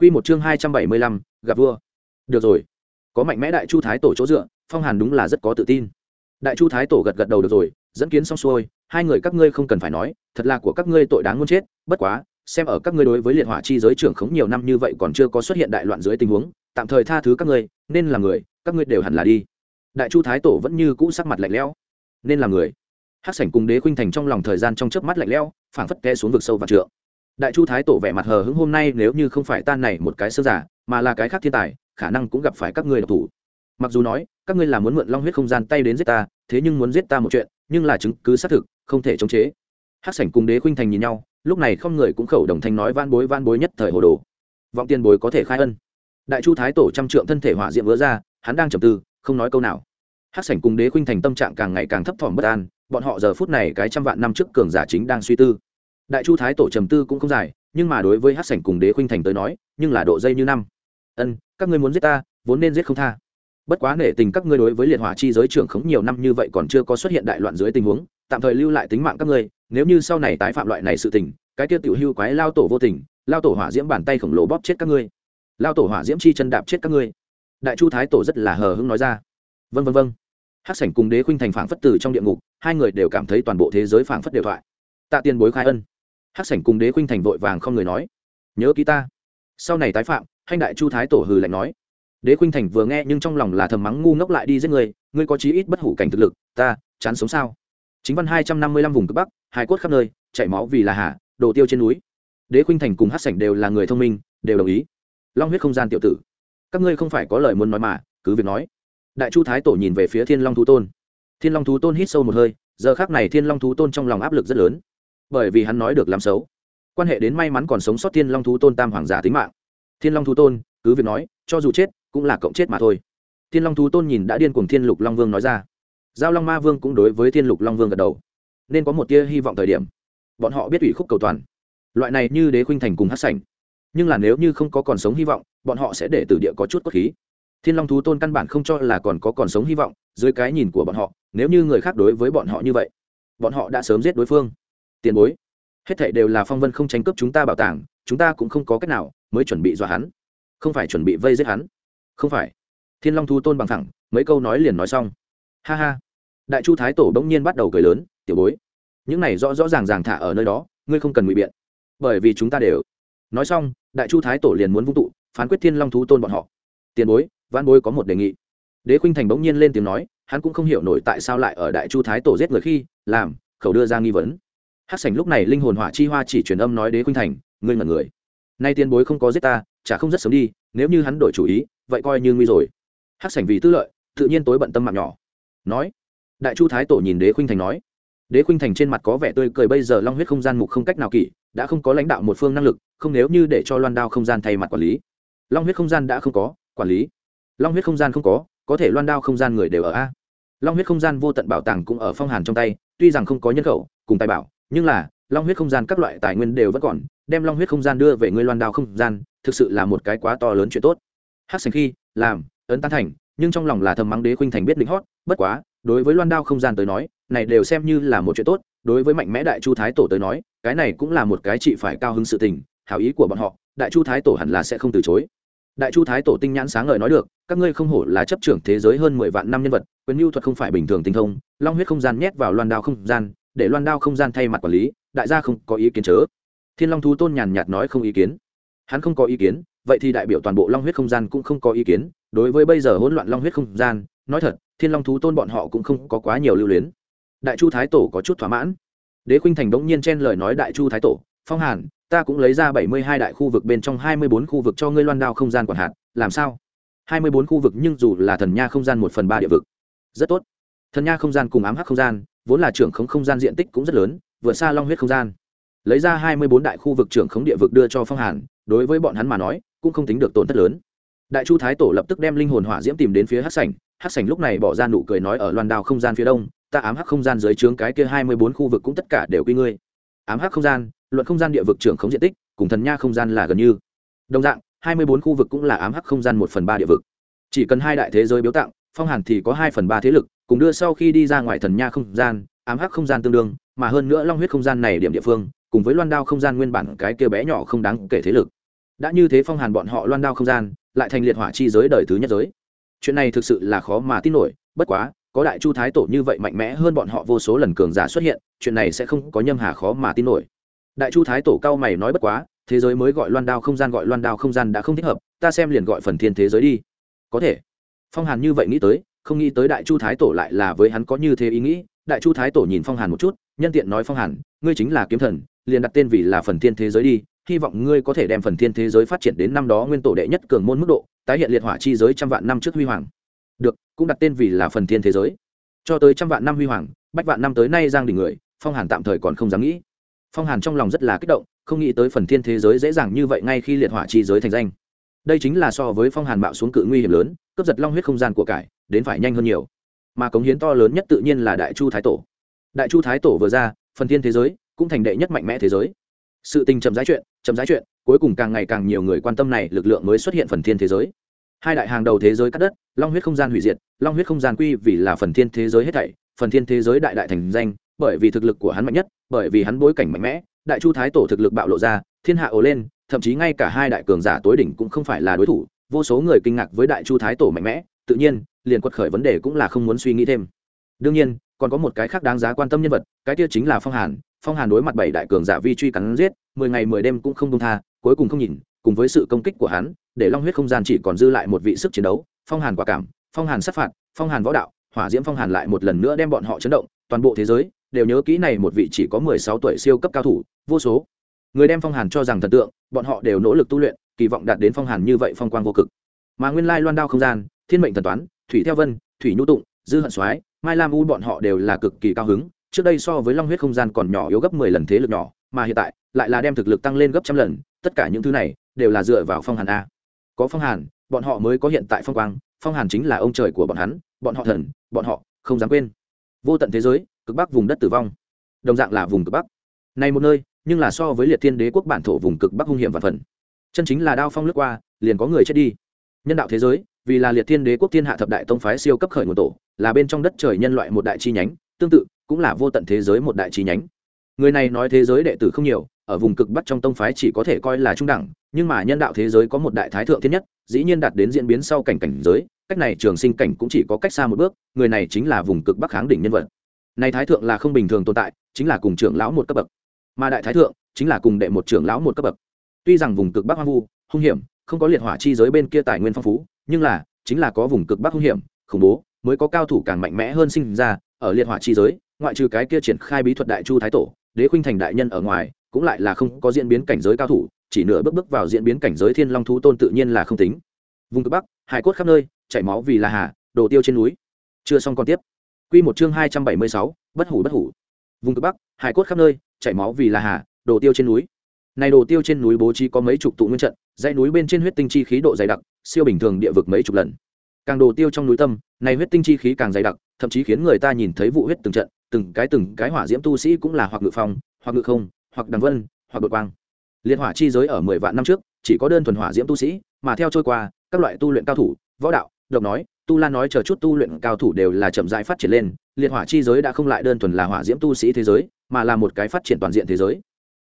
Quy một chương hai trăm bảy mươi lăm, gặp vua. Được rồi, có mạnh mẽ đại chu thái tổ chỗ dựa, Phong Hàn đúng là rất có tự tin. Đại chu thái tổ gật gật đầu được rồi, dẫn kiến xong xuôi, hai người các ngươi không cần phải nói, thật là của các ngươi tội đáng muốn chết, bất quá, xem ở các ngươi đối với liệt hỏa chi giới trưởng khống nhiều năm như vậy còn chưa có xuất hiện đại loạn dưới tình huống, tạm thời tha thứ các ngươi, nên là người, các ngươi đều hẳn là đi. Đại chu thái tổ vẫn như cũ sắc mặt lạnh lẽo, nên là người. Hắc Sảnh cùng Đế Khuynh Thành trong lòng thời gian trong chớp mắt lạnh lẽo, phảng phất té xuống vực sâu và trượng đại chu thái tổ vẻ mặt hờ hững, hôm nay nếu như không phải tan này một cái sơ giả, mà là cái khác thiên tài, khả năng cũng gặp phải các ngươi độc thủ. Mặc dù nói, các ngươi là muốn mượn long huyết không gian tay đến giết ta, thế nhưng muốn giết ta một chuyện, nhưng là chứng cứ xác thực, không thể chống chế. Hát sảnh cùng đế khuynh thành nhìn nhau, lúc này không người cũng khẩu đồng thanh nói van bối van bối nhất thời hồ đồ. Vọng tiền bối có thể khai ân. Đại chu thái tổ trăm trượng thân thể hỏa diệm vỡ ra, hắn đang trầm tư, không nói câu nào. Hát sảnh cùng đế khuynh thành tâm trạng càng ngày càng thấp thỏm bất an, bọn họ giờ phút này cái trăm vạn năm trước cường giả chính đang suy tư đại chu thái tổ trầm tư cũng không dài, nhưng mà đối với hát sảnh cùng đế khuynh thành tới nói, nhưng là độ dây như năm. Ân, các ngươi muốn giết ta, vốn nên giết không tha. Bất quá nể tình các ngươi đối với liệt hỏa chi giới trưởng khống nhiều năm như vậy còn chưa có xuất hiện đại loạn dưới tình huống, tạm thời lưu lại tính mạng các ngươi, nếu như sau này tái phạm loại này sự tình, cái tiêu tiểu hưu quái lao tổ vô tình, lao tổ hỏa diễm bàn tay khổng lồ bóp chết các ngươi. Lao tổ hỏa diễm chi chân đạp chết các ngươi. Đại chu thái tổ rất là hờ hững nói ra. Vân vân vân hát sảnh cùng đế khuynh thành phảng phất tử trong địa ngục, hai người đều cảm thấy toàn bộ thế giới phảng phất đều thoại. Tạ tiền bối khai ân hắc sảnh cùng đế khuynh thành vội vàng không người nói, nhớ ký ta. Sau này tái phạm, hanh đại chu thái tổ hừ lạnh nói, đế khuynh thành vừa nghe nhưng trong lòng là thầm mắng ngu ngốc lại đi giết người, ngươi có chí ít bất hủ cảnh thực lực, ta, chán sống sao? Chính văn hai trăm năm mươi lăm vùng cực bắc, hai cốt khắp nơi, chảy máu vì là hạ đồ tiêu trên núi. Đế khuynh thành cùng hát sảnh đều là người thông minh, đều đồng ý. Long huyết không gian tiểu tử, các ngươi không phải có lời muốn nói mà, cứ việc nói. Đại chu thái tổ nhìn về phía thiên long thú tôn. Thiên long thú tôn hít sâu một hơi, giờ khác này thiên long thú tôn trong lòng áp lực rất lớn bởi vì hắn nói được làm xấu. Quan hệ đến may mắn còn sống sót thiên long thú tôn tam hoàng giả tính mạng. Thiên long thú tôn, cứ việc nói, cho dù chết, cũng là cộng chết mà thôi. Thiên long thú tôn nhìn đã điên cùng thiên lục long vương nói ra. Giao long ma vương cũng đối với thiên lục long vương gật đầu. Nên có một tia hy vọng thời điểm, bọn họ biết ủy khúc cầu toàn. Loại này như đế khuynh thành cùng hát sảnh. Nhưng là nếu như không có còn sống hy vọng, bọn họ sẽ để tử địa có chút cốt khí. Thiên long thú tôn căn bản không cho là còn có còn sống hy vọng, dưới cái nhìn của bọn họ, nếu như người khác đối với bọn họ như vậy, bọn họ đã sớm giết đối phương tiền bối, hết thảy đều là phong vân không tranh cướp chúng ta bảo tàng, chúng ta cũng không có cách nào mới chuẩn bị dọa hắn. Không phải chuẩn bị vây giết hắn. Không phải. Thiên long thu tôn bằng thẳng, mấy câu nói liền nói xong. Ha ha. Đại chu thái tổ bỗng nhiên bắt đầu cười lớn, tiểu bối, những này rõ rõ ràng ràng thả ở nơi đó, ngươi không cần ngụy biện. Bởi vì chúng ta đều nói xong, đại chu thái tổ liền muốn vung tụ, phán quyết thiên long thú tôn bọn họ. Tiền bối văn bối có một đề nghị. Đế khuynh thành bỗng nhiên lên tiếng nói, hắn cũng không hiểu nổi tại sao lại ở đại chu thái tổ giết người khi làm, khẩu đưa ra nghi vấn hát sảnh lúc này linh hồn hỏa chi hoa chỉ truyền âm nói đế khuynh thành, ngươi ngẩn người. Nay tiền bối không có giết ta, chả không rất sớm đi, nếu như hắn đổi chủ ý, vậy coi như nguy rồi. Hát sảnh vì tư lợi, tự nhiên tối bận tâm mạng nhỏ. Nói, đại chu thái tổ nhìn đế khuynh thành nói, đế khuynh thành trên mặt có vẻ tươi cười, bây giờ long huyết không gian mục không cách nào kỷ, đã không có lãnh đạo một phương năng lực, không nếu như để cho loan đao không gian thay mặt quản lý. Long huyết không gian đã không có, quản lý. Long huyết không gian không có có thể loan đao không gian người đều ở a. Long huyết không gian vô tận bảo tàng cũng ở phong hàn trong tay, tuy rằng không có nhân khẩu, cùng tài bảo nhưng là, long huyết không gian các loại tài nguyên đều vẫn còn, đem long huyết không gian đưa về ngươi loan đao không gian, thực sự là một cái quá to lớn chuyện tốt. Hát sành khi, làm, ấn tán thành, nhưng trong lòng là thầm mắng đế khuynh thành biết lính hót, bất quá, đối với loan đao không gian tới nói, này đều xem như là một chuyện tốt, đối với mạnh mẽ đại chu thái tổ tới nói, cái này cũng là một cái chị phải cao hứng sự tình, hảo ý của bọn họ, đại chu thái tổ hẳn là sẽ không từ chối. Đại chu thái tổ tinh nhãn sáng ngời nói được, các ngươi không hổ là chấp trưởng thế giới hơn mười vạn năm nhân vật, quyền mưu thuật không phải bình thường tinh thông, long huyết không gian nhét vào loan đao không gian để loan đao không gian thay mặt quản lý, đại gia không có ý kiến chớ. Thiên long thú tôn nhàn nhạt nói không ý kiến. Hắn không có ý kiến, vậy thì đại biểu toàn bộ long huyết không gian cũng không có ý kiến, đối với bây giờ hỗn loạn long huyết không gian, nói thật, thiên long thú tôn bọn họ cũng không có quá nhiều lưu luyến. Đại chu thái tổ có chút thỏa mãn. Đế khuynh thành đống nhiên chen lời nói đại chu thái tổ, phong hàn, ta cũng lấy ra bảy mươi hai đại khu vực bên trong hai mươi bốn khu vực cho ngươi loan đao không gian quản hạt, làm sao? hai mươi bốn khu vực nhưng dù là thần nha không gian một phần ba địa vực. Rất tốt. Thần nha không gian cùng ám hắc không gian vốn là trưởng khống không gian diện tích cũng rất lớn vượt xa long huyết không gian. Lấy ra hai mươi bốn đại khu vực trưởng khống địa vực đưa cho phong hàn, đối với bọn hắn mà nói, cũng không tính được tổn thất lớn. Đại chu thái tổ lập tức đem linh hồn hỏa diễm tìm đến phía hát sảnh hát sảnh lúc này bỏ ra nụ cười nói ở loan đào không gian phía đông, ta ám hắc không gian dưới trướng cái kia hai mươi bốn khu vực cũng tất cả đều quy ngươi. Ám hắc không gian, luận không gian địa vực trưởng khống diện tích, cùng thần nha không gian là gần như. Đồng dạng, hai mươi bốn khu vực cũng là ám hắc không gian một phần ba địa vực. Chỉ cần hai đại thế giới biếu tặng, phong hàn thì có hai phần ba thế lực cùng đưa sau khi đi ra ngoài thần nha không gian, ám hắc không gian tương đương, mà hơn nữa long huyết không gian này điểm địa phương, cùng với loan đao không gian nguyên bản cái kia bé nhỏ không đáng kể thế lực. Đã như thế phong hàn bọn họ loan đao không gian, lại thành liệt hỏa chi giới đời thứ nhất giới. Chuyện này thực sự là khó mà tin nổi, bất quá, có đại chu thái tổ như vậy mạnh mẽ hơn bọn họ vô số lần cường giả xuất hiện, chuyện này sẽ không có nhâm hà khó mà tin nổi. Đại chu thái tổ cao mày nói bất quá, thế giới mới gọi loan đao không gian gọi loan đao không gian đã không thích hợp, ta xem liền gọi phần thiên thế giới đi. Có thể. Phong hàn như vậy nghĩ tới không nghĩ tới đại chu thái tổ lại là với hắn có như thế ý nghĩ. Đại chu thái tổ nhìn phong hàn một chút, nhân tiện nói phong hàn, ngươi chính là kiếm thần, liền đặt tên vì là phần thiên thế giới đi, hy vọng ngươi có thể đem phần thiên thế giới phát triển đến năm đó nguyên tổ đệ nhất cường môn mức độ, tái hiện liệt hỏa chi giới trăm vạn năm trước huy hoàng. Được, cũng đặt tên vì là phần thiên thế giới. Cho tới trăm vạn năm huy hoàng, bách vạn năm tới nay giang đình người, phong hàn tạm thời còn không dám nghĩ. Phong hàn trong lòng rất là kích động, không nghĩ tới phần thiên thế giới dễ dàng như vậy ngay khi liệt hỏa chi giới thành danh. Đây chính là so với phong hàn bạo xuống cự nguy hiểm lớn, cướp giật long huyết không gian của cải đến phải nhanh hơn nhiều. Mà cống hiến to lớn nhất tự nhiên là đại chu thái tổ. Đại chu thái tổ vừa ra, phần thiên thế giới cũng thành đệ nhất mạnh mẽ thế giới. Sự tình chậm rãi chuyện, chậm rãi chuyện, cuối cùng càng ngày càng nhiều người quan tâm này lực lượng mới xuất hiện phần thiên thế giới. Hai đại hàng đầu thế giới cắt đất, long huyết không gian hủy diệt, long huyết không gian quy vì là phần thiên thế giới hết thảy, phần thiên thế giới đại đại thành danh, bởi vì thực lực của hắn mạnh nhất, bởi vì hắn bối cảnh mạnh mẽ, đại chu thái tổ thực lực bạo lộ ra, thiên hạ ồ lên, thậm chí ngay cả hai đại cường giả tối đỉnh cũng không phải là đối thủ, vô số người kinh ngạc với đại chu thái tổ mạnh mẽ, tự nhiên liền quật khởi vấn đề cũng là không muốn suy nghĩ thêm. Đương nhiên, còn có một cái khác đáng giá quan tâm nhân vật, cái kia chính là phong hàn. Phong hàn đối mặt bảy đại cường giả vi truy cắn giết, mười ngày mười đêm cũng không công tha, cuối cùng không nhìn, cùng với sự công kích của hắn, để long huyết không gian chỉ còn dư lại một vị sức chiến đấu, phong hàn quả cảm, phong hàn sát phạt, phong hàn võ đạo, hỏa diễm phong hàn lại một lần nữa đem bọn họ chấn động, toàn bộ thế giới đều nhớ kỹ này một vị chỉ có mười sáu tuổi siêu cấp cao thủ, vô số. Người đem phong hàn cho rằng thần tượng, bọn họ đều nỗ lực tu luyện, kỳ vọng đạt đến phong hàn như vậy phong quang vô cực. Mà nguyên lai loan đao không gian thiên mệnh thần toán, thủy theo vân, thủy nhu tụng, dư hận soái, mai lam u bọn họ đều là cực kỳ cao hứng. Trước đây so với long huyết không gian còn nhỏ yếu gấp mười lần thế lực nhỏ, mà hiện tại lại là đem thực lực tăng lên gấp trăm lần, tất cả những thứ này đều là dựa vào phong hàn a. Có phong hàn, bọn họ mới có hiện tại phong quang, phong hàn chính là ông trời của bọn hắn, bọn họ thần, bọn họ không dám quên. Vô tận thế giới, cực bắc vùng đất tử vong. Đồng dạng là vùng cực bắc. Này một nơi, nhưng là so với liệt thiên đế quốc bản thổ vùng cực bắc hung hiểm và phần. Chân chính là đao phong lướt qua, liền có người chết đi. Nhân đạo thế giới vì là liệt thiên đế quốc thiên hạ thập đại tông phái siêu cấp khởi nguồn tổ, là bên trong đất trời nhân loại một đại chi nhánh, tương tự, cũng là vô tận thế giới một đại chi nhánh. Người này nói thế giới đệ tử không nhiều, ở vùng cực bắc trong tông phái chỉ có thể coi là trung đẳng, nhưng mà nhân đạo thế giới có một đại thái thượng thiên nhất, dĩ nhiên đạt đến diễn biến sau cảnh cảnh giới, cách này trường sinh cảnh cũng chỉ có cách xa một bước, người này chính là vùng cực bắc kháng đỉnh nhân vật. Này thái thượng là không bình thường tồn tại, chính là cùng trưởng lão một cấp bậc. Mà đại thái thượng, chính là cùng đệ một trưởng lão một cấp bậc. Tuy rằng vùng cực bắc hoang vu, hung hiểm, không có liệt hỏa chi giới bên kia tài nguyên phong phú nhưng là, chính là có vùng cực bắc hung hiểm, khủng bố, mới có cao thủ càng mạnh mẽ hơn sinh ra, ở liệt hỏa chi giới, ngoại trừ cái kia triển khai bí thuật đại chu thái tổ, đế khuynh thành đại nhân ở ngoài, cũng lại là không có diễn biến cảnh giới cao thủ, chỉ nửa bước bước vào diễn biến cảnh giới thiên long thú tôn tự nhiên là không tính. Vùng cực bắc, hải cốt khắp nơi, chảy máu vì là hà, đồ tiêu trên núi. Chưa xong còn tiếp. Quy một chương hai trăm bảy mươi sáu, bất hủ bất hủ. Vùng cực bắc, hải cốt khắp nơi, chảy máu vì là hà, đồ tiêu trên núi. Này đồ tiêu trên núi bố trí có mấy chục tụ nguyên trận dãy núi bên trên huyết tinh chi khí độ dày đặc, siêu bình thường địa vực mấy chục lần. Càng đồ tiêu trong núi tâm, này huyết tinh chi khí càng dày đặc, thậm chí khiến người ta nhìn thấy vụ huyết từng trận, từng cái từng cái hỏa diễm tu sĩ cũng là hoặc ngự phong, hoặc ngự không, hoặc đằng vân, hoặc đột quang. Liên hỏa chi giới ở mười vạn năm trước, chỉ có đơn thuần hỏa diễm tu sĩ mà theo trôi qua, các loại tu luyện cao thủ, võ đạo, độc nói, tu lan nói chờ chút tu luyện cao thủ đều là chậm rãi phát triển lên liệt hỏa chi giới đã không lại đơn thuần là hỏa diễm tu sĩ thế giới, mà là một cái phát triển toàn diện thế giới.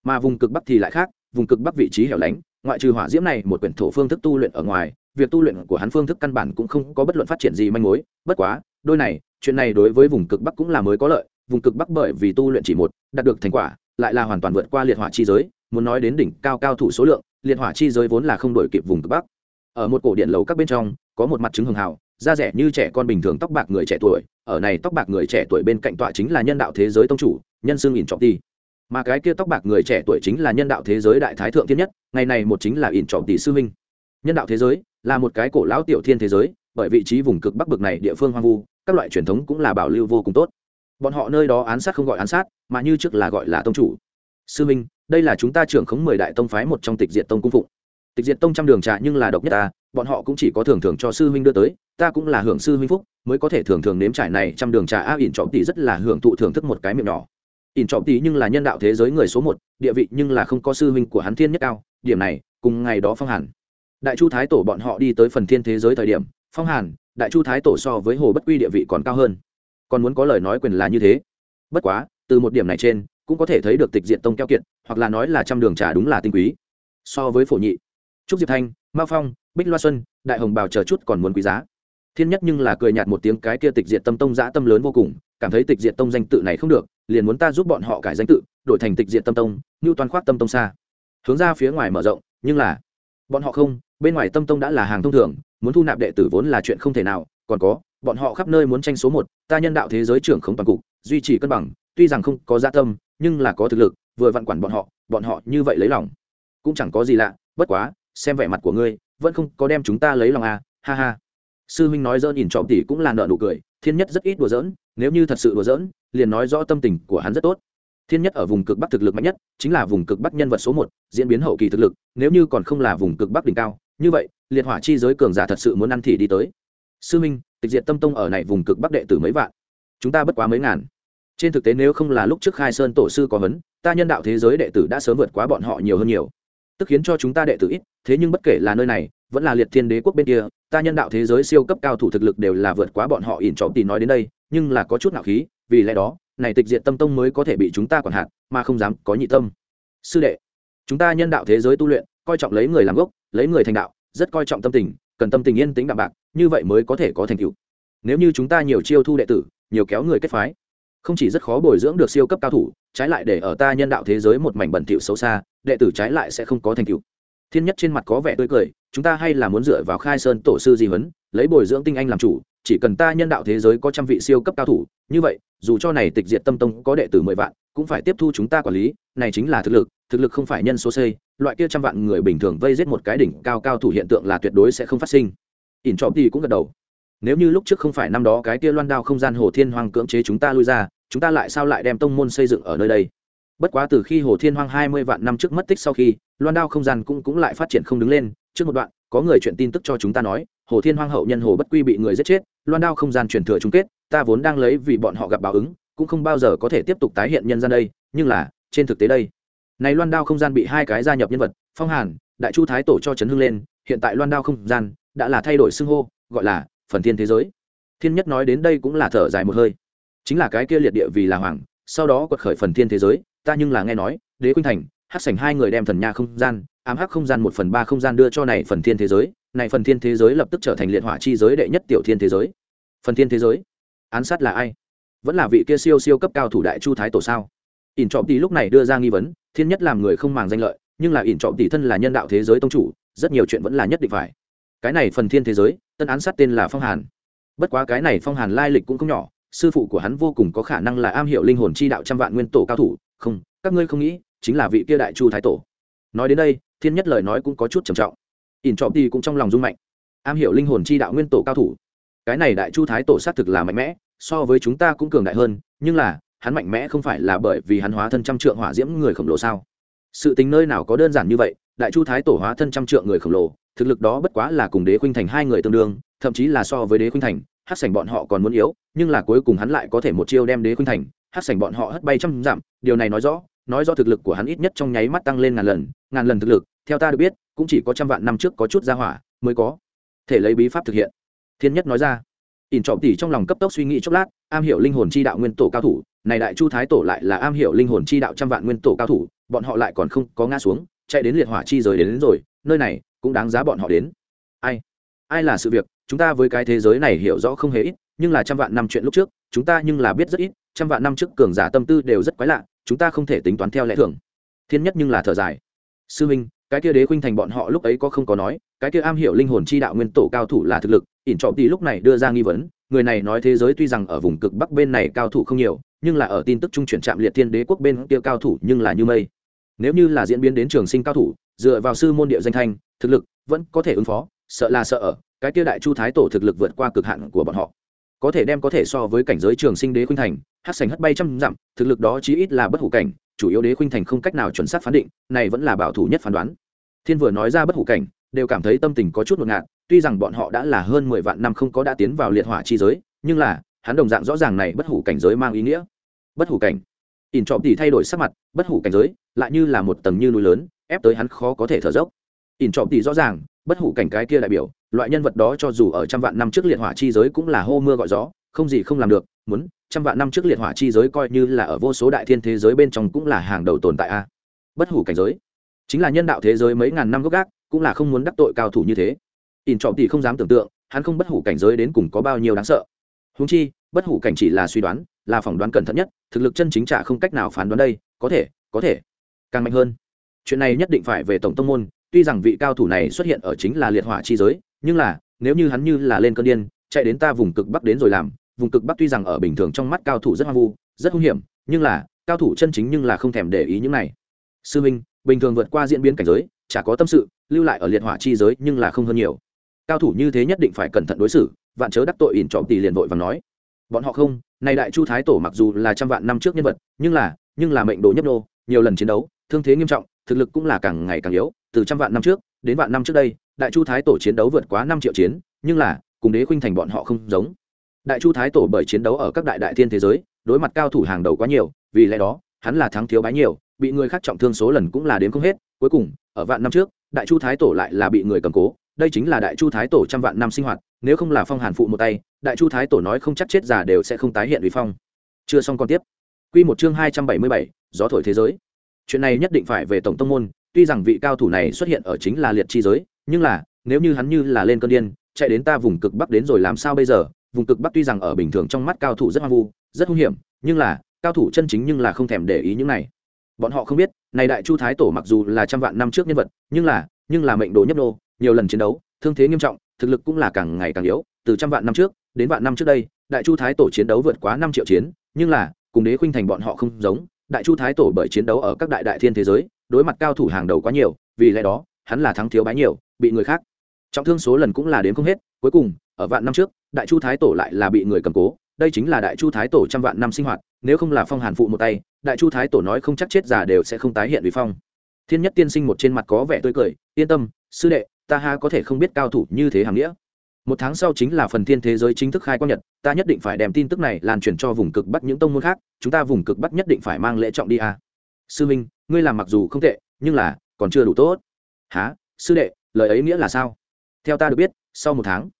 Mà vùng cực bắc thì lại khác, vùng cực bắc vị trí hẻo lánh ngoại trừ hỏa diễm này, một quyển thổ phương thức tu luyện ở ngoài, việc tu luyện của hắn phương thức căn bản cũng không có bất luận phát triển gì manh mối. Bất quá, đôi này, chuyện này đối với vùng cực bắc cũng là mới có lợi. Vùng cực bắc bởi vì tu luyện chỉ một, đạt được thành quả, lại là hoàn toàn vượt qua liệt hỏa chi giới. Muốn nói đến đỉnh cao cao thủ số lượng, liệt hỏa chi giới vốn là không đổi kịp vùng cực bắc. Ở một cổ điện lầu các bên trong, có một mặt trứng hường hào, da rẻ như trẻ con bình thường tóc bạc người trẻ tuổi. Ở này tóc bạc người trẻ tuổi bên cạnh tọa chính là nhân đạo thế giới tông chủ, nhân xương ỉn trọng ti mà cái kia tóc bạc người trẻ tuổi chính là nhân đạo thế giới đại thái thượng thiên nhất, ngày này một chính là ỉn trọng tỷ sư minh nhân đạo thế giới là một cái cổ lão tiểu thiên thế giới, bởi vị trí vùng cực bắc bực này địa phương hoang vu, các loại truyền thống cũng là bảo lưu vô cùng tốt. Bọn họ nơi đó án sát không gọi án sát, mà như trước là gọi là tông chủ. Sư minh đây là chúng ta trưởng khống mười đại tông phái một trong tịch diệt tông cung phụng. Tịch diệt tông trăm đường trà nhưng là độc nhất ta, bọn họ cũng chỉ có thường thường cho sư huynh đưa tới, ta cũng là hưởng sư huynh phúc, mới có thể thường thường nếm trải này trăm đường trà a, ỉn trọng tỷ rất là hưởng thụ thưởng thức một cái miệng nhỏ ỉn trọng tí nhưng là nhân đạo thế giới người số một, địa vị nhưng là không có sư huynh của hắn thiên nhất cao, điểm này, cùng ngày đó phong hàn. Đại chu thái tổ bọn họ đi tới phần thiên thế giới thời điểm, phong hàn, đại chu thái tổ so với hồ bất quy địa vị còn cao hơn. Còn muốn có lời nói quyền là như thế. Bất quá, từ một điểm này trên, cũng có thể thấy được tịch diện tông keo kiệt, hoặc là nói là trăm đường trà đúng là tinh quý. So với phổ nhị, trúc diệp thanh, mao phong, bích loa xuân, đại hồng bào chờ chút còn muốn quý giá. Thiên nhất nhưng là cười nhạt một tiếng cái kia tịch diện tâm tông giã tâm lớn vô cùng, cảm thấy tịch diện tông danh tự này không được liền muốn ta giúp bọn họ cải danh tự, đổi thành tịch diện tâm tông như toàn khoác tâm tông xa. Hướng ra phía ngoài mở rộng, nhưng là, bọn họ không, bên ngoài tâm tông đã là hàng thông thường, muốn thu nạp đệ tử vốn là chuyện không thể nào, còn có, bọn họ khắp nơi muốn tranh số một, ta nhân đạo thế giới trưởng không toàn cục, duy trì cân bằng, tuy rằng không có gia tâm, nhưng là có thực lực, vừa vặn quản bọn họ bọn họ như vậy lấy lòng. Cũng chẳng có gì lạ, bất quá, xem vẻ mặt của ngươi, vẫn không có đem chúng ta lấy lòng à ha ha. Sư huynh nói dỡn nhìn trọm tỷ cũng là nợ nụ cười, thiên nhất rất ít đùa dỡn nếu như thật sự đùa dỡn liền nói rõ tâm tình của hắn rất tốt. Thiên nhất ở vùng cực bắc thực lực mạnh nhất, chính là vùng cực bắc nhân vật số một, diễn biến hậu kỳ thực lực, nếu như còn không là vùng cực bắc đỉnh cao, như vậy, liệt hỏa chi giới cường giả thật sự muốn ăn thì đi tới. Sư minh, tịch diệt tâm tông ở này vùng cực bắc đệ tử mấy vạn. Chúng ta bất quá mấy ngàn. Trên thực tế nếu không là lúc trước khai sơn tổ sư có vấn ta nhân đạo thế giới đệ tử đã sớm vượt quá bọn họ nhiều hơn nhiều. Tức khiến cho chúng ta đệ tử ít, thế nhưng bất kể là nơi này, vẫn là liệt thiên đế quốc bên kia, ta nhân đạo thế giới siêu cấp cao thủ thực lực đều là vượt quá bọn họ ỉn trọ tì nói đến đây, nhưng là có chút nạo khí vì lẽ đó, này tịch diệt tâm tông mới có thể bị chúng ta quản hạt, mà không dám có nhị tâm. Sư đệ, chúng ta nhân đạo thế giới tu luyện, coi trọng lấy người làm gốc, lấy người thành đạo, rất coi trọng tâm tình, cần tâm tình yên tĩnh đạm bạc, như vậy mới có thể có thành tựu. Nếu như chúng ta nhiều chiêu thu đệ tử, nhiều kéo người kết phái, không chỉ rất khó bồi dưỡng được siêu cấp cao thủ, trái lại để ở ta nhân đạo thế giới một mảnh bẩn thỉu xấu xa, đệ tử trái lại sẽ không có thành tựu. Thiên nhất trên mặt có vẻ tươi cười, chúng ta hay là muốn dựa vào khai sơn tổ sư di huấn, lấy bồi dưỡng tinh anh làm chủ chỉ cần ta nhân đạo thế giới có trăm vị siêu cấp cao thủ, như vậy, dù cho này tịch diệt tâm tông có đệ tử mười vạn, cũng phải tiếp thu chúng ta quản lý, này chính là thực lực thực lực không phải nhân số xây, loại kia trăm vạn người bình thường vây giết một cái đỉnh cao cao thủ hiện tượng là tuyệt đối sẽ không phát sinh. Ỉn trọ thì cũng gật đầu. Nếu như lúc trước không phải năm đó cái kia loan đao không gian hồ thiên hoàng cưỡng chế chúng ta lui ra, chúng ta lại sao lại đem tông môn xây dựng ở nơi đây? Bất quá từ khi hồ thiên hoàng hai mươi vạn năm trước mất tích sau khi, loan đao không gian cũng cũng lại phát triển không đứng lên. Trước một đoạn, có người chuyện tin tức cho chúng ta nói, hồ thiên hoàng hậu nhân hồ bất quy bị người giết chết loan đao không gian truyền thừa chung kết, ta vốn đang lấy vì bọn họ gặp báo ứng, cũng không bao giờ có thể tiếp tục tái hiện nhân gian đây, nhưng là, trên thực tế đây. Này loan đao không gian bị hai cái gia nhập nhân vật, phong hàn, đại chu thái tổ cho chấn hưng lên, hiện tại loan đao không gian đã là thay đổi xưng hô, gọi là phần thiên thế giới. Thiên nhất nói đến đây cũng là thở dài một hơi. Chính là cái kia liệt địa vì là hoàng, sau đó quật khởi phần thiên thế giới, ta nhưng là nghe nói, đế khuynh thành hát sảnh hai người đem thần nha không gian, ám hắc không gian một phần ba không gian đưa cho này phần thiên thế giới này phần thiên thế giới lập tức trở thành liệt hỏa chi giới đệ nhất tiểu thiên thế giới. Phần thiên thế giới? Án sát là ai? Vẫn là vị kia siêu siêu cấp cao thủ đại chu thái tổ sao? Ỉn trọm tỷ lúc này đưa ra nghi vấn, thiên nhất làm người không màng danh lợi, nhưng là ỉn trọm tỷ thân là nhân đạo thế giới tông chủ, rất nhiều chuyện vẫn là nhất định phải. Cái này phần thiên thế giới, tân án sát tên là phong hàn. Bất quá cái này phong hàn lai lịch cũng không nhỏ, sư phụ của hắn vô cùng có khả năng là am hiểu linh hồn chi đạo trăm vạn nguyên tổ cao thủ, không, các ngươi không nghĩ, chính là vị kia đại chu thái tổ. Nói đến đây, thiên nhất lời nói cũng có chút trầm trọng ỉn trọm tỷ cũng trong lòng rung mạnh. Am hiểu linh hồn chi đạo nguyên tổ cao thủ. Cái này đại chu thái tổ xác thực là mạnh mẽ, so với chúng ta cũng cường đại hơn, nhưng là, hắn mạnh mẽ không phải là bởi vì hắn hóa thân trăm trượng hỏa diễm người khổng lồ sao? Sự tính nơi nào có đơn giản như vậy, đại chu thái tổ hóa thân trăm trượng người khổng lồ, thực lực đó bất quá là cùng đế khuynh thành hai người tương đương, thậm chí là so với đế khuynh thành, hát sảnh bọn họ còn muốn yếu, nhưng là cuối cùng hắn lại có thể một chiêu đem đế khuynh thành, hát sảnh bọn họ hất bay trăm dặm, điều này nói rõ nói rõ thực lực của hắn ít nhất trong nháy mắt tăng lên ngàn lần ngàn lần thực lực theo ta được biết cũng chỉ có trăm vạn năm trước có chút ra hỏa mới có thể lấy bí pháp thực hiện. Thiên nhất nói ra. Ỉn trọng tỉ trong lòng cấp tốc suy nghĩ chốc lát am hiểu linh hồn chi đạo nguyên tổ cao thủ này đại chu thái tổ lại là am hiểu linh hồn chi đạo trăm vạn nguyên tổ cao thủ bọn họ lại còn không có ngã xuống chạy đến liệt hỏa chi giới đến, đến rồi nơi này cũng đáng giá bọn họ đến. Ai? Ai là sự việc? Chúng ta với cái thế giới này hiểu rõ không hề ít nhưng là trăm vạn năm chuyện lúc trước chúng ta nhưng là biết rất ít trăm vạn năm trước cường giả tâm tư đều rất quái lạ chúng ta không thể tính toán theo lẽ thường. Thiên nhất nhưng là thở dài. Sư huynh cái kia đế khuynh thành bọn họ lúc ấy có không có nói, cái kia am hiểu linh hồn chi đạo nguyên tổ cao thủ là thực lực, ỉn trọng tỷ lúc này đưa ra nghi vấn, người này nói thế giới tuy rằng ở vùng cực bắc bên này cao thủ không nhiều, nhưng là ở tin tức trung chuyển trạm liệt thiên đế quốc bên kia cao thủ nhưng là như mây. Nếu như là diễn biến đến trường sinh cao thủ, dựa vào sư môn địa danh thanh, thực lực vẫn có thể ứng phó, sợ là sợ ở, cái kia đại chu thái tổ thực lực vượt qua cực hạn của bọn họ có thể đem có thể so với cảnh giới trường sinh đế khuynh thành, hát sành hất bay trăm dặm, thực lực đó chí ít là bất hủ cảnh, chủ yếu đế khuynh thành không cách nào chuẩn xác phán định, này vẫn là bảo thủ nhất phán đoán. Thiên vừa nói ra bất hủ cảnh, đều cảm thấy tâm tình có chút ngột ngạt, tuy rằng bọn họ đã là hơn mười vạn năm không có đã tiến vào liệt hỏa chi giới, nhưng là, hắn đồng dạng rõ ràng này bất hủ cảnh giới mang ý nghĩa. Bất hủ cảnh. Ỉn trọm thì thay đổi sắc mặt, bất hủ cảnh giới, lại như là một tầng như núi lớn, ép tới hắn khó có thể thở dốc. Ỉn trọm thì rõ ràng bất hủ cảnh cái kia đại biểu, loại nhân vật đó cho dù ở trăm vạn năm trước liệt hỏa chi giới cũng là hô mưa gọi gió, không gì không làm được, muốn trăm vạn năm trước liệt hỏa chi giới coi như là ở vô số đại thiên thế giới bên trong cũng là hàng đầu tồn tại a. Bất hủ cảnh giới, chính là nhân đạo thế giới mấy ngàn năm gốc gác, cũng là không muốn đắc tội cao thủ như thế. Ỉn trọng tỷ không dám tưởng tượng, hắn không bất hủ cảnh giới đến cùng có bao nhiêu đáng sợ. Húng chi, bất hủ cảnh chỉ là suy đoán, là phỏng đoán cẩn thận nhất, thực lực chân chính trả không cách nào phán đoán đây, có thể có thể, càng mạnh hơn. Chuyện này nhất định phải về tổng tông môn tuy rằng vị cao thủ này xuất hiện ở chính là liệt hỏa chi giới, nhưng là, nếu như hắn như là lên cơn điên, chạy đến ta vùng cực bắc đến rồi làm, vùng cực bắc tuy rằng ở bình thường trong mắt cao thủ rất hoang vu, rất hung hiểm, nhưng là, cao thủ chân chính nhưng là không thèm để ý những này. Sư minh, bình thường vượt qua diễn biến cảnh giới, chả có tâm sự, lưu lại ở liệt hỏa chi giới nhưng là không hơn nhiều. Cao thủ như thế nhất định phải cẩn thận đối xử, vạn chớ đắc tội ỉn trọm tỷ liền vội và nói. Bọn họ không Nay đại chu thái tổ mặc dù là trăm vạn năm trước nhân vật, nhưng là nhưng là mệnh đồ nhấp nô, nhiều lần chiến đấu, thương thế nghiêm trọng, thực lực cũng là càng ngày càng yếu từ trăm vạn năm trước, đến vạn năm trước đây, đại chu thái tổ chiến đấu vượt quá năm triệu chiến, nhưng là, cùng đế khuynh thành bọn họ không giống. Đại chu thái tổ bởi chiến đấu ở các đại đại thiên thế giới, đối mặt cao thủ hàng đầu quá nhiều, vì lẽ đó, hắn là thắng thiếu bái nhiều, bị người khác trọng thương số lần cũng là đến không hết. Cuối cùng, ở vạn năm trước, đại chu thái tổ lại là bị người cầm cố. Đây chính là đại chu thái tổ trăm vạn năm sinh hoạt, nếu không là phong hàn phụ một tay, đại chu thái tổ nói không chắc chết già đều sẽ không tái hiện vì phong. Chưa xong còn tiếp. Q một chương hai trăm bảy mươi bảy, gió thổi thế giới. Chuyện này nhất định phải về tổng tông môn tuy rằng vị cao thủ này xuất hiện ở chính là liệt chi giới, nhưng là, nếu như hắn như là lên cơn điên, chạy đến ta vùng cực bắc đến rồi làm sao bây giờ? Vùng cực bắc tuy rằng ở bình thường trong mắt cao thủ rất hoang vu, rất hung hiểm, nhưng là, cao thủ chân chính nhưng là không thèm để ý những này. Bọn họ không biết, này đại chu thái tổ mặc dù là trăm vạn năm trước nhân vật, nhưng là nhưng là mệnh đồ nhấp nô, nhiều lần chiến đấu, thương thế nghiêm trọng, thực lực cũng là càng ngày càng yếu. Từ trăm vạn năm trước, đến vạn năm trước đây, đại chu thái tổ chiến đấu vượt quá năm triệu chiến, nhưng là, cùng đế khuynh thành bọn họ không giống. Đại chu thái tổ bởi chiến đấu ở các đại đại thiên thế giới đối mặt cao thủ hàng đầu quá nhiều, vì lẽ đó, hắn là thắng thiếu bái nhiều, bị người khác. Trọng thương số lần cũng là đến không hết, cuối cùng, ở vạn năm trước, đại chu thái tổ lại là bị người cầm cố, đây chính là đại chu thái tổ trăm vạn năm sinh hoạt, nếu không là phong hàn phụ một tay, đại chu thái tổ nói không chắc chết già đều sẽ không tái hiện vì phong. Thiên nhất tiên sinh một trên mặt có vẻ tươi cười, yên tâm, sư đệ, ta ha có thể không biết cao thủ như thế hàm nghĩa. Một tháng sau chính là phần thiên thế giới chính thức khai quang nhật, ta nhất định phải đem tin tức này lan truyền cho vùng cực bắc những tông môn khác, chúng ta vùng cực bắc nhất định phải mang lễ trọng đi à. sư minh ngươi làm mặc dù không tệ, nhưng là, còn chưa đủ tốt. Há sư đệ, lời ấy nghĩa là sao? Theo ta được biết, sau một tháng,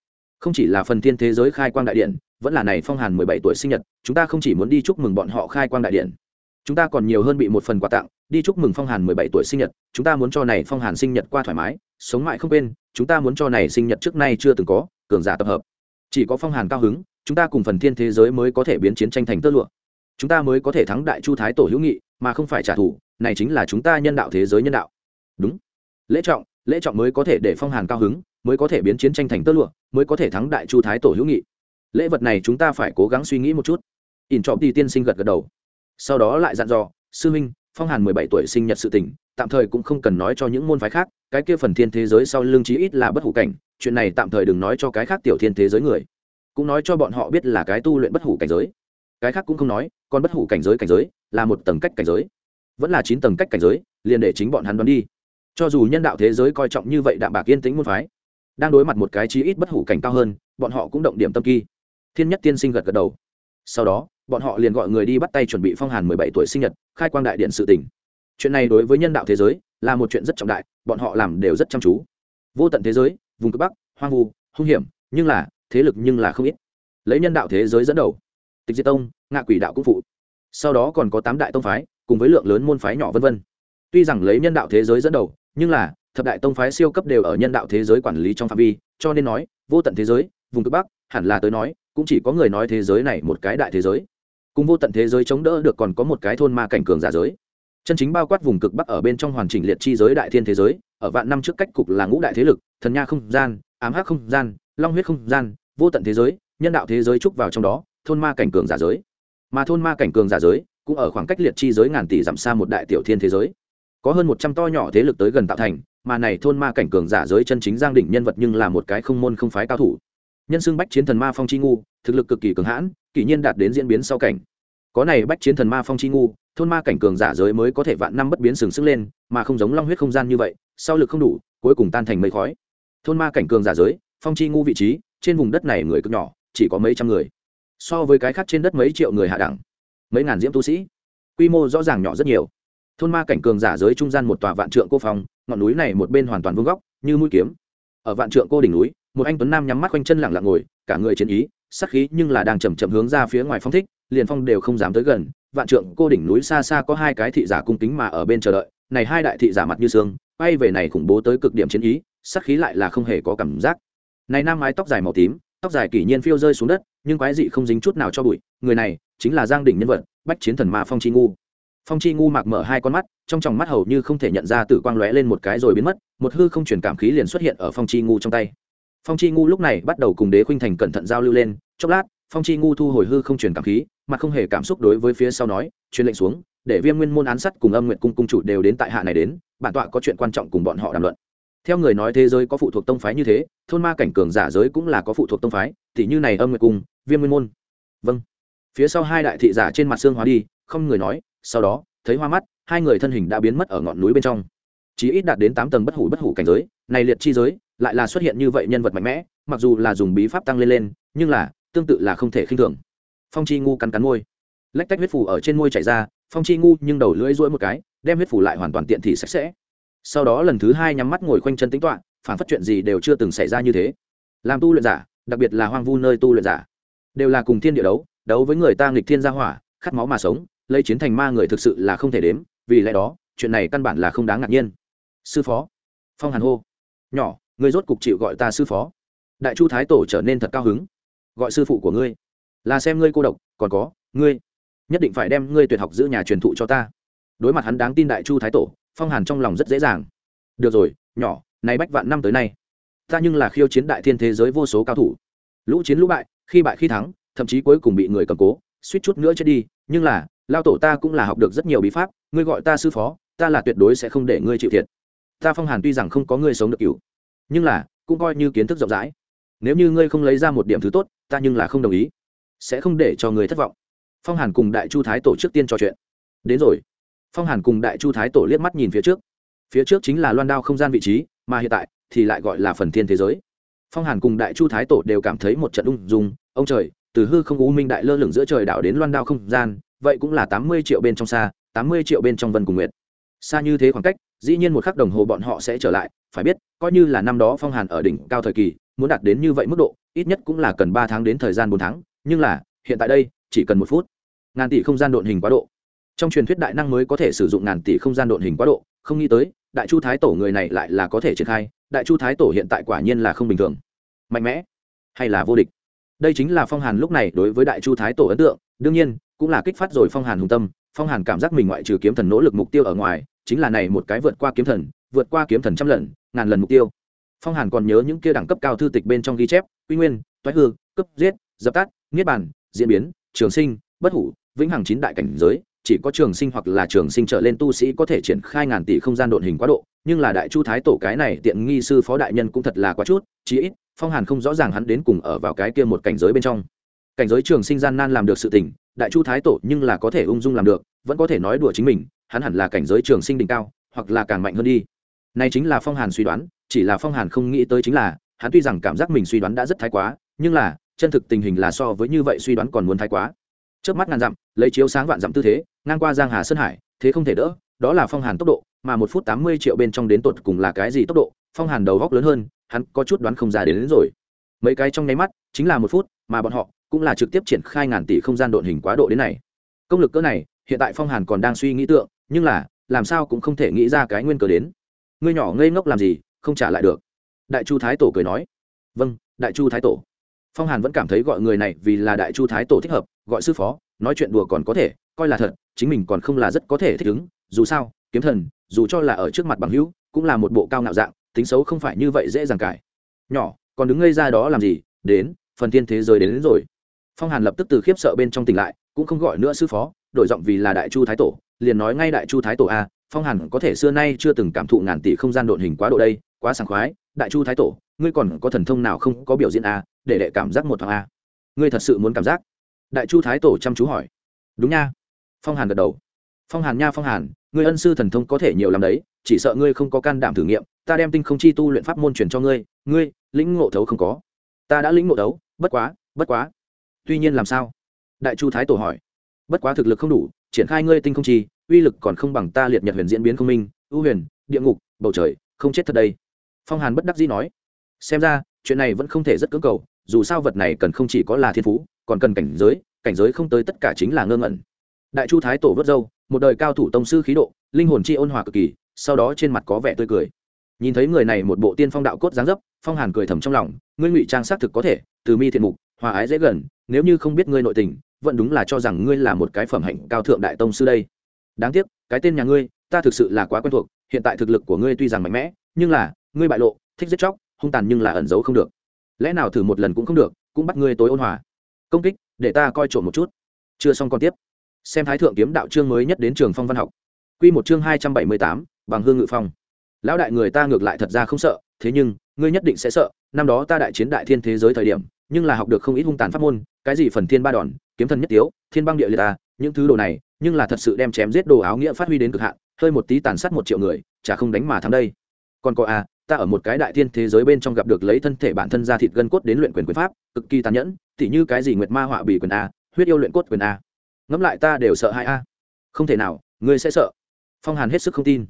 không chỉ là phần thiên thế giới khai quang đại điện, vẫn là này phong hàn mười bảy tuổi sinh nhật, chúng ta không chỉ muốn đi chúc mừng bọn họ khai quang đại điện, chúng ta còn nhiều hơn bị một phần quà tặng, đi chúc mừng phong hàn mười bảy tuổi sinh nhật, chúng ta muốn cho này phong hàn sinh nhật qua thoải mái, sống mãi không quên, chúng ta muốn cho này sinh nhật trước nay chưa từng có, cường giả tập hợp. Chỉ có phong hàn cao hứng, chúng ta cùng phần thiên thế giới mới có thể biến chiến tranh thành tơ lụa. Chúng ta mới có thể thắng đại chu thái tổ hữu nghị, mà không phải trả thù này chính là chúng ta nhân đạo thế giới nhân đạo. Đúng. Lễ trọng lễ trọng mới có thể để phong hàn cao hứng, mới có thể biến chiến tranh thành tơ lụa, mới có thể thắng đại chu thái tổ hữu nghị. Lễ vật này chúng ta phải cố gắng suy nghĩ một chút. Ỉn trọm đi tiên sinh gật gật đầu. Sau đó lại dặn dò, sư minh phong hàn mười bảy tuổi sinh nhật sự tỉnh tạm thời cũng không cần nói cho những môn phái khác, cái kia phần thiên thế giới sau lưng chí ít là bất hủ cảnh, chuyện này tạm thời đừng nói cho cái khác tiểu thiên thế giới người. Cũng nói cho bọn họ biết là cái tu luyện bất hủ cảnh giới. Cái khác cũng không nói, còn bất hủ cảnh giới cảnh giới, là một tầng cách cảnh giới vẫn là chín tầng cách cảnh giới, liền để chính bọn hắn đoán đi. Cho dù nhân đạo thế giới coi trọng như vậy đạm bạc yên tĩnh môn phái, đang đối mặt một cái chí ít bất hủ cảnh cao hơn, bọn họ cũng động điểm tâm kỳ. Thiên nhất tiên sinh gật gật đầu. Sau đó, bọn họ liền gọi người đi bắt tay chuẩn bị phong hàn mười bảy tuổi sinh nhật, khai quang đại điện sự tỉnh chuyện này đối với nhân đạo thế giới là một chuyện rất trọng đại, bọn họ làm đều rất chăm chú. Vô tận thế giới, vùng cực bắc, hoang vu, hung hiểm, nhưng là, thế lực nhưng là không ít. Lấy nhân đạo thế giới dẫn đầu. Tịch diệt tông, ngạ quỷ đạo cũng phụ. Sau đó còn có tám đại tông phái cùng với lượng lớn môn phái nhỏ vân vân. Tuy rằng lấy nhân đạo thế giới dẫn đầu, nhưng là, thập đại tông phái siêu cấp đều ở nhân đạo thế giới quản lý trong phạm vi, cho nên nói, vô tận thế giới, vùng cực bắc, hẳn là tới nói, cũng chỉ có người nói thế giới này một cái đại thế giới. Cùng vô tận thế giới chống đỡ được còn có một cái thôn ma cảnh cường giả giới. Chân chính bao quát vùng cực bắc ở bên trong hoàn chỉnh liệt chi giới đại thiên thế giới, ở vạn năm trước cách cục là ngũ đại thế lực, thần nha không gian, ám hắc không gian, long huyết không gian, vô tận thế giới, nhân đạo thế giới trúc vào trong đó, thôn ma cảnh cường giả giới. Mà thôn ma cảnh cường giả giới cũng ở khoảng cách liệt chi giới ngàn tỷ dặm xa một đại tiểu thiên thế giới. Có hơn một trăm to nhỏ thế lực tới gần tạo thành, mà này thôn ma cảnh cường giả giới chân chính giang đỉnh nhân vật nhưng là một cái không môn không phái cao thủ. Nhân xưng bách chiến thần ma phong chi ngu, thực lực cực kỳ cường hãn, kỷ nhiên đạt đến diễn biến sau cảnh. Có này bách chiến thần ma phong chi ngu, thôn ma cảnh cường giả giới mới có thể vạn năm bất biến sừng sức lên, mà không giống long huyết không gian như vậy, sau lực không đủ, cuối cùng tan thành mây khói. Thôn ma cảnh cường giả giới, phong chi ngu vị trí, trên vùng đất này người cực nhỏ, chỉ có mấy trăm người. So với cái khác trên đất mấy triệu người hạ đẳng mấy ngàn diễm tu sĩ. Quy mô rõ ràng nhỏ rất nhiều. Thôn ma cảnh cường giả giới trung gian một tòa vạn trượng cô phòng, ngọn núi này một bên hoàn toàn vương góc, như mũi kiếm. Ở vạn trượng cô đỉnh núi, một anh tuấn nam nhắm mắt quanh chân lặng lặng ngồi, cả người chiến ý, sắc khí nhưng là đang chầm chậm hướng ra phía ngoài phong thích, liền phong đều không dám tới gần. Vạn trượng cô đỉnh núi xa xa có hai cái thị giả cung kính mà ở bên chờ đợi, này hai đại thị giả mặt như xương bay về này khủng bố tới cực điểm chiến ý, sắc khí lại là không hề có cảm giác. Này nam mái tóc dài màu tím, tóc dài kỷ nhiên phiêu rơi xuống đất, nhưng quái dị không dính chút nào cho bụi, người này chính là giang đỉnh nhân vật, bách chiến thần ma phong chi ngu. Phong chi ngu mạc mở hai con mắt, trong tròng mắt hầu như không thể nhận ra tử quang lóe lên một cái rồi biến mất, một hư không truyền cảm khí liền xuất hiện ở phong chi ngu trong tay. Phong chi ngu lúc này bắt đầu cùng đế khuynh thành cẩn thận giao lưu lên, chốc lát, phong chi ngu thu hồi hư không truyền cảm khí, mà không hề cảm xúc đối với phía sau nói, truyền lệnh xuống, để viêm nguyên môn án sắt cùng âm nguyện cung cung chủ đều đến tại hạ này đến, bản tọa có chuyện quan trọng cùng bọn họ đàm luận. Theo người nói thế giới có phụ thuộc tông phái như thế, thôn ma cảnh cường giả giới cũng là có phụ thuộc tông phái thì như này âm nguyện cung, viêm nguyên môn. Vâng phía sau hai đại thị giả trên mặt xương hóa đi, không người nói, sau đó, thấy hoa mắt, hai người thân hình đã biến mất ở ngọn núi bên trong. Chỉ ít đạt đến tám tầng bất hủ bất hủ cảnh giới, này liệt chi giới, lại là xuất hiện như vậy nhân vật mạnh mẽ, mặc dù là dùng bí pháp tăng lên lên, nhưng là, tương tự là không thể khinh thường. Phong chi ngu cắn cắn môi. Lách tách huyết phủ ở trên môi chảy ra, phong chi ngu nhưng đầu lưỡi rỗi một cái, đem huyết phủ lại hoàn toàn tiện thị sạch sẽ. Sau đó lần thứ hai nhắm mắt ngồi khoanh chân tính toạ phản phát chuyện gì đều chưa từng xảy ra như thế. Làm tu luyện giả, đặc biệt là hoang vu nơi tu luyện giả, đều là cùng thiên địa đấu đấu với người ta nghịch thiên gia hỏa, khát máu mà sống, lấy chiến thành ma người thực sự là không thể đếm, vì lẽ đó, chuyện này căn bản là không đáng ngạc nhiên. Sư phó, phong hàn hô, nhỏ người rốt cục chịu gọi ta sư phó. Đại chu thái tổ trở nên thật cao hứng, gọi sư phụ của ngươi, là xem ngươi cô độc, còn có, ngươi, nhất định phải đem ngươi tuyệt học giữ nhà truyền thụ cho ta. Đối mặt hắn đáng tin đại chu thái tổ, phong hàn trong lòng rất dễ dàng. Được rồi, nhỏ này bách vạn năm tới nay, ta nhưng là khiêu chiến đại thiên thế giới vô số cao thủ. Lũ chiến lũ bại, khi bại khi thắng thậm chí cuối cùng bị người cầm cố, suýt chút nữa chết đi, nhưng là, lao tổ ta cũng là học được rất nhiều bí pháp, ngươi gọi ta sư phó, ta là tuyệt đối sẽ không để ngươi chịu thiệt. Ta phong hàn tuy rằng không có ngươi sống được cửu, nhưng là, cũng coi như kiến thức rộng rãi. Nếu như ngươi không lấy ra một điểm thứ tốt, ta nhưng là không đồng ý, sẽ không để cho người thất vọng. Phong hàn cùng đại chu thái tổ trước tiên trò chuyện. Đến rồi. Phong hàn cùng đại chu thái tổ liếc mắt nhìn phía trước. Phía trước chính là loan đao không gian vị trí, mà hiện tại thì lại gọi là phần thiên thế giới. Phong hàn cùng đại chu thái tổ đều cảm thấy một trận ung dung. Ông trời từ hư không u minh đại lơ lửng giữa trời đảo đến loan đao không gian, vậy cũng là tám mươi triệu bên trong xa, tám mươi triệu bên trong vân cùng nguyệt. Xa như thế khoảng cách, dĩ nhiên một khắc đồng hồ bọn họ sẽ trở lại, phải biết, coi như là năm đó phong hàn ở đỉnh cao thời kỳ, muốn đạt đến như vậy mức độ, ít nhất cũng là cần ba tháng đến thời gian bốn tháng, nhưng là, hiện tại đây, chỉ cần một phút. Ngàn tỷ không gian độn hình quá độ. Trong truyền thuyết đại năng mới có thể sử dụng ngàn tỷ không gian độn hình quá độ, không nghĩ tới, đại chu thái tổ người này lại là có thể triển khai, đại chu thái tổ hiện tại quả nhiên là không bình thường. Mạnh mẽ hay là vô địch? Đây chính là phong hàn lúc này đối với đại chu thái tổ ấn tượng, đương nhiên, cũng là kích phát rồi phong hàn hùng tâm, phong hàn cảm giác mình ngoại trừ kiếm thần nỗ lực mục tiêu ở ngoài, chính là này một cái vượt qua kiếm thần, vượt qua kiếm thần trăm lần, ngàn lần mục tiêu. Phong hàn còn nhớ những kia đẳng cấp cao thư tịch bên trong ghi chép, quy nguyên, toái hư, cấp giết, dập tắt, niết bàn, diễn biến, trường sinh, bất hủ, vĩnh hằng chín đại cảnh giới, chỉ có trường sinh hoặc là trường sinh trở lên tu sĩ có thể triển khai ngàn tỷ không gian độn hình quá độ, nhưng là đại chu thái tổ cái này tiện nghi sư phó đại nhân cũng thật là quá chút, chí ít phong hàn không rõ ràng hắn đến cùng ở vào cái kia một cảnh giới bên trong. Cảnh giới trường sinh gian nan làm được sự tình, đại chu thái tổ nhưng là có thể ung dung làm được, vẫn có thể nói đùa chính mình, hắn hẳn là cảnh giới trường sinh đỉnh cao, hoặc là càng mạnh hơn đi. Này chính là phong hàn suy đoán, chỉ là phong hàn không nghĩ tới chính là, hắn tuy rằng cảm giác mình suy đoán đã rất thái quá, nhưng là, chân thực tình hình là so với như vậy suy đoán còn muốn thái quá. Trước mắt ngàn dặm, lấy chiếu sáng vạn dặm tư thế, ngang qua giang hà sơn hải, thế không thể đỡ, đó là phong hàn tốc độ, mà một phút tám mươi triệu bên trong đến tột cùng là cái gì tốc độ, phong hàn đầu góc lớn hơn hắn có chút đoán không ra đến, đến rồi. Mấy cái trong nháy mắt chính là một phút mà bọn họ cũng là trực tiếp triển khai ngàn tỷ không gian độn hình quá độ đến này. Công lực cỡ này hiện tại phong hàn còn đang suy nghĩ tượng nhưng là làm sao cũng không thể nghĩ ra cái nguyên cớ đến. Ngươi nhỏ ngây ngốc làm gì không trả lại được. Đại chu thái tổ cười nói. Vâng đại chu thái tổ. Phong hàn vẫn cảm thấy gọi người này vì là đại chu thái tổ thích hợp gọi sư phó nói chuyện đùa còn có thể coi là thật chính mình còn không là rất có thể thích ứng dù sao kiếm thần dù cho là ở trước mặt bằng hữu cũng là một bộ cao ngạo dạng tính xấu không phải như vậy dễ dàng cải. Nhỏ còn đứng ngây ra đó làm gì? Đến phần thiên thế giới đến, đến rồi. Phong hàn lập tức từ khiếp sợ bên trong tỉnh lại cũng không gọi nữa sư phó đổi giọng vì là đại chu thái tổ liền nói ngay đại chu thái tổ a phong hàn có thể xưa nay chưa từng cảm thụ ngàn tỷ không gian độn hình quá độ đây quá sảng khoái. Đại chu thái tổ ngươi còn có thần thông nào không có biểu diễn a để đệ cảm giác một thằng a? Ngươi thật sự muốn cảm giác? Đại chu thái tổ chăm chú hỏi. Đúng nha. Phong hàn gật đầu. Phong hàn nha phong hàn ngươi ân sư thần thông có thể nhiều làm đấy chỉ sợ ngươi không có can đảm thử nghiệm ta đem tinh không chi tu luyện pháp môn truyền cho ngươi ngươi, lĩnh ngộ thấu không có. Ta đã lĩnh ngộ thấu, bất quá bất quá. Tuy nhiên làm sao? Đại chu thái tổ hỏi. Bất quá thực lực không đủ, triển khai ngươi tinh không chi, uy lực còn không bằng ta liệt nhật huyền diễn biến không minh, ưu huyền, địa ngục, bầu trời, không chết thật đây. Phong hàn bất đắc dĩ nói. Xem ra, chuyện này vẫn không thể rất cưỡng cầu, dù sao vật này cần không chỉ có là thiên phú, còn cần cảnh giới cảnh giới không tới tất cả chính là ngơ ngẩn. Đại chu thái tổ vớt dâu một đời cao thủ tông sư khí độ, linh hồn chi ôn hòa cực kỳ, sau đó trên mặt có vẻ tươi cười nhìn thấy người này một bộ tiên phong đạo cốt dáng dấp, phong hàn cười thầm trong lòng, ngươi ngụy trang xác thực có thể, từ mi thiện mục, hòa ái dễ gần, nếu như không biết ngươi nội tình, vẫn đúng là cho rằng ngươi là một cái phẩm hạnh cao thượng đại tông sư đây. Đáng tiếc, cái tên nhà ngươi, ta thực sự là quá quen thuộc, hiện tại thực lực của ngươi tuy rằng mạnh mẽ, nhưng là, ngươi bại lộ, thích giết chóc, hung tàn nhưng là ẩn giấu không được. Lẽ nào thử một lần cũng không được, cũng bắt ngươi tối ôn hòa. Công kích, để ta coi trộm một chút. Chưa xong còn tiếp. Xem thái thượng kiếm đạo chương mới nhất đến trường phong văn học. Quy một chương hai trăm bảy mươi tám, bằng hương ngự phong lão đại người ta ngược lại thật ra không sợ, thế nhưng, ngươi nhất định sẽ sợ, năm đó ta đại chiến đại thiên thế giới thời điểm, nhưng là học được không ít hung tàn pháp môn, cái gì phần thiên ba đòn, kiếm thần nhất tiếu, thiên băng địa liệt ta những thứ đồ này, nhưng là thật sự đem chém giết đồ áo nghĩa phát huy đến cực hạn, hơi một tí tàn sát một triệu người, chả không đánh mà thắng đây. Còn có à ta ở một cái đại thiên thế giới bên trong gặp được lấy thân thể bản thân ra thịt gân cốt đến luyện quyền quyền pháp, cực kỳ tàn nhẫn, tỉ như cái gì nguyệt ma họa bì quyền a huyết yêu luyện cốt quyền a ngẫm lại ta đều sợ hai a. Không thể nào, ngươi sẽ sợ. Phong hàn hết sức không tin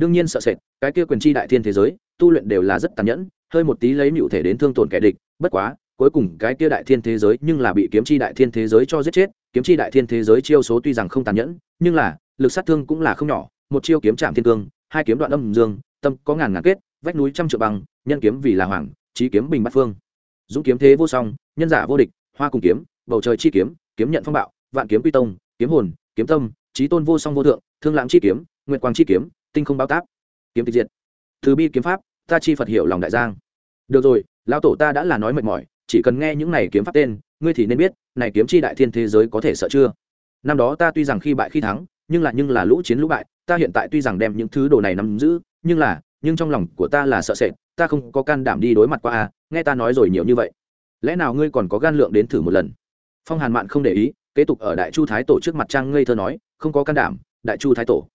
đương nhiên sợ sệt, cái kia quyền chi đại thiên thế giới, tu luyện đều là rất tàn nhẫn, hơi một tí lấy mưu thể đến thương tổn kẻ địch, bất quá, cuối cùng cái kia đại thiên thế giới nhưng là bị kiếm chi đại thiên thế giới cho giết chết, kiếm chi đại thiên thế giới chiêu số tuy rằng không tàn nhẫn, nhưng là, lực sát thương cũng là không nhỏ, một chiêu kiếm trạm thiên cương, hai kiếm đoạn âm dương, tâm có ngàn ngàn kết, vách núi trăm triệu bằng, nhân kiếm vì là hoàng trí kiếm bình bát phương. Dũng kiếm thế vô song, nhân giả vô địch, hoa cùng kiếm, bầu trời chi kiếm kiếm nhận phong bạo, vạn kiếm quy tông, kiếm hồn, kiếm tâm trí tôn vô song vô thượng, thương lãng chi kiếm nguyện quang chi kiếm tinh không bao táp, kiếm tịch diệt. Từ bi kiếm pháp, ta chi phật hiểu lòng đại giang. Được rồi, lão tổ ta đã là nói mệt mỏi, chỉ cần nghe những này kiếm pháp tên, ngươi thì nên biết, này kiếm chi đại thiên thế giới có thể sợ chưa? Năm đó ta tuy rằng khi bại khi thắng, nhưng là nhưng là lũ chiến lũ bại, ta hiện tại tuy rằng đem những thứ đồ này nắm giữ, nhưng là, nhưng trong lòng của ta là sợ sệt, ta không có can đảm đi đối mặt qua a nghe ta nói rồi nhiều như vậy. Lẽ nào ngươi còn có gan lượng đến thử một lần? Phong hàn mạn không để ý, kế tục ở đại chu thái tổ trước mặt trang ngây thơ nói, không có can đảm, đại chu thái tổ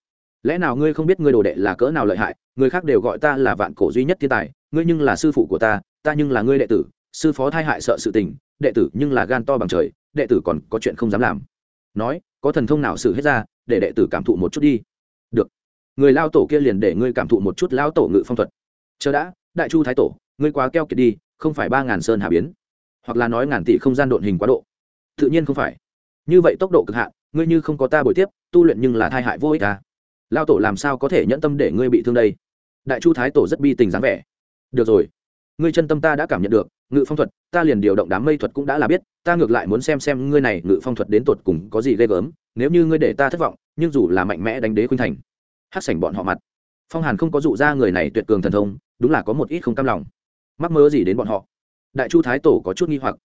lẽ nào ngươi không biết ngươi đồ đệ là cỡ nào lợi hại, người khác đều gọi ta là vạn cổ duy nhất thiên tài, ngươi nhưng là sư phụ của ta ta nhưng là ngươi đệ tử, sư phó thai hại sợ sự tình, đệ tử nhưng là gan to bằng trời, đệ tử còn có chuyện không dám làm. Nói, có thần thông nào xử hết ra, để đệ tử cảm thụ một chút đi. Được. Người lao tổ kia liền để ngươi cảm thụ một chút lao tổ ngự phong thuật. Chờ đã, đại chu thái tổ, ngươi quá keo kiệt đi, không phải ba ngàn sơn hà biến, hoặc là nói ngàn tỷ không gian độn hình quá độ. Tự nhiên không phải. Như vậy tốc độ cực hạn, ngươi như không có ta bồi tiếp, tu luyện nhưng là thai hại vô ích ta lao tổ làm sao có thể nhẫn tâm để ngươi bị thương đây? Đại chu thái tổ rất bi tình dáng vẻ. Được rồi, ngươi chân tâm ta đã cảm nhận được, ngự phong thuật, ta liền điều động đám mây thuật cũng đã là biết, ta ngược lại muốn xem xem ngươi này ngự phong thuật đến tột cùng có gì ghê gớm, nếu như ngươi để ta thất vọng, nhưng dù là mạnh mẽ đánh đế khuynh thành hát sảnh bọn họ mặt. Phong hàn không có dụ ra người này tuyệt cường thần thông, đúng là có một ít không cam lòng. Mắc mơ gì đến bọn họ? Đại chu thái tổ có chút nghi hoặc.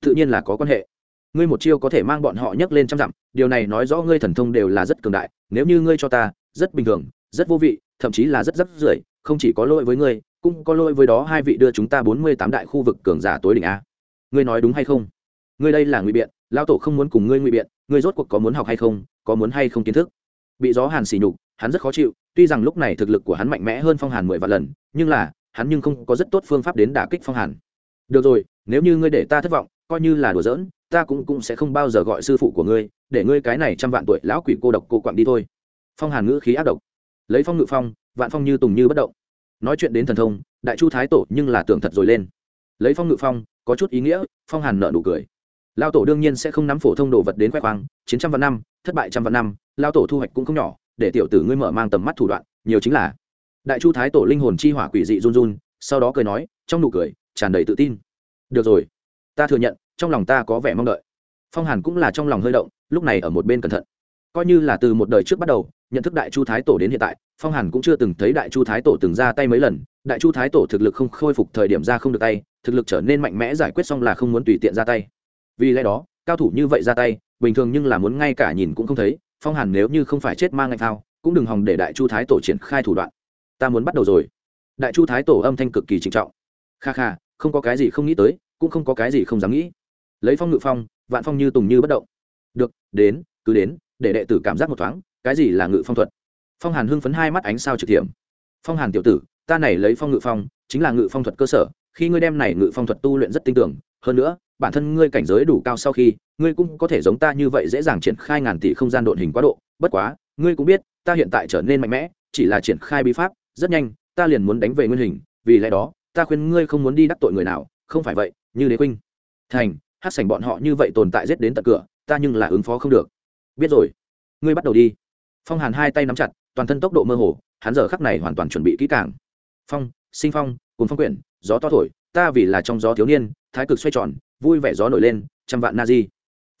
Tự nhiên là có quan hệ. Ngươi một chiêu có thể mang bọn họ nhấc lên trăm dặm, điều này nói rõ ngươi thần thông đều là rất cường đại, nếu như ngươi cho ta rất bình thường, rất vô vị, thậm chí là rất rất rưởi, không chỉ có lỗi với ngươi, cũng có lỗi với đó hai vị đưa chúng ta bốn mươi tám đại khu vực cường giả tối đỉnh a. Ngươi nói đúng hay không? Ngươi đây là ngụy biện lao tổ không muốn cùng ngươi ngụy biện, ngươi rốt cuộc có muốn học hay không, có muốn hay không kiến thức? Bị gió hàn xỉ nhục, hắn rất khó chịu, tuy rằng lúc này thực lực của hắn mạnh mẽ hơn phong hàn mười vạn lần, nhưng là, hắn nhưng không có rất tốt phương pháp đến đả kích phong hàn. Được rồi, nếu như ngươi để ta thất vọng, coi như là đùa giỡn, ta cũng cũng sẽ không bao giờ gọi sư phụ của ngươi, để ngươi cái này trăm vạn tuổi lão quỷ cô độc cô quặng đi thôi phong hàn ngữ khí ác độc. Lấy phong ngự phong, vạn phong như tùng như bất động. Nói chuyện đến thần thông, đại chu thái tổ nhưng là tưởng thật rồi lên. Lấy phong ngự phong, có chút ý nghĩa, phong hàn nợ nụ cười. Lao tổ đương nhiên sẽ không nắm phổ thông đồ vật đến khoe khoang, chiến trăm vạn năm, thất bại trăm vạn năm, lao tổ thu hoạch cũng không nhỏ, để tiểu tử ngươi mở mang tầm mắt thủ đoạn, nhiều chính là. Đại chu thái tổ linh hồn chi hỏa quỷ dị run run, sau đó cười nói, trong nụ cười, tràn đầy tự tin. Được rồi, ta thừa nhận, trong lòng ta có vẻ mong đợi. Phong hàn cũng là trong lòng hơi động, lúc này ở một bên cẩn thận coi như là từ một đời trước bắt đầu, nhận thức đại chu thái tổ đến hiện tại, phong hàn cũng chưa từng thấy đại chu thái tổ từng ra tay mấy lần. Đại chu thái tổ thực lực không khôi phục thời điểm ra không được tay, thực lực trở nên mạnh mẽ giải quyết xong là không muốn tùy tiện ra tay. Vì lẽ đó, cao thủ như vậy ra tay, bình thường nhưng là muốn ngay cả nhìn cũng không thấy, phong hàn nếu như không phải chết mang ngạch thao, cũng đừng hòng để đại chu thái tổ triển khai thủ đoạn. Ta muốn bắt đầu rồi. Đại chu thái tổ âm thanh cực kỳ trịnh trọng. Kha kha, không có cái gì không nghĩ tới, cũng không có cái gì không dám nghĩ. Lấy phong ngự phong, vạn phong như tùng như bất động. Được, đến, cứ đến để đệ tử cảm giác một thoáng cái gì là ngự phong thuật? Phong hàn hưng phấn hai mắt ánh sao trực tiệm, phong hàn tiểu tử ta này lấy phong ngự phong chính là ngự phong thuật cơ sở khi ngươi đem này ngự phong thuật tu luyện rất tinh tưởng hơn nữa bản thân ngươi cảnh giới đủ cao sau khi ngươi cũng có thể giống ta như vậy dễ dàng triển khai ngàn tỷ không gian độn hình quá độ. Bất quá ngươi cũng biết ta hiện tại trở nên mạnh mẽ chỉ là triển khai bí pháp rất nhanh ta liền muốn đánh về nguyên hình vì lẽ đó ta khuyên ngươi không muốn đi đắc tội người nào không phải vậy như đế huynh. Thành hát sảnh bọn họ như vậy tồn tại giết đến tận cửa ta nhưng là ứng phó không được biết rồi. Ngươi bắt đầu đi. Phong hàn hai tay nắm chặt, toàn thân tốc độ mơ hồ, hắn giờ khắc này hoàn toàn chuẩn bị kỹ càng. Phong, sinh phong cùng phong quyển, gió to thổi, ta vì là trong gió thiếu niên, thái cực xoay tròn, vui vẻ gió nổi lên, trăm vạn na di.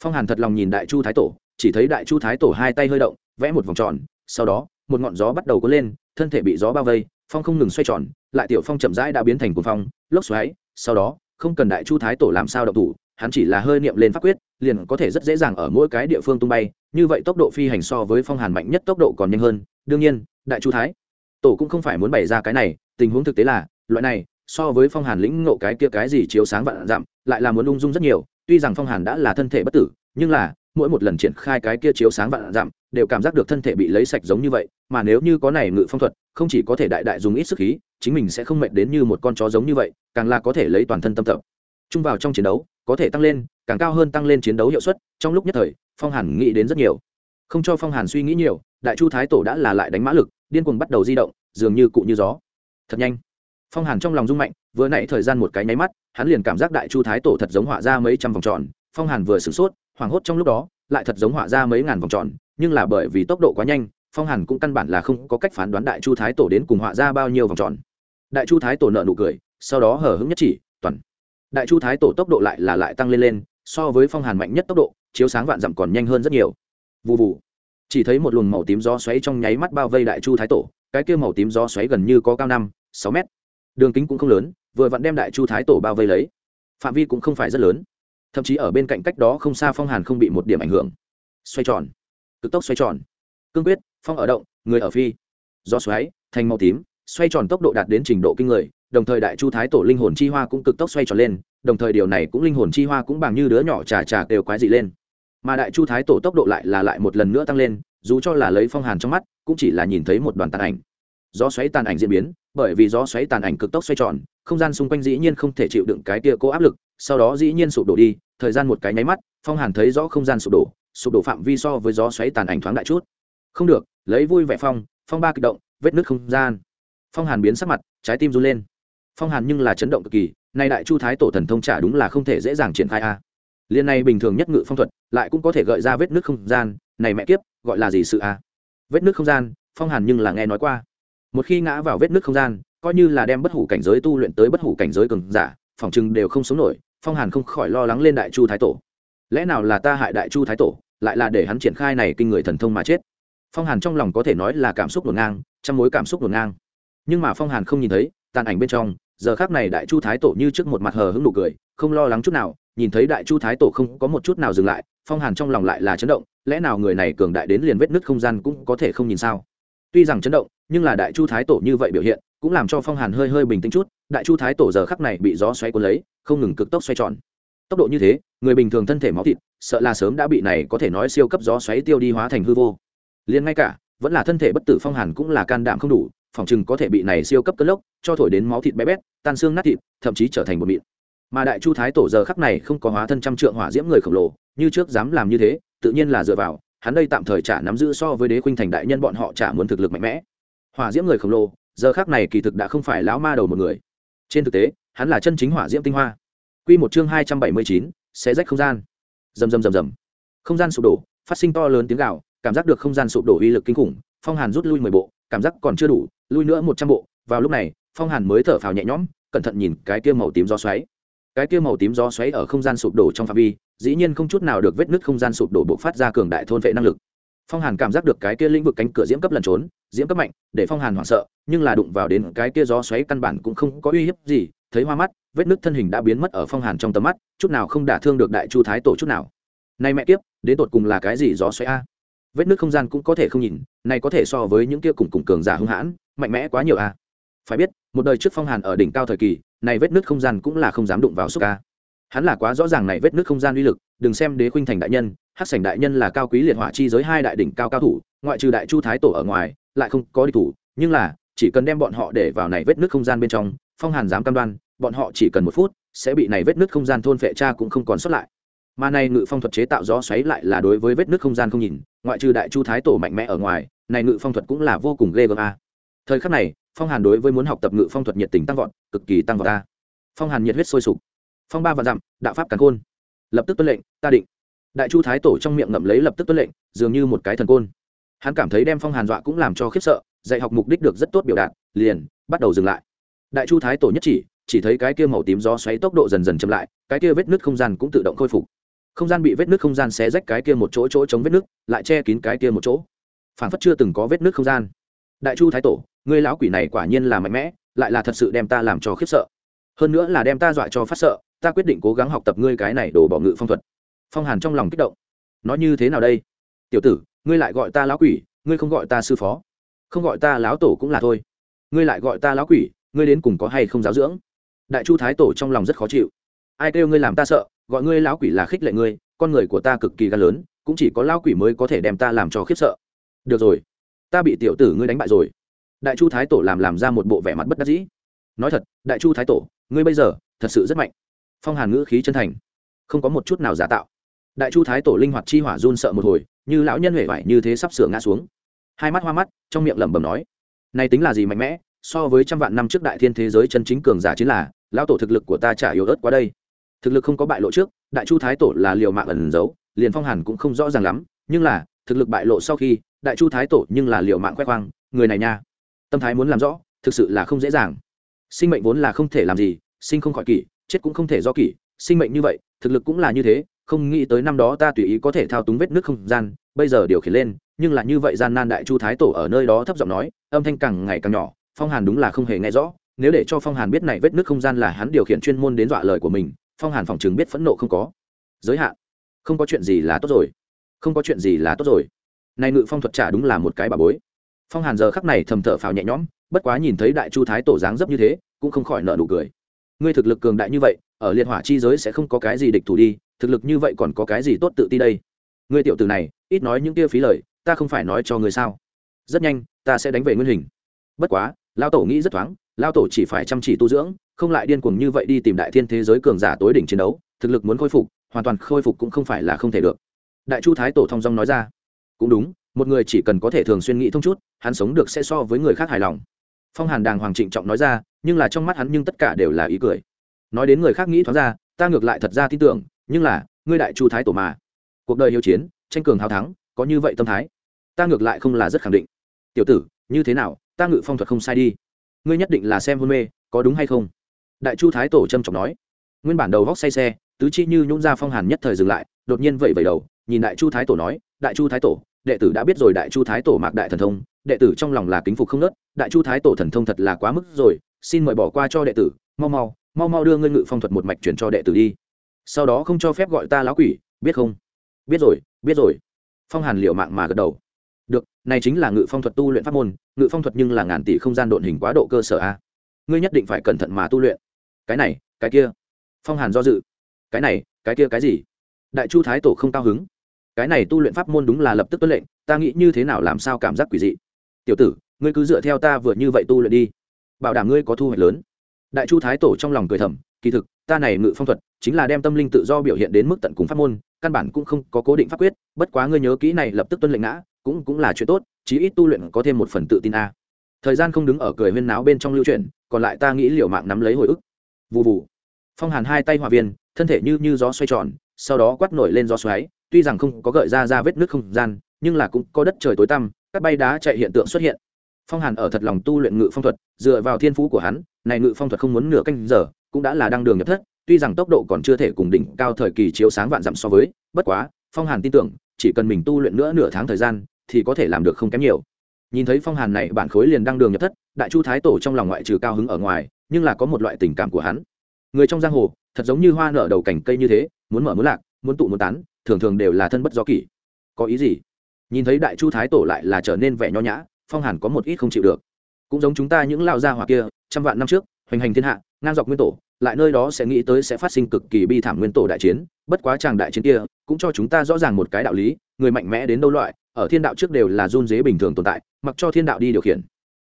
Phong hàn thật lòng nhìn đại chu thái tổ, chỉ thấy đại chu thái tổ hai tay hơi động, vẽ một vòng tròn, sau đó, một ngọn gió bắt đầu có lên, thân thể bị gió bao vây, phong không ngừng xoay tròn, lại tiểu phong chậm rãi đã biến thành cuồng phong, lốc xoáy, sau đó, không cần đại chu thái tổ làm sao động thủ, hắn chỉ là hơi niệm lên pháp quyết liền có thể rất dễ dàng ở mỗi cái địa phương tung bay, như vậy tốc độ phi hành so với phong hàn mạnh nhất tốc độ còn nhanh hơn. Đương nhiên, đại chu thái, tổ cũng không phải muốn bày ra cái này, tình huống thực tế là, loại này, so với phong hàn lĩnh ngộ cái kia cái gì chiếu sáng vạn dặm, lại là muốn ung dung rất nhiều. Tuy rằng phong hàn đã là thân thể bất tử, nhưng là, mỗi một lần triển khai cái kia chiếu sáng vạn dặm, đều cảm giác được thân thể bị lấy sạch giống như vậy. Mà nếu như có này ngự phong thuật, không chỉ có thể đại đại dùng ít sức khí, chính mình sẽ không mệt đến như một con chó giống như vậy, càng là có thể lấy toàn thân tâm tập. Chung vào trong chiến đấu có thể tăng lên, càng cao hơn tăng lên chiến đấu hiệu suất, trong lúc nhất thời, phong hàn nghĩ đến rất nhiều. Không cho phong hàn suy nghĩ nhiều, đại chu thái tổ đã là lại đánh mã lực, điên cuồng bắt đầu di động, dường như cụ như gió. Thật nhanh. Phong hàn trong lòng rung mạnh, vừa nãy thời gian một cái nháy mắt, hắn liền cảm giác đại chu thái tổ thật giống họa ra mấy trăm vòng tròn. Phong hàn vừa sửng sốt, hoảng hốt trong lúc đó, lại thật giống họa ra mấy ngàn vòng tròn, nhưng là bởi vì tốc độ quá nhanh, phong hàn cũng căn bản là không có cách phán đoán đại chu thái tổ đến cùng họa ra bao nhiêu vòng tròn. Đại chu thái tổ nợ nụ cười, sau đó hở hứng nhất chỉ, toàn đại chu thái tổ tốc độ lại là lại tăng lên lên, so với phong hàn mạnh nhất tốc độ, chiếu sáng vạn dặm còn nhanh hơn rất nhiều. Vụ vụ chỉ thấy một luồng màu tím gió xoáy trong nháy mắt bao vây đại chu thái tổ, cái kia màu tím gió xoáy gần như có cao năm, sáu mét. Đường kính cũng không lớn, vừa vặn đem đại chu thái tổ bao vây lấy. Phạm vi cũng không phải rất lớn, thậm chí ở bên cạnh cách đó không xa phong hàn không bị một điểm ảnh hưởng. Xoay tròn. Cực tốc xoay tròn. Cương quyết, phong ở động, người ở phi. Do xoáy, thành màu tím xoay tròn tốc độ đạt đến trình độ kinh người, đồng thời đại chu thái tổ linh hồn chi hoa cũng cực tốc xoay tròn lên, đồng thời điều này cũng linh hồn chi hoa cũng bằng như đứa nhỏ trà trà đều quái dị lên. Mà đại chu thái tổ tốc độ lại là lại một lần nữa tăng lên, dù cho là lấy phong hàn trong mắt, cũng chỉ là nhìn thấy một đoàn tàn ảnh. Gió xoáy tàn ảnh diễn biến, bởi vì gió xoáy tàn ảnh cực tốc xoay tròn, không gian xung quanh dĩ nhiên không thể chịu đựng cái tia cố áp lực, sau đó dĩ nhiên sụp đổ đi, thời gian một cái nháy mắt, phong hàn thấy rõ không gian sụp đổ sụp đổ phạm vi so với gió xoáy tàn ảnh thoáng đại chút. Không được, lấy vui vẻ phong phong ba kịch động, vết nứt không gian phong hàn biến sắc mặt, trái tim run lên. Phong hàn nhưng là chấn động cực kỳ, nay đại chu thái tổ thần thông trả đúng là không thể dễ dàng triển khai a. Liên này bình thường nhất ngự phong thuật, lại cũng có thể gợi ra vết nước không gian, này mẹ kiếp, gọi là gì sự a? Vết nước không gian, phong hàn nhưng là nghe nói qua. Một khi ngã vào vết nước không gian, coi như là đem bất hủ cảnh giới tu luyện tới bất hủ cảnh giới cường giả, phòng chừng đều không sống nổi, phong hàn không khỏi lo lắng lên đại chu thái tổ. Lẽ nào là ta hại đại chu thái tổ, lại là để hắn triển khai này kinh người thần thông mà chết? Phong hàn trong lòng có thể nói là cảm xúc ngổn ngang trong mối cảm xúc ngổn ngang nhưng mà phong hàn không nhìn thấy, tàn ảnh bên trong, giờ khác này đại chu thái tổ như trước một mặt hờ hững nụ cười, không lo lắng chút nào, nhìn thấy đại chu thái tổ không có một chút nào dừng lại, phong hàn trong lòng lại là chấn động, lẽ nào người này cường đại đến liền vết nứt không gian cũng có thể không nhìn sao? Tuy rằng chấn động, nhưng là đại chu thái tổ như vậy biểu hiện, cũng làm cho phong hàn hơi hơi bình tĩnh chút, đại chu thái tổ giờ khắc này bị gió xoay cuốn lấy, không ngừng cực tốc xoay tròn. Tốc độ như thế, người bình thường thân thể máu thịt, sợ là sớm đã bị này có thể nói siêu cấp gió xoáy tiêu đi hóa thành hư vô. Liền ngay cả, vẫn là thân thể bất tử phong hàn cũng là can đảm không đủ phòng chừng có thể bị này siêu cấp cơn lốc cho thổi đến máu thịt bé bét tan xương nát thịt thậm chí trở thành một mịn mà đại chu thái tổ giờ khắc này không có hóa thân trăm trượng hỏa diễm người khổng lồ như trước dám làm như thế tự nhiên là dựa vào hắn đây tạm thời trả nắm giữ so với đế khuynh thành đại nhân bọn họ trả muốn thực lực mạnh mẽ hỏa diễm người khổng lồ giờ khắc này kỳ thực đã không phải lão ma đầu một người trên thực tế hắn là chân chính hỏa diễm tinh hoa Quy một chương hai trăm bảy mươi chín, xé rách không gian. Rầm rầm rầm rầm. Không gian sụp đổ, phát sinh to lớn tiếng gào, cảm giác được không gian sụp đổ uy lực kinh khủng, Phong Hàn rút lui mười bộ, cảm giác còn chưa đủ, lui nữa một trăm bộ, vào lúc này, Phong Hàn mới thở phào nhẹ nhõm, cẩn thận nhìn cái kia màu tím gió xoáy. Cái kia màu tím gió xoáy ở không gian sụp đổ trong phạm vi, dĩ nhiên không chút nào được vết nứt không gian sụp đổ bộc phát ra cường đại thôn vệ năng lực. Phong Hàn cảm giác được cái kia lĩnh vực cánh cửa diễm cấp lần trốn, diễm cấp mạnh, để Phong Hàn hoảng sợ, nhưng là đụng vào đến cái kia gió xoáy căn bản cũng không có uy hiếp gì, thấy hoa mắt, vết nứt thân hình đã biến mất ở phong hàn trong tầm mắt chút nào không đả thương được đại chu thái tổ chút nào nay mẹ kiếp đến tột cùng là cái gì gió xoáy a vết nước không gian cũng có thể không nhìn, này có thể so với những kia cùng cùng cường giả hung hãn, mạnh mẽ quá nhiều a phải biết, một đời trước phong hàn ở đỉnh cao thời kỳ, này vết nước không gian cũng là không dám đụng vào xúc ca. Hắn là quá rõ ràng này vết nước không gian uy lực, đừng xem đế khuynh thành đại nhân, hắc sảnh đại nhân là cao quý liệt hỏa chi giới hai đại đỉnh cao cao thủ, ngoại trừ đại chu thái tổ ở ngoài, lại không có địch thủ, nhưng là, chỉ cần đem bọn họ để vào này vết nước không gian bên trong, phong hàn dám cam đoan, bọn họ chỉ cần một phút, sẽ bị này vết nước không gian thôn phệ cha cũng không còn xuất lại. Mà này ngự phong thuật chế tạo gió xoáy lại là đối với vết nước không gian không nhìn ngoại trừ đại chu thái tổ mạnh mẽ ở ngoài, này ngự phong thuật cũng là vô cùng ghê gớm a. Thời khắc này, phong hàn đối với muốn học tập ngự phong thuật nhiệt tình tăng vọt, cực kỳ tăng vọt a. Phong hàn nhiệt huyết sôi sục. Phong ba và dặm, đạo pháp càn khôn. Lập tức tuân lệnh, ta định. Đại chu thái tổ trong miệng ngậm lấy lập tức tuân lệnh, dường như một cái thần côn. Hắn cảm thấy đem phong hàn dọa cũng làm cho khiếp sợ, dạy học mục đích được rất tốt biểu đạt, liền, bắt đầu dừng lại. Đại chu thái tổ nhất chỉ chỉ thấy cái kia màu tím gió xoáy tốc độ dần dần chậm lại, cái kia vết nứt không gian cũng tự động khôi phục không gian bị vết nước không gian xé rách cái kia một chỗ chỗ chống vết nước, lại che kín cái kia một chỗ. Phản phất chưa từng có vết nước không gian. Đại chu thái tổ ngươi lão quỷ này quả nhiên là mạnh mẽ lại là thật sự đem ta làm cho khiếp sợ. Hơn nữa là đem ta dọa cho phát sợ ta quyết định cố gắng học tập ngươi cái này đổ bỏ ngự phong thuật. Phong hàn trong lòng kích động. Nói như thế nào đây? Tiểu tử ngươi lại gọi ta lão quỷ ngươi không gọi ta sư phó. Không gọi ta lão tổ cũng là thôi. Ngươi lại gọi ta lão quỷ ngươi đến cùng có hay không giáo dưỡng? Đại chu thái tổ trong lòng rất khó chịu ai kêu ngươi làm ta sợ, gọi ngươi lão quỷ là khích lệ ngươi, con người của ta cực kỳ gan lớn, cũng chỉ có lão quỷ mới có thể đem ta làm cho khiếp sợ. Được rồi, ta bị tiểu tử ngươi đánh bại rồi. Đại chu thái tổ làm làm ra một bộ vẻ mặt bất đắc dĩ. Nói thật, đại chu thái tổ, ngươi bây giờ, thật sự rất mạnh. Phong hàn ngữ khí chân thành. Không có một chút nào giả tạo. Đại chu thái tổ linh hoạt chi hỏa run sợ một hồi, như lão nhân huệ vải như thế sắp sửa ngã xuống. Hai mắt hoa mắt, trong miệng lẩm bẩm nói, này tính là gì mạnh mẽ, so với trăm vạn năm trước đại thiên thế giới chân chính cường giả chính là, lão tổ thực lực của ta chả yếu ớt quá đây thực lực không có bại lộ trước, đại chu thái tổ là liều mạng ẩn giấu, liền phong hàn cũng không rõ ràng lắm, nhưng là, thực lực bại lộ sau khi, đại chu thái tổ nhưng là liều mạng khoe khoang, người này nha. Tâm thái muốn làm rõ, thực sự là không dễ dàng. Sinh mệnh vốn là không thể làm gì, sinh không khỏi kỷ, chết cũng không thể do kỷ, sinh mệnh như vậy, thực lực cũng là như thế, không nghĩ tới năm đó ta tùy ý có thể thao túng vết nước không gian, bây giờ điều khiển lên, nhưng là như vậy gian nan đại chu thái tổ ở nơi đó thấp giọng nói, âm thanh càng ngày càng nhỏ, phong hàn đúng là không hề nghe rõ, nếu để cho phong hàn biết này vết nước không gian là hắn điều khiển chuyên môn đến dọa lời của mình phong hàn phòng chứng biết phẫn nộ không có. Giới hạn. Không có chuyện gì là tốt rồi. Không có chuyện gì là tốt rồi. Này ngự phong thuật trả đúng là một cái bà bối. Phong hàn giờ khắc này thầm thở phào nhẹ nhõm, bất quá nhìn thấy đại chu thái tổ dáng dấp như thế, cũng không khỏi nợ nụ cười. Ngươi thực lực cường đại như vậy, ở liên hỏa chi giới sẽ không có cái gì địch thủ đi, thực lực như vậy còn có cái gì tốt tự ti đây? Ngươi tiểu tử này, ít nói những kia phí lời, ta không phải nói cho ngươi sao? Rất nhanh, ta sẽ đánh về nguyên hình. Bất quá lao tổ nghĩ rất thoáng lao tổ chỉ phải chăm chỉ tu dưỡng không lại điên cuồng như vậy đi tìm đại thiên thế giới cường giả tối đỉnh chiến đấu, thực lực muốn khôi phục, hoàn toàn khôi phục cũng không phải là không thể được. Đại chu thái tổ thong dong nói ra, cũng đúng, một người chỉ cần có thể thường xuyên nghĩ thông chút, hắn sống được sẽ so với người khác hài lòng. Phong hàn đàng hoàng trịnh trọng nói ra, nhưng là trong mắt hắn nhưng tất cả đều là ý cười. Nói đến người khác nghĩ thoáng ra, ta ngược lại thật ra tin tưởng, nhưng là, ngươi đại chu thái tổ mà. Cuộc đời hiếu chiến, tranh cường hào thắng, có như vậy tâm thái, ta ngược lại không là rất khẳng định. Tiểu tử, như thế nào, ta ngự phong thuật không sai đi. Ngươi nhất định là xem hôn mê, có đúng hay không? Đại chu thái tổ trâm trọng nói. Nguyên bản đầu vóc say xe, tứ chi như nhũng ra phong hàn nhất thời dừng lại, đột nhiên vẩy vẩy đầu, nhìn đại chu thái tổ nói, đại chu thái tổ, đệ tử đã biết rồi đại chu thái tổ mạc đại thần thông, đệ tử trong lòng là kính phục không nớt, đại chu thái tổ thần thông thật là quá mức rồi, xin mời bỏ qua cho đệ tử, mau mau mau mau đưa ngươi ngự phong thuật một mạch chuyển cho đệ tử đi. Sau đó không cho phép gọi ta láo quỷ, biết không? Biết rồi biết rồi. Phong hàn liệu mạng mà gật đầu. Được, này chính là ngự phong thuật tu luyện pháp môn, ngự phong thuật nhưng là ngàn tỷ không gian độn hình quá độ cơ sở a. Ngươi nhất định phải cẩn thận mà tu luyện cái này, cái kia. Phong hàn do dự. Cái này, cái kia cái gì? Đại chu thái tổ không cao hứng. Cái này tu luyện pháp môn đúng là lập tức tuân lệnh, ta nghĩ như thế nào làm sao cảm giác quỷ dị. Tiểu tử, ngươi cứ dựa theo ta vừa như vậy tu luyện đi. Bảo đảm ngươi có thu hoạch lớn. Đại chu thái tổ trong lòng cười thầm, kỳ thực, ta này ngự phong thuật, chính là đem tâm linh tự do biểu hiện đến mức tận cùng pháp môn, căn bản cũng không có cố định pháp quyết, bất quá ngươi nhớ kỹ này lập tức tuân lệnh ngã, cũng cũng là chuyện tốt, chí ít tu luyện có thêm một phần tự tin a. Thời gian không đứng ở cười huyên náo bên trong lưu truyền, còn lại ta nghĩ liệu mạng nắm lấy hồi ức vụ vụ phong hàn hai tay hòa viên, thân thể như như gió xoay tròn, sau đó quát nổi lên gió xoáy, tuy rằng không có gợi ra ra vết nước không gian, nhưng là cũng có đất trời tối tăm, các bay đá chạy hiện tượng xuất hiện. Phong hàn ở thật lòng tu luyện ngự phong thuật, dựa vào thiên phú của hắn, này ngự phong thuật không muốn nửa canh giờ, cũng đã là đang đường nhập thất, tuy rằng tốc độ còn chưa thể cùng đỉnh cao thời kỳ chiếu sáng vạn dặm so với, bất quá, phong hàn tin tưởng, chỉ cần mình tu luyện nữa nửa tháng thời gian, thì có thể làm được không kém nhiều. Nhìn thấy phong hàn này bản khối liền đang đường nhập thất, đại chu thái tổ trong lòng ngoại trừ cao hứng ở ngoài nhưng là có một loại tình cảm của hắn. Người trong giang hồ, thật giống như hoa nở đầu cảnh cây như thế, muốn mở muốn lạc, muốn tụ muốn tán, thường thường đều là thân bất do kỷ. Có ý gì? Nhìn thấy đại chu thái tổ lại là trở nên vẻ nho nhã, phong hàn có một ít không chịu được. Cũng giống chúng ta những lao gia hỏa kia, trăm vạn năm trước, hoành hành thiên hạ, ngang dọc nguyên tổ, lại nơi đó sẽ nghĩ tới sẽ phát sinh cực kỳ bi thảm nguyên tổ đại chiến, bất quá chàng đại chiến kia, cũng cho chúng ta rõ ràng một cái đạo lý, người mạnh mẽ đến đâu loại, ở thiên đạo trước đều là run dế bình thường tồn tại, mặc cho thiên đạo đi điều khiển.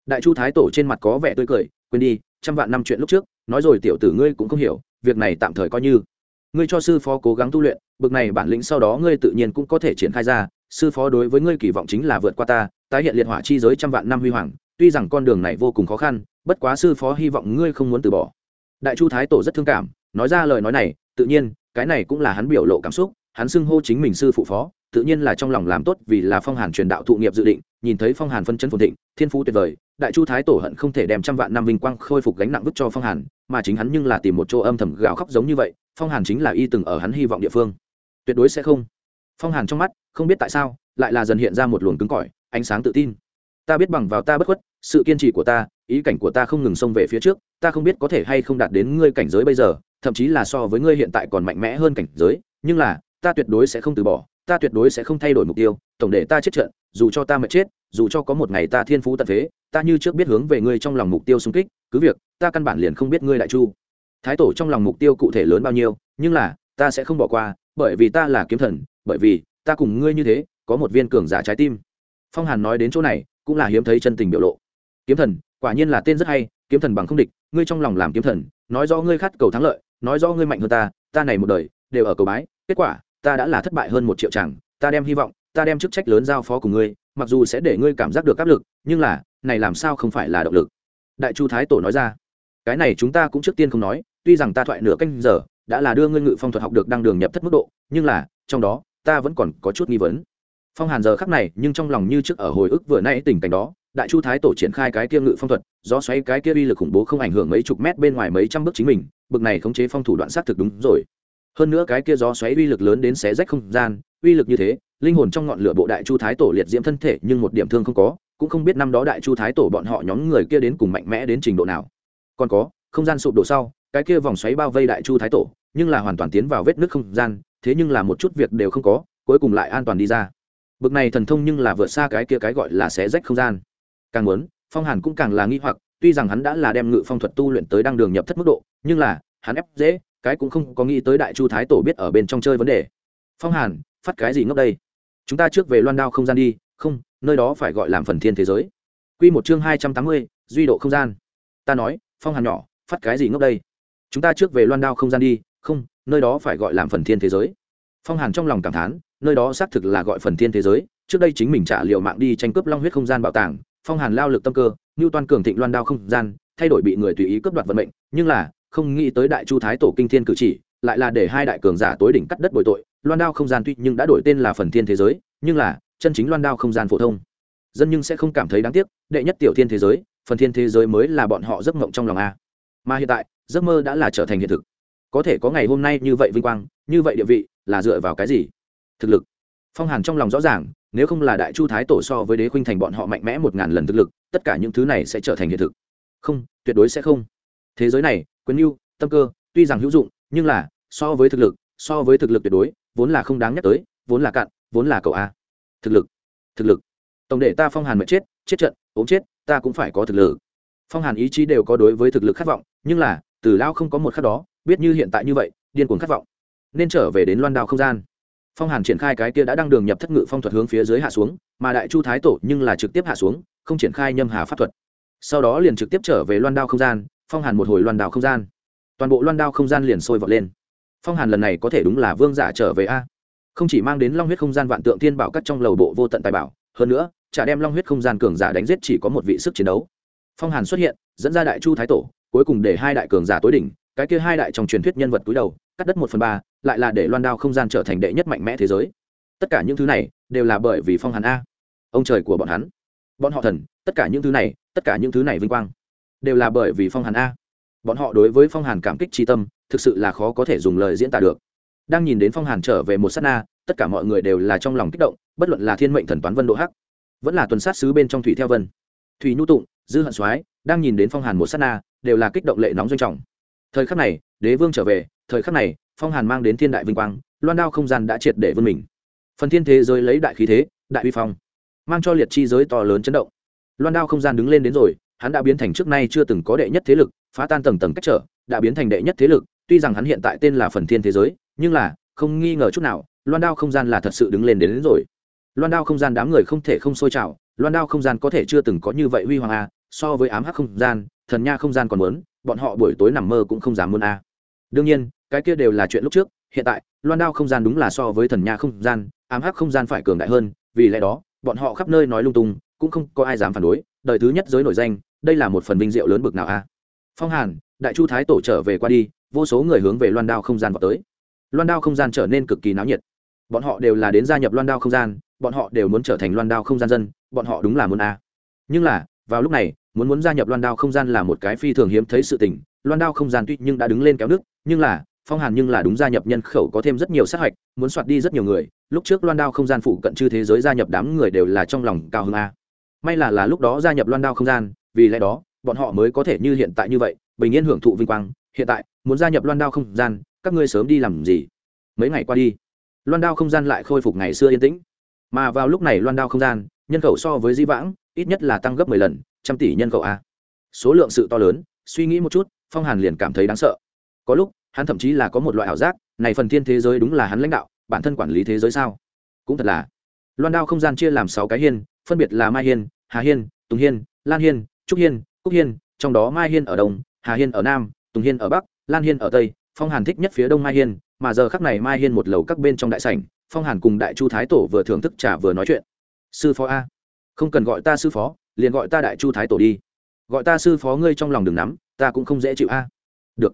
Đại chu thái tổ trên mặt có vẻ tươi cười, quên đi trăm vạn năm chuyện lúc trước, nói rồi tiểu tử ngươi cũng không hiểu, việc này tạm thời coi như. Ngươi cho sư phó cố gắng tu luyện, bực này bản lĩnh sau đó ngươi tự nhiên cũng có thể triển khai ra, sư phó đối với ngươi kỳ vọng chính là vượt qua ta, tái hiện liệt hỏa chi giới trăm vạn năm huy hoàng, tuy rằng con đường này vô cùng khó khăn, bất quá sư phó hy vọng ngươi không muốn từ bỏ. Đại chu thái tổ rất thương cảm, nói ra lời nói này, tự nhiên, cái này cũng là hắn biểu lộ cảm xúc, hắn xưng hô chính mình sư phụ phó, tự nhiên là trong lòng làm tốt vì là phong hàn truyền đạo thụ nghiệp dự định, nhìn thấy phong hàn phân chân phồn thịnh, thiên phú tuyệt vời đại chu thái tổ hận không thể đem trăm vạn năm vinh quang khôi phục gánh nặng vứt cho phong hàn, mà chính hắn nhưng là tìm một chỗ âm thầm gào khóc giống như vậy, phong hàn chính là y từng ở hắn hy vọng địa phương. Tuyệt đối sẽ không. Phong hàn trong mắt, không biết tại sao, lại là dần hiện ra một luồng cứng cỏi, ánh sáng tự tin. Ta biết bằng vào ta bất khuất, sự kiên trì của ta, ý cảnh của ta không ngừng xông về phía trước, ta không biết có thể hay không đạt đến ngươi cảnh giới bây giờ, thậm chí là so với ngươi hiện tại còn mạnh mẽ hơn cảnh giới, nhưng là, ta tuyệt đối sẽ không từ bỏ, ta tuyệt đối sẽ không thay đổi mục tiêu, tổng để ta chết trận, dù cho ta mệt chết dù cho có một ngày ta thiên phú tận thế, ta như trước biết hướng về ngươi trong lòng mục tiêu xung kích cứ việc ta căn bản liền không biết ngươi đại chu. Thái tổ trong lòng mục tiêu cụ thể lớn bao nhiêu nhưng là ta sẽ không bỏ qua bởi vì ta là kiếm thần bởi vì ta cùng ngươi như thế có một viên cường giả trái tim. Phong hàn nói đến chỗ này cũng là hiếm thấy chân tình biểu lộ. Kiếm thần quả nhiên là tên rất hay kiếm thần bằng không địch ngươi trong lòng làm kiếm thần nói rõ ngươi khát cầu thắng lợi nói rõ ngươi mạnh hơn ta ta này một đời đều ở cầu bái kết quả ta đã là thất bại hơn một triệu chẳng ta đem hy vọng ta đem chức trách lớn giao phó cùng ngươi mặc dù sẽ để ngươi cảm giác được áp lực, nhưng là, này làm sao không phải là động lực? Đại chu thái tổ nói ra. Cái này chúng ta cũng trước tiên không nói, tuy rằng ta thoại nửa canh giờ, đã là đưa ngươi ngự phong thuật học được đăng đường nhập thất mức độ, nhưng là, trong đó, ta vẫn còn có chút nghi vấn. Phong hàn giờ khắc này, nhưng trong lòng như trước ở hồi ức vừa nãy tình cảnh đó, đại chu thái tổ triển khai cái kia ngự phong thuật do xoáy cái kia uy lực khủng bố không ảnh hưởng mấy chục mét bên ngoài mấy trăm bước chính mình, bực này khống chế phong thủ đoạn xác thực đúng rồi. Hơn nữa cái kia gió xoáy uy lực lớn đến xé rách không gian, uy lực như thế linh hồn trong ngọn lửa bộ đại chu thái tổ liệt diễm thân thể nhưng một điểm thương không có, cũng không biết năm đó đại chu thái tổ bọn họ nhóm người kia đến cùng mạnh mẽ đến trình độ nào. Còn có, không gian sụp đổ sau, cái kia vòng xoáy bao vây đại chu thái tổ, nhưng là hoàn toàn tiến vào vết nước không gian, thế nhưng là một chút việc đều không có, cuối cùng lại an toàn đi ra. Bực này thần thông nhưng là vượt xa cái kia cái gọi là xé rách không gian. Càng muốn, phong hàn cũng càng là nghi hoặc, tuy rằng hắn đã là đem ngự phong thuật tu luyện tới đăng đường nhập thất mức độ, nhưng là, hắn ép dễ, cái cũng không có nghĩ tới đại chu thái tổ biết ở bên trong chơi vấn đề. Phong hàn, phát cái gì ngốc đây? Chúng ta trước về loan đao không gian đi, không, nơi đó phải gọi làm phần thiên thế giới. Q một chương hai trăm tám mươi, duy độ không gian. Ta nói, phong hàn nhỏ, phát cái gì ngốc đây? Chúng ta trước về loan đao không gian đi, không, nơi đó phải gọi làm phần thiên thế giới. Phong hàn trong lòng cảm thán, nơi đó xác thực là gọi phần thiên thế giới. Trước đây chính mình trả liệu mạng đi tranh cướp long huyết không gian bảo tàng, phong hàn lao lực tâm cơ, ngưu toan cường thịnh loan đao không gian, thay đổi bị người tùy ý cướp đoạt vận mệnh. Nhưng là, không nghĩ tới đại chu thái tổ kinh thiên cử chỉ, lại là để hai đại cường giả tối đỉnh cắt đất bồi tội loan đao không gian tuy nhưng đã đổi tên là phần thiên thế giới, nhưng là, chân chính loan đao không gian phổ thông. Dân nhưng sẽ không cảm thấy đáng tiếc, đệ nhất tiểu thiên thế giới, phần thiên thế giới mới là bọn họ giấc mộng trong lòng a. Mà hiện tại, giấc mơ đã là trở thành hiện thực. Có thể có ngày hôm nay như vậy vinh quang, như vậy địa vị, là dựa vào cái gì? Thực lực. Phong hàn trong lòng rõ ràng, nếu không là đại chu thái tổ so với đế khuynh thành bọn họ mạnh mẽ một ngàn lần thực lực, tất cả những thứ này sẽ trở thành hiện thực. Không, tuyệt đối sẽ không. Thế giới này, quyền mưu tâm cơ, tuy rằng hữu dụng, nhưng là, so với thực lực, so với thực lực tuyệt đối vốn là không đáng nhắc tới, vốn là cạn, vốn là cậu a. Thực lực thực lực. Tổng để ta phong hàn mệt chết chết trận, ốm chết, ta cũng phải có thực lực. Phong hàn ý chí đều có đối với thực lực khát vọng, nhưng là, từ lao không có một khát đó, biết như hiện tại như vậy, điên cuồng khát vọng. Nên trở về đến loan đao không gian. Phong hàn triển khai cái kia đã đăng đường nhập thất ngự phong thuật hướng phía dưới hạ xuống, mà đại chu thái tổ nhưng là trực tiếp hạ xuống, không triển khai nhâm hà pháp thuật. Sau đó liền trực tiếp trở về loan đao không gian, phong hàn một hồi loan đao không gian. Toàn bộ loan đao không gian liền sôi vọt lên phong hàn lần này có thể đúng là vương giả trở về a. Không chỉ mang đến long huyết không gian vạn tượng thiên bảo cắt trong lầu bộ vô tận tài bảo, hơn nữa, chả đem long huyết không gian cường giả đánh giết chỉ có một vị sức chiến đấu. Phong hàn xuất hiện, dẫn ra đại chu thái tổ, cuối cùng để hai đại cường giả tối đỉnh, cái kia hai đại trong truyền thuyết nhân vật túi đầu, cắt đất một phần ba, lại là để loan đao không gian trở thành đệ nhất mạnh mẽ thế giới. Tất cả những thứ này, đều là bởi vì phong hàn a. Ông trời của bọn hắn. Bọn họ thần, tất cả những thứ này, tất cả những thứ này vinh quang, đều là bởi vì phong hàn a. Bọn họ đối với phong hàn cảm kích tri tâm thực sự là khó có thể dùng lời diễn tả được. Đang nhìn đến phong hàn trở về một s á t na, tất cả mọi người đều là trong lòng kích động, bất luận là thiên mệnh thần toán vân độ hắc, vẫn là tuần sát sứ bên trong thủy theo vân, thủy nhu tụng, dư hận soái, đang nhìn đến phong hàn một s á t na, đều là kích động lệ nóng doanh trọng. Thời khắc này, đế vương trở về, thời khắc này, phong hàn mang đến thiên đại vinh quang, loan đao không gian đã triệt để vươn mình. Phần thiên thế giới lấy đại khí thế, đại uy phong, mang cho liệt chi giới to lớn chấn động. Loan đao không gian đứng lên đến rồi, hắn đã biến thành trước nay chưa từng có đệ nhất thế lực, phá tan tầng tầng cách trở, đã biến thành đệ nhất thế lực tuy rằng hắn hiện tại tên là phần thiên thế giới nhưng là không nghi ngờ chút nào loan đao không gian là thật sự đứng lên đến, đến rồi. Loan đao không gian đám người không thể không sôi trào loan đao không gian có thể chưa từng có như vậy huy hoàng a so với ám hắc không gian thần nha không gian còn muốn bọn họ buổi tối nằm mơ cũng không dám muốn a đương nhiên cái kia đều là chuyện lúc trước hiện tại loan đao không gian đúng là so với thần nha không gian ám hắc không gian phải cường đại hơn vì lẽ đó bọn họ khắp nơi nói lung tung cũng không có ai dám phản đối đời thứ nhất giới nổi danh đây là một phần vinh diệu lớn bực nào a phong hàn đại chu thái tổ trở về qua đi vô số người hướng về loan đao không gian vào tới. Loan đao không gian trở nên cực kỳ náo nhiệt. Bọn họ đều là đến gia nhập loan đao không gian, bọn họ đều muốn trở thành loan đao không gian dân, bọn họ đúng là muốn a. Nhưng là, vào lúc này, muốn muốn gia nhập loan đao không gian là một cái phi thường hiếm thấy sự tình. Loan đao không gian tuy nhưng đã đứng lên kéo nước, nhưng là, phong hàn nhưng là đúng gia nhập nhân khẩu có thêm rất nhiều sát hạch, muốn soạt đi rất nhiều người. Lúc trước loan đao không gian phụ cận chư thế giới gia nhập đám người đều là trong lòng cao hơn a. May là là lúc đó gia nhập loan đao không gian, vì lẽ đó, bọn họ mới có thể như hiện tại như vậy, bình yên hưởng thụ vinh quang hiện tại, muốn gia nhập loan đao không gian, các ngươi sớm đi làm gì? Mấy ngày qua đi, loan đao không gian lại khôi phục ngày xưa yên tĩnh. Mà vào lúc này loan đao không gian, nhân khẩu so với di vãng, ít nhất là tăng gấp mười lần, trăm tỷ nhân khẩu a. Số lượng sự to lớn, suy nghĩ một chút, phong hàn liền cảm thấy đáng sợ. Có lúc, hắn thậm chí là có một loại ảo giác, này phần thiên thế giới đúng là hắn lãnh đạo, bản thân quản lý thế giới sao? Cũng thật là. Loan đao không gian chia làm sáu cái hiên, phân biệt là mai hiên, hà hiên, tùng hiên, lan hiên, trúc hiên, cúc hiên, trong đó mai hiên ở đông, hà hiên ở nam tùng hiên ở bắc, lan hiên ở tây, phong hàn thích nhất phía đông mai hiên, mà giờ khắc này mai hiên một lầu các bên trong đại sảnh, phong hàn cùng đại chu thái tổ vừa thưởng thức trà vừa nói chuyện. Sư phó a, không cần gọi ta sư phó, liền gọi ta đại chu thái tổ đi. Gọi ta sư phó ngươi trong lòng đừng nắm, ta cũng không dễ chịu a. Được.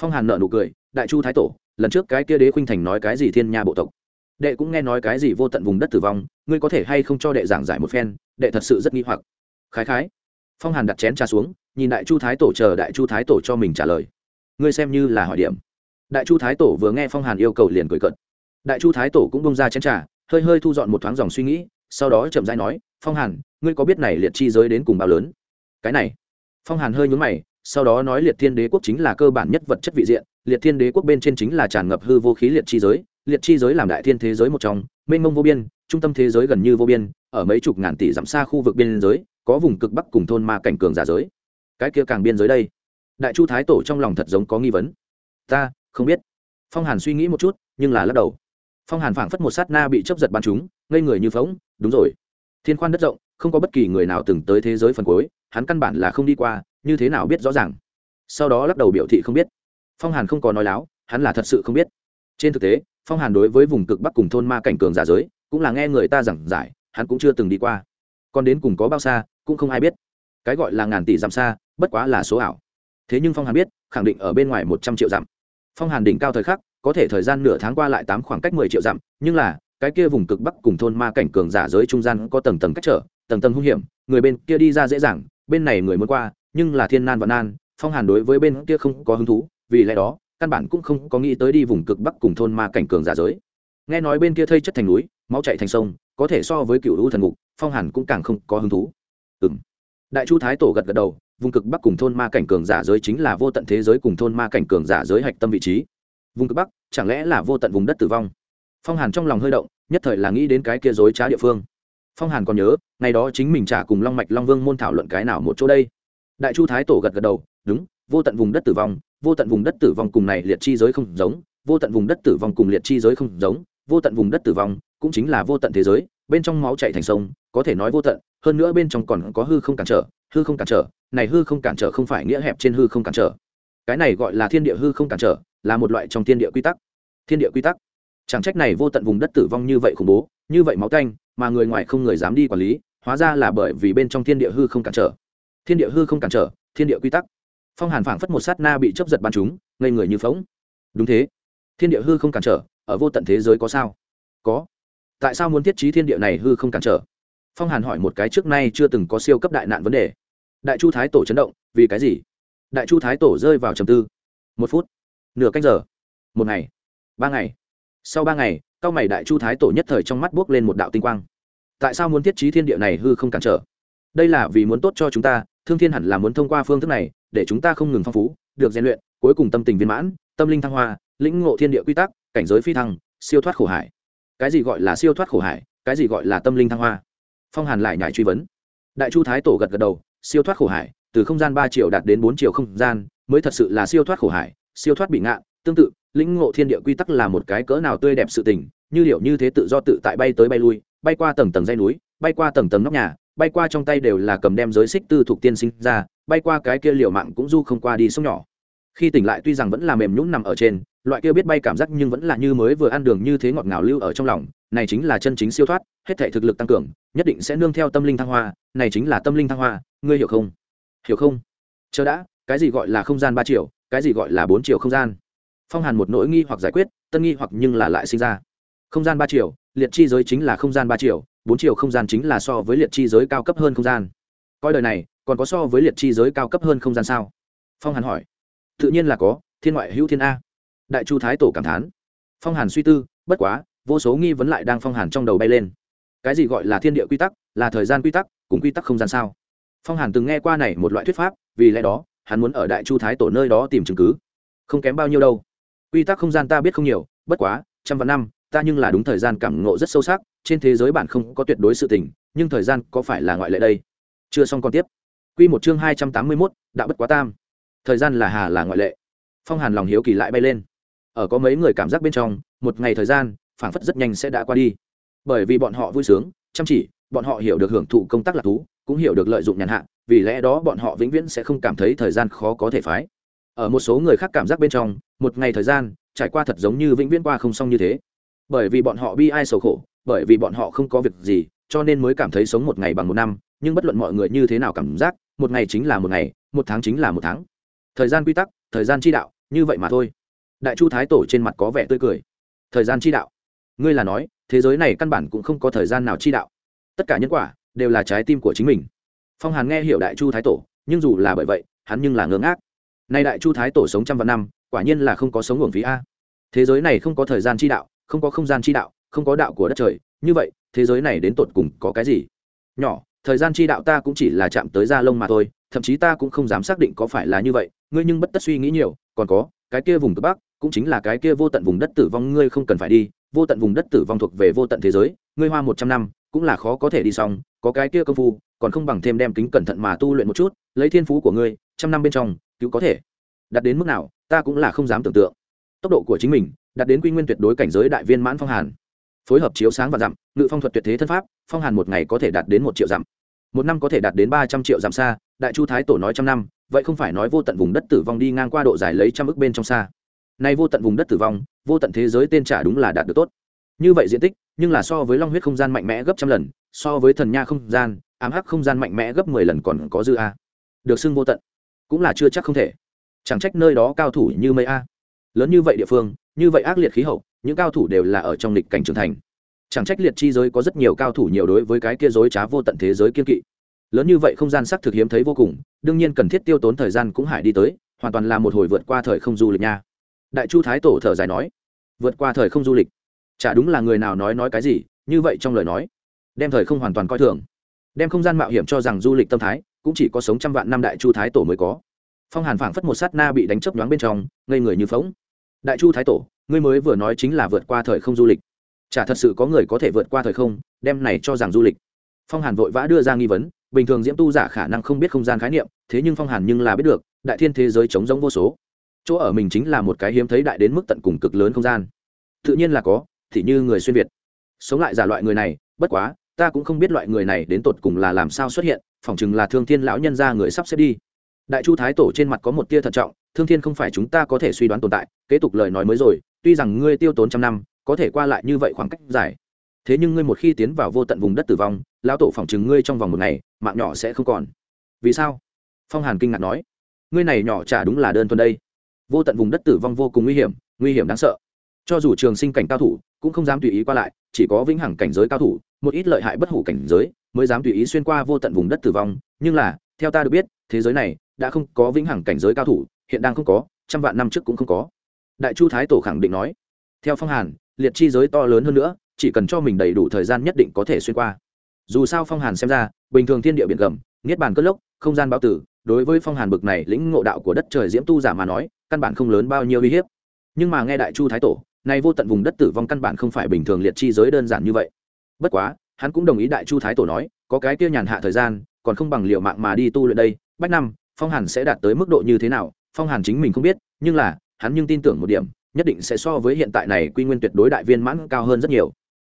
Phong hàn nợ nụ cười, đại chu thái tổ, lần trước cái kia đế khuynh thành nói cái gì thiên nha bộ tộc? Đệ cũng nghe nói cái gì vô tận vùng đất tử vong, ngươi có thể hay không cho đệ giảng giải một phen, đệ thật sự rất nghi hoặc. Khái khái. Phong hàn đặt chén trà xuống nhìn đại chu thái tổ chờ đại chu thái tổ cho mình trả lời. Ngươi xem như là hỏi điểm. Đại chu thái tổ vừa nghe phong hàn yêu cầu liền cười cận đại chu thái tổ cũng bông ra chén trà, hơi hơi thu dọn một thoáng dòng suy nghĩ, sau đó chậm rãi nói, phong hàn, ngươi có biết này liệt chi giới đến cùng bao lớn? Cái này? Phong hàn hơi nhún mày, sau đó nói, liệt thiên đế quốc chính là cơ bản nhất vật chất vị diện, liệt thiên đế quốc bên trên chính là tràn ngập hư vô khí liệt chi giới, liệt chi giới làm đại thiên thế giới một trong, mênh mông vô biên, trung tâm thế giới gần như vô biên, ở mấy chục ngàn tỷ dặm xa khu vực biên giới, có vùng cực bắc cùng thôn ma cảnh cường giả giới cái kia càng biên giới đây. Đại chu thái tổ trong lòng thật giống có nghi vấn. Ta, không biết. Phong hàn suy nghĩ một chút, nhưng là lắc đầu. Phong hàn phảng phất một sát na bị chấp giật bắn chúng, ngây người như phóng đúng rồi. Thiên khoan đất rộng, không có bất kỳ người nào từng tới thế giới phần cuối, hắn căn bản là không đi qua, như thế nào biết rõ ràng? Sau đó lắc đầu biểu thị không biết. Phong hàn không có nói láo, hắn là thật sự không biết. Trên thực tế, phong hàn đối với vùng cực bắc cùng thôn ma cảnh cường giả giới, cũng là nghe người ta giảng giải, hắn cũng chưa từng đi qua. Còn đến cùng có bao xa, cũng không ai biết cái gọi là ngàn tỷ dặm xa, bất quá là số ảo. Thế nhưng phong hàn biết, khẳng định ở bên ngoài một trăm triệu dặm. Phong hàn đỉnh cao thời khắc, có thể thời gian nửa tháng qua lại tám khoảng cách mười triệu dặm, nhưng là, cái kia vùng cực bắc cùng thôn ma cảnh cường giả giới trung gian có tầng tầng cách trở, tầng tầng hung hiểm, người bên kia đi ra dễ dàng, bên này người muốn qua, nhưng là thiên nan và nan, phong hàn đối với bên kia không có hứng thú, vì lẽ đó, căn bản cũng không có nghĩ tới đi vùng cực bắc cùng thôn ma cảnh cường giả giới. Nghe nói bên kia thây chất thành núi, máu chạy thành sông, có thể so với cựu lũ thần ngục, phong hàn cũng càng không có hứng thú. Ừ m đại chu thái tổ gật gật đầu, vùng cực bắc cùng thôn ma cảnh cường giả giới chính là vô tận thế giới cùng thôn ma cảnh cường giả giới hạch tâm vị trí. Vùng cực bắc, chẳng lẽ là vô tận vùng đất tử vong? Phong hàn trong lòng hơi động, nhất thời là nghĩ đến cái kia dối trá địa phương. Phong hàn còn nhớ, ngày đó chính mình trả cùng long mạch long vương môn thảo luận cái nào một chỗ đây. Đại chu thái tổ gật gật đầu, đúng, vô tận vùng đất tử vong, vô tận vùng đất tử vong cùng này liệt chi giới không giống, vô tận vùng đất tử vong cùng liệt chi giới không giống, vô tận vùng đất tử vong cũng chính là vô tận thế giới, bên trong máu chạy thành sông, có thể nói vô tận hơn nữa bên trong còn có hư không cản trở, hư không cản trở, này hư không cản trở không phải nghĩa hẹp trên hư không cản trở. Cái này gọi là thiên địa hư không cản trở, là một loại trong thiên địa quy tắc. Thiên địa quy tắc. Chẳng trách này vô tận vùng đất tử vong như vậy khủng bố, như vậy máu tanh, mà người ngoài không người dám đi quản lý, hóa ra là bởi vì bên trong thiên địa hư không cản trở. Thiên địa hư không cản trở, thiên địa quy tắc. Phong hàn phảng phất một sát na bị chấp giật bắn chúng, ngây người như phóng đúng thế. Thiên địa hư không cản trở, ở vô tận thế giới có sao? Có. Tại sao muốn thiết trí thiên địa này hư không cản trở? Phong hàn hỏi một cái trước nay chưa từng có siêu cấp đại nạn vấn đề. Đại chu thái tổ chấn động, vì cái gì? Đại chu thái tổ rơi vào trầm tư. Một phút, nửa canh giờ, một ngày, ba ngày. Sau ba ngày, cao mày đại chu thái tổ nhất thời trong mắt buốc lên một đạo tinh quang. Tại sao muốn thiết trí thiên địa này hư không cản trở? Đây là vì muốn tốt cho chúng ta, thương thiên hẳn là muốn thông qua phương thức này, để chúng ta không ngừng phong phú, được rèn luyện, cuối cùng tâm tình viên mãn, tâm linh thăng hoa, lĩnh ngộ thiên địa quy tắc, cảnh giới phi thăng, siêu thoát khổ hải. Cái gì gọi là siêu thoát khổ hải? Cái gì gọi là tâm linh thăng hoa? Phong hàn lại nhải truy vấn. Đại chu thái tổ gật gật đầu, siêu thoát khổ hải, từ không gian ba triệu đạt đến bốn triệu không gian, mới thật sự là siêu thoát khổ hải, siêu thoát bị ngạn tương tự, lĩnh ngộ thiên địa quy tắc là một cái cỡ nào tươi đẹp sự tình, như liệu như thế tự do tự tại bay tới bay lui, bay qua tầng tầng dây núi, bay qua tầng tầng nóc nhà, bay qua trong tay đều là cầm đem giới xích tư thuộc tiên sinh ra, bay qua cái kia liệu mạng cũng du không qua đi sông nhỏ khi tỉnh lại tuy rằng vẫn là mềm nhũn nằm ở trên, loại kia biết bay cảm giác nhưng vẫn là như mới vừa ăn đường như thế ngọt ngào lưu ở trong lòng, này chính là chân chính siêu thoát, hết thể thực lực tăng cường, nhất định sẽ nương theo tâm linh thăng hoa, này chính là tâm linh thăng hoa, ngươi hiểu không? Hiểu không? Chờ đã, cái gì gọi là không gian ba triệu cái gì gọi là bốn triệu không gian? Phong hàn một nỗi nghi hoặc giải quyết, tân nghi hoặc nhưng là lại sinh ra. Không gian ba triệu liệt chi giới chính là không gian ba triệu bốn triệu không gian chính là so với liệt chi giới cao cấp hơn không gian. Coi đời này, còn có so với liệt chi giới cao cấp hơn không gian sao? Phong hàn hỏi tự nhiên là có thiên ngoại hữu thiên a. Đại chu thái tổ cảm thán. Phong hàn suy tư bất quá vô số nghi vấn lại đang phong hàn trong đầu bay lên. Cái gì gọi là thiên địa quy tắc là thời gian quy tắc cùng quy tắc không gian sao? Phong hàn từng nghe qua này một loại thuyết pháp vì lẽ đó hắn muốn ở đại chu thái tổ nơi đó tìm chứng cứ. Không kém bao nhiêu đâu. Quy tắc không gian ta biết không nhiều bất quá trăm vạn năm ta nhưng là đúng thời gian cảm ngộ rất sâu sắc trên thế giới bạn không có tuyệt đối sự tình nhưng thời gian có phải là ngoại lệ đây? Chưa xong còn tiếp. Quy một chương hai trăm tám mươi 281, đạo bất quá tam thời gian là hà là ngoại lệ. Phong hàn lòng hiếu kỳ lại bay lên. Ở có mấy người cảm giác bên trong, một ngày thời gian, phảng phất rất nhanh sẽ đã qua đi. Bởi vì bọn họ vui sướng, chăm chỉ, bọn họ hiểu được hưởng thụ công tác lạc thú, cũng hiểu được lợi dụng nhàn hạ, vì lẽ đó bọn họ vĩnh viễn sẽ không cảm thấy thời gian khó có thể phái. Ở một số người khác cảm giác bên trong, một ngày thời gian, trải qua thật giống như vĩnh viễn qua không xong như thế. Bởi vì bọn họ bi ai sầu khổ, bởi vì bọn họ không có việc gì, cho nên mới cảm thấy sống một ngày bằng một năm, nhưng bất luận mọi người như thế nào cảm giác, một ngày chính là một ngày, một tháng chính là một tháng thời gian quy tắc, thời gian chi đạo, như vậy mà thôi. Đại chu thái tổ trên mặt có vẻ tươi cười. Thời gian chi đạo. Ngươi là nói, thế giới này căn bản cũng không có thời gian nào chi đạo. Tất cả nhân quả đều là trái tim của chính mình. Phong hàn nghe hiểu đại chu thái tổ, nhưng dù là bởi vậy, hắn nhưng là ngưỡng ngác. Nay đại chu thái tổ sống trăm vạn năm, quả nhiên là không có sống nguồn phí a. Thế giới này không có thời gian chi đạo, không có không gian chi đạo, không có đạo của đất trời. Như vậy, thế giới này đến tột cùng có cái gì? Nhỏ, thời gian chi đạo ta cũng chỉ là chạm tới da lông mà thôi, thậm chí ta cũng không dám xác định có phải là như vậy ngươi nhưng bất tất suy nghĩ nhiều, còn có, cái kia vùng cực bắc, cũng chính là cái kia vô tận vùng đất tử vong ngươi không cần phải đi, vô tận vùng đất tử vong thuộc về vô tận thế giới, ngươi hoa một trăm năm, cũng là khó có thể đi xong, có cái kia công phu, còn không bằng thêm đem kính cẩn thận mà tu luyện một chút, lấy thiên phú của ngươi, trăm năm bên trong, cứu có thể. Đạt đến mức nào, ta cũng là không dám tưởng tượng. Tốc độ của chính mình, đạt đến quy nguyên tuyệt đối cảnh giới đại viên mãn phong hàn. Phối hợp chiếu sáng và dặm ngự phong thuật tuyệt thế thân pháp, phong hàn một ngày có thể đạt đến một triệu dặm. Một năm có thể đạt đến ba trăm triệu dặm xa, đại chu thái tổ nói trăm năm vậy không phải nói vô tận vùng đất tử vong đi ngang qua độ dài lấy trăm ước bên trong xa. Nay vô tận vùng đất tử vong, vô tận thế giới tên trả đúng là đạt được tốt. Như vậy diện tích, nhưng là so với long huyết không gian mạnh mẽ gấp trăm lần, so với thần nha không gian, ám hắc không gian mạnh mẽ gấp mười lần còn có dư a. Được xưng vô tận, cũng là chưa chắc không thể. Chẳng trách nơi đó cao thủ như mây a. Lớn như vậy địa phương, như vậy ác liệt khí hậu, những cao thủ đều là ở trong lịch cảnh trưởng thành. Chẳng trách liệt chi giới có rất nhiều cao thủ nhiều đối với cái kia dối trá vô tận thế giới kiên kỵ lớn như vậy không gian xác thực hiếm thấy vô cùng, đương nhiên cần thiết tiêu tốn thời gian cũng hải đi tới, hoàn toàn là một hồi vượt qua thời không du lịch nha. Đại chu thái tổ thở dài nói, vượt qua thời không du lịch? Chả đúng là người nào nói nói cái gì, như vậy trong lời nói, đem thời không hoàn toàn coi thường. Đem không gian mạo hiểm cho rằng du lịch tâm thái, cũng chỉ có sống trăm vạn năm đại chu thái tổ mới có. Phong hàn phảng phất một sát na bị đánh chấp nhoáng bên trong, ngây người như phóng đại chu thái tổ, ngươi mới vừa nói chính là vượt qua thời không du lịch. Chả thật sự có người có thể vượt qua thời không, đem này cho rằng du lịch. Phong hàn vội vã đưa ra nghi vấn bình thường diễm tu giả khả năng không biết không gian khái niệm, thế nhưng phong hàn nhưng là biết được, đại thiên thế giới chống giống vô số. Chỗ ở mình chính là một cái hiếm thấy đại đến mức tận cùng cực lớn không gian. Tự nhiên là có, thì như người xuyên việt. Sống lại giả loại người này, bất quá, ta cũng không biết loại người này đến tột cùng là làm sao xuất hiện, phỏng chừng là thương thiên lão nhân ra người sắp xếp đi. Đại chu thái tổ trên mặt có một tia thận trọng, thương thiên không phải chúng ta có thể suy đoán tồn tại, kế tục lời nói mới rồi, tuy rằng ngươi tiêu tốn trăm năm, có thể qua lại như vậy khoảng cách dài thế nhưng ngươi một khi tiến vào vô tận vùng đất tử vong, lão tổ phỏng chừng ngươi trong vòng một ngày, mạng nhỏ sẽ không còn. Vì sao? Phong hàn kinh ngạc nói. Ngươi này nhỏ chả đúng là đơn thuần đây. Vô tận vùng đất tử vong vô cùng nguy hiểm nguy hiểm đáng sợ. Cho dù trường sinh cảnh cao thủ, cũng không dám tùy ý qua lại, chỉ có vĩnh hằng cảnh giới cao thủ, một ít lợi hại bất hủ cảnh giới, mới dám tùy ý xuyên qua vô tận vùng đất tử vong. Nhưng là, theo ta được biết, thế giới này đã không có vĩnh hằng cảnh giới cao thủ, hiện đang không có, trăm vạn năm trước cũng không có. Đại chu thái tổ khẳng định nói. Theo phong hàn, liệt chi giới to lớn hơn nữa chỉ cần cho mình đầy đủ thời gian nhất định có thể xuyên qua. Dù sao phong hàn xem ra, bình thường thiên địa biển gầm, niết bàn cất lốc, không gian bao tử, đối với phong hàn bực này lĩnh ngộ đạo của đất trời diễm tu giả mà nói, căn bản không lớn bao nhiêu uy hiếp. Nhưng mà nghe đại chu thái tổ, nay vô tận vùng đất tử vong căn bản không phải bình thường liệt chi giới đơn giản như vậy. Bất quá, hắn cũng đồng ý đại chu thái tổ nói, có cái kia nhàn hạ thời gian, còn không bằng liệu mạng mà đi tu luyện đây. Bách năm phong hàn sẽ đạt tới mức độ như thế nào, phong hàn chính mình không biết, nhưng là, hắn nhưng tin tưởng một điểm, nhất định sẽ so với hiện tại này quy nguyên tuyệt đối đại viên mãn cao hơn rất nhiều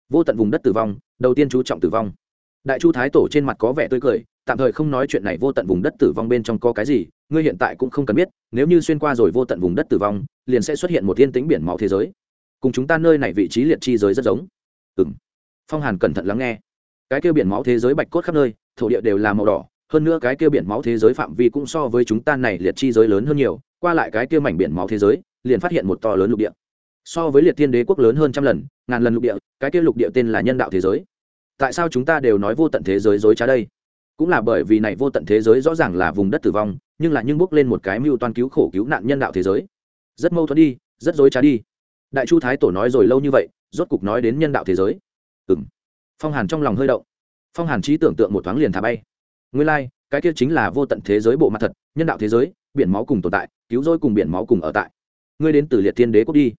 vô tận vùng đất tử vong, đầu tiên chú trọng tử vong. Đại chu thái tổ trên mặt có vẻ tươi cười, tạm thời không nói chuyện này vô tận vùng đất tử vong bên trong có cái gì, ngươi hiện tại cũng không cần biết, nếu như xuyên qua rồi vô tận vùng đất tử vong, liền sẽ xuất hiện một thiên tính biển máu thế giới. Cùng chúng ta nơi này vị trí liệt chi giới rất giống. Ừ m phong hàn cẩn thận lắng nghe. Cái kêu biển máu thế giới bạch cốt khắp nơi, thổ địa đều là màu đỏ, hơn nữa cái kêu biển máu thế giới phạm vi cũng so với chúng ta này liệt chi giới lớn hơn nhiều, qua lại cái kêu mảnh biển máu thế giới, liền phát hiện một to lớn lục địa so với liệt thiên đế quốc lớn hơn trăm lần ngàn lần lục địa cái kia lục địa tên là nhân đạo thế giới. Tại sao chúng ta đều nói vô tận thế giới dối trá đây? Cũng là bởi vì này vô tận thế giới rõ ràng là vùng đất tử vong nhưng là nhưng bước lên một cái mưu toan cứu khổ cứu nạn nhân đạo thế giới. Rất mâu thuẫn đi rất dối trá đi. Đại chu thái tổ nói rồi lâu như vậy rốt cục nói đến nhân đạo thế giới. Ừ m phong hàn trong lòng hơi động. Phong hàn trí tưởng tượng một thoáng liền thả bay. Nguyên lai、like, cái kia chính là vô tận thế giới bộ mặt thật nhân đạo thế giới biển máu cùng tồn tại cứu rỗi cùng biển máu cùng ở tại. Ngươi đến từ liệt thiên đế quốc đi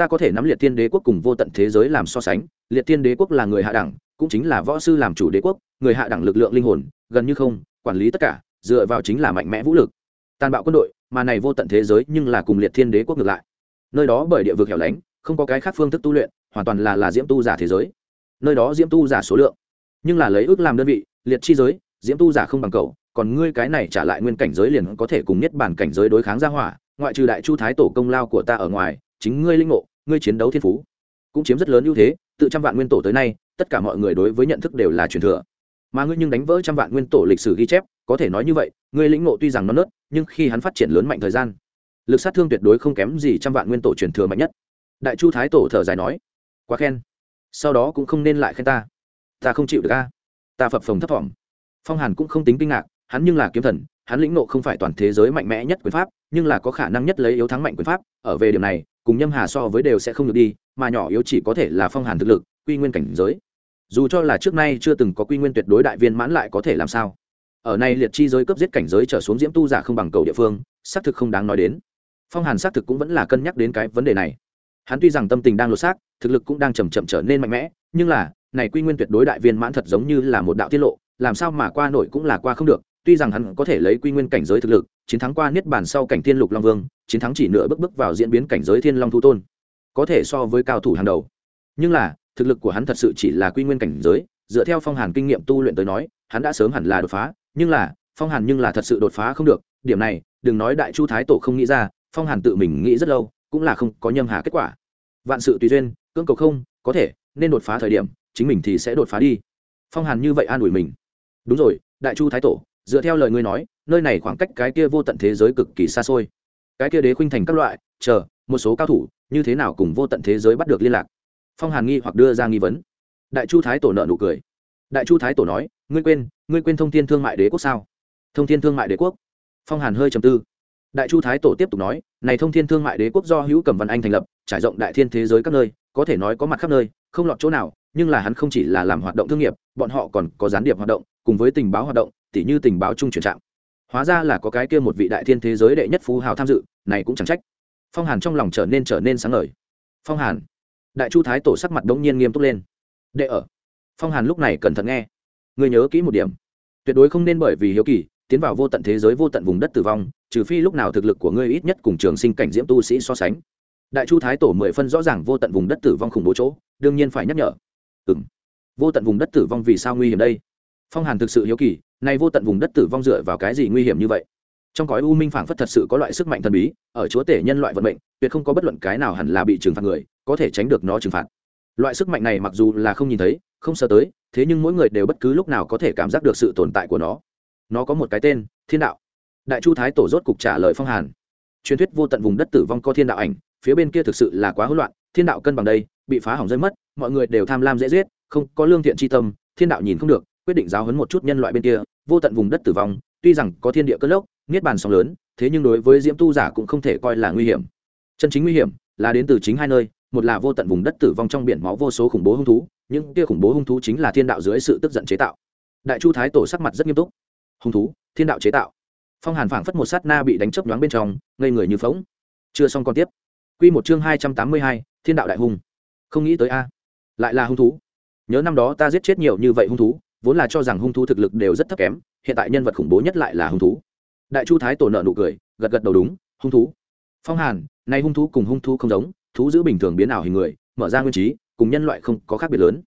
ta có thể nắm liệt thiên đế quốc cùng vô tận thế giới làm so sánh, liệt thiên đế quốc là người hạ đẳng, cũng chính là võ sư làm chủ đế quốc, người hạ đẳng lực lượng linh hồn, gần như không, quản lý tất cả, dựa vào chính là mạnh mẽ vũ lực. Tàn bạo quân đội, mà này vô tận thế giới nhưng là cùng liệt thiên đế quốc ngược lại. Nơi đó bởi địa vực hẻo lánh, không có cái khác phương thức tu luyện, hoàn toàn là là diễm tu giả thế giới. Nơi đó diễm tu giả số lượng, nhưng là lấy ước làm đơn vị, liệt chi giới, diễm tu giả không bằng cầu còn ngươi cái này trả lại nguyên cảnh giới liền có thể cùng nhất bản cảnh giới đối kháng ra hỏa, ngoại trừ đại chu thái tổ công lao của ta ở ngoài, chính ngươi linh ngộ ngươi chiến đấu thiên phú, cũng chiếm rất lớn ưu thế tự trăm vạn nguyên tổ tới nay, tất cả mọi người đối với nhận thức đều là truyền thừa. Mà ngươi nhưng đánh vỡ trăm vạn nguyên tổ lịch sử ghi chép, có thể nói như vậy, ngươi lĩnh ngộ tuy rằng non nớt, nhưng khi hắn phát triển lớn mạnh thời gian, lực sát thương tuyệt đối không kém gì trăm vạn nguyên tổ truyền thừa mạnh nhất. Đại chu thái tổ thở dài nói, quá khen, sau đó cũng không nên lại khen ta. Ta không chịu được a. Ta phập phồng thấp thỏm. Phong hàn cũng không tính kinh ngạc, hắn nhưng là kiếm thần hắn lĩnh nộ không phải toàn thế giới mạnh mẽ nhất quyền pháp, nhưng là có khả năng nhất lấy yếu thắng mạnh quyền pháp, ở về điểm này, cùng nhâm hà so với đều sẽ không được đi, mà nhỏ yếu chỉ có thể là phong hàn thực lực, quy nguyên cảnh giới. Dù cho là trước nay chưa từng có quy nguyên tuyệt đối đại viên mãn lại có thể làm sao? Ở này liệt chi giới cấp giết cảnh giới trở xuống diễm tu giả không bằng cầu địa phương, xác thực không đáng nói đến. Phong hàn xác thực cũng vẫn là cân nhắc đến cái vấn đề này. Hắn tuy rằng tâm tình đang lột xác, thực lực cũng đang chầm chậm trở nên mạnh mẽ, nhưng là, này quy nguyên tuyệt đối đại viên mãn thật giống như là một đạo tiết lộ, làm sao mà qua nổi cũng là qua không được tuy rằng hắn có thể lấy quy nguyên cảnh giới thực lực, chiến thắng qua niết bàn sau cảnh thiên lục long vương, chiến thắng chỉ nửa bước bước vào diễn biến cảnh giới thiên long thu tôn, có thể so với cao thủ hàng đầu. Nhưng là, thực lực của hắn thật sự chỉ là quy nguyên cảnh giới, dựa theo phong hàn kinh nghiệm tu luyện tới nói, hắn đã sớm hẳn là đột phá, nhưng là, phong hàn nhưng là thật sự đột phá không được, điểm này, đừng nói đại chu thái tổ không nghĩ ra, phong hàn tự mình nghĩ rất lâu, cũng là không có nhâm hà kết quả. Vạn sự tùy duyên, cưỡng cầu không, có thể, nên đột phá thời điểm, chính mình thì sẽ đột phá đi. Phong hàn như vậy an ủi mình. Đúng rồi, đại chu thái tổ dựa theo lời ngươi nói, nơi này khoảng cách cái kia vô tận thế giới cực kỳ xa xôi. Cái kia đế khuynh thành các loại, chờ, một số cao thủ, như thế nào cùng vô tận thế giới bắt được liên lạc? Phong hàn nghi hoặc đưa ra nghi vấn. Đại chu thái tổ nợ nụ cười. Đại chu thái tổ nói, ngươi quên ngươi quên thông tin thương mại đế quốc sao? Thông tin thương mại đế quốc? Phong hàn hơi trầm tư. Đại chu thái tổ tiếp tục nói, này thông thiên thương mại đế quốc do hữu cầm văn anh thành lập, trải rộng đại thiên thế giới các nơi, có thể nói có mặt khắp nơi, không lọt chỗ nào, nhưng là hắn không chỉ là làm hoạt động thương nghiệp, bọn họ còn có gián điệp hoạt động, cùng với tình báo hoạt động tỉ như tình báo chung chuyển trạng hóa ra là có cái kia một vị đại thiên thế giới đệ nhất phú hào tham dự, này cũng chẳng trách. Phong hàn trong lòng trở nên trở nên sáng ngời. Phong hàn. Đại chu thái tổ sắc mặt đống nhiên nghiêm túc lên. Đệ ở. Phong hàn lúc này cẩn thận nghe. Người nhớ kỹ một điểm. Tuyệt đối không nên bởi vì hiếu kỳ, tiến vào vô tận thế giới vô tận vùng đất tử vong, trừ phi lúc nào thực lực của ngươi ít nhất cùng trường sinh cảnh diễm tu sĩ so sánh. Đại chu thái tổ mười phân rõ ràng vô tận vùng đất tử vong khủng bố chỗ, đương nhiên phải nhắc nhở. Ừ m vô tận vùng đất tử vong vì sao nguy hiểm đây? Phong hàn thực sự hiếu kỳ nay vô tận vùng đất tử vong dựa vào cái gì nguy hiểm như vậy? Trong cõi u minh phảng phất thật sự có loại sức mạnh thần bí, ở chúa tể nhân loại vận mệnh, tuyệt không có bất luận cái nào hẳn là bị trừng phạt người, có thể tránh được nó trừng phạt. Loại sức mạnh này mặc dù là không nhìn thấy, không sợ tới, thế nhưng mỗi người đều bất cứ lúc nào có thể cảm giác được sự tồn tại của nó. Nó có một cái tên, thiên đạo. Đại chu thái tổ rốt cục trả lời phong hàn. Truyền thuyết vô tận vùng đất tử vong có thiên đạo ảnh, phía bên kia thực sự là quá hỗn loạn, thiên đạo cân bằng đây, bị phá hỏng rơi mất, mọi người đều tham lam dễ giết, không có lương thiện tri tâm, thiên đạo nhìn không được quyết định giáo hấn một chút nhân loại bên kia, vô tận vùng đất tử vong, tuy rằng có thiên địa cất lốc, niết bàn sóng lớn, thế nhưng đối với diễm tu giả cũng không thể coi là nguy hiểm. Chân chính nguy hiểm là đến từ chính hai nơi, một là vô tận vùng đất tử vong trong biển máu vô số khủng bố hung thú, những kia khủng bố hung thú chính là thiên đạo dưới sự tức giận chế tạo. Đại chu thái tổ sắc mặt rất nghiêm túc. Hung thú, thiên đạo chế tạo. Phong hàn phảng phất một sát na bị đánh chấp nhoáng bên trong, ngây người như phóng chưa xong còn tiếp. Q một chương hai trăm tám mươi hai, thiên đạo đại hung. Không nghĩ tới a. Lại là hung thú. Nhớ năm đó ta giết chết nhiều như vậy hung thú vốn là cho rằng hung thú thực lực đều rất thấp kém, hiện tại nhân vật khủng bố nhất lại là hung thú. Đại chu thái tổ nợ nụ cười, gật gật đầu đúng, hung thú. Phong hàn, nay hung thú cùng hung thú không giống, thú giữ bình thường biến ảo hình người, mở ra nguyên trí, cùng nhân loại không có khác biệt lớn.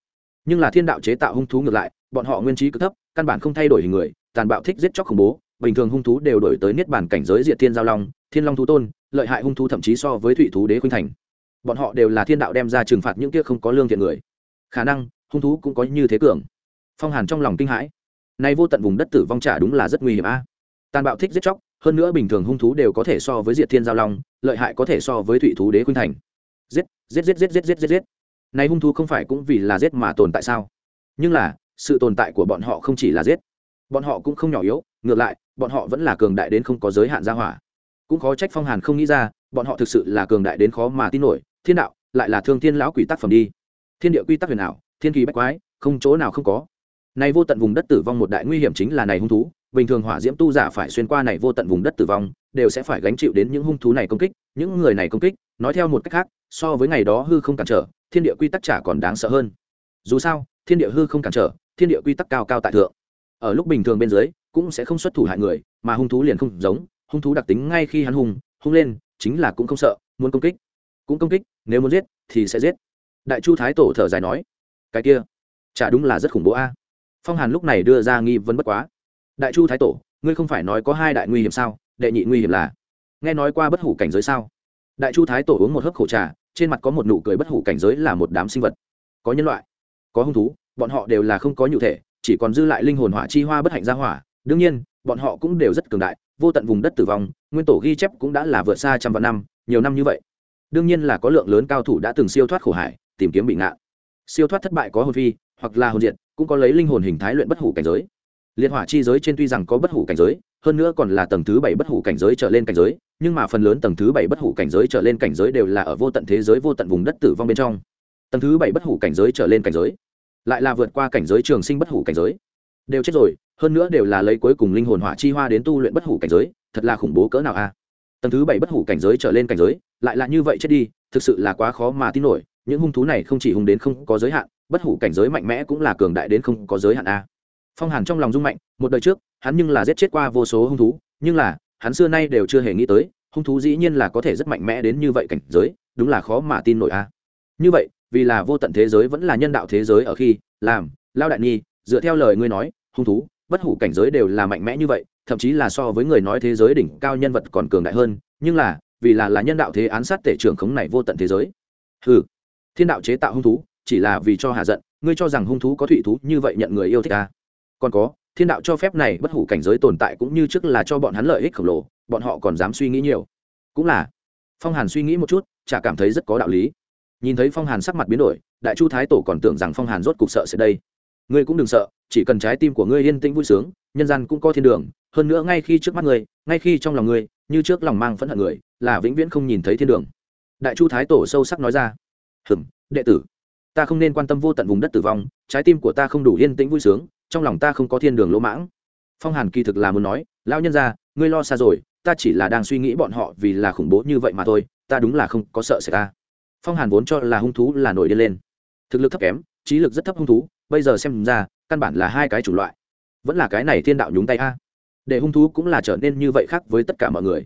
Nhưng là thiên đạo chế tạo hung thú ngược lại, bọn họ nguyên trí cực thấp, căn bản không thay đổi hình người, tàn bạo thích giết chóc khủng bố, bình thường hung thú đều đổi tới niết bản cảnh giới diệt thiên giao long, thiên long thú tôn, lợi hại hung thú thậm chí so với thụy thú đế khuynh thành. Bọn họ đều là thiên đạo đem ra trừng phạt những kia không có lương thiện người. Khả năng, hung thú cũng có như thế cường phong hàn trong lòng kinh hãi. Nay vô tận vùng đất tử vong trả đúng là rất nguy hiểm a. Tàn bạo thích giết chóc, hơn nữa bình thường hung thú đều có thể so với diệt thiên giao long, lợi hại có thể so với thụy thú đế khuynh thành. Giết giết giết giết giết giết giết giết. Này hung thú không phải cũng vì là giết mà tồn tại sao? Nhưng là, sự tồn tại của bọn họ không chỉ là giết. Bọn họ cũng không nhỏ yếu, ngược lại, bọn họ vẫn là cường đại đến không có giới hạn gia hỏa. Cũng khó trách phong hàn không nghĩ ra, bọn họ thực sự là cường đại đến khó mà tin nổi. Thiên đạo, lại là thương thiên lão quỷ tác phẩm đi. Thiên địa quy tắc huyền ảo, thiên kỳ bách quái, không chỗ nào không có này vô tận vùng đất tử vong một đại nguy hiểm chính là này hung thú, bình thường hỏa diễm tu giả phải xuyên qua này vô tận vùng đất tử vong, đều sẽ phải gánh chịu đến những hung thú này công kích, những người này công kích, nói theo một cách khác, so với ngày đó hư không cản trở, thiên địa quy tắc trả còn đáng sợ hơn. Dù sao, thiên địa hư không cản trở, thiên địa quy tắc cao cao tại thượng. Ở lúc bình thường bên dưới, cũng sẽ không xuất thủ hại người, mà hung thú liền không giống, hung thú đặc tính ngay khi hắn hùng, hung lên, chính là cũng không sợ, muốn công kích. Cũng công kích, nếu muốn giết, thì sẽ giết. Đại chu thái tổ thở dài nói, cái kia, chả đúng là rất khủng bố a phong hàn lúc này đưa ra nghi vấn bất quá. Đại chu thái tổ, ngươi không phải nói có hai đại nguy hiểm sao? Đệ nhị nguy hiểm là, nghe nói qua bất hủ cảnh giới sao? Đại chu thái tổ uống một hớp khổ trà, trên mặt có một nụ cười bất hủ cảnh giới là một đám sinh vật. Có nhân loại, có hung thú, bọn họ đều là không có nhụ thể, chỉ còn dư lại linh hồn hỏa chi hoa bất hạnh ra hỏa. Đương nhiên, bọn họ cũng đều rất cường đại, vô tận vùng đất tử vong, nguyên tổ ghi chép cũng đã là vượt xa trăm vạn năm, nhiều năm như vậy. Đương nhiên là có lượng lớn cao thủ đã từng siêu thoát khổ hải, tìm kiếm bị ngạn siêu thoát thất bại có hồn phi, hoặc là hồn diệt cũng có lấy linh hồn hình thái luyện bất hủ cảnh giới. Liệt hỏa chi giới trên tuy rằng có bất hủ cảnh giới, hơn nữa còn là tầng thứ bảy bất hủ cảnh giới trở lên cảnh giới, nhưng mà phần lớn tầng thứ bảy bất hủ cảnh giới trở lên cảnh giới đều là ở vô tận thế giới, vô tận vùng đất tử vong bên trong. Tầng thứ bảy bất hủ cảnh giới trở lên cảnh giới, lại là vượt qua cảnh giới trường sinh bất hủ cảnh giới. Đều chết rồi, hơn nữa đều là lấy cuối cùng linh hồn hỏa chi hoa đến tu luyện bất hủ cảnh giới, thật là khủng bố cỡ nào a. Tầng thứ bảy bất hủ cảnh giới trở lên cảnh giới, lại là như vậy chết đi, thực sự là quá khó mà tin nổi, những hung thú này không chỉ hung đến không có giới hạn bất hủ cảnh giới mạnh mẽ cũng là cường đại đến không có giới hạn a. Phong hàn trong lòng rung mạnh, một đời trước, hắn nhưng là giết chết qua vô số hung thú, nhưng là, hắn xưa nay đều chưa hề nghĩ tới, hung thú dĩ nhiên là có thể rất mạnh mẽ đến như vậy cảnh giới, đúng là khó mà tin nổi a. Như vậy, vì là vô tận thế giới vẫn là nhân đạo thế giới ở khi, làm, lao đại nhi, dựa theo lời ngươi nói, hung thú, bất hủ cảnh giới đều là mạnh mẽ như vậy, thậm chí là so với người nói thế giới đỉnh cao nhân vật còn cường đại hơn, nhưng là, vì là là nhân đạo thế án sát tể trưởng khống này vô tận thế giới. Ừ thiên đạo chế tạo hung thú chỉ là vì cho hạ giận, ngươi cho rằng hung thú có thụy thú như vậy nhận người yêu thích ta còn có, thiên đạo cho phép này bất hủ cảnh giới tồn tại cũng như trước là cho bọn hắn lợi ích khổng lồ, bọn họ còn dám suy nghĩ nhiều. Cũng là, phong hàn suy nghĩ một chút, chả cảm thấy rất có đạo lý. Nhìn thấy phong hàn sắc mặt biến đổi, đại chu thái tổ còn tưởng rằng phong hàn rốt cục sợ sẽ đây. Ngươi cũng đừng sợ, chỉ cần trái tim của ngươi yên tĩnh vui sướng, nhân gian cũng có thiên đường, hơn nữa ngay khi trước mắt ngươi, ngay khi trong lòng ngươi, như trước lòng mang phẫn hận người, là vĩnh viễn không nhìn thấy thiên đường. Đại chu thái tổ sâu sắc nói ra, hừm, đệ tử ta không nên quan tâm vô tận vùng đất tử vong, trái tim của ta không đủ yên tĩnh vui sướng, trong lòng ta không có thiên đường lỗ mãng. Phong hàn kỳ thực là muốn nói, lão nhân ra ngươi lo xa rồi, ta chỉ là đang suy nghĩ bọn họ vì là khủng bố như vậy mà thôi, ta đúng là không có sợ xảy ra phong hàn vốn cho là hung thú là nổi điên lên. Thực lực thấp kém, trí lực rất thấp hung thú, bây giờ xem ra, căn bản là hai cái chủng loại. Vẫn là cái này thiên đạo nhúng tay a. Để hung thú cũng là trở nên như vậy khác với tất cả mọi người.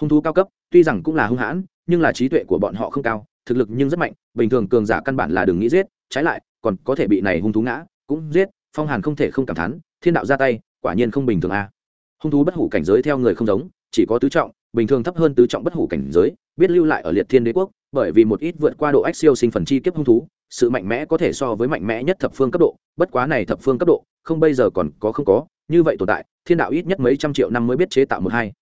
Hung thú cao cấp, tuy rằng cũng là hung hãn, nhưng là trí tuệ của bọn họ không cao, thực lực nhưng rất mạnh bình thường cường giả căn bản là đừng nghĩ giết, trái lại, còn có thể bị này hung thú ngã, cũng giết, phong hàn không thể không cảm thán, thiên đạo ra tay, quả nhiên không bình thường a. Hung thú bất hủ cảnh giới theo người không giống, chỉ có tứ trọng, bình thường thấp hơn tứ trọng bất hủ cảnh giới, biết lưu lại ở liệt thiên đế quốc, bởi vì một ít vượt qua độ ách siêu sinh phần chi kiếp hung thú, sự mạnh mẽ có thể so với mạnh mẽ nhất thập phương cấp độ, bất quá này thập phương cấp độ, không bây giờ còn có không có, như vậy tồn tại, thiên đạo ít nhất mấy trăm triệu năm mới biết chế tạo một hai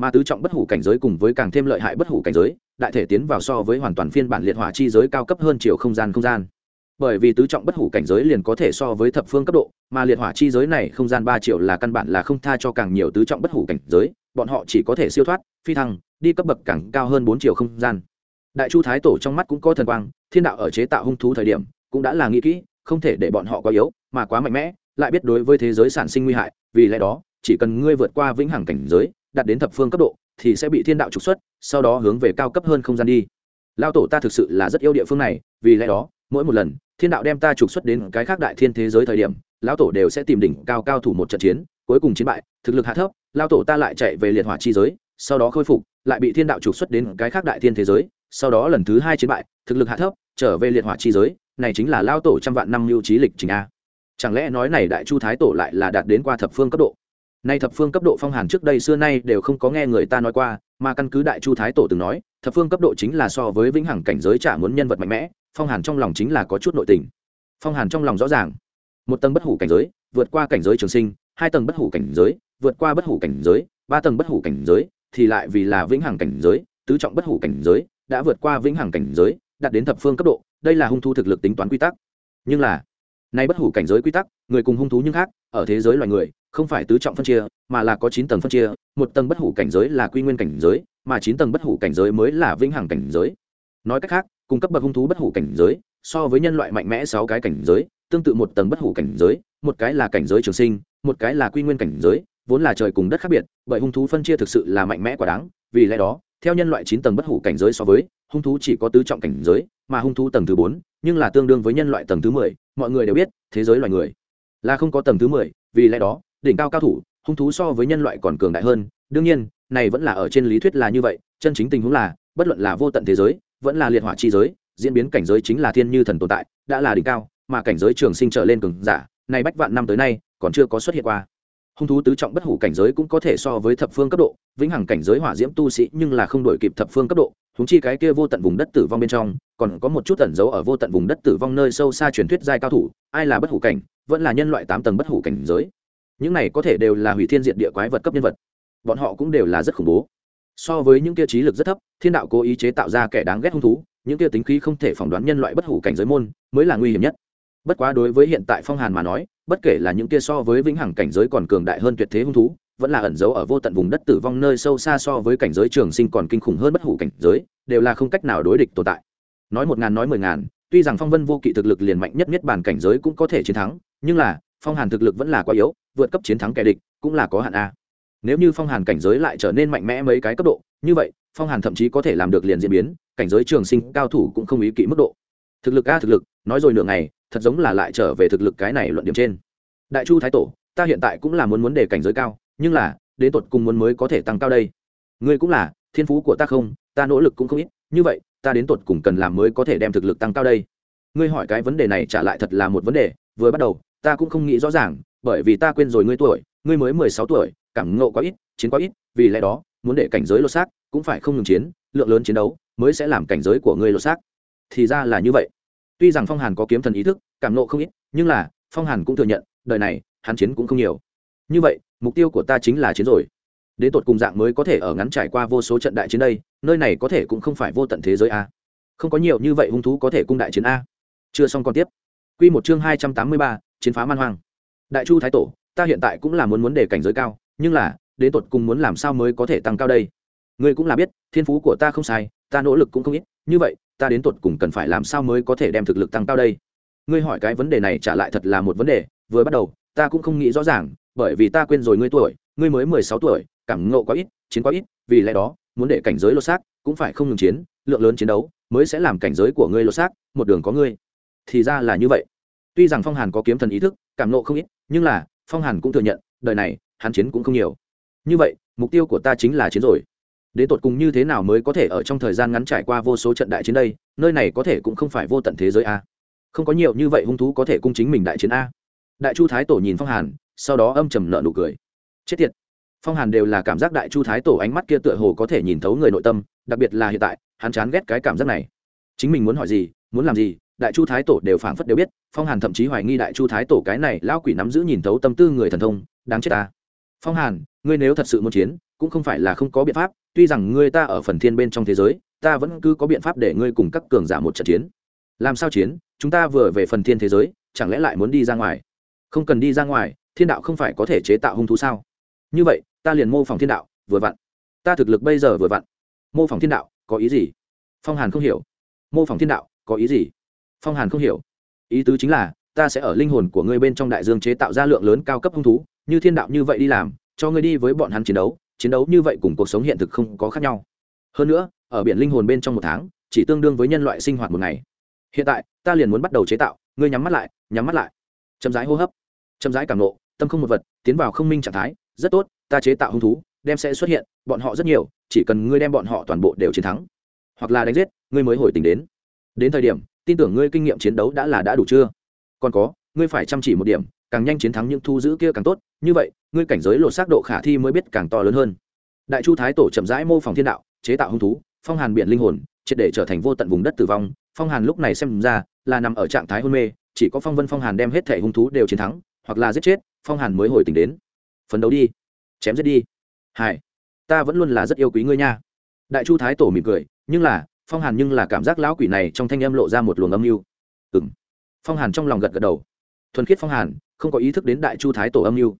mà tứ trọng bất hủ cảnh giới cùng với càng thêm lợi hại bất hủ cảnh giới, đại thể tiến vào so với hoàn toàn phiên bản liệt hỏa chi giới cao cấp hơn chiều không gian không gian. Bởi vì tứ trọng bất hủ cảnh giới liền có thể so với thập phương cấp độ, mà liệt hỏa chi giới này không gian ba triệu là căn bản là không tha cho càng nhiều tứ trọng bất hủ cảnh giới, bọn họ chỉ có thể siêu thoát, phi thăng, đi cấp bậc càng cao hơn bốn triệu không gian. Đại chu thái tổ trong mắt cũng có thần quang, thiên đạo ở chế tạo hung thú thời điểm, cũng đã là nghĩ kỹ, không thể để bọn họ quá yếu, mà quá mạnh mẽ, lại biết đối với thế giới sản sinh nguy hại, vì lẽ đó, chỉ cần ngươi vượt qua vĩnh hằng cảnh giới đạt đến thập phương cấp độ, thì sẽ bị thiên đạo trục xuất, sau đó hướng về cao cấp hơn không gian đi. Lao tổ ta thực sự là rất yêu địa phương này, vì lẽ đó, mỗi một lần, thiên đạo đem ta trục xuất đến cái khác đại thiên thế giới thời điểm, lão tổ đều sẽ tìm đỉnh cao cao thủ một trận chiến, cuối cùng chiến bại, thực lực hạ thấp, lao tổ ta lại chạy về liệt hỏa chi giới, sau đó khôi phục, lại bị thiên đạo trục xuất đến cái khác đại thiên thế giới, sau đó lần thứ hai chiến bại, thực lực hạ thấp, trở về liệt hỏa chi giới, này chính là lao tổ trăm vạn năm lưu trí lịch trình a. Chẳng lẽ nói này đại chu thái tổ lại là đạt đến qua thập phương cấp độ? Nay thập phương cấp độ phong hàn trước đây xưa nay đều không có nghe người ta nói qua, mà căn cứ đại chu thái tổ từng nói, thập phương cấp độ chính là so với vĩnh hằng cảnh giới trả muốn nhân vật mạnh mẽ, phong hàn trong lòng chính là có chút nội tình. Phong hàn trong lòng rõ ràng. Một tầng bất hủ cảnh giới, vượt qua cảnh giới trường sinh, hai tầng bất hủ cảnh giới, vượt qua bất hủ cảnh giới, ba tầng bất hủ cảnh giới, thì lại vì là vĩnh hằng cảnh giới, tứ trọng bất hủ cảnh giới, đã vượt qua vĩnh hằng cảnh giới, đạt đến thập phương cấp độ, đây là hung thu thực lực tính toán quy tắc. Nhưng là nay bất hủ cảnh giới quy tắc, người cùng hung thú nhưng khác, ở thế giới loài người, không phải tứ trọng phân chia, mà là có chín tầng phân chia. Một tầng bất hủ cảnh giới là quy nguyên cảnh giới, mà chín tầng bất hủ cảnh giới mới là vĩnh hằng cảnh giới. Nói cách khác cung cấp bậc hung thú bất hủ cảnh giới, so với nhân loại mạnh mẽ sáu cái cảnh giới, tương tự một tầng bất hủ cảnh giới, một cái là cảnh giới trường sinh, một cái là quy nguyên cảnh giới, vốn là trời cùng đất khác biệt, bởi hung thú phân chia thực sự là mạnh mẽ quá đáng, vì lẽ đó theo nhân loại chín tầng bất hủ cảnh giới so với, hung thú chỉ có tứ trọng cảnh giới, mà hung thú tầng thứ bốn, nhưng là tương đương với nhân loại tầng thứ mười, mọi người đều biết, thế giới loài người là không có tầng thứ mười, vì lẽ đó, đỉnh cao cao thủ, hung thú so với nhân loại còn cường đại hơn. Đương nhiên, này vẫn là ở trên lý thuyết là như vậy, chân chính tình huống là, bất luận là vô tận thế giới, vẫn là liệt hỏa chi giới, diễn biến cảnh giới chính là thiên như thần tồn tại, đã là đỉnh cao, mà cảnh giới trường sinh trở lên cường giả này bách vạn năm tới nay, còn chưa có xuất hiện qua hung thú tứ trọng bất hủ cảnh giới cũng có thể so với thập phương cấp độ, vĩnh hằng cảnh giới hỏa diễm tu sĩ nhưng là không đổi kịp thập phương cấp độ húng chi cái kia vô tận vùng đất tử vong bên trong, còn có một chút tẩn giấu ở vô tận vùng đất tử vong nơi sâu xa truyền thuyết giai cao thủ, ai là bất hủ cảnh, vẫn là nhân loại tám tầng bất hủ cảnh giới. Những này có thể đều là hủy thiên diện địa quái vật cấp nhân vật. Bọn họ cũng đều là rất khủng bố. So với những kia trí lực rất thấp, thiên đạo cố ý chế tạo ra kẻ đáng ghét hung thú, những kia tính khí không thể phỏng đoán nhân loại bất hủ cảnh giới môn mới là nguy hiểm nhất. Bất quá đối với hiện tại phong hàn mà nói bất kể là những kia so với vĩnh hằng cảnh giới còn cường đại hơn tuyệt thế hung thú, vẫn là ẩn giấu ở vô tận vùng đất tử vong nơi sâu xa so với cảnh giới trường sinh còn kinh khủng hơn bất hủ cảnh giới, đều là không cách nào đối địch tồn tại. Nói một ngàn nói mười ngàn, tuy rằng phong vân vô kỵ thực lực liền mạnh nhất nhất bản cảnh giới cũng có thể chiến thắng, nhưng là, phong hàn thực lực vẫn là quá yếu, vượt cấp chiến thắng kẻ địch cũng là có hạn a. Nếu như phong hàn cảnh giới lại trở nên mạnh mẽ mấy cái cấp độ, như vậy, phong hàn thậm chí có thể làm được liền diễn biến, cảnh giới trường sinh cao thủ cũng không ý kỹ mức độ. Thực lực a thực lực, nói rồi nửa ngày thật giống là lại trở về thực lực cái này luận điểm trên. Đại chu thái tổ, ta hiện tại cũng là muốn muốn để cảnh giới cao, nhưng là, đến tột cùng muốn mới có thể tăng cao đây. Ngươi cũng là, thiên phú của ta không, ta nỗ lực cũng không ít, như vậy, ta đến tột cùng cần làm mới có thể đem thực lực tăng cao đây. Ngươi hỏi cái vấn đề này trả lại thật là một vấn đề, vừa bắt đầu, ta cũng không nghĩ rõ ràng, bởi vì ta quên rồi ngươi tuổi, ngươi mới mười sáu tuổi, cảm ngộ quá ít, chiến quá ít, vì lẽ đó, muốn để cảnh giới lột xác cũng phải không ngừng chiến, lượng lớn chiến đấu mới sẽ làm cảnh giới của ngươi lột xác. Thì ra là như vậy tuy rằng phong hàn có kiếm thần ý thức, cảm nộ không ít, nhưng là, phong hàn cũng thừa nhận, đời này, hắn chiến cũng không nhiều. Như vậy, mục tiêu của ta chính là chiến rồi. Đến tột cùng dạng mới có thể ở ngắn trải qua vô số trận đại chiến đây, nơi này có thể cũng không phải vô tận thế giới a. Không có nhiều như vậy hung thú có thể cung đại chiến a. Chưa xong còn tiếp. Q một chương hai trăm tám mươi ba, chiến phá man hoang. Đại chu thái tổ, ta hiện tại cũng là muốn muốn để cảnh giới cao, nhưng là đến tột cùng muốn làm sao mới có thể tăng cao đây? Ngươi cũng là biết, thiên phú của ta không sai, ta nỗ lực cũng không ít, như vậy ta đến tột cùng cần phải làm sao mới có thể đem thực lực tăng cao đây? Ngươi hỏi cái vấn đề này trả lại thật là một vấn đề, vừa bắt đầu, ta cũng không nghĩ rõ ràng, bởi vì ta quên rồi ngươi tuổi, ngươi mới mười sáu tuổi, cảm ngộ quá ít, chiến quá ít, vì lẽ đó, muốn để cảnh giới lột xác cũng phải không ngừng chiến, lượng lớn chiến đấu mới sẽ làm cảnh giới của ngươi lột xác, một đường có ngươi. Thì ra là như vậy. Tuy rằng phong hàn có kiếm thần ý thức, cảm ngộ không ít, nhưng là, phong hàn cũng thừa nhận, đời này, hắn chiến cũng không nhiều. Như vậy, mục tiêu của ta chính là chiến rồi đến tột cùng như thế nào mới có thể ở trong thời gian ngắn trải qua vô số trận đại chiến đây, nơi này có thể cũng không phải vô tận thế giới a. Không có nhiều như vậy hung thú có thể cung chính mình đại chiến a. Đại chu thái tổ nhìn phong hàn, sau đó âm trầm nợ nụ cười. Chết tiệt. Phong hàn đều là cảm giác đại chu thái tổ ánh mắt kia tựa hồ có thể nhìn thấu người nội tâm, đặc biệt là hiện tại, hắn chán ghét cái cảm giác này. Chính mình muốn hỏi gì, muốn làm gì, đại chu thái tổ đều phảng phất đều biết, phong hàn thậm chí hoài nghi đại chu thái tổ cái này lao quỷ nắm giữ nhìn thấu tâm tư người thần thông, đáng chết ta. Phong hàn ngươi nếu thật sự muốn chiến, cũng không phải là không có biện pháp, tuy rằng ngươi ta ở phần thiên bên trong thế giới, ta vẫn cứ có biện pháp để ngươi cùng các cường giả một trận chiến. Làm sao chiến? Chúng ta vừa về phần thiên thế giới, chẳng lẽ lại muốn đi ra ngoài? Không cần đi ra ngoài, thiên đạo không phải có thể chế tạo hung thú sao? Như vậy, ta liền mô phỏng thiên đạo, vừa vặn. Ta thực lực bây giờ vừa vặn. Mô phỏng thiên đạo, có ý gì? Phong hàn không hiểu. Mô phỏng thiên đạo, có ý gì? Phong hàn không hiểu. Ý tứ chính là, ta sẽ ở linh hồn của ngươi bên trong đại dương chế tạo ra lượng lớn cao cấp hung thú, như thiên đạo như vậy đi làm cho ngươi đi với bọn hắn chiến đấu chiến đấu như vậy cùng cuộc sống hiện thực không có khác nhau. Hơn nữa, ở biển linh hồn bên trong một tháng, chỉ tương đương với nhân loại sinh hoạt một ngày. Hiện tại, ta liền muốn bắt đầu chế tạo, ngươi nhắm mắt lại, nhắm mắt lại. Chậm rãi hô hấp. Chậm rãi cảm nộ, tâm không một vật, tiến vào không minh trạng thái, rất tốt, ta chế tạo hung thú, đem sẽ xuất hiện, bọn họ rất nhiều, chỉ cần ngươi đem bọn họ toàn bộ đều chiến thắng. Hoặc là đánh giết, ngươi mới hồi tình đến. Đến thời điểm, tin tưởng ngươi kinh nghiệm chiến đấu đã là đã đủ chưa? Còn có, ngươi phải chăm chỉ một điểm càng nhanh chiến thắng những thu giữ kia càng tốt, như vậy, ngươi cảnh giới lột xác độ khả thi mới biết càng to lớn hơn. Đại chu thái tổ chậm rãi mô phỏng thiên đạo, chế tạo hung thú, phong hàn biển linh hồn, triệt để trở thành vô tận vùng đất tử vong. Phong hàn lúc này xem ra là nằm ở trạng thái hôn mê, chỉ có phong vân phong hàn đem hết thể hung thú đều chiến thắng, hoặc là giết chết, phong hàn mới hồi tỉnh đến. Phấn đấu đi, chém giết đi. Hai, ta vẫn luôn là rất yêu quý ngươi nha. Đại chu thái tổ mỉm cười, nhưng là, phong hàn nhưng là cảm giác lão quỷ này trong thanh âm lộ ra một luồng âm mưu. Ừng phong hàn trong lòng gật gật đầu. Thuần khiết phong hàn không có ý thức đến đại chu thái tổ âm mưu.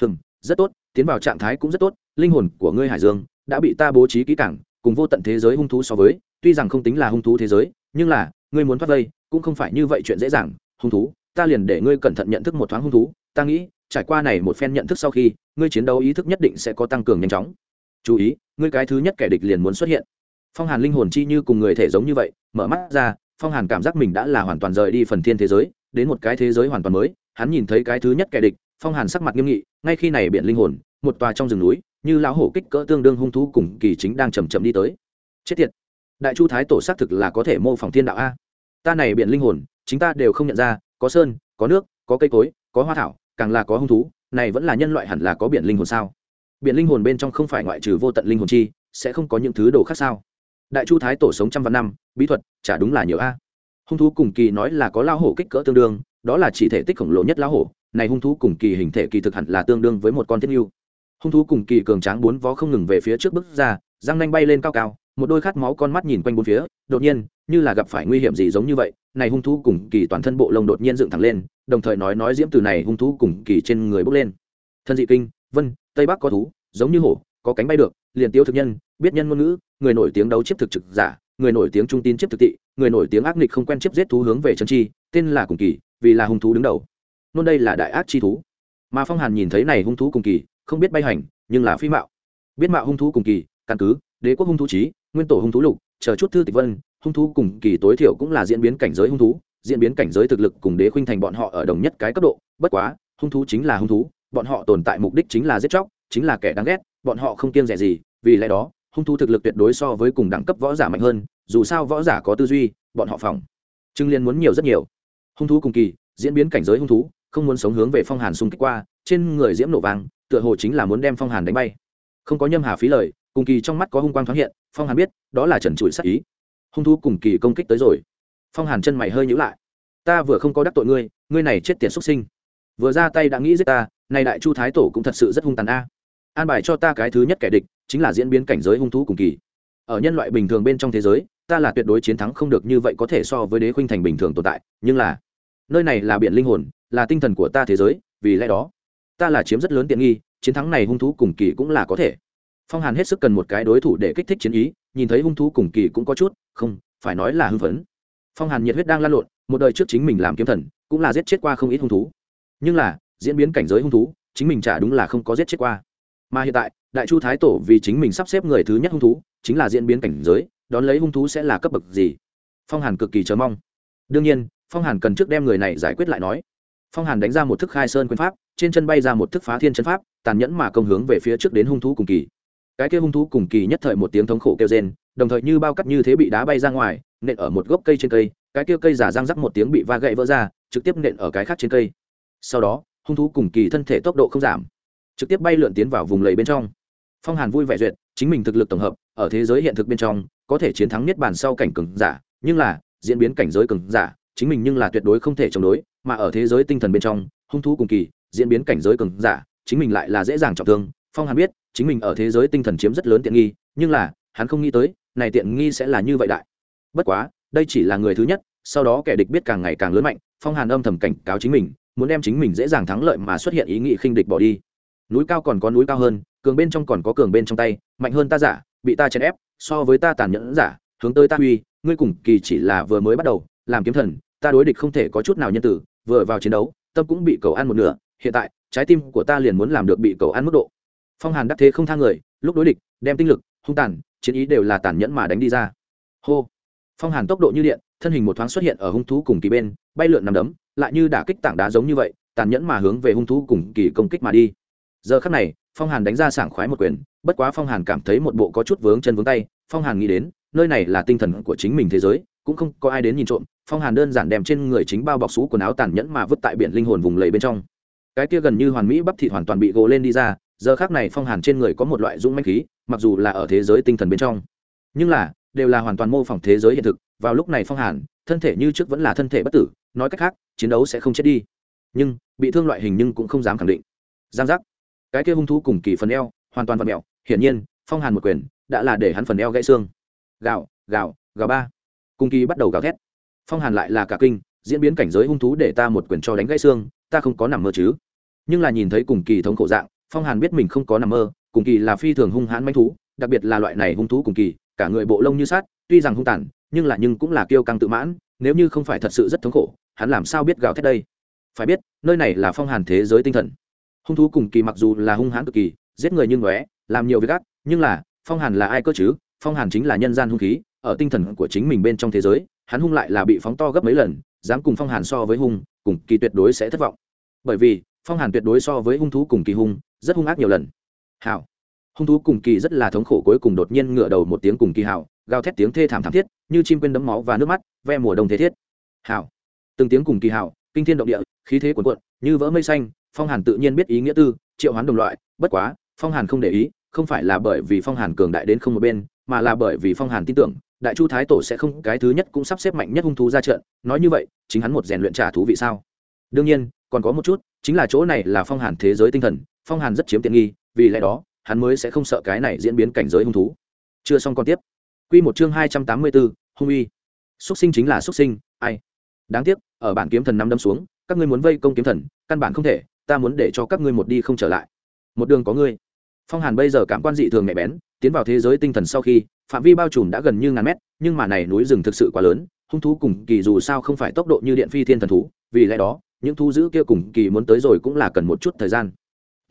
Hừng rất tốt, tiến vào trạng thái cũng rất tốt, linh hồn của ngươi hải dương đã bị ta bố trí kỹ cảng cùng vô tận thế giới hung thú so với, tuy rằng không tính là hung thú thế giới, nhưng là, ngươi muốn thoát vây, cũng không phải như vậy chuyện dễ dàng, hung thú, ta liền để ngươi cẩn thận nhận thức một thoáng hung thú, ta nghĩ, trải qua này một phen nhận thức sau khi, ngươi chiến đấu ý thức nhất định sẽ có tăng cường nhanh chóng. Chú ý, ngươi cái thứ nhất kẻ địch liền muốn xuất hiện. Phong hàn linh hồn chi như cùng người thể giống như vậy, mở mắt ra, phong hàn cảm giác mình đã là hoàn toàn rời đi phần thiên thế giới, đến một cái thế giới hoàn toàn mới hắn nhìn thấy cái thứ nhất kẻ địch, phong hàn sắc mặt nghiêm nghị, ngay khi này biển linh hồn, một tòa trong rừng núi, như lão hổ kích cỡ tương đương hung thú cùng kỳ chính đang chầm chậm đi tới. Chết tiệt! Đại chu thái tổ xác thực là có thể mô phỏng thiên đạo a. Ta này biển linh hồn, chính ta đều không nhận ra, có sơn, có nước, có cây cối, có hoa thảo, càng là có hung thú, này vẫn là nhân loại hẳn là có biển linh hồn sao? Biển linh hồn bên trong không phải ngoại trừ vô tận linh hồn chi, sẽ không có những thứ đồ khác sao? Đại chu thái tổ sống trăm vạn năm, bí thuật, chả đúng là nhiều a. Hung thú cùng kỳ nói là có lao hổ kích cỡ tương đương đó là chỉ thể tích khổng lồ nhất lá hổ, này hung thú cùng kỳ hình thể kỳ thực hẳn là tương đương với một con thiết yêu. Hung thú cùng kỳ cường tráng bốn vó không ngừng về phía trước bước ra, răng nanh bay lên cao cao, một đôi khát máu con mắt nhìn quanh bốn phía, đột nhiên, như là gặp phải nguy hiểm gì giống như vậy, này hung thú cùng kỳ toàn thân bộ lông đột nhiên dựng thẳng lên, đồng thời nói nói diễm từ này hung thú cùng kỳ trên người bốc lên. Thân dị kinh, vân, tây bắc có thú, giống như hổ, có cánh bay được, liền tiêu thực nhân, biết nhân ngôn ngữ, người nổi tiếng đấu chiếc thực trực giả, người nổi tiếng trung tin chiếc thực tị, người nổi tiếng ác nghịch không quen chiếc giết thú hướng về chân chi, tên là cùng kỳ vì là hung thú đứng đầu. Nôn đây là đại ác chi thú. Mà phong hàn nhìn thấy này hung thú cùng kỳ, không biết bay hành, nhưng là phi mạo. Biết mạo hung thú cùng kỳ, căn cứ, đế quốc hung thú trí nguyên tổ hung thú lục, chờ chút thư tịch vân, hung thú cùng kỳ tối thiểu cũng là diễn biến cảnh giới hung thú, diễn biến cảnh giới thực lực cùng đế khuynh thành bọn họ ở đồng nhất cái cấp độ, bất quá, hung thú chính là hung thú, bọn họ tồn tại mục đích chính là giết chóc, chính là kẻ đáng ghét, bọn họ không kiêng rẻ gì, vì lẽ đó, hung thú thực lực tuyệt đối so với cùng đẳng cấp võ giả mạnh hơn, dù sao võ giả có tư duy, bọn họ phòng. Trưng liên muốn nhiều rất nhiều hung thú cùng kỳ, diễn biến cảnh giới hung thú, không muốn sống hướng về phong hàn xung kích qua, trên người diễm nổ vàng, tựa hồ chính là muốn đem phong hàn đánh bay. Không có nhâm hà phí lời, cùng kỳ trong mắt có hung quang thoáng hiện, phong hàn biết, đó là trần trụi sắc ý. Hung thú cùng kỳ công kích tới rồi. Phong hàn chân mày hơi nhữ lại. Ta vừa không có đắc tội ngươi ngươi này chết tiệt xuất sinh. Vừa ra tay đã nghĩ giết ta nay đại chu thái tổ cũng thật sự rất hung tàn a. An bài cho ta cái thứ nhất kẻ địch, chính là diễn biến cảnh giới hung thú cùng kỳ. Ở nhân loại bình thường bên trong thế giới, ta là tuyệt đối chiến thắng không được như vậy có thể so với đế khuynh thành bình thường tồn tại, nhưng là nơi này là biển linh hồn, là tinh thần của ta thế giới, vì lẽ đó, ta là chiếm rất lớn tiện nghi, chiến thắng này hung thú cùng kỳ cũng là có thể. Phong hàn hết sức cần một cái đối thủ để kích thích chiến ý, nhìn thấy hung thú cùng kỳ cũng có chút, không, phải nói là hưng phấn. Phong hàn nhiệt huyết đang lan lộn, một đời trước chính mình làm kiếm thần, cũng là giết chết qua không ít hung thú. Nhưng là, diễn biến cảnh giới hung thú, chính mình chả đúng là không có giết chết qua. Mà hiện tại, đại chu thái tổ vì chính mình sắp xếp người thứ nhất hung thú, chính là diễn biến cảnh giới, đón lấy hung thú sẽ là cấp bậc gì? Phong hàn cực kỳ chờ mong. Đương nhiên phong hàn cần trước đem người này giải quyết lại nói. Phong hàn đánh ra một thức khai sơn quyền pháp, trên chân bay ra một thức phá thiên chân pháp, tàn nhẫn mà công hướng về phía trước đến hung thú cùng kỳ. Cái kia hung thú cùng kỳ nhất thời một tiếng thống khổ kêu rên, đồng thời như bao cắt như thế bị đá bay ra ngoài, nện ở một gốc cây trên cây, cái kia cây giả răng rắc một tiếng bị va gậy vỡ ra, trực tiếp nện ở cái khác trên cây. Sau đó, hung thú cùng kỳ thân thể tốc độ không giảm, trực tiếp bay lượn tiến vào vùng lầy bên trong. Phong hàn vui vẻ duyệt, chính mình thực lực tổng hợp, ở thế giới hiện thực bên trong, có thể chiến thắng niết bàn sau cảnh cường giả, nhưng là, diễn biến cảnh giới cường giả chính mình nhưng là tuyệt đối không thể chống đối, mà ở thế giới tinh thần bên trong, hung thú cùng kỳ, diễn biến cảnh giới cường giả, chính mình lại là dễ dàng trọng thương. Phong hàn biết, chính mình ở thế giới tinh thần chiếm rất lớn tiện nghi, nhưng là, hắn không nghĩ tới, này tiện nghi sẽ là như vậy đại. Bất quá, đây chỉ là người thứ nhất, sau đó kẻ địch biết càng ngày càng lớn mạnh, phong hàn âm thầm cảnh cáo chính mình, muốn đem chính mình dễ dàng thắng lợi mà xuất hiện ý nghĩ khinh địch bỏ đi. Núi cao còn có núi cao hơn, cường bên trong còn có cường bên trong tay, mạnh hơn ta giả, bị ta chèn ép, so với ta tàn nhẫn giả, hướng tới ta uy, ngươi cùng kỳ chỉ là vừa mới bắt đầu, làm kiếm thần ta đối địch không thể có chút nào nhân tử, vừa vào chiến đấu, tâm cũng bị cầu ăn một nửa, hiện tại, trái tim của ta liền muốn làm được bị cầu ăn mức độ. Phong hàn đắc thế không thang người, lúc đối địch, đem tinh lực, hung tàn, chiến ý đều là tàn nhẫn mà đánh đi ra. Hô. Phong hàn tốc độ như điện, thân hình một thoáng xuất hiện ở hung thú cùng kỳ bên, bay lượn nằm đấm, lại như đả kích tảng đá giống như vậy, tàn nhẫn mà hướng về hung thú cùng kỳ công kích mà đi. Giờ khắc này, phong hàn đánh ra sảng khoái một quyền, bất quá phong hàn cảm thấy một bộ có chút vướng chân vướng tay, phong hàn nghĩ đến, nơi này là tinh thần của chính mình thế giới, cũng không có ai đến nhìn trộm phong hàn đơn giản đem trên người chính bao bọc xú quần áo tàn nhẫn mà vứt tại biển linh hồn vùng lầy bên trong. Cái kia gần như hoàn mỹ bắp thịt hoàn toàn bị gồ lên đi ra, giờ khác này phong hàn trên người có một loại dũng manh khí, mặc dù là ở thế giới tinh thần bên trong. Nhưng là, đều là hoàn toàn mô phỏng thế giới hiện thực, vào lúc này phong hàn, thân thể như trước vẫn là thân thể bất tử, nói cách khác, chiến đấu sẽ không chết đi. Nhưng, bị thương loại hình nhưng cũng không dám khẳng định. Giang giác. Cái kia hung thú cùng kỳ phần eo, hoàn toàn vật mẹo, hiển nhiên, phong hàn một quyền, đã là để hắn phần eo gãy xương. Gào gào gà ba. Cùng kỳ bắt đầu gào thét phong hàn lại là cả kinh, diễn biến cảnh giới hung thú để ta một quyền cho đánh gãy xương, ta không có nằm mơ chứ. Nhưng là nhìn thấy cùng kỳ thống khổ dạng, phong hàn biết mình không có nằm mơ, cùng kỳ là phi thường hung hãn manh thú, đặc biệt là loại này hung thú cùng kỳ, cả người bộ lông như sát tuy rằng hung tàn, nhưng là nhưng cũng là kiêu căng tự mãn, nếu như không phải thật sự rất thống khổ, hắn làm sao biết gào thét đây? Phải biết, nơi này là phong hàn thế giới tinh thần. Hung thú cùng kỳ mặc dù là hung hãn cực kỳ, giết người như ngóe, làm nhiều việc ác, nhưng là, phong hàn là ai cơ chứ? Phong hàn chính là nhân gian hung khí, ở tinh thần của chính mình bên trong thế giới hắn hung lại là bị phóng to gấp mấy lần, dám cùng phong hàn so với hung, cùng kỳ tuyệt đối sẽ thất vọng. Bởi vì, phong hàn tuyệt đối so với hung thú cùng kỳ hung, rất hung ác nhiều lần. Hảo. Hung thú cùng kỳ rất là thống khổ cuối cùng đột nhiên ngựa đầu một tiếng cùng kỳ hảo, gào thét tiếng thê thảm thảm thiết, như chim quên đấm máu và nước mắt, ve mùa đông thế thiết. Hảo. Từng tiếng cùng kỳ hảo, kinh thiên động địa, khí thế cuồn cuộn, như vỡ mây xanh, phong hàn tự nhiên biết ý nghĩa tư, triệu hoán đồng loại, bất quá, phong hàn không để ý, không phải là bởi vì phong hàn cường đại đến không một bên, mà là bởi vì phong hàn tin tưởng đại chu thái tổ sẽ không, cái thứ nhất cũng sắp xếp mạnh nhất hung thú ra trận, nói như vậy, chính hắn một rèn luyện trả thú vị sao? Đương nhiên, còn có một chút, chính là chỗ này là phong hàn thế giới tinh thần, phong hàn rất chiếm tiện nghi, vì lẽ đó, hắn mới sẽ không sợ cái này diễn biến cảnh giới hung thú. Chưa xong còn tiếp. Q một chương hai trăm tám mươi bốn, hung uy. Xuất sinh chính là xuất sinh, ai? Đáng tiếc, ở bản kiếm thần năm đâm xuống, các ngươi muốn vây công kiếm thần, căn bản không thể, ta muốn để cho các ngươi một đi không trở lại. Một đường có ngươi phong hàn bây giờ cảm quan dị thường nhạy bén, tiến vào thế giới tinh thần sau khi, phạm vi bao trùm đã gần như ngàn mét, nhưng mà này núi rừng thực sự quá lớn, hung thú cùng kỳ dù sao không phải tốc độ như điện phi thiên thần thú, vì lẽ đó, những thú giữ kia cùng kỳ muốn tới rồi cũng là cần một chút thời gian.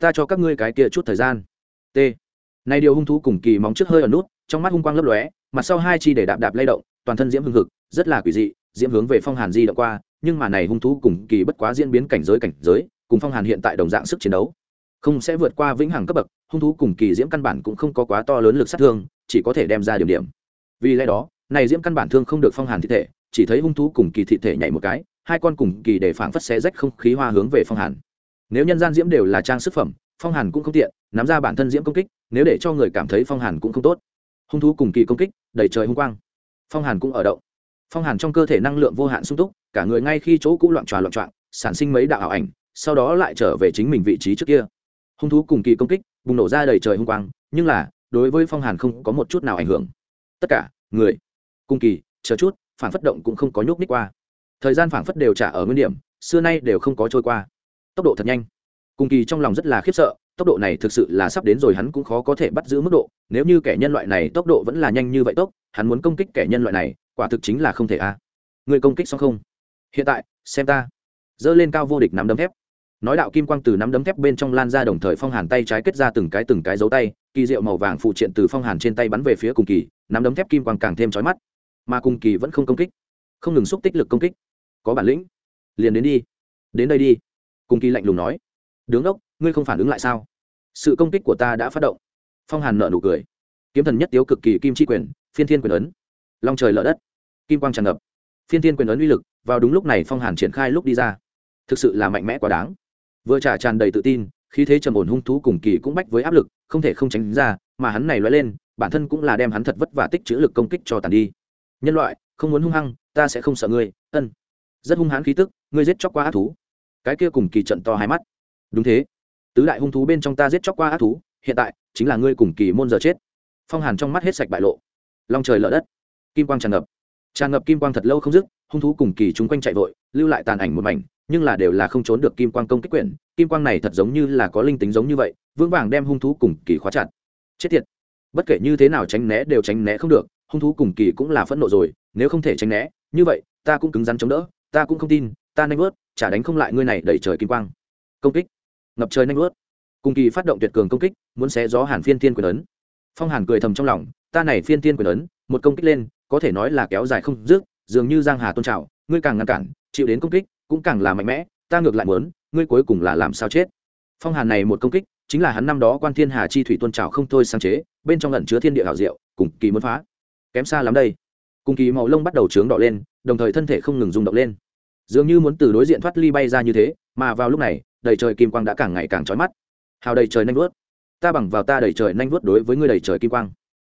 Ta cho các ngươi cái kia chút thời gian. T. Này điều hung thú cùng kỳ móng trước hơi ở nút, trong mắt hung quang lấp lóe, mặt sau hai chi để đạp đạp lay động, toàn thân diễm hưng hực, rất là quỷ dị, diễm hướng về phong hàn di động qua, nhưng mà này hung thú cùng kỳ bất quá diễn biến cảnh giới cảnh giới, cùng phong hàn hiện tại đồng dạng sức chiến đấu, không sẽ vượt qua vĩnh hằng cấp bậc hung thú cùng kỳ diễm căn bản cũng không có quá to lớn lực sát thương, chỉ có thể đem ra điểm điểm. Vì lẽ đó, này diễm căn bản thương không được phong hàn thi thể, chỉ thấy hung thú cùng kỳ thị thể nhảy một cái, hai con cùng kỳ để phảng phất xé rách không khí hoa hướng về phong hàn. Nếu nhân gian diễm đều là trang sức phẩm, phong hàn cũng không tiện, nắm ra bản thân diễm công kích, nếu để cho người cảm thấy phong hàn cũng không tốt. Hung thú cùng kỳ công kích, đầy trời hung quang. Phong hàn cũng ở động. Phong hàn trong cơ thể năng lượng vô hạn sung túc, cả người ngay khi chỗ cũ loạn tròa loạn trọng sản sinh mấy đạo ảo ảnh, sau đó lại trở về chính mình vị trí trước kia. Hung thú cùng kỳ công kích bùng nổ ra đầy trời hung quang, nhưng là, đối với phong hàn không có một chút nào ảnh hưởng. Tất cả, người, cung kỳ, chờ chút, phản phất động cũng không có nhúc ních qua. Thời gian phản phất đều trả ở nguyên điểm, xưa nay đều không có trôi qua. Tốc độ thật nhanh. Cung kỳ trong lòng rất là khiếp sợ, tốc độ này thực sự là sắp đến rồi hắn cũng khó có thể bắt giữ mức độ, nếu như kẻ nhân loại này tốc độ vẫn là nhanh như vậy tốc, hắn muốn công kích kẻ nhân loại này, quả thực chính là không thể a. Người công kích xong không? Hiện tại, xem ta. Dơ lên cao vô địch nắm đấm thép nói đạo kim quang từ nắm đấm thép bên trong lan ra đồng thời phong hàn tay trái kết ra từng cái từng cái dấu tay, kỳ diệu màu vàng phụ triện từ phong hàn trên tay bắn về phía cùng kỳ, nắm đấm thép kim quang càng thêm trói mắt. Mà cùng kỳ vẫn không công kích, không ngừng xúc tích lực công kích. Có bản lĩnh, liền đến đi, đến đây đi, cùng kỳ lạnh lùng nói. Đứng ốc, ngươi không phản ứng lại sao? Sự công kích của ta đã phát động. Phong hàn nợ nụ cười. Kiếm thần nhất tiếu cực kỳ kim chi quyền, phiên thiên quyền ấn. Long trời lở đất. Kim quang tràn ngập. Phiên thiên quyền ấn uy lực, vào đúng lúc này phong hàn triển khai lúc đi ra. Thực sự là mạnh mẽ quá đáng vừa trả tràn đầy tự tin, khí thế trầm ổn hung thú cùng kỳ cũng bách với áp lực, không thể không tránh ra, mà hắn này loay lên, bản thân cũng là đem hắn thật vất vả tích chữ lực công kích cho tàn đi. Nhân loại, không muốn hung hăng, ta sẽ không sợ ngươi, ân. Rất hung hãn khí tức, ngươi giết chóc qua ác thú. Cái kia cùng kỳ trận to hai mắt. Đúng thế. Tứ đại hung thú bên trong ta giết chóc qua ác thú, hiện tại, chính là ngươi cùng kỳ môn giờ chết. Phong hàn trong mắt hết sạch bại lộ. Long trời lở đất. Kim quang tràn ngập. Tràn ngập kim quang thật lâu không dứt, hung thú cùng kỳ chúng quanh chạy vội, lưu lại tàn ảnh một mảnh nhưng là đều là không trốn được kim quang công kích quyển, kim quang này thật giống như là có linh tính giống như vậy, vững vàng đem hung thú cùng kỳ khóa chặt. Chết tiệt. Bất kể như thế nào tránh né đều tránh né không được, hung thú cùng kỳ cũng là phẫn nộ rồi, nếu không thể tránh né, như vậy, ta cũng cứng rắn chống đỡ, ta cũng không tin, ta nanh vớt, chả đánh không lại ngươi này đẩy trời kim quang. Công kích. Ngập trời nanh vớt. Cùng kỳ phát động tuyệt cường công kích, muốn xé gió hàn phiên thiên quyền ấn. Phong hàn cười thầm trong lòng, ta này phiên thiên quyền ấn, một công kích lên, có thể nói là kéo dài không dứt, dường như giang hà tôn trào ngươi càng ngăn cản, chịu đến công kích cũng càng là mạnh mẽ, ta ngược lại muốn, ngươi cuối cùng là làm sao chết? Phong hàn này một công kích, chính là hắn năm đó quan thiên hà chi thủy tôn trào không thôi sáng chế, bên trong lẩn chứa thiên địa hảo diệu, cùng kỳ muốn phá. Kém xa lắm đây. Cùng kỳ màu lông bắt đầu trướng đỏ lên, đồng thời thân thể không ngừng rung động lên. Dường như muốn từ đối diện thoát ly bay ra như thế, mà vào lúc này, đầy trời kim quang đã càng ngày càng trói mắt. Hào đầy trời nanh vuốt. Ta bằng vào ta đầy trời nanh vuốt đối với ngươi đầy trời kim quang.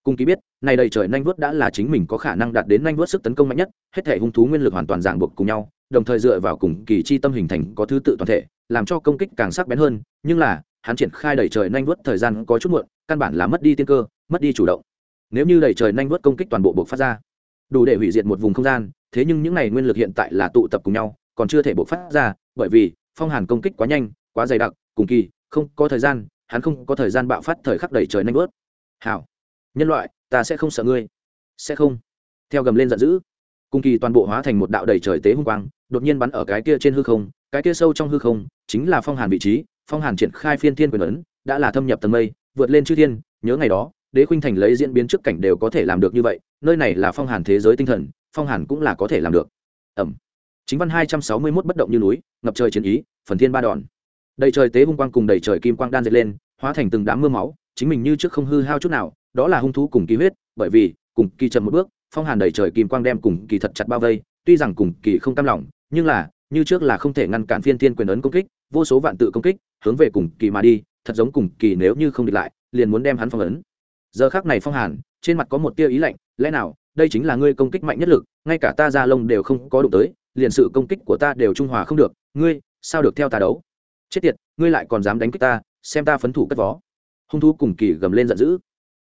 Cung ký biết, này đầy trời nanh vuốt đã là chính mình có khả năng đạt đến nanh vuốt sức tấn công mạnh nhất, hết thể hung thú nguyên lực hoàn toàn ràng buộc cùng nhau đồng thời dựa vào cùng kỳ chi tâm hình thành có thứ tự toàn thể, làm cho công kích càng sắc bén hơn, nhưng là, hắn triển khai đẩy trời nhanh vuốt thời gian có chút muộn, căn bản là mất đi tiên cơ, mất đi chủ động. Nếu như đẩy trời nhanh vuốt công kích toàn bộ buộc phát ra, đủ để hủy diệt một vùng không gian, thế nhưng những này nguyên lực hiện tại là tụ tập cùng nhau, còn chưa thể bộc phát ra, bởi vì, phong hàn công kích quá nhanh, quá dày đặc, cùng kỳ, không có thời gian, hắn không có thời gian bạo phát thời khắc đẩy trời nhanh bớt hảo. Nhân loại, ta sẽ không sợ ngươi. Sẽ không. Theo gầm lên giận dữ, cùng kỳ toàn bộ hóa thành một đạo đầy trời tế hung quang đột nhiên bắn ở cái kia trên hư không, cái kia sâu trong hư không, chính là phong hàn vị trí, phong hàn triển khai phiên thiên quyền ấn, đã là thâm nhập tầng mây, vượt lên chư thiên, nhớ ngày đó, đế khuynh thành lấy diễn biến trước cảnh đều có thể làm được như vậy, nơi này là phong hàn thế giới tinh thần, phong hàn cũng là có thể làm được. Ẩm. Chính văn hai trăm sáu mươi mốt bất động như núi, ngập trời chiến ý, phần thiên ba đòn. Đầy trời tế hung quang cùng đầy trời kim quang đan dệt lên, hóa thành từng đám mưa máu, chính mình như trước không hư hao chút nào, đó là hung thú cùng kỳ huyết, bởi vì, cùng kỳ chậm một bước, phong hàn đầy trời kim quang đem cùng kỳ thật chặt bao vây, tuy rằng cùng kỳ không cam lòng nhưng là, như trước là không thể ngăn cản phiên thiên quyền ấn công kích, vô số vạn tự công kích, hướng về cùng kỳ mà đi, thật giống cùng kỳ nếu như không địch lại, liền muốn đem hắn phong ấn. Giờ khác này phong hàn, trên mặt có một tia ý lạnh, lẽ nào, đây chính là ngươi công kích mạnh nhất lực, ngay cả ta ra lông đều không có đụng tới, liền sự công kích của ta đều trung hòa không được, ngươi, sao được theo ta đấu? Chết tiệt, ngươi lại còn dám đánh kích ta, xem ta phấn thủ cất vó. Hung thú cùng kỳ gầm lên giận dữ.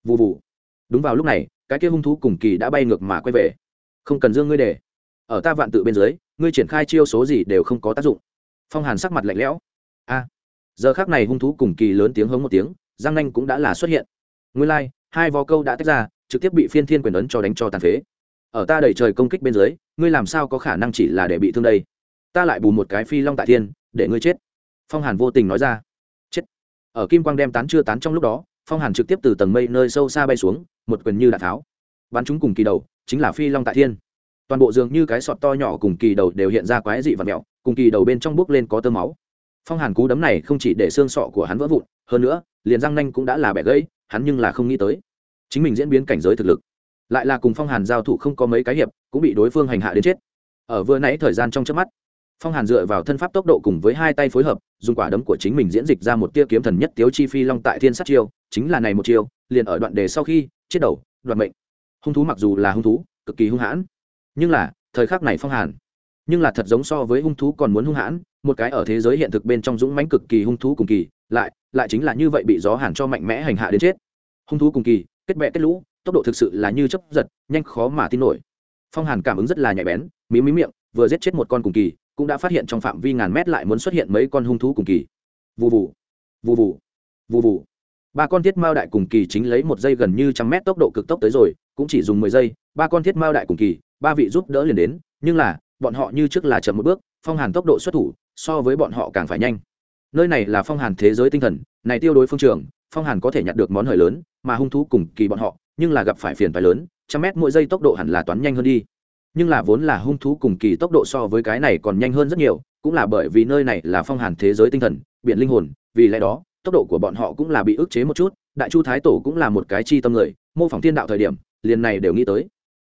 Vụ vụ đúng vào lúc này, cái kia hung thú cùng kỳ đã bay ngược mà quay về. Không cần dương ngươi để ở ta vạn tự bên dưới ngươi triển khai chiêu số gì đều không có tác dụng. Phong hàn sắc mặt lạnh lẽo. A. Giờ khác này hung thú cùng kỳ lớn tiếng hống một tiếng giang nanh cũng đã là xuất hiện. Nguyên lai、like, hai vò câu đã tách ra trực tiếp bị phiên thiên quyền ấn cho đánh cho tàn phế. Ở ta đẩy trời công kích bên dưới ngươi làm sao có khả năng chỉ là để bị thương đây? Ta lại bù một cái phi long tại thiên để ngươi chết. Phong hàn vô tình nói ra. Chết. Ở kim quang đem tán chưa tán trong lúc đó phong hàn trực tiếp từ tầng mây nơi sâu xa bay xuống một quyền như đạn tháo. Bắn chúng cùng kỳ đầu chính là phi long tại thiên toàn bộ dường như cái sọt to nhỏ cùng kỳ đầu đều hiện ra quái dị và mẹo, cùng kỳ đầu bên trong bước lên có tơ máu. Phong hàn cú đấm này không chỉ để xương sọ của hắn vỡ vụn, hơn nữa, liền răng nanh cũng đã là bẻ gãy, hắn nhưng là không nghĩ tới. Chính mình diễn biến cảnh giới thực lực, lại là cùng phong hàn giao thủ không có mấy cái hiệp, cũng bị đối phương hành hạ đến chết. Ở vừa nãy thời gian trong trước mắt, phong hàn dựa vào thân pháp tốc độ cùng với hai tay phối hợp, dùng quả đấm của chính mình diễn dịch ra một tia kiếm thần nhất tiếu chi phi long tại thiên sát chiêu, chính là này một chiêu, liền ở đoạn đề sau khi, chết đầu, đoạn mệnh. Hung thú mặc dù là hung thú, cực kỳ hung hãn nhưng là, thời khắc này phong hàn. Nhưng là thật giống so với hung thú còn muốn hung hãn, một cái ở thế giới hiện thực bên trong dũng mãnh cực kỳ hung thú cùng kỳ, lại lại chính là như vậy bị gió hàn cho mạnh mẽ hành hạ đến chết. Hung thú cùng kỳ, kết bẹ kết lũ, tốc độ thực sự là như chấp giật, nhanh khó mà tin nổi. Phong hàn cảm ứng rất là nhạy bén, mí mí miệng, vừa giết chết một con cùng kỳ, cũng đã phát hiện trong phạm vi ngàn mét lại muốn xuất hiện mấy con hung thú cùng kỳ. Vù vù vù vù vù vù. Ba con thiết mao đại cùng kỳ chính lấy một giây gần như trăm mét tốc độ cực tốc tới rồi, cũng chỉ dùng mười giây, ba con thiết mao đại cùng kỳ ba vị giúp đỡ liền đến, nhưng là, bọn họ như trước là chậm một bước, phong hàn tốc độ xuất thủ, so với bọn họ càng phải nhanh. Nơi này là phong hàn thế giới tinh thần, này tiêu đối phương trường, phong hàn có thể nhặt được món hời lớn, mà hung thú cùng kỳ bọn họ, nhưng là gặp phải phiền phải lớn, trăm mét mỗi giây tốc độ hẳn là toán nhanh hơn đi. Nhưng là vốn là hung thú cùng kỳ tốc độ so với cái này còn nhanh hơn rất nhiều, cũng là bởi vì nơi này là phong hàn thế giới tinh thần, biển linh hồn, vì lẽ đó, tốc độ của bọn họ cũng là bị ức chế một chút, đại chu thái tổ cũng là một cái chi tâm người, mô phỏng thiên đạo thời điểm, liền này đều nghĩ tới.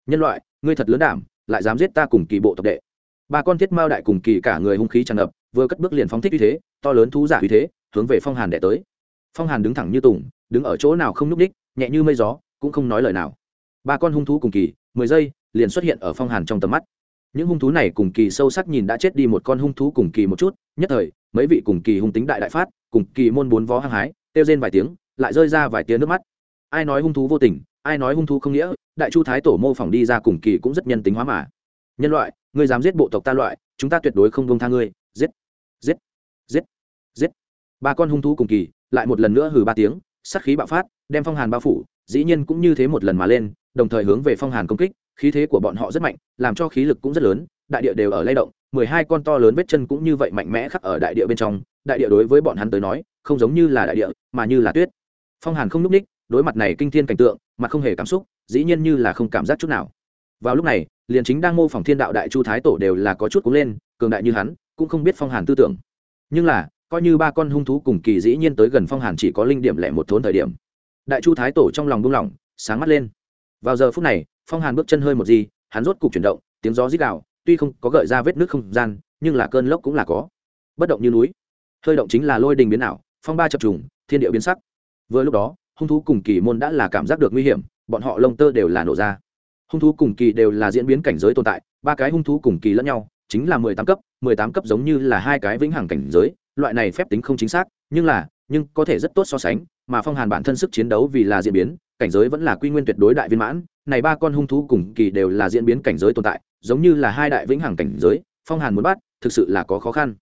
Nhân loại ngươi thật lớn đảm, lại dám giết ta cùng kỳ bộ tộc đệ. Ba con thiết mao đại cùng kỳ cả người hung khí tràn ngập, vừa cất bước liền phóng thích uy thế, to lớn thú giả uy thế, hướng về phong hàn đệ tới. Phong hàn đứng thẳng như tùng, đứng ở chỗ nào không nhúc ních nhẹ như mây gió, cũng không nói lời nào. Ba con hung thú cùng kỳ, mười giây, liền xuất hiện ở phong hàn trong tầm mắt. Những hung thú này cùng kỳ sâu sắc nhìn đã chết đi một con hung thú cùng kỳ một chút, nhất thời, mấy vị cùng kỳ hung tính đại đại phát, cùng kỳ môn bốn vó hăng hái, kêu rên vài tiếng, lại rơi ra vài tiếng nước mắt. Ai nói hung thú vô tình ai nói hung thú không nghĩa, đại chu thái tổ mô phỏng đi ra cùng kỳ cũng rất nhân tính hóa mà. Nhân loại, ngươi dám giết bộ tộc ta loại, chúng ta tuyệt đối không bông tha ngươi. Giết giết giết giết. Ba con hung thú cùng kỳ, lại một lần nữa hừ ba tiếng, sát khí bạo phát, đem phong hàn bao phủ, dĩ nhiên cũng như thế một lần mà lên, đồng thời hướng về phong hàn công kích, khí thế của bọn họ rất mạnh, làm cho khí lực cũng rất lớn, đại địa đều ở lay động, mười hai con to lớn vết chân cũng như vậy mạnh mẽ khắc ở đại địa bên trong, đại địa đối với bọn hắn tới nói, không giống như là đại địa, mà như là tuyết. Phong hàn không n ú c ních đối mặt này kinh thiên cảnh tượng, mà không hề cảm xúc, dĩ nhiên như là không cảm giác chút nào. Vào lúc này, liền chính đang mô phỏng thiên đạo đại chu thái tổ đều là có chút cúng lên, cường đại như hắn, cũng không biết phong hàn tư tưởng. Nhưng là, coi như ba con hung thú cùng kỳ dĩ nhiên tới gần phong hàn chỉ có linh điểm lẻ một thốn thời điểm. Đại chu thái tổ trong lòng buông lỏng, sáng mắt lên. Vào giờ phút này, phong hàn bước chân hơi một gì, hắn rốt cục chuyển động, tiếng gió rít đạo tuy không có gợi ra vết nước không gian, nhưng là cơn lốc cũng là có. Bất động như núi. Hơi động chính là lôi đình biến ảo, phong ba chập trùng, thiên địa biến sắc. Vừa lúc đó hung thú cùng kỳ môn đã là cảm giác được nguy hiểm, bọn họ lông tơ đều là nổ ra. Hung thú cùng kỳ đều là diễn biến cảnh giới tồn tại, ba cái hung thú cùng kỳ lẫn nhau, chính là mười tám cấp, mười tám cấp giống như là hai cái vĩnh hằng cảnh giới, loại này phép tính không chính xác, nhưng là, nhưng có thể rất tốt so sánh, mà phong hàn bản thân sức chiến đấu vì là diễn biến, cảnh giới vẫn là quy nguyên tuyệt đối đại viên mãn, này ba con hung thú cùng kỳ đều là diễn biến cảnh giới tồn tại, giống như là hai đại vĩnh hằng cảnh giới, phong hàn muốn bắt, thực sự là có khó khăn.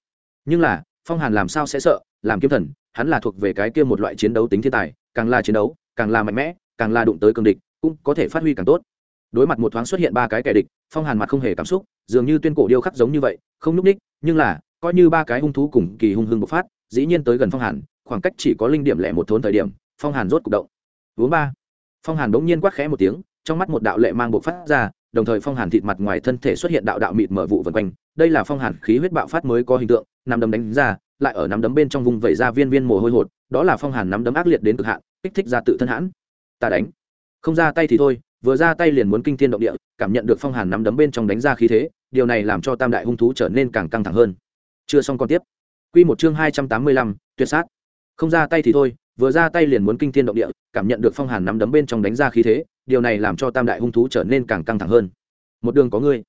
Nhưng là, phong hàn làm sao sẽ sợ, làm kiếm thần, hắn là thuộc về cái kia một loại chiến đấu tính thiên tài càng là chiến đấu, càng là mạnh mẽ, càng là đụng tới cường địch, cũng có thể phát huy càng tốt. Đối mặt một thoáng xuất hiện ba cái kẻ địch, phong hàn mặt không hề cảm xúc, dường như tuyên cổ điêu khắc giống như vậy, không nhúc ních, nhưng là, coi như ba cái hung thú cùng kỳ hung hưng bộc phát, dĩ nhiên tới gần phong hàn, khoảng cách chỉ có linh điểm lẻ một thốn thời điểm, phong hàn rốt c ụ c động. Vốn ba. Phong hàn bỗng nhiên quát khẽ một tiếng, trong mắt một đạo lệ mang bộc phát ra, đồng thời phong hàn thịt mặt ngoài thân thể xuất hiện đạo đạo mịt mở vụ vần quanh. Đây là phong hàn khí huyết bạo phát mới có hình tượng nằm đấm đánh ra, lại ở nắm đấm bên trong vùng vẩy ra viên viên mồ hôi hột đó là phong hàn nắm đấm ác liệt đến cực hạn, kích thích ra tự thân hãn. Ta đánh. Không ra tay thì thôi, vừa ra tay liền muốn kinh thiên động địa, cảm nhận được phong hàn nắm đấm bên trong đánh ra khí thế, điều này làm cho tam đại hung thú trở nên càng căng thẳng hơn. Chưa xong còn tiếp. Q một chương hai trăm tám mươi lăm, tuyệt sát. Không ra tay thì thôi, vừa ra tay liền muốn kinh thiên động địa, cảm nhận được phong hàn nắm đấm bên trong đánh ra khí thế, điều này làm cho tam đại hung thú trở nên càng căng thẳng hơn. Một đường có ngươi.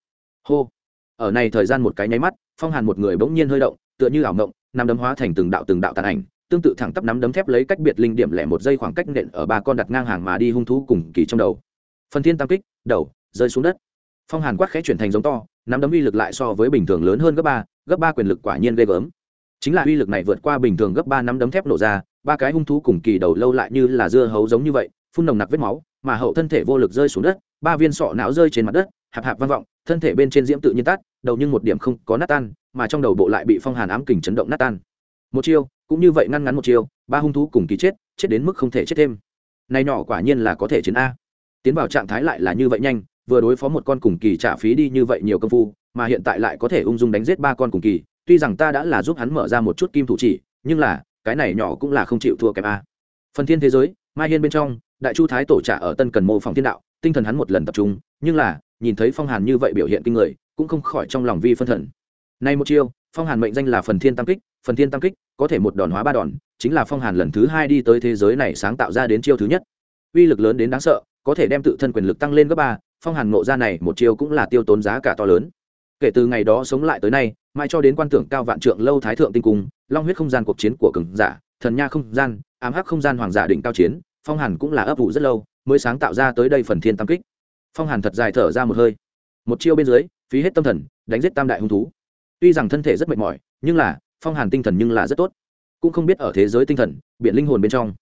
Hô. Ở này thời gian một cái nháy mắt, phong hàn một người bỗng nhiên hơi động, tựa như ảo ngộng nắm đấm hóa thành từng đạo từng đạo tàn ảnh tương tự thẳng tắp nắm đấm thép lấy cách biệt linh điểm lẻ một giây khoảng cách nện ở ba con đặt ngang hàng mà đi hung thú cùng kỳ trong đầu. Phần thiên tam kích, đầu, rơi xuống đất. Phong hàn quát khẽ chuyển thành giống to, nắm đấm uy lực lại so với bình thường lớn hơn gấp ba gấp ba quyền lực quả nhiên ghê gớm. Chính là uy lực này vượt qua bình thường gấp ba nắm đấm thép nổ ra, ba cái hung thú cùng kỳ đầu lâu lại như là dưa hấu giống như vậy, phun nồng nặc vết máu, mà hậu thân thể vô lực rơi xuống đất, ba viên sọ não rơi trên mặt đất, hạp hạp vang vọng, thân thể bên trên diễm tự nhiên tắt, đầu nhưng một điểm không có nát tan, mà trong đầu bộ lại bị phong hàn ám kình chấn động nát tan. Một chiêu cũng như vậy ngăn ngắn một chiều ba hung thú cùng kỳ chết chết đến mức không thể chết thêm. Này nhỏ quả nhiên là có thể chiến a. Tiến vào trạng thái lại là như vậy nhanh, vừa đối phó một con cùng kỳ trả phí đi như vậy nhiều công phu, mà hiện tại lại có thể ung dung đánh giết ba con cùng kỳ. Tuy rằng ta đã là giúp hắn mở ra một chút kim thủ chỉ, nhưng là, cái này nhỏ cũng là không chịu thua kém a. Phần thiên thế giới, mai hiên bên trong, đại chu thái tổ trả ở tân cần mô phòng thiên đạo, tinh thần hắn một lần tập trung, nhưng là, nhìn thấy phong hàn như vậy biểu hiện kinh người, cũng không khỏi trong lòng vi phân thần. Nay một chiêu phong hàn mệnh danh là phần thiên tam kích, phần thiên tam kích có thể một đòn hóa ba đòn, chính là phong hàn lần thứ hai đi tới thế giới này sáng tạo ra đến chiêu thứ nhất. Uy lực lớn đến đáng sợ, có thể đem tự thân quyền lực tăng lên gấp ba, phong hàn ngộ ra này một chiêu cũng là tiêu tốn giá cả to lớn. Kể từ ngày đó sống lại tới nay mai cho đến quan tưởng cao vạn trượng lâu thái thượng tinh cung, long huyết không gian cuộc chiến của cường giả, thần nha không gian, ám hắc không gian hoàng giả định cao chiến, phong hàn cũng là ấp ủ rất lâu, mới sáng tạo ra tới đây phần thiên tam kích. Phong hàn thật dài thở ra một hơi. Một chiêu bên dưới, phí hết tâm thần, đánh giết tam đại hung thú tuy rằng thân thể rất mệt mỏi nhưng là phong hàn tinh thần nhưng là rất tốt. Cũng không biết ở thế giới tinh thần biển linh hồn bên trong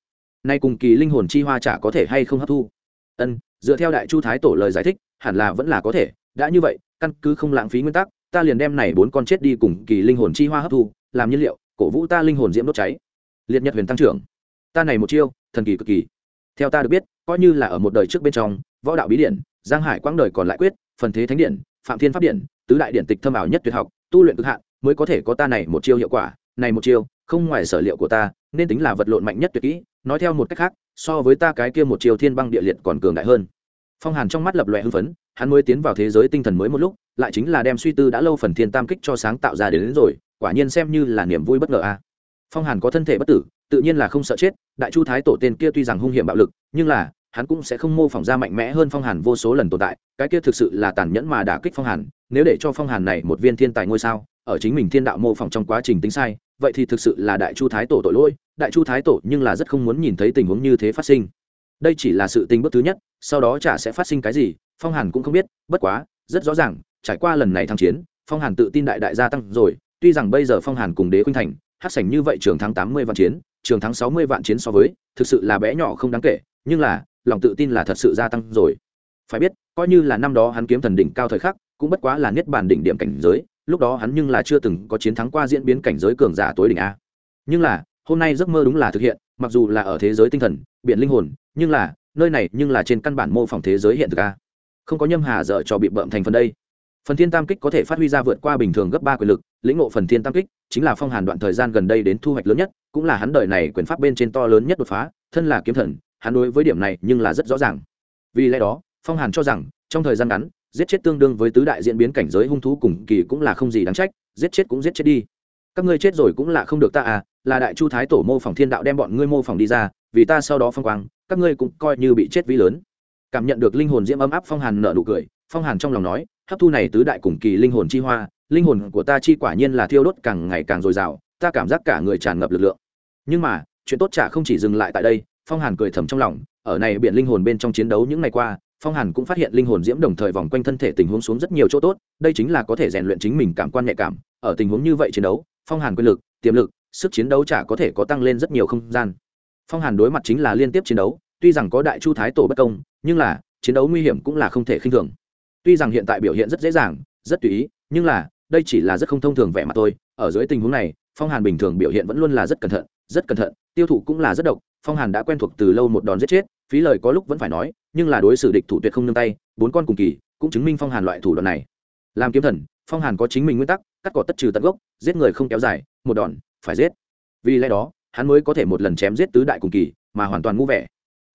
nay cùng kỳ linh hồn chi hoa chả có thể hay không hấp thu. Ân dựa theo đại chu thái tổ lời giải thích hẳn là vẫn là có thể. Đã như vậy căn cứ không lãng phí nguyên tắc ta liền đem này bốn con chết đi cùng kỳ linh hồn chi hoa hấp thu làm nhiên liệu cổ vũ ta linh hồn diễm đốt cháy. Liệt nhật huyền tăng trưởng ta này một chiêu thần kỳ cực kỳ. Theo ta được biết coi như là ở một đời trước bên trong võ đạo bí điển giang hải quãng đời còn lại quyết phần thế thánh điển, phạm thiên pháp điển, tứ đại điển tịch thâm ảo nhất tuyệt học tu luyện cực hạn mới có thể có ta này một chiêu hiệu quả này một chiêu không ngoài sở liệu của ta nên tính là vật lộn mạnh nhất tuyệt kỹ. Nói theo một cách khác so với ta cái kia một chiêu thiên băng địa liệt còn cường đại hơn. Phong hàn trong mắt lập lòe hưng phấn hắn mới tiến vào thế giới tinh thần mới một lúc lại chính là đem suy tư đã lâu phần thiên tam kích cho sáng tạo ra đến, đến rồi quả nhiên xem như là niềm vui bất ngờ a. À. Phong hàn có thân thể bất tử tự nhiên là không sợ chết đại chu thái tổ tên kia tuy rằng hung hiểm bạo lực nhưng là hắn cũng sẽ không mô phỏng ra mạnh mẽ hơn phong hàn vô số lần tồn tại cái kia thực sự là tàn nhẫn mà đả kích phong hàn nếu để cho phong hàn này một viên thiên tài ngôi sao, ở chính mình thiên đạo mô phỏng trong quá trình tính sai, vậy thì thực sự là đại chu thái tổ tội lỗi, đại chu thái tổ nhưng là rất không muốn nhìn thấy tình huống như thế phát sinh. Đây chỉ là sự tình bước thứ nhất, sau đó chả sẽ phát sinh cái gì, phong hàn cũng không biết, bất quá, rất rõ ràng, trải qua lần này thăng chiến, phong hàn tự tin đại đại gia tăng rồi, tuy rằng bây giờ phong hàn cùng đế khuynh thành, hát sảnh như vậy trường thắng tám mươi vạn chiến, trường thắng sáu mươi vạn chiến so với, thực sự là bé nhỏ không đáng kể, nhưng là, lòng tự tin là thật sự gia tăng rồi. Phải biết, coi như là năm đó hắn kiếm thần đỉnh cao thời khắc cũng bất quá là niết bàn đỉnh điểm cảnh giới, lúc đó hắn nhưng là chưa từng có chiến thắng qua diễn biến cảnh giới cường giả tối đỉnh a. Nhưng là, hôm nay giấc mơ đúng là thực hiện, mặc dù là ở thế giới tinh thần, biển linh hồn, nhưng là, nơi này nhưng là trên căn bản mô phỏng thế giới hiện thực a. Không có nhâm hà dở cho bị bợm thành phần đây. Phần thiên tam kích có thể phát huy ra vượt qua bình thường gấp ba quyền lực, lĩnh ngộ phần thiên tam kích, chính là phong hàn đoạn thời gian gần đây đến thu hoạch lớn nhất, cũng là hắn đời này quyền pháp bên trên to lớn nhất đột phá, thân là kiếm thần, hắn đối với điểm này nhưng là rất rõ ràng. Vì lẽ đó, phong hàn cho rằng, trong thời gian ngắn giết chết tương đương với tứ đại diễn biến cảnh giới hung thú cùng kỳ cũng là không gì đáng trách, giết chết cũng giết chết đi. Các ngươi chết rồi cũng là không được ta à là đại chu thái tổ mô phỏng thiên đạo đem bọn ngươi mô phỏng đi ra, vì ta sau đó phong quang, các ngươi cũng coi như bị chết vĩ lớn. Cảm nhận được linh hồn diễm ấm áp phong hàn nở nụ cười, phong hàn trong lòng nói, hấp thu này tứ đại cùng kỳ linh hồn chi hoa, linh hồn của ta chi quả nhiên là thiêu đốt càng ngày càng dồi dào, ta cảm giác cả người tràn ngập lực lượng. Nhưng mà, chuyện tốt chả không chỉ dừng lại tại đây, phong hàn cười thầm trong lòng, ở này biển linh hồn bên trong chiến đấu những ngày qua phong hàn cũng phát hiện linh hồn diễm đồng thời vòng quanh thân thể tình huống xuống rất nhiều chỗ tốt, đây chính là có thể rèn luyện chính mình cảm quan nhạy cảm. Ở tình huống như vậy chiến đấu, phong hàn quyền lực, tiềm lực, sức chiến đấu chả có thể có tăng lên rất nhiều không gian. Phong hàn đối mặt chính là liên tiếp chiến đấu, tuy rằng có đại chu thái tổ bất công, nhưng là, chiến đấu nguy hiểm cũng là không thể khinh thường. Tuy rằng hiện tại biểu hiện rất dễ dàng, rất tùy ý, nhưng là, đây chỉ là rất không thông thường vẻ mặt tôi ở dưới tình huống này, phong hàn bình thường biểu hiện vẫn luôn là rất cẩn thận, rất cẩn thận tiêu thụ cũng là rất độc, phong hàn đã quen thuộc từ lâu một đòn giết chết, phí lời có lúc vẫn phải nói, nhưng là đối xử địch thủ tuyệt không nương tay, bốn con cùng kỳ, cũng chứng minh phong hàn loại thủ đoạn này. Làm kiếm thần, phong hàn có chính mình nguyên tắc, cắt cỏ tất trừ tận gốc, giết người không kéo dài, một đòn, phải giết. Vì lẽ đó, hắn mới có thể một lần chém giết tứ đại cùng kỳ, mà hoàn toàn ngu vẻ.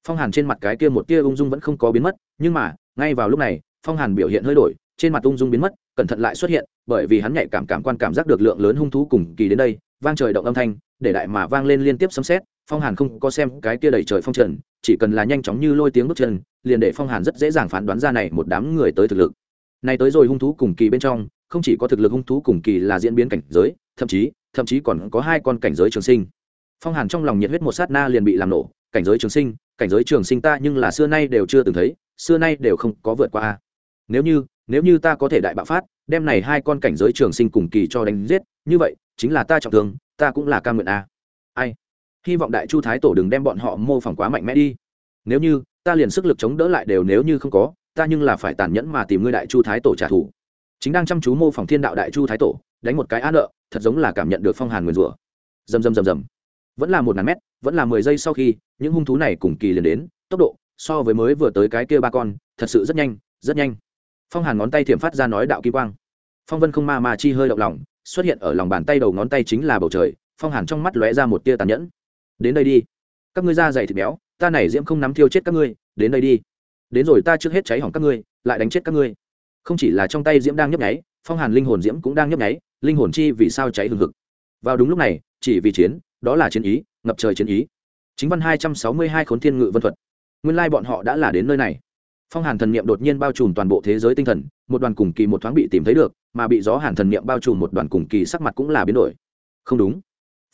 Phong hàn trên mặt cái kia một tia ung dung vẫn không có biến mất, nhưng mà, ngay vào lúc này, phong hàn biểu hiện hơi đổi, trên mặt ung dung biến mất, cẩn thận lại xuất hiện, bởi vì hắn nhạy cảm cảm quan cảm giác được lượng lớn hung thú cùng kỳ đến đây vang trời động âm thanh, để đại mà vang lên liên tiếp sấm xét phong hàn không có xem cái kia đầy trời phong trần, chỉ cần là nhanh chóng như lôi tiếng bước chân, liền để phong hàn rất dễ dàng phán đoán ra này một đám người tới thực lực. Này tới rồi hung thú cùng kỳ bên trong, không chỉ có thực lực hung thú cùng kỳ là diễn biến cảnh giới, thậm chí thậm chí còn có hai con cảnh giới trường sinh. Phong hàn trong lòng nhiệt huyết một sát na liền bị làm nổ, cảnh giới trường sinh, cảnh giới trường sinh ta nhưng là xưa nay đều chưa từng thấy, xưa nay đều không có vượt qua nếu như nếu như ta có thể đại bạo phát, đem này hai con cảnh giới trường sinh cùng kỳ cho đánh giết, như vậy chính là ta trọng thương, ta cũng là ca nguyện a. Ai? Hy vọng đại chu thái tổ đừng đem bọn họ mô phỏng quá mạnh mẽ đi. Nếu như, ta liền sức lực chống đỡ lại đều nếu như không có, ta nhưng là phải tàn nhẫn mà tìm ngươi đại chu thái tổ trả thù. Chính đang chăm chú mô phỏng thiên đạo đại chu thái tổ, đánh một cái á nợ, thật giống là cảm nhận được phong hàn nguyền rủa. Dầm dầm dầm dầm vẫn là một ngàn mét, vẫn là mười giây sau khi, những hung thú này cùng kỳ liền đến, tốc độ, so với mới vừa tới cái kia ba con, thật sự rất nhanh rất nhanh. Phong hàn ngón tay thiểm phát ra nói đạo kim quang. Phong vân không ma mà chi hơi động lòng xuất hiện ở lòng bàn tay đầu ngón tay chính là bầu trời, phong hàn trong mắt lóe ra một tia tàn nhẫn. Đến đây đi. Các ngươi ra dày thịt béo, ta này diễm không nắm thiêu chết các ngươi, đến đây đi. Đến rồi ta trước hết cháy hỏng các ngươi, lại đánh chết các ngươi. Không chỉ là trong tay diễm đang nhấp nháy, phong hàn linh hồn diễm cũng đang nhấp nháy, linh hồn chi vì sao cháy hừng hực. Vào đúng lúc này, chỉ vì chiến, đó là chiến ý, ngập trời chiến ý. Chính văn hai trăm sáu mươi hai khốn thiên ngự vân thuật. Nguyên lai bọn họ đã là đến nơi này phong hàn thần niệm đột nhiên bao trùm toàn bộ thế giới tinh thần, một đoàn cùng kỳ một thoáng bị tìm thấy được, mà bị gió hàn thần niệm bao trùm một đoàn cùng kỳ sắc mặt cũng là biến đổi. Không đúng.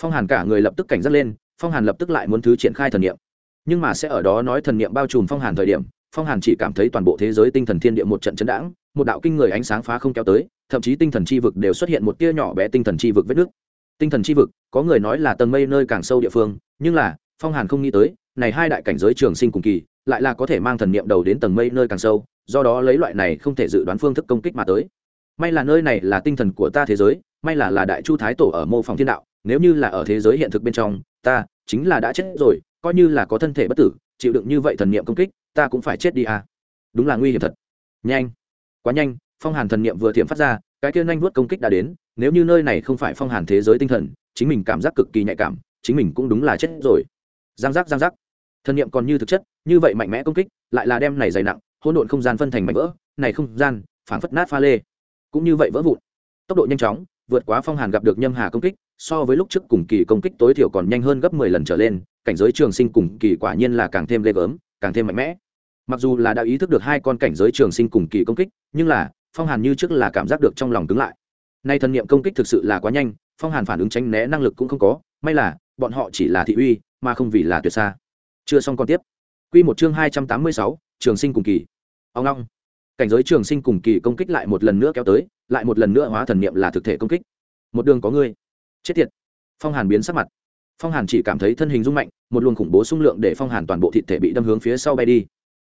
Phong hàn cả người lập tức cảnh giác lên, phong hàn lập tức lại muốn thứ triển khai thần niệm. Nhưng mà sẽ ở đó nói thần niệm bao trùm phong hàn thời điểm, phong hàn chỉ cảm thấy toàn bộ thế giới tinh thần thiên địa một trận chấn đãng, một đạo kinh người ánh sáng phá không kéo tới, thậm chí tinh thần chi vực đều xuất hiện một tia nhỏ bé tinh thần chi vực vết nước. Tinh thần chi vực, có người nói là tầng mây nơi càng sâu địa phương, nhưng là, phong hàn không nghĩ tới, này hai đại cảnh giới trường sinh cùng kỳ lại là có thể mang thần niệm đầu đến tầng mây nơi càng sâu, do đó lấy loại này không thể dự đoán phương thức công kích mà tới. May là nơi này là tinh thần của ta thế giới, may là là đại chu thái tổ ở mô phòng thiên đạo, nếu như là ở thế giới hiện thực bên trong, ta chính là đã chết rồi, coi như là có thân thể bất tử, chịu đựng như vậy thần niệm công kích, ta cũng phải chết đi à. Đúng là nguy hiểm thật. Nhanh. Quá nhanh, phong hàn thần niệm vừa thiểm phát ra, cái kia nhanh vuốt công kích đã đến, nếu như nơi này không phải phong hàn thế giới tinh thần, chính mình cảm giác cực kỳ nhạy cảm, chính mình cũng đúng là chết rồi. Giang giác giang giác. Thần niệm còn như thực chất như vậy mạnh mẽ công kích, lại là đem này dày nặng, hỗn độn không gian phân thành mảnh vỡ, này không gian, phảng phất nát pha lê. Cũng như vậy vỡ vụn. Tốc độ nhanh chóng, vượt quá phong hàn gặp được nhâm hà công kích, so với lúc trước cùng kỳ công kích tối thiểu còn nhanh hơn gấp mười lần trở lên, cảnh giới trường sinh cùng kỳ quả nhiên là càng thêm ghê gớm, càng thêm mạnh mẽ. Mặc dù là đã ý thức được hai con cảnh giới trường sinh cùng kỳ công kích, nhưng là, phong hàn như trước là cảm giác được trong lòng cứng lại. Nay thần niệm công kích thực sự là quá nhanh, phong hàn phản ứng tránh né năng lực cũng không có, may là, bọn họ chỉ là thị uy, mà không vì là tuyệt xa. Chưa xong còn tiếp. Quy một chương hai trăm tám mươi sáu, trường sinh cùng kỳ. Ông long. Cảnh giới trường sinh cùng kỳ công kích lại một lần nữa kéo tới, lại một lần nữa hóa thần niệm là thực thể công kích. Một đường có ngươi. Chết tiệt. Phong hàn biến sắc mặt. Phong hàn chỉ cảm thấy thân hình rung mạnh, một luồng khủng bố xung lượng để phong hàn toàn bộ thịt thể bị đâm hướng phía sau bay đi.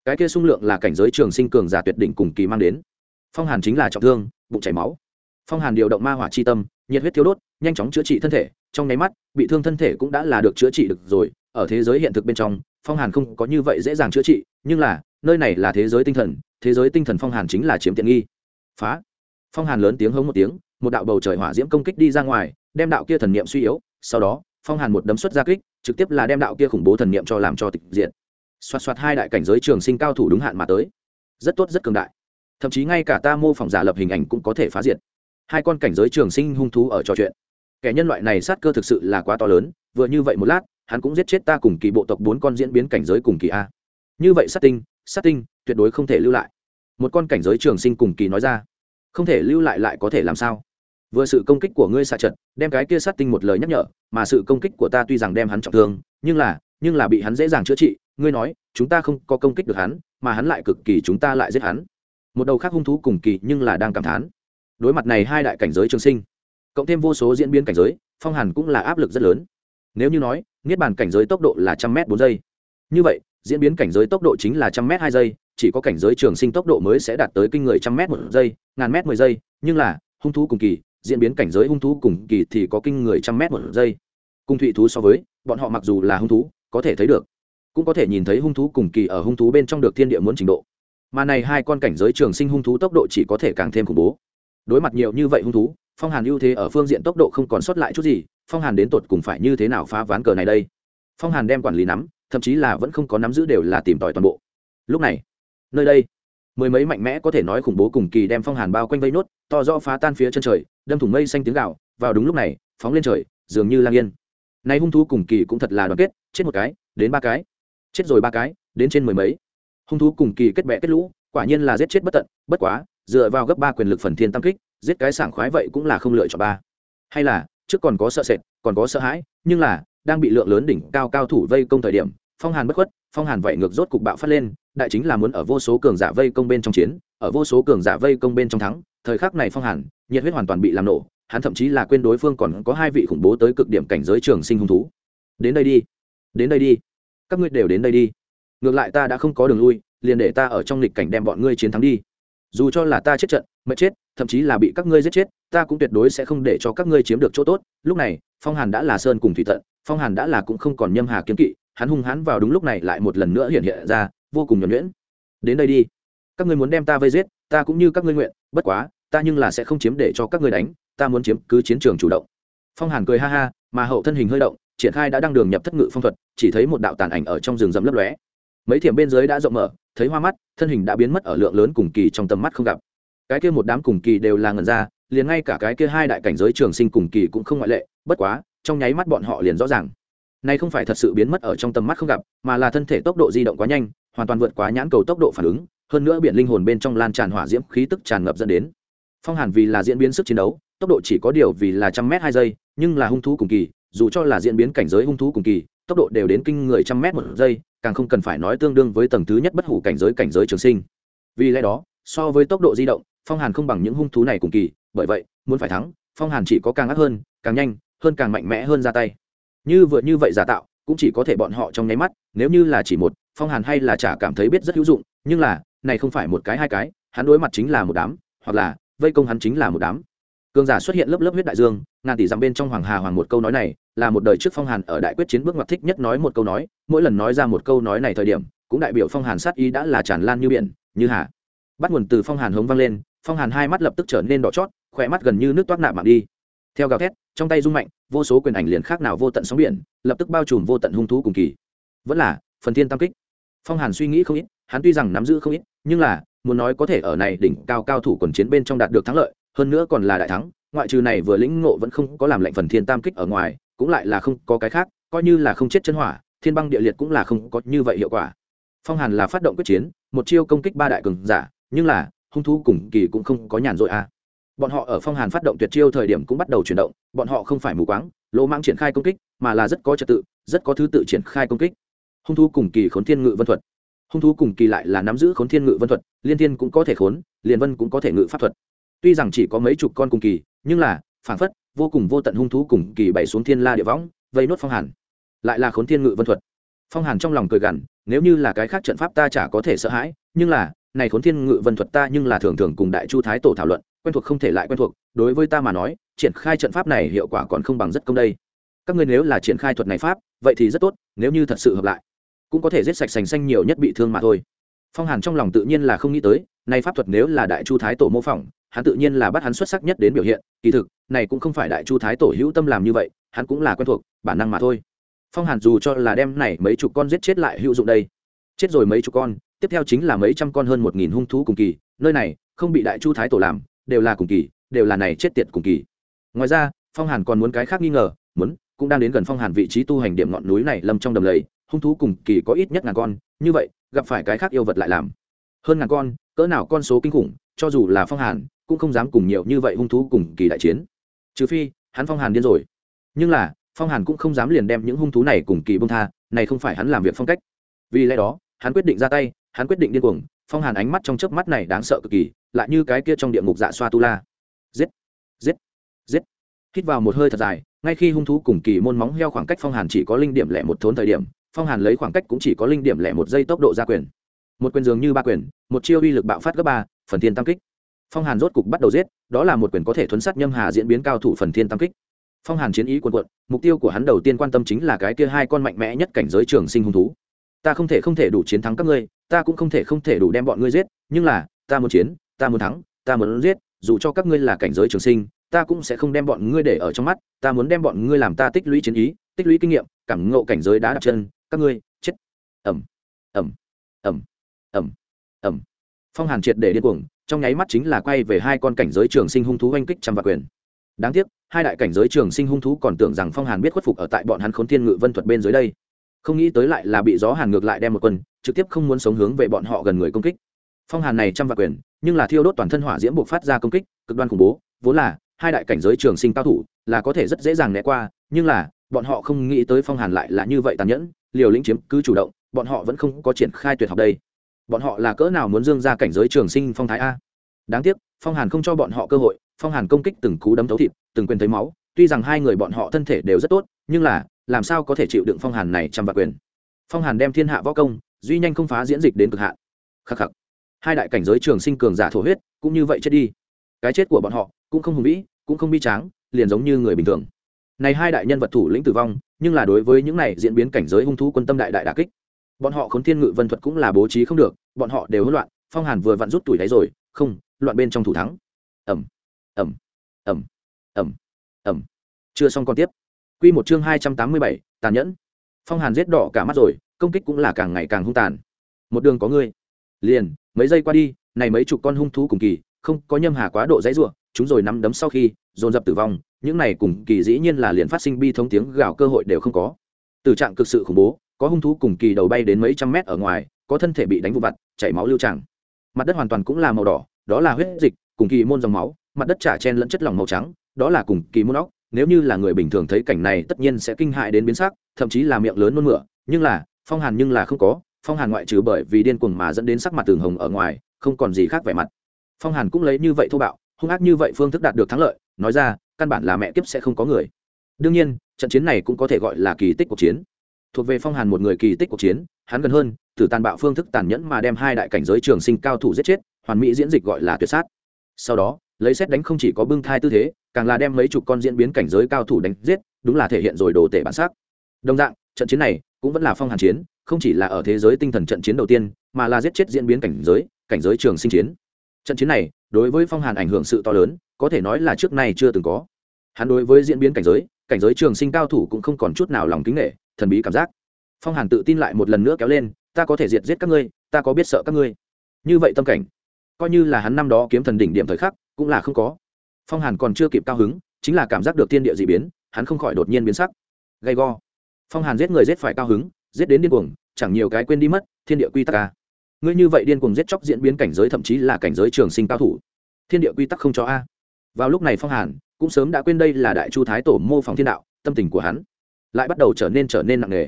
Cái kia xung lượng là cảnh giới trường sinh cường giả tuyệt đỉnh cùng kỳ mang đến. Phong hàn chính là trọng thương, bụng chảy máu. Phong hàn điều động ma hỏa chi tâm, nhiệt huyết thiêu đốt, nhanh chóng chữa trị thân thể, trong nháy mắt, bị thương thân thể cũng đã là được chữa trị được rồi, ở thế giới hiện thực bên trong phong hàn không có như vậy dễ dàng chữa trị, nhưng là, nơi này là thế giới tinh thần, thế giới tinh thần phong hàn chính là chiếm tiện nghi. Phá. Phong hàn lớn tiếng hống một tiếng, một đạo bầu trời hỏa diễm công kích đi ra ngoài, đem đạo kia thần niệm suy yếu, sau đó, phong hàn một đấm xuất ra kích, trực tiếp là đem đạo kia khủng bố thần niệm cho làm cho tịch diện xoạt xoạt hai đại cảnh giới trường sinh cao thủ đúng hạn mà tới. Rất tốt, rất cường đại. Thậm chí ngay cả ta mô phỏng giả lập hình ảnh cũng có thể phá diệt. Hai con cảnh giới trường sinh hung thú ở trò chuyện. Kẻ nhân loại này sát cơ thực sự là quá to lớn, vừa như vậy một lát hắn cũng giết chết ta cùng kỳ bộ tộc bốn con diễn biến cảnh giới cùng kỳ a. Như vậy sát tinh sát tinh, tuyệt đối không thể lưu lại. Một con cảnh giới trường sinh cùng kỳ nói ra, không thể lưu lại lại có thể làm sao? Vừa sự công kích của ngươi xạ trận, đem cái kia sát tinh một lời nhắc nhở, mà sự công kích của ta tuy rằng đem hắn trọng thương, nhưng là nhưng là bị hắn dễ dàng chữa trị, ngươi nói, chúng ta không có công kích được hắn, mà hắn lại cực kỳ chúng ta lại giết hắn. Một đầu khác hung thú cùng kỳ nhưng là đang cảm thán. Đối mặt này hai đại cảnh giới trường sinh, cộng thêm vô số diễn biến cảnh giới, phong hàn cũng là áp lực rất lớn. Nếu như nói niết bàn cảnh giới tốc độ là trăm m bốn giây. Như vậy, diễn biến cảnh giới tốc độ chính là trăm m hai giây, chỉ có cảnh giới trường sinh tốc độ mới sẽ đạt tới kinh người trăm m một giây, ngàn m mười giây, nhưng là, hung thú cùng kỳ, diễn biến cảnh giới hung thú cùng kỳ thì có kinh người trăm m một giây. Cung thụy thú so với, bọn họ mặc dù là hung thú, có thể thấy được. Cũng có thể nhìn thấy hung thú cùng kỳ ở hung thú bên trong được thiên địa muốn trình độ. Mà này hai con cảnh giới trường sinh hung thú tốc độ chỉ có thể càng thêm khủng bố. Đối mặt nhiều như vậy hung thú, phong hàn ưu thế ở phương diện tốc độ không còn sót lại chút gì phong hàn đến tột cùng phải như thế nào phá ván cờ này đây? Phong hàn đem quản lý nắm, thậm chí là vẫn không có nắm giữ đều là tìm tòi toàn bộ. Lúc này, nơi đây, mười mấy mạnh mẽ có thể nói khủng bố cùng kỳ đem phong hàn bao quanh vây nốt, to do phá tan phía chân trời, đâm thủng mây xanh tiếng gạo vào đúng lúc này, phóng lên trời, dường như lang yên. Nay hung thú cùng kỳ cũng thật là đoàn kết, chết một cái, đến ba cái. Chết rồi ba cái, đến trên mười mấy. Hung thú cùng kỳ kết bẹ kết lũ, quả nhiên là giết chết bất tận, bất quá, dựa vào gấp ba quyền lực phần thiên tam kích, giết cái sảng khoái vậy cũng là không lựa chọn ba. Hay là trước còn có sợ sệt, còn có sợ hãi, nhưng là, đang bị lượng lớn đỉnh cao cao thủ vây công thời điểm, phong hàn bất khuất, phong hàn vậy ngược rốt cục bạo phát lên, đại chính là muốn ở vô số cường giả vây công bên trong chiến, ở vô số cường giả vây công bên trong thắng, thời khắc này phong hàn, nhiệt huyết hoàn toàn bị làm nổ, hắn thậm chí là quên đối phương còn có hai vị khủng bố tới cực điểm cảnh giới trường sinh hung thú. Đến đây đi, đến đây đi, các ngươi đều đến đây đi, ngược lại ta đã không có đường lui, liền để ta ở trong lịch cảnh đem bọn ngươi chiến thắng đi dù cho là ta chết trận mất chết, thậm chí là bị các ngươi giết chết, ta cũng tuyệt đối sẽ không để cho các ngươi chiếm được chỗ tốt. Lúc này, phong hàn đã là sơn cùng thủy tận, phong hàn đã là cũng không còn nhâm hà kiếm kỵ, hắn hung hãn vào đúng lúc này lại một lần nữa hiện hiện ra, vô cùng nhuẩn nhuyễn. Đến đây đi. Các ngươi muốn đem ta vây giết, ta cũng như các ngươi nguyện, bất quá, ta nhưng là sẽ không chiếm để cho các ngươi đánh, ta muốn chiếm cứ chiến trường chủ động. Phong hàn cười ha ha, mà hậu thân hình hơi động, triển khai đã đăng đường nhập thất ngự phong thuật, chỉ thấy một đạo tàn ảnh ở trong rừng rậm lấp lóe mấy thiểm bên dưới đã rộng mở, thấy hoa mắt, thân hình đã biến mất ở lượng lớn cùng kỳ trong tầm mắt không gặp. Cái kia một đám cùng kỳ đều là ngần ra, liền ngay cả cái kia hai đại cảnh giới trường sinh cùng kỳ cũng không ngoại lệ, bất quá, trong nháy mắt bọn họ liền rõ ràng. Này không phải thật sự biến mất ở trong tầm mắt không gặp, mà là thân thể tốc độ di động quá nhanh, hoàn toàn vượt quá nhãn cầu tốc độ phản ứng, hơn nữa biển linh hồn bên trong lan tràn hỏa diễm khí tức tràn ngập dẫn đến. Phong hàn vì là diễn biến sức chiến đấu, tốc độ chỉ có điều vì là trăm mét hai giây, nhưng là hung thú cùng kỳ, dù cho là diễn biến cảnh giới hung thú cùng kỳ, tốc độ đều đến kinh người trăm mét một giây càng không cần phải nói tương đương với tầng thứ nhất bất hủ cảnh giới cảnh giới trường sinh. Vì lẽ đó, so với tốc độ di động, phong hàn không bằng những hung thú này cùng kỳ, bởi vậy, muốn phải thắng, phong hàn chỉ có càng ác hơn, càng nhanh, hơn càng mạnh mẽ hơn ra tay. Như vừa như vậy giả tạo, cũng chỉ có thể bọn họ trong nháy mắt, nếu như là chỉ một, phong hàn hay là chả cảm thấy biết rất hữu dụng, nhưng là, này không phải một cái hai cái, hắn đối mặt chính là một đám, hoặc là vây công hắn chính là một đám cường giả xuất hiện lớp lớp huyết đại dương, ngàn tỷ dặm bên trong hoàng hà hoàng một câu nói này là một đời trước phong hàn ở đại quyết chiến bước ngoặt thích nhất nói một câu nói, mỗi lần nói ra một câu nói này thời điểm, cũng đại biểu phong hàn sát ý đã là tràn lan như biển, như hà. Bắt nguồn từ phong hàn hống vang lên, phong hàn hai mắt lập tức trở nên đỏ chót, khỏe mắt gần như nước toát nạp mạng đi. Theo gào thét, trong tay rung mạnh, vô số quyền ảnh liền khác nào vô tận sóng biển, lập tức bao trùm vô tận hung thú cùng kỳ. Vẫn là, phần thiên tam kích. Phong hàn suy nghĩ không ít, hắn tuy rằng nắm giữ không ít, nhưng là, muốn nói có thể ở này đỉnh cao cao thủ quần chiến bên trong đạt được thắng lợi hơn nữa còn là đại thắng, ngoại trừ này vừa lĩnh ngộ vẫn không có làm lệnh phần thiên tam kích ở ngoài, cũng lại là không có cái khác, coi như là không chết chân hỏa, thiên băng địa liệt cũng là không có như vậy hiệu quả. Phong hàn là phát động quyết chiến, một chiêu công kích ba đại cường giả, nhưng là, hung thú cùng kỳ cũng không có nhàn rỗi a à. bọn họ ở phong hàn phát động tuyệt chiêu thời điểm cũng bắt đầu chuyển động, bọn họ không phải mù quáng, lỗ mãng triển khai công kích, mà là rất có trật tự, rất có thứ tự triển khai công kích. Hung thú cùng kỳ khốn thiên ngự vân thuật. Hung thú cùng kỳ lại là nắm giữ khốn thiên ngự vân thuật, liên thiên cũng có thể khốn liền vân cũng có thể ngự pháp thuật tuy rằng chỉ có mấy chục con cùng kỳ, nhưng là phản phất, vô cùng vô tận hung thú cùng kỳ bày xuống thiên la địa võng, vây nốt phong hàn. Lại là khốn thiên ngự vân thuật. Phong hàn trong lòng cười gằn, nếu như là cái khác trận pháp ta chả có thể sợ hãi, nhưng là, này khốn thiên ngự vân thuật ta nhưng là thường thường cùng đại chu thái tổ thảo luận, quen thuộc không thể lại quen thuộc, đối với ta mà nói, triển khai trận pháp này hiệu quả còn không bằng rất công đây. Các ngươi nếu là triển khai thuật này pháp, vậy thì rất tốt, nếu như thật sự hợp lại, cũng có thể giết sạch sành xanh nhiều nhất bị thương mà thôi. Phong hàn trong lòng tự nhiên là không nghĩ tới nay pháp thuật nếu là đại chu thái tổ mô phỏng, hắn tự nhiên là bắt hắn xuất sắc nhất đến biểu hiện, kỳ thực, này cũng không phải đại chu thái tổ hữu tâm làm như vậy, hắn cũng là quen thuộc, bản năng mà thôi. Phong hàn dù cho là đem này mấy chục con giết chết lại hữu dụng đây. Chết rồi mấy chục con, tiếp theo chính là mấy trăm con hơn một nghìn hung thú cùng kỳ, nơi này, không bị đại chu thái tổ làm, đều là cùng kỳ, đều là này chết tiệt cùng kỳ. Ngoài ra, phong hàn còn muốn cái khác nghi ngờ, muốn, cũng đang đến gần phong hàn vị trí tu hành điểm ngọn núi này lâm trong đầm lầy, hung thú cùng kỳ có ít nhất ngàn con, như vậy, gặp phải cái khác yêu vật lại làm hơn ngàn con, cỡ nào con số kinh khủng, cho dù là phong hàn, cũng không dám cùng nhiều như vậy hung thú cùng kỳ đại chiến. Trừ phi, hắn phong hàn điên rồi. Nhưng là, phong hàn cũng không dám liền đem những hung thú này cùng kỳ bông tha, này không phải hắn làm việc phong cách. Vì lẽ đó, hắn quyết định ra tay, hắn quyết định điên cuồng, phong hàn ánh mắt trong chớp mắt này đáng sợ cực kỳ, lại như cái kia trong địa ngục dạ xoa tu la. Giết giết giết. Hít vào một hơi thật dài, ngay khi hung thú cùng kỳ môn móng heo khoảng cách phong hàn chỉ có linh điểm lẻ một thốn thời điểm, phong hàn lấy khoảng cách cũng chỉ có linh điểm lẻ một giây tốc độ ra quyền một quyền dường như ba quyền, một chiêu uy lực bạo phát gấp ba, phần thiên tam kích. Phong hàn rốt cục bắt đầu giết, đó là một quyền có thể thuấn sát nhâm hà diễn biến cao thủ phần thiên tam kích. Phong hàn chiến ý quần quận mục tiêu của hắn đầu tiên quan tâm chính là cái kia hai con mạnh mẽ nhất cảnh giới trường sinh hung thú. Ta không thể không thể đủ chiến thắng các ngươi, ta cũng không thể không thể đủ đem bọn ngươi giết, nhưng là, ta muốn chiến, ta muốn thắng, ta muốn giết, dù cho các ngươi là cảnh giới trường sinh, ta cũng sẽ không đem bọn ngươi để ở trong mắt, ta muốn đem bọn ngươi làm ta tích lũy chiến ý, tích lũy kinh nghiệm, cảm ngộ cảnh giới đá đặt chân, các ngươi, chết. Ẩm ẩm ẩm ẩm. Ẩm. Phong hàn triệt để điên cuồng, trong nháy mắt chính là quay về hai con cảnh giới trường sinh hung thú oanh kích trăm vạn quyền. Đáng tiếc, hai đại cảnh giới trường sinh hung thú còn tưởng rằng phong hàn biết khuất phục ở tại bọn hắn khốn thiên ngự vân thuật bên dưới đây. Không nghĩ tới lại là bị gió hàn ngược lại đem một quân, trực tiếp không muốn sống hướng về bọn họ gần người công kích. Phong hàn này trăm vạn quyền, nhưng là thiêu đốt toàn thân hỏa diễm buộc phát ra công kích, cực đoan khủng bố, vốn là, hai đại cảnh giới trường sinh cao thủ, là có thể rất dễ dàng né qua, nhưng là, bọn họ không nghĩ tới phong hàn lại là như vậy tàn nhẫn, liều lĩnh chiếm cứ chủ động, bọn họ vẫn không có triển khai tuyệt học đây bọn họ là cỡ nào muốn dương ra cảnh giới trường sinh phong thái a? Đáng tiếc, phong hàn không cho bọn họ cơ hội, phong hàn công kích từng cú đấm thấu thịt, từng quyền thấy máu. Tuy rằng hai người bọn họ thân thể đều rất tốt, nhưng là, làm sao có thể chịu đựng phong hàn này trăm vạn quyền? Phong hàn đem thiên hạ võ công, duy nhanh không phá diễn dịch đến cực hạn. Khắc khắc. Hai đại cảnh giới trường sinh cường giả thổ huyết, cũng như vậy chết đi. Cái chết của bọn họ, cũng không hùng vĩ, cũng không bi tráng, liền giống như người bình thường. Này hai đại nhân vật thủ lĩnh tử vong, nhưng là đối với những này diễn biến cảnh giới hung thú quân tâm đại đại đà kích bọn họ khốn thiên ngự vân thuật cũng là bố trí không được, bọn họ đều hỗn loạn, phong hàn vừa vặn rút tuổi đáy rồi, không, loạn bên trong thủ thắng. Ẩm ẩm ẩm ẩm ẩm chưa xong còn tiếp. Q một chương hai trăm tám mươi bảy, tàn nhẫn. Phong hàn giết đỏ cả mắt rồi, công kích cũng là càng ngày càng hung tàn. Một đường có ngươi. Liền, mấy giây qua đi, này mấy chục con hung thú cùng kỳ, không có nhâm hà quá độ dãy ruộng chúng rồi nắm đấm sau khi, dồn dập tử vong, những này cùng kỳ dĩ nhiên là liền phát sinh bi thống tiếng gào cơ hội đều không có. Từ trạng cực sự khủng bố có hung thú cùng kỳ đầu bay đến mấy trăm mét ở ngoài, có thân thể bị đánh vụ vặt, chảy máu lưu tràng. Mặt đất hoàn toàn cũng là màu đỏ, đó là huyết dịch, cùng kỳ môn dòng máu, mặt đất trả chen lẫn chất lỏng màu trắng, đó là cùng kỳ môn óc. Nếu như là người bình thường thấy cảnh này, tất nhiên sẽ kinh hại đến biến sắc, thậm chí là miệng lớn nôn mửa, nhưng là, phong hàn nhưng là không có, phong hàn ngoại trừ bởi vì điên cuồng mà dẫn đến sắc mặt tường hồng ở ngoài, không còn gì khác vẻ mặt. Phong hàn cũng lấy như vậy thô bạo, hung ác như vậy phương thức đạt được thắng lợi, nói ra, căn bản là mẹ kiếp sẽ không có người. Đương nhiên, trận chiến này cũng có thể gọi là kỳ tích cuộc chiến thuộc về phong hàn một người kỳ tích cuộc chiến, hắn gần hơn từ tàn bạo phương thức tàn nhẫn mà đem hai đại cảnh giới trường sinh cao thủ giết chết, hoàn mỹ diễn dịch gọi là tuyệt sát. Sau đó, lấy xét đánh không chỉ có bưng thai tư thế, càng là đem mấy chục con diễn biến cảnh giới cao thủ đánh giết, đúng là thể hiện rồi đồ tể bản sắc. Đồng dạng, trận chiến này cũng vẫn là phong hàn chiến, không chỉ là ở thế giới tinh thần trận chiến đầu tiên, mà là giết chết diễn biến cảnh giới cảnh giới trường sinh chiến. Trận chiến này, đối với phong hàn ảnh hưởng sự to lớn, có thể nói là trước nay chưa từng có. Hắn đối với diễn biến cảnh giới cảnh giới trường sinh cao thủ cũng không còn chút nào lòng kính nghệ thần bí cảm giác. Phong hàn tự tin lại một lần nữa kéo lên, ta có thể diệt giết các ngươi, ta có biết sợ các ngươi. Như vậy tâm cảnh, coi như là hắn năm đó kiếm thần đỉnh điểm thời khắc, cũng là không có. Phong hàn còn chưa kịp cao hứng, chính là cảm giác được thiên địa d ị biến, hắn không khỏi đột nhiên biến sắc. Gay go. Phong hàn giết người giết phải cao hứng, giết đến điên cuồng, chẳng nhiều cái quên đi mất, thiên địa quy tắc a ngươi như vậy điên cuồng giết chóc diễn biến cảnh giới thậm chí là cảnh giới trường sinh cao thủ. Thiên địa quy tắc không cho a. Vào lúc này phong hàn cũng sớm đã quên đây là đại chu thái tổ mô phỏng thiên đạo, tâm tình của hắn lại bắt đầu trở nên trở nên nặng nề.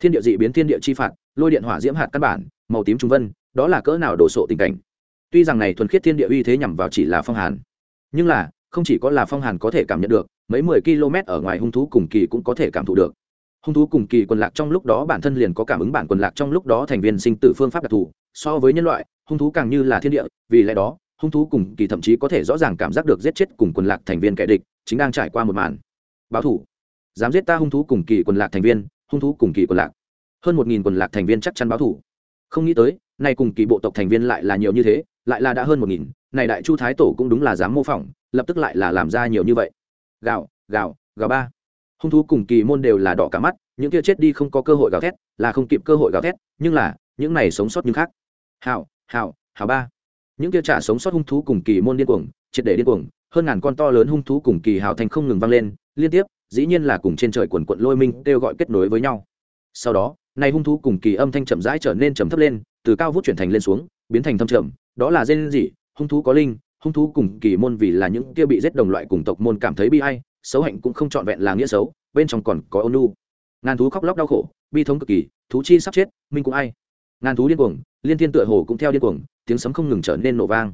Thiên địa dị biến, thiên địa chi phạt, lôi điện hỏa diễm hạt căn bản, màu tím trung vân, đó là cỡ nào đổ sộ tình cảnh. Tuy rằng này thuần khiết thiên địa uy thế nhằm vào chỉ là phong hàn, nhưng là, không chỉ có là phong hàn có thể cảm nhận được, mấy mười km ở ngoài hung thú cùng kỳ cũng có thể cảm thụ được. Hung thú cùng kỳ quần lạc trong lúc đó bản thân liền có cảm ứng bản quần lạc trong lúc đó thành viên sinh tử phương pháp đặc thù, so với nhân loại, hung thú càng như là thiên địa, vì lẽ đó, hung thú cùng kỳ thậm chí có thể rõ ràng cảm giác được giết chết cùng quần lạc thành viên kẻ địch, chính đang trải qua một màn. Báo thủ dám giết ta hung thú cùng kỳ quần lạc thành viên, hung thú cùng kỳ quần lạc. Hơn một nghìn quần lạc thành viên chắc chắn báo thủ không nghĩ tới, nay cùng kỳ bộ tộc thành viên lại là nhiều như thế, lại là đã hơn một nghìn, này đại chu thái tổ cũng đúng là dám mô phỏng, lập tức lại là làm ra nhiều như vậy. Gạo gạo gạo ba. Hung thú cùng kỳ môn đều là đỏ cả mắt, những kia chết đi không có cơ hội gào thét, là không kịp cơ hội gào thét, nhưng là, những này sống sót như khác. Hào hào hào ba. Những kia trả sống sót hung thú cùng kỳ môn điên cuồng, triệt để điên cuồng, hơn ngàn con to lớn hung thú cùng kỳ hào thành không ngừng vang lên, liên tiếp dĩ nhiên là cùng trên trời quần quận lôi minh kêu gọi kết nối với nhau. Sau đó, nay hung thú cùng kỳ âm thanh chậm rãi trở nên trầm thấp lên, từ cao vút chuyển thành lên xuống, biến thành thâm trầm, đó là dên gì hung thú có linh, hung thú cùng kỳ môn vì là những kia bị giết đồng loại cùng tộc môn cảm thấy bi ai, xấu hạnh cũng không trọn vẹn là nghĩa xấu, bên trong còn có ôn nu ngàn thú khóc lóc đau khổ, bi thống cực kỳ, thú chi sắp chết, minh cũng ai. Ngàn thú điên cuồng, liên thiên tựa hồ cũng theo điên cuồng, tiếng sấm không ngừng trở nên nổ vang.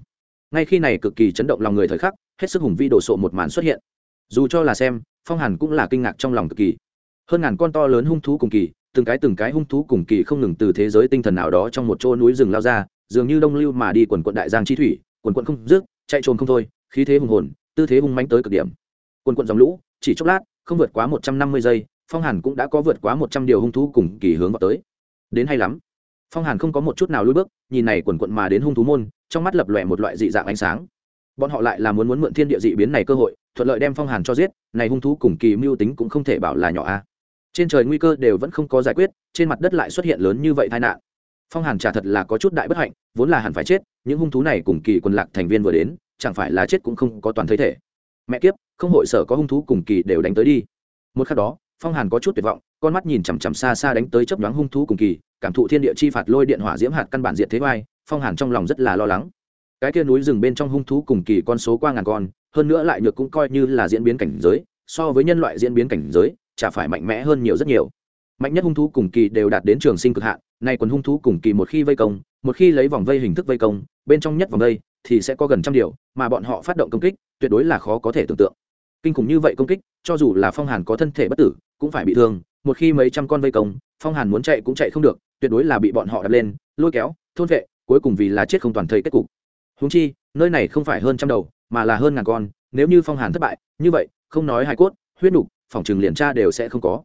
Ngay khi này cực kỳ chấn động lòng người thời khắc, hết sức hùng vi đồ sộ một màn xuất hiện dù cho là xem, phong hàn cũng là kinh ngạc trong lòng cực kỳ. Hơn ngàn con to lớn hung thú cùng kỳ, từng cái từng cái hung thú cùng kỳ không ngừng từ thế giới tinh thần nào đó trong một chỗ núi rừng lao ra, dường như đông lưu mà đi quần quận đại giang chi thủy, quần quận không rước chạy trốn không thôi, khí thế hùng hồn, tư thế hung mánh tới cực điểm. Quần quận dòng lũ, chỉ chốc lát, không vượt quá một trăm năm mươi giây, phong hàn cũng đã có vượt quá một trăm điều hung thú cùng kỳ hướng vào tới. Đến hay lắm. Phong hàn không có một chút nào lui bước, nhìn này quần quận mà đến hung thú môn, trong mắt lập lòe một loại dị dạng ánh sáng bọn họ lại là muốn muốn mượn thiên địa dị biến này cơ hội, thuận lợi đem phong hàn cho giết, này hung thú cùng kỳ mưu tính cũng không thể bảo là nhỏ a. Trên trời nguy cơ đều vẫn không có giải quyết, trên mặt đất lại xuất hiện lớn như vậy tai nạn. Phong hàn trả thật là có chút đại bất hạnh, vốn là hẳn phải chết, những hung thú này cùng kỳ quần lạc thành viên vừa đến, chẳng phải là chết cũng không có toàn thế thể. Mẹ kiếp, không hội sở có hung thú cùng kỳ đều đánh tới đi. Một khắc đó, phong hàn có chút tuyệt vọng, con mắt nhìn chằm chằm xa xa đánh tới chấp đoán hung thú cùng kỳ, cảm thụ thiên địa chi phạt lôi điện hỏa diễm hạt căn bản diệt thế vai, phong hàn trong lòng rất là lo lắng cái kia núi rừng bên trong hung thú cùng kỳ con số qua ngàn con, hơn nữa lại nhược cũng coi như là diễn biến cảnh giới, so với nhân loại diễn biến cảnh giới, chả phải mạnh mẽ hơn nhiều rất nhiều. Mạnh nhất hung thú cùng kỳ đều đạt đến trường sinh cực hạn, nay quần hung thú cùng kỳ một khi vây công, một khi lấy vòng vây hình thức vây công, bên trong nhất vòng vây thì sẽ có gần trăm điều, mà bọn họ phát động công kích, tuyệt đối là khó có thể tưởng tượng. Kinh khủng như vậy công kích, cho dù là phong hàn có thân thể bất tử, cũng phải bị thương, một khi mấy trăm con vây công, phong hàn muốn chạy cũng chạy không được, tuyệt đối là bị bọn họ đập lên, lôi kéo, thôn vệ, cuối cùng vì là chết không toàn thây kết cục húng chi, nơi này không phải hơn trăm đầu, mà là hơn ngàn con, nếu như phong hàn thất bại, như vậy, không nói hài cốt, huyết nục, phòng trừng liền tra đều sẽ không có.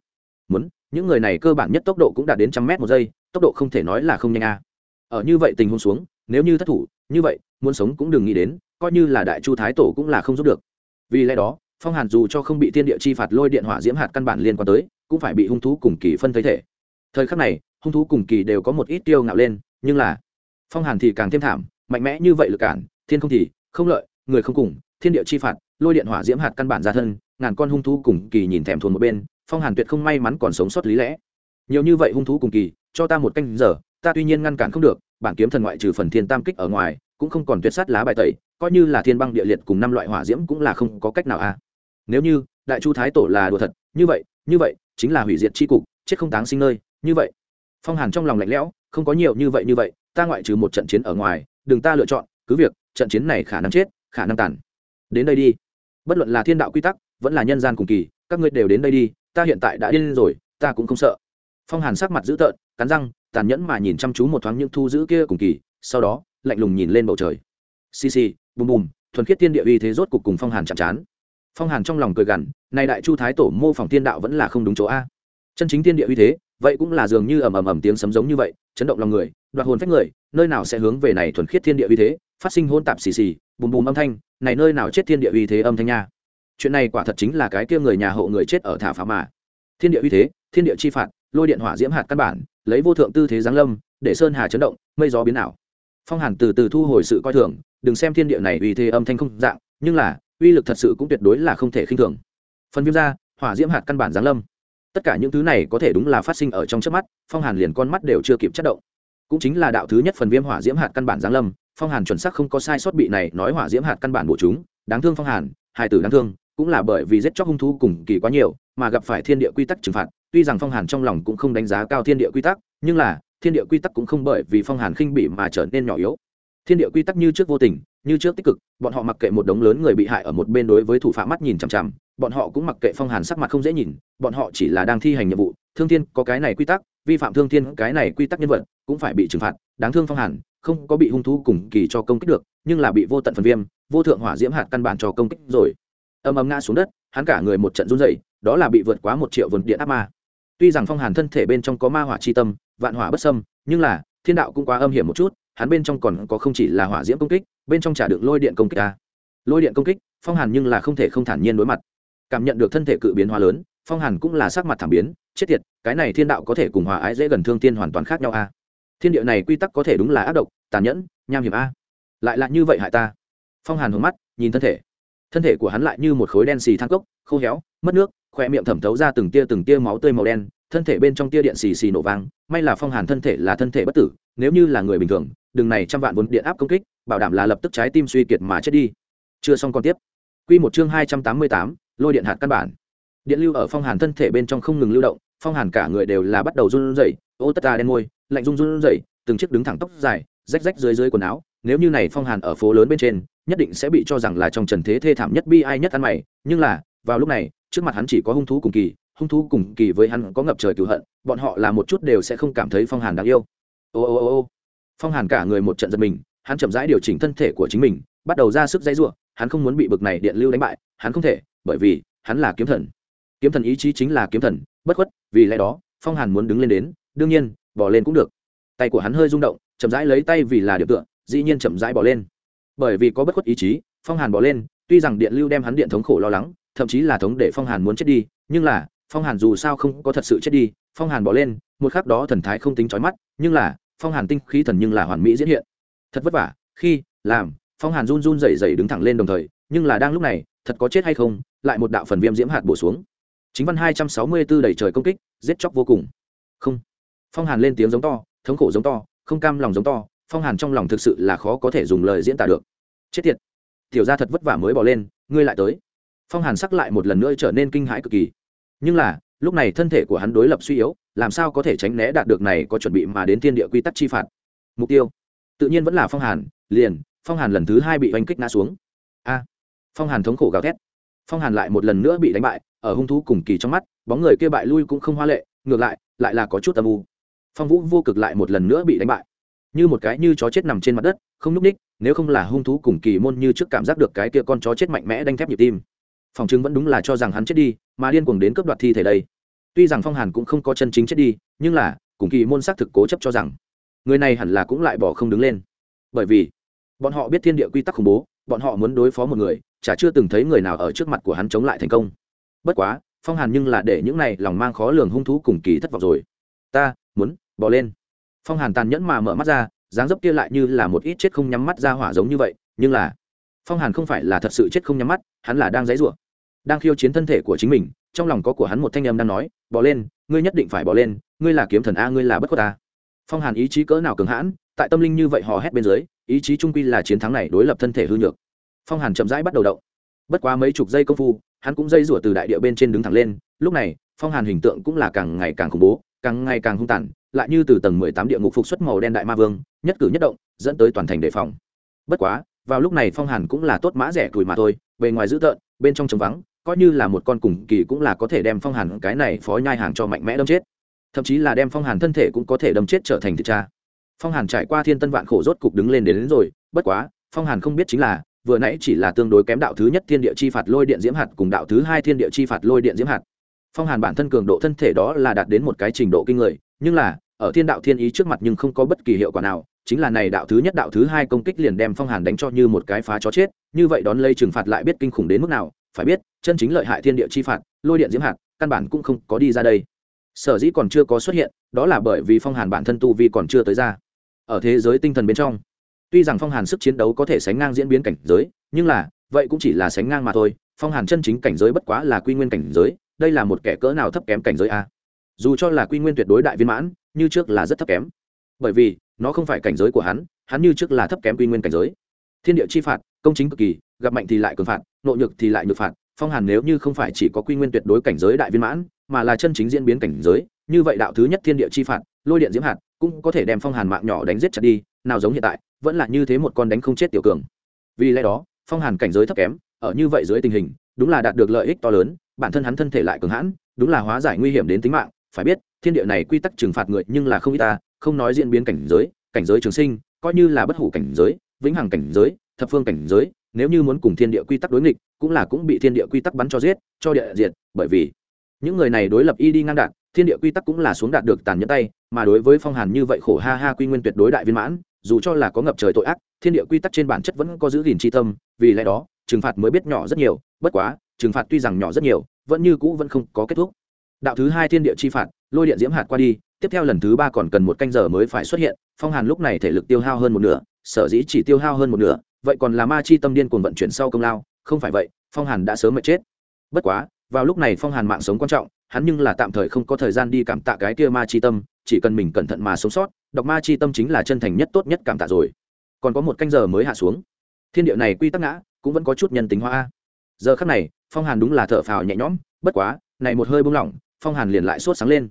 Muốn, những người này cơ bản nhất tốc độ cũng đạt đến trăm mét một giây, tốc độ không thể nói là không nhanh a. Ở như vậy tình huống xuống, nếu như thất thủ, như vậy, muốn sống cũng đừng nghĩ đến, coi như là đại chu thái tổ cũng là không giúp được. Vì lẽ đó, phong hàn dù cho không bị thiên địa chi phạt lôi điện hỏa diễm hạt căn bản liên quan tới, cũng phải bị hung thú cùng kỳ phân thấy thể. Thời khắc này, hung thú cùng kỳ đều có một ít tiêu ngạo lên, nhưng là, phong hàn thì càng thêm thảm mạnh mẽ như vậy lực cản, thiên không thì không lợi, người không cùng, thiên địa chi phạt, lôi điện hỏa diễm hạt căn bản ra thân, ngàn con hung thú cùng kỳ nhìn thèm thuồng một bên, phong hàn tuyệt không may mắn còn sống sót lý lẽ nhiều như vậy hung thú cùng kỳ, cho ta một canh giờ, ta tuy nhiên ngăn cản không được, bản kiếm thần ngoại trừ phần thiên tam kích ở ngoài, cũng không còn tuyệt sát lá bài tẩy, coi như là thiên băng địa liệt cùng năm loại hỏa diễm cũng là không có cách nào a à. nếu như, đại chu thái tổ là đùa thật, như vậy như vậy, chính là hủy diệt chi cục, chết không táng sinh nơi, như vậy phong hàn trong lòng lạnh lẽo, không có nhiều như vậy như vậy, ta ngoại trừ một trận chiến ở ngoài đừng ta lựa chọn, cứ việc, trận chiến này khả năng chết, khả năng tàn. Đến đây đi. Bất luận là thiên đạo quy tắc, vẫn là nhân gian cùng kỳ, các ngươi đều đến đây đi, ta hiện tại đã điên rồi, ta cũng không sợ. Phong hàn sắc mặt dữ tợn, cắn răng, tàn nhẫn mà nhìn chăm chú một thoáng những thu giữ kia cùng kỳ, sau đó, lạnh lùng nhìn lên bầu trời. Xì xì, bùm bùm, thuần khiết tiên địa uy thế rốt cục cùng phong hàn chạm chán phong hàn trong lòng cười gằn nay đại chu thái tổ mô phỏng tiên đạo vẫn là không đúng chỗ a. Chân chính tiên địa uy thế, vậy cũng là dường như ầm ầm ầm tiếng sấm giống như vậy, chấn động lòng người, đoạt hồn phách người nơi nào sẽ hướng về này thuần khiết thiên địa uy thế, phát sinh hôn tạp xì xì, bùm bùm âm thanh, này nơi nào chết thiên địa uy thế âm thanh nha. Chuyện này quả thật chính là cái kia người nhà hộ người chết ở thả phá mà. Thiên địa uy thế, thiên địa chi phạt, lôi điện hỏa diễm hạt căn bản, lấy vô thượng tư thế giáng lâm, để sơn hà chấn động, mây gió biến ảo. Phong hàn từ từ thu hồi sự coi thường, đừng xem thiên địa này uy thế âm thanh không dạng, nhưng là, uy lực thật sự cũng tuyệt đối là không thể khinh thường. Phần viêm ra hỏa diễm hạt căn bản giáng lâm. Tất cả những thứ này có thể đúng là phát sinh ở trong trước mắt, phong hàn liền con mắt đều chưa kịp chất động cũng chính là đạo thứ nhất phần viêm hỏa diễm hạt căn bản giáng lâm, phong hàn chuẩn xác không có sai sót bị này nói hỏa diễm hạt căn bản bổ chúng, đáng thương phong hàn hai tử đáng thương, cũng là bởi vì giết chóc hung thú cùng kỳ quá nhiều, mà gặp phải thiên địa quy tắc trừng phạt, tuy rằng phong hàn trong lòng cũng không đánh giá cao thiên địa quy tắc, nhưng là, thiên địa quy tắc cũng không bởi vì phong hàn khinh bị mà trở nên nhỏ yếu. Thiên địa quy tắc như trước vô tình, như trước tích cực, bọn họ mặc kệ một đống lớn người bị hại ở một bên đối với thủ phạm mắt nhìn chằm chằm, bọn họ cũng mặc kệ phong hàn sắc mặt không dễ nhìn, bọn họ chỉ là đang thi hành nhiệm vụ thương thiên có cái này quy tắc, vi phạm thương thiên cái này quy tắc nhân vật, cũng phải bị trừng phạt, đáng thương phong hàn, không có bị hung thú cùng kỳ cho công kích được, nhưng là bị vô tận phần viêm, vô thượng hỏa diễm hạt căn bản cho công kích rồi. Ầm ầm ngã xuống đất, hắn cả người một trận run dậy đó là bị vượt quá một triệu vườn điện áp ma. Tuy rằng phong hàn thân thể bên trong có ma hỏa c h i tâm, vạn hỏa bất sâm nhưng là, thiên đạo cũng quá âm hiểm một chút, hắn bên trong còn có không chỉ là hỏa diễm công kích, bên trong trả được lôi điện công kích ta lôi điện công kích, phong hàn nhưng là không thể không thản nhiên đối mặt. Cảm nhận được thân thể cự biến hóa lớn, phong hàn cũng là sắc mặt thảm biến chết tiệt, cái này thiên đạo có thể cùng hòa ái dễ gần thương tiên hoàn toàn khác nhau a. Thiên địa này quy tắc có thể đúng là ác độc, tàn nhẫn, nham hiểm a. Lại là như vậy hại ta. Phong hàn hướng mắt, nhìn thân thể. Thân thể của hắn lại như một khối đen xì thang cốc, khô héo, mất nước khoe miệng thẩm thấu ra từng tia từng tia máu tươi màu đen, thân thể bên trong tia điện xì xì nổ vang, may là phong hàn thân thể là thân thể bất tử, nếu như là người bình thường, đường này trăm vạn vốn điện áp công kích, bảo đảm là lập tức trái tim suy kiệt mà chết đi. Chưa xong còn tiếp. Q một chương hai trăm tám mươi tám, lôi điện hạt căn bản điện lưu ở phong hàn thân thể bên trong không ngừng lưu động, phong hàn cả người đều là bắt đầu run rẩy, ô tất ta đen môi, lạnh run run rẩy, từng chiếc đứng thẳng tóc dài, rách rách dưới dưới quần áo. Nếu như này phong hàn ở phố lớn bên trên, nhất định sẽ bị cho rằng là trong trần thế thê thảm nhất bi ai nhất ăn mày. Nhưng là, vào lúc này, trước mặt hắn chỉ có hung thú cùng kỳ, hung thú cùng kỳ với hắn có ngập trời cửu hận, bọn họ là một chút đều sẽ không cảm thấy phong hàn đáng yêu. Ô ô ô ô. Phong hàn cả người một trận giật mình, hắn chậm rãi điều chỉnh thân thể của chính mình, bắt đầu ra sức dãy ruộng hắn không muốn bị bực này điện lưu đánh bại, hắn không thể, bởi vì, hắn là kiếm thần kiếm thần ý chí chính là kiếm thần, bất khuất, vì lẽ đó, phong hàn muốn đứng lên đến, đương nhiên, bỏ lên cũng được. Tay của hắn hơi rung động, chậm rãi lấy tay vì là điểm tựa, dĩ nhiên chậm rãi bỏ lên. Bởi vì có bất khuất ý chí, phong hàn bỏ lên, tuy rằng điện lưu đem hắn điện thống khổ lo lắng, thậm chí là thống để phong hàn muốn chết đi, nhưng là, phong hàn dù sao không có thật sự chết đi, phong hàn bỏ lên, một khắc đó thần thái không tính trói mắt, nhưng là, phong hàn tinh khí thần nhưng là hoàn mỹ diễn hiện. Thật vất vả, khi, làm, phong hàn run run rẩy rẩy đứng thẳng lên đồng thời, nhưng là đang lúc này, thật có chết hay không, lại một đạo phần viêm diễm hạt bổ xuống chính văn hai trăm sáu mươi b ố đẩy trời công kích, giết chóc vô cùng. Không. Phong hàn lên tiếng giống to, thống khổ giống to, không cam lòng giống to, phong hàn trong lòng thực sự là khó có thể dùng lời diễn tả được. Chết tiệt. Tiểu ra thật vất vả mới bỏ lên, ngươi lại tới. Phong hàn sắc lại một lần nữa trở nên kinh hãi cực kỳ. Nhưng là, lúc này thân thể của hắn đối lập suy yếu, làm sao có thể tránh né đạt được này có chuẩn bị mà đến thiên địa quy tắc chi phạt? Mục tiêu. Tự nhiên vẫn là phong hàn, liền, phong hàn lần thứ hai bị oanh kích ngã xuống. A. Phong hàn thống khổ gào thét. Phong hàn lại một lần nữa bị đánh bại ở hung thú cùng kỳ trong mắt, bóng người kia bại lui cũng không hoa lệ, ngược lại lại là có chút âm u. Phong vũ vô cực lại một lần nữa bị đánh bại. Như một cái như chó chết nằm trên mặt đất, không núp ních, nếu không là hung thú cùng kỳ môn như trước cảm giác được cái kia con chó chết mạnh mẽ đanh thép nhịp tim. Phòng chứng vẫn đúng là cho rằng hắn chết đi, mà điên cuồng đến cướp đoạt thi thể đây. Tuy rằng phong hàn cũng không có chân chính chết đi, nhưng là, cùng kỳ môn xác thực cố chấp cho rằng, người này hẳn là cũng lại bỏ không đứng lên. Bởi vì, bọn họ biết thiên địa quy tắc khủng bố, bọn họ muốn đối phó một người, chả chưa từng thấy người nào ở trước mặt của hắn chống lại thành công bất quá, phong hàn nhưng là để những này lòng mang khó lường hung thú cùng kỳ thất vọng rồi. Ta muốn bỏ lên. Phong hàn tàn nhẫn mà mở mắt ra, dáng dấp kia lại như là một ít chết không nhắm mắt ra hỏa giống như vậy, nhưng là phong hàn không phải là thật sự chết không nhắm mắt, hắn là đang dãy rủa đang khiêu chiến thân thể của chính mình, trong lòng có của hắn một thanh âm đang nói, bỏ lên, ngươi nhất định phải bỏ lên, ngươi là kiếm thần a, ngươi là bất khuất ta phong hàn ý chí cỡ nào cường hãn, tại tâm linh như vậy hò hét bên dưới, ý chí trung quy là chiến thắng này đối lập thân thể hư nhược. Phong hàn chậm rãi bắt đầu động. Bất quá mấy chục giây công phu hắn cũng dây rủa từ đại địa bên trên đứng thẳng lên lúc này phong hàn hình tượng cũng là càng ngày càng khủng bố càng ngày càng hung tàn lại như từ tầng mười tám địa ngục phục xuất màu đen đại ma vương nhất cử nhất động dẫn tới toàn thành đề phòng. Bất quá vào lúc này phong hàn cũng là tốt mã rẻ tuổi mà thôi bề ngoài dữ tợn bên trong trống vắng coi như là một con cùng kỳ cũng là có thể đem phong hàn cái này phó nhai hàng cho mạnh mẽ đâm chết. Thậm chí là đem phong hàn thân thể cũng có thể đâm chết trở thành thịt cha. Phong hàn trải qua thiên tân vạn khổ rốt cục đứng lên đến, đến rồi bất quá phong hàn không biết chính là vừa nãy chỉ là tương đối kém đạo thứ nhất thiên địa chi phạt lôi điện diễm hạt cùng đạo thứ hai thiên địa chi phạt lôi điện diễm hạt. Phong hàn bản thân cường độ thân thể đó là đạt đến một cái trình độ kinh người, nhưng là, ở thiên đạo thiên ý trước mặt nhưng không có bất kỳ hiệu quả nào, chính là này đạo thứ nhất đạo thứ hai công kích liền đem phong hàn đánh cho như một cái phá chó chết, như vậy đón lây trừng phạt lại biết kinh khủng đến mức nào, phải biết, chân chính lợi hại thiên địa chi phạt, lôi điện diễm hạt, căn bản cũng không có đi ra đây. Sở dĩ còn chưa có xuất hiện, đó là bởi vì phong hàn bản thân tu vi còn chưa tới ra. Ở thế giới tinh thần bên trong tuy rằng phong hàn sức chiến đấu có thể sánh ngang diễn biến cảnh giới, nhưng là, vậy cũng chỉ là sánh ngang mà thôi. Phong hàn chân chính cảnh giới bất quá là quy nguyên cảnh giới, đây là một kẻ cỡ nào thấp kém cảnh giới a? Dù cho là quy nguyên tuyệt đối đại viên mãn, như trước là rất thấp kém. Bởi vì, nó không phải cảnh giới của hắn hắn như trước là thấp kém quy nguyên cảnh giới. Thiên địa chi phạt, công chính cực kỳ, gặp mạnh thì lại cường phạt, nội nhược thì lại nhược phạt. Phong hàn nếu như không phải chỉ có quy nguyên tuyệt đối cảnh giới đại viên mãn, mà là chân chính diễn biến cảnh giới, như vậy đạo thứ nhất thiên địa chi phạt, lôi điện diễm hạt, cũng có thể đem phong hàn mạng nhỏ đánh giết chặt đi nào giống hiện tại, vẫn là như thế một con đánh không chết tiểu cường. Vì lẽ đó, phong hàn cảnh giới thấp kém, ở như vậy dưới tình hình, đúng là đạt được lợi ích to lớn, bản thân hắn thân thể lại cường hãn, đúng là hóa giải nguy hiểm đến tính mạng. Phải biết, thiên địa này quy tắc trừng phạt người nhưng là không y ta, không nói diễn biến cảnh giới cảnh giới trường sinh, coi như là bất hủ cảnh giới, vĩnh hằng cảnh giới, thập phương cảnh giới, nếu như muốn cùng thiên địa quy tắc đối nghịch, cũng là cũng bị thiên địa quy tắc bắn cho giết, cho địa diệt, bởi vì những người này đối lập y đi ngang đạn, thiên địa quy tắc cũng là xuống đạt được tàn nhẫn tay, mà đối với phong hàn như vậy khổ ha ha quy nguyên tuyệt đối đại viên mãn dù cho là có ngập trời tội ác, thiên địa quy tắc trên bản chất vẫn có giữ gìn tri tâm, vì lẽ đó, trừng phạt mới biết nhỏ rất nhiều, bất quá, trừng phạt tuy rằng nhỏ rất nhiều, vẫn như cũ vẫn không có kết thúc. Đạo thứ hai thiên địa chi phạt, lôi điện diễm hạt qua đi, tiếp theo lần thứ ba còn cần một canh giờ mới phải xuất hiện, phong hàn lúc này thể lực tiêu hao hơn một nửa, sở dĩ chỉ tiêu hao hơn một nửa, vậy còn là ma chi tâm điên cuồng vận chuyển sau công lao, không phải vậy, phong hàn đã sớm mệt chết. Bất quá, vào lúc này phong hàn mạng sống quan trọng, hắn nhưng là tạm thời không có thời gian đi cảm tạ cái kia ma chi tâm chỉ cần mình cẩn thận mà sống sót đọc ma chi tâm chính là chân thành nhất tốt nhất cảm tạ rồi. Còn có một canh giờ mới hạ xuống. Thiên địa này quy tắc ngã, cũng vẫn có chút nhân tính hoa giờ khắc này, phong hàn đúng là thở phào nhẹ nhõm, bất quá, này một hơi buông lỏng, phong hàn liền lại sốt sáng lên.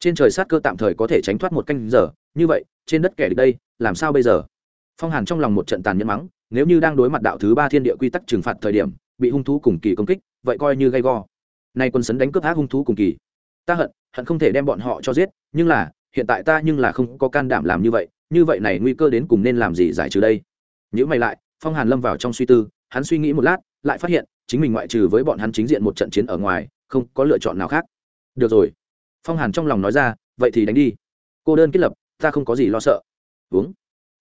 Trên trời sát cơ tạm thời có thể tránh thoát một canh giờ, như vậy, trên đất kẻ địch đây, làm sao bây giờ? Phong hàn trong lòng một trận tàn nhẫn mắng, nếu như đang đối mặt đạo thứ ba thiên địa quy tắc trừng phạt thời điểm, bị hung thú cùng kỳ công kích, vậy coi như gay go. Nay quân sấn đánh cướp ác hung thú cùng kỳ ta hận hận không thể đem bọn họ cho giết, nhưng là, hiện tại ta nhưng là không có can đảm làm như vậy như vậy này nguy cơ đến cùng nên làm gì giải trừ đây? Nhữ mày lại, phong hàn lâm vào trong suy tư, hắn suy nghĩ một lát, lại phát hiện, chính mình ngoại trừ với bọn hắn chính diện một trận chiến ở ngoài, không có lựa chọn nào khác. Được rồi. Phong hàn trong lòng nói ra, vậy thì đánh đi. Cô đơn kết lập, ta không có gì lo sợ. Uống.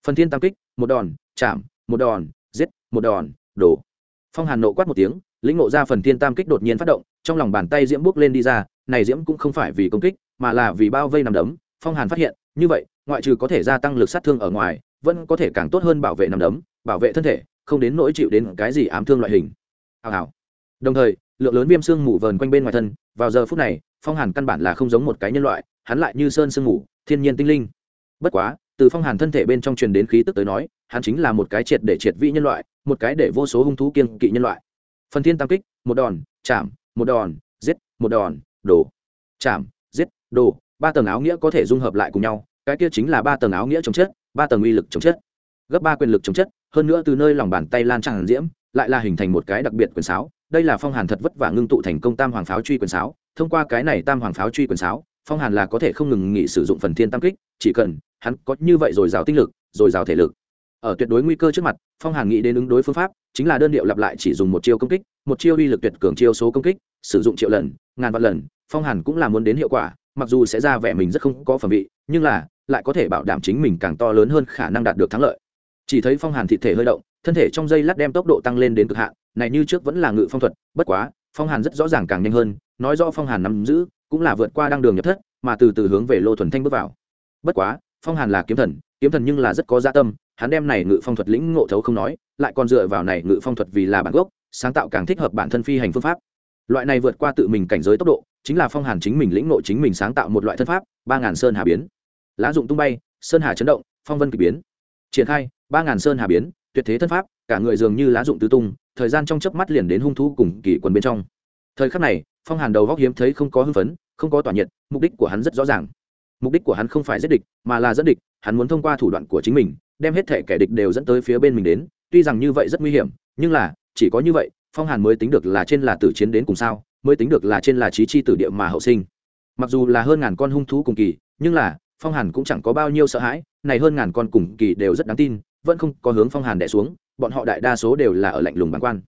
Phần thiên tam kích, một đòn, chạm, một đòn, giết, một đòn, đổ. Phong hàn nộ quát một tiếng lĩnh ngộ ra phần thiên tam kích đột nhiên phát động, trong lòng bàn tay diễm bước lên đi ra, này diễm cũng không phải vì công kích, mà là vì bao vây nằm đấm, phong hàn phát hiện, như vậy, ngoại trừ có thể gia tăng lực sát thương ở ngoài, vẫn có thể càng tốt hơn bảo vệ nằm đấm, bảo vệ thân thể, không đến nỗi chịu đến cái gì ám thương loại hình. Hào hào. Đồng thời, lượng lớn viêm xương mù vờn quanh bên ngoài thân, vào giờ phút này, phong hàn căn bản là không giống một cái nhân loại, hắn lại như sơn sương mù, thiên nhiên tinh linh. Bất quá, từ phong hàn thân thể bên trong truyền đến khí tức tới nói, hắn chính là một cái triệt để triệt vị nhân loại, một cái để vô số hung thú kiên kỵ nhân loại phần thiên tam kích, một đòn, chạm, một đòn, giết, một đòn, đổ. Chạm, giết, đổ. Ba tầng áo nghĩa có thể dung hợp lại cùng nhau, cái kia chính là ba tầng áo nghĩa chống chất, ba tầng uy lực chống chất. Gấp ba quyền lực chống chất, hơn nữa từ nơi lòng bàn tay lan tràn diễm, lại là hình thành một cái đặc biệt quyền sáo. Đây là phong hàn thật vất vả ngưng tụ thành công tam hoàng pháo truy quyền sáo. Thông qua cái này tam hoàng pháo truy quyền sáo, phong hàn là có thể không ngừng nghỉ sử dụng phần thiên tam kích, chỉ cần hắn có như vậy rồi rào tinh lực, rồi rào thể lực ở tuyệt đối nguy cơ trước mặt, phong hàn nghĩ đến ứng đối phương pháp, chính là đơn điệu lặp lại chỉ dùng một chiêu công kích, một chiêu uy lực tuyệt cường chiêu số công kích, sử dụng triệu lần, ngàn vạn lần, phong hàn cũng là muốn đến hiệu quả, mặc dù sẽ ra vẻ mình rất không có phẩm vị, nhưng là, lại có thể bảo đảm chính mình càng to lớn hơn khả năng đạt được thắng lợi. Chỉ thấy phong hàn thị thể hơi động, thân thể trong dây lát đem tốc độ tăng lên đến cực hạn, này như trước vẫn là ngự phong thuật, bất quá, phong hàn rất rõ ràng càng nhanh hơn, nói rõ phong hàn nắm giữ, cũng là vượt qua đăng đường nhập thất, mà từ từ hướng về lô thuần thanh bước vào. Bất quá, phong hàn là kiếm thần kiếm thần nhưng là rất có gia tâm, hắn đem này ngự phong thuật lĩnh ngộ thấu không nói, lại còn dựa vào này ngự phong thuật vì là bản gốc, sáng tạo càng thích hợp bản thân phi hành phương pháp. Loại này vượt qua tự mình cảnh giới tốc độ, chính là phong hàn chính mình lĩnh ngộ chính mình sáng tạo một loại thân pháp, ba ngàn sơn hà biến. Lá dụng tung bay, sơn hà chấn động, phong vân k ỳ biến. Triển khai, ba ngàn sơn hà biến, tuyệt thế thân pháp, cả người dường như lá dụng tứ tung, thời gian trong chớp mắt liền đến hung thú cùng kỳ quần bên trong. Thời khắc này, phong hàn đầu góc hiếm thấy không có hưng phấn, không có tỏa nhiệt, mục đích của hắn rất rõ ràng mục đích của hắn không phải giết địch, mà là dẫn địch, hắn muốn thông qua thủ đoạn của chính mình, đem hết thể kẻ địch đều dẫn tới phía bên mình đến, tuy rằng như vậy rất nguy hiểm, nhưng là, chỉ có như vậy, phong hàn mới tính được là trên là tử chiến đến cùng sao, mới tính được là trên là trí chi tử địa mà hậu sinh. Mặc dù là hơn ngàn con hung thú cùng kỳ, nhưng là, phong hàn cũng chẳng có bao nhiêu sợ hãi, này hơn ngàn con cùng kỳ đều rất đáng tin, vẫn không có hướng phong hàn đẻ xuống, bọn họ đại đa số đều là ở lạnh lùng bản quan.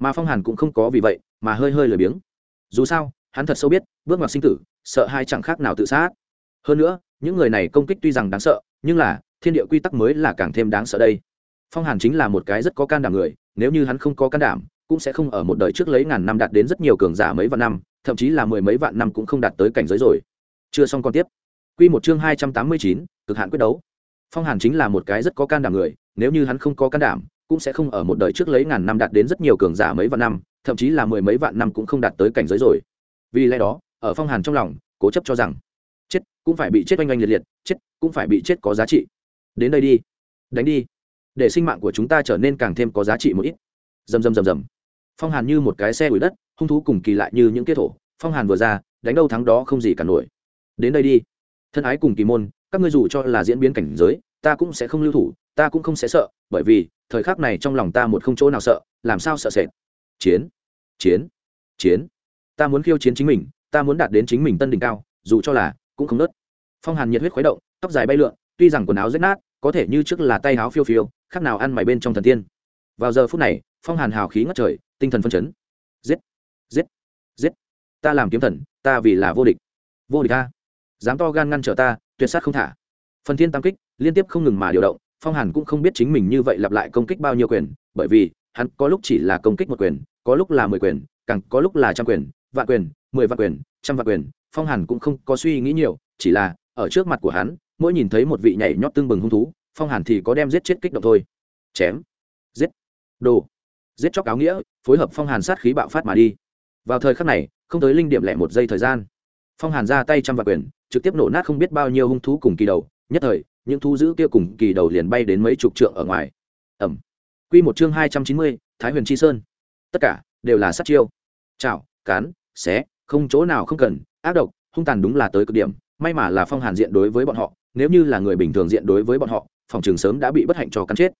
Mà phong hàn cũng không có vì vậy, mà hơi hơi lười biếng. Dù sao, hắn thật sâu biết, bước ngoặt sinh tử, sợ hai chẳng khác nào tự sát hơn nữa, những người này công kích tuy rằng đáng sợ, nhưng là, thiên địa quy tắc mới là càng thêm đáng sợ đây. Phong hàn chính là một cái rất có can đảm người, nếu như hắn không có can đảm, cũng sẽ không ở một đời trước lấy ngàn năm đạt đến rất nhiều cường giả mấy vạn năm, thậm chí là mười mấy vạn năm cũng không đạt tới cảnh giới rồi. Chưa xong còn tiếp. Q một chương hai trăm tám mươi chín, cực hạn quyết đấu. Phong hàn chính là một cái rất có can đảm người, nếu như hắn không có can đảm, cũng sẽ không ở một đời trước lấy ngàn năm đạt đến rất nhiều cường giả mấy vạn năm, thậm chí là mười mấy vạn năm cũng không đạt tới cảnh giới rồi. Vì lẽ đó, ở phong hàn trong lòng, cố chấp cho rằng cũng phải bị chết oanh oanh liệt liệt, chết, cũng phải bị chết có giá trị. Đến đây đi, đánh đi, để sinh mạng của chúng ta trở nên càng thêm có giá trị một ít. Rầm rầm rầm rầm. Phong hàn như một cái xe ủi đất, hung thú cùng kỳ lại như những kết thổ. Phong hàn vừa ra, đánh đâu thắng đó không gì cả nổi. Đến đây đi. Thân ái cùng kỳ môn, các ngươi dù cho là diễn biến cảnh giới, ta cũng sẽ không lưu thủ, ta cũng không sẽ sợ, bởi vì, thời khắc này trong lòng ta một không chỗ nào sợ, làm sao sợ sệt? Chiến chiến chiến. Ta muốn khiêu chiến chính mình, ta muốn đạt đến chính mình tân đỉnh cao, dù cho là cũng không nớt. Phong hàn nhiệt huyết khuấy động, tóc dài bay lượn, tuy rằng quần áo rách nát, có thể như trước là tay áo phiêu phiêu, khác nào ăn mày bên trong thần tiên. Vào giờ phút này, phong hàn hào khí ngất trời, tinh thần phân chấn. Giết giết giết. Ta làm kiếm thần, ta vì là vô địch. Vô địch ta dám to gan ngăn trở ta, tuyệt sát không thả. Phần thiên tam kích, liên tiếp không ngừng mà điều động, phong hàn cũng không biết chính mình như vậy lặp lại công kích bao nhiêu quyền, bởi vì, hắn có lúc chỉ là công kích một quyền, có lúc là mười quyền, càng có lúc là trăm quyền, vạn quyền, mười vạn quyền, trăm vạn quyền phong hàn cũng không có suy nghĩ nhiều, chỉ là, ở trước mặt của hắn, mỗi nhìn thấy một vị nhảy nhót tương bừng hung thú, phong hàn thì có đem giết chết kích động thôi. Chém. Giết. Đồ. Giết chóc áo nghĩa, phối hợp phong hàn sát khí bạo phát mà đi. Vào thời khắc này, không tới linh điểm lẻ một giây thời gian. Phong hàn ra tay trăm vạn quyền, trực tiếp nổ nát không biết bao nhiêu hung thú cùng kỳ đầu. Nhất thời, những thú giữ kia cùng kỳ đầu liền bay đến mấy chục trượng ở ngoài. Ẩm. Q một chương hai trăm chín mươi, thái huyền chi sơn. Tất cả đều là sát chiêu. Chảo, cán, xé, không chỗ nào không cần ác độc, hung tàn đúng là tới cực điểm, may mà là phong hàn diện đối với bọn họ, nếu như là người bình thường diện đối với bọn họ, phòng trường sớm đã bị bất hạnh cho cắn chết.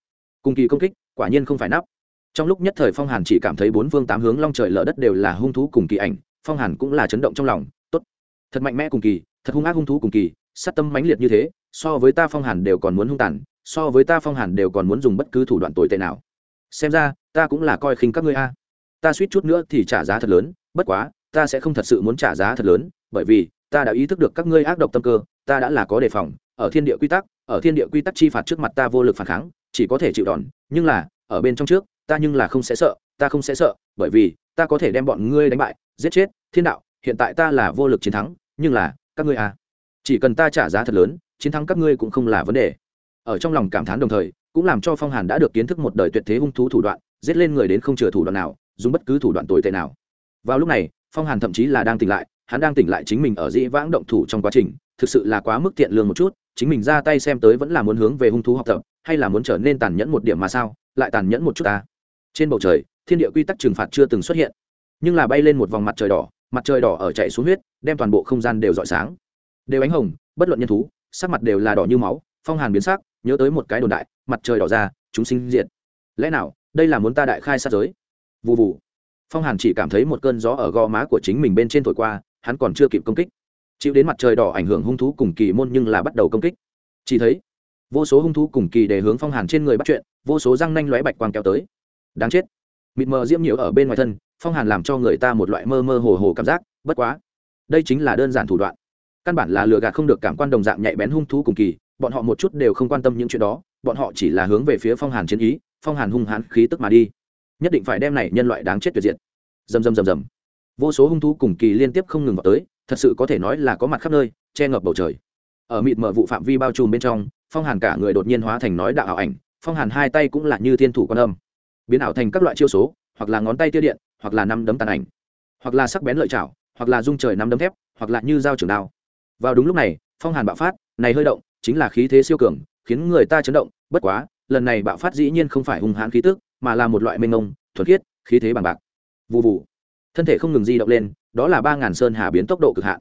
Cùng kỳ công kích, quả nhiên không phải nắp. Trong lúc nhất thời phong hàn chỉ cảm thấy bốn phương tám hướng long trời lở đất đều là hung thú cùng kỳ ảnh, phong hàn cũng là chấn động trong lòng, tốt, thật mạnh mẽ cùng kỳ, thật hung ác hung thú cùng kỳ, sát tâm mãnh liệt như thế, so với ta phong hàn đều còn muốn hung tàn, so với ta phong hàn đều còn muốn dùng bất cứ thủ đoạn tồi tệ nào. Xem ra, ta cũng là coi khinh các ngươi a. Ta suýt chút nữa thì trả giá thật lớn, bất quá ta sẽ không thật sự muốn trả giá thật lớn, bởi vì ta đã ý thức được các ngươi ác độc tâm cơ, ta đã là có đề phòng, ở thiên địa quy tắc, ở thiên địa quy tắc chi phạt trước mặt ta vô lực phản kháng, chỉ có thể chịu đòn, nhưng là, ở bên trong trước, ta nhưng là không sẽ sợ, ta không sẽ sợ, bởi vì ta có thể đem bọn ngươi đánh bại, giết chết, thiên đạo, hiện tại ta là vô lực chiến thắng, nhưng là, các ngươi à chỉ cần ta trả giá thật lớn, chiến thắng các ngươi cũng không là vấn đề. Ở trong lòng cảm thán đồng thời, cũng làm cho phong hàn đã được kiến thức một đời tuyệt thế hung thú thủ đoạn, giết lên người đến không chừa thủ đoạn nào, dùng bất cứ thủ đoạn tồi tệ nào. Vào lúc này phong hàn thậm chí là đang tỉnh lại, hắn đang tỉnh lại chính mình ở dĩ vãng động thủ trong quá trình, thực sự là quá mức tiện lương một chút, chính mình ra tay xem tới vẫn là muốn hướng về hung thú học tập, hay là muốn trở nên tàn nhẫn một điểm mà sao, lại tàn nhẫn một chút ta. Trên bầu trời, thiên địa quy tắc trừng phạt chưa từng xuất hiện, nhưng là bay lên một vòng mặt trời đỏ, mặt trời đỏ ở chạy xuống huyết, đem toàn bộ không gian đều rọi sáng. Đều ánh hồng, bất luận nhân thú, sắc mặt đều là đỏ như máu, phong hàn biến sắc, nhớ tới một cái đồn đại, mặt trời đỏ ra, chúng sinh diệt. Lẽ nào, đây là muốn ta đại khai sát giới? Vụ vụ phong hàn chỉ cảm thấy một cơn gió ở gò má của chính mình bên trên thổi qua, hắn còn chưa kịp công kích. Chịu đến mặt trời đỏ ảnh hưởng hung thú cùng kỳ môn nhưng là bắt đầu công kích. Chỉ thấy, vô số hung thú cùng kỳ để hướng phong hàn trên người bắt chuyện, vô số răng nanh lóe bạch quang kéo tới. Đáng chết. Mịt mờ diễm nhiễu ở bên ngoài thân, phong hàn làm cho người ta một loại mơ mơ hồ hồ cảm giác, bất quá, đây chính là đơn giản thủ đoạn. Căn bản là lừa gạt không được cảm quan đồng dạng nhạy bén hung thú cùng kỳ, bọn họ một chút đều không quan tâm những chuyện đó, bọn họ chỉ là hướng về phía phong hàn chiến ý, phong hàn hung hãn khí tức mà đi nhất định phải đem này nhân loại đáng chết tuyệt diệt. Dầm dầm dầm dầm vô số hung thú cùng kỳ liên tiếp không ngừng vào tới, thật sự có thể nói là có mặt khắp nơi, che ngập bầu trời. Ở mịt mở vụ phạm vi bao trùm bên trong, phong hàn cả người đột nhiên hóa thành nói đạo ảo ảnh, phong hàn hai tay cũng là như thiên thủ quan âm. Biến ảo thành các loại chiêu số, hoặc là ngón tay tiêu điện, hoặc là năm đấm tàn ảnh, hoặc là sắc bén lợi chảo hoặc là dung trời năm đấm thép, hoặc là như dao trường đao. Vào đúng lúc này, phong hàn bạo phát, này hơi động, chính là khí thế siêu cường, khiến người ta chấn động, bất quá, lần này bạo phát dĩ nhiên không phải hung hãn khí tức mà là một loại mênh ngông thuật khiết, khí thế bằng bạc. Vụ vụ thân thể không ngừng di động lên, đó là ba ngàn sơn hà biến tốc độ cực hạn.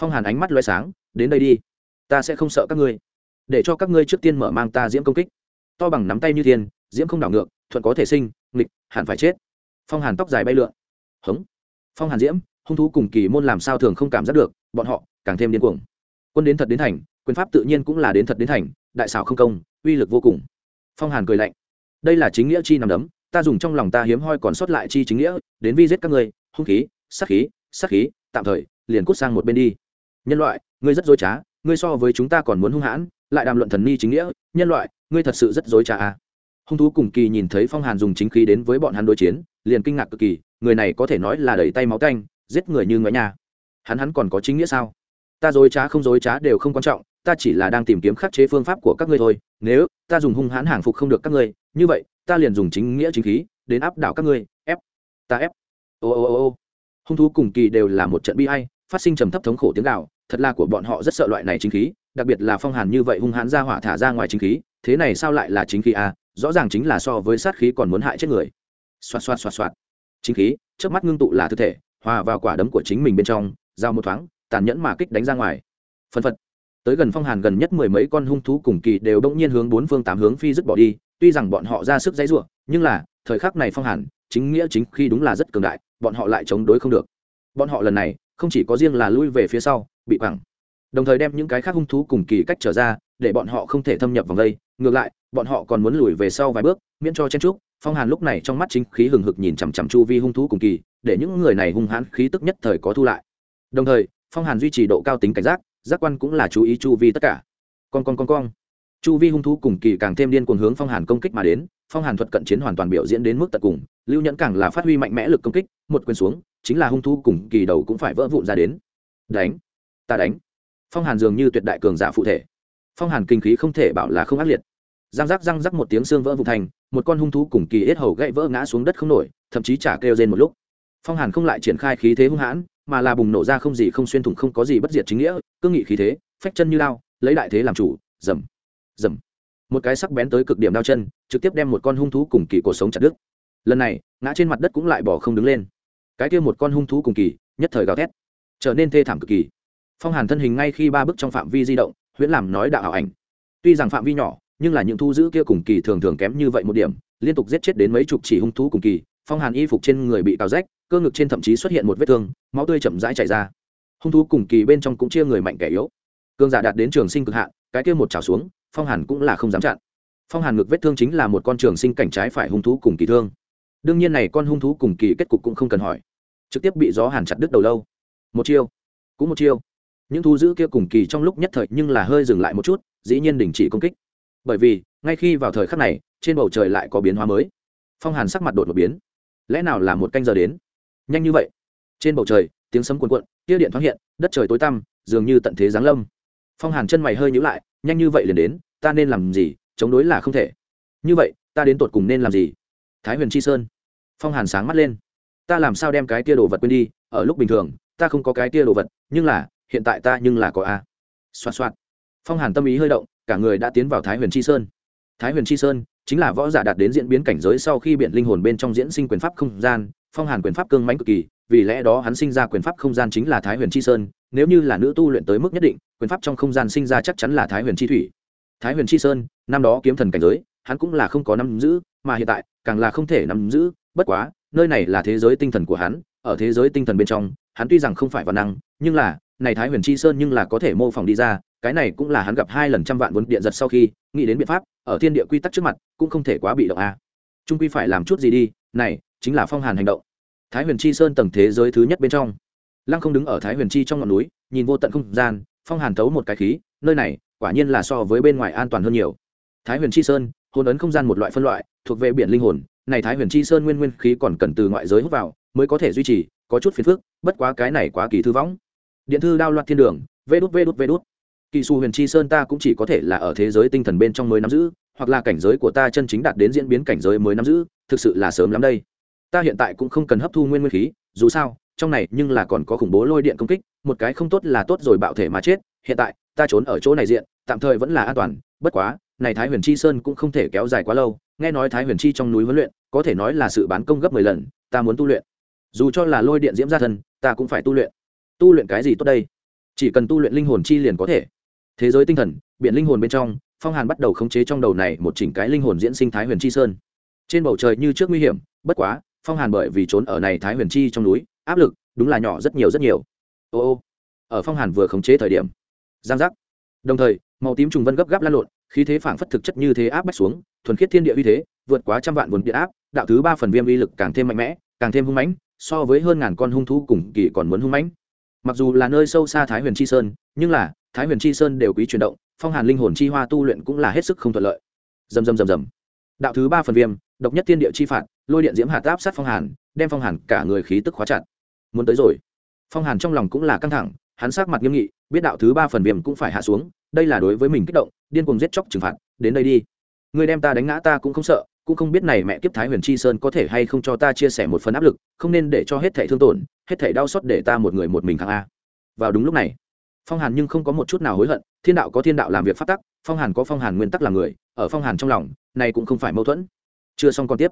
Phong hàn ánh mắt loay sáng, đến đây đi. Ta sẽ không sợ các ngươi. Để cho các ngươi trước tiên mở mang ta diễm công kích. To bằng nắm tay như thiên, diễm không đảo ngược, thuận có thể sinh, nghịch, hẳn phải chết. Phong hàn tóc dài bay lượn. Hống. Phong hàn diễm, hung thú cùng kỳ môn làm sao thường không cảm giác được, bọn họ càng thêm điên cuồng. Quân đến thật đến thành, quyền pháp tự nhiên cũng là đến thật đến thành, đại xảo không công, uy lực vô cùng. Phong hàn cười lạnh đây là chính nghĩa chi nằm đấm, ta dùng trong lòng ta hiếm hoi còn sót lại chi chính nghĩa, đến vi giết các ngươi, hung khí, sát khí sát khí, tạm thời, liền cút sang một bên đi. Nhân loại, ngươi rất dối trá, ngươi so với chúng ta còn muốn hung hãn, lại đàm luận thần ni chính nghĩa, nhân loại, ngươi thật sự rất dối trá à. hung thú cùng kỳ nhìn thấy phong hàn dùng chính khí đến với bọn hắn đối chiến, liền kinh ngạc cực kỳ, người này có thể nói là đẩy tay máu canh, giết người như ngoại nhà. Hắn hắn còn có chính nghĩa sao? Ta dối trá không dối trá đều không quan trọng, ta chỉ là đang tìm kiếm khắc chế phương pháp của các ngươi thôi, nếu ta dùng hung hãn hàng phục không được các ngươi, như vậy, ta liền dùng chính nghĩa chính khí đến áp đảo các ngươi, ép, ta ép. Ô ô ô ô. Hung thú cùng kỳ đều là một trận bi hay phát sinh trầm thấp thống khổ tiếng gạo thật là của bọn họ rất sợ loại này chính khí, đặc biệt là phong hàn như vậy hung hãn ra hỏa thả ra ngoài chính khí, thế này sao lại là chính khí a à? rõ ràng chính là so với sát khí còn muốn hại chết người. Xoạt xoạt xoạt xoạt. Chính khí trước mắt ngưng tụ là thực thể, hòa vào quả đấm của chính mình bên trong, giao một thoáng, tàn nhẫn mà kích đánh ra ngoài. Phân phật tới gần phong hàn gần nhất mười mấy con hung thú cùng kỳ đều đông nhiên hướng bốn phương tám hướng phi dứt bỏ đi, tuy rằng bọn họ ra sức dãy ruộng nhưng là, thời khắc này phong hàn, chính nghĩa chính khi đúng là rất cường đại, bọn họ lại chống đối không được. Bọn họ lần này, không chỉ có riêng là lui về phía sau, bị quẳng. Đồng thời đem những cái khác hung thú cùng kỳ cách trở ra, để bọn họ không thể thâm nhập vòng đây, ngược lại, bọn họ còn muốn lùi về sau vài bước, miễn cho chen trúc phong hàn lúc này trong mắt chính khí hừng hực nhìn chằm chằm chu vi hung thú cùng kỳ, để những người này hung hãn khí tức nhất thời có thu lại. Đồng thời, phong hàn duy trì độ cao tính cảnh giác giác quan cũng là chú ý chu vi tất cả. Con con con con chu vi hung thú cùng kỳ càng thêm điên cuồng hướng phong hàn công kích mà đến, phong hàn thuật cận chiến hoàn toàn biểu diễn đến mức tận cùng, lưu nhẫn càng là phát huy mạnh mẽ lực công kích, một quyền xuống, chính là hung thú cùng kỳ đầu cũng phải vỡ vụn ra đến. Đánh. Ta đánh. Phong hàn dường như tuyệt đại cường giả phụ thể. Phong hàn kinh khí không thể bảo là không ác liệt. Răng rắc răng rắc một tiếng xương vỡ vụn thành, một con hung thú cùng kỳ ít hầu gãy vỡ ngã xuống đất không nổi, thậm chí chả kêu rên một lúc. Phong hàn không lại triển khai khí thế hung hãn, mà là bùng nổ ra không gì không xuyên thủng không có gì bất diệt chính nghĩa cương nghị khí thế, phách chân như lao lấy đại thế làm chủ, dầm dầm. Một cái sắc bén tới cực điểm đao chân, trực tiếp đem một con hung thú cùng kỳ cuộc sống chặt đứt. Lần này, ngã trên mặt đất cũng lại bỏ không đứng lên. Cái kia một con hung thú cùng kỳ, nhất thời gào thét, trở nên thê thảm cực kỳ. Phong hàn thân hình ngay khi ba bước trong phạm vi di động, huyễn làm nói đạo ảo ảnh. Tuy rằng phạm vi nhỏ, nhưng là những thu giữ kia cùng kỳ thường thường kém như vậy một điểm, liên tục giết chết đến mấy chục chỉ hung thú cùng kỳ, phong hàn y phục trên người bị cào rách, cơ ngực trên thậm chí xuất hiện một vết thương, máu tươi chậm rãi chảy ra hung thú cùng kỳ bên trong cũng chia người mạnh kẻ yếu. Cương giả đạt đến trường sinh cực hạn, cái kia một trào xuống, phong hàn cũng là không dám chặn. Phong hàn ngực vết thương chính là một con trường sinh cảnh trái phải hung thú cùng kỳ thương. Đương nhiên này con hung thú cùng kỳ kết cục cũng không cần hỏi. Trực tiếp bị gió hàn chặt đứt đầu lâu. Một chiêu, cũng một chiêu. Những thú giữ kia cùng kỳ trong lúc nhất thời nhưng là hơi dừng lại một chút, dĩ nhiên đình chỉ công kích. Bởi vì, ngay khi vào thời khắc này, trên bầu trời lại có biến hóa mới. Phong hàn sắc mặt đột một biến. Lẽ nào là một canh giờ đến? Nhanh như vậy. Trên bầu trời tiếng sấm cuồn cuộn, tia điện thoáng hiện, đất trời tối tăm, dường như tận thế giáng lâm. Phong hàn chân mày hơi nhữ lại, nhanh như vậy liền đến, ta nên làm gì, chống đối là không thể. Như vậy, ta đến tột cùng nên làm gì? Thái huyền chi sơn. Phong hàn sáng mắt lên. Ta làm sao đem cái tia đồ vật quên đi, ở lúc bình thường, ta không có cái tia đồ vật, nhưng là, hiện tại ta nhưng là có a. Xoạt xoạt. Phong hàn tâm ý hơi động, cả người đã tiến vào thái huyền chi sơn. Thái huyền chi sơn chính là võ giả đạt đến diễn biến cảnh giới sau khi biển linh hồn bên trong diễn sinh quyền pháp không gian, phong hàn quyền pháp cương mãnh cực kỳ vì lẽ đó hắn sinh ra quyền pháp không gian chính là thái huyền chi sơn, nếu như là nữ tu luyện tới mức nhất định, quyền pháp trong không gian sinh ra chắc chắn là thái huyền chi thủy. Thái huyền chi sơn, năm đó kiếm thần cảnh giới, hắn cũng là không có nắm giữ, mà hiện tại, càng là không thể nắm giữ, bất quá, nơi này là thế giới tinh thần của hắn, ở thế giới tinh thần bên trong, hắn tuy rằng không phải văn năng, nhưng là, này thái huyền chi sơn nhưng là có thể mô phỏng đi ra, cái này cũng là hắn gặp hai lần trăm vạn vốn điện giật sau khi, nghĩ đến biện pháp, ở thiên địa quy tắc trước mặt, cũng không thể quá bị động a. Trung quy phải làm chút gì đi, này, chính là phong hàn hành động thái huyền chi sơn tầng thế giới thứ nhất bên trong. Lăng không đứng ở thái huyền chi trong ngọn núi, nhìn vô tận không gian, phong hàn thấu một cái khí, nơi này, quả nhiên là so với bên ngoài an toàn hơn nhiều. Thái huyền chi sơn, hồn ấn không gian một loại phân loại, thuộc về biển linh hồn, này thái huyền chi sơn nguyên nguyên khí còn cần từ ngoại giới hút vào, mới có thể duy trì, có chút phiền phức, bất quá cái này quá kỳ thư võng điện thư đao loạt thiên đường, vê đút vê đút vê đút. Kỳ xù huyền chi sơn ta cũng chỉ có thể là ở thế giới tinh thần bên trong mới nắm giữ, hoặc là cảnh giới của ta chân chính đạt đến diễn biến cảnh giới mới nắm giữ, thực sự là sớm lắm đây ta hiện tại cũng không cần hấp thu nguyên nguyên khí, dù sao, trong này nhưng là còn có khủng bố lôi điện công kích, một cái không tốt là tốt rồi bạo thể mà chết, hiện tại, ta trốn ở chỗ này diện, tạm thời vẫn là an toàn, bất quá, này thái huyền chi sơn cũng không thể kéo dài quá lâu, nghe nói thái huyền chi trong núi huấn luyện, có thể nói là sự bán công gấp mười lần, ta muốn tu luyện. Dù cho là lôi điện diễm gia thân, ta cũng phải tu luyện. Tu luyện cái gì tốt đây? Chỉ cần tu luyện linh hồn chi liền có thể. Thế giới tinh thần biện linh hồn bên trong, phong hàn bắt đầu khống chế trong đầu này một chỉnh cái linh hồn diễn sinh thái huyền chi sơn. Trên bầu trời như trước nguy hiểm, bất quá phong hàn bởi vì trốn ở này thái huyền chi trong núi, áp lực, đúng là nhỏ rất nhiều rất nhiều. Ô ô, ở phong hàn vừa khống chế thời điểm, giang giác. Đồng thời, màu tím trùng vân gấp gáp lan lộn, khí thế phảng phất thực chất như thế áp bách xuống, thuần khiết thiên địa uy thế, vượt quá trăm vạn vốn điện áp, đạo thứ ba phần viêm uy lực càng thêm mạnh mẽ, càng thêm hung mãnh, so với hơn ngàn con hung thú cùng kỳ còn muốn hung mãnh. Mặc dù là nơi sâu xa thái huyền chi sơn, nhưng là, thái huyền chi sơn đều quý chuyển động, phong hàn linh hồn chi hoa tu luyện cũng là hết sức không thuận lợi. Dầm dầm dầm dầm đạo thứ ba phần viêm độc nhất thiên địa chi phạt, lôi điện diễm hạt áp sát phong hàn, đem phong hàn cả người khí tức khóa chặt. Muốn tới rồi. Phong hàn trong lòng cũng là căng thẳng, hắn sát mặt nghiêm nghị, biết đạo thứ ba phần viêm cũng phải hạ xuống, đây là đối với mình kích động, điên cuồng giết chóc trừng phạt, đến đây đi. Người đem ta đánh ngã ta cũng không sợ, cũng không biết này mẹ kiếp thái huyền chi sơn có thể hay không cho ta chia sẻ một phần áp lực, không nên để cho hết thảy thương tổn, hết thảy đau xót để ta một người một mình kháng a. Vào đúng lúc này, phong hàn nhưng không có một chút nào hối hận, thiên đạo có thiên đạo làm việc phát tắc, phong hàn có phong hàn nguyên tắc làm người, ở phong hàn trong lòng, này cũng không phải mâu thuẫn chưa xong còn tiếp.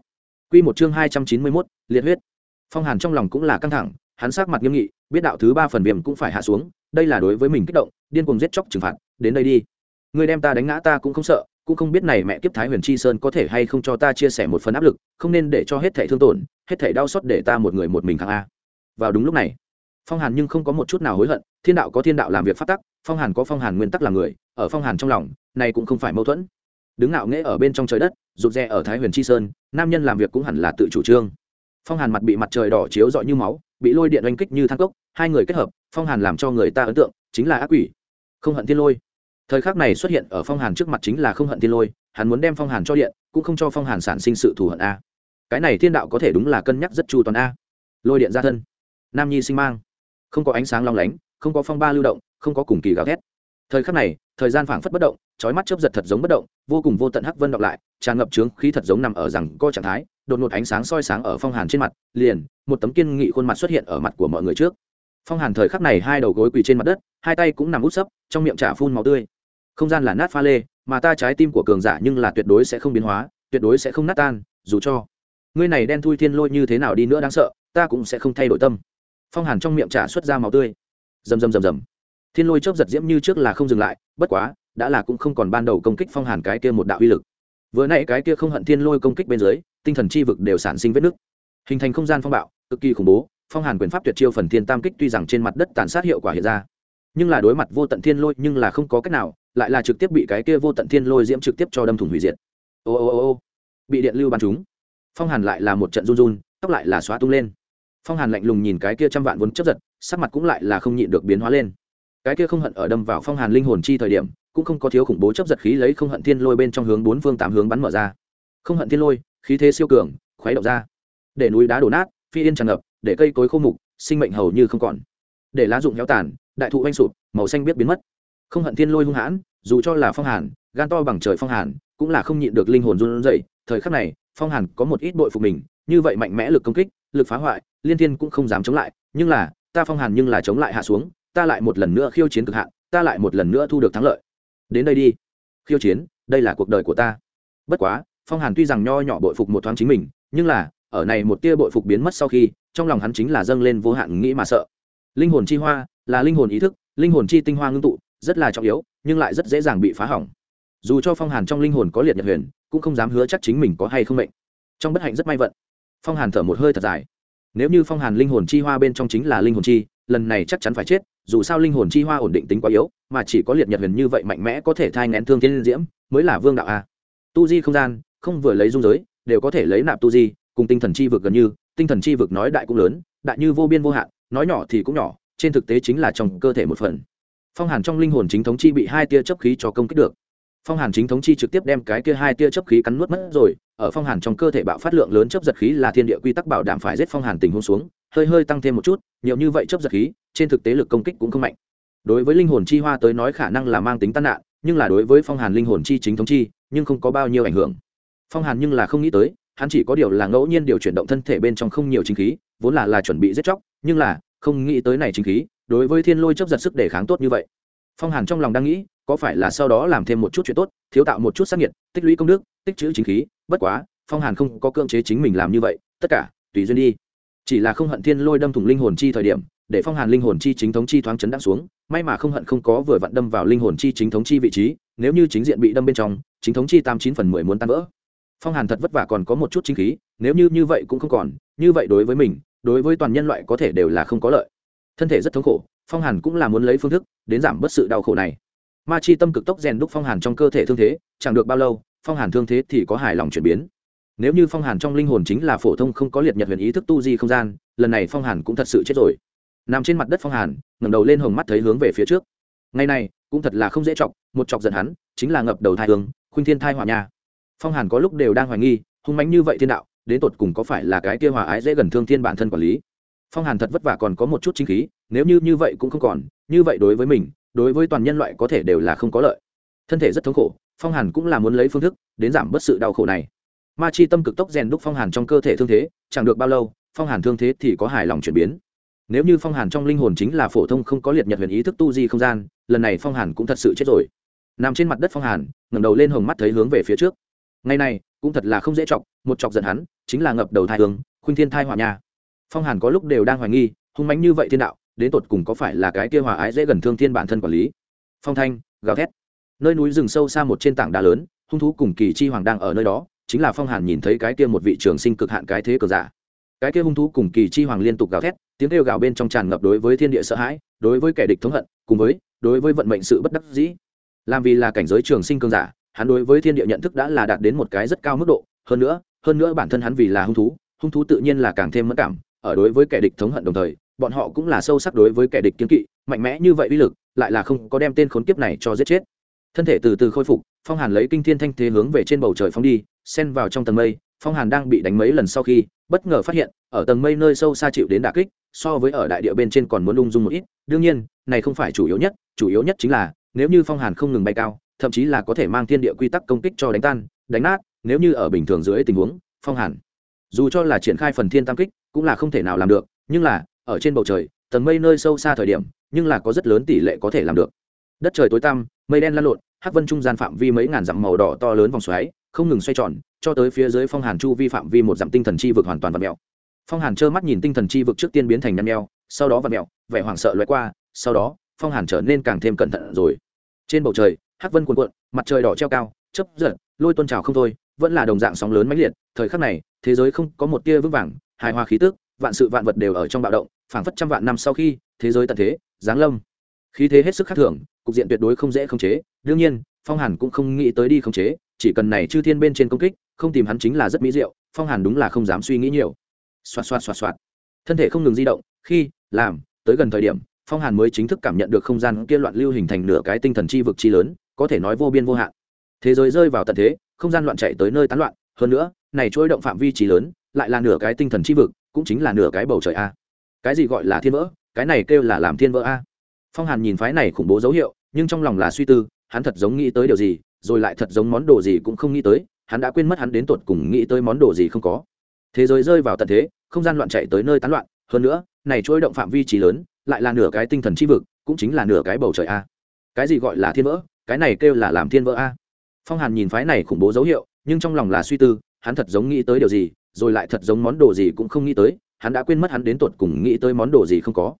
Q một chương hai trăm chín mươi mốt, liệt huyết. Phong hàn trong lòng cũng là căng thẳng, hắn sát mặt nghiêm nghị, biết đạo thứ ba phần viêm cũng phải hạ xuống, đây là đối với mình kích động, điên cuồng giết chóc trừng phạt, đến đây đi. Người đem ta đánh ngã ta cũng không sợ, cũng không biết này mẹ kiếp thái huyền chi sơn có thể hay không cho ta chia sẻ một phần áp lực, không nên để cho hết thảy thương tổn, hết thảy đau xót để ta một người một mình kháng a. Vào đúng lúc này, phong hàn nhưng không có một chút nào hối hận, thiên đạo có thiên đạo làm việc phát tắc, phong hàn có phong hàn nguyên tắc làm người, ở phong hàn trong lòng, này cũng không phải mâu thuẫn đứng ngạo nghễ ở bên trong trời đất, rụt rè ở thái huyền chi sơn, nam nhân làm việc cũng hẳn là tự chủ trương. Phong hàn mặt bị mặt trời đỏ chiếu rọi như máu, bị lôi điện oanh kích như thang cốc, hai người kết hợp, phong hàn làm cho người ta ấn tượng chính là ác quỷ. Không hận thiên lôi. Thời khắc này xuất hiện ở phong hàn trước mặt chính là không hận thiên lôi, hắn muốn đem phong hàn cho điện, cũng không cho phong hàn sản sinh sự thù hận a. Cái này thiên đạo có thể đúng là cân nhắc rất chu toàn a. Lôi điện ra thân. Nam nhi sinh mang. Không có ánh sáng long lánh, không có phong ba lưu động, không có cùng kỳ gào thét. Thời khắc này thời gian phảng phất bất động trói mắt chớp giật thật giống bất động, vô cùng vô tận hắc vân đọc lại, tràn ngập trướng khí thật giống nằm ở rằng co trạng thái, đột ngột ánh sáng soi sáng ở phong hàn trên mặt, liền, một tấm kiên nghị khuôn mặt xuất hiện ở mặt của mọi người trước. Phong hàn thời khắc này hai đầu gối quỳ trên mặt đất, hai tay cũng nằm út sấp, trong miệng trả phun màu tươi. Không gian là nát pha lê, mà ta trái tim của cường giả nhưng là tuyệt đối sẽ không biến hóa, tuyệt đối sẽ không nát tan, dù cho ngươi này đen thui thiên lôi như thế nào đi nữa đáng sợ, ta cũng sẽ không thay đổi tâm. Phong hàn trong miệng trả xuất ra màu tươi. Rầm rầm rầm rầm thiên lôi chớp giật diễm như trước là không dừng lại, bất quá, đã là cũng không còn ban đầu công kích phong hàn cái kia một đạo uy lực. Vừa nãy cái kia không hận thiên lôi công kích bên dưới, tinh thần chi vực đều sản sinh vết nứt. Hình thành không gian phong bạo, cực kỳ khủng bố, phong hàn quyền pháp tuyệt chiêu phần thiên tam kích tuy rằng trên mặt đất tàn sát hiệu quả hiện ra, nhưng là đối mặt vô tận thiên lôi nhưng là không có cách nào, lại là trực tiếp bị cái kia vô tận thiên lôi diễm trực tiếp cho đâm thủng hủy diệt. Ô ô ô ô, bị điện lưu bắn chúng phong hàn lại là một trận run run, tóc lại là xóa tung lên. Phong hàn lạnh lùng nhìn cái kia trăm vạn vốn chấp giật, sắc mặt cũng lại là không nhịn được biến hóa lên cái kia không hận ở đâm vào phong hàn linh hồn chi thời điểm, cũng không có thiếu khủng bố chấp giật khí lấy không hận thiên lôi bên trong hướng bốn phương tám hướng bắn mở ra. Không hận thiên lôi, khí thế siêu cường, khuấy động ra. Để núi đá đổ nát, phi yên tràn ngập, để cây cối khô mục, sinh mệnh hầu như không còn. Để lá dụng héo tàn, đại thụ oanh sụp, màu xanh biết biến mất. Không hận thiên lôi hung hãn, dù cho là phong hàn, gan to bằng trời phong hàn, cũng là không nhịn được linh hồn run rẩy. Thời khắc này, phong hàn có một ít bội phục mình, như vậy mạnh mẽ lực công kích, lực phá hoại, liên thiên cũng không dám chống lại, nhưng là, ta phong hàn nhưng là chống lại hạ xuống ta lại một lần nữa khiêu chiến cực hạn, ta lại một lần nữa thu được thắng lợi. Đến đây đi. Khiêu chiến, đây là cuộc đời của ta. Bất quá, phong hàn tuy rằng nho nhỏ bội phục một thoáng chính mình, nhưng là, ở này một tia bội phục biến mất sau khi, trong lòng hắn chính là dâng lên vô hạn nghĩ mà sợ. Linh hồn chi hoa, là linh hồn ý thức, linh hồn chi tinh hoa ngưng tụ, rất là trọng yếu, nhưng lại rất dễ dàng bị phá hỏng. Dù cho phong hàn trong linh hồn có liệt nhật huyền, cũng không dám hứa chắc chính mình có hay không mệnh. Trong bất hạnh rất may vận. Phong hàn thở một hơi thật dài nếu như phong hàn linh hồn chi hoa bên trong chính là linh hồn chi, lần này chắc chắn phải chết, dù sao linh hồn chi hoa ổn định tính quá yếu, mà chỉ có liệt nhật huyền như vậy mạnh mẽ có thể thai ngén thương thiên diễm, mới là vương đạo a. Tu di không gian, không vừa lấy dung giới, đều có thể lấy nạp tu di, cùng tinh thần chi vực gần như, tinh thần chi vực nói đại cũng lớn, đại như vô biên vô hạn, nói nhỏ thì cũng nhỏ, trên thực tế chính là trong cơ thể một phần. Phong hàn trong linh hồn chính thống chi bị hai tia chấp khí cho công kích được phong hàn chính thống chi trực tiếp đem cái kia hai tia chấp khí cắn nuốt mất rồi, ở phong hàn trong cơ thể bạo phát lượng lớn chấp giật khí là thiên địa quy tắc bảo đảm phải giết phong hàn tình huống xuống, hơi hơi tăng thêm một chút, nhiều như vậy chấp giật khí, trên thực tế lực công kích cũng không mạnh. Đối với linh hồn chi hoa tới nói khả năng là mang tính tan nạn, nhưng là đối với phong hàn linh hồn chi chính thống chi, nhưng không có bao nhiêu ảnh hưởng. Phong hàn nhưng là không nghĩ tới, hắn chỉ có điều là ngẫu nhiên điều chuyển động thân thể bên trong không nhiều chính khí, vốn là là chuẩn bị giết chóc, nhưng là không nghĩ tới này chính khí, đối với thiên lôi chấp giật sức đề kháng tốt như vậy. Phong hàn trong lòng đang nghĩ có phải là sau đó làm thêm một chút chuyện tốt, thiếu tạo một chút sắc nhiệt, tích lũy công đức, tích chữ chính khí, bất quá, phong hàn không có cưỡng chế chính mình làm như vậy, tất cả, tùy duyên đi. Chỉ là không hận thiên lôi đâm thủng linh hồn chi thời điểm, để phong hàn linh hồn chi chính thống chi thoáng chấn đắc xuống, may mà không hận không có vừa vặn đâm vào linh hồn chi chính thống chi vị trí, nếu như chính diện bị đâm bên trong, chính thống chi tám chín phần mười muốn tan vỡ. Phong hàn thật vất vả còn có một chút chính khí, nếu như như vậy cũng không còn, như vậy đối với mình, đối với toàn nhân loại có thể đều là không có lợi. Thân thể rất thống khổ, phong hàn cũng là muốn lấy phương thức, đến giảm bớt sự đau khổ này ma chi tâm cực tốc rèn đúc phong hàn trong cơ thể thương thế, chẳng được bao lâu, phong hàn thương thế thì có hài lòng chuyển biến. Nếu như phong hàn trong linh hồn chính là phổ thông không có liệt nhật huyền ý thức tu di không gian, lần này phong hàn cũng thật sự chết rồi. Nằm trên mặt đất phong hàn, ngẩng đầu lên hồng mắt thấy hướng về phía trước. Ngày này, cũng thật là không dễ chọc, một chọc giận hắn, chính là ngập đầu thai hướng khuynh thiên thai hỏa nha. Phong hàn có lúc đều đang hoài nghi, hung mánh như vậy thiên đạo, đến tột cùng có phải là cái kia hòa ái dễ gần thương thiên bản thân quản lý? Phong hàn thật vất vả còn có một chút chính khí, nếu như như vậy cũng không còn, như vậy đối với mình đối với toàn nhân loại có thể đều là không có lợi. Thân thể rất thống khổ, phong hàn cũng là muốn lấy phương thức đến giảm bớt sự đau khổ này. Ma chi tâm cực tốc rèn đúc phong hàn trong cơ thể thương thế, chẳng được bao lâu, phong hàn thương thế thì có hài lòng chuyển biến. Nếu như phong hàn trong linh hồn chính là phổ thông không có liệt nhật huyền ý thức tu di không gian, lần này phong hàn cũng thật sự chết rồi. Nằm trên mặt đất phong hàn, ngẩng đầu lên hồng mắt thấy hướng về phía trước. Ngày này, cũng thật là không dễ chọc, một chọc giận hắn, chính là ngập đầu thai hướng khuynh thiên thai hỏa nha. Phong hàn có lúc đều đang hoài nghi, hung mánh như vậy thiên đạo đến tột cùng có phải là cái kia hòa ái dễ gần thương thiên bản thân quản lý? Phong thanh, gào thét. Nơi núi rừng sâu xa một trên tảng đá lớn, hung thú cùng kỳ chi hoàng đang ở nơi đó, chính là phong hàn nhìn thấy cái kia một vị trường sinh cực hạn cái thế cờ giả. Cái kia hung thú cùng kỳ chi hoàng liên tục gào thét, tiếng kêu gào bên trong tràn ngập đối với thiên địa sợ hãi, đối với kẻ địch thống hận, cùng với, đối với vận mệnh sự bất đắc dĩ. Làm vì là cảnh giới trường sinh cương giả, hắn đối với thiên địa nhận thức đã là đạt đến một cái rất cao mức độ. Hơn nữa hơn nữa bản thân hắn vì là hung thú hung thú tự nhiên là càng thêm mất cảm, ở đối với kẻ địch thống hận đồng thời bọn họ cũng là sâu sắc đối với kẻ địch kiến kỵ, mạnh mẽ như vậy uy lực, lại là không có đem tên khốn kiếp này cho giết chết. Thân thể từ từ khôi phục, phong hàn lấy kinh thiên thanh thế hướng về trên bầu trời phóng đi, xen vào trong tầng mây, phong hàn đang bị đánh mấy lần sau khi, bất ngờ phát hiện, ở tầng mây nơi sâu xa chịu đến đà kích, so với ở đại địa bên trên còn muốn lung dung một ít. Đương nhiên, này không phải chủ yếu nhất, chủ yếu nhất chính là, nếu như phong hàn không ngừng bay cao, thậm chí là có thể mang thiên địa quy tắc công kích cho đánh tan, đánh nát, nếu như ở bình thường dưới tình huống, phong hàn dù cho là triển khai phần thiên tam kích, cũng là không thể nào làm được, nhưng là ở trên bầu trời, tầng mây nơi sâu xa thời điểm, nhưng là có rất lớn tỷ lệ có thể làm được. Đất trời tối tăm, mây đen lăn lộn, hắc vân trung gian phạm vi mấy ngàn dặm màu đỏ to lớn vòng xoáy, không ngừng xoay tròn, cho tới phía dưới phong hàn chu vi phạm vi một dặm tinh thần chi vực hoàn toàn vật mèo. Phong hàn trơ mắt nhìn tinh thần chi vực trước tiên biến thành nhăn nheo, sau đó vật mèo, vẻ hoảng sợ loại qua, sau đó, phong hàn trở nên càng thêm cẩn thận rồi. Trên bầu trời, hắc vân cuồn cuộn, mặt trời đỏ treo cao chấp giật, lôi tôn trào không thôi, vẫn là đồng dạng sóng lớn mãnh liệt, thời khắc này, thế giới không có một tia vững vàng, hài hòa khí tức, vạn sự vạn vật đều ở trong bạo động phảng phất trăm vạn năm sau khi, thế giới tận thế, giáng lâm. Khí thế hết sức khác thường, cục diện tuyệt đối không dễ khống chế. Đương nhiên, phong hàn cũng không nghĩ tới đi khống chế, chỉ cần này chư thiên bên trên công kích, không tìm hắn chính là rất mỹ diệu, phong hàn đúng là không dám suy nghĩ nhiều. Xoạt xoạt xoạt xoạt. Thân thể không ngừng di động, khi, làm, tới gần thời điểm, phong hàn mới chính thức cảm nhận được không gian kia loạn lưu hình thành nửa cái tinh thần chi vực chi lớn, có thể nói vô biên vô hạn. Thế giới rơi vào tận thế, không gian loạn chạy tới nơi tán loạn. Hơn nữa, này trôi động phạm vi trí lớn, lại là nửa cái tinh thần chi vực, cũng chính là nửa cái bầu trời a cái gì gọi là thiên vỡ? Cái này kêu là làm thiên vỡ a. Phong hàn nhìn phái này khủng bố dấu hiệu, nhưng trong lòng là suy tư, hắn thật giống nghĩ tới điều gì, rồi lại thật giống món đồ gì cũng không nghĩ tới, hắn đã quên mất hắn đến tột cùng nghĩ tới món đồ gì không có. Thế giới rơi vào tận thế, không gian loạn chạy tới nơi tán loạn, hơn nữa, này trôi động phạm vi trí lớn, lại là nửa cái tinh thần chi vực, cũng chính là nửa cái bầu trời a. Cái gì gọi là thiên vỡ? Cái này kêu là làm thiên vỡ a. Phong hàn nhìn phái này khủng bố dấu hiệu, nhưng trong lòng là suy tư, hắn thật giống nghĩ tới điều gì, rồi lại thật giống món đồ gì cũng không nghĩ tới hắn đã quên mất hắn đến tột cùng nghĩ tới món đồ gì không có.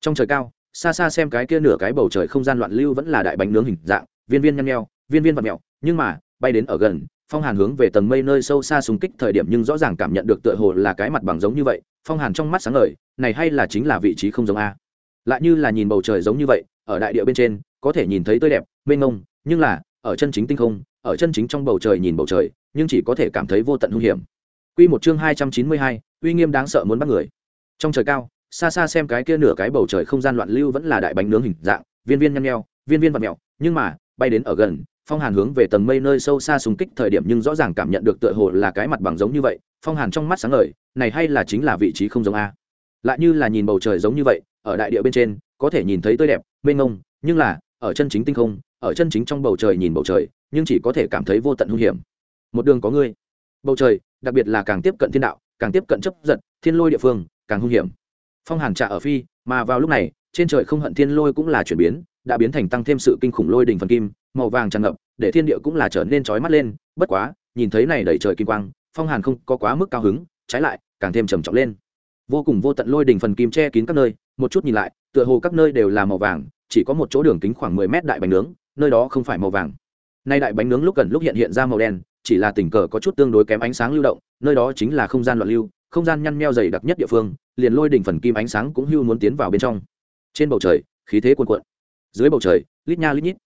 Trong trời cao, xa xa xem cái kia nửa cái bầu trời không gian loạn lưu vẫn là đại bánh nướng hình dạng, viên viên nhăn nheo, viên viên và mẹo nhưng mà, bay đến ở gần, phong hàn hướng về tầng mây nơi sâu xa xung kích thời điểm nhưng rõ ràng cảm nhận được tựa hồ là cái mặt bằng giống như vậy, phong hàn trong mắt sáng ngời, này hay là chính là vị trí không giống a. Lại như là nhìn bầu trời giống như vậy, ở đại địa bên trên, có thể nhìn thấy tươi đẹp, mênh mông, nhưng là, ở chân chính tinh không, ở chân chính trong bầu trời nhìn bầu trời, nhưng chỉ có thể cảm thấy vô tận hung hiểm. Quy một chương hai trăm chín mươi hai, uy nghiêm đáng sợ muốn bắt người. Trong trời cao, xa xa xem cái kia nửa cái bầu trời không gian loạn lưu vẫn là đại bánh nướng hình dạng, viên viên nhăn nheo, viên viên vặn mèo, nhưng mà, bay đến ở gần, Phong Hàn hướng về tầng mây nơi sâu xa xung kích thời điểm nhưng rõ ràng cảm nhận được tựa hồ là cái mặt bằng giống như vậy, Phong Hàn trong mắt sáng ngời, này hay là chính là vị trí không giống a. Lại như là nhìn bầu trời giống như vậy, ở đại địa bên trên, có thể nhìn thấy tươi đẹp, mênh mông, nhưng là, ở chân chính tinh không, ở chân chính trong bầu trời nhìn bầu trời, nhưng chỉ có thể cảm thấy vô tận hung hiểm. Một đường có ngươi. Bầu trời, đặc biệt là càng tiếp cận thiên đạo, càng tiếp cận chấp giật, thiên lôi địa phương, càng hung hiểm. Phong hàn trả ở phi, mà vào lúc này, trên trời không hận thiên lôi cũng là chuyển biến, đã biến thành tăng thêm sự kinh khủng lôi đình phần kim, màu vàng tràn ngập, để thiên địa cũng là trở nên trói mắt lên. Bất quá, nhìn thấy này đẩy trời kim quang, phong hàn không có quá mức cao hứng, trái lại, càng thêm trầm trọng lên. Vô cùng vô tận lôi đình phần kim che kín các nơi, một chút nhìn lại, tựa hồ các nơi đều là màu vàng, chỉ có một chỗ đường kính khoảng mười mét đại bánh nướng, nơi đó không phải màu vàng. Nay đại bánh nướng lúc gần lúc hiện hiện ra màu đen chỉ là tình cờ có chút tương đối kém ánh sáng lưu động, nơi đó chính là không gian loạn lưu, không gian nhăn meo dày đặc nhất địa phương, liền lôi đỉnh phần kim ánh sáng cũng hưu muốn tiến vào bên trong. Trên bầu trời, khí thế cuồn cuộn. Dưới bầu trời, lít nha lít nhít.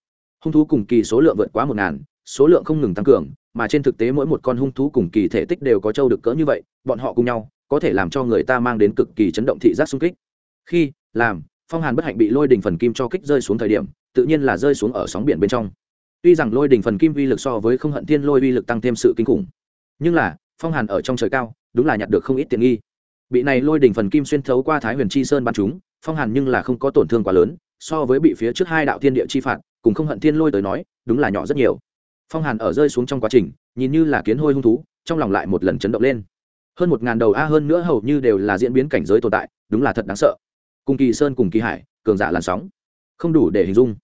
Hung thú cùng kỳ số lượng vượt quá một ngàn, số lượng không ngừng tăng cường, mà trên thực tế mỗi một con hung thú cùng kỳ thể tích đều có châu được cỡ như vậy, bọn họ cùng nhau, có thể làm cho người ta mang đến cực kỳ chấn động thị giác xung kích. Khi, làm, phong hàn bất hạnh bị lôi đỉnh phần kim cho kích rơi xuống thời điểm, tự nhiên là rơi xuống ở sóng biển bên trong tuy rằng lôi đỉnh phần kim uy lực so với không hận thiên lôi uy lực tăng thêm sự kinh khủng, nhưng là, phong hàn ở trong trời cao, đúng là nhặt được không ít tiện nghi. Bị này lôi đỉnh phần kim xuyên thấu qua thái huyền chi sơn bắn chúng, phong hàn nhưng là không có tổn thương quá lớn, so với bị phía trước hai đạo thiên địa chi phạt, cùng không hận thiên lôi tới nói, đúng là nhỏ rất nhiều. Phong hàn ở rơi xuống trong quá trình, nhìn như là kiến hôi hung thú, trong lòng lại một lần chấn động lên. Hơn một ngàn đầu a hơn nữa hầu như đều là diễn biến cảnh giới tồn tại, đúng là thật đáng sợ. Cùng kỳ sơn cùng kỳ hải, cường giả làn sóng. Không đủ để hình dung.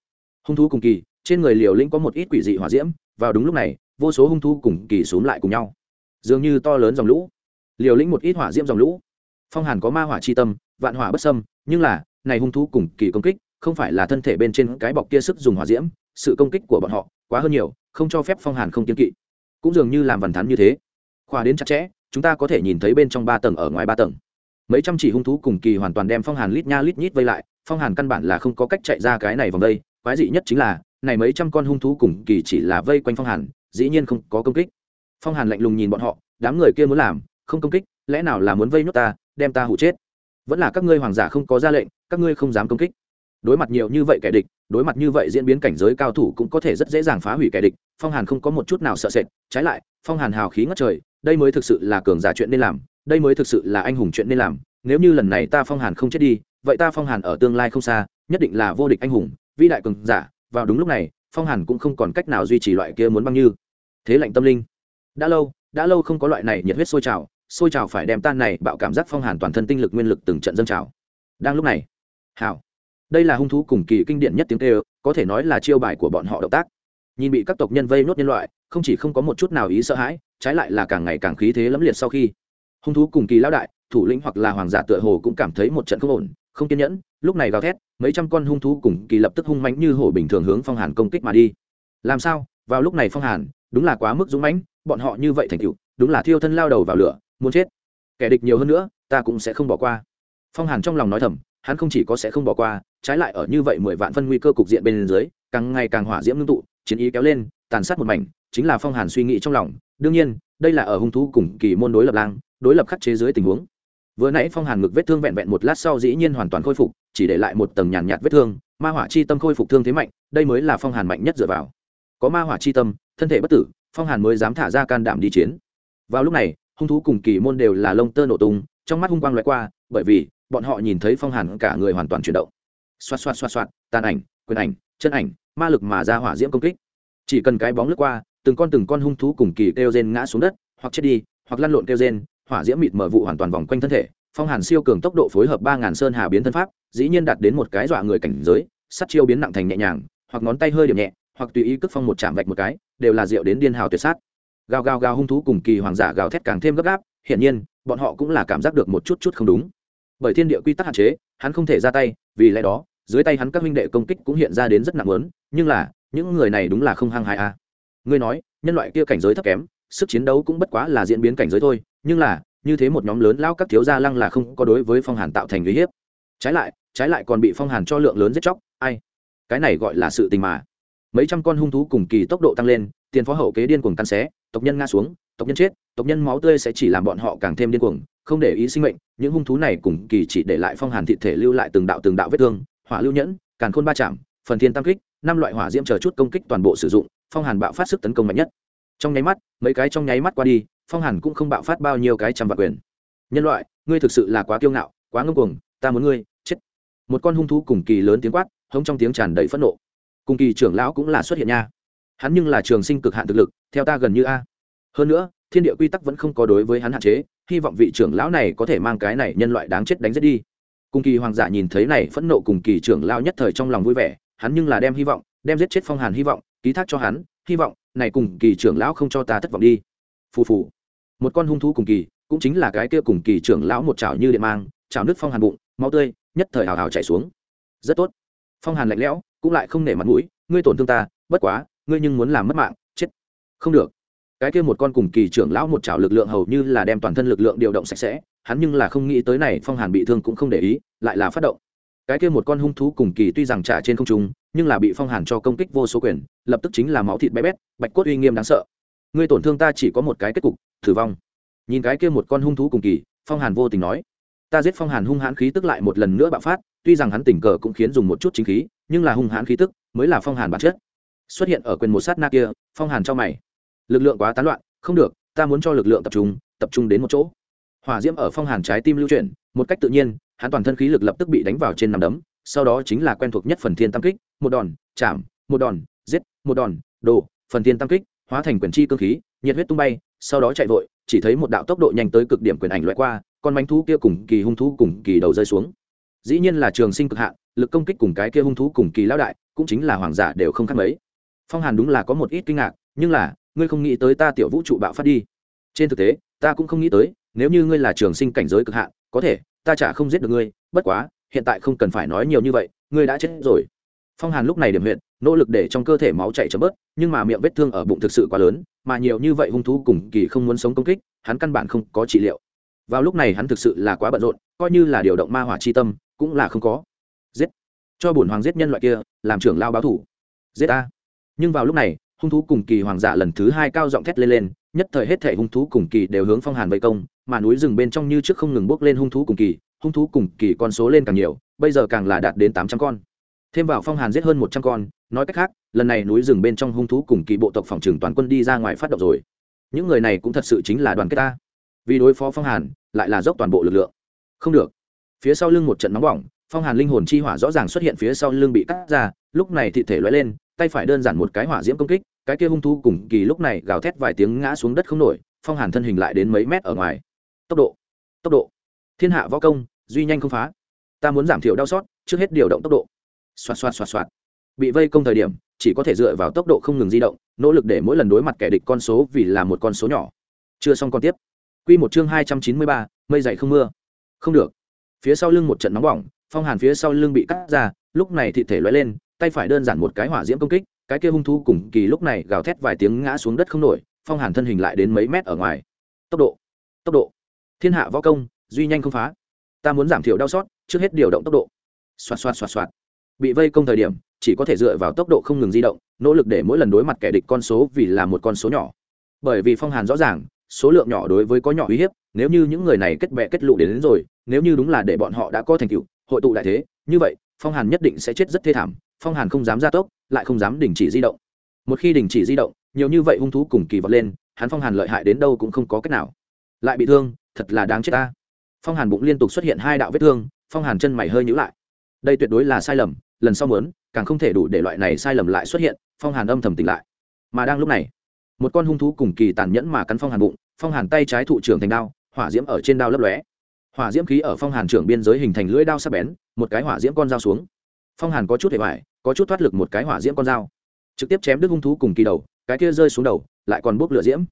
Hung thú cùng kỳ trên người liều lĩnh có một ít quỷ dị hỏa diễm, vào đúng lúc này, vô số hung thu cùng kỳ xuống lại cùng nhau. Dường như to lớn dòng lũ. Liều lĩnh một ít hỏa diễm dòng lũ. Phong hàn có ma hỏa c h i tâm, vạn hỏa bất sâm nhưng là, này hung thú cùng kỳ công kích, không phải là thân thể bên trên cái bọc kia sức dùng hỏa diễm, sự công kích của bọn họ quá hơn nhiều, không cho phép phong hàn không kiên kỵ. Cũng dường như làm vằn thắn như thế. Khoa đến chặt chẽ, chúng ta có thể nhìn thấy bên trong ba tầng ở ngoài ba tầng. Mấy trăm chỉ hung thú cùng kỳ hoàn toàn đem phong hàn lít nha lít nhít vây lại, phong hàn căn bản là không có cách chạy ra cái này vòng đây, quái dị nhất chính là này mấy trăm con hung thú cùng kỳ chỉ là vây quanh phong hàn, dĩ nhiên không có công kích. Phong hàn lạnh lùng nhìn bọn họ, đám người kia muốn làm, không công kích, lẽ nào là muốn vây nhốt ta, đem ta hụ chết? Vẫn là các ngươi hoàng giả không có ra lệnh, các ngươi không dám công kích. Đối mặt nhiều như vậy kẻ địch, đối mặt như vậy diễn biến cảnh giới cao thủ cũng có thể rất dễ dàng phá hủy kẻ địch, phong hàn không có một chút nào sợ sệt. Trái lại, phong hàn hào khí ngất trời, đây mới thực sự là cường giả chuyện nên làm, đây mới thực sự là anh hùng chuyện nên làm. Nếu như lần này ta phong hàn không chết đi, vậy ta phong hàn ở tương lai không xa, nhất định là vô địch anh hùng, vĩ đại cường giả vào đúng lúc này, phong hàn cũng không còn cách nào duy trì loại kia muốn băng như. Thế lạnh tâm linh. Đã lâu đã lâu không có loại này nhiệt huyết sôi trào sôi trào phải đem tan này bạo cảm giác phong hàn toàn thân tinh lực nguyên lực từng trận dâng trào. Đang lúc này, hảo. Đây là hung thú cùng kỳ kinh điển nhất tiếng kêu, có thể nói là chiêu bài của bọn họ động tác. Nhìn bị các tộc nhân vây nốt nhân loại, không chỉ không có một chút nào ý sợ hãi, trái lại là càng ngày càng khí thế lẫm liệt sau khi. Hung thú cùng kỳ lão đại, thủ lĩnh hoặc là hoàng giả tựa hồ cũng cảm thấy một trận không ổn, không kiên nhẫn lúc này gào thét, mấy trăm con hung thú cùng kỳ lập tức hung mãnh như hổ bình thường hướng phong hàn công kích mà đi. Làm sao? Vào lúc này phong hàn, đúng là quá mức dũng mãnh, bọn họ như vậy thành cựu đúng là thiêu thân lao đầu vào lửa, muốn chết. Kẻ địch nhiều hơn nữa, ta cũng sẽ không bỏ qua. Phong hàn trong lòng nói thầm, hắn không chỉ có sẽ không bỏ qua, trái lại ở như vậy mười vạn phân nguy cơ cục diện bên dưới, càng ngày càng hỏa diễm ngưng tụ, chiến ý kéo lên, tàn sát một mảnh, chính là phong hàn suy nghĩ trong lòng. Đương nhiên, đây là ở hung thú cùng kỳ môn đối lập lang, đối lập khắc chế dưới tình huống vừa nãy phong hàn ngực vết thương vẹn vẹn một lát sau dĩ nhiên hoàn toàn khôi phục, chỉ để lại một tầng nhàn nhạt vết thương, ma hỏa chi tâm khôi phục thương thế mạnh, đây mới là phong hàn mạnh nhất dựa vào. Có ma hỏa chi tâm, thân thể bất tử, phong hàn mới dám thả ra can đảm đi chiến. Vào lúc này, hung thú cùng kỳ môn đều là lông tơ nổ tung, trong mắt hung quang loại qua, bởi vì bọn họ nhìn thấy phong hàn cả người hoàn toàn chuyển động. Xoạt xoạt xoạt xoạt, tàn ảnh, quyền ảnh, chân ảnh, ma lực mà ra hỏa diễm công kích. Chỉ cần cái bóng lướt qua, từng con từng con hung thú cùng kỳ kêu rên ngã xuống đất, hoặc chết đi, hoặc lăn lộn kêu rên hỏa diễm mịt mở vụ hoàn toàn vòng quanh thân thể, phong hàn siêu cường tốc độ phối hợp ba ngàn sơn hà biến thân pháp, dĩ nhiên đạt đến một cái dọa người cảnh giới sắt chiêu biến nặng thành nhẹ nhàng, hoặc ngón tay hơi điểm nhẹ, hoặc tùy ý cất phong một chạm vạch một cái, đều là rượu đến điên hào tuyệt sát gào gào gào hung thú cùng kỳ hoàng giả gào thét càng thêm gấp gáp, hiển nhiên, bọn họ cũng là cảm giác được một chút chút không đúng bởi thiên địa quy tắc hạn chế, hắn không thể ra tay, vì lẽ đó, dưới tay hắn các huynh đệ công kích cũng hiện ra đến rất nặng lớn, nhưng là, những người này đúng là không hăng hại a à. ngươi nói, nhân loại kia cảnh giới thấp kém sức chiến đấu cũng bất quá là diễn biến cảnh giới thôi, nhưng là, như thế một nhóm lớn lao các thiếu gia lăng là không có đối với phong hàn tạo thành uy hiếp. Trái lại trái lại còn bị phong hàn cho lượng lớn giết chóc, ai? Cái này gọi là sự tình mà. Mấy trăm con hung thú cùng kỳ tốc độ tăng lên, tiền phó hậu kế điên cuồng tan xé, tộc nhân ngã xuống, tộc nhân chết, tộc nhân máu tươi sẽ chỉ làm bọn họ càng thêm điên cuồng, không để ý sinh mệnh, những hung thú này cùng kỳ chỉ để lại phong hàn thị thể lưu lại từng đạo từng đạo vết thương, hỏa lưu nhẫn, càn khôn ba chạm, phần thiên tam kích, năm loại hỏa diễm chờ chút công kích toàn bộ sử dụng, phong hàn bạo phát sức tấn công mạnh nhất trong nháy mắt, mấy cái trong nháy mắt qua đi, phong hàn cũng không bạo phát bao nhiêu cái trăm vạn quyền. Nhân loại, ngươi thực sự là quá kiêu ngạo, quá ngông cuồng, ta muốn ngươi, chết. Một con hung thú cùng kỳ lớn tiếng quát, hống trong tiếng tràn đầy phẫn nộ. Cùng kỳ trưởng lão cũng là xuất hiện nha. Hắn nhưng là trường sinh cực hạn thực lực, theo ta gần như a. Hơn nữa, thiên địa quy tắc vẫn không có đối với hắn hạn chế, hy vọng vị trưởng lão này có thể mang cái này nhân loại đáng chết đánh giết đi. Cùng kỳ hoàng giả nhìn thấy này, phẫn nộ cùng kỳ trưởng lão nhất thời trong lòng vui vẻ, hắn nhưng là đem hy vọng đem giết chết phong hàn hy vọng, ký thác cho hắn, hy vọng, này cùng kỳ trưởng lão không cho ta thất vọng đi. Phù phù. Một con hung thú cùng kỳ, cũng chính là cái kia cùng kỳ trưởng lão một chảo như điện mang, chảo nước phong hàn bụng, máu tươi, nhất thời hào hào chảy xuống. Rất tốt. Phong hàn lạnh lẽo, cũng lại không nể mặt mũi, ngươi tổn thương ta, bất quá, ngươi nhưng muốn làm mất mạng, chết. Không được. Cái kia một con cùng kỳ trưởng lão một chảo lực lượng hầu như là đem toàn thân lực lượng điều động sạch sẽ, hắn nhưng là không nghĩ tới này phong hàn bị thương cũng không để ý, lại là phát động cái kia một con hung thú cùng kỳ tuy rằng trả trên không trung, nhưng là bị phong hàn cho công kích vô số quyền, lập tức chính là máu thịt bé bét, bạch cốt uy nghiêm đáng sợ. Ngươi tổn thương ta chỉ có một cái kết cục, thử vong. Nhìn cái kia một con hung thú cùng kỳ, phong hàn vô tình nói. Ta giết phong hàn hung hãn khí tức lại một lần nữa bạo phát, tuy rằng hắn tình cờ cũng khiến dùng một chút chính khí, nhưng là hung hãn khí tức mới là phong hàn bản chất. Xuất hiện ở quyền một sát na kia, phong hàn cho mày. Lực lượng quá tán loạn, không được, ta muốn cho lực lượng tập trung tập trung đến một chỗ. Hỏa diễm ở phong hàn trái tim lưu chuyển, một cách tự nhiên hắn toàn thân khí lực lập tức bị đánh vào trên nằm đấm, sau đó chính là quen thuộc nhất phần thiên tam kích, một đòn, chạm, một đòn, giết, một đòn, đồ, phần thiên tam kích, hóa thành quyền chi cơ khí, nhiệt huyết tung bay, sau đó chạy vội, chỉ thấy một đạo tốc độ nhanh tới cực điểm quyền ảnh loại qua, con bánh thú kia cùng kỳ hung thú cùng kỳ đầu rơi xuống. Dĩ nhiên là trường sinh cực hạn, lực công kích cùng cái kia hung thú cùng kỳ lão đại, cũng chính là hoàng giả đều không khác mấy. Phong hàn đúng là có một ít kinh ngạc, nhưng là, ngươi không nghĩ tới ta tiểu vũ trụ bạo phát đi. Trên thực tế, ta cũng không nghĩ tới, nếu như ngươi là trường sinh cảnh giới cực hạn, có thể ta chả không giết được ngươi, bất quá, hiện tại không cần phải nói nhiều như vậy, ngươi đã chết rồi. Phong hàn lúc này điểm huyện nỗ lực để trong cơ thể máu chạy chấm bớt, nhưng mà miệng vết thương ở bụng thực sự quá lớn, mà nhiều như vậy hung thú cùng kỳ không muốn sống công kích, hắn căn bản không có trị liệu. Vào lúc này hắn thực sự là quá bận rộn, coi như là điều động ma hỏa chi tâm, cũng là không có. Giết! Cho bổn hoàng giết nhân loại kia, làm trưởng lao báo thủ. Giết a nhưng vào lúc này, hung thú cùng kỳ hoàng giả lần thứ hai cao giọng thét lên lên, nhất thời hết thể hung thú cùng kỳ đều hướng phong hàn vây công mà núi rừng bên trong như trước không ngừng bước lên hung thú cùng kỳ, hung thú cùng kỳ con số lên càng nhiều, bây giờ càng là đạt đến tám trăm con. Thêm vào phong hàn giết hơn một trăm con, nói cách khác, lần này núi rừng bên trong hung thú cùng kỳ bộ tộc phòng trừng toàn quân đi ra ngoài phát động rồi. Những người này cũng thật sự chính là đoàn kết ta. Vì đối phó phong hàn, lại là dốc toàn bộ lực lượng. Không được. Phía sau lưng một trận nóng bỏng, phong hàn linh hồn chi hỏa rõ ràng xuất hiện phía sau lưng bị cắt ra, lúc này thị thể lóe lên, tay phải đơn giản một cái hỏa diễm công kích, cái kia hung thú cùng kỳ lúc này gào thét vài tiếng ngã xuống đất không nổi, phong hàn thân hình lại đến mấy mét ở ngoài tốc độ. Tốc độ. Thiên hạ võ công, duy nhanh không phá. Ta muốn giảm thiểu đau xót, trước hết điều động tốc độ. Xoạt xoạt xoạt xoạt. Bị vây công thời điểm, chỉ có thể dựa vào tốc độ không ngừng di động, nỗ lực để mỗi lần đối mặt kẻ địch con số vì là một con số nhỏ. Chưa xong con tiếp. Q một chương hai trăm chín mươi ba, mây dậy không mưa. Không được. Phía sau lưng một trận nóng bỏng, phong hàn phía sau lưng bị cắt ra, lúc này thị thể lóe lên, tay phải đơn giản một cái hỏa diễm công kích, cái kia hung thú cùng kỳ lúc này gào thét vài tiếng ngã xuống đất không nổi, phong hàn thân hình lại đến mấy mét ở ngoài. Tốc độ. Tốc độ thiên hạ võ công duy nhanh không phá. Ta muốn giảm thiểu đau xót trước hết điều động tốc độ. Xoạt xoạt xoạt xoạt. Bị vây công thời điểm chỉ có thể dựa vào tốc độ không ngừng di động nỗ lực để mỗi lần đối mặt kẻ địch con số vì là một con số nhỏ. Bởi vì phong hàn rõ ràng số lượng nhỏ đối với có nhỏ uy hiếp nếu như những người này kết bè kết lụ đến, đến rồi nếu như đúng là để bọn họ đã có thành tựu hội tụ đại thế như vậy phong hàn nhất định sẽ chết rất thê thảm phong hàn không dám ra tốc lại không dám đình chỉ di động. Một khi đình chỉ di động nhiều như vậy hung thú cùng kỳ vọt lên hắn phong hàn lợi hại đến đâu cũng không có cách nào. Lại bị thương thật là đáng chết ta. Phong hàn bụng liên tục xuất hiện hai đạo vết thương, phong hàn chân mày hơi nhữ lại. Đây tuyệt đối là sai lầm, lần sau mớn càng không thể đủ để loại này sai lầm lại xuất hiện, phong hàn âm thầm tỉnh lại. Mà đang lúc này, một con hung thú cùng kỳ tàn nhẫn mà cắn phong hàn bụng, phong hàn tay trái thụ trưởng thành đao, hỏa diễm ở trên đao lấp lóe. Hỏa diễm khí ở phong hàn trưởng biên giới hình thành lưỡi đao sắc bén, một cái hỏa diễm con dao xuống. Phong hàn có chút hệ vải có chút thoát lực một cái hỏa diễm con dao. Trực tiếp chém đứt hung thú cùng kỳ đầu, cái kia rơi xuống đầu, lại còn bốc lửa diễm.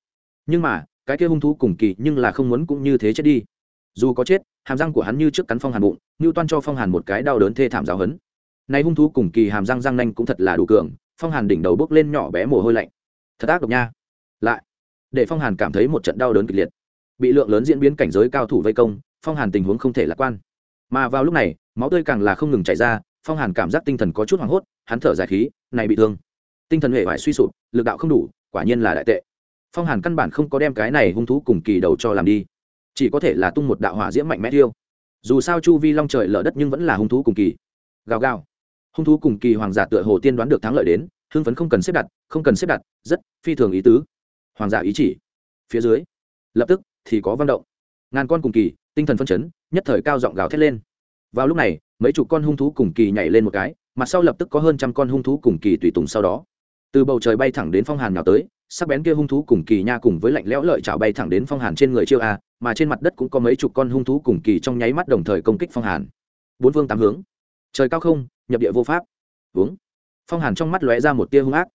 Nhưng mà cái kia hung thú cùng kỳ nhưng là không muốn cũng như thế chết đi. Dù có chết, hàm răng của hắn như trước cắn phong hàn bụng như toan cho phong hàn một cái đau đớn thê thảm giáo hấn nay hung thú cùng kỳ hàm răng răng nanh cũng thật là đủ cường, phong hàn đỉnh đầu bước lên nhỏ bé mồ hôi lạnh. Thật ác độc nha. Lại, để phong hàn cảm thấy một trận đau đớn kịch liệt. Bị lượng lớn diễn biến cảnh giới cao thủ vây công, phong hàn tình huống không thể lạc quan. Mà vào lúc này, máu tươi càng là không ngừng chảy ra, phong hàn cảm giác tinh thần có chút hoảng hốt, hắn thở dài khí, này bị thương. Tinh thần hệ vải suy sụp, lực đạo không đủ, quả nhiên là đại tệ phong hàn căn bản không có đem cái này hung thú cùng kỳ đầu cho làm đi. Chỉ có thể là tung một đạo hỏa diễm mạnh mẽ tiêu dù sao chu vi long trời lở đất nhưng vẫn là hung thú cùng kỳ. Gào gào. Hung thú cùng kỳ hoàng giả tựa hồ tiên đoán được thắng lợi đến, hưng phấn không cần xếp đặt, không cần xếp đặt, rất phi thường ý tứ. Hoàng giả ý chỉ. Phía dưới. Lập tức, thì có văn động. Ngàn con cùng kỳ, tinh thần phân chấn, nhất thời cao giọng gào thét lên. Vào lúc này, mấy chục con hung thú cùng kỳ nhảy lên một cái, mặt sau lập tức có hơn trăm con hung thú cùng kỳ tùy tùng sau đó. Từ bầu trời bay thẳng đến phong hàn nào tới sắc bén kia hung thú cùng kỳ nha cùng với lạnh lẽo lợi chảo bay thẳng đến phong hàn trên người chiêu a, mà trên mặt đất cũng có mấy chục con hung thú cùng kỳ trong nháy mắt đồng thời công kích phong hàn. Bốn vương tám hướng. Trời cao không, nhập địa vô pháp. Uống. Phong hàn trong mắt lóe ra một tia hung ác.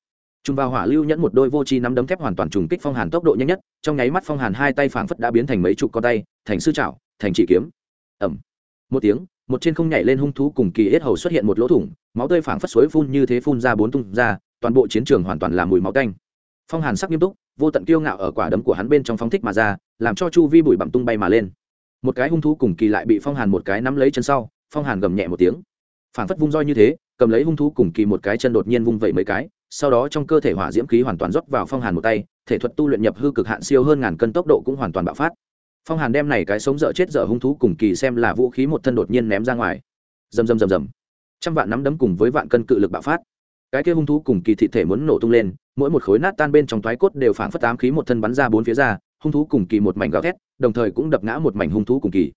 Trung vào hỏa lưu nhẫn một đôi vô chi nắm đấm thép hoàn toàn trùng kích phong hàn tốc độ nhanh nhất, trong nháy mắt phong hàn hai tay phảng phất đã biến thành mấy chục con tay, thành sư chảo, thành chỉ kiếm. Ẩm một tiếng, một trên không nhảy lên hung thú cùng kỳ hết hầu xuất hiện một lỗ thủng, máu tươi phảng phất suối phun như thế phun ra bốn tung ra, toàn bộ chiến trường hoàn toàn là mùi máu canh phong hàn sắc nghiêm túc, vô tận kiêu ngạo ở quả đấm của hắn bên trong phóng thích mà ra, làm cho chu vi bụi bặm tung bay mà lên. Một cái hung thú cùng kỳ lại bị phong hàn một cái nắm lấy chân sau, phong hàn gầm nhẹ một tiếng. Phảng phất vung roi như thế, cầm lấy hung thú cùng kỳ một cái chân đột nhiên vung vẩy mấy cái, sau đó trong cơ thể hỏa diễm khí hoàn toàn rót vào phong hàn một tay, thể thuật tu luyện nhập hư cực hạn siêu hơn ngàn cân tốc độ cũng hoàn toàn bạo phát. Phong hàn đem này cái sống dở chết dở hung thú cùng kỳ xem là vũ khí một thân đột nhiên ném ra ngoài. Rầm rầm rầm rầm. Trăm vạn nắm đấm cùng với vạn cân cự lực bạo phát. Cái kia hung thú cùng kỳ thị thể muốn nổ tung lên mỗi một khối nát tan bên trong thoái cốt đều phảng phất tám khí một thân bắn ra bốn phía ra, hung thú cùng kỳ một mảnh gào thét, đồng thời cũng đập ngã một mảnh hung thú cùng kỳ.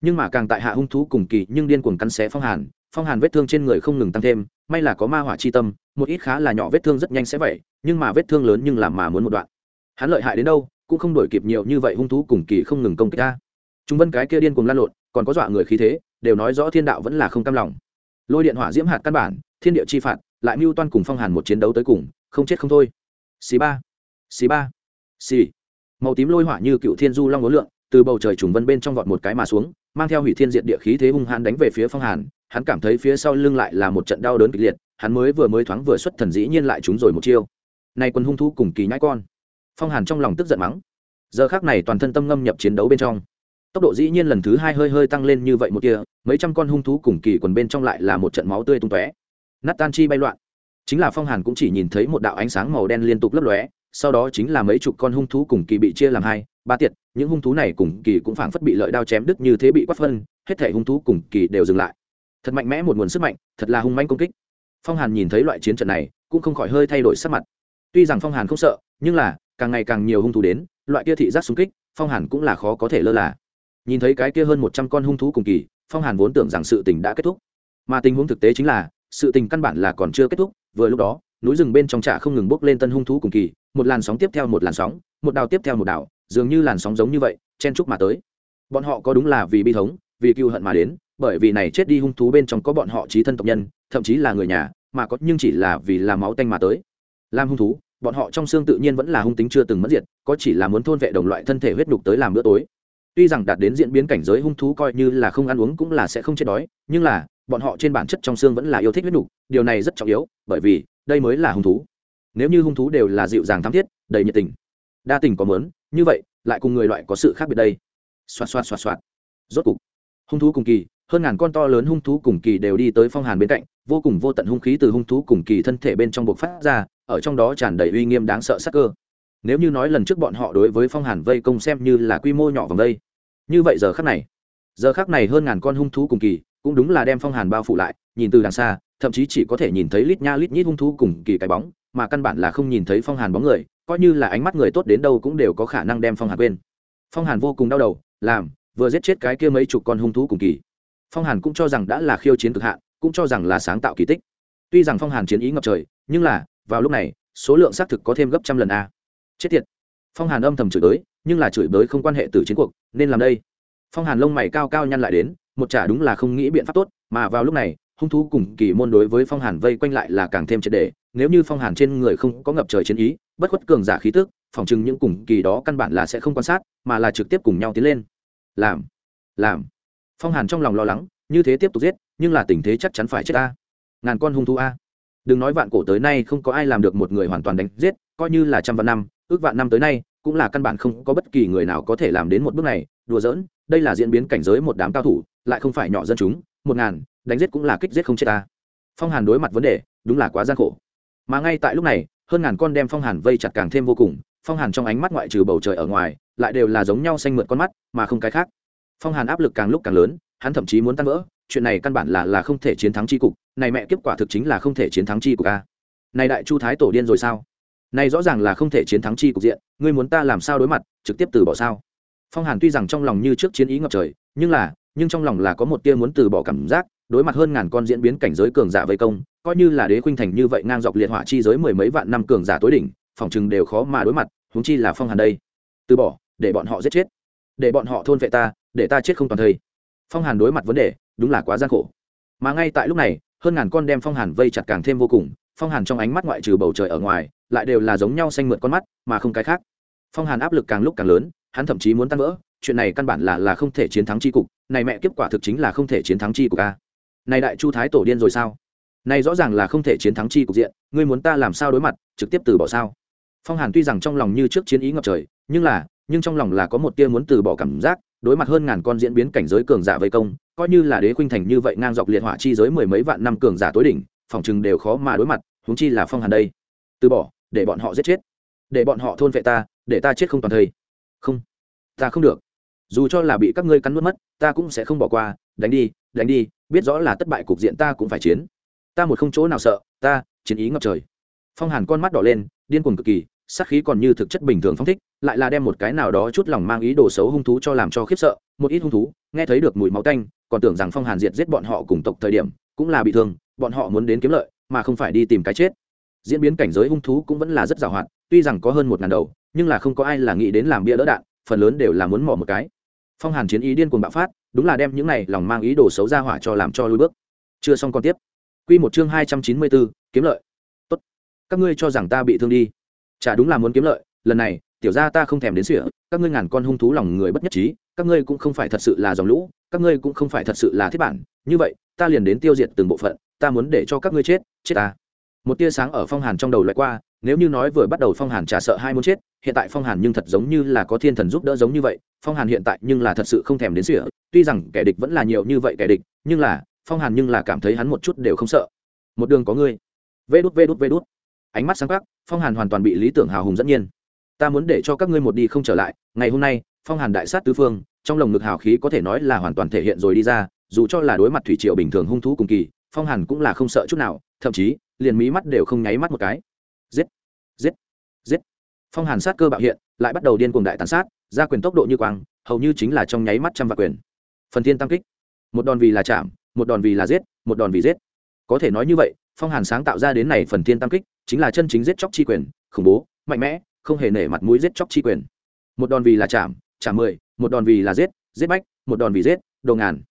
Nhưng mà càng tại hạ hung thú cùng kỳ nhưng điên cuồng cắn xé phong hàn phong hàn vết thương trên người không ngừng tăng thêm, may là có ma hỏa chi tâm, một ít khá là nhỏ vết thương rất nhanh sẽ vậy, nhưng mà vết thương lớn nhưng làm mà muốn một đoạn. Hắn lợi hại đến đâu, cũng không đổi kịp nhiều như vậy hung thú cùng kỳ không ngừng công kích ta. Chúng vân cái kia điên cuồng lan lộn, còn có dọa người khí thế, đều nói rõ thiên đạo vẫn là không cam lòng. Lôi điện hỏa diễm hạt căn bản, thiên địa chi phạt, lại mưu toan cùng phong hàn một chiến đấu tới cùng không chết không thôi. Xì ba xì ba, xì. Màu tím lôi hỏa như cựu thiên du long ngố lượng, từ bầu trời trùng vân bên trong vọt một cái mà xuống, mang theo hủy thiên diện địa khí thế hung hãn đánh về phía phong hàn. Hắn cảm thấy phía sau lưng lại là một trận đau đớn kịch liệt, hắn mới vừa mới thoáng vừa xuất thần dĩ nhiên lại trúng rồi một chiêu. Nay quân hung thú cùng kỳ nhãi con. Phong hàn trong lòng tức giận mắng. Giờ khác này toàn thân tâm ngâm nhập chiến đấu bên trong. Tốc độ dĩ nhiên lần thứ hai hơi hơi tăng lên như vậy một kia mấy trăm con hung thú cùng kỳ quần bên trong lại là một trận máu tươi tung tóe. Nát tan chi bay loạn chính là phong hàn cũng chỉ nhìn thấy một đạo ánh sáng màu đen liên tục lấp lóe, sau đó chính là mấy chục con hung thú cùng kỳ bị chia làm hai, ba tiệt, những hung thú này cùng kỳ cũng phảng phất bị lợi đao chém đứt như thế bị quát phân, hết thể hung thú cùng kỳ đều dừng lại. Thật mạnh mẽ một nguồn sức mạnh, thật là hung manh công kích. Phong hàn nhìn thấy loại chiến trận này, cũng không khỏi hơi thay đổi sắc mặt. Tuy rằng phong hàn không sợ, nhưng là, càng ngày càng nhiều hung thú đến, loại kia thị giác xung kích, phong hàn cũng là khó có thể lơ là. Nhìn thấy cái kia hơn một trăm con hung thú cùng kỳ, phong hàn vốn tưởng rằng sự tình đã kết thúc. Mà tình huống thực tế chính là, sự tình căn bản là còn chưa kết thúc vừa lúc đó, núi rừng bên trong trạ không ngừng bốc lên tân hung thú cùng kỳ, một làn sóng tiếp theo một làn sóng, một đào tiếp theo một đảo, dường như làn sóng giống như vậy, chen chúc mà tới. Bọn họ có đúng là vì bi thống, vì cựu hận mà đến, bởi vì này chết đi hung thú bên trong có bọn họ trí thân tộc nhân, thậm chí là người nhà, mà có nhưng chỉ là vì làm máu tanh mà tới. Làm hung thú, bọn họ trong xương tự nhiên vẫn là hung tính chưa từng mất diệt, có chỉ là muốn thôn vệ đồng loại thân thể huyết đục tới làm bữa tối. Tuy rằng đạt đến diễn biến cảnh giới hung thú coi như là không ăn uống cũng là sẽ không chết đói, nhưng là bọn họ trên bản chất trong xương vẫn là yêu thích huyết nhục điều này rất trọng yếu bởi vì đây mới là hung thú. Nếu như hung thú đều là dịu dàng thắm thiết đầy nhiệt tình đa tình có mớn như vậy lại cùng người loại có sự khác biệt đây. Xoạt xoạt xoạt xoạt. Rốt cục hung thú cùng kỳ hơn ngàn con to lớn hung thú cùng kỳ đều đi tới phong hàn bên cạnh vô cùng vô tận hung khí từ hung thú cùng kỳ thân thể bên trong buộc phát ra ở trong đó tràn đầy uy nghiêm đáng sợ sắc cơ. Nếu như nói lần trước bọn họ đối với phong hàn vây công xem như là quy mô nhỏ vòng đây, như vậy giờ khác này giờ khác này hơn ngàn con hung thú cùng kỳ cũng đúng là đem phong hàn bao phủ lại, nhìn từ đằng xa, thậm chí chỉ có thể nhìn thấy lít nha lít nhít hung thú cùng kỳ cái bóng, mà căn bản là không nhìn thấy phong hàn bóng người, coi như là ánh mắt người tốt đến đâu cũng đều có khả năng đem phong hàn quên. Phong hàn vô cùng đau đầu, làm, vừa giết chết cái kia mấy chục con hung thú cùng kỳ. Phong hàn cũng cho rằng đã là khiêu chiến cực hạn, cũng cho rằng là sáng tạo kỳ tích. Tuy rằng phong hàn chiến ý ngập trời, nhưng là, vào lúc này, số lượng xác thực có thêm gấp trăm lần a. Chết tiệt. Phong hàn âm thầm chửi bới, nhưng là chửi bới không quan hệ từ chiến cuộc, nên làm đây. Phong hàn lông mày cao cao nhăn lại đến một trả đúng là không nghĩ biện pháp tốt, mà vào lúc này, hung thú cùng kỳ môn đối với phong hàn vây quanh lại là càng thêm triệt đề nếu như phong hàn trên người không có ngập trời chiến ý, bất khuất cường giả khí tức, phòng chừng những cùng kỳ đó căn bản là sẽ không quan sát, mà là trực tiếp cùng nhau tiến lên. Làm làm. Phong hàn trong lòng lo lắng, như thế tiếp tục giết, nhưng là tình thế chắc chắn phải chết a. Ngàn con hung thú a. Đừng nói vạn cổ tới nay không có ai làm được một người hoàn toàn đánh giết, coi như là trăm vạn năm, ước vạn năm tới nay, cũng là căn bản không có bất kỳ người nào có thể làm đến một bước này. Đùa giỡn, đây là diễn biến cảnh giới một đám cao thủ lại không phải nhỏ dân chúng, một ngàn, đánh giết cũng là kích giết không chết ta. Phong hàn đối mặt vấn đề, đúng là quá gian khổ. Mà ngay tại lúc này, hơn ngàn con đem phong hàn vây chặt càng thêm vô cùng, phong hàn trong ánh mắt ngoại trừ bầu trời ở ngoài, lại đều là giống nhau xanh mượt con mắt, mà không cái khác. Phong hàn áp lực càng lúc càng lớn, hắn thậm chí muốn tan vỡ, chuyện này căn bản là là không thể chiến thắng c h i cục, này mẹ kiếp quả thực chính là không thể chiến thắng c h i cục a. Này đại chu thái tổ điên rồi sao? Này rõ ràng là không thể chiến thắng chi cục diện, ngươi muốn ta làm sao đối mặt, trực tiếp từ bỏ sao? Phong hàn tuy rằng trong lòng như trước chiến ý ngập trời, nhưng là nhưng trong lòng là có một tia muốn từ bỏ cảm giác, đối mặt hơn ngàn con diễn biến cảnh giới cường giả vây công, coi như là đế khuynh thành như vậy ngang dọc liệt hỏa chi giới mười mấy vạn năm cường giả tối đỉnh, phòng chừng đều khó mà đối mặt, huống chi là phong hàn đây. Từ bỏ, để bọn họ giết chết. Để bọn họ thôn vệ ta, để ta chết không toàn thây. Phong hàn đối mặt vấn đề, đúng là quá gian khổ. Mà ngay tại lúc này, hơn ngàn con đem phong hàn vây chặt càng thêm vô cùng, phong hàn trong ánh mắt ngoại trừ bầu trời ở ngoài, lại đều là giống nhau xanh mượt con mắt, mà không cái khác. Phong hàn áp lực càng lúc càng lớn, hắn thậm chí muốn tan vỡ chuyện này căn bản là là không thể chiến thắng tri cục, này mẹ kiếp quả thực chính là không thể chiến thắng tri cục a. Này đại chu thái tổ điên rồi sao? Này rõ ràng là không thể chiến thắng chi cục diện, ngươi muốn ta làm sao đối mặt, trực tiếp từ bỏ sao? Phong hàn tuy rằng trong lòng như trước chiến ý ngập trời, nhưng là, nhưng trong lòng là có một tia muốn từ bỏ cảm giác, đối mặt hơn ngàn con diễn biến cảnh giới cường giả vây công, coi như là đế khuynh thành như vậy ngang dọc liệt hỏa chi giới mười mấy vạn năm cường giả tối đỉnh, phòng chừng đều khó mà đối mặt, huống chi là phong hàn đây. Từ bỏ, để bọn họ giết chết. Để bọn họ thôn vệ ta, để ta chết không toàn thây. Không, ta không được dù cho là bị các ngươi cắn nuốt mất, ta cũng sẽ không bỏ qua, đánh đi đánh đi, biết rõ là thất bại cục diện ta cũng phải chiến. Ta một không chỗ nào sợ, ta, chiến ý ngập trời. Phong hàn con mắt đỏ lên, điên cuồng cực kỳ, sát khí còn như thực chất bình thường phong thích, lại là đem một cái nào đó chút lòng mang ý đồ xấu hung thú cho làm cho khiếp sợ, một ít hung thú, nghe thấy được mùi máu tanh, còn tưởng rằng phong hàn diệt giết bọn họ cùng tộc thời điểm, cũng là bị thương, bọn họ muốn đến kiếm lợi, mà không phải đi tìm cái chết. Diễn biến cảnh giới hung thú cũng vẫn là rất giàu hoạt tuy rằng có hơn một ngàn đầu, nhưng là không có ai là nghĩ đến làm bia đỡ đạn, phần lớn đều là muốn mỏ một cái phong hàn chiến ý điên cuồng bạo phát, đúng là đem những này lòng mang ý đồ xấu ra hỏa cho làm cho lui bước. Chưa xong còn tiếp. Q một chương hai trăm chín mươi bốn, kiếm lợi. Tốt. Các ngươi cho rằng ta bị thương đi. Chả đúng là muốn kiếm lợi, lần này, tiểu ra ta không thèm đến sỉa, các ngươi ngàn con hung thú lòng người bất nhất trí, các ngươi cũng không phải thật sự là dòng lũ, các ngươi cũng không phải thật sự là thiết bản. Như vậy, ta liền đến tiêu diệt từng bộ phận, ta muốn để cho các ngươi chết chết ta. Một tia sáng ở phong hàn trong đầu loại qua nếu như nói vừa bắt đầu phong hàn trả sợ hai muốn chết, hiện tại phong hàn nhưng thật giống như là có thiên thần giúp đỡ giống như vậy. Phong hàn hiện tại nhưng là thật sự không thèm đến sỉa. Tuy rằng kẻ địch vẫn là nhiều như vậy kẻ địch, nhưng là, phong hàn nhưng là cảm thấy hắn một chút đều không sợ. Một đường có ngươi. Vê đút vê đút vê đút. Ánh mắt sáng khắc phong hàn hoàn toàn bị lý tưởng hào hùng dẫn nhiên. Ta muốn để cho các ngươi một đi không trở lại. Ngày hôm nay, phong hàn đại sát tứ phương, trong lồng ngực hào khí có thể nói là hoàn toàn thể hiện rồi đi ra, dù cho là đối mặt thủy triều bình thường hung thú cùng kỳ, phong hàn cũng là không sợ chút nào, thậm chí, liền mí mắt đều không nháy mắt một cái giết. Giết. Giết. Phong hàn sát cơ bạo hiện, lại bắt đầu điên cuồng đại tàn sát ra quyền tốc độ như quang, hầu như chính là trong nháy mắt trăm vạn quyền. Phần thiên tam kích. Một đòn vì là chạm, một đòn vì là giết, một đòn vì giết. Có thể nói như vậy, phong hàn sáng tạo ra đến này phần thiên tam kích, chính là chân chính giết chóc chi quyền, khủng bố, mạnh mẽ, không hề nể mặt mũi giết chóc chi quyền. Một đòn vì là chạm chạm mười, một đòn vì là giết giết bách, một đòn vì giết, đồ ngàn.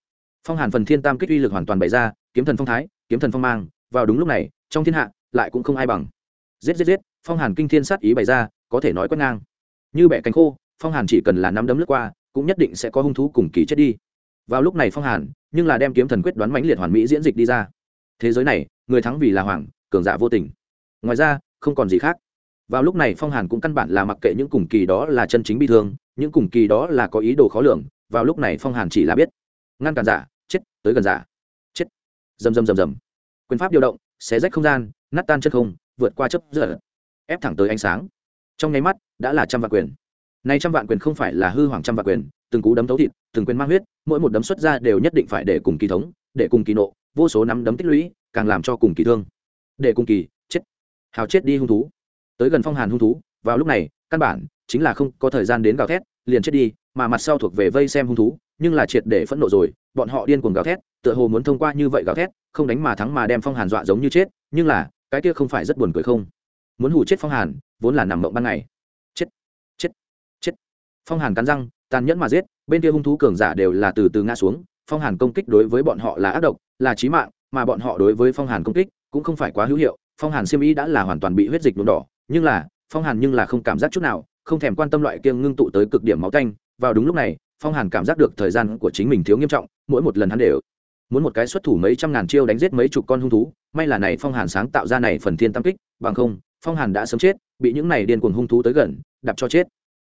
Phong hàn phần thiên tam kích uy lực hoàn toàn bày ra, kiếm thần phong thái, kiếm thần phong mang, vào đúng lúc này, trong thiên hạ, lại cũng không ai bằng giết giết giết, phong hàn kinh thiên sát ý bày ra, có thể nói quét ngang. Như bẻ cánh khô, phong hàn chỉ cần là nắm đấm lướt qua, cũng nhất định sẽ có hung thú cùng kỳ chết đi. Vào lúc này phong hàn, nhưng là đem kiếm thần quyết đoán mãnh liệt hoàn mỹ diễn dịch đi ra. Thế giới này, người thắng vì là hoàng, cường giả vô tình. Ngoài ra, không còn gì khác. Vào lúc này phong hàn cũng căn bản là mặc kệ những cùng kỳ đó là chân chính bi thương, những cùng kỳ đó là có ý đồ khó lường, vào lúc này phong hàn chỉ là biết. Ngăn cản giả, chết, tới gần giả, chết. Rầm rầm rầm rầm. Quyền pháp điều động, xé rách không gian, nát tan chất không vượt qua chấp giật ép thẳng tới ánh sáng. Trong nháy mắt, đã là trăm vạn quyền. Nay trăm vạn quyền không phải là hư hoàng trăm vạn quyền, từng cú đấm thấu thịt, từng quyền mang huyết, mỗi một đấm xuất ra đều nhất định phải để cùng kỳ thống, để cùng kỳ nộ, vô số nắm đấm tích lũy, càng làm cho cùng kỳ thương. Để cùng kỳ, chết. Hào chết đi hung thú. Tới gần phong hàn hung thú, vào lúc này, căn bản chính là không có thời gian đến gào thét, liền chết đi, mà mặt sau thuộc về vây xem hung thú, nhưng là triệt để phẫn nộ rồi, bọn họ điên cuồng gào thét, tựa hồ muốn thông qua như vậy gào thét, không đánh mà thắng mà đem phong hàn dọa giống như chết, nhưng là cái kia không phải rất buồn cười không? Muốn hù chết phong hàn, vốn là nằm mộng ban ngày. Chết chết chết. Phong hàn cắn răng, tàn nhẫn mà giết, bên kia hung thú cường giả đều là từ từ ngã xuống. Phong hàn công kích đối với bọn họ là ác độc, là trí mạng, mà bọn họ đối với phong hàn công kích cũng không phải quá hữu hiệu. Phong hàn siêm ý đã là hoàn toàn bị huyết dịch nhuộm đỏ, nhưng là, phong hàn nhưng là không cảm giác chút nào, không thèm quan tâm loại kiêng ngưng tụ tới cực điểm máu canh vào đúng lúc này, phong hàn cảm giác được thời gian của chính mình thiếu nghiêm trọng, mỗi một lần hắn đều muốn một cái xuất thủ mấy trăm ngàn chiêu đánh giết mấy chục con hung thú, may là này phong hàn sáng tạo ra này phần thiên tam kích, bằng không, phong hàn đã sớm chết, bị những này điên cuồng hung thú tới gần đập cho chết.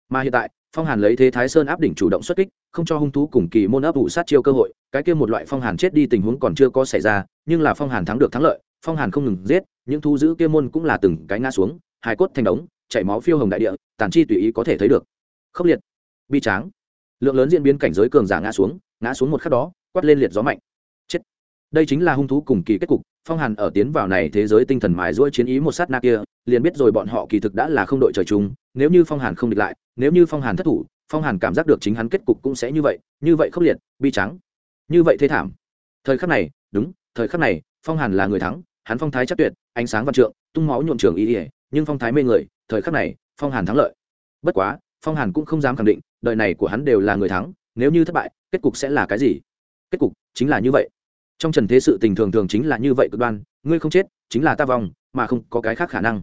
Mà hiện tại, phong hàn lấy thế thái sơn áp đỉnh chủ động xuất kích, không cho hung thú cùng kỳ môn áp vụ sát chiêu cơ hội, cái kia một loại phong hàn chết đi tình huống còn chưa có xảy ra, nhưng là phong hàn thắng được thắng lợi, phong hàn không ngừng giết, những thú giữ kia môn cũng là từng cái ngã xuống, hài cốt thành đống, chảy máu phiêu hồng đại địa, tàn chi tùy ý có thể thấy được. Khốc liệt. Bi tráng. Lượng lớn diễn biến cảnh giới cường giả ngã xuống ngã xuống một khắc đó, quát lên liệt gió mạnh đây chính là hung thú cùng kỳ kết cục, phong hàn ở tiến vào này thế giới tinh thần mài ruôi chiến ý một sát na kia, liền biết rồi bọn họ kỳ thực đã là không đội trời chung, nếu như phong hàn không địch lại, nếu như phong hàn thất thủ, phong hàn cảm giác được chính hắn kết cục cũng sẽ như vậy như vậy khốc liệt, bi trắng như vậy thế thảm. Thời khắc này, đúng, thời khắc này, phong hàn là người thắng, hắn phong thái chắc tuyệt, ánh sáng văn trượng, tung máu nhuộn trường ý ỉa nhưng phong thái mê người, thời khắc này, phong hàn thắng lợi. Bất quá, phong hàn cũng không dám khẳng định, đời này của hắn đều là người thắng, nếu như thất bại, kết cục sẽ là cái gì? Kết cục chính là như vậy trong trần thế sự tình thường thường chính là như vậy cực đoan, ngươi không chết, chính là ta vong, mà không có cái khác khả năng.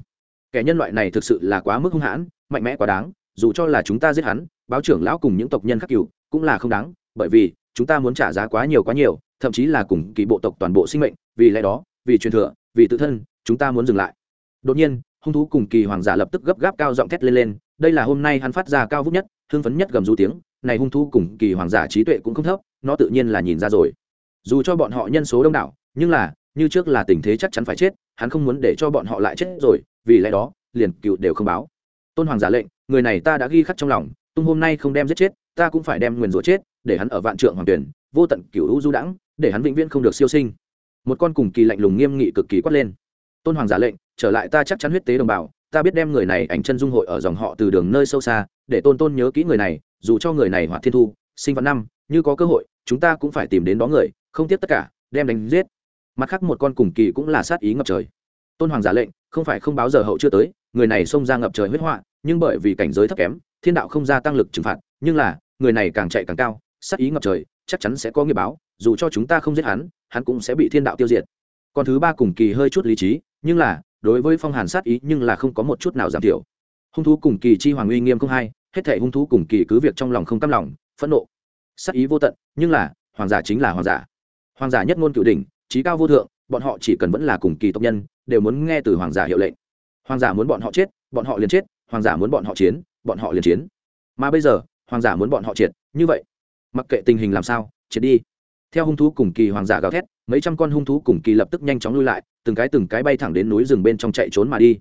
Kẻ nhân loại này thực sự là quá mức hung hãn, mạnh mẽ quá đáng, dù cho là chúng ta giết hắn, báo trưởng lão cùng những tộc nhân khắc cựu cũng là không đáng, bởi vì chúng ta muốn trả giá quá nhiều quá nhiều, thậm chí là cùng kỳ bộ tộc toàn bộ sinh mệnh, vì lẽ đó, vì truyền thừa, vì tự thân, chúng ta muốn dừng lại. Đột nhiên, hung thú cùng kỳ hoàng giả lập tức gấp gáp cao giọng thét lên lên, đây là hôm nay hắn phát ra cao vút nhất, hưng phấn nhất gầm rú tiếng, này hung thú cùng kỳ hoàng giả trí tuệ cũng không thấp, nó tự nhiên là nhìn ra rồi dù cho bọn họ nhân số đông đảo, nhưng là, như trước là tình thế chắc chắn phải chết, hắn không muốn để cho bọn họ lại chết rồi, vì lẽ đó, liền cựu đều không báo. Tôn hoàng giả lệnh, người này ta đã ghi khắc trong lòng, tung hôm nay không đem giết chết, ta cũng phải đem nguyền rủa chết, để hắn ở vạn trượng hoàng tuyển, vô tận cựu hữu du đãng, để hắn vĩnh viễn không được siêu sinh. Một con cùng kỳ lạnh lùng nghiêm nghị cực kỳ quát lên. Tôn hoàng giả lệnh, trở lại ta chắc chắn huyết tế đồng bào, ta biết đem người này ảnh chân dung hội ở dòng họ từ đường nơi sâu xa, để tôn tôn nhớ kỹ người này, dù cho người này hoạt thiên thu, sinh văn năm, như có cơ hội, chúng ta cũng phải tìm đến đó người không tiếp tất cả, đem đánh giết. Mặt khác một con cùng kỳ cũng là sát ý ngập trời. Tôn hoàng giả lệnh, không phải không báo giờ hậu chưa tới, người này xông ra ngập trời huyết họa, nhưng bởi vì cảnh giới thấp kém, thiên đạo không ra tăng lực trừng phạt, nhưng là, người này càng chạy càng cao, sát ý ngập trời, chắc chắn sẽ có nghiệp báo, dù cho chúng ta không giết hắn hắn cũng sẽ bị thiên đạo tiêu diệt. Còn thứ ba cùng kỳ hơi chút lý trí, nhưng là, đối với phong hàn sát ý nhưng là không có một chút nào giảm thiểu. Hung thú cùng kỳ chi hoàng uy nghiêm không hay hết thể hung thú cùng kỳ cứ việc trong lòng không cam lòng, phẫn nộ. Sát ý vô tận, nhưng là, hoàng giả chính là hoàng giả hoàng giả nhất ngôn cựu đỉnh, trí cao vô thượng, bọn họ chỉ cần vẫn là cùng kỳ tộc nhân, đều muốn nghe từ hoàng giả hiệu lệnh. Hoàng giả muốn bọn họ chết, bọn họ liền chết, hoàng giả muốn bọn họ chiến, bọn họ liền chiến. Mà bây giờ, hoàng giả muốn bọn họ triệt, như vậy. Mặc kệ tình hình làm sao, triệt đi. Theo hung thú cùng kỳ hoàng giả gào thét, mấy trăm con hung thú cùng kỳ lập tức nhanh chóng lui lại, từng cái từng cái bay thẳng đến núi rừng bên trong chạy trốn mà đi.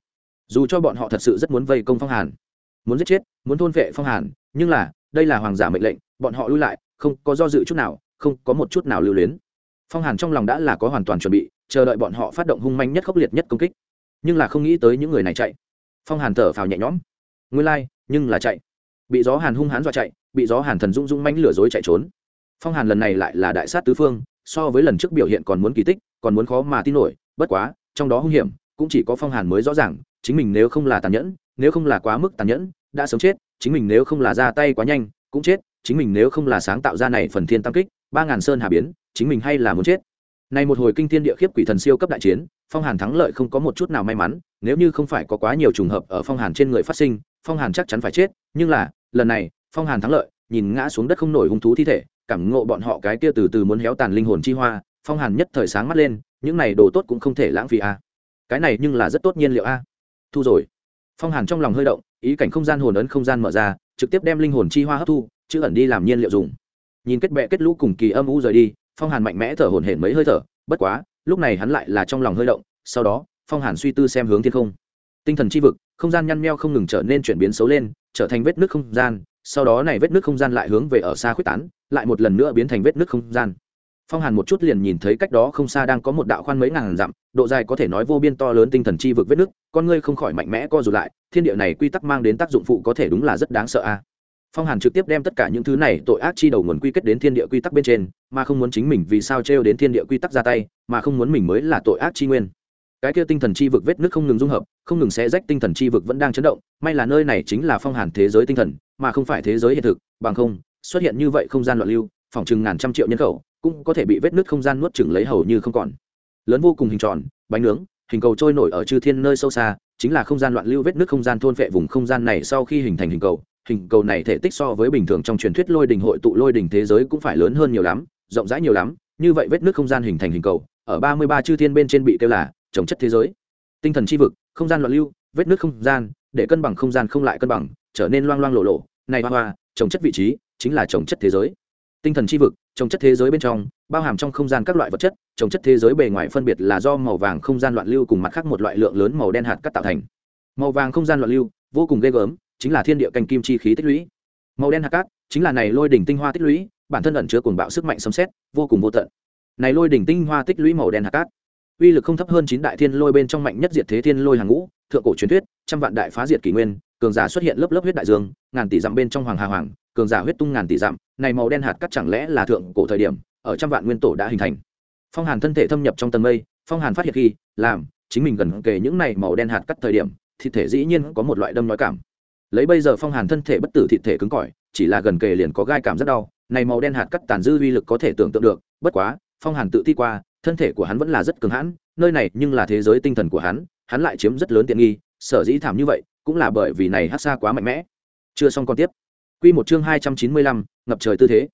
Dù cho bọn họ thật sự rất muốn vây công phong hàn, muốn giết chết, muốn thôn vệ phong hàn, nhưng là, đây là hoàng giả mệnh lệnh, bọn họ lui lại, không có do dự chút nào, không có một chút nào lưu luyến phong hàn trong lòng đã là có hoàn toàn chuẩn bị chờ đợi bọn họ phát động hung manh nhất khốc liệt nhất công kích. Nhưng là không nghĩ tới những người này chạy. Phong hàn thở phào nhẹ nhõm. Nguyên lai、like, nhưng là chạy. Bị gió hàn hung hãn dọa chạy bị gió hàn thần dung dung manh lừa dối chạy trốn. Phong hàn lần này lại là đại sát tứ phương so với lần trước biểu hiện còn muốn kỳ tích còn muốn khó mà tin nổi bất quá trong đó hung hiểm cũng chỉ có phong hàn mới rõ ràng chính mình nếu không là tàn nhẫn nếu không là quá mức tàn nhẫn đã sớm chết chính mình nếu không là ra tay quá nhanh cũng chết chính mình nếu không là sáng tạo ra này phần thiên tam kích ba ngàn sơn hà biến, chính mình hay là muốn chết. Nay một hồi kinh thiên địa khiếp quỷ thần siêu cấp đại chiến, phong hàn thắng lợi không có một chút nào may mắn, nếu như không phải có quá nhiều trùng hợp ở phong hàn trên người phát sinh, phong hàn chắc chắn phải chết, nhưng là, lần này, phong hàn thắng lợi, nhìn ngã xuống đất không nổi hung thú thi thể, cảm ngộ bọn họ cái kia từ từ muốn héo tàn linh hồn chi hoa, phong hàn nhất thời sáng mắt lên, những này đồ tốt cũng không thể lãng phí a cái này nhưng là rất tốt nhiên liệu a thu rồi. Phong hàn trong lòng hơi động, ý cảnh không gian hồn ấn không gian mở ra, trực tiếp đem linh hồn chi hoa hấp thu chứ ẩn đi làm nhiên liệu dùng nhìn kết bệ kết lũ cùng kỳ âm u rời đi, phong hàn mạnh mẽ thở hổn hển mấy hơi thở, bất quá, lúc này hắn lại là trong lòng hơi động, sau đó, phong hàn suy tư xem hướng thiên không. Tinh thần chi vực, không gian nhăn meo không ngừng trở nên chuyển biến xấu lên, trở thành vết nước không gian, sau đó này vết nước không gian lại hướng về ở xa khuyết tán, lại một lần nữa biến thành vết nước không gian. Phong hàn một chút liền nhìn thấy cách đó không xa đang có một đạo khoan mấy ngàn dặm, độ dài có thể nói vô biên to lớn tinh thần chi vực vết nước con ngươi không khỏi mạnh mẽ co rụt lại, thiên địa này quy tắc mang đến tác dụng phụ có thể đúng là rất đáng sợ a phong hàn trực tiếp đem tất cả những thứ này tội ác chi đầu nguồn quy kết đến thiên địa quy tắc bên trên, mà không muốn chính mình vì sao trêu đến thiên địa quy tắc ra tay, mà không muốn mình mới là tội ác chi nguyên. Cái kia tinh thần chi vực vết nước không ngừng dung hợp, không ngừng xé rách tinh thần chi vực vẫn đang chấn động, may là nơi này chính là phong hàn thế giới tinh thần, mà không phải thế giới hiện thực, bằng không, xuất hiện như vậy không gian loạn lưu, phòng chừng ngàn trăm triệu nhân khẩu, cũng có thể bị vết nước không gian nuốt chừng lấy hầu như không còn. Lớn vô cùng hình tròn, bánh nướng, hình cầu trôi nổi ở chư thiên nơi sâu xa, chính là không gian loạn lưu vết nước không gian thôn vệ vùng không gian này sau khi hình thành hình cầu hình cầu này thể tích so với bình thường trong truyền thuyết lôi đình hội tụ lôi đình thế giới cũng phải lớn hơn nhiều lắm, rộng rãi nhiều lắm, như vậy vết nước không gian hình thành hình cầu, ở ba mươi ba chư thiên bên trên bị kêu là trồng chất thế giới. Tinh thần c h i vực, không gian loạn lưu, vết nước không gian, để cân bằng không gian không lại cân bằng, trở nên loang loang lộ lộ. Này hoa hoa, trồng chất vị trí chính là trồng chất thế giới. Tinh thần c h i vực, trồng chất thế giới bên trong, bao hàm trong không gian các loại vật chất, trồng chất thế giới bề ngoài phân biệt là do màu vàng không gian loạn lưu cùng mặt khác một loại lượng lớn màu đen hạt cắt tạo thành. Màu vàng không gian loạn lưu, vô cùng ghê gớm chính là thiên địa canh kim chi khí tích lũy. Màu đen hạt cát, chính là này lôi đỉnh tinh hoa tích lũy, bản thân ẩn chứa cuồng bạo sức mạnh sấm xét vô cùng vô tận. Này lôi đỉnh tinh hoa tích lũy màu đen hạt cát, uy lực không thấp hơn chín đại thiên lôi bên trong mạnh nhất diệt thế thiên lôi hàng ngũ, thượng cổ truyền thuyết, trăm vạn đại phá diệt kỷ nguyên, cường giả xuất hiện lớp lớp huyết đại dương, ngàn tỷ dặm bên trong hoàng hà hoàng, cường giả huyết tung ngàn tỷ dặm, này màu đen hạt cắt chẳng lẽ là thượng cổ thời điểm, ở trăm vạn nguyên tổ đã hình thành? Phong hàn thân thể thâm nhập trong tầng mây, phong hàn phát hiện khi, làm, chính mình gần kề những này màu đen hạt cắt thời điểm thì thể dĩ nhiên có một loại đâm nói cảm lấy bây giờ phong hàn thân thể bất tử thịt thể cứng cỏi, chỉ là gần kề liền có gai cảm rất đau, này màu đen hạt cắt tàn dư uy lực có thể tưởng tượng được, bất quá, phong hàn tự thi qua, thân thể của hắn vẫn là rất cường hãn, nơi này nhưng là thế giới tinh thần của hắn hắn lại chiếm rất lớn tiện nghi, sở dĩ thảm như vậy, cũng là bởi vì này hát xa quá mạnh mẽ. Chưa xong còn tiếp. Q một chương hai trăm chín mươi lăm, ngập trời tư thế.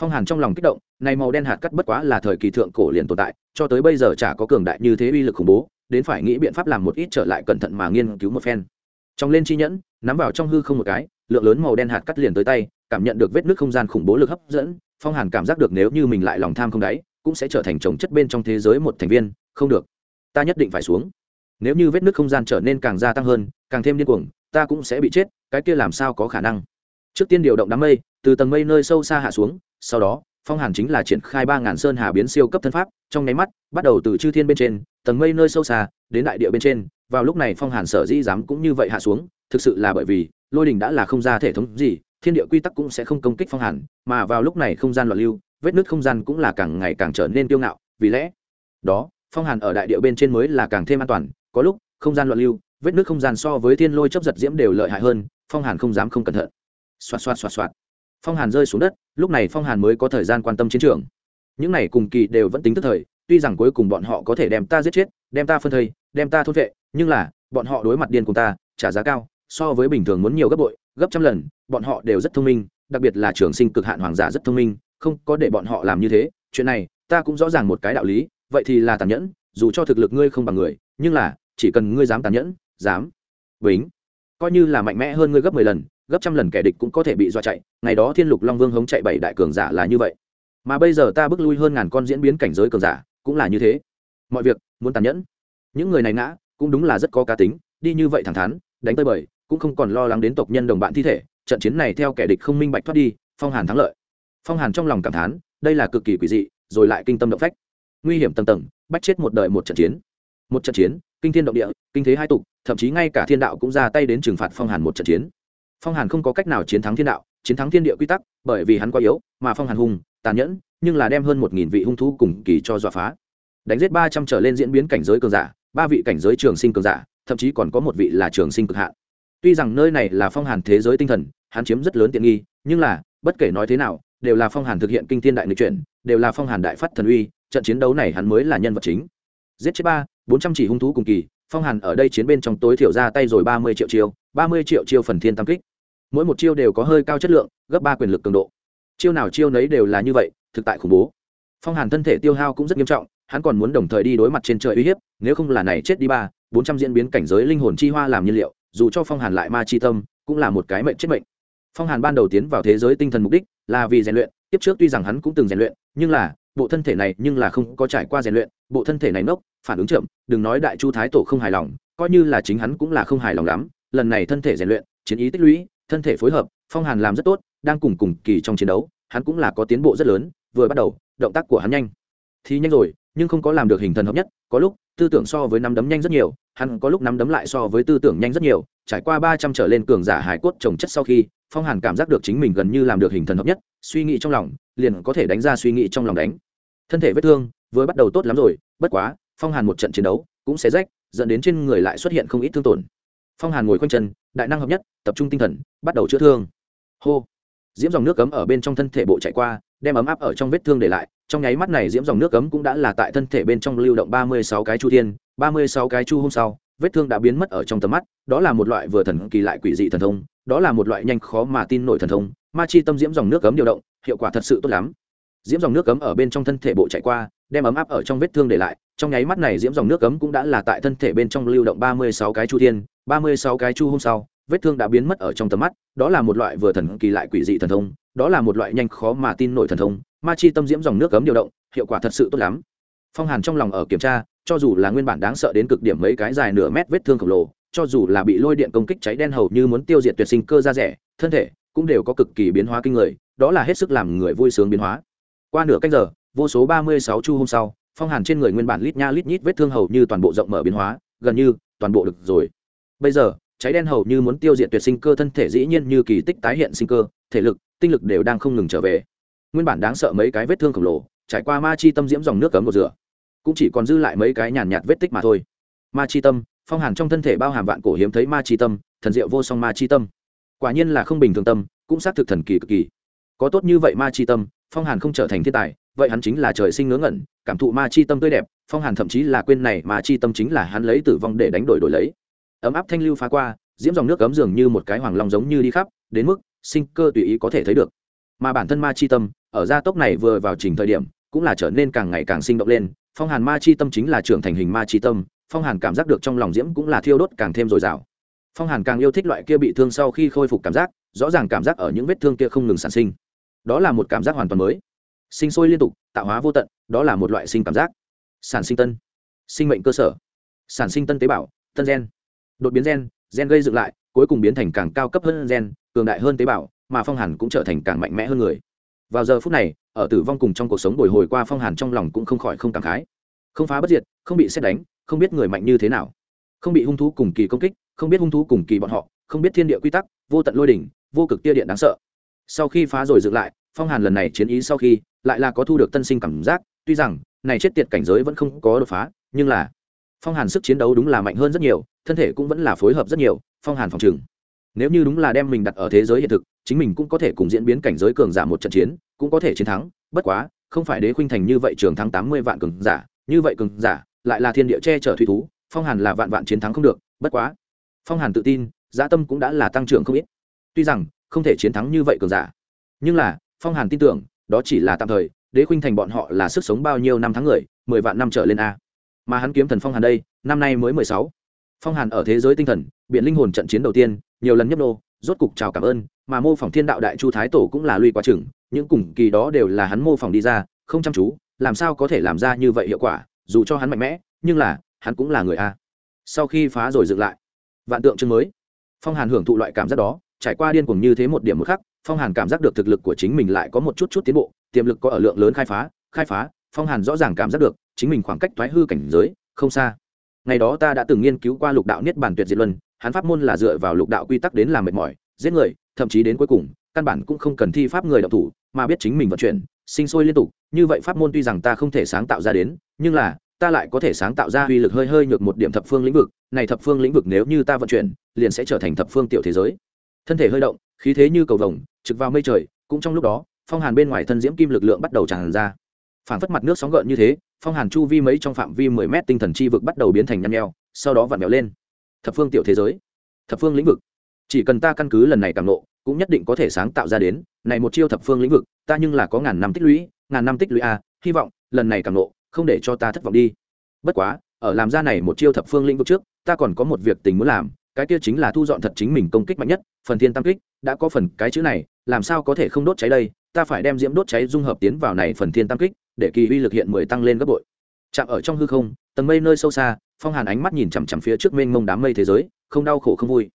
Phong hàn trong lòng kích động, này màu đen hạt cắt bất quá là thời kỳ thượng cổ liền tồn tại, cho tới bây giờ chả có cường đại như thế uy lực khủng bố, đến phải nghĩ biện pháp làm một ít trở lại cẩn thận mà nghiên cứu một phen. Trong lên chi nhẫn nắm vào trong hư không một cái, lượng lớn màu đen hạt cắt liền tới tay, cảm nhận được vết nước không gian khủng bố lực hấp dẫn, phong hàn cảm giác được nếu như mình lại lòng tham không đáy, cũng sẽ trở thành trồng chất bên trong thế giới một thành viên, không được. Ta nhất định phải xuống. Nếu như vết nước không gian trở nên càng gia tăng hơn, càng thêm điên cuồng, ta cũng sẽ bị chết, cái kia làm sao có khả năng? Trước tiên điều động đám mây, từ tầng mây nơi sâu xa hạ xuống, sau đó, phong hàn chính là triển khai ba ngàn sơn hà biến siêu cấp thân pháp, trong nháy mắt, bắt đầu từ chư thiên bên trên, tầng mây nơi sâu xa, đến đại địa bên trên, vào lúc này phong hàn sở dĩ dám cũng như vậy hạ xuống thực sự là bởi vì lôi đình đã là không ra thể thống gì, thiên địa quy tắc cũng sẽ không công kích phong hàn, mà vào lúc này không gian loạn lưu, vết nứt không gian cũng là càng ngày càng trở nên tiêu ngạo, vì lẽ đó, phong hàn ở đại địa bên trên mới là càng thêm an toàn, có lúc không gian loạn lưu, vết nứt không gian so với thiên lôi chấp giật diễm đều lợi hại hơn, phong hàn không dám không cẩn thận. Xoạt xoạt xoạt xoạt. Phong hàn rơi xuống đất, lúc này phong hàn mới có thời gian quan tâm chiến trường. Những này cùng kỳ đều vẫn tính tức thời, tuy rằng cuối cùng bọn họ có thể đem ta giết chết, đem ta phân thây, đem ta thôn vệ, nhưng là, bọn họ đối mặt điên cùng ta, trả giá cao so với bình thường muốn nhiều gấp bội, gấp trăm lần, bọn họ đều rất thông minh, đặc biệt là trường sinh cực hạn hoàng giả rất thông minh, không có để bọn họ làm như thế, chuyện này, ta cũng rõ ràng một cái đạo lý, vậy thì là tàn nhẫn, dù cho thực lực ngươi không bằng người, nhưng là, chỉ cần ngươi dám tàn nhẫn, dám bính coi như là mạnh mẽ hơn ngươi gấp mười lần, gấp trăm lần kẻ địch cũng có thể bị dọa chạy, ngày đó thiên lục long vương hống chạy bảy đại cường giả là như vậy. Mà bây giờ ta bước lui hơn ngàn con diễn biến cảnh giới cường giả, cũng là như thế. Mọi việc, muốn tàn nhẫn. Những người này ngã, cũng đúng là rất có cá tính, đi như vậy thẳng thắn, đánh tơi bời cũng không còn lo lắng đến tộc nhân đồng bạn thi thể, trận chiến này theo kẻ địch không minh bạch thoát đi, phong hàn thắng lợi. Phong hàn trong lòng cảm thán, đây là cực kỳ quỷ dị, rồi lại kinh tâm động phách. Nguy hiểm tầng tầng, bách chết một đời một trận chiến. Một trận chiến, kinh thiên động địa, kinh thế hai tục, thậm chí ngay cả thiên đạo cũng ra tay đến trừng phạt phong hàn một trận chiến. Phong hàn không có cách nào chiến thắng thiên đạo, chiến thắng thiên địa quy tắc, bởi vì hắn quá yếu, mà phong hàn hùng tàn nhẫn, nhưng là đem hơn một nghìn vị hung thú cùng kỳ cho dọa phá. Đánh giết ba trăm trở lên diễn biến cảnh giới cường giả, ba vị cảnh giới trường sinh cường giả, thậm chí còn có một vị là trường sinh cực hạn tuy rằng nơi này là phong hàn thế giới tinh thần, hắn chiếm rất lớn tiện nghi, nhưng là, bất kể nói thế nào, đều là phong hàn thực hiện kinh thiên đại nghịch chuyển, đều là phong hàn đại phát thần uy, trận chiến đấu này hắn mới là nhân vật chính. Giết chết ba, bốn trăm chỉ hung thú cùng kỳ, phong hàn ở đây chiến bên trong tối thiểu ra tay rồi ba mươi triệu chiêu, ba mươi triệu chiêu phần thiên tam kích. Mỗi một chiêu đều có hơi cao chất lượng, gấp ba quyền lực cường độ. Chiêu nào chiêu nấy đều là như vậy, thực tại khủng bố. Phong hàn thân thể tiêu hao cũng rất nghiêm trọng, hắn còn muốn đồng thời đi đối mặt trên trời uy hiếp, nếu không là này chết đi ba, bốn trăm diễn biến cảnh giới linh hồn chi hoa làm nhiên liệu dù cho phong hàn lại ma chi tâm, cũng là một cái mệnh chết mệnh. Phong hàn ban đầu tiến vào thế giới tinh thần mục đích là vì rèn luyện tiếp trước tuy rằng hắn cũng từng rèn luyện, nhưng là, bộ thân thể này nhưng là không có trải qua rèn luyện, bộ thân thể này nốc phản ứng chậm, đừng nói đại chu thái tổ không hài lòng, coi như là chính hắn cũng là không hài lòng lắm. Lần này thân thể rèn luyện, chiến ý tích lũy, thân thể phối hợp, phong hàn làm rất tốt, đang cùng cùng kỳ trong chiến đấu, hắn cũng là có tiến bộ rất lớn, vừa bắt đầu, động tác của hắn nhanh. Thì nhanh rồi nhưng không có làm được hình thần hợp nhất, có lúc, tư tưởng so với nắm đấm nhanh rất nhiều, hắn có lúc nắm đấm lại so với tư tưởng nhanh rất nhiều, trải qua ba trăm trở lên cường giả hải cốt trồng chất sau khi, phong hàn cảm giác được chính mình gần như làm được hình thần hợp nhất, suy nghĩ trong lòng, liền có thể đánh ra suy nghĩ trong lòng đánh. Thân thể vết thương vừa bắt đầu tốt lắm rồi, bất quá, phong hàn một trận chiến đấu cũng sẽ rách, dẫn đến trên người lại xuất hiện không ít thương tổn. Phong hàn ngồi quanh chân, đại năng hợp nhất, tập trung tinh thần, bắt đầu chữa thương. Hô! Diễm dòng nước cấm ở bên trong thân thể bộ chạy qua, đem ấm áp ở trong vết thương để lại trong nháy mắt này diễm dòng nước cấm cũng đã là tại thân thể bên trong lưu động ba mươi sáu cái chu thiên, ba mươi sáu cái chu hôm sau, vết thương đã biến mất ở trong tầm mắt, đó là một loại vừa thần kỳ lại quỷ dị thần thông, đó là một loại nhanh khó mà tin nổi thần thông, ma chi tâm diễm dòng nước cấm điều động, hiệu quả thật sự tốt lắm. Diễm dòng nước cấm ở bên trong thân thể bộ chạy qua, đem ấm áp ở trong vết thương để lại, trong nháy mắt này diễm dòng nước cấm cũng đã là tại thân thể bên trong lưu động ba mươi sáu cái chu thiên, ba mươi sáu cái chu hôm sau, vết thương đã biến mất ở trong tầm mắt, đó là một loại vừa thần kỳ lại quỷ dị thần thông, đó là một loại nhanh khó mà tin nổi thần thông ma chi tâm diễm dòng nước cấm điều động, hiệu quả thật sự tốt lắm. Phong hàn trong lòng ở kiểm tra, cho dù là nguyên bản đáng sợ đến cực điểm mấy cái dài nửa mét vết thương khổng lồ, cho dù là bị lôi điện công kích cháy đen hầu như muốn tiêu diệt tuyệt sinh cơ da rẻ, thân thể cũng đều có cực kỳ biến hóa kinh người, đó là hết sức làm người vui sướng biến hóa. Qua nửa cách giờ, vô số ba mươi sáu chu hôm sau, phong hàn trên người nguyên bản lít nha lít nhít vết thương hầu như toàn bộ rộng mở biến hóa, gần như toàn bộ được rồi. Bây giờ, cháy đen hầu như muốn tiêu diệt tuyệt sinh cơ thân thể dĩ nhiên như kỳ tích tái hiện sinh cơ, thể lực, tinh lực đều đang không ngừng trở về nguyên bản đáng sợ mấy cái vết thương khổng lồ, trải qua ma chi tâm diễm dòng nước cấm một rửa. Cũng chỉ còn dư lại mấy cái nhàn nhạt vết tích mà thôi. Ma chi tâm, phong hàn trong thân thể bao hàm vạn cổ hiếm thấy ma chi tâm, thần diệu vô song ma chi tâm. Quả nhiên là không bình thường tâm, cũng xác thực thần kỳ cực kỳ. Có tốt như vậy ma chi tâm, phong hàn không trở thành thiên tài, vậy hắn chính là trời sinh ngớ ngẩn, cảm thụ ma chi tâm tươi đẹp, phong hàn thậm chí là quên này ma chi tâm chính là hắn lấy tử vong để đánh đổi đổi lấy. Ấm áp thanh lưu phá qua, diễm dòng nước cấm dường như một cái hoàng long giống như đi khắp, đến mức sinh cơ tùy ý có thể thấy được. Mà bản thân ma chi tâm ở gia tốc này vừa vào trình thời điểm, cũng là trở nên càng ngày càng sinh động lên. Phong hàn ma chi tâm chính là trưởng thành hình ma chi tâm, phong hàn cảm giác được trong lòng diễm cũng là thiêu đốt càng thêm dồi dào. Phong hàn càng yêu thích loại kia bị thương sau khi khôi phục cảm giác, rõ ràng cảm giác ở những vết thương kia không ngừng sản sinh. Đó là một cảm giác hoàn toàn mới. Sinh sôi liên tục, tạo hóa vô tận, đó là một loại sinh cảm giác. Sản sinh tân. Sinh mệnh cơ sở. Sản sinh tân tế bào, tân gen. Đột biến gen gen gây dựng lại, cuối cùng biến thành càng cao cấp hơn gen, cường đại hơn tế bào, mà phong hàn cũng trở thành càng mạnh mẽ hơn người vào giờ phút này, ở tử vong cùng trong cuộc sống bồi hồi qua phong hàn trong lòng cũng không khỏi không cảm khái. Không phá bất diệt, không bị xét đánh, không biết người mạnh như thế nào. Không bị hung thú cùng kỳ công kích, không biết hung thú cùng kỳ bọn họ, không biết thiên địa quy tắc, vô tận lôi đỉnh, vô cực tia điện đáng sợ. Sau khi phá rồi dựng lại, phong hàn lần này chiến ý sau khi, lại là có thu được tân sinh cảm giác, tuy rằng, này chết tiệt cảnh giới vẫn không có đột phá, nhưng là, phong hàn sức chiến đấu đúng là mạnh hơn rất nhiều, thân thể cũng vẫn là phối hợp rất nhiều, phong hàn phòng trừng nếu như đúng là đem mình đặt ở thế giới hiện thực, chính mình cũng có thể cùng diễn biến cảnh giới cường giả một trận chiến, cũng có thể chiến thắng. Bất quá, không phải đế khuynh thành như vậy trường thắng tám mươi vạn cường giả, như vậy cường giả lại là thiên địa che chở thủy thú, phong hàn là vạn vạn chiến thắng không được, bất quá. Phong hàn tự tin, Giá tâm cũng đã là tăng trưởng không ít. Tuy rằng, không thể chiến thắng như vậy cường giả. Nhưng là, phong hàn tin tưởng, đó chỉ là tạm thời, đế khuynh thành bọn họ là sức sống bao nhiêu năm tháng người, mười vạn năm trở lên a. Mà hắn kiếm thần phong hàn đây, năm nay mới mười sáu phong hàn ở thế giới tinh thần biện linh hồn trận chiến đầu tiên, nhiều lần nhấp nô, rốt cục chào cảm ơn, mà mô phỏng thiên đạo đại chu thái tổ cũng là lui quá chừng, những cùng kỳ đó đều là hắn mô phỏng đi ra, không chăm chú, làm sao có thể làm ra như vậy hiệu quả, dù cho hắn mạnh mẽ, nhưng là, hắn cũng là người a. Sau khi phá rồi dựng lại, vạn tượng chương mới. Phong hàn hưởng thụ loại cảm giác đó, trải qua điên cuồng như thế một điểm một khắc, phong hàn cảm giác được thực lực của chính mình lại có một chút chút tiến bộ, tiềm lực có ở lượng lớn khai phá khai phá, phong hàn rõ ràng cảm giác được, chính mình khoảng cách thoái hư cảnh giới, không xa ngày đó ta đã từng nghiên cứu qua lục đạo niết bản tuyệt diệt luân, hắn pháp môn là dựa vào lục đạo quy tắc đến làm mệt mỏi, giết người, thậm chí đến cuối cùng, căn bản cũng không cần thi pháp người đọc thủ, mà biết chính mình vận chuyển, sinh sôi liên tục. Như vậy pháp môn tuy rằng ta không thể sáng tạo ra đến, nhưng là, ta lại có thể sáng tạo ra uy lực hơi hơi nhược một điểm thập phương lĩnh vực. Này thập phương lĩnh vực nếu như ta vận chuyển, liền sẽ trở thành thập phương tiểu thế giới. Thân thể hơi động, khí thế như cầu vồng, trực vào mây trời, cũng trong lúc đó, phong hàn bên ngoài thân diễm kim lực lượng bắt đầu tràn ra phản phất mặt nước sóng gợn như thế, phong hàn chu vi mấy trong phạm vi mười mét tinh thần chi vực bắt đầu biến thành nhăn nheo, sau đó vặn vẹo lên. Thập phương tiểu thế giới, thập phương lĩnh vực. Chỉ cần ta căn cứ lần này càng nộ, cũng nhất định có thể sáng tạo ra đến, này một chiêu thập phương lĩnh vực, ta nhưng là có ngàn năm tích lũy, ngàn năm tích lũy a hy vọng, lần này càng nộ, không để cho ta thất vọng đi. Bất quá, ở làm ra này một chiêu thập phương lĩnh vực trước, ta còn có một việc tình muốn làm, cái kia chính là thu dọn thật chính mình công kích mạnh nhất, phần thiên tam kích, đã có phần cái chữ này, làm sao có thể không đốt cháy đây? Ta phải đem diễm đốt cháy dung hợp tiến vào này phần thiên tam kích, để kỳ uy lực hiện mười tăng lên gấp bội. Chạm ở trong hư không, tầng mây nơi sâu xa, phong hàn ánh mắt nhìn chằm chằm phía trước mênh mông đám mây thế giới, không đau khổ không vui.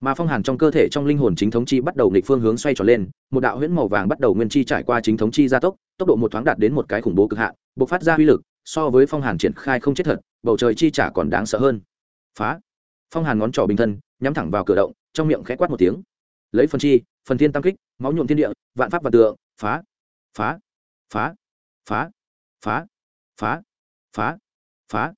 Mà phong hàn trong cơ thể trong linh hồn chính thống chi bắt đầu nghịch phương hướng xoay trở lên, một đạo huyễn màu vàng bắt đầu nguyên chi trải qua chính thống chi gia tốc tốc độ một thoáng đạt đến một cái khủng bố cực hạn, bộc phát ra uy lực, so với phong hàn triển khai không chết thật, bầu trời chi trả còn đáng sợ hơn. Phá! Phong hàn ngón trỏ bình thân, nhắm thẳng vào cửa động, trong miệng khẽ quát một tiếng. Lấy phần chi, phần thiên tam kích, máu nhuộm thiên địa, vạn pháp và tượng phá phá phá phá phá phá phá phá.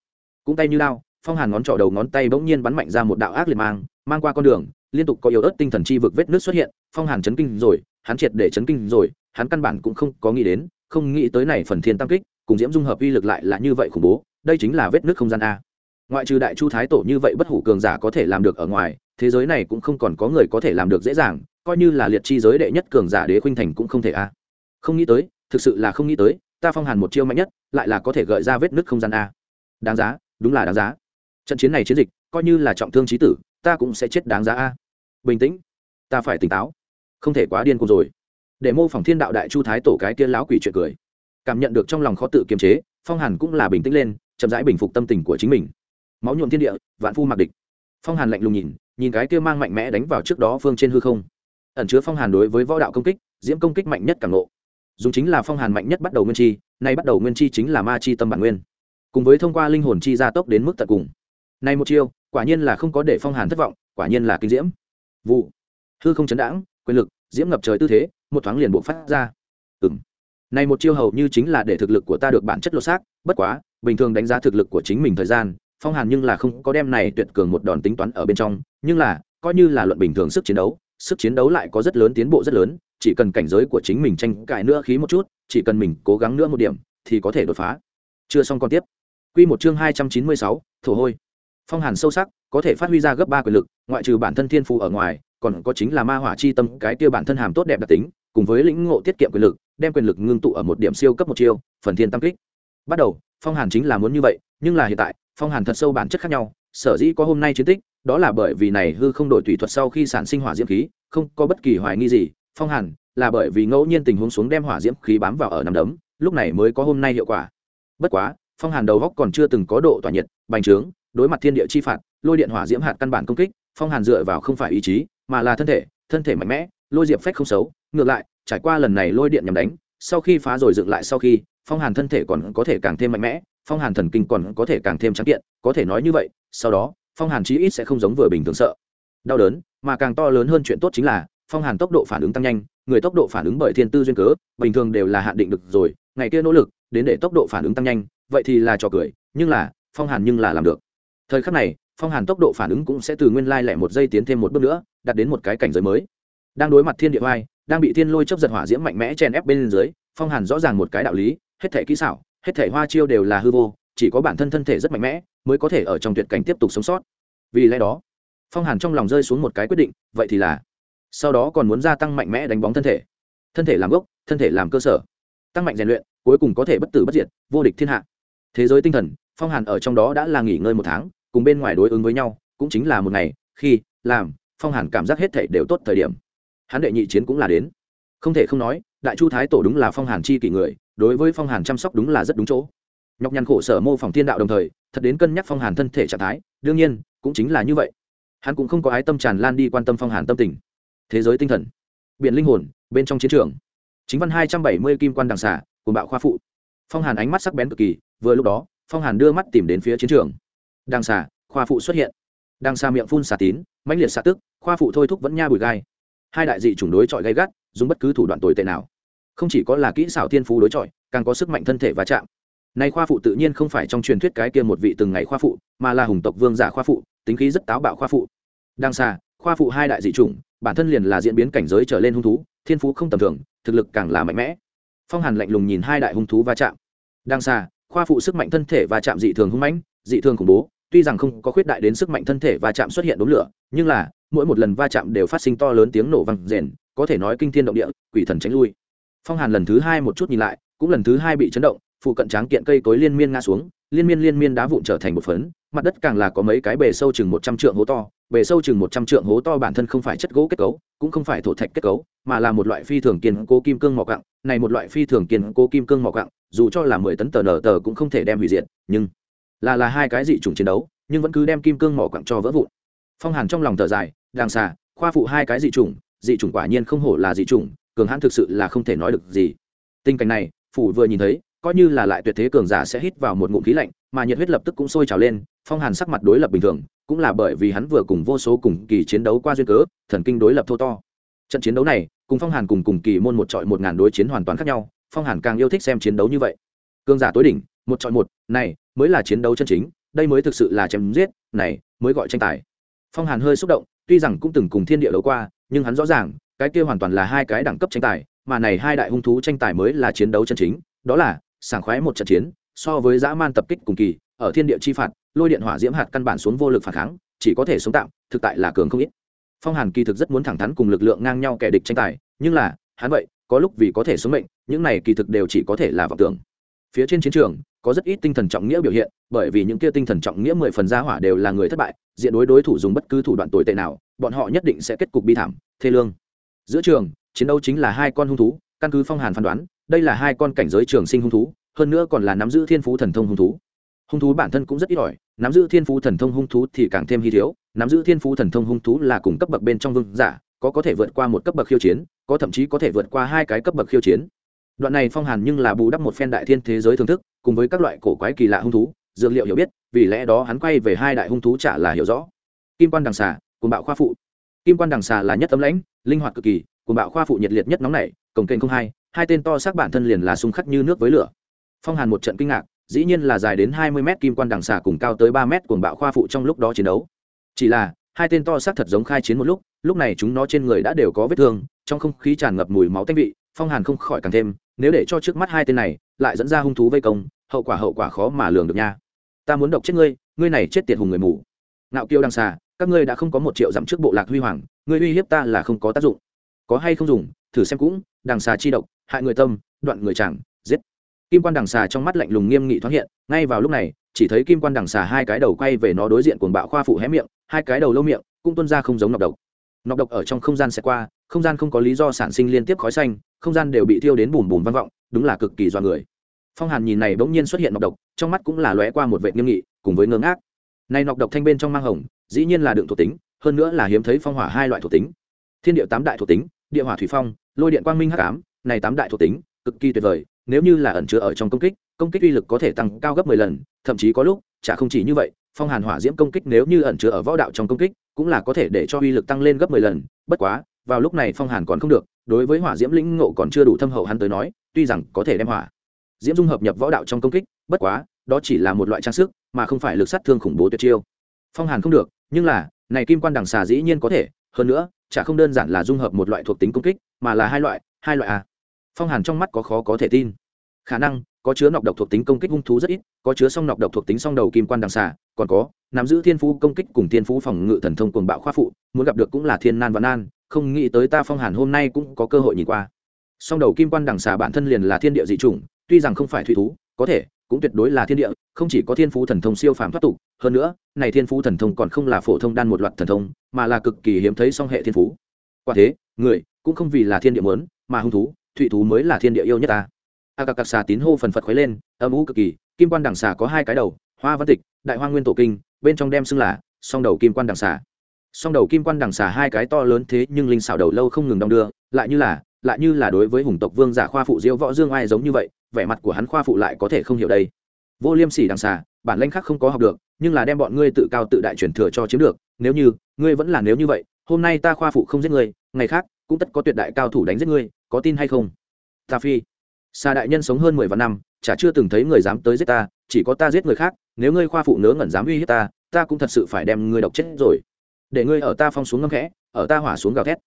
Cũng tay như lao phong hàn ngón trỏ đầu ngón tay bỗng nhiên bắn mạnh ra một đạo ác liệt mang mang qua con đường, liên tục có yếu ớt tinh thần chi vực vết nước xuất hiện, phong hàn chấn kinh rồi, hắn triệt để chấn kinh rồi, hắn căn bản cũng không có nghĩ đến, không nghĩ tới này phần thiên tam kích, cùng diễm dung hợp uy lực lại là như vậy khủng bố, đây chính là vết nước không gian a. Ngoại trừ đại chu thái tổ như vậy bất hủ cường giả có thể làm được ở ngoài, thế giới này cũng không còn có người có thể làm được dễ dàng coi như là liệt chi giới đệ nhất cường giả đế khuynh thành cũng không thể a. Không nghĩ tới, thực sự là không nghĩ tới, ta phong hàn một chiêu mạnh nhất, lại là có thể gợi ra vết nứt không gian a. Đáng giá, đúng là đáng giá. Trận chiến này chiến dịch, coi như là trọng thương trí tử, ta cũng sẽ chết đáng giá a. Bình tĩnh. Ta phải tỉnh táo. Không thể quá điên cuồng rồi. Để mô phỏng thiên đạo đại chu thái tổ cái kia láo quỷ chuyện cười. Cảm nhận được trong lòng khó tự kiềm chế, phong hàn cũng là bình tĩnh lên, chậm rãi bình phục tâm tình của chính mình. Máu nhuộm thiên địa, vạn phu mặc địch. Phong hàn lạnh lùng nhìn nhìn cái kia mang mạnh mẽ đánh vào trước đó phương trên hư không ẩn chứa phong hàn đối với võ đạo công kích, diễm công kích mạnh nhất càng lộ. Dùng chính là phong hàn mạnh nhất bắt đầu nguyên chi, nay bắt đầu nguyên chi chính là ma chi tâm bản nguyên. Cùng với thông qua linh hồn chi gia tốc đến mức tận cùng. Nay một chiêu, quả nhiên là không có để phong hàn thất vọng, quả nhiên là kinh diễm. Vụ. Hư không chấn đãng, quyền lực, diễm ngập trời tư thế, một thoáng liền bộ phát ra. Ừng này một chiêu hầu như chính là để thực lực của ta được bản chất lột xác, bất quá, bình thường đánh giá thực lực của chính mình thời gian, phong hàn nhưng là không có đem này tuyệt cường một đòn tính toán ở bên trong, nhưng là, coi như là luận bình thường sức chiến đấu sức chiến đấu lại có rất lớn tiến bộ rất lớn, chỉ cần cảnh giới của chính mình tranh cãi nữa khí một chút, chỉ cần mình cố gắng nữa một điểm, thì có thể đột phá. Chưa xong còn tiếp. Quy một chương hai trăm chín mươi sáu, thổ hôi. Phong hàn sâu sắc, có thể phát huy ra gấp ba quyền lực, ngoại trừ bản thân thiên phú ở ngoài, còn có chính là ma hỏa chi tâm, cái tiêu bản thân hàm tốt đẹp đặc tính, cùng với lĩnh ngộ tiết kiệm quyền lực, đem quyền lực ngưng tụ ở một điểm siêu cấp một chiêu, phần thiên tam kích. Bắt đầu, phong hàn chính là muốn như vậy, nhưng là hiện tại, phong hàn thật sâu bản chất khác nhau sở dĩ có hôm nay chiến tích, đó là bởi vì này hư không đổi tùy thuật sau khi sản sinh hỏa diễm khí, không có bất kỳ hoài nghi gì, phong hàn, là bởi vì ngẫu nhiên tình huống xuống đem hỏa diễm khí bám vào ở nằm đấm, lúc này mới có hôm nay hiệu quả. Bất quá, phong hàn đầu góc còn chưa từng có độ tỏa nhiệt, bành trướng, đối mặt thiên địa chi phạt, lôi điện hỏa diễm hạt căn bản công kích, phong hàn dựa vào không phải ý chí, mà là thân thể thân thể mạnh mẽ, lôi diệp phách không xấu, ngược lại, trải qua lần này lôi điện nhằm đánh, sau khi phá rồi dựng lại sau khi, phong hàn thân thể còn có thể càng thêm mạnh mẽ, phong hàn thần kinh còn có thể càng thêm trắng kiện, có thể nói như vậy sau đó, phong hàn chí ít sẽ không giống vừa bình thường sợ. Đau đớn, mà càng to lớn hơn chuyện tốt chính là, phong hàn tốc độ phản ứng tăng nhanh, người tốc độ phản ứng bởi thiên tư duyên cớ, bình thường đều là hạn định được rồi, ngày kia nỗ lực, đến để tốc độ phản ứng tăng nhanh, vậy thì là trò cười, nhưng là, phong hàn nhưng là làm được. Thời khắc này, phong hàn tốc độ phản ứng cũng sẽ từ nguyên lai lẻ một giây tiến thêm một bước nữa, đạt đến một cái cảnh giới mới. Đang đối mặt thiên địa vai đang bị thiên lôi chấp giật hỏa diễm mạnh mẽ chèn ép bên dưới, phong hàn rõ ràng một cái đạo lý, hết thể kỹ xảo, hết thể hoa chiêu đều là hư vô, chỉ có bản thân thân thể rất mạnh mẽ mới có thể ở trong tuyệt cảnh tiếp tục sống sót. Vì lẽ đó, phong hàn trong lòng rơi xuống một cái quyết định, vậy thì là, sau đó còn muốn gia tăng mạnh mẽ đánh bóng thân thể. Thân thể làm gốc, thân thể làm cơ sở. Tăng mạnh rèn luyện, cuối cùng có thể bất tử bất diệt, vô địch thiên hạ. Thế giới tinh thần, phong hàn ở trong đó đã là nghỉ ngơi một tháng, cùng bên ngoài đối ứng với nhau, cũng chính là một ngày, khi, làm, phong hàn cảm giác hết thể đều tốt thời điểm. Hắn đệ nhị chiến cũng là đến. Không thể không nói, đại chu thái tổ đúng là phong hàn chi kỷ người, đối với phong hàn chăm sóc đúng là rất đúng chỗ. Nhọc nhằn khổ sở mô phỏng thiên đạo đồng thời thật đến cân nhắc phong hàn thân thể trạng thái, đương nhiên, cũng chính là như vậy. Hắn cũng không có ái tâm tràn lan đi quan tâm phong hàn tâm tình. Thế giới tinh thần, biển linh hồn, bên trong chiến trường. Chính văn hai trăm bảy mươi kim quan đằng xả cùng bạo khoa phụ. Phong hàn ánh mắt sắc bén cực kỳ, vừa lúc đó, phong hàn đưa mắt tìm đến phía chiến trường. Đằng xả khoa phụ xuất hiện. Đằng xa miệng phun xà tín, mãnh liệt xạ tức, khoa phụ thôi thúc vẫn nha bùi gai. Hai đại dị chủng đối chọi gay gắt, dùng bất cứ thủ đoạn tồi tệ nào. Không chỉ có là kỹ xảo thiên phú đối chọi, càng có sức mạnh thân thể và chạm nay khoa phụ tự nhiên không phải trong truyền thuyết cái kia một vị từng ngày khoa phụ, mà là hùng tộc vương giả khoa phụ, tính khí rất táo bạo khoa phụ. Đang xa, khoa phụ hai đại dị chủng, bản thân liền là diễn biến cảnh giới trở lên hung thú, thiên phú không tầm thường, thực lực càng là mạnh mẽ. Phong hàn lạnh lùng nhìn hai đại hung thú va chạm. Đang xa, khoa phụ sức mạnh thân thể va chạm dị thường hung mãnh, dị thường khủng bố, tuy rằng không có khuyết đại đến sức mạnh thân thể va chạm xuất hiện đốm lửa, nhưng là, mỗi một lần va chạm đều phát sinh to lớn tiếng nổ vang rền, có thể nói kinh thiên động địa, quỷ thần tránh lui. Phong hàn lần thứ hai một chút nhìn lại, cũng lần thứ hai bị chấn động phụ cận tráng kiện cây cối liên miên ngã xuống, liên miên liên miên đá vụn trở thành một phấn, mặt đất càng là có mấy cái bề sâu chừng một trăm trượng hố to, bề sâu chừng một trăm trượng hố to bản thân không phải chất gỗ kết cấu, cũng không phải thổ thạch kết cấu, mà là một loại phi thường kiên cố kim cương mỏ cặng này một loại phi thường kiên cố kim cương mỏ cặng dù cho là mười tấn tờ nở tờ cũng không thể đem hủy diệt, nhưng là là hai cái dị chủng chiến đấu, nhưng vẫn cứ đem kim cương mỏ cặng cho vỡ vụn. Phong hàn trong lòng thở dài, đàng xà khoa phụ hai cái dị chủng dị chủng quả nhiên không hổ là dị chủng, cường hãn thực sự là không thể nói được gì. Tình cảnh này, phủ vừa nhìn thấy coi như là lại tuyệt thế cường giả sẽ hít vào một ngụm khí lạnh, mà nhiệt huyết lập tức cũng sôi trào lên, phong hàn sắc mặt đối lập bình thường, cũng là bởi vì hắn vừa cùng vô số cùng kỳ chiến đấu qua duyên cớ, thần kinh đối lập thô to. Trận chiến đấu này, cùng phong hàn cùng cùng kỳ môn một trọi một ngàn đối chiến hoàn toàn khác nhau, phong hàn càng yêu thích xem chiến đấu như vậy. Cường giả tối đỉnh, một trọi một, này, mới là chiến đấu chân chính, đây mới thực sự là chém giết, này, mới gọi tranh tài. Phong hàn hơi xúc động, tuy rằng cũng từng cùng thiên địa đấu qua, nhưng hắn rõ ràng, cái kia hoàn toàn là hai cái đẳng cấp tranh tài, mà này hai đại hung thú tranh tài mới là chiến đấu chân chính, đó là sảng khoái một trận chiến, so với dã man tập kích cùng kỳ, ở thiên địa chi phạt, lôi điện hỏa diễm hạt căn bản xuống vô lực phản kháng, chỉ có thể sống tạm, thực tại là cường không ít. Phong hàn kỳ thực rất muốn thẳng thắn cùng lực lượng ngang nhau kẻ địch tranh tài, nhưng là, hắn vậy, có lúc vì có thể sống mệnh, những này kỳ thực đều chỉ có thể là vọng tưởng. Phía trên chiến trường, có rất ít tinh thần trọng nghĩa biểu hiện, bởi vì những kia tinh thần trọng nghĩa mười phần gia hỏa đều là người thất bại, diện đối đối thủ dùng bất cứ thủ đoạn tồi tệ nào, bọn họ nhất định sẽ kết cục bi thảm, thê lương. Giữa trường, chiến đấu chính là hai con hung thú, căn cứ phong hàn phán đoán đây là hai con cảnh giới trường sinh hung thú, hơn nữa còn là nắm giữ thiên phú thần thông hung thú. Hung thú bản thân cũng rất ít ỏi, nắm giữ thiên phú thần thông hung thú thì càng thêm hy thiếu, nắm giữ thiên phú thần thông hung thú là cùng cấp bậc bên trong vương giả, có có thể vượt qua một cấp bậc khiêu chiến, có thậm chí có thể vượt qua hai cái cấp bậc khiêu chiến. Đoạn này phong hàn nhưng là bù đắp một phen đại thiên thế giới thưởng thức, cùng với các loại cổ quái kỳ lạ hung thú, dược liệu hiểu biết, vì lẽ đó hắn quay về hai đại hung thú chả là hiểu rõ. Kim quan đằng xà cùng bạo khoa phụ. Kim quan đằng xà là nhất tấm lãnh, linh hoạt cực kỳ cùng bạo khoa phụ nhiệt liệt nhất nóng nảy cổng kênh không hai hai tên to xác bản thân liền là xung khắc như nước với lửa. Phong hàn một trận kinh ngạc, dĩ nhiên là dài đến hai mươi mét kim quan đằng xà cùng cao tới ba mét cuồng bạo khoa phụ trong lúc đó chiến đấu. Chỉ là, hai tên to xác thật giống khai chiến một lúc lúc này chúng nó trên người đã đều có vết thương, trong không khí tràn ngập mùi máu tanh vị, phong hàn không khỏi càng thêm, nếu để cho trước mắt hai tên này, lại dẫn ra hung thú vây công, hậu quả hậu quả khó mà lường được nha. Ta muốn độc chết ngươi ngươi này chết tiệt hùng người mù. Ngạo kiêu đằng xà, các ngươi đã không có một triệu dặm trước bộ lạc huy hoàng, ngươi uy hiếp ta là không có tác dụng. Có hay không dùng, thử xem cũng, đằng xà chi độc hại người tâm, đoạn người chẳng, giết. Kim quan đằng xà trong mắt lạnh lùng nghiêm nghị thoáng hiện, ngay vào lúc này, chỉ thấy kim quan đằng xà hai cái đầu quay về nó đối diện cuồng bạo khoa phụ hé miệng, hai cái đầu lâu miệng, cũng tuân ra không giống nọc độc. Nọc độc ở trong không gian sẽ qua, không gian không có lý do sản sinh liên tiếp khói xanh, không gian đều bị thiêu đến bùm bùm vang vọng, đúng là cực kỳ do người. Phong hàn nhìn này bỗng nhiên xuất hiện nọc độc, trong mắt cũng là lóe qua một vệ nghiêm nghị, cùng với ngưỡng ác này nọc độc thanh bên trong mang hồng, dĩ nhiên là đựng thuộc tính, hơn nữa là hiếm thấy phong hỏa hai loại thuộc tính. Thiên địa tám đại thuộc tính, địa hỏa thủy phong, lôi điện quang minh hắc ám này tám đại thuộc tính, cực kỳ tuyệt vời, nếu như là ẩn chứa ở trong công kích công kích uy lực có thể tăng cao gấp mười lần, thậm chí có lúc, chả không chỉ như vậy, phong hàn hỏa diễm công kích nếu như ẩn chứa ở võ đạo trong công kích, cũng là có thể để cho uy lực tăng lên gấp mười lần, bất quá, vào lúc này phong hàn còn không được, đối với hỏa diễm lĩnh ngộ còn chưa đủ thâm hậu hắn tới nói, tuy rằng có thể đem hỏa diễm dung hợp nhập võ đạo trong công kích, bất quá, đó chỉ là một loại trang sức, mà không phải lực sát thương khủng bố tuyệt chiêu. Phong hàn không được, nhưng là, này kim quan đằng xà dĩ nhiên có thể, hơn nữa, chả không đơn giản là dung hợp một loại thuộc tính công kích, mà là hai loại hai loại à phong hàn trong mắt có khó có thể tin. Khả năng, có chứa nọc độc thuộc tính công kích hung thú rất ít, có chứa song nọc độc thuộc tính song đầu kim quan đằng xà, còn có, nắm giữ thiên phú công kích cùng thiên phú phòng ngự thần thông cuồng bạo khoa phụ, muốn gặp được cũng là thiên nan và nan, không nghĩ tới ta phong hàn hôm nay cũng có cơ hội nhìn qua. Song đầu kim quan đằng xà bản thân liền là thiên địa dị chủng, tuy rằng không phải thủy thú, có thể, cũng tuyệt đối là thiên địa, không chỉ có thiên phú thần thông siêu phàm thoát tục, hơn nữa, này thiên phú thần thông còn không là phổ thông đan một loạt thần thông, mà là cực kỳ hiếm thấy song hệ thiên phú. Quả thế, người, cũng không vì là thiên địa mớn mà hung thú thụy thú mới là thiên địa yêu nhất ta. A cà cà xà tín hô phần phật khuấy lên, âm u cực kỳ, kim quan đằng xà có hai cái đầu, hoa văn tịch, đại hoa nguyên tổ kinh, bên trong đem xưng là song đầu kim quan đằng xà. Song đầu kim quan đằng xà hai cái to lớn thế nhưng linh xảo đầu lâu không ngừng đong đưa, lại như là, lại như là đối với hùng tộc vương giả khoa phụ diễu võ dương ai giống như vậy, vẻ mặt của hắn khoa phụ lại có thể không hiểu đây. Vô liêm sỉ đằng xà, bản lãnh khác không có học được, nhưng là đem bọn ngươi tự cao tự đại truyền thừa cho chiếm được, nếu như, ngươi vẫn là nếu như vậy, hôm nay ta khoa phụ không giết ngươi, ngày khác, cũng tất có tuyệt đại cao thủ đánh giết ngươi có tin hay không? Ta phi. Xa đại nhân sống hơn mười vạn năm, chả chưa từng thấy người dám tới giết ta, chỉ có ta giết người khác, nếu ngươi khoa phụ nớ ngẩn dám uy hiếp ta ta cũng thật sự phải đem ngươi độc chết rồi. Để ngươi ở ta phong xuống ngâm khẽ, ở ta hỏa xuống gào thét.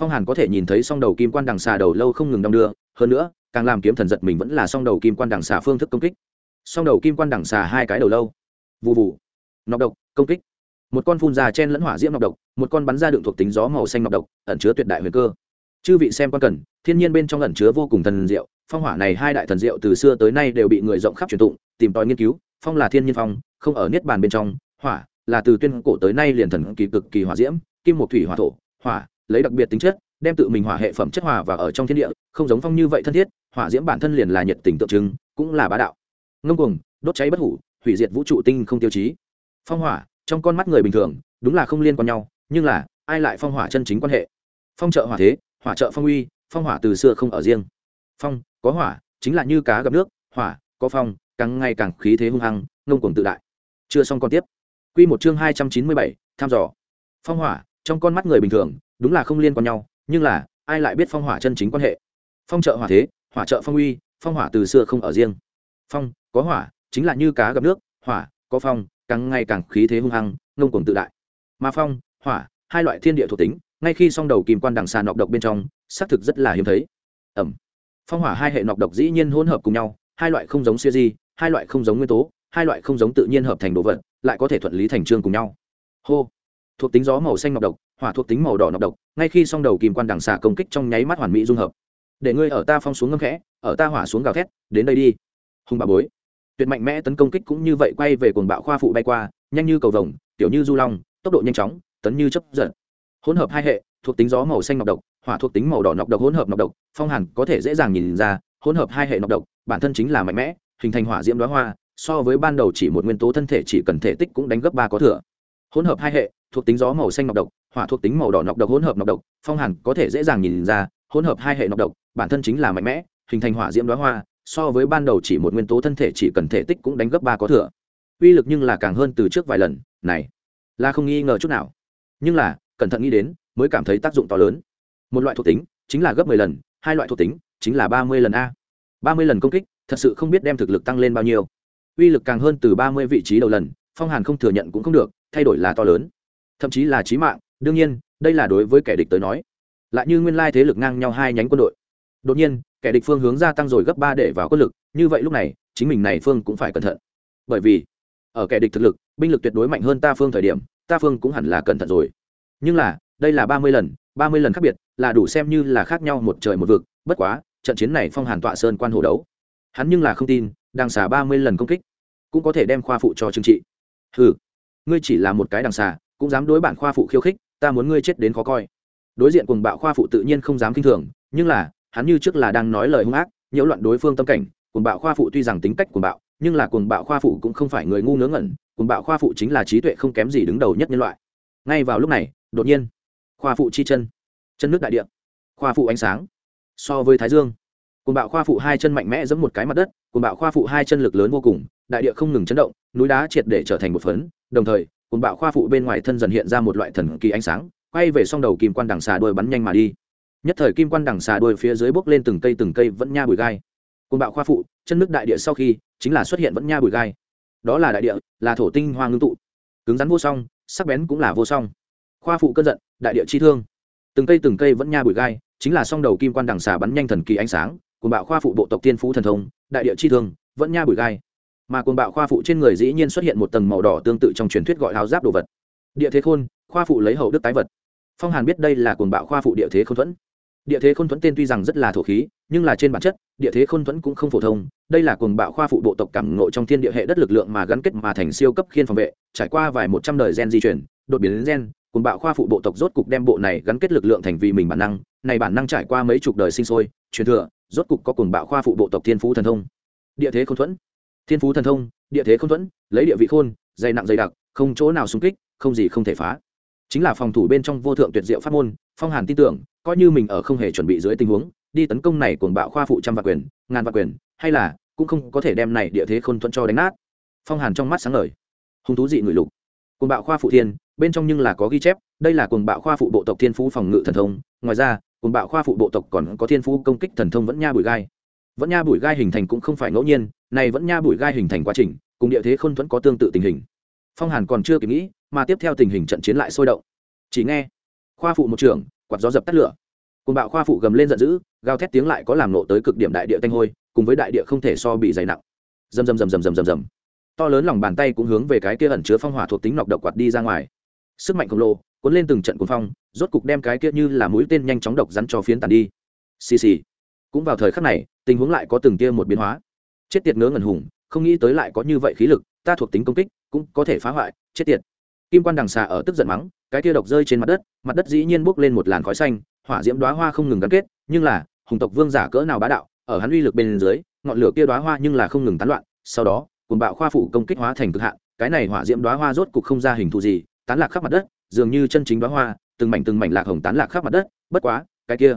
Phong hàn có thể nhìn thấy song đầu kim quan đằng xà đầu lâu không ngừng đong đưa, hơn nữa, càng làm kiếm thần giật mình vẫn là song đầu kim quan đằng xà phương thức công kích. Song đầu kim quan đằng xà hai cái đầu lâu. Vụ vụ nọc độc, công kích. Một con phun ra chen lẫn hỏa diễm nọc độc, một con bắn ra đựng thuộc tính gió màu xanh nọc độc, ẩn chứa tuyệt đại huyền cơ chư vị xem quan cần, thiên nhiên bên trong ẩn chứa vô cùng thần diệu, phong hỏa này hai đại thần diệu từ xưa tới nay đều bị người rộng khắp truyền tụng, tìm tòi nghiên cứu, phong là thiên nhiên phong, không ở niết bàn bên trong, hỏa là từ tuyên cổ tới nay liền thần kỳ cực kỳ hỏa diễm, kim một thủy hỏa thổ, hỏa lấy đặc biệt tính chất, đem tự mình hỏa hệ phẩm chất hòa và ở trong thiên địa, không giống phong như vậy thân thiết, hỏa diễm bản thân liền là nhiệt tình tượng trưng, cũng là bá đạo. Ngông cuồng, đốt cháy bất hủ, hủy diệt vũ trụ tinh không tiêu chí. Phong hỏa, trong con mắt người bình thường, đúng là không liên quan nhau, nhưng là, ai lại phong hỏa chân chính quan hệ? Phong trợ hỏa thế hỏa trợ phong uy, phong hỏa từ xưa không ở riêng. Phong, có hỏa, chính là như cá gặp nước, hỏa, có phong, càng ngày càng khí thế hung hăng, ngông cuồng tự đại. Chưa xong còn tiếp. Quy một chương hai trăm chín mươi bảy tham dò. Phong hỏa, trong con mắt người bình thường, đúng là không liên quan nhau, nhưng là, ai lại biết phong hỏa chân chính quan hệ? Phong trợ hỏa thế, hỏa trợ phong uy, phong hỏa từ xưa không ở riêng. Phong, có hỏa, chính là như cá gặp nước, hỏa, có phong, càng ngày càng khí thế hung hăng, ngông cuồng tự đại. Mà phong, hỏa, hai loại thiên địa thuộc tính ngay khi song đầu kìm quan đằng xà nọc độc bên trong, xác thực rất là hiếm thấy. Ẩm. Phong hỏa hai hệ nọc độc dĩ nhiên hỗn hợp cùng nhau, hai loại không giống siêu di, hai loại không giống nguyên tố, hai loại không giống tự nhiên hợp thành đồ vật, lại có thể thuận lý thành trương cùng nhau. Hô. Thuộc tính gió màu xanh nọc độc, hỏa thuộc tính màu đỏ nọc độc, ngay khi song đầu kìm quan đằng xà công kích trong nháy mắt hoàn mỹ dung hợp. Để ngươi ở ta phong xuống ngâm khẽ, ở ta hỏa xuống gào thét, đến đây đi. Hùng bà bối. Tuyệt mạnh mẽ tấn công kích cũng như vậy quay về cuồng bạo khoa phụ bay qua, nhanh như cầu vồng, tiểu như du long, tốc độ nhanh chóng, tấn như chấp giật hỗn hợp hai hệ, thuộc tính gió màu xanh nọc độc, hỏa thuộc tính màu đỏ nọc độc hỗn hợp nọc độc, phong hàn có thể dễ dàng nhìn ra, hỗn hợp hai hệ nọc độc, bản thân chính là mạnh mẽ, hình thành hỏa diễm đoá hoa, so với ban đầu chỉ một nguyên tố thân thể chỉ cần thể tích cũng đánh gấp ba có thừa. Hỗn hợp hai hệ, thuộc tính gió màu xanh nọc độc, hỏa thuộc tính màu đỏ nọc độc hỗn hợp nọc độc, phong hàn có thể dễ dàng nhìn ra, hỗn hợp hai hệ nọc độc, bản thân chính là mạnh mẽ, hình thành hỏa diễm đoá hoa, so với ban đầu chỉ một nguyên tố thân thể chỉ cần thể tích cũng đánh gấp ba có thừa. Uy lực nhưng là càng hơn từ trước vài lần, này, là không nghi ngờ chút nào. Nhưng là cẩn thận nghĩ đến, mới cảm thấy tác dụng to lớn. Một loại thuộc tính chính là gấp mười lần, hai loại thuộc tính chính là ba mươi lần a. Ba mươi lần công kích, thật sự không biết đem thực lực tăng lên bao nhiêu. Uy lực càng hơn từ ba mươi vị trí đầu lần, phong hàn không thừa nhận cũng không được, thay đổi là to lớn. Thậm chí là trí mạng, đương nhiên, đây là đối với kẻ địch tới nói. Lại như nguyên lai thế lực ngang nhau hai nhánh quân đội. Đột nhiên, kẻ địch phương hướng gia tăng rồi gấp ba để vào quân lực, như vậy lúc này, chính mình này phương cũng phải cẩn thận. Bởi vì, ở kẻ địch thực lực, binh lực tuyệt đối mạnh hơn ta phương thời điểm, ta phương cũng hẳn là cẩn thận rồi nhưng là, đây là ba mươi lần, ba mươi lần khác biệt, là đủ xem như là khác nhau một trời một vực, bất quá, trận chiến này phong hàn tọa sơn quan hồ đấu. Hắn nhưng là không tin, đằng xả ba mươi lần công kích cũng có thể đem khoa phụ cho trừng trị. Ừ ngươi chỉ là một cái đằng xà, cũng dám đối bản khoa phụ khiêu khích, ta muốn ngươi chết đến khó coi. Đối diện cùng bạo khoa phụ tự nhiên không dám kinh thường, nhưng là, hắn như trước là đang nói lời hung ác, nhiễu loạn đối phương tâm cảnh. Cùng bạo khoa phụ tuy rằng tính cách của bạo, nhưng là cuồng bạo khoa phụ cũng không phải người ngu ngớ ngẩn, cuồng bạo khoa phụ chính là trí tuệ không kém gì đứng đầu nhất nhân loại. Ngay vào lúc này đột nhiên, khoa phụ chi chân chân nước đại địa, khoa phụ ánh sáng, so với thái dương. Cồn bạo khoa phụ hai chân mạnh mẽ giẫm một cái mặt đất cồn bạo khoa phụ hai chân lực lớn vô cùng, đại địa không ngừng chấn động, núi đá triệt để trở thành một phấn, đồng thời cồn bạo khoa phụ bên ngoài thân dần hiện ra một loại thần kỳ ánh sáng, quay về song đầu kim quan đằng xà đuôi bắn nhanh mà đi. Nhất thời kim quan đằng xà đuôi phía dưới bốc lên từng cây từng cây vẫn nha bụi gai. Cồn bạo khoa phụ, chân nước đại địa sau khi, chính là xuất hiện vẫn nha bụi gai. Đó là đại địa, là thổ tinh hoa ngưng tụ. Cứng rắn vô song, sắc bén cũng là vô song khoa phụ cơn giận, đại địa chi thương. Từng cây từng cây vẫn nha bụi gai, chính là song đầu kim quan đằng xà bắn nhanh thần kỳ ánh sáng, cuồng bạo khoa phụ bộ tộc tiên phú thần thông, đại địa chi thương, vẫn nha bụi gai. Mà cuồng bạo khoa phụ trên người dĩ nhiên xuất hiện một tầng màu đỏ tương tự trong truyền thuyết gọi háo giáp đồ vật. Địa thế khôn, khoa phụ lấy hậu đức tái vật. Phong hàn biết đây là cuồng bạo khoa phụ địa thế k h ô n thuẫn. Địa thế k h ô n thuẫn tên tuy rằng rất là thổ khí, nhưng là trên bản chất, địa thế k h ô n thuẫn cũng không phổ thông. Đây là cuồng bạo khoa phụ bộ tộc cảm ngộ trong thiên địa hệ đất lực lượng mà gắn kết mà thành siêu cấp khiên phòng vệ, trải qua vài một trăm đời gen di chuyển đột biến đến gen cuồng bạo khoa phụ bộ tộc rốt cục đem bộ này gắn kết lực lượng thành vì mình bản năng, này bản năng trải qua mấy chục đời sinh sôi, truyền thừa, rốt cục có cuồng bạo khoa phụ bộ tộc thiên phú thần thông. Địa thế k thuẫn. Thiên phú thần thông, địa thế k thuẫn, lấy địa vị khôn, dày nặng dày đặc, không chỗ nào xung kích, không gì không thể phá. Chính là phòng thủ bên trong vô thượng tuyệt diệu pháp môn, phong hàn tin tưởng, coi như mình ở không hề chuẩn bị dưới tình huống, đi tấn công này cuồng bạo khoa phụ trăm vạn quyền, ngàn vạn quyền, hay là cũng không có thể đem này địa thế khôn thuận cho đánh nát. Phong hàn trong mắt sáng ngời. Hung thú dị người lục. Cuồng bạo khoa phụ thiên bên trong nhưng là có ghi chép, đây là cuồng bạo khoa phụ bộ tộc thiên phú phòng ngự thần thông, ngoài ra, cuồng bạo khoa phụ bộ tộc còn có thiên phú công kích thần thông vẫn nha bụi gai. Vẫn nha bụi gai hình thành cũng không phải ngẫu nhiên, này vẫn nha bụi gai hình thành quá trình, cùng địa thế khôn thuẫn có tương tự tình hình. Phong hàn còn chưa kịp nghĩ, mà tiếp theo tình hình trận chiến lại sôi động. Chỉ nghe, khoa phụ một trường, quạt gió dập tắt lửa. Cuồng bạo khoa phụ gầm lên giận dữ, gào thét tiếng lại có làm nộ tới cực điểm đại địa tanh hôi, cùng với đại địa không thể so bị dày nặng. Rầm rầm rầm rầm rầm rầm rầm. To lớn lòng bàn tay cũng hướng về cái kia ẩn chứa phong hỏa thuộc tính nọc độc quạt đi ra ngoài sức mạnh khổng lồ, cuốn lên từng trận cuồng phong, rốt cục đem cái kia như là mũi tên nhanh chóng độc rắn cho phiến tàn đi. Xì xì. Cũng vào thời khắc này, tình huống lại có từng tia một biến hóa. Chết tiệt ngớ ngẩn hùng, không nghĩ tới lại có như vậy khí lực, ta thuộc tính công kích, cũng có thể phá hoại, chết tiệt. Kim quan đằng xà ở tức giận mắng, cái tia độc rơi trên mặt đất mặt đất dĩ nhiên bốc lên một làn khói xanh, hỏa diễm đoá hoa không ngừng gắn kết, nhưng là, hùng tộc vương giả cỡ nào bá đạo, ở hắn uy lực bên dưới, ngọn lửa kia đoá hoa nhưng là không ngừng tán loạn, sau đó cùng bạo khoa phụ công kích hóa thành cực hạn, cái này hỏa diễm đoá hoa rốt cục không ra hình thù gì tán lạc khắp mặt đất, dường như chân chính bá hoa, từng mảnh từng mảnh lạc hồng tán lạc khắp mặt đất, bất quá, cái kia,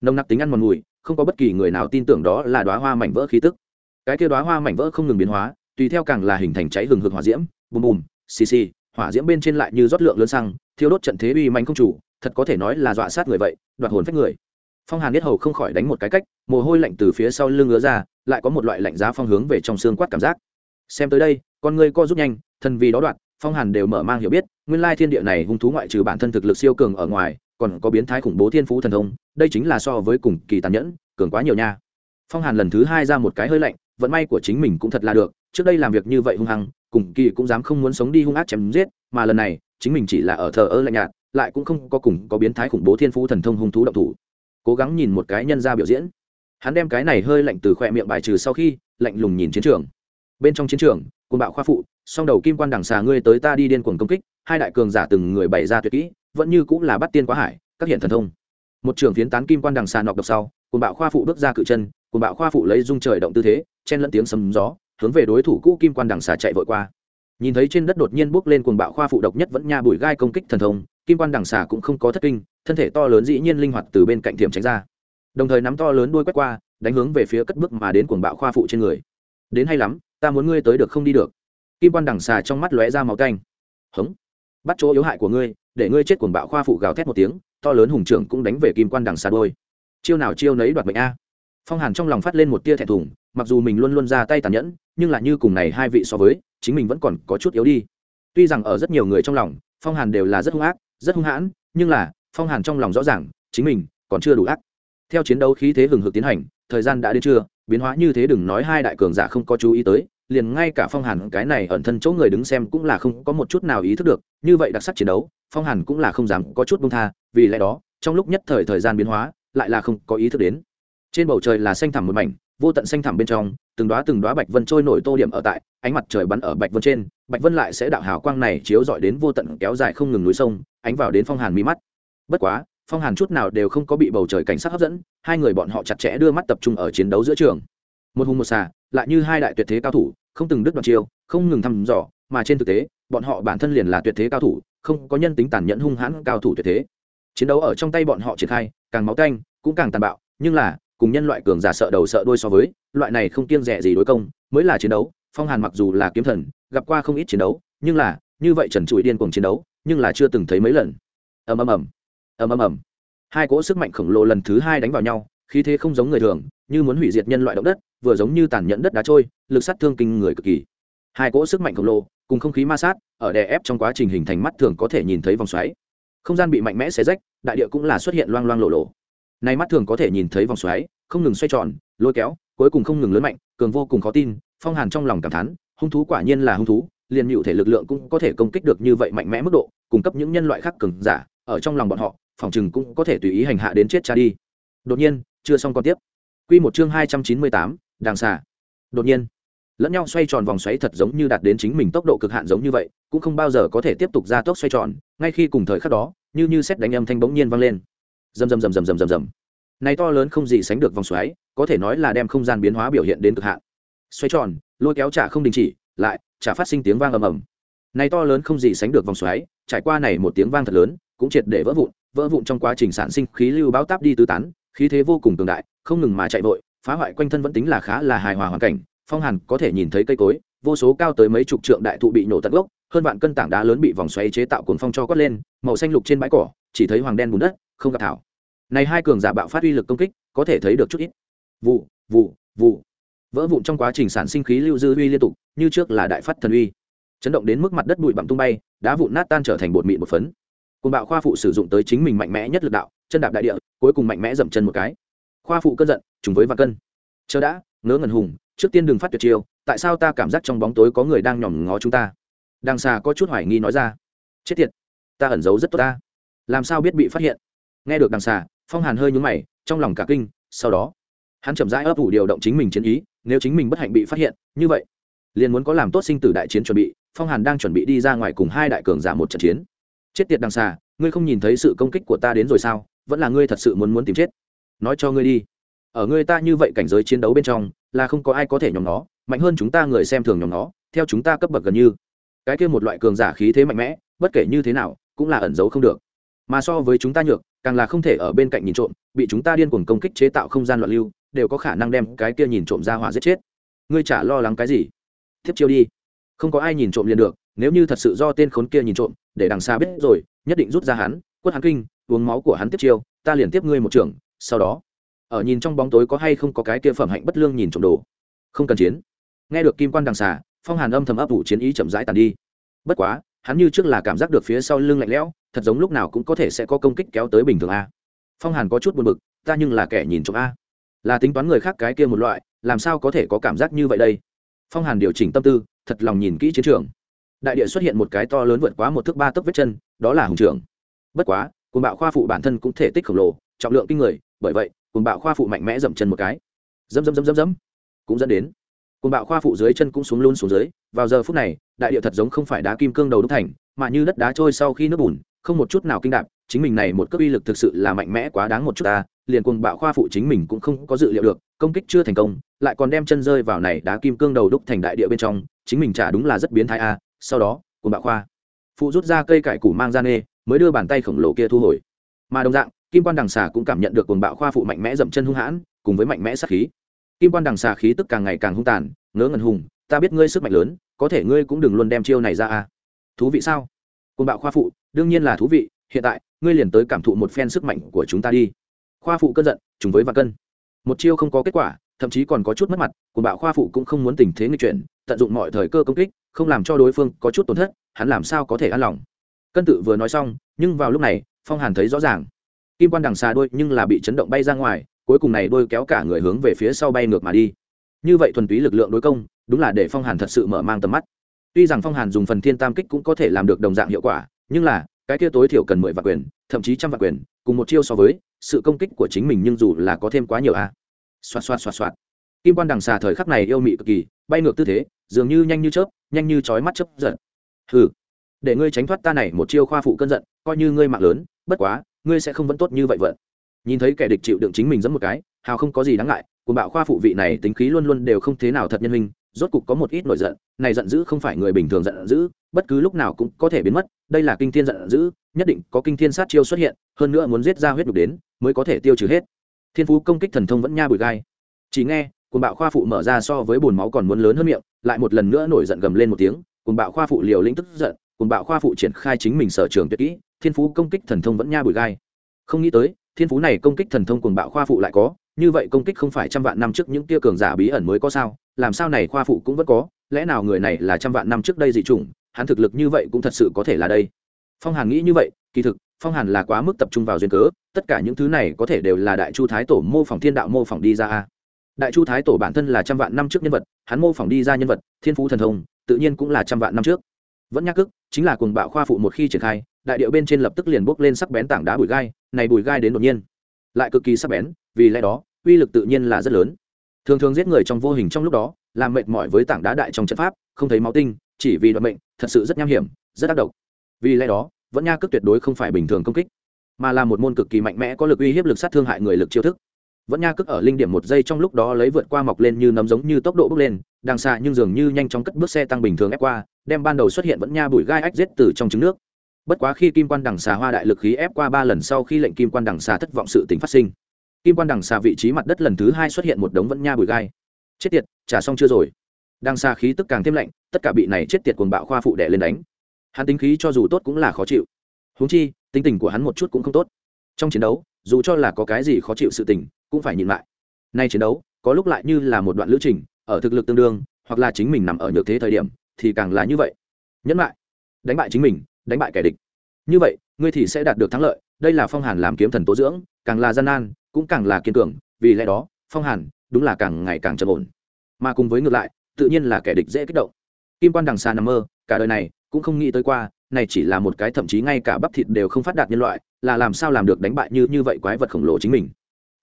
nồng nặc tính ăn mòn mùi, không có bất kỳ người nào tin tưởng đó là đoá hoa mảnh vỡ khí tức. Cái kia đoá hoa mảnh vỡ không ngừng biến hóa, tùy theo càng là hình thành cháy hừng hực hỏa diễm, bùm bùm, xì xì, hỏa diễm bên trên lại như rót lượng lớn xăng, thiêu đốt trận thế uy manh không chủ, thật có thể nói là dọa sát người vậy, đoạt hồn phách người. Phong hàn biết hầu không khỏi đánh một cái cách, mồ hôi lạnh từ phía sau lưng ngứa ra, lại có một loại lạnh giá phong hướng về trong xương quát cảm giác. Xem tới đây, con người co rút nhanh thần vì đó đoạn, phong hàn đều mở mang hiểu biết nguyên lai thiên địa này hung thú ngoại trừ bản thân thực lực siêu cường ở ngoài, còn có biến thái khủng bố thiên phú thần thông, đây chính là so với cùng kỳ tàn nhẫn, cường quá nhiều nha. Phong hàn lần thứ hai ra một cái hơi lạnh, vận may của chính mình cũng thật là được, trước đây làm việc như vậy hung hăng, cùng kỳ cũng dám không muốn sống đi hung ác chém giết, mà lần này, chính mình chỉ là ở thờ ơ lạnh nhạt, lại cũng không có cùng có biến thái khủng bố thiên phú thần thông hung thú động thủ. Cố gắng nhìn một cái nhân ra biểu diễn. Hắn đem cái này hơi lạnh từ khoe miệng bài trừ sau khi, lạnh lùng nhìn chiến trường. Bên trong chiến trường côn bạo khoa phụ, song đầu kim quan đằng xà ngươi tới ta đi điên cuồng công kích hai đại cường giả từng người bày ra tuyệt kỹ, vẫn như cũng là bắt tiên quá hải, các hiện thần thông. Một trường phiến tán kim quan đằng xà nọc độc sau côn bạo khoa phụ bước ra cự chân côn bạo khoa phụ lấy dung trời động tư thế, chen lẫn tiếng sấm gió, hướng về đối thủ cũ kim quan đằng xà chạy vội qua. Nhìn thấy trên đất đột nhiên bước lên cuồng bạo khoa phụ độc nhất vẫn nha bùi gai công kích thần thông, kim quan đằng xà cũng không có thất kinh, thân thể to lớn dĩ nhiên linh hoạt từ bên cạnh thiểm tránh ra. Đồng thời nắm to lớn đuôi quét qua, đánh hướng về phía cất bước mà đến cuồng bạo khoa phụ trên người. Đến hay lắm, ta muốn ngươi tới được không đi được. Kim quan đằng xà trong mắt lóe ra màu canh hống bắt chỗ yếu hại của ngươi, để ngươi chết cuồng bạo khoa phụ gào thét một tiếng, to lớn hùng trưởng cũng đánh về kim quan đằng xà đôi chiêu nào chiêu nấy đoạt mệnh a. Phong hàn trong lòng phát lên một tia thẹn thùng, mặc dù mình luôn luôn ra tay tàn nhẫn, nhưng là như cùng này hai vị so với, chính mình vẫn còn có chút yếu đi. Tuy rằng ở rất nhiều người trong lòng, phong hàn đều là rất hung ác, rất hung hãn, nhưng là, phong hàn trong lòng rõ ràng, chính mình còn chưa đủ ác. Theo chiến đấu khí thế hừng hực tiến hành, thời gian đã đến trưa, biến hóa như thế đừng nói hai đại cường giả không có chú ý tới liền ngay cả phong hàn cái này ẩn thân chỗ người đứng xem cũng là không có một chút nào ý thức được, như vậy đặc sắc chiến đấu, phong hàn cũng là không dám có chút bông tha, vì lẽ đó, trong lúc nhất thời thời gian biến hóa, lại là không có ý thức đến. Trên bầu trời là xanh thẳm một mảnh, vô tận xanh thẳm bên trong, từng đoá từng đoá bạch vân trôi nổi tô điểm ở tại, ánh mặt trời bắn ở bạch vân trên, bạch vân lại sẽ đạo hào quang này chiếu dọi đến vô tận kéo dài không ngừng núi sông, ánh vào đến phong hàn mi mắt. Bất quá, phong hàn chút nào đều không có bị bầu trời cảnh sát hấp dẫn, hai người bọn họ chặt chẽ đưa mắt tập trung ở chiến đấu giữa trường. Một hùng một xà, lại như hai đại tuyệt thế cao thủ không từng đứt đoạn chiêu, không ngừng thăm dò, mà trên thực tế, bọn họ bản thân liền là tuyệt thế cao thủ, không có nhân tính tàn nhẫn hung hãn cao thủ tuyệt thế. Chiến đấu ở trong tay bọn họ triển khai, càng máu canh, cũng càng tàn bạo, nhưng là, cùng nhân loại cường giả sợ đầu sợ đuôi so với, loại này không kiêng rẻ gì đối công, mới là chiến đấu, phong hàn mặc dù là kiếm thần, gặp qua không ít chiến đấu, nhưng là, như vậy trần trụi điên cuồng chiến đấu, nhưng là chưa từng thấy mấy lần. Ầm ầm ầm. Ầm ầm ầm. Hai cỗ sức mạnh khổng lồ lần thứ hai đánh vào nhau, khí thế không giống người thường như muốn hủy diệt nhân loại động đất, vừa giống như tàn nhẫn đất đá trôi, lực sát thương kinh người cực kỳ. Hai cỗ sức mạnh khổng lồ, cùng không khí ma sát, ở đè ép trong quá trình hình thành mắt thường có thể nhìn thấy vòng xoáy. Không gian bị mạnh mẽ xé rách, đại địa cũng là xuất hiện loang loang lộ lộ. Nay mắt thường có thể nhìn thấy vòng xoáy, không ngừng xoay tròn, lôi kéo, cuối cùng không ngừng lớn mạnh, cường vô cùng khó tin, phong hàn trong lòng cảm thán, hung thú quả nhiên là hung thú, liền nhựu thể lực lượng cũng có thể công kích được như vậy mạnh mẽ mức độ, cung cấp những nhân loại khác cường giả, ở trong lòng bọn họ, phòng chừng cũng có thể tùy ý hành hạ đến chết cha đi. Đột nhiên, chưa xong còn tiếp quy một chương hai trăm chín mươi tám, đàng xà. Đột nhiên, lẫn nhau xoay tròn vòng xoáy thật giống như đạt đến chính mình tốc độ cực hạn giống như vậy, cũng không bao giờ có thể tiếp tục ra tốc xoay tròn, ngay khi cùng thời khắc đó, như như sét đánh âm thanh bỗng nhiên vang lên. Rầm rầm rầm rầm rầm rầm rầm. Này to lớn không gì sánh được vòng xoáy, có thể nói là đem không gian biến hóa biểu hiện đến cực hạn. Xoay tròn, lôi kéo trả không đình chỉ, lại trả phát sinh tiếng vang ầm ầm. Này to lớn không gì sánh được vòng xoáy, trải qua này một tiếng vang thật lớn, cũng triệt để vỡ vụn vỡ vụn trong quá trình sản sinh khí lưu báo táp đi tứ tán, khí thế vô cùng cường đại không ngừng mà chạy vội, phá hoại quanh thân vẫn tính là khá là hài hòa hoàn cảnh. Phong hàn có thể nhìn thấy cây cối, vô số cao tới mấy chục trượng đại thụ bị nổ tận gốc, hơn vạn cân tảng đá lớn bị vòng xoáy chế tạo cuồng phong cho quất lên, màu xanh lục trên bãi cỏ, chỉ thấy hoàng đen bùn đất, không gặp thảo. Này hai cường giả bạo phát uy lực công kích, có thể thấy được chút ít. Vụ vụ vụ. Vỡ vụn trong quá trình sản sinh khí lưu dư uy liên tục, như trước là đại phát thần uy. Chấn động đến mức mặt đất bụi bặm tung bay, đá vụn nát tan trở thành bột mịn một phấn. Côn bạo khoa phụ sử dụng tới chính mình mạnh mẽ nhất lực đạo, chân đạp đại địa, cuối cùng mạnh mẽ dậm chân một cái khoa phụ cơn giận chúng với và cân. Chờ đã, ngớ ngần hùng, trước tiên đừng phát tuyệt chiêu, tại sao ta cảm giác trong bóng tối có người đang nhòm ngó chúng ta? Đằng xà có chút hoài nghi nói ra. Chết tiệt, ta ẩn giấu rất tốt ta. Làm sao biết bị phát hiện? Nghe được đằng xà, phong hàn hơi nhúng mày, trong lòng cả kinh, sau đó, hắn chậm rãi ấp ủ điều động chính mình chiến ý, nếu chính mình bất hạnh bị phát hiện, như vậy, liền muốn có làm tốt sinh tử đại chiến chuẩn bị, phong hàn đang chuẩn bị đi ra ngoài cùng hai đại cường giả một trận chiến. Chết tiệt đằng xà, ngươi không nhìn thấy sự công kích của ta đến rồi sao? Vẫn là ngươi thật sự muốn muốn tìm chết nói cho ngươi đi. Ở ngươi ta như vậy cảnh giới chiến đấu bên trong, là không có ai có thể nhóm nó, mạnh hơn chúng ta người xem thường nhóm nó, theo chúng ta cấp bậc gần như. Cái kia một loại cường giả khí thế mạnh mẽ, bất kể như thế nào, cũng là ẩn giấu không được. Mà so với chúng ta nhược, càng là không thể ở bên cạnh nhìn trộm, bị chúng ta điên cuồng công kích chế tạo không gian loạn lưu, đều có khả năng đem cái kia nhìn trộm ra hỏa giết chết. Ngươi chả lo lắng cái gì? Tiếp chiêu đi. Không có ai nhìn trộm liền được, nếu như thật sự do tên khốn kia nhìn trộm, để đằng xa biết rồi, nhất định rút ra hắn, quất hắn kinh, uống máu của hắn tiếp chiêu, ta liền tiếp ngươi một trưởng sau đó, ở nhìn trong bóng tối có hay không có cái kia phẩm hạnh bất lương nhìn trộm đồ. Không cần chiến. Nghe được kim quan đằng xà, phong hàn âm thầm ấp ủ chiến ý chậm rãi tàn đi. Bất quá, hắn như trước là cảm giác được phía sau lưng lạnh lẽo, thật giống lúc nào cũng có thể sẽ có công kích kéo tới bình thường a. Phong hàn có chút buồn bực, ta nhưng là kẻ nhìn trộm a. Là tính toán người khác cái kia một loại, làm sao có thể có cảm giác như vậy đây? Phong hàn điều chỉnh tâm tư, thật lòng nhìn kỹ chiến trường. Đại địa xuất hiện một cái to lớn vượt quá một thước ba tấc vết chân, đó là hùng trưởng. Bất quá cồn bạo khoa phụ bản thân cũng thể tích khổng lồ, trọng lượng kinh người bởi vậy cồn bạo khoa phụ mạnh mẽ dậm chân một cái. Dẫm dẫm dẫm dẫm dẫm cũng dẫn đến cồn bạo khoa phụ dưới chân cũng xuống luôn xuống dưới. Vào giờ phút này, đại địa thật giống không phải đá kim cương đầu đúc thành, mà như đất đá trôi sau khi nước bùn, không một chút nào kinh đạp. Chính mình này một cấp uy lực thực sự là mạnh mẽ quá đáng một chút ta. Liền cuồng bạo khoa phụ chính mình cũng không có dự liệu được, công kích chưa thành công, lại còn đem chân rơi vào này đá kim cương đầu đúc thành đại địa bên trong. Chính mình chả đúng là rất biến thái a sau đó, cuồng bạo khoa phụ rút ra cây cải củ mang ra nê, mới đưa bàn tay khổng lồ kia thu hồi. Mà đồng dạng kim quan đằng xà cũng cảm nhận được cuồng bạo khoa phụ mạnh mẽ dậm chân hung hãn, cùng với mạnh mẽ sát khí. Kim quan đằng xà khí tức càng ngày càng hung tàn, ngớ ngần hùng, ta biết ngươi sức mạnh lớn, có thể ngươi cũng đừng luôn đem chiêu này ra à? thú vị sao? Cuồng bạo khoa phụ, đương nhiên là thú vị, hiện tại, ngươi liền tới cảm thụ một phen sức mạnh của chúng ta đi. Khoa phụ cơn giận chúng với và cân. Một chiêu không có kết quả, thậm chí còn có chút mất mặt, cuồng bạo khoa phụ cũng không muốn tình thế nghịch chuyển, tận dụng mọi thời cơ công kích, không làm cho đối phương có chút tổn thất, hắn làm sao có thể an lòng. Cân tự vừa nói xong, nhưng vào lúc này, phong hàn thấy rõ ràng kim quan đằng xà đôi nhưng là bị chấn động bay ra ngoài, cuối cùng này đôi kéo cả người hướng về phía sau bay ngược mà đi. Như vậy thuần túy lực lượng đối công, đúng là để phong hàn thật sự mở mang tầm mắt. Tuy rằng phong hàn dùng phần thiên tam kích cũng có thể làm được đồng dạng hiệu quả, nhưng là, cái kia tối thiểu cần mười vạn quyền, thậm chí trăm vạn quyền, cùng một chiêu so với, sự công kích của chính mình nhưng dù là có thêm quá nhiều a. À. xoạt xoạt xoạt xoạt. Kim quan đằng xà thời khắc này yêu mị cực kỳ, bay ngược tư thế, dường như nhanh như chớp, nhanh như chói mắt chớp giận. Hừ, để ngươi tránh thoát ta này một chiêu khoa phụ cơn giận, coi như ngươi mạng lớn, bất quá ngươi sẽ không vẫn tốt như vậy vận nhìn thấy kẻ địch chịu đựng chính mình dẫn một cái, hào không có gì đáng ngại cùng bạo khoa phụ vị này tính khí luôn luôn đều không thế nào thật nhân hình rốt cục có một ít nổi giận, này giận dữ không phải người bình thường giận dữ, bất cứ lúc nào cũng có thể biến mất, đây là kinh thiên giận dữ, nhất định có kinh thiên sát chiêu xuất hiện, hơn nữa muốn giết ra huyết đục đến, mới có thể tiêu trừ hết. Thiên phú công kích thần thông vẫn nha bụi gai. Chỉ nghe cùng bạo khoa phụ mở ra so với bồn máu còn muốn lớn hơn miệng, lại một lần nữa nổi giận gầm lên một tiếng cùng bạo khoa phụ liều lĩnh tức giận cùng bạo khoa phụ triển khai chính mình sở trường tuyệt kỹ thiên phú công kích thần thông vẫn nha bụi gai. Không nghĩ tới, thiên phú này công kích thần thông cuồng bạo khoa phụ lại có, như vậy công kích không phải trăm vạn năm trước những tia cường giả bí ẩn mới có sao? Làm sao này khoa phụ cũng vẫn có? Lẽ nào người này là trăm vạn năm trước đây dị chủng, hắn thực lực như vậy cũng thật sự có thể là đây? Phong hàn nghĩ như vậy, kỳ thực, phong hàn là quá mức tập trung vào duyên cớ, tất cả những thứ này có thể đều là đại chu thái tổ mô phỏng thiên đạo mô phỏng đi ra đại chu thái tổ bản thân là trăm vạn năm trước nhân vật, hắn mô phỏng đi ra nhân vật, thiên phú thần thông, tự nhiên cũng là trăm vạn năm trước. Vẫn nhắc cức, chính là cùng bạo khoa phụ một khi triển khai đại điệu bên trên lập tức liền bốc lên sắc bén tảng đá bụi gai, này bụi gai đến đột nhiên, lại cực kỳ sắc bén, vì lẽ đó, uy lực tự nhiên là rất lớn. Thường thường giết người trong vô hình trong lúc đó, làm mệt mỏi với tảng đá đại trong trận pháp, không thấy máu tinh, chỉ vì đoạn mệnh, thật sự rất nham hiểm, rất tác động vì lẽ đó, vẫn nha cước tuyệt đối không phải bình thường công kích, mà là một môn cực kỳ mạnh mẽ có lực uy hiếp lực sát thương hại người lực chiêu thức. Vẫn nha cước ở linh điểm một giây trong lúc đó lấy vượt qua mọc lên như nấm giống như tốc độ bước lên, đằng xa nhưng dường như nhanh chóng cất bước xe tăng bình thường ép qua, đem ban đầu xuất hiện vẫn nha bụi gai ách giết từ trong trứng nước bất quá khi kim quan đằng xà hoa đại lực khí ép qua ba lần sau khi lệnh kim quan đằng xà thất vọng sự tính phát sinh, kim quan đằng xà vị trí mặt đất lần thứ hai xuất hiện một đống vẫn nha bụi gai. Chết tiệt, trả xong chưa rồi? Đằng xà khí tức càng thêm lạnh, tất cả bị này chết tiệt cuồng bạo khoa phụ đẻ lên đánh. Hắn tính khí cho dù tốt cũng là khó chịu. Huống chi, tính tình của hắn một chút cũng không tốt. Trong chiến đấu, dù cho là có cái gì khó chịu sự tình, cũng phải nhìn lại. Nay chiến đấu, có lúc lại như là một đoạn lữ trình, ở thực lực tương đương, hoặc là chính mình nằm ở nhược thế thời điểm, thì càng là như vậy. Nhẫn lại, đánh bại chính mình đánh bại kẻ địch. Như vậy, ngươi thì sẽ đạt được thắng lợi, đây là phong hàn làm kiếm thần tố dưỡng, càng là gian nan, cũng càng là kiên cường, vì lẽ đó, phong hàn đúng là càng ngày càng trầm ổn. Mà cùng với ngược lại, tự nhiên là kẻ địch dễ kích động. Kim quan đằng xa nằm mơ, cả đời này, cũng không nghĩ tới qua, này chỉ là một cái thậm chí ngay cả bắp thịt đều không phát đạt nhân loại, là làm sao làm được đánh bại như như vậy quái vật khổng lồ chính mình.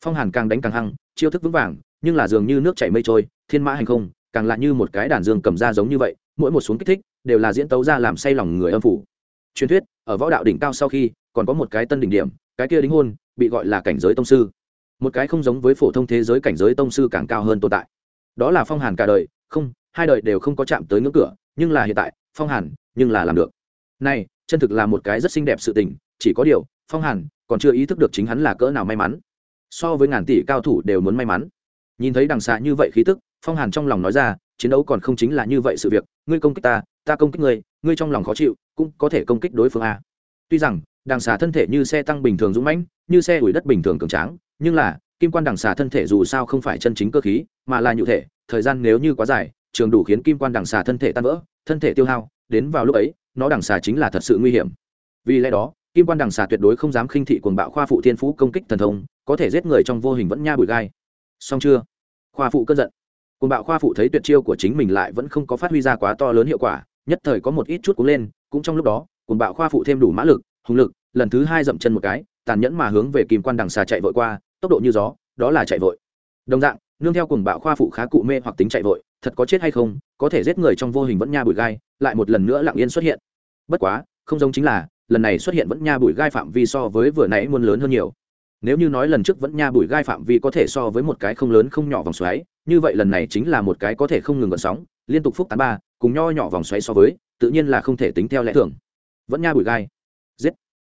Phong hàn càng đánh càng hăng, chiêu thức vững vàng, nhưng là dường như nước chảy mây trôi, thiên mã hành không, càng lạ như một cái đàn dương cầm ra giống như vậy, mỗi một xuống kích thích, đều là diễn tấu ra làm say lòng người âm phủ truyền thuyết, ở võ đạo đỉnh cao sau khi, còn có một cái tân đỉnh điểm, cái kia đính hôn, bị gọi là cảnh giới tông sư. Một cái không giống với phổ thông thế giới cảnh giới tông sư càng cao hơn tồn tại. Đó là phong hàn cả đời, không, hai đời đều không có chạm tới ngưỡng cửa, nhưng là hiện tại, phong hàn, nhưng là làm được. Này, chân thực là một cái rất xinh đẹp sự tình, chỉ có điều, phong hàn, còn chưa ý thức được chính hắn là cỡ nào may mắn. So với ngàn tỷ cao thủ đều muốn may mắn nhìn thấy đằng xạ như vậy khí tức, phong hàn trong lòng nói ra, chiến đấu còn không chính là như vậy sự việc, ngươi công kích ta ta công kích ngươi ngươi trong lòng khó chịu, cũng có thể công kích đối phương a. Tuy rằng, đằng xà thân thể như xe tăng bình thường dũng mãnh, như xe ủi đất bình thường cường tráng, nhưng là, kim quan đằng xà thân thể dù sao không phải chân chính cơ khí, mà là nhụ thể, thời gian nếu như quá dài, trường đủ khiến kim quan đằng xà thân thể tan vỡ, thân thể tiêu hao, đến vào lúc ấy, nó đằng xà chính là thật sự nguy hiểm. Vì lẽ đó, kim quan đằng xà tuyệt đối không dám khinh thị quần bạo khoa phụ thiên phú công kích thần thông, có thể giết người trong vô hình vẫn nha bụi gai xong chưa? Khoa phụ cơn giận. Cuồng bạo khoa phụ thấy tuyệt chiêu của chính mình lại vẫn không có phát huy ra quá to lớn hiệu quả, nhất thời có một ít chút cúng lên, cũng trong lúc đó, cuồng bạo khoa phụ thêm đủ mã lực, hùng lực, lần thứ hai dậm chân một cái, tàn nhẫn mà hướng về kim quan đằng xà chạy vội qua, tốc độ như gió, đó là chạy vội. Đồng dạng, nương theo cùng bạo khoa phụ khá cụ mê hoặc tính chạy vội, thật có chết hay không, có thể giết người trong vô hình vẫn nha bụi gai, lại một lần nữa lặng yên xuất hiện. Bất quá, không giống chính là, lần này xuất hiện vẫn nha bụi gai phạm vi so với vừa nãy muôn lớn hơn nhiều nếu như nói lần trước vẫn nha bụi gai phạm vi có thể so với một cái không lớn không nhỏ vòng xoáy, như vậy lần này chính là một cái có thể không ngừng gợn sóng, liên tục phúc tán ba, cùng nho nhỏ vòng xoáy so với, tự nhiên là không thể tính theo lẽ thường. Vẫn nha bụi gai. Giết.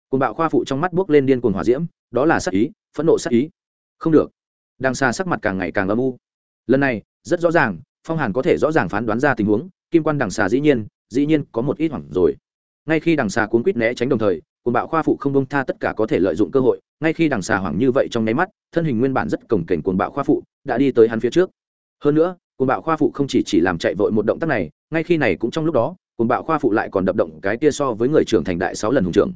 Cùng bạo khoa phụ trong mắt buốc lên điên cuồng hỏa diễm, đó là sắc ý, phẫn nộ sắc ý. Không được. Đang xa sắc mặt càng ngày càng âm u. Lần này, rất rõ ràng, phong hàn có thể rõ ràng phán đoán ra tình huống, kim quan đằng xà dĩ nhiên dĩ nhiên có một ít hoảng rồi. Ngay khi đằng xà cuốn quýt né tránh đồng thời cùng bạo khoa phụ không bông tha tất cả có thể lợi dụng cơ hội, ngay khi đằng xà hoảng như vậy trong nháy mắt, thân hình nguyên bản rất cổng kềnh cuồng bạo khoa phụ đã đi tới hắn phía trước. Hơn nữa, cuồng bạo khoa phụ không chỉ chỉ làm chạy vội một động tác này, ngay khi này cũng trong lúc đó, cuồng bạo khoa phụ lại còn đập động cái kia so với người trưởng thành đại sáu lần hùng trưởng.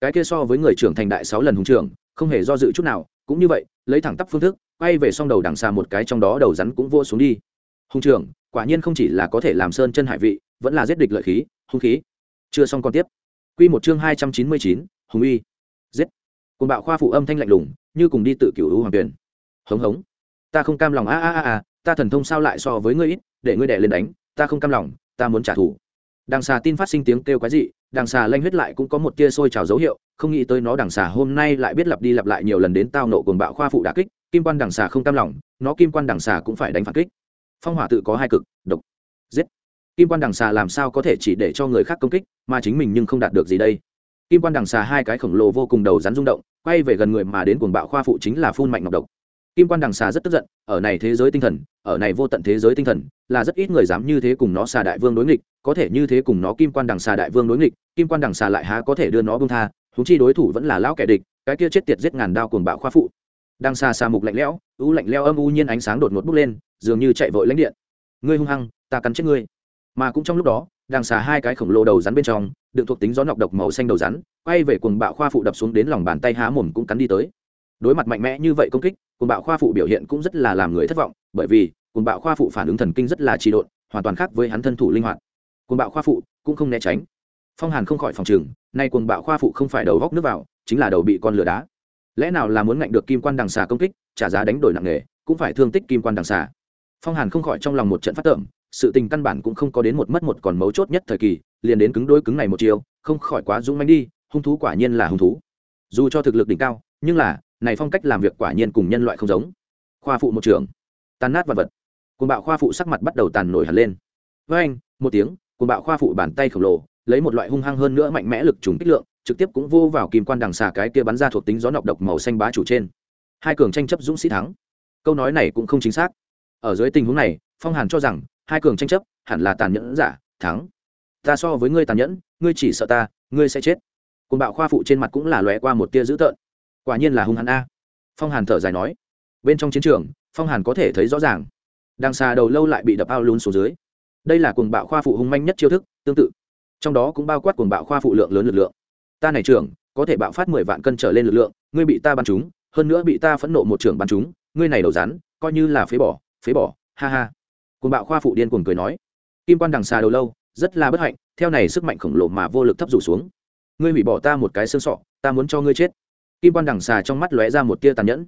Cái kia so với người trưởng thành đại sáu lần hùng trưởng, không hề do dự chút nào, cũng như vậy, lấy thẳng tắp phương thức, quay về song đầu đằng xa một cái trong đó đầu rắn cũng vô xuống đi. Hùng trưởng, quả nhiên không chỉ là có thể làm sơn chân hải vị, vẫn là giết địch lợi khí, hung khí. Chưa xong còn tiếp quy một chương hai trăm chín mươi chín, hùng uy giết. Cùng bạo khoa phụ âm thanh lạnh lùng, như cùng đi tự cửu u hoàng tuyển. Hống hống. Ta không cam lòng, a a a a, ta thần thông sao lại so với ngươi ít, để ngươi đè lên đánh, ta không cam lòng, ta muốn trả thù. Đằng xà tin phát sinh tiếng kêu quái dị, đằng xà lanh huyết lại cũng có một tia sôi trào dấu hiệu, không nghĩ tới nó đằng xà hôm nay lại biết lặp đi lặp lại nhiều lần đến tao nộ cuồng bạo khoa phụ đả kích, kim quan đằng xà không cam lòng, nó kim quan đằng xà cũng phải đánh phản kích. Phong hỏa tự có hai cực, độc. Giết kim quan đằng xà làm sao có thể chỉ để cho người khác công kích, mà chính mình nhưng không đạt được gì đây? Kim quan đằng xà hai cái khổng lồ vô cùng đầu rắn rung động, quay về gần người mà đến cuồng bạo khoa phụ chính là phun mạnh ngọc độc. Kim quan đằng xà rất tức giận, ở này thế giới tinh thần, ở này vô tận thế giới tinh thần, là rất ít người dám như thế cùng nó xà đại vương đối nghịch, có thể như thế cùng nó kim quan đằng xà đại vương đối nghịch, kim quan đằng xà lại há có thể đưa nó bông tha thú chi đối thủ vẫn là lão kẻ địch, cái kia chết tiệt giết ngàn đao cuồng bạo khoa phụ. Đang xa xa mục lạnh lẽo, u lạnh leo âm u nhiên ánh sáng đột ngột bốc lên, dường như chạy vội lãnh điện. Ngươi hung hăng, ta cắn chết ngươi mà cũng trong lúc đó, đang xà hai cái khổng lồ đầu rắn bên trong đựng thuộc tính gió nọc độc màu xanh đầu rắn, quay về cuồng bạo khoa phụ đập xuống đến lòng bàn tay há mồm cũng cắn đi tới. Đối mặt mạnh mẽ như vậy công kích, cuồng bạo khoa phụ biểu hiện cũng rất là làm người thất vọng, bởi vì cuồng bạo khoa phụ phản ứng thần kinh rất là trì độn, hoàn toàn khác với hắn thân thủ linh hoạt. Cuồng bạo khoa phụ cũng không né tránh. Phong hàn không khỏi phòng trường nay cuồng bạo khoa phụ không phải đầu góc nước vào, chính là đầu bị con lửa đá. Lẽ nào là muốn ngạnh được kim quan đằng xà công kích, trả giá đánh đổi nặng nề, cũng phải thương tích kim quan đằng xà. Phong hàn không khỏi trong lòng một trận phát tởm sự tình căn bản cũng không có đến một mất một còn mấu chốt nhất thời kỳ, liền đến cứng đôi cứng này một chiều không khỏi quá dũng manh đi, hung thú quả nhiên là hung thú. Dù cho thực lực đỉnh cao, nhưng là, này phong cách làm việc quả nhiên cùng nhân loại không giống. Khoa phụ một trường tàn nát vật vật. Côn bạo khoa phụ sắc mặt bắt đầu tàn nổi hẳn lên. Với anh, một tiếng côn bạo khoa phụ bàn tay khổng lồ, lấy một loại hung hăng hơn nữa mạnh mẽ lực trùng kích lượng, trực tiếp cũng vô vào kim quan đằng xà cái kia bắn ra thuộc tính gió nọc độc màu xanh bá chủ trên. Hai cường tranh chấp dũng sĩ thắng. Câu nói này cũng không chính xác. Ở dưới tình huống này, phong hàn cho rằng hai cường tranh chấp, hẳn là tàn nhẫn giả, thắng. Ta so với ngươi tàn nhẫn, ngươi chỉ sợ ta, ngươi sẽ chết. Côn bạo khoa phụ trên mặt cũng là lóe qua một tia dữ tợn. Quả nhiên là hung hãn a. Phong hàn thở dài nói. Bên trong chiến trường, phong hàn có thể thấy rõ ràng. Đằng xà đầu lâu lại bị đập ao lún xuống dưới. Đây là cuồng bạo khoa phụ hung manh nhất chiêu thức, tương tự. Trong đó cũng bao quát cuồng bạo khoa phụ lượng lớn lực lượng. Ta này trưởng, có thể bạo phát mười vạn cân trở lên lực lượng, ngươi bị ta bắn trúng, hơn nữa bị ta phẫn nộ một trưởng bắn trúng, ngươi này đầu rắn, coi như là phế bỏ phế bỏ, ha ha cùng bạo khoa phụ điên cuồng cười nói, kim quan đằng xà đầu lâu, rất là bất hạnh, theo này sức mạnh khổng lồ mà vô lực thấp rủ xuống. Ngươi hủy bỏ ta một cái xương sọ, ta muốn cho ngươi chết. Kim quan đằng xà trong mắt lóe ra một tia tàn nhẫn.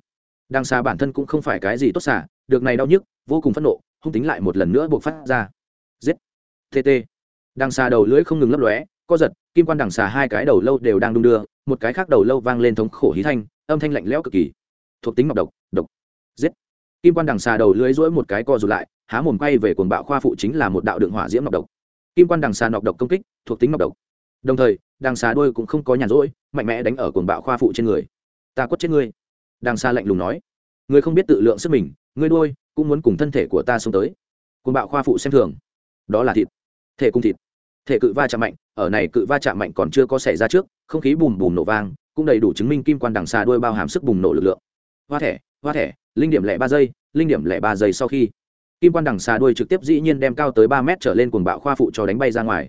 Đằng xà bản thân cũng không phải cái gì tốt xà được này đau nhức, vô cùng phẫn nộ, hung tính lại một lần nữa buộc phát ra. Giết! Tt đằng xà đầu lưỡi không ngừng lấp lóe, co giật, kim quan đằng xà hai cái đầu lâu đều đang đung đưa, một cái khác đầu lâu vang lên thống khổ hí thanh, âm thanh lạnh lẽo cực kỳ. Thuộc tính ngọc độc độc. Giết! Kim quan đằng xà đầu lưỡi rỗi một cái co rụt lại há mồm quay về cuồng bạo khoa phụ chính là một đạo đường hỏa diễm nọc độc. Kim quan đằng xà nọc độc công kích, thuộc tính nọc độc. Đồng thời, đằng xà đôi cũng không có nhàn rỗi, mạnh mẽ đánh ở cuồng bạo khoa phụ trên người. Ta quất chết ngươi. Đằng xà lạnh lùng nói. Ngươi không biết tự lượng sức mình, ngươi đôi cũng muốn cùng thân thể của ta xuống tới. Cuồng bạo khoa phụ xem thường. Đó là thịt. Thể cung thịt. Thể cự va chạm mạnh, ở này cự va chạm mạnh còn chưa có xảy ra trước, không khí bùm bùm nổ vang, cũng đầy đủ chứng minh kim quan đằng xà đuôi bao hàm sức bùng nổ lực lượng. Hoa thẻ hoa thẻ, linh điểm lẻ ba giây, linh điểm lẻ ba giây sau khi kim quan đằng xà đuôi trực tiếp dĩ nhiên đem cao tới ba mét trở lên cuồng bạo khoa phụ cho đánh bay ra ngoài.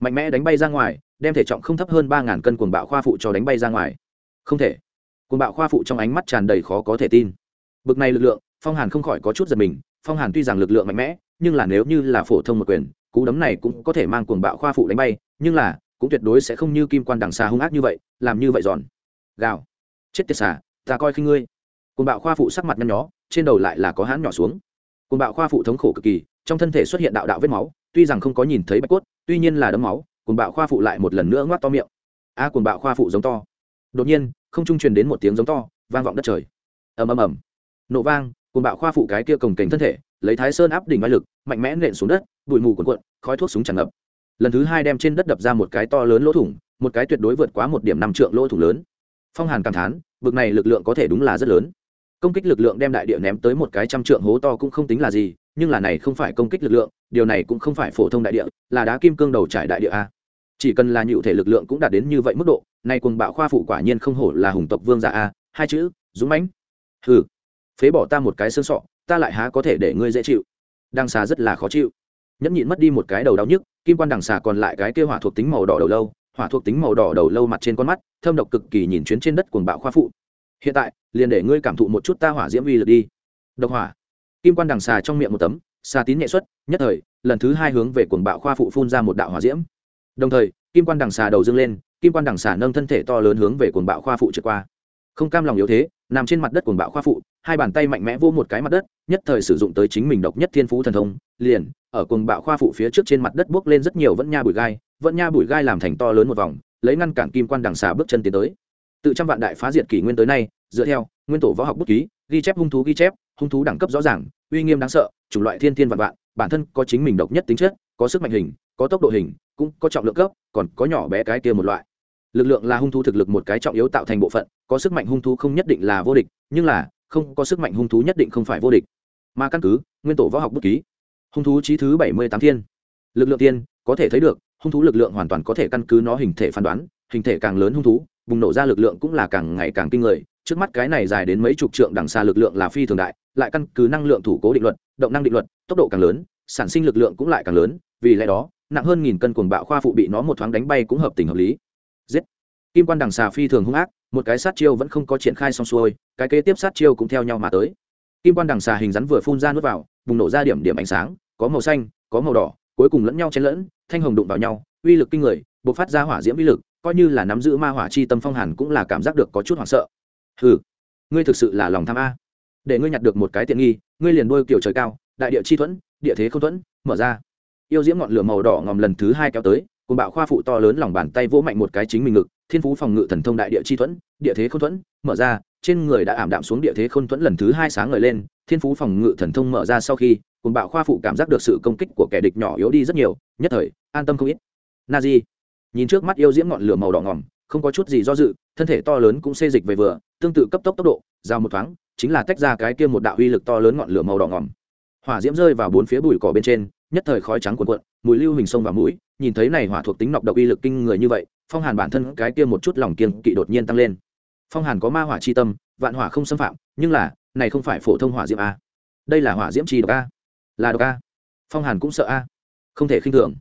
Mạnh mẽ đánh bay ra ngoài, đem thể trọng không thấp hơn ba ngàn cân cuồng bạo khoa phụ cho đánh bay ra ngoài. Không thể. Cuồng bạo khoa phụ trong ánh mắt tràn đầy khó có thể tin. Bực này lực lượng, phong hàn không khỏi có chút giật mình, phong hàn tuy rằng lực lượng mạnh mẽ, nhưng là nếu như là phổ thông một quyền, cú đấm này cũng có thể mang cuồng bạo khoa phụ đánh bay, nhưng là, cũng tuyệt đối sẽ không như kim quan đằng xà hung ác như vậy, làm như vậy giòn. Gào. Chết tiệt xà, ta coi khi ngươi. Cuồng bạo khoa phụ sắc mặt nhăn nhó, trên đầu lại là có hãn nhỏ xuống cùng bạo khoa phụ thống khổ cực kỳ trong thân thể xuất hiện đạo đạo vết máu tuy rằng không có nhìn thấy bạch cốt tuy nhiên là đấm máu cùng bạo khoa phụ lại một lần nữa ngoác to miệng. A à, bạo khoa phụ giống to. Đột nhiên không trung truyền đến một tiếng giống to vang vọng đất trời. Ầm ầm ầm. Nổ vang cùng bạo khoa phụ cái kia cồng kềnh thân thể lấy thái sơn áp đỉnh vai lực mạnh mẽ nện xuống đất bụi mù cuồn cuộn khói thuốc súng tràn ngập. Lần thứ hai đem trên đất đập ra một cái to lớn lỗ thủng một cái tuyệt đối vượt quá một điểm năm trượng lỗ thủng lớn. Phong hàn cảm thán bực này lực lượng có thể đúng là rất lớn công kích lực lượng đem đại địa ném tới một cái trăm trượng hố to cũng không tính là gì, nhưng là này không phải công kích lực lượng, điều này cũng không phải phổ thông đại địa, là đá kim cương đầu trải đại địa a. Chỉ cần là nhựu thể lực lượng cũng đạt đến như vậy mức độ, nay quần bạo khoa phụ quả nhiên không hổ là hùng tộc vương giả a, hai chữ, dũng mãnh. Hừ, phế bỏ ta một cái xương sọ, ta lại há có thể để ngươi dễ chịu. Đằng xà rất là khó chịu. Nhẫn nhịn mất đi một cái đầu đau nhức, kim quan đằng xà còn lại cái kêu hỏa thuộc tính màu đỏ đầu lâu, hỏa thuộc tính màu đỏ đầu lâu mặt trên con mắt, thâm độc cực kỳ nhìn chuyến trên đất cuồng bạo khoa phụ hiện tại, liền để ngươi cảm thụ một chút ta hỏa diễm vi lực đi. Độc hỏa. Kim quan đằng xà trong miệng một tấm, xà tín nhẹ xuất, nhất thời, lần thứ hai hướng về cuồng bạo khoa phụ phun ra một đạo hỏa diễm. Đồng thời, kim quan đằng xà đầu dâng lên, kim quan đằng xà nâng thân thể to lớn hướng về cuồng bạo khoa phụ trượt qua. Không cam lòng yếu thế, nằm trên mặt đất cuồng bạo khoa phụ, hai bàn tay mạnh mẽ vô một cái mặt đất, nhất thời sử dụng tới chính mình độc nhất thiên phú thần thông, liền, ở cuồng bạo khoa phụ phía trước trên mặt đất bước lên rất nhiều vẫn nha bụi gai, vẫn nha bụi gai làm thành to lớn một vòng, lấy ngăn cản kim quan đằng xà bước chân tiến tới tự trăm vạn đại phá diệt kỷ nguyên tới nay, dựa theo nguyên tổ võ học bút ký, ghi chép hung thú ghi chép, hung thú đẳng cấp rõ ràng, uy nghiêm đáng sợ, chủng loại thiên thiên vạn vạn, bản thân có chính mình độc nhất tính chất, có sức mạnh hình, có tốc độ hình, cũng có trọng lượng cấp, còn có nhỏ bé cái kia một loại. Lực lượng là hung thú thực lực một cái trọng yếu tạo thành bộ phận, có sức mạnh hung thú không nhất định là vô địch, nhưng là không có sức mạnh hung thú nhất định không phải vô địch. Mà căn cứ nguyên tổ võ học bút ký, hung thú trí thứ bảy mươi tám thiên. Lực lượng tiên có thể thấy được, hung thú lực lượng hoàn toàn có thể căn cứ nó hình thể phán đoán, hình thể càng lớn hung thú bùng nổ ra lực lượng cũng là càng ngày càng kinh người. Trước mắt cái này dài đến mấy chục trượng đằng xa lực lượng là phi thường đại, lại căn cứ năng lượng thủ cố định luật, động năng định luật, tốc độ càng lớn, sản sinh lực lượng cũng lại càng lớn, vì lẽ đó, nặng hơn nghìn cân cuồng bạo khoa phụ bị nó một thoáng đánh bay cũng hợp tình hợp lý. Giết! Kim quan đằng xà phi thường hung ác, một cái sát chiêu vẫn không có triển khai xong xuôi, cái kế tiếp sát chiêu cũng theo nhau mà tới. Kim quan đằng xà hình rắn vừa phun ra nước vào, bùng nổ ra điểm điểm ánh sáng, có màu xanh, có màu đỏ, cuối cùng lẫn nhau chen lẫn, thanh hồng đụng vào nhau, uy lực kinh người, bộc phát ra hỏa diễm uy lực coi như là nắm giữ ma hỏa chi tâm phong hàn cũng là cảm giác được có chút hoảng sợ. Ừ ngươi thực sự là lòng tham a. Để ngươi nhặt được một cái tiện nghi, ngươi liền đôi kiểu trời cao, đại địa chi thuẫn, địa thế không thuẫn, mở ra. Yêu diễm ngọn lửa màu đỏ ngòm lần thứ hai kéo tới, cùng bạo khoa phụ to lớn lòng bàn tay vỗ mạnh một cái chính mình ngực, thiên phú phòng ngự thần thông đại địa chi thuẫn, địa thế không thuẫn, mở ra, trên người đã ảm đạm xuống địa thế không thuẫn lần thứ hai sáng ngời lên, thiên phú phòng ngự thần thông mở ra sau khi, cùng bạo khoa phụ cảm giác được sự công kích của kẻ địch nhỏ yếu đi rất nhiều, nhất thời, an tâm không ít. Na di nhìn trước mắt yêu diễm ngọn lửa màu đỏ ngỏm không có chút gì do dự, thân thể to lớn cũng xê dịch về vừa, tương tự cấp tốc tốc độ, giao một thoáng, chính là tách ra cái kia một đạo uy lực to lớn ngọn lửa màu đỏ ngỏm hỏa diễm rơi vào bốn phía bụi cỏ bên trên, nhất thời khói trắng cuồn cuộn, mùi lưu hình sông vào mũi, nhìn thấy này hỏa thuộc tính nọc độc uy lực kinh người như vậy, phong hàn bản thân cái kia một chút lòng kiên kỵ đột nhiên tăng lên. Phong hàn có ma hỏa chi tâm, vạn hỏa không xâm phạm, nhưng là, này không phải phổ thông hỏa diễm a. Đây là hỏa diễm chi độc a. Là độc a. Phong hàn cũng sợ a. Không thể khinh thường.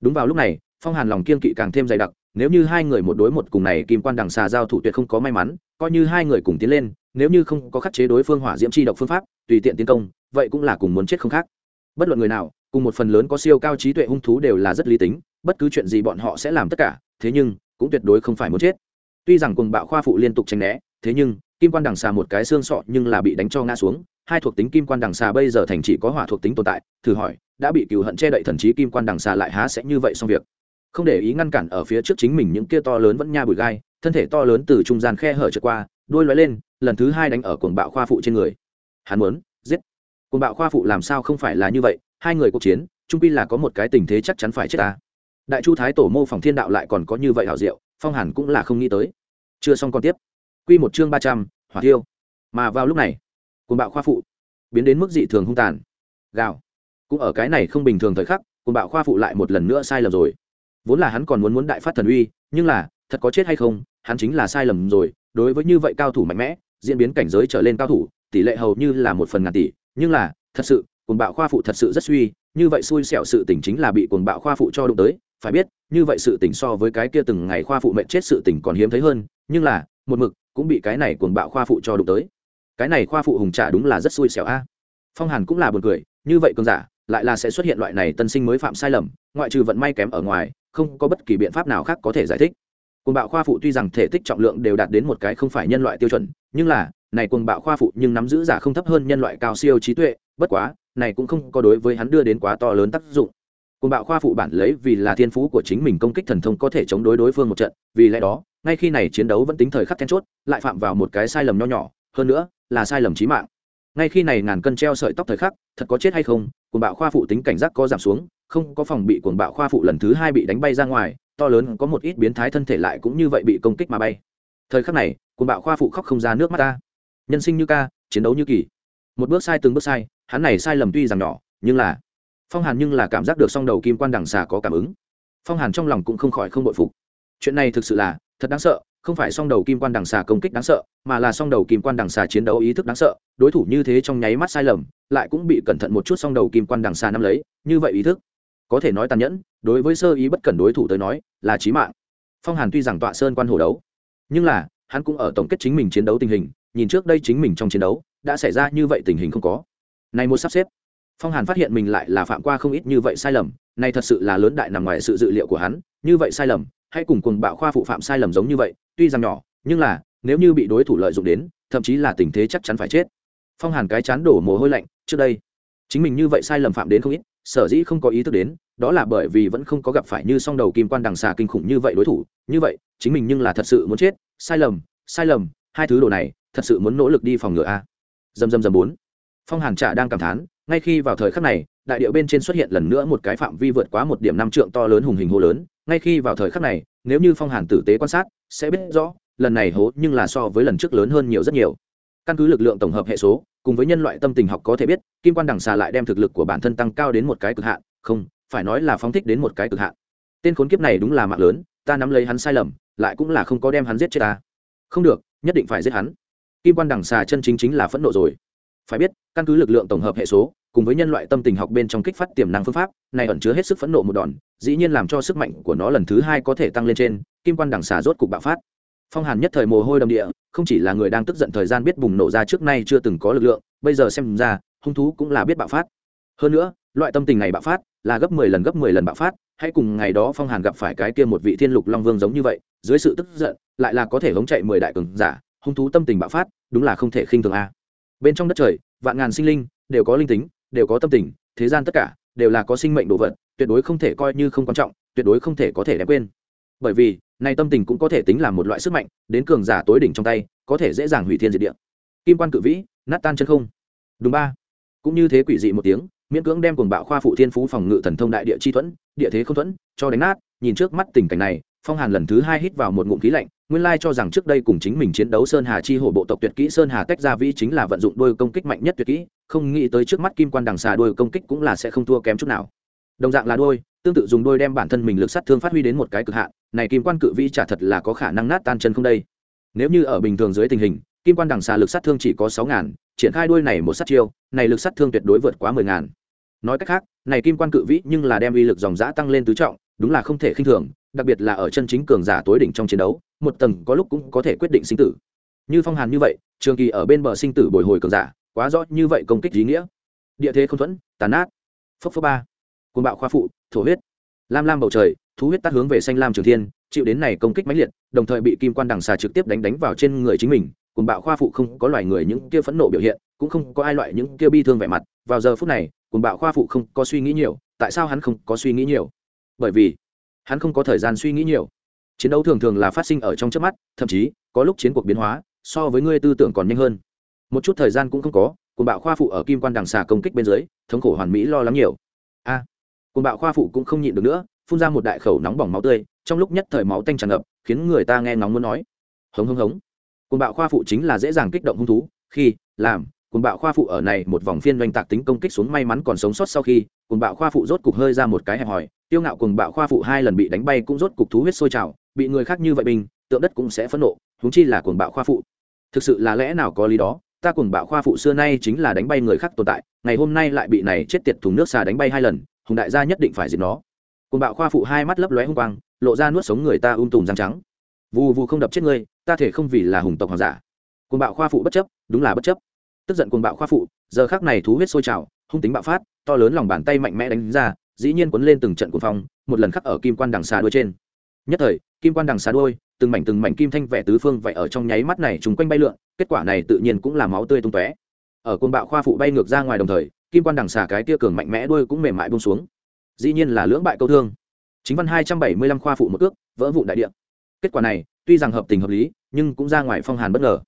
Đúng vào lúc này phong hàn lòng kiên kỵ càng thêm dày đặc, nếu như hai người một đối một cùng này kim quan đằng xà giao thủ tuyệt không có may mắn, coi như hai người cùng tiến lên, nếu như không có khắc chế đối phương hỏa diễm chi độc phương pháp, tùy tiện tiến công, vậy cũng là cùng muốn chết không khác. Bất luận người nào, cùng một phần lớn có siêu cao trí tuệ hung thú đều là rất lý tính, bất cứ chuyện gì bọn họ sẽ làm tất cả, thế nhưng, cũng tuyệt đối không phải muốn chết. Tuy rằng cùng bạo khoa phụ liên tục tranh né, thế nhưng, kim quan đằng xà một cái xương sọ nhưng là bị đánh cho ngã xuống, hai thuộc tính kim quan đằng xà bây giờ thành chỉ có hỏa thuộc tính tồn tại, thử hỏi, đã bị cựu hận che đậy thần trí kim quan đằng xà lại há sẽ như vậy xong việc? Không để ý ngăn cản ở phía trước chính mình những kia to lớn vẫn nha bụi gai, thân thể to lớn từ trung gian khe hở trượt qua, đuôi lói lên, lần thứ hai đánh ở cuồng bạo khoa phụ trên người. Hắn muốn giết. Cuồng bạo khoa phụ làm sao không phải là như vậy, hai người cuộc chiến, trung pi là có một cái tình thế chắc chắn phải chết ta. Đại chu thái tổ mô phỏng thiên đạo lại còn có như vậy hảo diệu, phong hàn cũng là không nghĩ tới. Chưa xong còn tiếp. Q một chương ba trăm, hỏa tiêu mà vào lúc này, cuồng bạo khoa phụ biến đến mức dị thường hung tàn. Gào. Cũng ở cái này không bình thường thời khắc, cuồng bạo khoa phụ lại một lần nữa sai lầm rồi vốn là hắn còn muốn muốn đại phát thần uy, nhưng là, thật có chết hay không, hắn chính là sai lầm rồi. Đối với như vậy cao thủ mạnh mẽ, diễn biến cảnh giới trở lên cao thủ, tỷ lệ hầu như là một phần ngàn tỷ. Nhưng là, thật sự, cuồng bạo khoa phụ thật sự rất suy, như vậy xui xẻo sự tình chính là bị cuồng bạo khoa phụ cho đụng tới. Phải biết, như vậy sự tình so với cái kia từng ngày khoa phụ mệnh chết sự tình còn hiếm thấy hơn, nhưng là, một mực, cũng bị cái này cuồng bạo khoa phụ cho đụng tới. Cái này khoa phụ hùng trả đúng là rất xui xẻo a. Phong hàn cũng là buồn cười, như vậy cường giả, lại là sẽ xuất hiện loại này tân sinh mới phạm sai lầm, ngoại trừ vận may kém ở ngoài không có bất kỳ biện pháp nào khác có thể giải thích. Cuồng bạo khoa phụ tuy rằng thể tích trọng lượng đều đạt đến một cái không phải nhân loại tiêu chuẩn, nhưng là, này cuồng bạo khoa phụ nhưng nắm giữ giả không thấp hơn nhân loại cao siêu trí tuệ, bất quá, này cũng không có đối với hắn đưa đến quá to lớn tác dụng. Cuồng bạo khoa phụ bản lấy vì là thiên phú của chính mình công kích thần thông có thể chống đối đối phương một trận, vì lẽ đó, ngay khi này chiến đấu vẫn tính thời khắc then chốt, lại phạm vào một cái sai lầm nho nhỏ, hơn nữa, là sai lầm chí mạng. Ngay khi này ngàn cân treo sợi tóc thời khắc, thật có chết hay không, cuồng bạo khoa phụ tính cảnh giác có giảm xuống không có phòng bị cuồng bạo khoa phụ lần thứ hai bị đánh bay ra ngoài, to lớn có một ít biến thái thân thể lại cũng như vậy bị công kích mà bay. Thời khắc này, cuồng bạo khoa phụ khóc không ra nước mắt ta. Nhân sinh như ca, chiến đấu như kỳ. Một bước sai từng bước sai, hắn này sai lầm tuy rằng nhỏ, nhưng là phong hàn nhưng là cảm giác được song đầu kim quan đằng xà có cảm ứng. Phong hàn trong lòng cũng không khỏi không bội phục. Chuyện này thực sự là thật đáng sợ, không phải song đầu kim quan đằng xà công kích đáng sợ, mà là song đầu kim quan đằng xà chiến đấu ý thức đáng sợ, đối thủ như thế trong nháy mắt sai lầm, lại cũng bị cẩn thận một chút song đầu kim quan đằng xà nắm lấy, như vậy ý thức có thể nói tàn nhẫn, đối với sơ ý bất cẩn đối thủ tới nói, là chí mạng. Phong hàn tuy rằng tọa sơn quan hồ đấu, nhưng là, hắn cũng ở tổng kết chính mình chiến đấu tình hình, nhìn trước đây chính mình trong chiến đấu, đã xảy ra như vậy tình hình không có. Này một sắp xếp, phong hàn phát hiện mình lại là phạm qua không ít như vậy sai lầm, này thật sự là lớn đại nằm ngoài sự dự liệu của hắn, như vậy sai lầm, hay cùng cùng bạo khoa phụ phạm sai lầm giống như vậy, tuy rằng nhỏ, nhưng là, nếu như bị đối thủ lợi dụng đến, thậm chí là tình thế chắc chắn phải chết. Phong hàn cái chán đổ mồ hôi lạnh, trước đây, chính mình như vậy sai lầm phạm đến không ít sở dĩ không có ý thức đến, đó là bởi vì vẫn không có gặp phải như song đầu kim quan đằng xà kinh khủng như vậy đối thủ. Như vậy, chính mình nhưng là thật sự muốn chết. Sai lầm sai lầm, hai thứ đồ này, thật sự muốn nỗ lực đi phòng ngừa a. Dầm dầm dầm bốn. Phong hàn trả đang cảm thán, ngay khi vào thời khắc này, đại điệu bên trên xuất hiện lần nữa một cái phạm vi vượt quá một điểm năm trượng to lớn hùng hình hô lớn. Ngay khi vào thời khắc này, nếu như phong hàn tử tế quan sát, sẽ biết rõ, lần này hố nhưng là so với lần trước lớn hơn nhiều rất nhiều. Căn cứ lực lượng tổng hợp hệ số cùng với nhân loại tâm tình học có thể biết, kim quan đằng xà lại đem thực lực của bản thân tăng cao đến một cái cực hạn, không, phải nói là phóng thích đến một cái cực hạn. Tên khốn kiếp này đúng là mạng lớn, ta nắm lấy hắn sai lầm, lại cũng là không có đem hắn giết chết ta. Không được, nhất định phải giết hắn. Kim quan đằng xà chân chính chính là phẫn nộ rồi. Phải biết, căn cứ lực lượng tổng hợp hệ số, cùng với nhân loại tâm tình học bên trong kích phát tiềm năng phương pháp, này ẩn chứa hết sức phẫn nộ một đòn, dĩ nhiên làm cho sức mạnh của nó lần thứ hai có thể tăng lên trên, kim quan đằng xà rốt cục bạo phát. Phong hàn nhất thời mồ hôi đầm địa không chỉ là người đang tức giận thời gian biết bùng nổ ra trước nay chưa từng có lực lượng, bây giờ xem ra, hung thú cũng là biết bạo phát. Hơn nữa, loại tâm tình này bạo phát, là gấp mười lần gấp mười lần bạo phát, hay cùng ngày đó phong hàn gặp phải cái kia một vị thiên lục long vương giống như vậy, dưới sự tức giận, lại là có thể hống chạy mười đại cường giả, hung thú tâm tình bạo phát, đúng là không thể khinh thường a. Bên trong đất trời, vạn ngàn sinh linh, đều có linh tính, đều có tâm tình, thế gian tất cả, đều là có sinh mệnh đồ vật, tuyệt đối không thể coi như không quan trọng, tuyệt đối không thể có thể đem quên. Bởi vì này tâm tình cũng có thể tính là một loại sức mạnh, đến cường giả tối đỉnh trong tay, có thể dễ dàng hủy thiên diệt địa. Kim quan cự vĩ, nát tan chân không. Đúng ba. Cũng như thế quỷ dị một tiếng, miễn cưỡng đem cuồng bạo khoa phụ thiên phú phòng ngự thần thông đại địa chi thuẫn, địa thế không thuẫn, cho đánh nát, nhìn trước mắt tình cảnh này, phong hàn lần thứ hai hít vào một ngụm khí lạnh, nguyên lai cho rằng trước đây cùng chính mình chiến đấu sơn hà chi hổ bộ tộc tuyệt kỹ sơn hà tách ra vĩ chính là vận dụng đôi công kích mạnh nhất tuyệt kỹ, không nghĩ tới trước mắt kim quan đằng xà đôi công kích cũng là sẽ không thua kém chút nào đồng dạng là đôi tương tự dùng đôi đem bản thân mình lực sát thương phát huy đến một cái cực hạn, này kim quan cự vĩ chả thật là có khả năng nát tan chân không đây. Nếu như ở bình thường dưới tình hình, kim quan đằng xà lực sát thương chỉ có sáu ngàn, triển khai đôi này một sát chiêu, này lực sát thương tuyệt đối vượt quá mười ngàn. Nói cách khác, này kim quan cự vĩ nhưng là đem uy lực dòng giã tăng lên tứ trọng, đúng là không thể khinh thường, đặc biệt là ở chân chính cường giả tối đỉnh trong chiến đấu, một tầng có lúc cũng có thể quyết định sinh tử. Như phong hàn như vậy, trường kỳ ở bên bờ sinh tử bồi hồi cường giả, quá rõ như vậy công kích ý nghĩa. Địa thế không thuẫn, tàn ác. phốc phốc ba côn bạo khoa phụ thổ huyết. Lam lam bầu trời thú huyết tắt hướng về xanh lam trường thiên chịu đến này công kích mãnh liệt đồng thời bị kim quan đằng xà trực tiếp đánh đánh vào trên người chính mình. Cùng bạo khoa phụ không có loài người những kia phẫn nộ biểu hiện cũng không có ai loại những kia bi thương vẻ mặt. Vào giờ phút này cùng bạo khoa phụ không có suy nghĩ nhiều tại sao hắn không có suy nghĩ nhiều? Bởi vì hắn không có thời gian suy nghĩ nhiều. Chiến đấu thường thường là phát sinh ở trong trước mắt thậm chí có lúc chiến cuộc biến hóa so với ngươi tư tưởng còn nhanh hơn. Một chút thời gian cũng không có cùng bạo khoa phụ ở kim quan đằng xà công kích bên dưới thống khổ hoàn mỹ lo lắng nhiều. A à, cùng bạo khoa phụ cũng không nhịn được nữa, phun ra một đại khẩu nóng bỏng máu tươi, trong lúc nhất thời máu tanh tràn ngập, khiến người ta nghe nóng muốn nói. Hống hống hống. Cùng bạo khoa phụ chính là dễ dàng kích động hung thú, khi, làm cùng bạo khoa phụ ở này một vòng phiên doanh tạc tính công kích xuống may mắn còn sống sót sau khi cùng bạo khoa phụ rốt cục hơi ra một cái hẹp hòi, tiêu ngạo cùng bạo khoa phụ hai lần bị đánh bay cũng rốt cục thú huyết sôi trào, bị người khác như vậy bình, tượng đất cũng sẽ phẫn nộ húng chi là cùng bạo khoa phụ. Thực sự là lẽ nào có lý đó? Ta cùng bạo khoa phụ xưa nay chính là đánh bay người khác tồn tại, ngày hôm nay lại bị này chết tiệt thùng nước xà đánh bay hai lần hùng đại gia nhất định phải diệt nó. Cùng bạo khoa phụ hai mắt lấp lóe hung quang, lộ ra nuốt sống người ta um tùm răng trắng. Vù vù không đập chết ngươi, ta thể không vì là hùng tộc hoàng giả. Cùng bạo khoa phụ bất chấp, đúng là bất chấp. Tức giận cùng bạo khoa phụ, giờ khác này thú huyết sôi trào, hung tính bạo phát, to lớn lòng bàn tay mạnh mẽ đánh ra, dĩ nhiên quấn lên từng trận cuồng phong, một lần khắc ở kim quan đằng xà đuôi trên. Nhất thời, kim quan đằng xà đuôi, từng mảnh từng mảnh kim thanh vẽ tứ phương vậy ở trong nháy mắt này trùng quanh bay lượn, kết quả này tự nhiên cũng là máu tươi tung tóe. Ở côn bạo khoa phụ bay ngược ra ngoài đồng thời kim quan đằng xà cái tia cường mạnh mẽ đuôi cũng mềm mại bông xuống. Dĩ nhiên là lưỡng bại câu thương. Chính văn hai trăm bảy mươi lăm khoa phụ một ước vỡ vụn đại địa. Kết quả này, tuy rằng hợp tình hợp lý, nhưng cũng ra ngoài phong hàn bất ngờ.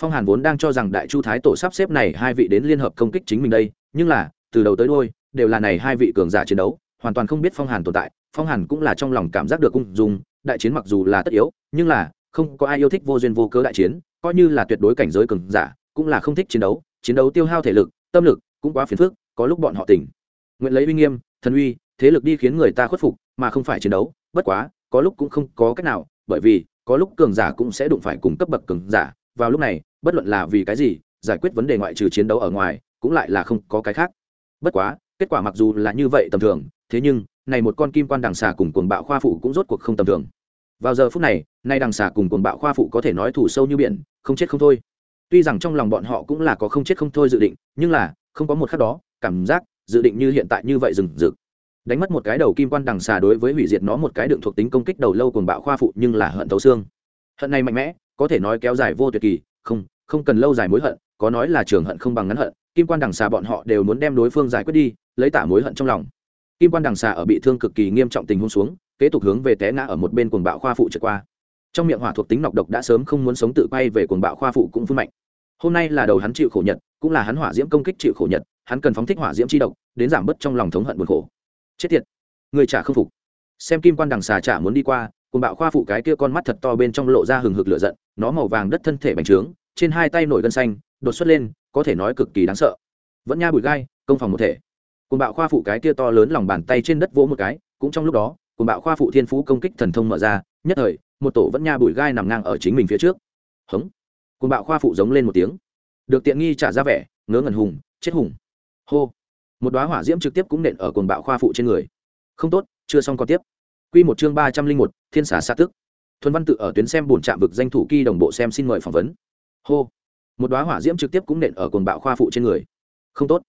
Phong hàn vốn đang cho rằng đại chu thái tổ sắp xếp này hai vị đến liên hợp công kích chính mình đây, nhưng là, từ đầu tới đôi đều là này hai vị cường giả chiến đấu, hoàn toàn không biết phong hàn tồn tại. Phong hàn cũng là trong lòng cảm giác được cung dùng đại chiến mặc dù là tất yếu, nhưng là, không có ai yêu thích vô duyên vô cớ đại chiến, coi như là tuyệt đối cảnh giới cường giả, cũng là không thích chiến đấu chiến đấu tiêu hao thể lực, tâm lực cũng quá phiền phức, có lúc bọn họ tỉnh. Nguyện lấy uy nghiêm, thần uy, thế lực đi khiến người ta khuất phục, mà không phải chiến đấu. Bất quá, có lúc cũng không có cách nào, bởi vì, có lúc cường giả cũng sẽ đụng phải cùng cấp bậc cường giả. Vào lúc này, bất luận là vì cái gì, giải quyết vấn đề ngoại trừ chiến đấu ở ngoài, cũng lại là không có cái khác. Bất quá, kết quả mặc dù là như vậy tầm thường, thế nhưng, này một con kim quan đằng xà cùng cuồng bạo khoa phụ cũng rốt cuộc không tầm thường. Vào giờ phút này, nay đằng xà cùng cuồng bạo khoa phụ có thể nói thủ sâu như biển, không chết không thôi. Tuy rằng trong lòng bọn họ cũng là có không chết không thôi dự định, nhưng là không có một khắc đó, cảm giác dự định như hiện tại như vậy dừng rực. Đánh mất một cái đầu kim quan đằng xà đối với hủy diệt nó một cái đựng thuộc tính công kích đầu lâu cuồng bạo khoa phụ nhưng là hận thấu xương. Hận này mạnh mẽ, có thể nói kéo dài vô tuyệt kỳ, không không cần lâu dài mối hận, có nói là trường hận không bằng ngắn hận, kim quan đằng xà bọn họ đều muốn đem đối phương giải quyết đi, lấy tả mối hận trong lòng. Kim quan đằng xà ở bị thương cực kỳ nghiêm trọng tình huống xuống, kế tục hướng về té ngã ở một bên cuồng bạo khoa phụ trượt qua. Trong miệng hỏa thuộc tính nọc độc đã sớm không muốn sống tự quay về cuồng bạo khoa phụ cũng phun mạnh. Hôm nay là đầu hắn chịu khổ nhật cũng là hắn hỏa diễm công kích chịu khổ nhật, hắn cần phóng thích hỏa diễm chi độc, đến giảm bớt trong lòng thống hận buồn khổ. Chết tiệt, người trả không phục. Xem kim quan đằng xà trả muốn đi qua, cùng bạo khoa phụ cái kia con mắt thật to bên trong lộ ra hừng hực lửa giận, nó màu vàng đất thân thể bành trướng, trên hai tay nổi gân xanh, đột xuất lên, có thể nói cực kỳ đáng sợ. Vẫn nha bụi gai, công phòng một thể. Cùng bạo khoa phụ cái kia to lớn lòng bàn tay trên đất vỗ một cái, cũng trong lúc đó, cùng bạo khoa phụ thiên phú công kích thần thông mở ra, nhất thời, một tổ vẫn nha bụi gai nằm ngang ở chính mình phía trước. Hống. Cùng bạo khoa phụ giống lên một tiếng được tiện nghi trả ra vẻ, ngớ ngẩn hùng, chết hùng. Hô. Một đoá hỏa diễm trực tiếp cũng nện ở cồn bạo khoa phụ trên người. Không tốt, chưa xong còn tiếp. Q một chương ba trăm linh một, thiên xả xa tức. Thuần văn tự ở tuyến xem bổn trạm vực danh thủ kỳ đồng bộ xem xin mời phỏng vấn. Hô. Một đoá hỏa diễm trực tiếp cũng nện ở cồn bạo khoa phụ trên người. Không tốt.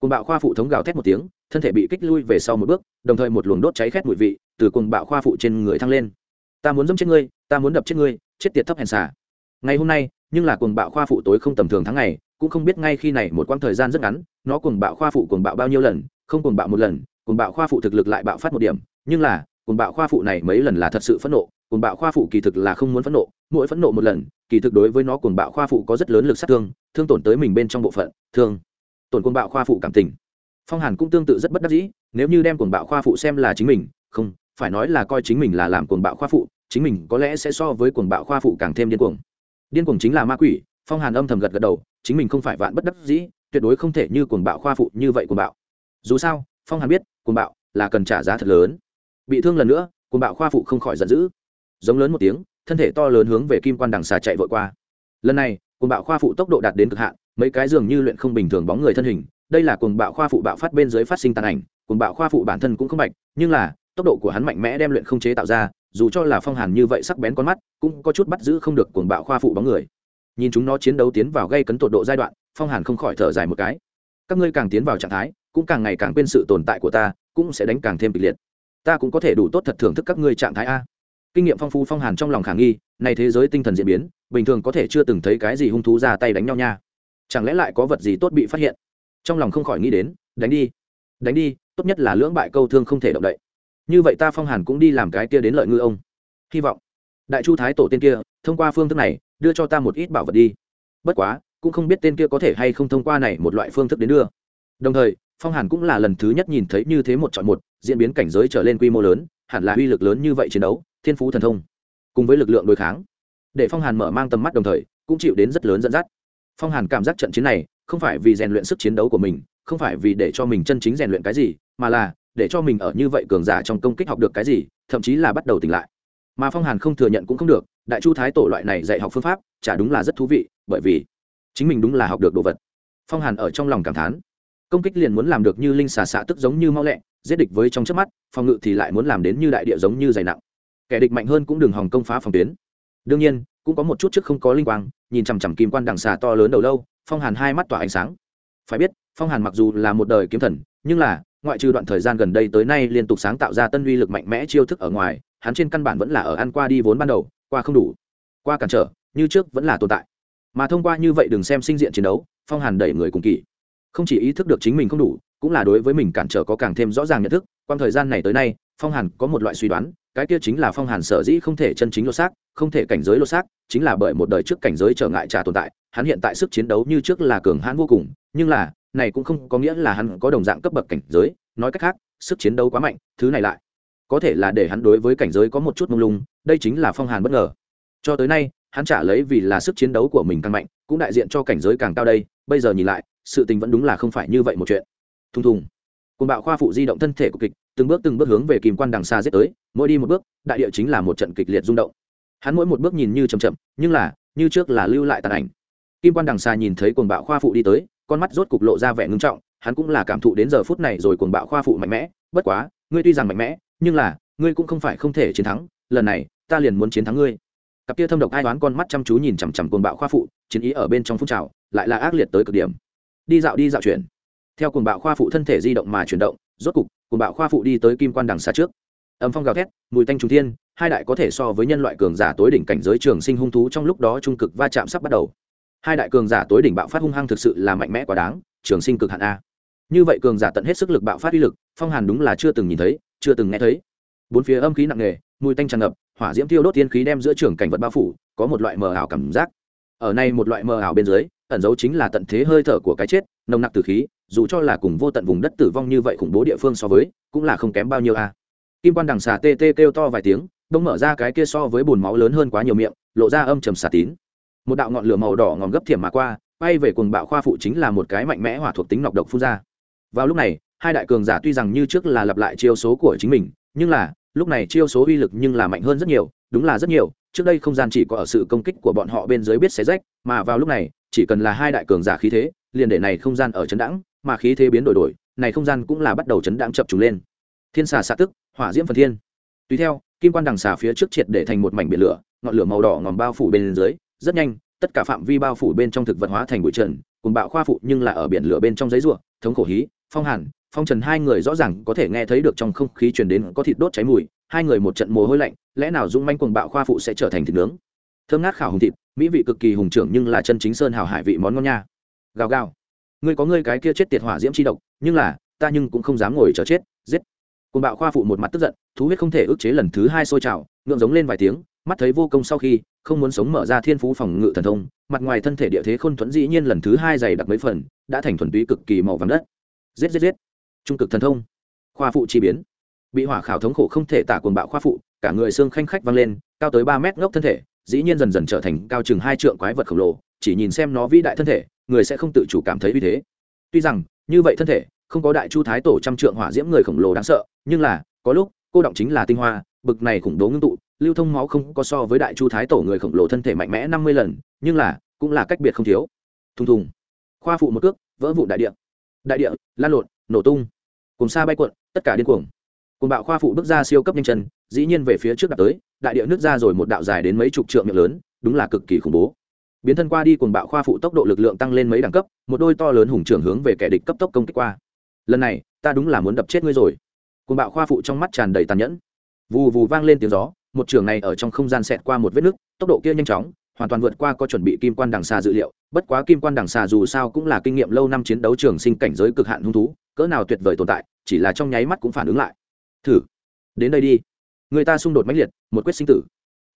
Cồn bạo khoa phụ thống gào thét một tiếng, thân thể bị kích lui về sau một bước, đồng thời một luồng đốt cháy khét mùi vị từ cồn bạo khoa phụ trên người thăng lên. Ta muốn dâm chết ngươi, ta muốn đập chết ngươi, chết tiệt thấp hèn xả ngày hôm nay nhưng là cuồng bạo khoa phụ tối không tầm thường tháng ngày cũng không biết ngay khi này một quãng thời gian rất ngắn nó cuồng bạo khoa phụ cuồng bạo bao nhiêu lần không cuồng bạo một lần cuồng bạo khoa phụ thực lực lại bạo phát một điểm nhưng là cuồng bạo khoa phụ này mấy lần là thật sự phẫn nộ cuồng bạo khoa phụ kỳ thực là không muốn phẫn nộ mỗi phẫn nộ một lần kỳ thực đối với nó cuồng bạo khoa phụ có rất lớn lực sát thương thương tổn tới mình bên trong bộ phận thương tổn cuồng bạo khoa phụ cảm tình phong hàn cũng tương tự rất bất đắc dĩ nếu như đem cuồng bạo khoa phụ xem là chính mình không phải nói là coi chính mình là làm cuồng bạo khoa phụ chính mình có lẽ sẽ so với cuồng bạo khoa phụ càng thêm điên cuồng điên cuồng chính là ma quỷ, phong hàn âm thầm gật gật đầu, chính mình không phải vạn bất đắc dĩ, tuyệt đối không thể như cuồng bạo khoa phụ như vậy cuồng bạo. Dù sao, phong hàn biết, cuồng bạo là cần trả giá thật lớn. Bị thương lần nữa, cuồng bạo khoa phụ không khỏi giận dữ. Giống lớn một tiếng, thân thể to lớn hướng về kim quan đằng xà chạy vội qua. Lần này, cuồng bạo khoa phụ tốc độ đạt đến cực hạn, mấy cái dường như luyện không bình thường bóng người thân hình, đây là cuồng bạo khoa phụ bạo phát bên dưới phát sinh tàn ảnh, cuồng bạo khoa phụ bản thân cũng không mạnh nhưng là, tốc độ của hắn mạnh mẽ đem luyện không chế tạo ra dù cho là phong hàn như vậy sắc bén con mắt, cũng có chút bắt giữ không được cuồng bạo khoa phụ bóng người. Nhìn chúng nó chiến đấu tiến vào gây cấn tột độ giai đoạn, phong hàn không khỏi thở dài một cái. Các ngươi càng tiến vào trạng thái, cũng càng ngày càng quên sự tồn tại của ta, cũng sẽ đánh càng thêm kịch liệt. Ta cũng có thể đủ tốt thật thưởng thức các ngươi trạng thái a. Kinh nghiệm phong phú phong hàn trong lòng khả nghi này thế giới tinh thần diễn biến, bình thường có thể chưa từng thấy cái gì hung thú ra tay đánh nhau nha. Chẳng lẽ lại có vật gì tốt bị phát hiện? Trong lòng không khỏi nghĩ đến, đánh đi đánh đi, tốt nhất là lưỡng bại câu thương không thể động đậy như vậy ta phong hàn cũng đi làm cái kia đến lợi ngư ông. Hy vọng. Đại chu thái tổ tên kia, thông qua phương thức này, đưa cho ta một ít bảo vật đi. Bất quá, cũng không biết tên kia có thể hay không thông qua này một loại phương thức đến đưa. Đồng thời, phong hàn cũng là lần thứ nhất nhìn thấy như thế một chọn một, diễn biến cảnh giới trở lên quy mô lớn, hẳn là uy lực lớn như vậy chiến đấu, thiên phú thần thông. Cùng với lực lượng đối kháng, để phong hàn mở mang tầm mắt đồng thời, cũng chịu đến rất lớn dẫn dắt. Phong hàn cảm giác trận chiến này không phải vì rèn luyện sức chiến đấu của mình, không phải vì để cho mình chân chính rèn luyện cái gì, mà là để cho mình ở như vậy cường giả trong công kích học được cái gì, thậm chí là bắt đầu tỉnh lại. Mà phong hàn không thừa nhận cũng không được, đại chu thái tổ loại này dạy học phương pháp, chả đúng là rất thú vị, bởi vì chính mình đúng là học được đồ vật. Phong hàn ở trong lòng cảm thán. Công kích liền muốn làm được như linh xà xạ tức giống như mau lẹ, giết địch với trong trước mắt, phòng ngự thì lại muốn làm đến như đại địa giống như dày nặng. Kẻ địch mạnh hơn cũng đừng hòng công phá phòng tuyến. Đương nhiên, cũng có một chút trước không có linh quang, nhìn chằm chằm kim quan đằng xà to lớn đầu lâu, phong hàn hai mắt tỏa ánh sáng. Phải biết, phong hàn mặc dù là một đời kiếm thần, nhưng là ngoại trừ đoạn thời gian gần đây tới nay liên tục sáng tạo ra tân uy lực mạnh mẽ chiêu thức ở ngoài, hắn trên căn bản vẫn là ở ăn qua đi vốn ban đầu, qua không đủ, qua cản trở, như trước vẫn là tồn tại. Mà thông qua như vậy đừng xem sinh diện chiến đấu, phong hàn đẩy người cùng kỳ không chỉ ý thức được chính mình không đủ, cũng là đối với mình cản trở có càng thêm rõ ràng nhận thức quan thời gian này tới nay, phong hàn có một loại suy đoán, cái kia chính là phong hàn sở dĩ không thể chân chính lột xác, không thể cảnh giới lột xác, chính là bởi một đời trước cảnh giới trở ngại trả tồn tại, hắn hiện tại sức chiến đấu như trước là cường hãn vô cùng, nhưng là này cũng không có nghĩa là hắn có đồng dạng cấp bậc cảnh giới, nói cách khác, sức chiến đấu quá mạnh, thứ này lại có thể là để hắn đối với cảnh giới có một chút mông lung, đây chính là phong hàn bất ngờ. Cho tới nay, hắn trả lấy vì là sức chiến đấu của mình càng mạnh, cũng đại diện cho cảnh giới càng cao đây, bây giờ nhìn lại, sự tình vẫn đúng là không phải như vậy một chuyện. Thùng thùng. Cùng bạo khoa phụ di động thân thể của kịch, từng bước từng bước hướng về kim quan đằng xa giết tới, mỗi đi một bước, đại địa chính là một trận kịch liệt rung động. Hắn mỗi một bước nhìn như chậm chậm, nhưng là, như trước là lưu lại tàn ảnh. Kim quan đằng xa nhìn thấy cuồng bạo khoa phụ đi tới con mắt rốt cục lộ ra vẻ ngưng trọng, hắn cũng là cảm thụ đến giờ phút này rồi cuồng bạo khoa phụ mạnh mẽ, bất quá, ngươi tuy rằng mạnh mẽ, nhưng là, ngươi cũng không phải không thể chiến thắng, lần này, ta liền muốn chiến thắng ngươi. Cặp kia thâm độc ai đoán con mắt chăm chú nhìn chằm chằm cuồng bạo khoa phụ, chiến ý ở bên trong phun trào, lại là ác liệt tới cực điểm. Đi dạo đi dạo chuyển. Theo cuồng bạo khoa phụ thân thể di động mà chuyển động, rốt cục, cuồng bạo khoa phụ đi tới kim quan đằng xa trước. Âm phong gào thét, mùi tanh trung thiên, hai đại có thể so với nhân loại cường giả tối đỉnh cảnh giới trường sinh hung thú trong lúc đó trung cực va chạm sắp bắt đầu hai đại cường giả tối đỉnh bạo phát hung hăng thực sự là mạnh mẽ quá đáng, trường sinh cực hạn a. Như vậy cường giả tận hết sức lực bạo phát uy lực, phong hàn đúng là chưa từng nhìn thấy, chưa từng nghe thấy. Bốn phía âm khí nặng nề, mùi tanh tràn ngập, hỏa diễm tiêu đốt tiên khí đem giữa trường cảnh vật bao phủ, có một loại mờ ảo cảm giác. Ở nay một loại mờ ảo bên dưới, ẩn dấu chính là tận thế hơi thở của cái chết, nồng nặc từ khí, dù cho là cùng vô tận vùng đất tử vong như vậy khủng bố địa phương so với, cũng là không kém bao nhiêu a. Kim quan đằng xà tê tê kêu to vài tiếng đông mở ra cái kia so với bùn máu lớn hơn quá nhiều miệng, lộ ra âm trầm xà tín một đạo ngọn lửa màu đỏ ngòm gấp thiểm mà qua, bay về cuồng bạo khoa phụ chính là một cái mạnh mẽ hỏa thuộc tính nọc độc phun ra. Vào lúc này, hai đại cường giả tuy rằng như trước là lặp lại chiêu số của chính mình, nhưng là, lúc này chiêu số uy lực nhưng là mạnh hơn rất nhiều, đúng là rất nhiều, trước đây không gian chỉ có ở sự công kích của bọn họ bên dưới biết xé rách, mà vào lúc này, chỉ cần là hai đại cường giả khí thế, liền để này không gian ở chấn đẳng mà khí thế biến đổi đổi, này không gian cũng là bắt đầu chấn đẳng chập trùng lên. Thiên xà xạ tức, hỏa diễm phần thiên. Tùy theo, kim quan đằng xà phía trước triệt để thành một mảnh biển lửa, ngọn lửa màu đỏ ngòm bao phủ bên dưới rất nhanh, tất cả phạm vi bao phủ bên trong thực vật hóa thành bụi trần, cùng bạo khoa phụ nhưng là ở biển lửa bên trong giấy ruộng thống khổ hí, phong hàn, phong trần hai người rõ ràng có thể nghe thấy được trong không khí truyền đến có thịt đốt cháy mùi, hai người một trận mồ hôi lạnh, lẽ nào dung manh cuồng bạo khoa phụ sẽ trở thành thịt nướng? Thơm ngát khảo hùng thịt, mỹ vị cực kỳ hùng trưởng nhưng là chân chính sơn hào hải vị món ngon nha. Gào gào. Ngươi có ngươi cái kia chết tiệt hỏa diễm chi độc, nhưng là, ta nhưng cũng không dám ngồi chờ chết, giết. Cuồng bạo khoa phụ một mặt tức giận, thú huyết không thể ức chế lần thứ hai sôi trào, ngượng giống lên vài tiếng mắt thấy vô công sau khi, không muốn sống mở ra thiên phú phòng ngự thần thông, mặt ngoài thân thể địa thế khôn thuẫn dĩ nhiên lần thứ hai dày đặc mấy phần, đã thành thuần túy cực kỳ màu vàng đất. Giết giết giết. Trung cực thần thông. Khoa phụ chi biến. Bị hỏa khảo thống khổ không thể tả cuồng bạo khoa phụ, cả người xương khanh khách văng lên, cao tới ba mét ngốc thân thể, dĩ nhiên dần dần trở thành cao chừng hai trượng quái vật khổng lồ, chỉ nhìn xem nó vĩ đại thân thể, người sẽ không tự chủ cảm thấy uy thế. Tuy rằng, như vậy thân thể, không có đại chu thái tổ trăm trượng hỏa diễm người khổng lồ đáng sợ, nhưng là, có lúc, cô động chính là tinh hoa bực này khủng bố ngưng tụ, lưu thông máu không có so với đại chu thái tổ người khổng lồ thân thể mạnh mẽ năm mươi lần, nhưng là, cũng là cách biệt không thiếu. Thùng thùng. Khoa phụ một cước, vỡ vụ đại địa. Đại địa, lan lộn, nổ tung. Cùng xa bay cuộn, tất cả điên cuồng. Cùng bạo khoa phụ bước ra siêu cấp nhanh chân, dĩ nhiên về phía trước đạp tới, đại địa nước ra rồi một đạo dài đến mấy chục trượng miệng lớn, đúng là cực kỳ khủng bố. Biến thân qua đi cùng bạo khoa phụ tốc độ lực lượng tăng lên mấy đẳng cấp, một đôi to lớn hùng trưởng hướng về kẻ địch cấp tốc công kích qua. Lần này, ta đúng là muốn đập chết ngươi rồi. Cùng bạo khoa phụ trong mắt tràn đầy tàn nhẫn vù vù vang lên tiếng gió, một trường này ở trong không gian xẹt qua một vết nứt, tốc độ kia nhanh chóng, hoàn toàn vượt qua có chuẩn bị kim quan đằng xà dự liệu, bất quá kim quan đằng xà dù sao cũng là kinh nghiệm lâu năm chiến đấu trường sinh cảnh giới cực hạn hung thú, cỡ nào tuyệt vời tồn tại, chỉ là trong nháy mắt cũng phản ứng lại. Thử, đến đây đi. Người ta xung đột mãnh liệt, một quyết sinh tử.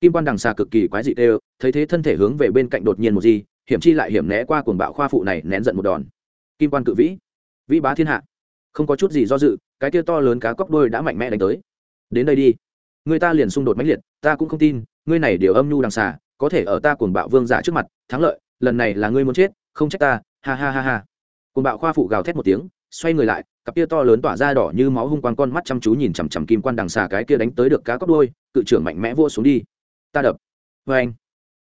Kim quan đằng xà cực kỳ quái dị tê thấy thế thân thể hướng về bên cạnh đột nhiên một gì, hiểm chi lại hiểm né qua cuồng bạo khoa phụ này nén giận một đòn. Kim quan cự vĩ. Vĩ bá thiên hạ. Không có chút gì do dự, cái kia to lớn cá cóc đôi đã mạnh mẽ đánh tới đến đây đi. Người ta liền xung đột mãnh liệt, ta cũng không tin, ngươi này điều âm nhu đằng xà, có thể ở ta cuồng bạo vương giả trước mặt, thắng lợi, lần này là ngươi muốn chết, không trách ta, ha ha ha ha. Cuồng bạo khoa phụ gào thét một tiếng, xoay người lại, cặp kia to lớn tỏa ra đỏ như máu hung quang con mắt chăm chú nhìn chằm chằm kim quan đằng xà cái kia đánh tới được cá cóc đôi cự trưởng mạnh mẽ vua xuống đi. Ta đập. Vê anh.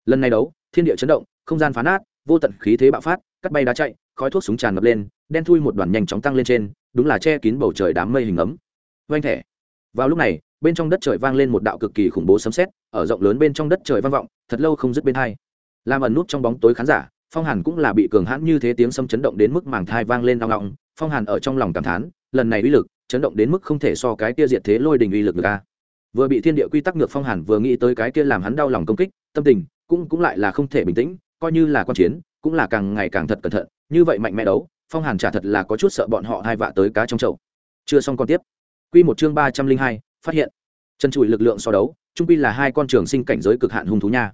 Lần này đấu, thiên địa chấn động, không gian phá nát, vô tận khí thế bạo phát, cắt bay đá chạy, khói thuốc súng tràn ngập lên, đen thui một đoàn nhanh chóng tăng lên trên, đúng là che kín bầu trời đám mây hình ấm. Oanh thẻ vào lúc này, bên trong đất trời vang lên một đạo cực kỳ khủng bố sấm sét, ở rộng lớn bên trong đất trời vang vọng, thật lâu không dứt bên hai. Làm ẩn nút trong bóng tối khán giả, phong hàn cũng là bị cường hãn như thế tiếng sấm chấn động đến mức màng thai vang lên đong ngọng. Phong hàn ở trong lòng cảm thán, lần này uy lực, chấn động đến mức không thể so cái kia diệt thế lôi đình uy lực được a. Vừa bị thiên địa quy tắc ngược phong hàn vừa nghĩ tới cái kia làm hắn đau lòng công kích, tâm tình, cũng cũng lại là không thể bình tĩnh, coi như là quan chiến, cũng là càng ngày càng thật cẩn thận. Như vậy mạnh mẽ đấu, phong hàn chả thật là có chút sợ bọn họ hai vạ tới cá trong chậu. Chưa xong còn tiếp. Quy một chương ba trăm linh hai, phát hiện. Chân chủi lực lượng so đấu, trung quy là hai con trường sinh cảnh giới cực hạn hung thú nha.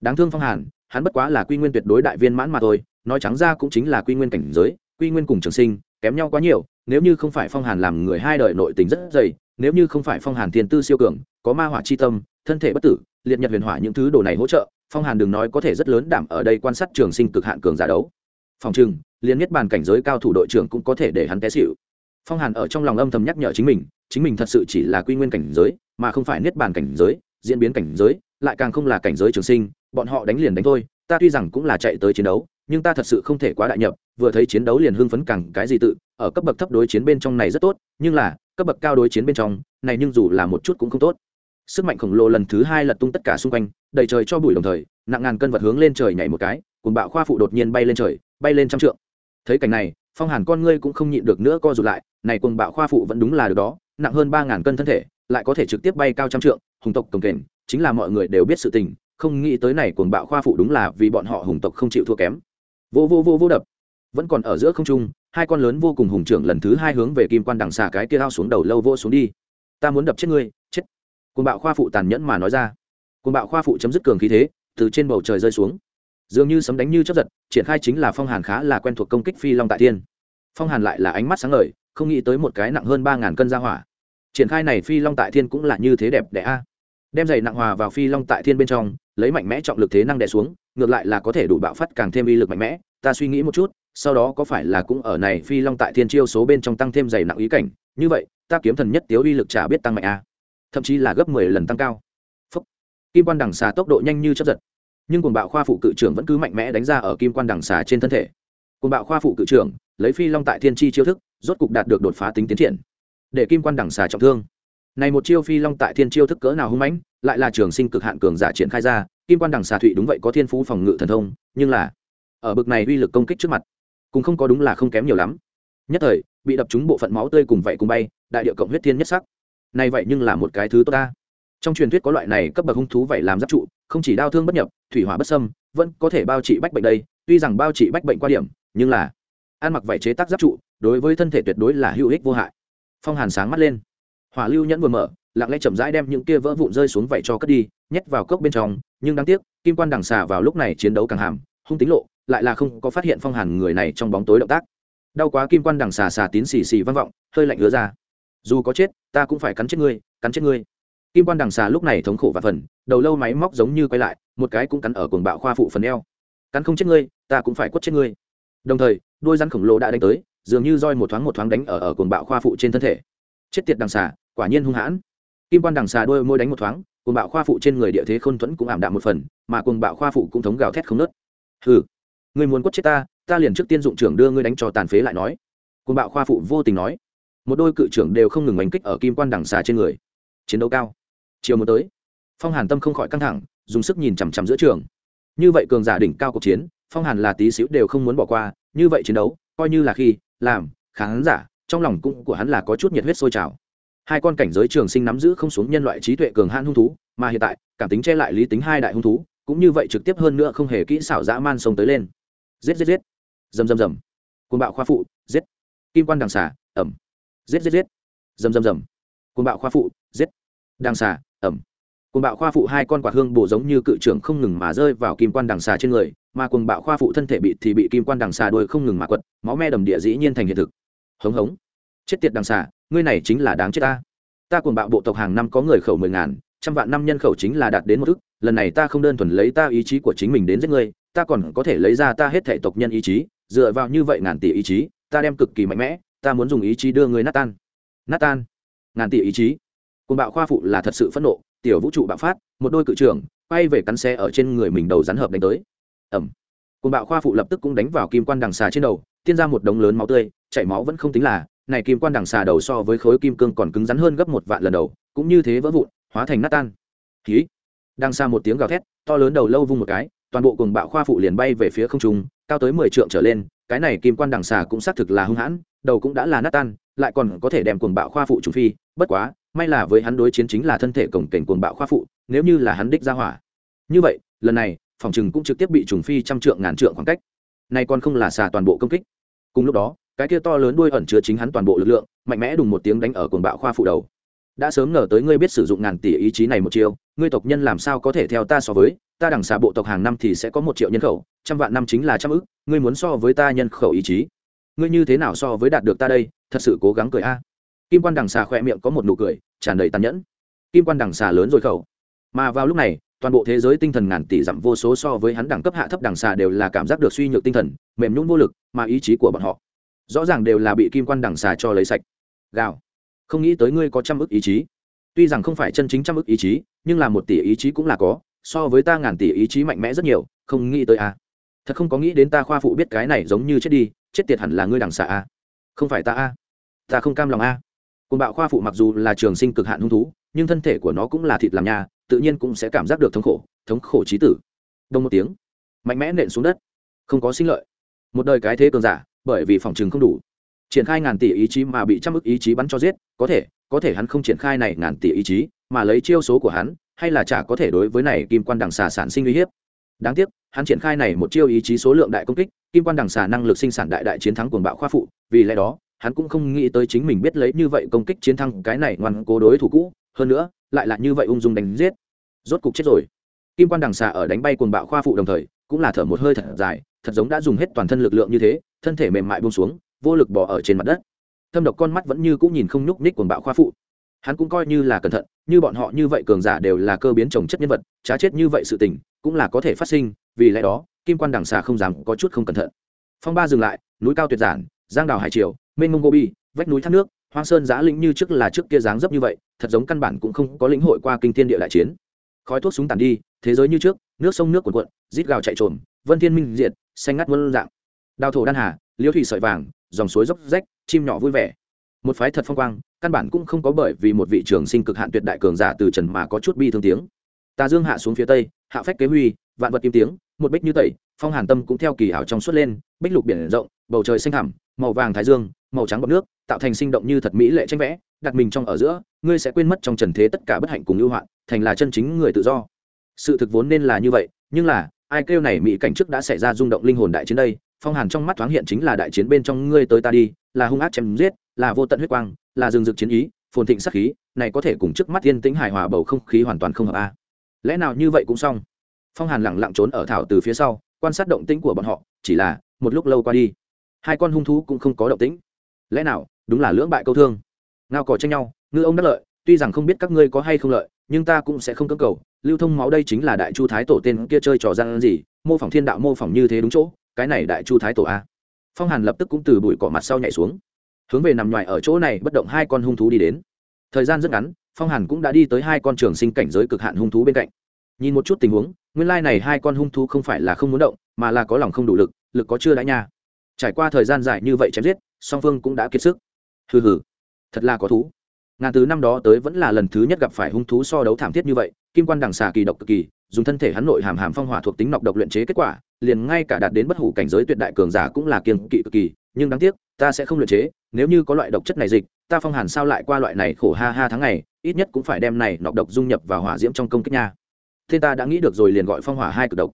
Đáng thương phong hàn, hắn bất quá là quy nguyên tuyệt đối đại viên mãn mà thôi, nói trắng ra cũng chính là quy nguyên cảnh giới, quy nguyên cùng trường sinh, kém nhau quá nhiều, nếu như không phải phong hàn làm người hai đời nội tình rất dày, nếu như không phải phong hàn tiền tư siêu cường, có ma hỏa chi tâm, thân thể bất tử, liệt nhật huyền hỏa những thứ đồ này hỗ trợ, phong hàn đừng nói có thể rất lớn đảm ở đây quan sát trường sinh cực hạn cường giả đấu. Phòng trừng liên nhất bàn cảnh giới cao thủ đội trưởng cũng có thể để hắn té xỉu phong hàn ở trong lòng âm thầm nhắc nhở chính mình chính mình thật sự chỉ là quy nguyên cảnh giới, mà không phải niết bàn cảnh giới, diễn biến cảnh giới, lại càng không là cảnh giới trường sinh, bọn họ đánh liền đánh thôi, ta tuy rằng cũng là chạy tới chiến đấu, nhưng ta thật sự không thể quá đại nhập, vừa thấy chiến đấu liền hưng phấn càng cái gì tự, ở cấp bậc thấp đối chiến bên trong này rất tốt, nhưng là, cấp bậc cao đối chiến bên trong, này nhưng dù là một chút cũng không tốt. Sức mạnh khổng lồ lần thứ hai lật tung tất cả xung quanh, đầy trời cho bụi đồng thời, nặng ngàn cân vật hướng lên trời nhảy một cái cùng bạo khoa phụ đột nhiên bay lên trời, bay lên trăm trượng. Thấy cảnh này, phong hàn con ngươi cũng không nhịn được nữa co rụt lại này cùng bạo khoa phụ vẫn đúng là được đó, nặng hơn ba ngàn cân thân thể, lại có thể trực tiếp bay cao trăm trượng, hùng tộc cồng kềnh, chính là mọi người đều biết sự tình, không nghĩ tới này cùng bạo khoa phụ đúng là vì bọn họ hùng tộc không chịu thua kém. Vô vô vô vô đập. Vẫn còn ở giữa không trung, hai con lớn vô cùng hùng trưởng lần thứ hai hướng về kim quan đằng xà cái kia ao xuống đầu lâu vô xuống đi. Ta muốn đập chết ngươi, chết. Cùng bạo khoa phụ tàn nhẫn mà nói ra. Cùng bạo khoa phụ chấm dứt cường khí thế, từ trên bầu trời rơi xuống. Dường như sấm đánh như chấp giật, triển khai chính là phong hàn khá là quen thuộc công kích phi long tại thiên. Phong hàn lại là ánh mắt sáng ngời không nghĩ tới một cái nặng hơn ba ngàn cân ra hỏa. Triển khai này phi long tại thiên cũng là như thế đẹp đẽ a. Đem giày nặng hòa vào phi long tại thiên bên trong, lấy mạnh mẽ trọng lực thế năng đè xuống, ngược lại là có thể đủ bạo phát càng thêm uy lực mạnh mẽ. Ta suy nghĩ một chút, sau đó có phải là cũng ở này phi long tại thiên chiêu số bên trong tăng thêm giày nặng ý cảnh. Như vậy, ta kiếm thần nhất tiếu uy lực chả biết tăng mạnh a. Thậm chí là gấp mười lần tăng cao. Phúc. kim quan đằng xà tốc độ nhanh như chấp giật. Nhưng cuồng bạo khoa phụ cự trưởng vẫn cứ mạnh mẽ đánh ra ở kim quan đằng xà trên thân thể cùng bạo khoa phụ cự trưởng, lấy phi long tại thiên chi chiêu thức, rốt cục đạt được đột phá tính tiến triển. Để kim quan đằng xà trọng thương. Này một chiêu phi long tại thiên chiêu thức cỡ nào hung mãnh, lại là trường sinh cực hạn cường giả triển khai ra, kim quan đằng xà thụy đúng vậy có thiên phú phòng ngự thần thông, nhưng là, ở bực này uy lực công kích trước mặt, cũng không có đúng là không kém nhiều lắm. Nhất thời, bị đập trúng bộ phận máu tươi cùng vậy cùng bay, đại địa cộng huyết thiên nhất sắc. Này vậy nhưng là một cái thứ tốt ta. Trong truyền thuyết có loại này cấp bậc hung thú vậy làm giáp trụ, không chỉ đau thương bất nhập, thủy hỏa bất sâm vẫn có thể bao trị bách bệnh đây, tuy rằng bao trị bách bệnh qua điểm nhưng là ăn mặc vải chế tác giáp trụ, đối với thân thể tuyệt đối là hữu ích vô hại. Phong hàn sáng mắt lên. Hỏa lưu nhẫn vừa mở, lặng lẽ chậm rãi đem những kia vỡ vụn rơi xuống vảy cho cất đi, nhét vào cốc bên trong, nhưng đáng tiếc, kim quan đằng xà vào lúc này chiến đấu càng hàm, hung tính lộ, lại là không có phát hiện phong hàn người này trong bóng tối động tác. Đau quá kim quan đằng xà xà tín xì xì vang vọng, hơi lạnh ứa ra. Dù có chết, ta cũng phải cắn chết ngươi, cắn chết ngươi. Kim quan đằng xà lúc này thống khổ và phần, đầu lâu máy móc giống như quay lại, một cái cũng cắn ở cuồng bạo khoa phụ phần eo. Cắn không chết ngươi, ta cũng phải quất chết ngươi đồng thời, đôi rắn khổng lồ đã đánh tới, dường như roi một thoáng một thoáng đánh ở ở cuồng bạo khoa phụ trên thân thể. Chết tiệt đằng xà, quả nhiên hung hãn. Kim quan đằng xà đôi môi đánh một thoáng, cuồng bạo khoa phụ trên người địa thế khôn thuẫn cũng ảm đạm một phần, mà cuồng bạo khoa phụ cũng thống gào thét không nớt hừ, ngươi muốn quất chết ta ta liền trước tiên dụng trưởng đưa ngươi đánh cho tàn phế lại nói. Cuồng bạo khoa phụ vô tình nói. Một đôi cự trưởng đều không ngừng đánh kích ở kim quan đằng xà trên người. Chiến đấu cao. Chiều một tới, phong hàn tâm không khỏi căng thẳng, dùng sức nhìn chằm chằm giữa trường. Như vậy cường giả đỉnh cao cuộc chiến, phong hàn là tí xíu đều không muốn bỏ qua như vậy chiến đấu, coi như là khi làm khán giả, trong lòng cũng của hắn là có chút nhiệt huyết sôi trào. Hai con cảnh giới trường sinh nắm giữ không xuống nhân loại trí tuệ cường hãn hung thú, mà hiện tại, cảm tính che lại lý tính hai đại hung thú, cũng như vậy trực tiếp hơn nữa không hề kỹ xảo dã man sông tới lên. Giết giết giết. Dầm dầm dầm côn bạo khoa phụ, giết. Kim quan đằng xà, ẩm. Giết giết giết. Dầm dầm dầm côn bạo khoa phụ, giết. Đằng xà, ẩm. Côn bạo khoa phụ hai con quạt hương bổ giống như cự trưởng không ngừng mà rơi vào kim quan đằng xà trên người mà cùng bạo khoa phụ thân thể bị thì bị kim quan đằng xà đuôi không ngừng mà quật, máu me đầm địa dĩ nhiên thành hiện thực. Hống hống. Chết tiệt đằng xà, ngươi này chính là đáng chết ta. Ta cuồng bạo bộ tộc hàng năm có người khẩu mười ngàn, trăm vạn năm nhân khẩu chính là đạt đến một ức, lần này ta không đơn thuần lấy ta ý chí của chính mình đến giết ngươi, ta còn có thể lấy ra ta hết thể tộc nhân ý chí, dựa vào như vậy ngàn tỷ ý chí, ta đem cực kỳ mạnh mẽ, ta muốn dùng ý chí đưa người nát tan. Nát tan. Ngàn tỷ ý chí. Côn bạo khoa phụ là thật sự phẫn nộ, tiểu vũ trụ bạo phát, một đôi cự trưởng, quay về cắn xe ở trên người mình đầu rắn hợp đánh tới ẩm. Cùng bạo khoa phụ lập tức cũng đánh vào kim quan đằng xà trên đầu, tiên ra một đống lớn máu tươi, chảy máu vẫn không tính là, này kim quan đằng xà đầu so với khối kim cương còn cứng rắn hơn gấp một vạn lần đầu, cũng như thế vỡ vụn, hóa thành nát tan. Khí đằng xa một tiếng gào thét, to lớn đầu lâu vung một cái, toàn bộ cùng bạo khoa phụ liền bay về phía không trung, cao tới mười trượng trở lên, cái này kim quan đằng xà cũng xác thực là hung hãn, đầu cũng đã là nát tan, lại còn có thể đem cuồng bạo khoa phụ trùng phi, bất quá, may là với hắn đối chiến chính là thân thể cổng cảnh cuồng bạo khoa phụ, nếu như là hắn đích ra hỏa. Như vậy, lần này phòng chừng cũng trực tiếp bị trùng phi trăm trượng, ngàn trượng khoảng cách. Nay còn không là xà toàn bộ công kích. Cùng lúc đó, cái kia to lớn đuôi ẩn chứa chính hắn toàn bộ lực lượng, mạnh mẽ đùng một tiếng đánh ở cồn bạo khoa phụ đầu. Đã sớm ngờ tới ngươi biết sử dụng ngàn tỷ ý chí này một chiêu, ngươi tộc nhân làm sao có thể theo ta so với? Ta đằng xà bộ tộc hàng năm thì sẽ có một triệu nhân khẩu, trăm vạn năm chính là trăm ức, ngươi muốn so với ta nhân khẩu ý chí? Ngươi như thế nào so với đạt được ta đây? Thật sự cố gắng cười a. Kim quan đằng xà khỏe miệng có một nụ cười, tràn đầy tàn nhẫn. Kim quan đằng xà lớn rồi khẩu. Mà vào lúc này toàn bộ thế giới tinh thần ngàn tỷ dặm vô số so với hắn đẳng cấp hạ thấp đẳng xà đều là cảm giác được suy nhược tinh thần, mềm nhún vô lực, mà ý chí của bọn họ rõ ràng đều là bị kim quan đẳng xà cho lấy sạch. Gào. Không nghĩ tới ngươi có trăm ức ý chí. Tuy rằng không phải chân chính trăm ức ý chí, nhưng là một tỷ ý chí cũng là có, so với ta ngàn tỷ ý chí mạnh mẽ rất nhiều, không nghĩ tới a. À. thật không có nghĩ đến ta khoa phụ biết cái này giống như chết đi, chết tiệt hẳn là ngươi đằng xà a. Không phải ta a. Ta không cam lòng a. Côn bạo khoa phụ mặc dù là trường sinh cực hạn hung thú, nhưng thân thể của nó cũng là thịt làm nhà tự nhiên cũng sẽ cảm giác được thống khổ thống khổ trí tử. Đông một tiếng, mạnh mẽ nện xuống đất, không có sinh lợi. Một đời cái thế cường giả, bởi vì phòng chừng không đủ, triển khai ngàn tỷ ý chí mà bị trăm ức ý chí bắn cho giết, có thể có thể hắn không triển khai này ngàn tỷ ý chí, mà lấy chiêu số của hắn, hay là chả có thể đối với này kim quan đằng xà sản sinh uy hiếp. Đáng tiếc, hắn triển khai này một chiêu ý chí số lượng đại công kích, kim quan đằng xà năng lực sinh sản đại đại chiến thắng cuồng bạo khoa phụ, vì lẽ đó hắn cũng không nghĩ tới chính mình biết lấy như vậy công kích chiến thắng cái này ngoan cố đối thủ cũ, hơn nữa, lại là như vậy ung dung đánh giết. Rốt cục chết rồi. Kim quan đằng xà ở đánh bay cuồng bạo khoa phụ đồng thời, cũng là thở một hơi thật dài, thật giống đã dùng hết toàn thân lực lượng như thế, thân thể mềm mại buông xuống, vô lực bỏ ở trên mặt đất. Thâm độc con mắt vẫn như cũng nhìn không nhúc ních cuồng bạo khoa phụ. Hắn cũng coi như là cẩn thận, như bọn họ như vậy cường giả đều là cơ biến trồng chất nhân vật, trá chết như vậy sự tình, cũng là có thể phát sinh, vì lẽ đó, kim quan đằng xà không dám có chút không cẩn thận. Phong ba dừng lại, núi cao tuyệt giản, giang đào hải triều mênh mông gobi vách núi thác nước hoang sơn giã lĩnh như trước là trước kia dáng dấp như vậy thật giống căn bản cũng không có lĩnh hội qua kinh thiên địa đại chiến. Khói thuốc súng tàn đi thế giới như trước nước sông nước cuồn cuộn rít gào chạy trồm vân thiên minh diện, xanh ngắt vân dạng. Đào thổ đan hà liễu thủy sợi vàng dòng suối dốc rách chim nhỏ vui vẻ. Một phái thật phong quang căn bản cũng không có bởi vì một vị trường sinh cực hạn tuyệt đại cường giả từ trần mà có chút bi thương tiếng. Tà dương hạ xuống phía tây hạ phách kế huy vạn vật kim tiếng một bích như tẩy phong hàn tâm cũng theo kỳ hảo trong suốt lên bích lục biển rộng bầu trời xanh thẳm màu vàng thái dương, màu trắng bọc nước, tạo thành sinh động như thật mỹ lệ tranh vẽ, đặt mình trong ở giữa, ngươi sẽ quên mất trong trần thế tất cả bất hạnh cùng ưu hoạn, thành là chân chính người tự do. Sự thực vốn nên là như vậy, nhưng là, ai kêu này mỹ cảnh trước đã xảy ra rung động linh hồn đại chiến đây, phong hàn trong mắt thoáng hiện chính là đại chiến bên trong ngươi tới ta đi, là hung ác chém giết, là vô tận huyết quang, là rừng rực chiến ý, phồn thịnh sắc khí, này có thể cùng trước mắt yên tĩnh hài hòa bầu không khí hoàn toàn không hợp a. Lẽ nào như vậy cũng xong? Phong hàn lẳng lặng trốn ở thảo từ phía sau, quan sát động tĩnh của bọn họ, chỉ là, một lúc lâu qua đi hai con hung thú cũng không có động tĩnh. Lẽ nào, đúng là lưỡng bại câu thương? Ngao cò tranh nhau, ngư ông đắc lợi, tuy rằng không biết các ngươi có hay không lợi, nhưng ta cũng sẽ không cưỡng cầu. Lưu thông máu đây chính là đại chu thái tổ tên kia chơi trò gian gì, mô phỏng thiên đạo mô phỏng như thế đúng chỗ, cái này đại chu thái tổ a. Phong hàn lập tức cũng từ bụi cỏ mặt sau nhảy xuống. Hướng về nằm ngoài ở chỗ này bất động hai con hung thú đi đến. Thời gian rất ngắn, phong hàn cũng đã đi tới hai con trường sinh cảnh giới cực hạn hung thú bên cạnh. Nhìn một chút tình huống, nguyên lai này hai con hung thú không phải là không muốn động, mà là có lòng không đủ lực lực có chưa đã nha trải qua thời gian dài như vậy chém giết, song phương cũng đã kiệt sức. Hừ hừ, thật là có thú. Ngàn từ năm đó tới vẫn là lần thứ nhất gặp phải hung thú so đấu thảm thiết như vậy, kim quan đằng xà kỳ độc cực kỳ, dùng thân thể hắn nội hàm hàm phong hỏa thuộc tính nọc độc luyện chế kết quả, liền ngay cả đạt đến bất hủ cảnh giới tuyệt đại cường giả cũng là kiềng kỵ cực kỳ, nhưng đáng tiếc, ta sẽ không luyện chế, nếu như có loại độc chất này dịch, ta phong hàn sao lại qua loại này khổ ha ha tháng ngày, ít nhất cũng phải đem này nọc độc dung nhập vào hỏa diễm trong công kích nha. Thiên ta đã nghĩ được rồi liền gọi phong hỏa hai cực độc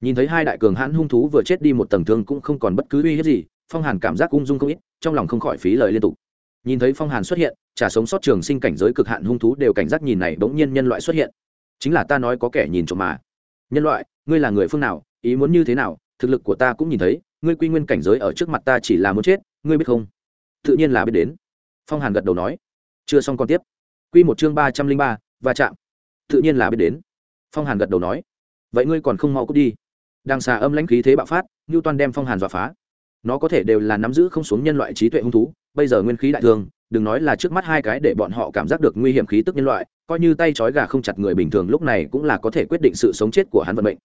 nhìn thấy hai đại cường hãn hung thú vừa chết đi một tầng thương cũng không còn bất cứ uy hiếp gì, phong hàn cảm giác ung dung không ít, trong lòng không khỏi phí lời liên tục. Nhìn thấy phong hàn xuất hiện trả sống sót trường sinh cảnh giới cực hạn hung thú đều cảnh giác nhìn này bỗng nhiên nhân loại xuất hiện. Chính là ta nói có kẻ nhìn trộm mà. Nhân loại, ngươi là người phương nào, ý muốn như thế nào, thực lực của ta cũng nhìn thấy, ngươi quy nguyên cảnh giới ở trước mặt ta chỉ là muốn chết, ngươi biết không? Tự nhiên là biết đến. Phong hàn gật đầu nói. Chưa xong còn tiếp. Q một chương ba trăm linh ba, va chạm. Tự nhiên là biết đến. Phong hàn gật đầu nói. Vậy ngươi còn không mau cút đi đang xà âm lãnh khí thế bạo phát như toàn đem phong hàn dọa phá. Nó có thể đều là nắm giữ không xuống nhân loại trí tuệ hung thú, bây giờ nguyên khí đại thương đừng nói là trước mắt hai cái để bọn họ cảm giác được nguy hiểm khí tức nhân loại, coi như tay trói gà không chặt người bình thường lúc này cũng là có thể quyết định sự sống chết của hắn vận mệnh.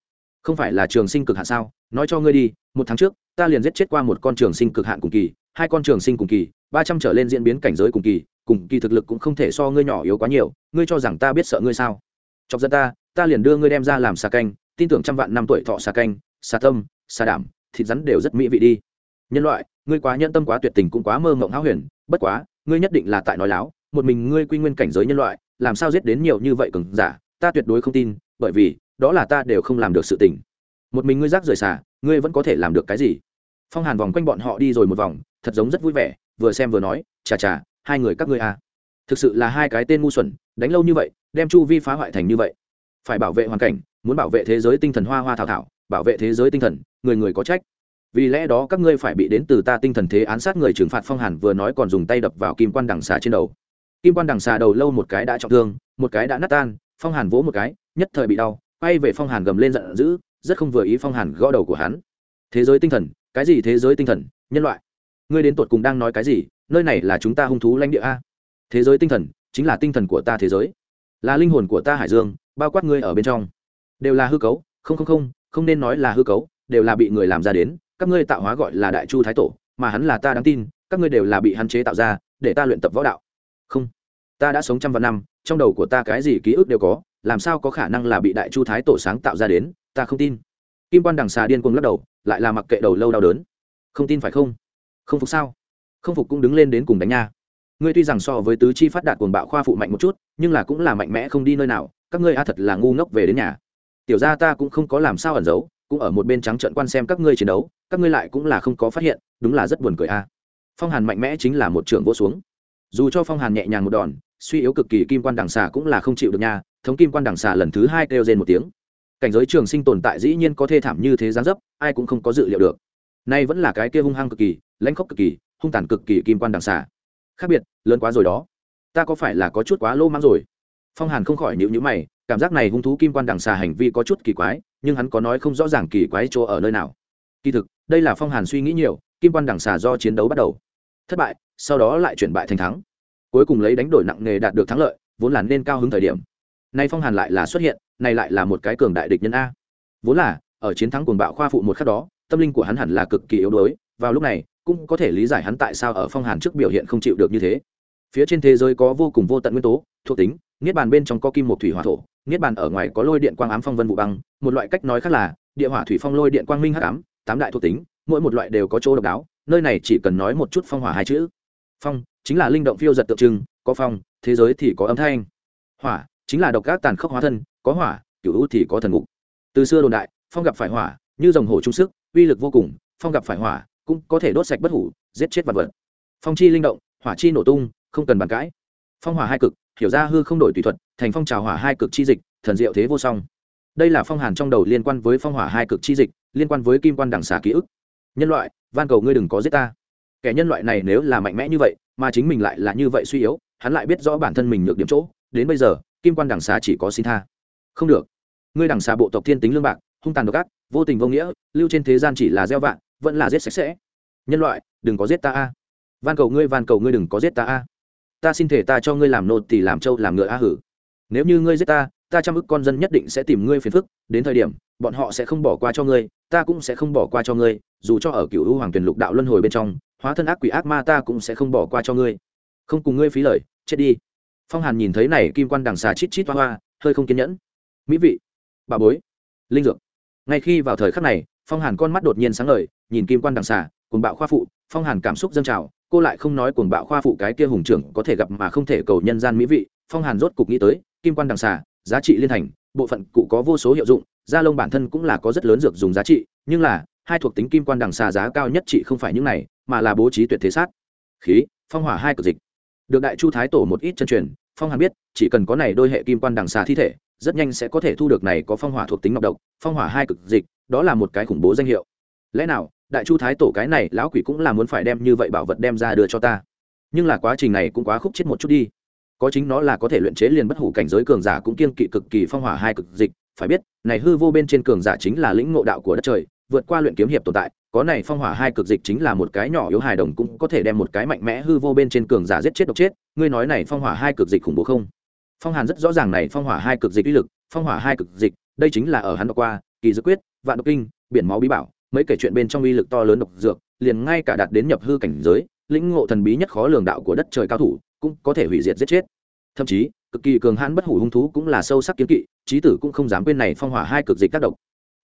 Không phải là trường sinh cực hạn sao? Nói cho ngươi đi, một tháng trước, ta liền giết chết qua một con trường sinh cực hạn cùng kỳ, hai con trường sinh cùng kỳ, ba trăm trở lên diễn biến cảnh giới cùng kỳ cùng kỳ thực lực cũng không thể so ngươi nhỏ yếu quá nhiều, ngươi cho rằng ta biết sợ ngươi sao? Chọc ra ta ta liền đưa ngươi đem ra làm xà canh tin tưởng trăm vạn năm tuổi thọ xà canh, xà tâm, xà đảm, thịt rắn đều rất mỹ vị đi. Nhân loại, ngươi quá nhân tâm quá tuyệt tình cũng quá mơ mộng háo huyền, bất quá, ngươi nhất định là tại nói láo, một mình ngươi quy nguyên cảnh giới nhân loại, làm sao giết đến nhiều như vậy cường giả, ta tuyệt đối không tin, bởi vì, đó là ta đều không làm được sự tình. Một mình ngươi rác rời xả ngươi vẫn có thể làm được cái gì? Phong hàn vòng quanh bọn họ đi rồi một vòng, thật giống rất vui vẻ, vừa xem vừa nói, chà chà, hai người các ngươi à. thực sự là hai cái tên ngu xuẩn, đánh lâu như vậy, đem chu vi phá hoại thành như vậy. Phải bảo vệ hoàn cảnh muốn bảo vệ thế giới tinh thần hoa hoa thảo thảo, bảo vệ thế giới tinh thần, người người có trách. Vì lẽ đó các ngươi phải bị đến từ ta tinh thần thế án sát người trừng phạt phong hàn vừa nói còn dùng tay đập vào kim quan đằng xà trên đầu. Kim quan đằng xà đầu lâu một cái đã trọng thương, một cái đã nát tan, phong hàn vỗ một cái, nhất thời bị đau, quay về phong hàn gầm lên giận dữ, rất không vừa ý phong hàn gõ đầu của hắn. Thế giới tinh thần, cái gì thế giới tinh thần, nhân loại? Ngươi đến tột cùng đang nói cái gì, nơi này là chúng ta hung thú lãnh địa a? Thế giới tinh thần, chính là tinh thần của ta thế giới. Là linh hồn của ta hải dương, bao quát ngươi ở bên trong đều là hư cấu, không không không không nên nói là hư cấu, đều là bị người làm ra đến, các ngươi tạo hóa gọi là đại chu thái tổ, mà hắn là ta đáng tin, các ngươi đều là bị hắn chế tạo ra, để ta luyện tập võ đạo. Không. Ta đã sống trăm vạn năm, trong đầu của ta cái gì ký ức đều có, làm sao có khả năng là bị đại chu thái tổ sáng tạo ra đến, ta không tin. Kim quan đằng xà điên cuồng lắc đầu, lại là mặc kệ đầu lâu đau đớn. Không tin phải không? Không phục sao? Không phục cũng đứng lên đến cùng đánh nha. Ngươi tuy rằng so với tứ chi phát đạt cuồng bạo khoa phụ mạnh một chút, nhưng là cũng là mạnh mẽ không đi nơi nào, các ngươi a thật là ngu ngốc về đến nhà tiểu ra ta cũng không có làm sao ẩn giấu, cũng ở một bên trắng trận quan xem các ngươi chiến đấu, các ngươi lại cũng là không có phát hiện, đúng là rất buồn cười a. Phong hàn mạnh mẽ chính là một trưởng vỗ xuống. Dù cho phong hàn nhẹ nhàng một đòn, suy yếu cực kỳ kim quan đằng xà cũng là không chịu được nha, thống kim quan đằng xà lần thứ hai kêu rên một tiếng. Cảnh giới trường sinh tồn tại dĩ nhiên có thê thảm như thế gián dấp, ai cũng không có dự liệu được. Nay vẫn là cái kia hung hăng cực kỳ, lãnh khốc cực kỳ, hung tàn cực kỳ kim quan đằng xà. Khác biệt, lớn quá rồi đó. Ta có phải là có chút quá lô mang rồi? Phong hàn không khỏi nhịu nhữ mày cảm giác này hung thú kim quan đằng xà hành vi có chút kỳ quái, nhưng hắn có nói không rõ ràng kỳ quái chỗ ở nơi nào. Kỳ thực, đây là phong hàn suy nghĩ nhiều, kim quan đằng xà do chiến đấu bắt đầu. Thất bại, sau đó lại chuyển bại thành thắng. Cuối cùng lấy đánh đổi nặng nề đạt được thắng lợi, vốn là nên cao hứng thời điểm. Nay phong hàn lại là xuất hiện, nay lại là một cái cường đại địch nhân a. Vốn là, ở chiến thắng cuồng bạo khoa phụ một khắc đó, tâm linh của hắn hẳn là cực kỳ yếu đuối, vào lúc này, cũng có thể lý giải hắn tại sao ở phong hàn trước biểu hiện không chịu được như thế. Phía trên thế giới có vô cùng vô tận nguyên tố, thuộc tính, niết bàn bên trong có kim một thủy hỏa thổ niết bàn ở ngoài có lôi điện quang ám phong vân vụ băng, một loại cách nói khác là, địa hỏa thủy phong lôi điện quang minh hắc ám, tám đại thuộc tính, mỗi một loại đều có chỗ độc đáo, nơi này chỉ cần nói một chút phong hỏa hai chữ. Phong chính là linh động phiêu giật tượng trưng, có phong, thế giới thì có âm thanh. Hỏa chính là độc các tàn khốc hóa thân, có hỏa cựu thì có thần ngục. Từ xưa đồn đại, phong gặp phải hỏa, như dòng hổ trung sức, uy lực vô cùng, phong gặp phải hỏa, cũng có thể đốt sạch bất hủ, giết chết vật vật. Phong chi linh động, hỏa chi nổ tung, không cần bàn cãi. Phong hỏa hai cực, hiểu ra hư không đổi tùy thuật thành phong trào hỏa hai cực chi dịch, thần diệu thế vô song. Đây là phong hàn trong đầu liên quan với phong hỏa hai cực chi dịch, liên quan với kim quan đẳng xà ký ức. Nhân loại, van cầu ngươi đừng có giết ta. Kẻ nhân loại này nếu là mạnh mẽ như vậy, mà chính mình lại là như vậy suy yếu, hắn lại biết rõ bản thân mình nhược điểm chỗ, đến bây giờ, kim quan đằng xà chỉ có xin tha. Không được. Ngươi đằng xà bộ tộc thiên tính lương bạc, hung tàn độc ác, vô tình vô nghĩa, lưu trên thế gian chỉ là gieo vạn vẫn là giết sạch sẽ. Nhân loại, đừng có giết ta a. Van cầu ngươi, van cầu ngươi đừng có giết ta a. Ta xin thể ta cho ngươi làm nô thì làm trâu, làm ngựa a hử nếu như ngươi giết ta ta trăm ức con dân nhất định sẽ tìm ngươi phiền phức, đến thời điểm, bọn họ sẽ không bỏ qua cho ngươi, ta cũng sẽ không bỏ qua cho ngươi, dù cho ở cựu u hoàng tuyển lục đạo luân hồi bên trong, hóa thân ác quỷ ác ma ta cũng sẽ không bỏ qua cho ngươi. Không cùng ngươi phí lời, chết đi. Phong hàn nhìn thấy này kim quan đằng xà chít chít hoa hoa, hơi không kiên nhẫn. Mỹ vị. Bà bối. Linh dược. Ngay khi vào thời khắc này, phong hàn con mắt đột nhiên sáng lời nhìn kim quan đằng xà cùng bạo khoa phụ, phong hàn cảm xúc dâng trào, cô lại không nói cuồng bạo khoa phụ cái kia hùng trưởng có thể gặp mà không thể cầu nhân gian mỹ vị, phong hàn rốt cục nghĩ tới kim quan đằng xà, giá trị liên thành, bộ phận cụ có vô số hiệu dụng, da lông bản thân cũng là có rất lớn dược dùng giá trị, nhưng là, hai thuộc tính kim quan đằng xà giá cao nhất trị không phải những này, mà là bố trí tuyệt thế sát. Khí, phong hỏa hai cực dịch. Được đại chu thái tổ một ít chân truyền, phong hàn biết, chỉ cần có này đôi hệ kim quan đằng xà thi thể, rất nhanh sẽ có thể thu được này có phong hỏa thuộc tính ngọc độc, phong hỏa hai cực dịch, đó là một cái khủng bố danh hiệu. Lẽ nào, đại chu thái tổ cái này lão quỷ cũng là muốn phải đem như vậy bảo vật đem ra đưa cho ta? Nhưng là quá trình này cũng quá khúc chết một chút đi có chính nó là có thể luyện chế liền bất hủ cảnh giới cường giả cũng kiên kỵ cực kỳ phong hỏa hai cực dịch, phải biết, này hư vô bên trên cường giả chính là lĩnh ngộ đạo của đất trời, vượt qua luyện kiếm hiệp tồn tại, có này phong hỏa hai cực dịch chính là một cái nhỏ yếu hài đồng cũng có thể đem một cái mạnh mẽ hư vô bên trên cường giả giết chết độc chết, ngươi nói này phong hỏa hai cực dịch khủng bố không? Phong hàn rất rõ ràng này phong hỏa hai cực dịch uy lực, phong hỏa hai cực dịch, đây chính là ở hắn đọc qua, kỳ dự quyết, vạn độc kinh, biển máu bí bảo, mấy kể chuyện bên trong uy lực to lớn độc dược, liền ngay cả đạt đến nhập hư cảnh giới, lĩnh ngộ thần bí nhất khó lường đạo của đất trời cao thủ cũng có thể hủy diệt giết chết. Thậm chí, cực kỳ cường hãn bất hủ hung thú cũng là sâu sắc kiến kỵ trí tử cũng không dám quên này phong hỏa hai cực dịch tác động.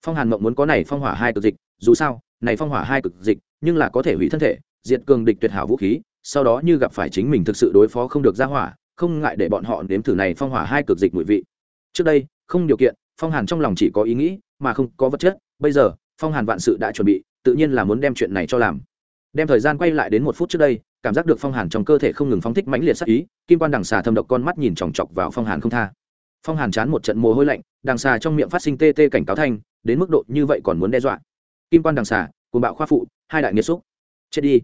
Phong hàn mộng muốn có này phong hỏa hai cực dịch, dù sao, này phong hỏa hai cực dịch, nhưng là có thể hủy thân thể, diệt cường địch tuyệt hảo vũ khí, sau đó như gặp phải chính mình thực sự đối phó không được ra hỏa, không ngại để bọn họ nếm thử này phong hỏa hai cực dịch mùi vị. Trước đây, không điều kiện, phong hàn trong lòng chỉ có ý nghĩ, mà không có vật chất, bây giờ, phong hàn vạn sự đã chuẩn bị, tự nhiên là muốn đem chuyện này cho làm. Đem thời gian quay lại đến một phút trước đây cảm giác được phong hàn trong cơ thể không ngừng phóng thích mãnh liệt sắc ý, kim quan đằng xà thâm độc con mắt nhìn chòng chọc vào phong hàn không tha. Phong hàn chán một trận mồ hôi lạnh, đằng xà trong miệng phát sinh tê tê cảnh cáo thanh, đến mức độ như vậy còn muốn đe dọa. Kim quan đằng xà cùng bạo khoa phụ, hai đại nghiệt xúc. Chết đi.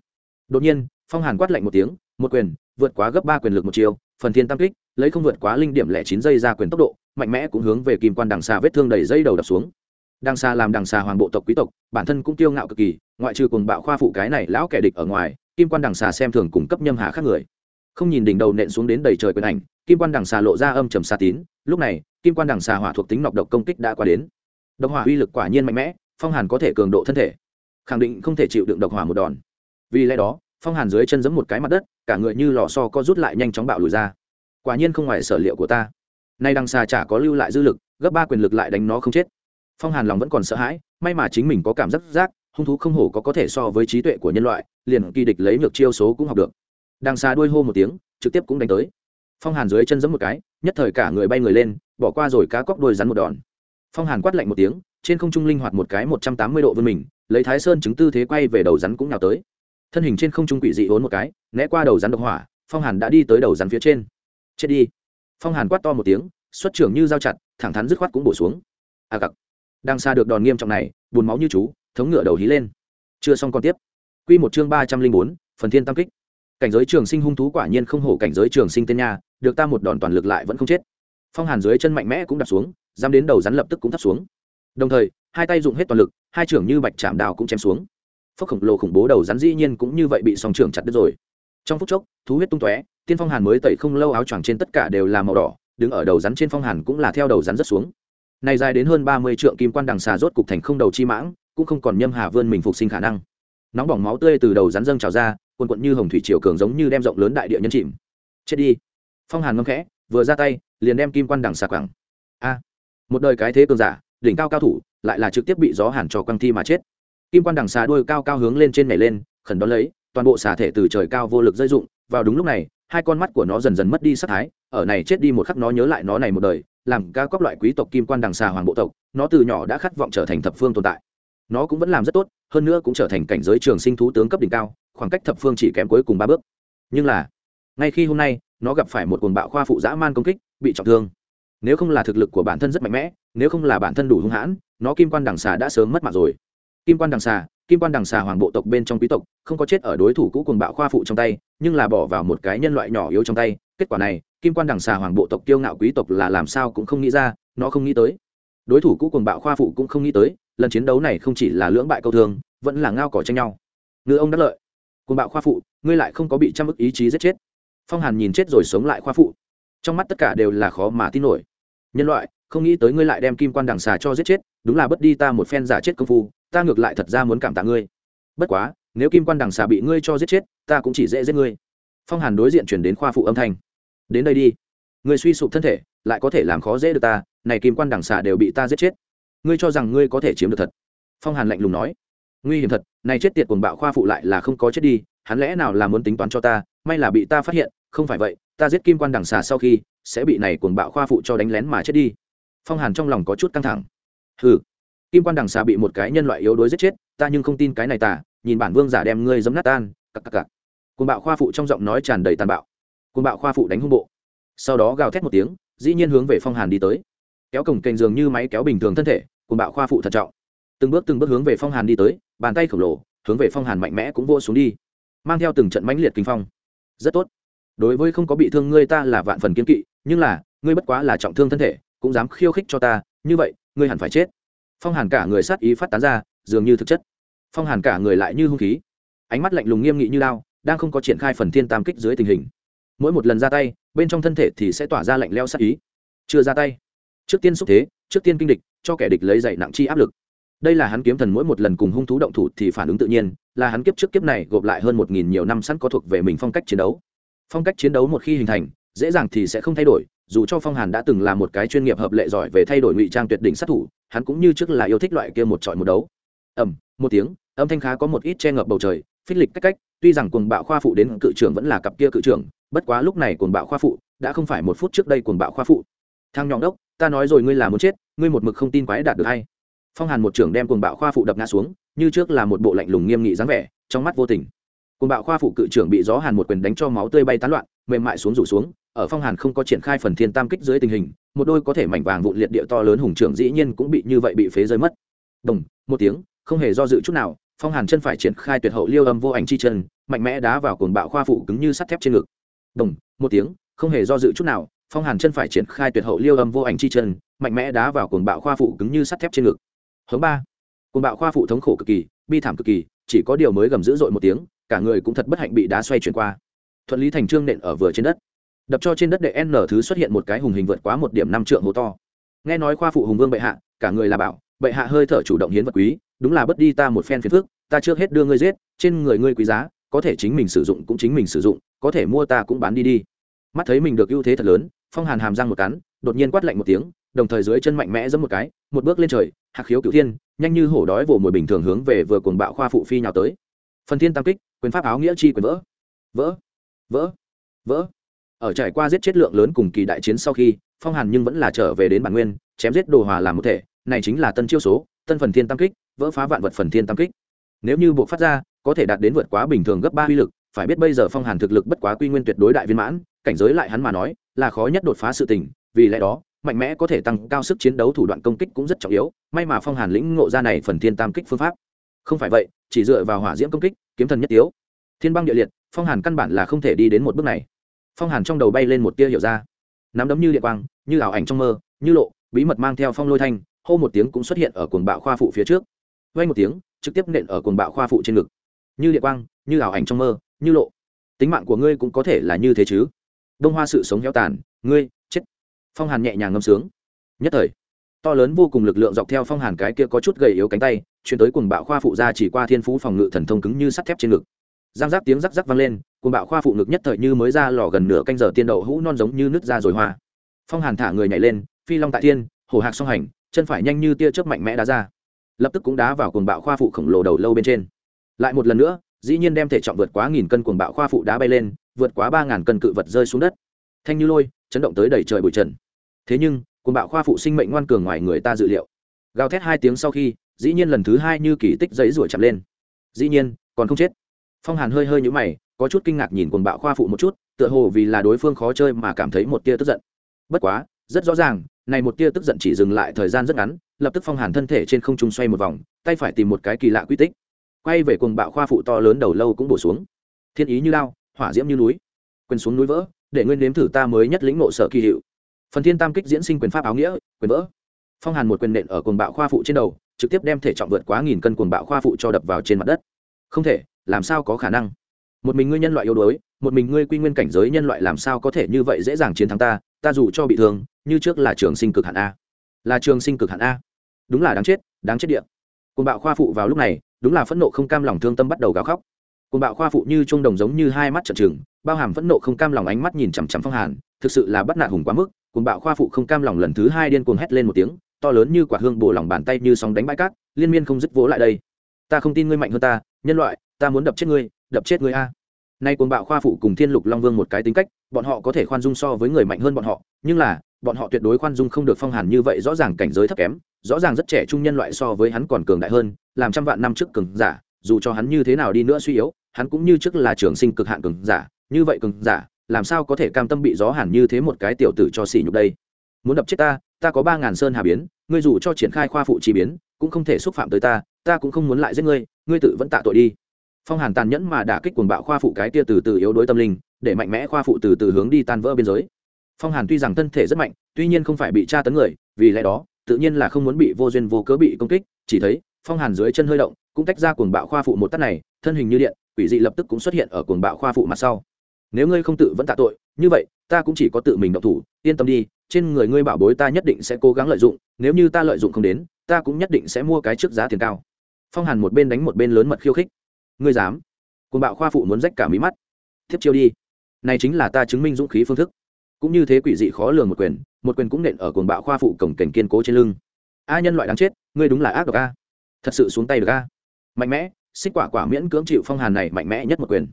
Đột nhiên, phong hàn quát lạnh một tiếng, một quyền, vượt quá gấp ba quyền lực một chiều, phần thiên tam kích, lấy không vượt quá linh điểm lẻ chín giây ra quyền tốc độ, mạnh mẽ cũng hướng về kim quan đằng xà vết thương đầy dây đầu đập xuống đằng xa làm đằng xa hoàng bộ tộc quý tộc, bản thân cũng tiêu ngạo cực kỳ, ngoại trừ cùng bạo khoa phụ cái này lão kẻ địch ở ngoài, kim quan đằng xà xem thường cùng cấp nhâm hà khác người. Không nhìn đỉnh đầu nện xuống đến đầy trời quyền ảnh, kim quan đằng xà lộ ra âm trầm xa tín, lúc này, kim quan đằng xà hỏa thuộc tính nọc độc công kích đã qua đến. Độc hỏa uy lực quả nhiên mạnh mẽ, phong hàn có thể cường độ thân thể. Khẳng định không thể chịu đựng độc hỏa một đòn. Vì lẽ đó, phong hàn dưới chân giẫm một cái mặt đất, cả người như lò so co rút lại nhanh chóng bạo lùi ra. Quả nhiên không ngoài sở liệu của ta. Nay đằng xà chả có lưu lại dư lực, gấp ba quyền lực lại đánh nó không chết phong hàn lòng vẫn còn sợ hãi, may mà chính mình có cảm giác giác, hung thú không hổ có có thể so với trí tuệ của nhân loại, liền kỳ địch lấy ngược chiêu số cũng học được. Đằng xa đuôi hô một tiếng, trực tiếp cũng đánh tới. Phong hàn dưới chân giẫm một cái, nhất thời cả người bay người lên, bỏ qua rồi cá cóc đuôi rắn một đòn. Phong hàn quát lạnh một tiếng, trên không trung linh hoạt một cái một trăm tám mươi độ vươn mình, lấy thái sơn chứng tư thế quay về đầu rắn cũng nào tới. Thân hình trên không trung quỷ dị hốn một cái, né qua đầu rắn độc hỏa, phong hàn đã đi tới đầu rắn phía trên. Chết đi. Phong hàn quát to một tiếng, xuất trưởng như dao chặt, thẳng thắn dứt khoát cũng bổ xuống. À cặc đang xa được đòn nghiêm trọng này bùn máu như chú, thống ngựa đầu hí lên. Chưa xong còn tiếp. Q một chương ba trăm linh bốn, phần thiên tam kích. Cảnh giới trường sinh hung thú quả nhiên không hổ cảnh giới trường sinh tên nha, được ta một đòn toàn lực lại vẫn không chết. Phong hàn dưới chân mạnh mẽ cũng đạp xuống dám đến đầu rắn lập tức cũng thắt xuống. Đồng thời, hai tay dùng hết toàn lực, hai trưởng như bạch chạm đào cũng chém xuống. Phốc khổng lồ khủng bố đầu rắn dĩ nhiên cũng như vậy bị song trưởng chặt đứt rồi. Trong phút chốc, thú huyết tung tóe, tiên phong hàn mới tẩy không lâu áo choàng trên tất cả đều là màu đỏ, đứng ở đầu rắn trên phong hàn cũng là theo đầu rắn rất xuống này dài đến hơn ba mươi trượng kim quan đằng xà rốt cục thành không đầu chi mãng, cũng không còn nhâm hà vươn mình phục sinh khả năng. Nóng bỏng máu tươi từ đầu rắn dâng trào ra quần quận như hồng thủy triều cường giống như đem rộng lớn đại địa nhân chìm. Chết đi. Phong hàn ngâm khẽ, vừa ra tay, liền đem kim quan đằng xà quẳng. A. Một đời cái thế cường giả, đỉnh cao cao thủ, lại là trực tiếp bị gió hàn cho quăng thi mà chết. Kim quan đằng xà đuôi cao cao hướng lên trên nhảy lên, khẩn đón lấy, toàn bộ xà thể từ trời cao vô lực dây dụng vào đúng lúc này, hai con mắt của nó dần dần mất đi sắc thái, ở này chết đi một khắc nó nhớ lại nó này một đời làm ca cóc loại quý tộc kim quan đằng xà hoàng bộ tộc, nó từ nhỏ đã khát vọng trở thành thập phương tồn tại. Nó cũng vẫn làm rất tốt, hơn nữa cũng trở thành cảnh giới trường sinh thú tướng cấp đỉnh cao, khoảng cách thập phương chỉ kém cuối cùng ba bước. Nhưng là, ngay khi hôm nay, nó gặp phải một cuồng bạo khoa phụ dã man công kích, bị trọng thương. Nếu không là thực lực của bản thân rất mạnh mẽ, nếu không là bản thân đủ hung hãn, nó kim quan đằng xà đã sớm mất mạng rồi. Kim quan đằng xà, kim quan đằng xà hoàng bộ tộc bên trong quý tộc, không có chết ở đối thủ cũ cuồng bạo khoa phụ trong tay, nhưng là bỏ vào một cái nhân loại nhỏ yếu trong tay, kết quả này kim quan đằng xà hoàng bộ tộc kiêu ngạo quý tộc là làm sao cũng không nghĩ ra, nó không nghĩ tới. Đối thủ cũ cuồng bạo khoa phụ cũng không nghĩ tới, lần chiến đấu này không chỉ là lưỡng bại câu thương, vẫn là ngao cỏ tranh nhau. Ngư ông đắc lợi. Cuồng bạo khoa phụ, ngươi lại không có bị trăm ức ý chí giết chết. Phong hàn nhìn chết rồi sống lại khoa phụ. Trong mắt tất cả đều là khó mà tin nổi. Nhân loại, không nghĩ tới ngươi lại đem kim quan đằng xà cho giết chết, đúng là bất đi ta một phen giả chết công phu, ta ngược lại thật ra muốn cảm tạ ngươi. Bất quá, nếu kim quan đằng xà bị ngươi cho giết chết, ta cũng chỉ dễ giết ngươi. Phong hàn đối diện chuyển đến khoa phụ âm thanh đến đây đi. Ngươi suy sụp thân thể, lại có thể làm khó dễ được ta, này kim quan đằng xà đều bị ta giết chết. Ngươi cho rằng ngươi có thể chiếm được thật? Phong hàn lạnh lùng nói. Nguy hiểm thật, này chết tiệt cuồng bạo khoa phụ lại là không có chết đi, hắn lẽ nào là muốn tính toán cho ta, may là bị ta phát hiện, không phải vậy, ta giết kim quan đằng xà sau khi, sẽ bị này cuồng bạo khoa phụ cho đánh lén mà chết đi. Phong hàn trong lòng có chút căng thẳng. Hừ, kim quan đằng xà bị một cái nhân loại yếu đuối giết chết, ta nhưng không tin cái này tả nhìn bản vương giả đem ngươi giấm nát tan, cặc cặc cặc. Cuồng bạo khoa phụ trong giọng nói tràn đầy tàn bạo cuồng bạo khoa phụ đánh hung bộ. Sau đó gào thét một tiếng, dĩ nhiên hướng về phong hàn đi tới. Kéo cổng kềnh dường như máy kéo bình thường thân thể cuồng bạo khoa phụ thận trọng. Từng bước từng bước hướng về phong hàn đi tới, bàn tay khổng lồ, hướng về phong hàn mạnh mẽ cũng vô xuống đi, mang theo từng trận mãnh liệt kinh phong. Rất tốt. Đối với không có bị thương ngươi ta là vạn phần kiên kỵ, nhưng là, ngươi bất quá là trọng thương thân thể, cũng dám khiêu khích cho ta, như vậy, ngươi hẳn phải chết. Phong hàn cả người sát ý phát tán ra, dường như thực chất. Phong hàn cả người lại như hung khí. Ánh mắt lạnh lùng nghiêm nghị như lao, đang không có triển khai phần thiên tam kích dưới tình hình mỗi một lần ra tay, bên trong thân thể thì sẽ tỏa ra lạnh leo sát ý. Chưa ra tay. Trước tiên xúc thế, trước tiên kinh địch, cho kẻ địch lấy dậy nặng chi áp lực. Đây là hắn kiếm thần mỗi một lần cùng hung thú động thủ thì phản ứng tự nhiên, là hắn kiếp trước kiếp này gộp lại hơn một nghìn nhiều năm sẵn có thuộc về mình phong cách chiến đấu. Phong cách chiến đấu một khi hình thành, dễ dàng thì sẽ không thay đổi, dù cho phong hàn đã từng là một cái chuyên nghiệp hợp lệ giỏi về thay đổi ngụy trang tuyệt đỉnh sát thủ, hắn cũng như trước là yêu thích loại kia một trọi một đấu. Ẩm một tiếng, âm thanh khá có một ít che ngập bầu trời, phích lịch cách cách, tuy rằng quần bạo khoa phụ đến cự trưởng vẫn là cặp kia cự trưởng bất quá lúc này cuồng bạo khoa phụ, đã không phải một phút trước đây cuồng bạo khoa phụ. Thang nhọn đốc, ta nói rồi ngươi là muốn chết, ngươi một mực không tin quái đạt được hay. Phong hàn một trưởng đem cuồng bạo khoa phụ đập ngã xuống, như trước là một bộ lạnh lùng nghiêm nghị dáng vẻ, trong mắt vô tình. Cuồng bạo khoa phụ cự trưởng bị gió hàn một quyền đánh cho máu tươi bay tán loạn, mềm mại xuống rủ xuống, ở phong hàn không có triển khai phần thiên tam kích dưới tình hình, một đôi có thể mảnh vàng vụn liệt địa to lớn hùng trưởng dĩ nhiên cũng bị như vậy bị phế rơi mất. Đồng, một tiếng, không hề do dự chút nào, phong hàn chân phải triển khai tuyệt hậu liêu âm vô ảnh chi chân, mạnh mẽ đá vào cuồng bạo khoa phụ cứng như sắt thép trên ngực đồng, một tiếng, không hề do dự chút nào, phong hàn chân phải triển khai tuyệt hậu liêu âm vô ảnh chi chân, mạnh mẽ đá vào cuồng bạo khoa phụ cứng như sắt thép trên ngực. Hướng ba. Cuồng bạo khoa phụ thống khổ cực kỳ, bi thảm cực kỳ, chỉ có điều mới gầm dữ dội một tiếng, cả người cũng thật bất hạnh bị đá xoay chuyển qua. Thuận lý thành trương nện ở vừa trên đất. Đập cho trên đất để n thứ xuất hiện một cái hùng hình vượt quá một điểm năm trượng hố to. Nghe nói khoa phụ hùng vương bệ hạ, cả người là bảo bệ hạ hơi thở chủ động hiến vật quý, đúng là bất đi ta một phen phiền phức, ta trước hết đưa ngươi giết, trên người ngươi quý giá, có thể chính mình sử dụng cũng chính mình sử dụng có thể mua ta cũng bán đi đi. Mắt thấy mình được ưu thế thật lớn, phong hàn hàm răng một cắn, đột nhiên quát lạnh một tiếng, đồng thời dưới chân mạnh mẽ giẫm một cái, một bước lên trời, hạc khiếu cửu thiên, nhanh như hổ đói vồ mồi bình thường hướng về vừa cuồng bạo khoa phụ phi nhào tới. Phần thiên tam kích, quyền pháp áo nghĩa chi quyền vỡ. Vỡ. Vỡ. Vỡ. Ở trải qua giết chết lượng lớn cùng kỳ đại chiến sau khi, phong hàn nhưng vẫn là trở về đến bản nguyên, chém giết đồ hòa làm một thể, này chính là tân chiêu số, tân phần thiên tam kích, vỡ phá vạn vật phần thiên tam kích. Nếu như buộc phát ra, có thể đạt đến vượt quá bình thường gấp ba uy lực phải biết bây giờ phong hàn thực lực bất quá quy nguyên tuyệt đối đại viên mãn, cảnh giới lại hắn mà nói, là khó nhất đột phá sự tình, vì lẽ đó, mạnh mẽ có thể tăng cao sức chiến đấu thủ đoạn công kích cũng rất trọng yếu, may mà phong hàn lĩnh ngộ ra này phần thiên tam kích phương pháp. Không phải vậy, chỉ dựa vào hỏa diễm công kích, kiếm thần nhất tiếu thiên băng địa liệt, phong hàn căn bản là không thể đi đến một bước này. Phong hàn trong đầu bay lên một tia hiểu ra. Nắm đấm như địa quang, như ảo ảnh trong mơ, như lộ, bí mật mang theo phong lôi thanh, hô một tiếng cũng xuất hiện ở cuồng bạo khoa phụ phía trước. Vay một tiếng, trực tiếp nện ở cuồng bạo khoa phụ trên ngực. Như địa quang, như ảo ảnh trong mơ như lộ. Tính mạng của ngươi cũng có thể là như thế chứ? Đông hoa sự sống heo tàn, ngươi, chết. Phong hàn nhẹ nhàng ngâm sướng. Nhất thời, to lớn vô cùng lực lượng dọc theo phong hàn cái kia có chút gầy yếu cánh tay, chuyển tới cuồng bạo khoa phụ ra chỉ qua thiên phú phòng ngự thần thông cứng như sắt thép trên ngực. Giang giác tiếng rắc rắc vang lên, cuồng bạo khoa phụ ngực nhất thời như mới ra lò gần nửa canh giờ tiên đậu hũ non giống như nứt ra rồi hoa. Phong hàn thả người nhảy lên, phi long tại thiên, hổ hạc song hành, chân phải nhanh như tia chớp mạnh mẽ đá ra. Lập tức cũng đá vào cuồng bạo khoa phụ khổng lồ đầu lâu bên trên. Lại một lần nữa dĩ nhiên đem thể trọng vượt quá nghìn cân cuồng bạo khoa phụ đá bay lên, vượt quá ba ngàn cân cự vật rơi xuống đất. Thanh như lôi, chấn động tới đầy trời bụi trần. Thế nhưng, cuồng bạo khoa phụ sinh mệnh ngoan cường ngoài người ta dự liệu. Gào thét hai tiếng sau khi, dĩ nhiên lần thứ hai như kỳ tích giấy rủa chậm lên. Dĩ nhiên, còn không chết. Phong hàn hơi hơi nhũ mày, có chút kinh ngạc nhìn cuồng bạo khoa phụ một chút, tựa hồ vì là đối phương khó chơi mà cảm thấy một tia tức giận. Bất quá, rất rõ ràng, này một tia tức giận chỉ dừng lại thời gian rất ngắn, lập tức phong hàn thân thể trên không trung xoay một vòng, tay phải tìm một cái kỳ lạ quy tích quay về cuồng bạo khoa phụ to lớn đầu lâu cũng bổ xuống. Thiên ý như lao, hỏa diễm như núi. Quyền xuống núi vỡ, để nguyên nếm thử ta mới nhất lĩnh nộ sở kỳ hiệu. Phần thiên tam kích diễn sinh quyền pháp áo nghĩa, quyền vỡ. Phong hàn một quyền nện ở cuồng bạo khoa phụ trên đầu, trực tiếp đem thể trọng vượt quá nghìn cân cuồng bạo khoa phụ cho đập vào trên mặt đất. Không thể, làm sao có khả năng? Một mình ngươi nhân loại yếu đuối, một mình ngươi quy nguyên cảnh giới nhân loại làm sao có thể như vậy dễ dàng chiến thắng ta? Ta dù cho bị thương, như trước là trường sinh cực hạn a. Là trường sinh cực hạn a. Đúng là đáng chết đáng chết điện cuồng bạo khoa phụ vào lúc này đúng là phẫn nộ không cam lòng thương tâm bắt đầu gào khóc. Cùng bạo khoa phụ như trung đồng giống như hai mắt trợn trừng, bao hàm phẫn nộ không cam lòng ánh mắt nhìn chằm chằm phong hàn, thực sự là bắt nạt hùng quá mức. Cùng bạo khoa phụ không cam lòng lần thứ hai điên cuồng hét lên một tiếng, to lớn như quả hương bổ lòng bàn tay như sóng đánh bãi cát, liên miên không dứt vỗ lại đây. Ta không tin ngươi mạnh hơn ta, nhân loại, ta muốn đập chết ngươi, đập chết ngươi a. Nay cuồng bạo khoa phụ cùng thiên lục long vương một cái tính cách, bọn họ có thể khoan dung so với người mạnh hơn bọn họ, nhưng là bọn họ tuyệt đối khoan dung không được phong hàn như vậy, rõ ràng cảnh giới thấp kém, rõ ràng rất trẻ trung nhân loại so với hắn còn cường đại hơn, làm trăm vạn năm trước cường giả, dù cho hắn như thế nào đi nữa suy yếu, hắn cũng như trước là trường sinh cực hạn cường giả, như vậy cường giả, làm sao có thể cam tâm bị gió hàn như thế một cái tiểu tử cho xỉ nhục đây? Muốn đập chết ta ta có ba ngàn sơn hà biến, ngươi dù cho triển khai khoa phụ chi biến, cũng không thể xúc phạm tới ta ta cũng không muốn lại giết ngươi ngươi tự vẫn tạ tội đi. Phong hàn tàn nhẫn mà đả kích cuồng bạo khoa phụ cái tia từ từ yếu đối tâm linh, để mạnh mẽ khoa phụ từ từ hướng đi tan vỡ biên giới phong hàn tuy rằng thân thể rất mạnh, tuy nhiên không phải bị tra tấn người, vì lẽ đó, tự nhiên là không muốn bị vô duyên vô cớ bị công kích, chỉ thấy phong hàn dưới chân hơi động, cũng tách ra cuồng bạo khoa phụ một tắt này, thân hình như điện, quỷ dị lập tức cũng xuất hiện ở cuồng bạo khoa phụ mặt sau. Nếu ngươi không tự vẫn tạ tội, như vậy, ta cũng chỉ có tự mình động thủ, yên tâm đi, trên người ngươi bảo bối ta nhất định sẽ cố gắng lợi dụng, nếu như ta lợi dụng không đến, ta cũng nhất định sẽ mua cái trước giá tiền cao. Phong hàn một bên đánh một bên lớn mật khiêu khích. Ngươi dám? Cuồng bạo khoa phụ muốn rách cả mí mắt. Tiếp chiêu đi. Này chính là ta chứng minh dũng khí phương thức cũng như thế quỷ dị khó lường một quyền một quyền cũng nện ở cuồng bạo khoa phụ cổng cảnh kiên cố trên lưng. A nhân loại đáng chết, ngươi đúng là ác độc a. Thật sự xuống tay được a. Mạnh mẽ, xích quả quả miễn cưỡng chịu phong hàn này mạnh mẽ nhất một quyền.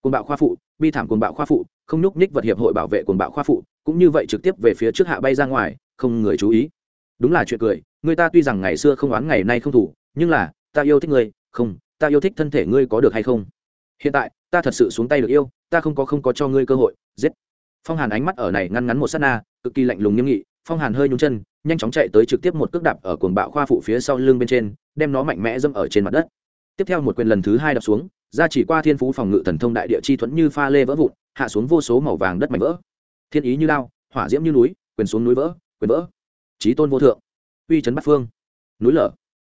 Cuồng bạo khoa phụ, bi thảm cuồng bạo khoa phụ, không nhúc nhích vật hiệp hội bảo vệ cuồng bạo khoa phụ, cũng như vậy trực tiếp về phía trước hạ bay ra ngoài, không người chú ý. Đúng là chuyện cười, người ta tuy rằng ngày xưa không oán ngày nay không thủ, nhưng là, ta yêu thích ngươi, không, ta yêu thích thân thể ngươi có được hay không? Hiện tại, ta thật sự xuống tay được yêu, ta không có không có cho ngươi cơ hội, giết phong hàn ánh mắt ở này ngăn ngắn một s á t na, cực kỳ lạnh lùng nghiêm nghị. Phong hàn hơi nhúng chân, nhanh chóng chạy tới trực tiếp một cước đạp ở cuồng bạo khoa phụ phía sau lưng bên trên, đem nó mạnh mẽ dâm ở trên mặt đất. Tiếp theo một quyền lần thứ hai đập xuống, ra chỉ qua thiên phú phòng ngự thần thông đại địa chi thuẫn như pha lê vỡ vụn, hạ xuống vô số màu vàng đất mạnh vỡ. Thiên ý như lao, hỏa diễm như núi, quyền xuống núi vỡ, quyền vỡ. Trí tôn vô thượng, uy trấn bắc phương. Núi lở,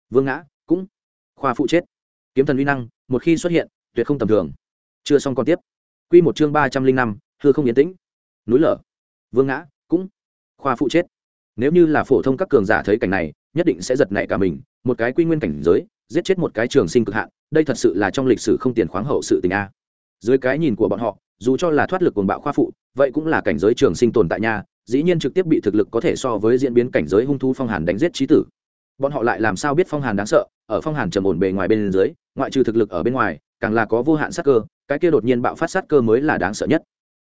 vương ngã, cũng. Khoa phụ chết. Kiếm thần uy năng, một khi xuất hiện, tuyệt không tầm thường. Chưa xong còn tiếp. Q một chương ba trăm linh năm, hư không yên tĩnh núi lở. Vương ngã, cũng khoa phụ chết. Nếu như là phổ thông các cường giả thấy cảnh này, nhất định sẽ giật nảy cả mình, một cái quy nguyên cảnh giới, giết chết một cái trường sinh cực hạn, đây thật sự là trong lịch sử không tiền khoáng hậu sự tình a. Dưới cái nhìn của bọn họ, dù cho là thoát lực cuồng bạo khoa phụ, vậy cũng là cảnh giới trường sinh tồn tại nha, dĩ nhiên trực tiếp bị thực lực có thể so với diễn biến cảnh giới hung thú phong hàn đánh giết trí tử. Bọn họ lại làm sao biết phong hàn đáng sợ, ở phong hàn trầm ổn bề ngoài bên dưới, ngoại trừ thực lực ở bên ngoài, càng là có vô hạn sát cơ, cái kia đột nhiên bạo phát sát cơ mới là đáng sợ nhất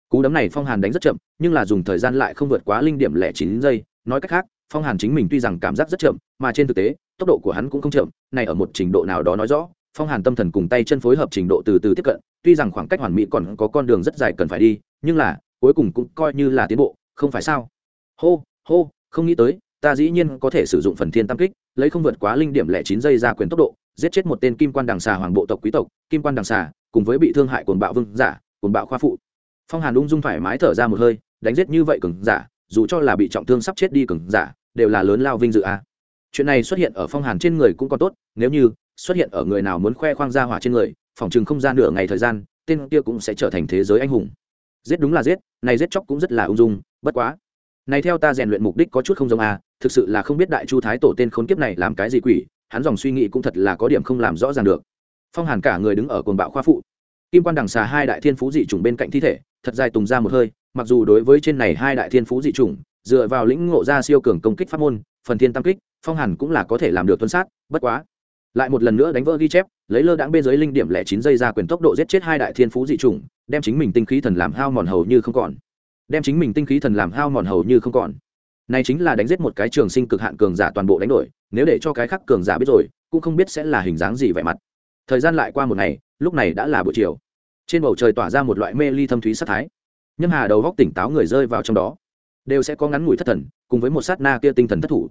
cú đấm này phong hàn đánh rất chậm, nhưng là dùng thời gian lại không vượt quá linh điểm lẻ chín giây. Nói cách khác, phong hàn chính mình tuy rằng cảm giác rất chậm, mà trên thực tế, tốc độ của hắn cũng không chậm, này ở một trình độ nào đó nói rõ, phong hàn tâm thần cùng tay chân phối hợp trình độ từ từ tiếp cận, tuy rằng khoảng cách hoàn mỹ còn có con đường rất dài cần phải đi, nhưng là, cuối cùng cũng coi như là tiến bộ, không phải sao? Hô hô, không nghĩ tới, ta dĩ nhiên có thể sử dụng phần thiên tam kích, lấy không vượt quá linh điểm lẻ chín giây ra quyền tốc độ, giết chết một tên kim quan đằng xà hoàng bộ tộc quý tộc, kim quan đằng xà, cùng với bị thương hại cồn bạo vương giả cồn bạo khoa phụ phong hàn ung dung thoải mái thở ra một hơi đánh giết như vậy cường giả dù cho là bị trọng thương sắp chết đi cường giả đều là lớn lao vinh dự à. chuyện này xuất hiện ở phong hàn trên người cũng còn tốt nếu như xuất hiện ở người nào muốn khoe khoang ra hỏa trên người phòng chừng không gian nửa ngày thời gian tên kia cũng sẽ trở thành thế giới anh hùng giết đúng là giết này giết chóc cũng rất là ung dung bất quá này theo ta rèn luyện mục đích có chút không giống à thực sự là không biết đại chu thái tổ tên khốn kiếp này làm cái gì quỷ, hắn dòng suy nghĩ cũng thật là có điểm không làm rõ ràng được phong hàn cả người đứng ở cồn bạo khoa phụ, kim quan đằng xà hai đại thiên phú dị chủng bên cạnh thi thể thật dài tùng ra một hơi, mặc dù đối với trên này hai đại thiên phú dị chủng, dựa vào lĩnh ngộ ra siêu cường công kích pháp môn, phần thiên tam kích, phong hàn cũng là có thể làm được tuân sát, bất quá. Lại một lần nữa đánh vỡ ghi chép, lấy lơ đãng bên dưới linh điểm lẻ chín giây ra quyền tốc độ giết chết hai đại thiên phú dị chủng, đem chính mình tinh khí thần làm hao mòn hầu như không còn. Đem chính mình tinh khí thần làm hao mòn hầu như không còn. Này chính là đánh giết một cái trường sinh cực hạn cường giả toàn bộ đánh đổi, nếu để cho cái khác cường giả biết rồi, cũng không biết sẽ là hình dáng gì vẻ mặt. Thời gian lại qua một ngày, lúc này đã là buổi chiều trên bầu trời tỏa ra một loại mê ly thâm thúy sát thái. Nhâm hà đầu góc tỉnh táo người rơi vào trong đó. Đều sẽ có ngắn ngủi thất thần, cùng với một sát na kia tinh thần thất thủ.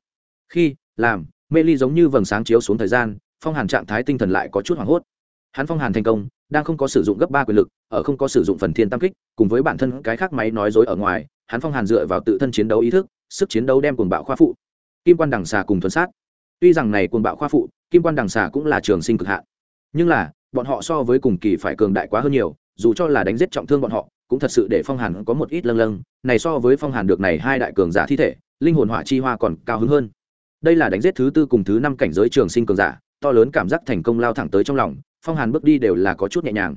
Khi, làm, mê ly giống như vầng sáng chiếu xuống thời gian, phong hàn trạng thái tinh thần lại có chút hoảng hốt. Hắn phong hàn thành công, đang không có sử dụng gấp ba quyền lực, ở không có sử dụng phần thiên tam kích, cùng với bản thân cái khác máy nói dối ở ngoài, hắn phong hàn dựa vào tự thân chiến đấu ý thức, sức chiến đấu đem cuồng bạo khoa phụ. Kim quan đằng xà cùng thuần sát. Tuy rằng này cuồng bạo khoa phụ, kim quan đằng xà cũng là trường sinh cực hạn. Nhưng là bọn họ so với cùng kỳ phải cường đại quá hơn nhiều, dù cho là đánh giết trọng thương bọn họ, cũng thật sự để phong hàn có một ít lâng lâng, này so với phong hàn được này hai đại cường giả thi thể, linh hồn hỏa chi hoa còn cao hứng hơn. Đây là đánh giết thứ tư cùng thứ năm cảnh giới trường sinh cường giả, to lớn cảm giác thành công lao thẳng tới trong lòng, phong hàn bước đi đều là có chút nhẹ nhàng.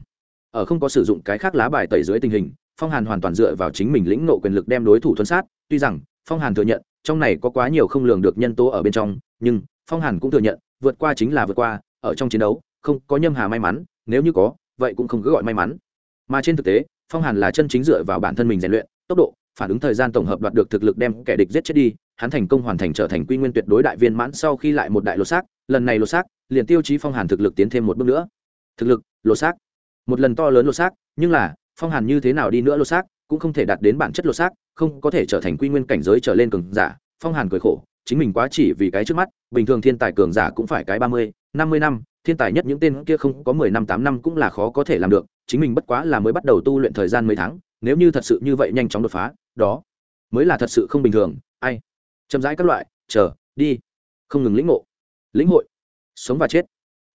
Ở không có sử dụng cái khác lá bài tẩy dưới tình hình, phong hàn hoàn toàn dựa vào chính mình lĩnh nộ quyền lực đem đối thủ thuần sát, tuy rằng, phong hàn thừa nhận, trong này có quá nhiều không lường được nhân tố ở bên trong, nhưng, phong hàn cũng thừa nhận, vượt qua chính là vượt qua, ở trong chiến đấu không có nhâm hà may mắn, nếu như có, vậy cũng không cứ gọi may mắn. Mà trên thực tế, phong hàn là chân chính dựa vào bản thân mình rèn luyện, tốc độ, phản ứng thời gian tổng hợp đoạt được thực lực đem kẻ địch giết chết đi, hắn thành công hoàn thành trở thành quy nguyên tuyệt đối đại viên mãn sau khi lại một đại lột xác, lần này lột xác, liền tiêu chí phong hàn thực lực tiến thêm một bước nữa. Thực lực, lột xác. Một lần to lớn lột xác, nhưng là, phong hàn như thế nào đi nữa lột xác, cũng không thể đạt đến bản chất lột xác, không có thể trở thành quy nguyên cảnh giới trở lên cường giả. Phong hàn cười khổ, chính mình quá chỉ vì cái trước mắt, bình thường thiên tài cường giả cũng phải cái ba mươi, năm mươi năm thiên tài nhất những tên kia không có mười năm, tám năm cũng là khó có thể làm được, chính mình bất quá là mới bắt đầu tu luyện thời gian mấy tháng, nếu như thật sự như vậy nhanh chóng đột phá, đó mới là thật sự không bình thường, ai? Chậm rãi các loại, chờ, đi. Không ngừng lĩnh ngộ. Lĩnh hội. Sống và chết.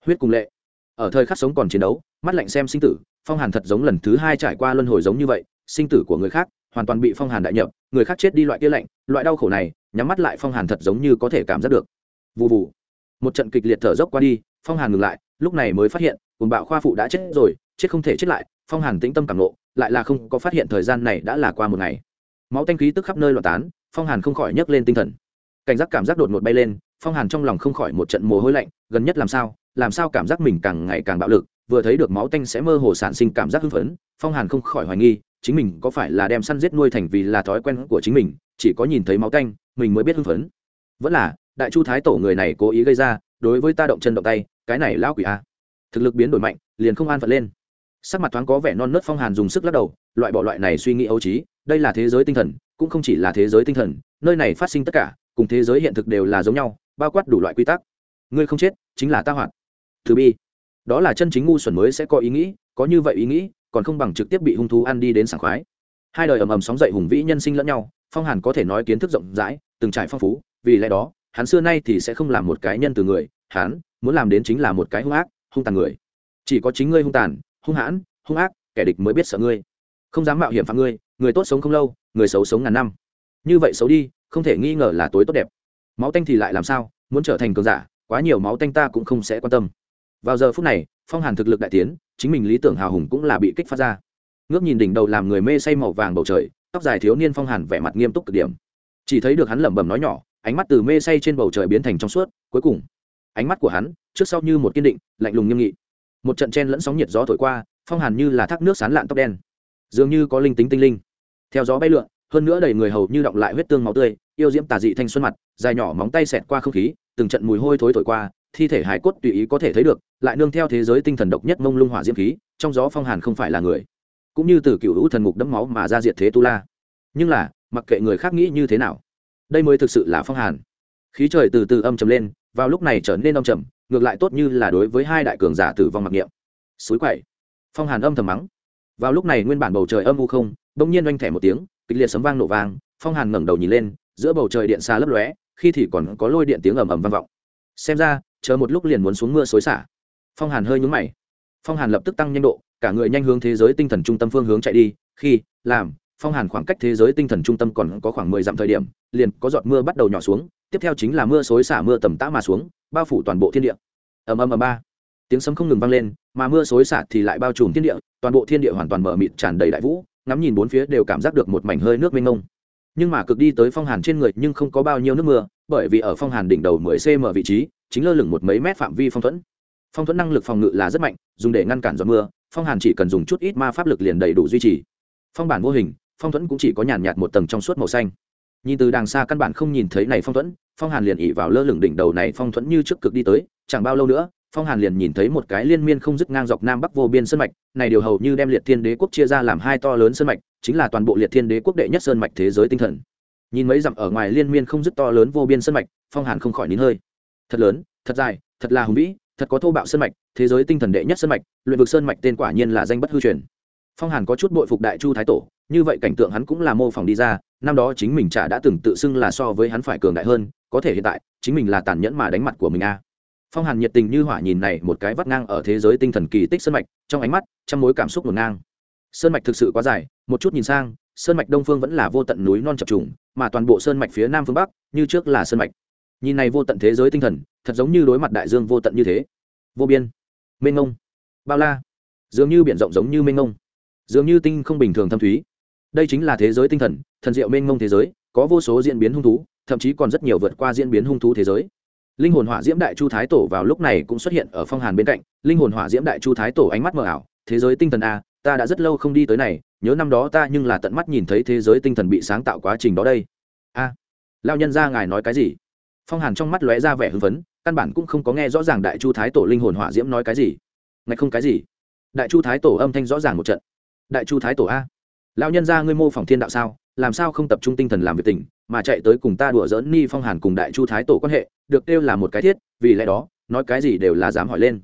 Huyết cùng lệ. Ở thời khắc sống còn chiến đấu, mắt lạnh xem sinh tử, phong hàn thật giống lần thứ hai trải qua luân hồi giống như vậy, sinh tử của người khác, hoàn toàn bị phong hàn đại nhập, người khác chết đi loại kia lạnh, loại đau khổ này, nhắm mắt lại phong hàn thật giống như có thể cảm giác được. Vụ vụ một trận kịch liệt thở dốc qua đi phong hàn ngừng lại, lúc này mới phát hiện, cùng bạo khoa phụ đã chết rồi, chết không thể chết lại, phong hàn tĩnh tâm cảm lộ lại là không có phát hiện thời gian này đã là qua một ngày. Máu tanh khí tức khắp nơi loạn tán, phong hàn không khỏi nhấc lên tinh thần. Cảnh giác cảm giác đột ngột bay lên, phong hàn trong lòng không khỏi một trận mồ hôi lạnh, gần nhất làm sao làm sao cảm giác mình càng ngày càng bạo lực, vừa thấy được máu tanh sẽ mơ hồ sản sinh cảm giác hưng phấn, phong hàn không khỏi hoài nghi, chính mình có phải là đem săn giết nuôi thành vì là thói quen của chính mình, chỉ có nhìn thấy máu tanh, mình mới biết hưng phấn. Vẫn là, đại chu thái tổ người này cố ý gây ra đối với ta động chân động tay, cái này lão quỷ a. Thực lực biến đổi mạnh, liền không an phận lên. Sắc mặt thoáng có vẻ non nớt phong hàn dùng sức lắc đầu, loại bỏ loại này suy nghĩ ấu trí, đây là thế giới tinh thần, cũng không chỉ là thế giới tinh thần, nơi này phát sinh tất cả, cùng thế giới hiện thực đều là giống nhau, bao quát đủ loại quy tắc. Ngươi không chết, chính là ta hoạt. Thứ bi. Đó là chân chính ngu xuẩn mới sẽ có ý nghĩ, có như vậy ý nghĩ, còn không bằng trực tiếp bị hung thú ăn đi đến sảng khoái. Hai đời ầm ầm sóng dậy hùng vĩ nhân sinh lẫn nhau, phong hàn có thể nói kiến thức rộng rãi, từng trải phong phú, vì lẽ đó hắn xưa nay thì sẽ không làm một cái nhân từ người, hắn muốn làm đến chính là một cái hung ác, hung tàn người. Chỉ có chính ngươi hung tàn, hung hãn, hung ác, kẻ địch mới biết sợ ngươi. Không dám mạo hiểm phạm ngươi, người tốt sống không lâu, người xấu sống ngàn năm. Như vậy xấu đi, không thể nghi ngờ là tối tốt đẹp. Máu tanh thì lại làm sao, muốn trở thành cường giả, quá nhiều máu tanh ta cũng không sẽ quan tâm. Vào giờ phút này, phong hàn thực lực đại tiến, chính mình lý tưởng hào hùng cũng là bị kích phát ra. Ngước nhìn đỉnh đầu làm người mê say màu vàng bầu trời, tóc dài thiếu niên phong hàn vẻ mặt nghiêm túc cực điểm. Chỉ thấy được hắn lẩm bẩm nói nhỏ ánh mắt từ mê say trên bầu trời biến thành trong suốt, cuối cùng, ánh mắt của hắn, trước sau như một kiên định, lạnh lùng nghiêm nghị. Một trận chen lẫn sóng nhiệt gió thổi qua, phong hàn như là thác nước sán lạn tóc đen, dường như có linh tính tinh linh. Theo gió bay lượn, hơn nữa đầy người hầu như động lại huyết tương máu tươi, yêu diễm tà dị thanh xuân mặt, dài nhỏ móng tay xẹt qua không khí, từng trận mùi hôi thối thổi qua, thi thể hải cốt tùy ý có thể thấy được, lại nương theo thế giới tinh thần độc nhất mông lung hỏa diễm khí, trong gió phong hàn không phải là người, cũng như từ cựu hữu thần ngục đẫm máu mà ra diệt thế tu la. Nhưng là, mặc kệ người khác nghĩ như thế nào đây mới thực sự là phong hàn. Khí trời từ từ âm trầm lên, vào lúc này trở nên âm trầm, ngược lại tốt như là đối với hai đại cường giả tử vong mặc niệm. Suối quậy phong hàn âm thầm mắng. Vào lúc này nguyên bản bầu trời âm u không, bỗng nhiên oanh thẻ một tiếng, kịch liệt sấm vang nổ vang, phong hàn ngẩng đầu nhìn lên, giữa bầu trời điện xa lấp lóe, khi thì còn có lôi điện tiếng ầm ầm vang vọng. Xem ra, chờ một lúc liền muốn xuống mưa xối xả. Phong hàn hơi nhúng mày. Phong hàn lập tức tăng nhanh độ, cả người nhanh hướng thế giới tinh thần trung tâm phương hướng chạy đi, khi, làm phong hàn khoảng cách thế giới tinh thần trung tâm còn có khoảng mười dặm thời điểm, liền có giọt mưa bắt đầu nhỏ xuống, tiếp theo chính là mưa xối xả mưa tầm tã mà xuống, bao phủ toàn bộ thiên địa. Ầm ầm ầm ba. Tiếng sấm không ngừng vang lên, mà mưa xối xả thì lại bao trùm thiên địa, toàn bộ thiên địa hoàn toàn mở mịt tràn đầy đại vũ, ngắm nhìn bốn phía đều cảm giác được một mảnh hơi nước mênh mông. Nhưng mà cực đi tới phong hàn trên người nhưng không có bao nhiêu nước mưa, bởi vì ở phong hàn đỉnh đầu 10 cm vị trí, chính lơ lửng một mấy mét phạm vi phong thuẫn. Phong thuẫn năng lực phòng ngự là rất mạnh, dùng để ngăn cản giọt mưa, phong hàn chỉ cần dùng chút ít ma pháp lực liền đầy đủ duy trì. Phong bản vô hình phong thuẫn cũng chỉ có nhàn nhạt một tầng trong suốt màu xanh. Nhìn từ đàng xa căn bản không nhìn thấy này phong thuẫn, phong hàn liền ỉ vào lơ lửng đỉnh đầu này phong thuẫn như trước cực đi tới, chẳng bao lâu nữa, phong hàn liền nhìn thấy một cái liên miên không dứt ngang dọc nam bắc vô biên sơn mạch, này điều hầu như đem liệt thiên đế quốc chia ra làm hai to lớn sơn mạch, chính là toàn bộ liệt thiên đế quốc đệ nhất sơn mạch thế giới tinh thần. Nhìn mấy dặm ở ngoài liên miên không dứt to lớn vô biên sơn mạch, phong hàn không khỏi nín hơi. Thật lớn, thật dài, thật là hùng vĩ, thật có thô bạo sơn mạch, thế giới tinh thần đệ nhất sơn mạch, luyện vực sơn mạch tên quả nhiên là danh bất hư truyền. Phong hàn có chút bội phục đại chu thái tổ như vậy cảnh tượng hắn cũng là mô phỏng đi ra, năm đó chính mình chả đã từng tự xưng là so với hắn phải cường đại hơn, có thể hiện tại, chính mình là tàn nhẫn mà đánh mặt của mình a. Phong hàn nhiệt tình như hỏa nhìn này một cái vắt ngang ở thế giới tinh thần kỳ tích sơn mạch, trong ánh mắt trong mối cảm xúc ngổn ngang. Sơn mạch thực sự quá dài, một chút nhìn sang, sơn mạch đông phương vẫn là vô tận núi non chập trùng, mà toàn bộ sơn mạch phía nam phương bắc, như trước là sơn mạch. Nhìn này vô tận thế giới tinh thần, thật giống như đối mặt đại dương vô tận như thế. Vô biên. Mênh ngông bao la. Dường như biển rộng giống như mênh ngông dường như tinh không bình thường thâm thúy đây chính là thế giới tinh thần thần diệu mênh mông thế giới có vô số diễn biến hung thú thậm chí còn rất nhiều vượt qua diễn biến hung thú thế giới. Linh hồn hỏa diễm đại chu thái tổ vào lúc này cũng xuất hiện ở phong hàn bên cạnh. Linh hồn hỏa diễm đại chu thái tổ ánh mắt mờ ảo thế giới tinh thần a ta đã rất lâu không đi tới này nhớ năm đó ta nhưng là tận mắt nhìn thấy thế giới tinh thần bị sáng tạo quá trình đó đây. A à, lao nhân ra ngài nói cái gì? Phong hàn trong mắt lóe ra vẻ hưng phấn căn bản cũng không có nghe rõ ràng đại chu thái tổ linh hồn hỏa diễm nói cái gì. Ngạch không cái gì. Đại chu thái tổ âm thanh rõ ràng một trận. Đại chu thái tổ a lão nhân ra ngươi mô phỏng thiên đạo sao? Làm sao không tập trung tinh thần làm việc tình, mà chạy tới cùng ta đùa dỡn ni phong hàn cùng đại chu thái tổ quan hệ, được kêu là một cái thiết, vì lẽ đó, nói cái gì đều là dám hỏi lên.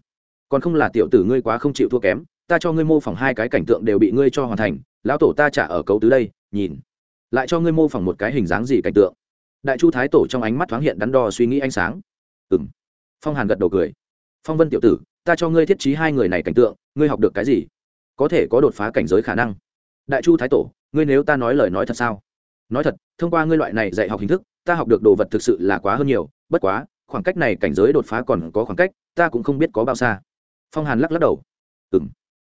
Còn không là tiểu tử ngươi quá không chịu thua kém, ta cho ngươi mô phỏng hai cái cảnh tượng đều bị ngươi cho hoàn thành, lão tổ ta trả ở cấu tứ đây, nhìn. Lại cho ngươi mô phỏng một cái hình dáng gì cảnh tượng. Đại chu thái tổ trong ánh mắt thoáng hiện đắn đo suy nghĩ ánh sáng. Ừ m phong hàn gật đầu cười. Phong vân tiểu tử, ta cho ngươi thiết trí hai người này cảnh tượng, ngươi học được cái gì? Có thể có đột phá cảnh giới khả năng đại chu thái tổ, ngươi nếu ta nói lời nói thật sao? Nói thật, thông qua ngươi loại này dạy học hình thức, ta học được đồ vật thực sự là quá hơn nhiều, bất quá, khoảng cách này cảnh giới đột phá còn có khoảng cách, ta cũng không biết có bao xa. Phong hàn lắc lắc đầu. Ừ m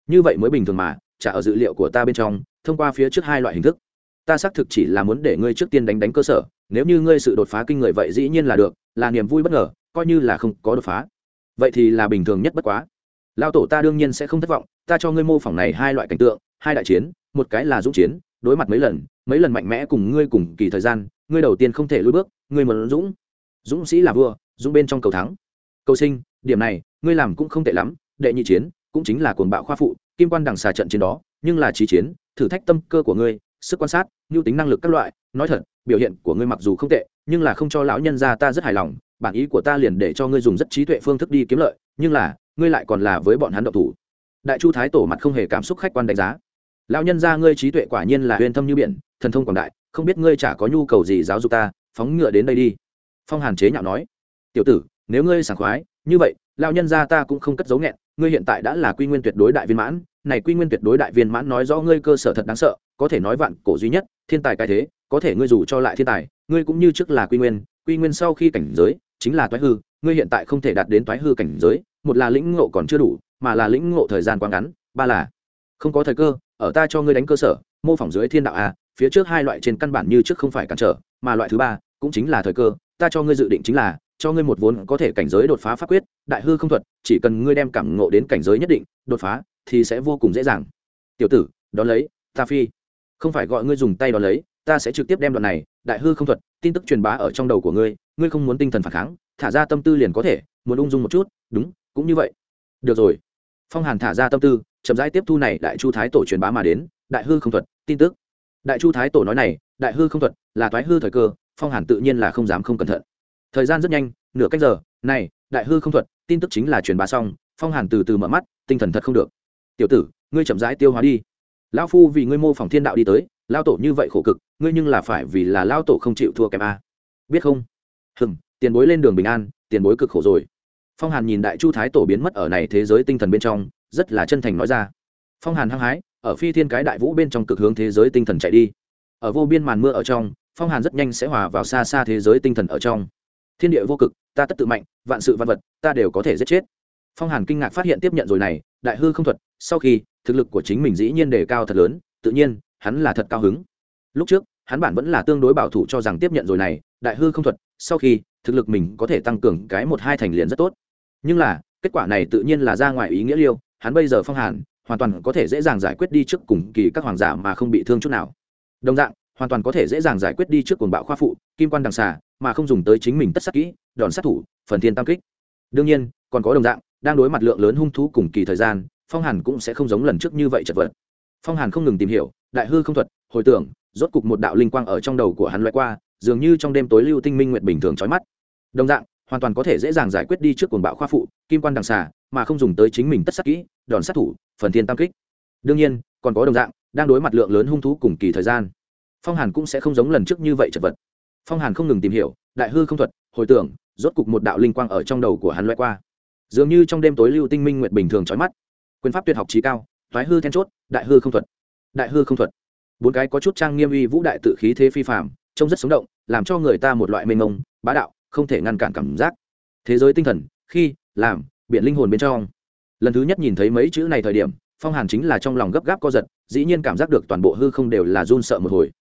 như vậy mới bình thường mà trả ở dữ liệu của ta bên trong, thông qua phía trước hai loại hình thức. Ta xác thực chỉ là muốn để ngươi trước tiên đánh đánh cơ sở, nếu như ngươi sự đột phá kinh người vậy dĩ nhiên là được, là niềm vui bất ngờ, coi như là không có đột phá. Vậy thì là bình thường nhất bất quá. Lao tổ ta đương nhiên sẽ không thất vọng, ta cho ngươi mô phỏng này hai loại cảnh tượng hai đại chiến, một cái là dũng chiến, đối mặt mấy lần mấy lần mạnh mẽ cùng ngươi cùng kỳ thời gian, ngươi đầu tiên không thể lùi bước, ngươi muốn dũng. Dũng sĩ là vua, dũng bên trong cầu thắng. Cầu sinh, điểm này, ngươi làm cũng không tệ lắm, đệ nhị chiến cũng chính là cuồng bạo khoa phụ, kim quan đằng xà trận chiến đó, nhưng là trí chiến, thử thách tâm cơ của ngươi, sức quan sát nhu tính năng lực các loại, nói thật, biểu hiện của ngươi mặc dù không tệ, nhưng là không cho lão nhân ra ta rất hài lòng, bản ý của ta liền để cho ngươi dùng rất trí tuệ phương thức đi kiếm lợi, nhưng là, ngươi lại còn là với bọn hắn độc thủ. Đại chu thái tổ mặt không hề cảm xúc khách quan đánh giá lão nhân gia ngươi trí tuệ quả nhiên là huyền thâm như biển, thần thông quảng đại, không biết ngươi chả có nhu cầu gì giáo dục ta, phóng ngựa đến đây đi. Phong hàn chế nhạo nói. Tiểu tử, nếu ngươi sảng khoái, như vậy, lão nhân gia ta cũng không cất giấu nghẹn, ngươi hiện tại đã là quy nguyên tuyệt đối đại viên mãn, này quy nguyên tuyệt đối đại viên mãn nói rõ ngươi cơ sở thật đáng sợ, có thể nói vạn cổ duy nhất, thiên tài cái thế, có thể ngươi dù cho lại thiên tài, ngươi cũng như trước là quy nguyên quy nguyên sau khi cảnh giới, chính là toái hư, ngươi hiện tại không thể đạt đến toái hư cảnh giới, một là lĩnh ngộ còn chưa đủ, mà là lĩnh ngộ thời gian quá ngắn, ba là không có thời cơ ở ta cho ngươi đánh cơ sở, mô phỏng dưới thiên đạo a phía trước hai loại trên căn bản như trước không phải cản trở, mà loại thứ ba cũng chính là thời cơ, ta cho ngươi dự định chính là, cho ngươi một vốn có thể cảnh giới đột phá pháp quyết, đại hư không thuật, chỉ cần ngươi đem cảm ngộ đến cảnh giới nhất định, đột phá thì sẽ vô cùng dễ dàng. Tiểu tử, đón lấy, ta phi. Không phải gọi ngươi dùng tay đón lấy, ta sẽ trực tiếp đem đoạn này, đại hư không thuật, tin tức truyền bá ở trong đầu của ngươi ngươi không muốn tinh thần phản kháng, thả ra tâm tư liền có thể, muốn ung dung một chút, đúng, cũng như vậy. Được rồi. Phong hàn thả ra tâm tư chậm rãi tiếp thu này, đại chu thái tổ truyền bá mà đến, đại hư không thuật, tin tức. Đại chu thái tổ nói này, đại hư không thuật là thoái hư thời cơ, phong hàn tự nhiên là không dám không cẩn thận. Thời gian rất nhanh, nửa cách giờ, này, đại hư không thuật, tin tức chính là truyền bá xong, phong hàn từ từ mở mắt, tinh thần thật không được. Tiểu tử, ngươi chậm rãi tiêu hóa đi. Lão phu vì ngươi mô phỏng thiên đạo đi tới lao tổ như vậy khổ cực, ngươi nhưng là phải vì là lao tổ không chịu thua kém a. Biết không? Hừng tiền bối lên đường bình an, tiền bối cực khổ rồi phong hàn nhìn đại chu thái tổ biến mất ở này thế giới tinh thần bên trong, rất là chân thành nói ra. Phong hàn hăng hái, ở phi thiên cái đại vũ bên trong cực hướng thế giới tinh thần chạy đi. Ở vô biên màn mưa ở trong, phong hàn rất nhanh sẽ hòa vào xa xa thế giới tinh thần ở trong. Thiên địa vô cực, ta tất tự mạnh, vạn sự văn vật, ta đều có thể giết chết. Phong hàn kinh ngạc phát hiện tiếp nhận rồi này, đại hư không thuật, sau khi, thực lực của chính mình dĩ nhiên đề cao thật lớn, tự nhiên, hắn là thật cao hứng. Lúc trước, hắn bản vẫn là tương đối bảo thủ cho rằng tiếp nhận rồi này, đại hư không thuật, sau khi, thực lực mình có thể tăng cường cái một hai thành liền rất tốt nhưng là, kết quả này tự nhiên là ra ngoài ý nghĩa liêu, hắn bây giờ phong hàn, hoàn toàn có thể dễ dàng giải quyết đi trước cùng kỳ các hoàng giả mà không bị thương chút nào. Đồng dạng, hoàn toàn có thể dễ dàng giải quyết đi trước cuồng bạo khoa phụ, kim quan đằng xà, mà không dùng tới chính mình tất sát kỹ, đòn sát thủ, phần thiên tam kích. Đương nhiên, còn có đồng dạng, đang đối mặt lượng lớn hung thú cùng kỳ thời gian, phong hàn cũng sẽ không giống lần trước như vậy chật vật. Phong hàn không ngừng tìm hiểu, đại hư không thuật, hồi tưởng, rốt cục một đạo linh quang ở trong đầu của hắn loại qua, dường như trong đêm tối lưu tinh minh nguyện bình thường trói mắt. Đồng dạng hoàn toàn có thể dễ dàng giải quyết đi trước cuồng bạo khoa phụ, kim quan đằng xà, mà không dùng tới chính mình tất sát kỹ, đòn sát thủ, phần thiên tam kích. Đương nhiên, còn có đồng dạng, đang đối mặt lượng lớn hung thú cùng kỳ thời gian. Phong hàn cũng sẽ không giống lần trước như vậy chật vật. Phong hàn không ngừng tìm hiểu, đại hư không thuật, hồi tưởng, rốt cục một đạo linh quang ở trong đầu của hắn loại qua. Dường như trong đêm tối lưu tinh minh nguyện bình thường trói mắt. Quyền pháp tuyệt học trí cao thoái hư then chốt, đại hư không thuật. Đại hư không thuật. Bốn cái có chút trang nghiêm uy vũ đại tự khí thế phi phạm trông rất sống động, làm cho người ta một loại mênh mông, bá đạo không thể ngăn cản cảm giác. Thế giới tinh thần, khi, làm biện linh hồn bên trong. Lần thứ nhất nhìn thấy mấy chữ này thời điểm, phong hàn chính là trong lòng gấp gáp co giật, dĩ nhiên cảm giác được toàn bộ hư không đều là run sợ một hồi.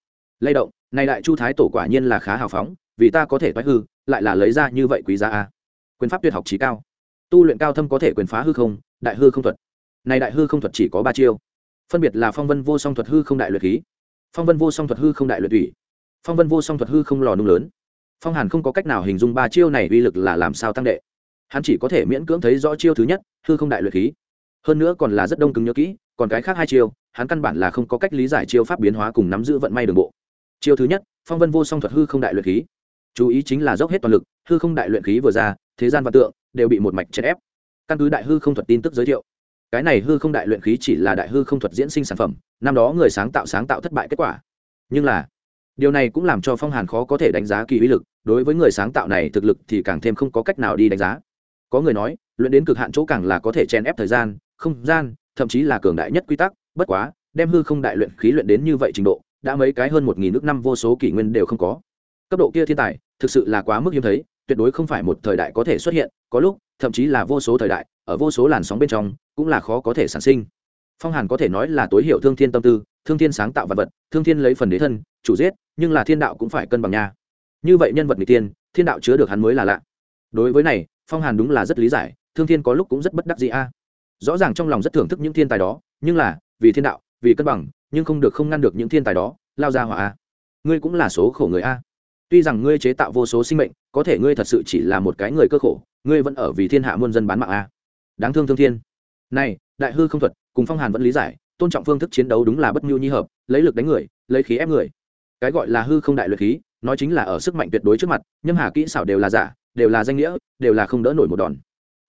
Lay động, này đại chu thái tổ quả nhiên là khá hào phóng, vì ta có thể thoái hư, lại là lấy ra như vậy quý giá a. Quyền pháp tuyệt học trí cao. Tu luyện cao thâm có thể quyền phá hư không, đại hư không thuật. Này đại hư không thuật chỉ có ba chiêu. Phân biệt là phong vân vô song thuật hư không đại luyện khí, phong vân vô song thuật hư không đại luyện thủy, phong vân vô song thuật hư không lò nung lớn phong hàn không có cách nào hình dung ba chiêu này uy lực là làm sao tăng đệ. Hắn chỉ có thể miễn cưỡng thấy rõ chiêu thứ nhất, hư không đại luyện khí. Hơn nữa còn là rất đông cứng nhớ kỹ, còn cái khác hai chiêu, hắn căn bản là không có cách lý giải chiêu pháp biến hóa cùng nắm giữ vận may đường bộ. Chiêu thứ nhất, phong vân vô song thuật hư không đại luyện khí. Chú ý chính là dốc hết toàn lực, hư không đại luyện khí vừa ra, thế gian và tượng đều bị một mạch chèn ép. Căn cứ đại hư không thuật tin tức giới thiệu, cái này hư không đại luyện khí chỉ là đại hư không thuật diễn sinh sản phẩm, năm đó người sáng tạo sáng tạo thất bại kết quả. Nhưng là điều này cũng làm cho phong hàn khó có thể đánh giá kỳ uy lực, đối với người sáng tạo này thực lực thì càng thêm không có cách nào đi đánh giá. Có người nói, luyện đến cực hạn chỗ càng là có thể chèn ép thời gian, không gian, thậm chí là cường đại nhất quy tắc, bất quá, đem hư không đại luyện khí luyện đến như vậy trình độ, đã mấy cái hơn một nghìn nước năm vô số kỷ nguyên đều không có. Cấp độ kia thiên tài, thực sự là quá mức hiếm thấy, tuyệt đối không phải một thời đại có thể xuất hiện, có lúc, thậm chí là vô số thời đại, ở vô số làn sóng bên trong, cũng là khó có thể sản sinh. Phong hàn có thể nói là tối hiệu thương thiên tâm tư thương thiên sáng tạo vật vật, thương thiên lấy phần đế thân, chủ giết, nhưng là thiên đạo cũng phải cân bằng nha. Như vậy nhân vật người tiên thiên đạo chứa được hắn mới là lạ. Đối với này, phong hàn đúng là rất lý giải, thương thiên có lúc cũng rất bất đắc gì a. Rõ ràng trong lòng rất thưởng thức những thiên tài đó, nhưng là, vì thiên đạo, vì cân bằng, nhưng không được không ngăn được những thiên tài đó, lao ra hỏa a. Ngươi cũng là số khổ người a. Tuy rằng ngươi chế tạo vô số sinh mệnh, có thể ngươi thật sự chỉ là một cái người cơ khổ, ngươi vẫn ở vì thiên hạ muôn dân bán mạng a. Đáng thương thương thiên. Này, đại hư không thuật, cùng phong hàn vẫn lý giải tôn trọng phương thức chiến đấu đúng là bất nhu nhi hợp, lấy lực đánh người, lấy khí ép người. Cái gọi là hư không đại luyện khí, nói chính là ở sức mạnh tuyệt đối trước mặt nhâm hà kỹ xảo đều là giả, đều là danh nghĩa, đều là không đỡ nổi một đòn.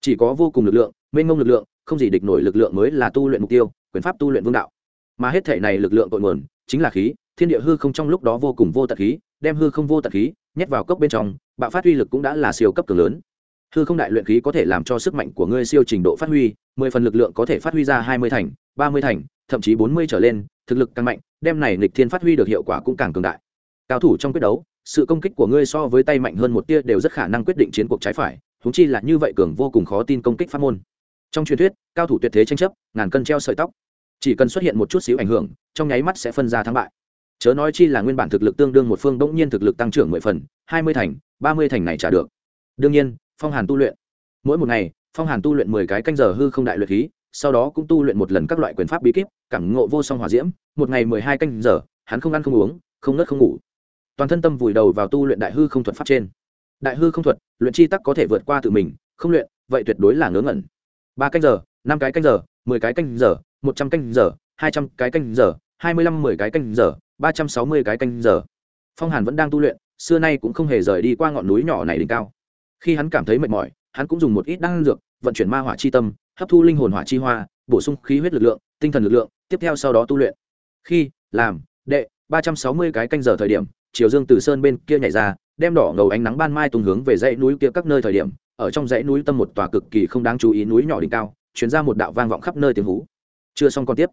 Chỉ có vô cùng lực lượng, mênh mông lực lượng, không gì địch nổi lực lượng mới là tu luyện mục tiêu, quyền pháp tu luyện vương đạo. Mà hết thể này lực lượng cội nguồn, chính là khí, thiên địa hư không trong lúc đó vô cùng vô tận khí, đem hư không vô tận khí nhét vào cốc bên trong, bạo phát uy lực cũng đã là siêu cấp cường lớn. Hư không đại luyện khí có thể làm cho sức mạnh của ngươi siêu trình độ phát huy, mười phần lực lượng có thể phát huy ra hai mươi thành, ba mươi thành thậm chí bốn mươi trở lên, thực lực càng mạnh, đem này nghịch thiên phát huy được hiệu quả cũng càng cường đại. Cao thủ trong quyết đấu, sự công kích của ngươi so với tay mạnh hơn một tia đều rất khả năng quyết định chiến cuộc trái phải thúng chi là như vậy cường vô cùng khó tin công kích pháp môn. Trong truyền thuyết, cao thủ tuyệt thế tranh chấp, ngàn cân treo sợi tóc. Chỉ cần xuất hiện một chút xíu ảnh hưởng, trong nháy mắt sẽ phân ra thắng bại. Chớ nói chi là nguyên bản thực lực tương đương một phương đ nhiên thực lực tăng trưởng mười phần, hai mươi thành, ba mươi thành này trả được. Đương nhiên, phong hàn tu luyện. Mỗi một ngày, phong hàn tu luyện mười cái canh giờ hư không đại luyện khí sau đó cũng tu luyện một lần các loại quyền pháp bí kíp, cảm ngộ vô song hòa diễm, một ngày mười hai canh giờ, hắn không ăn không uống, không nớt không ngủ. Toàn thân tâm vùi đầu vào tu luyện đại hư không thuật pháp trên. Đại hư không thuật, luyện chi tắc có thể vượt qua tự mình, không luyện, vậy tuyệt đối là ngớ ngẩn. Ba canh giờ, năm cái canh giờ, mười cái canh giờ, một trăm canh giờ, hai trăm cái canh giờ, hai mươi lăm mười cái canh giờ, ba trăm sáu mươi cái canh giờ. Phong hàn vẫn đang tu luyện, xưa nay cũng không hề rời đi qua ngọn núi nhỏ này đỉnh cao. Khi hắn cảm thấy mệt mỏi, hắn cũng dùng một ít đan dược, vận chuyển ma hỏa chi tâm hấp thu linh hồn hỏa chi hoa, bổ sung khí huyết lực lượng, tinh thần lực lượng, tiếp theo sau đó tu luyện. Khi, làm, đệ, ba trăm sáu mươi cái canh giờ thời điểm, chiều dương từ sơn bên kia nhảy ra, đem đỏ ngầu ánh nắng ban mai tung hướng về dãy núi kia các nơi thời điểm, ở trong dãy núi tâm một tòa cực kỳ không đáng chú ý núi nhỏ đỉnh cao chuyển ra một đạo vang vọng khắp nơi tiếng hú. Chưa xong còn tiếp.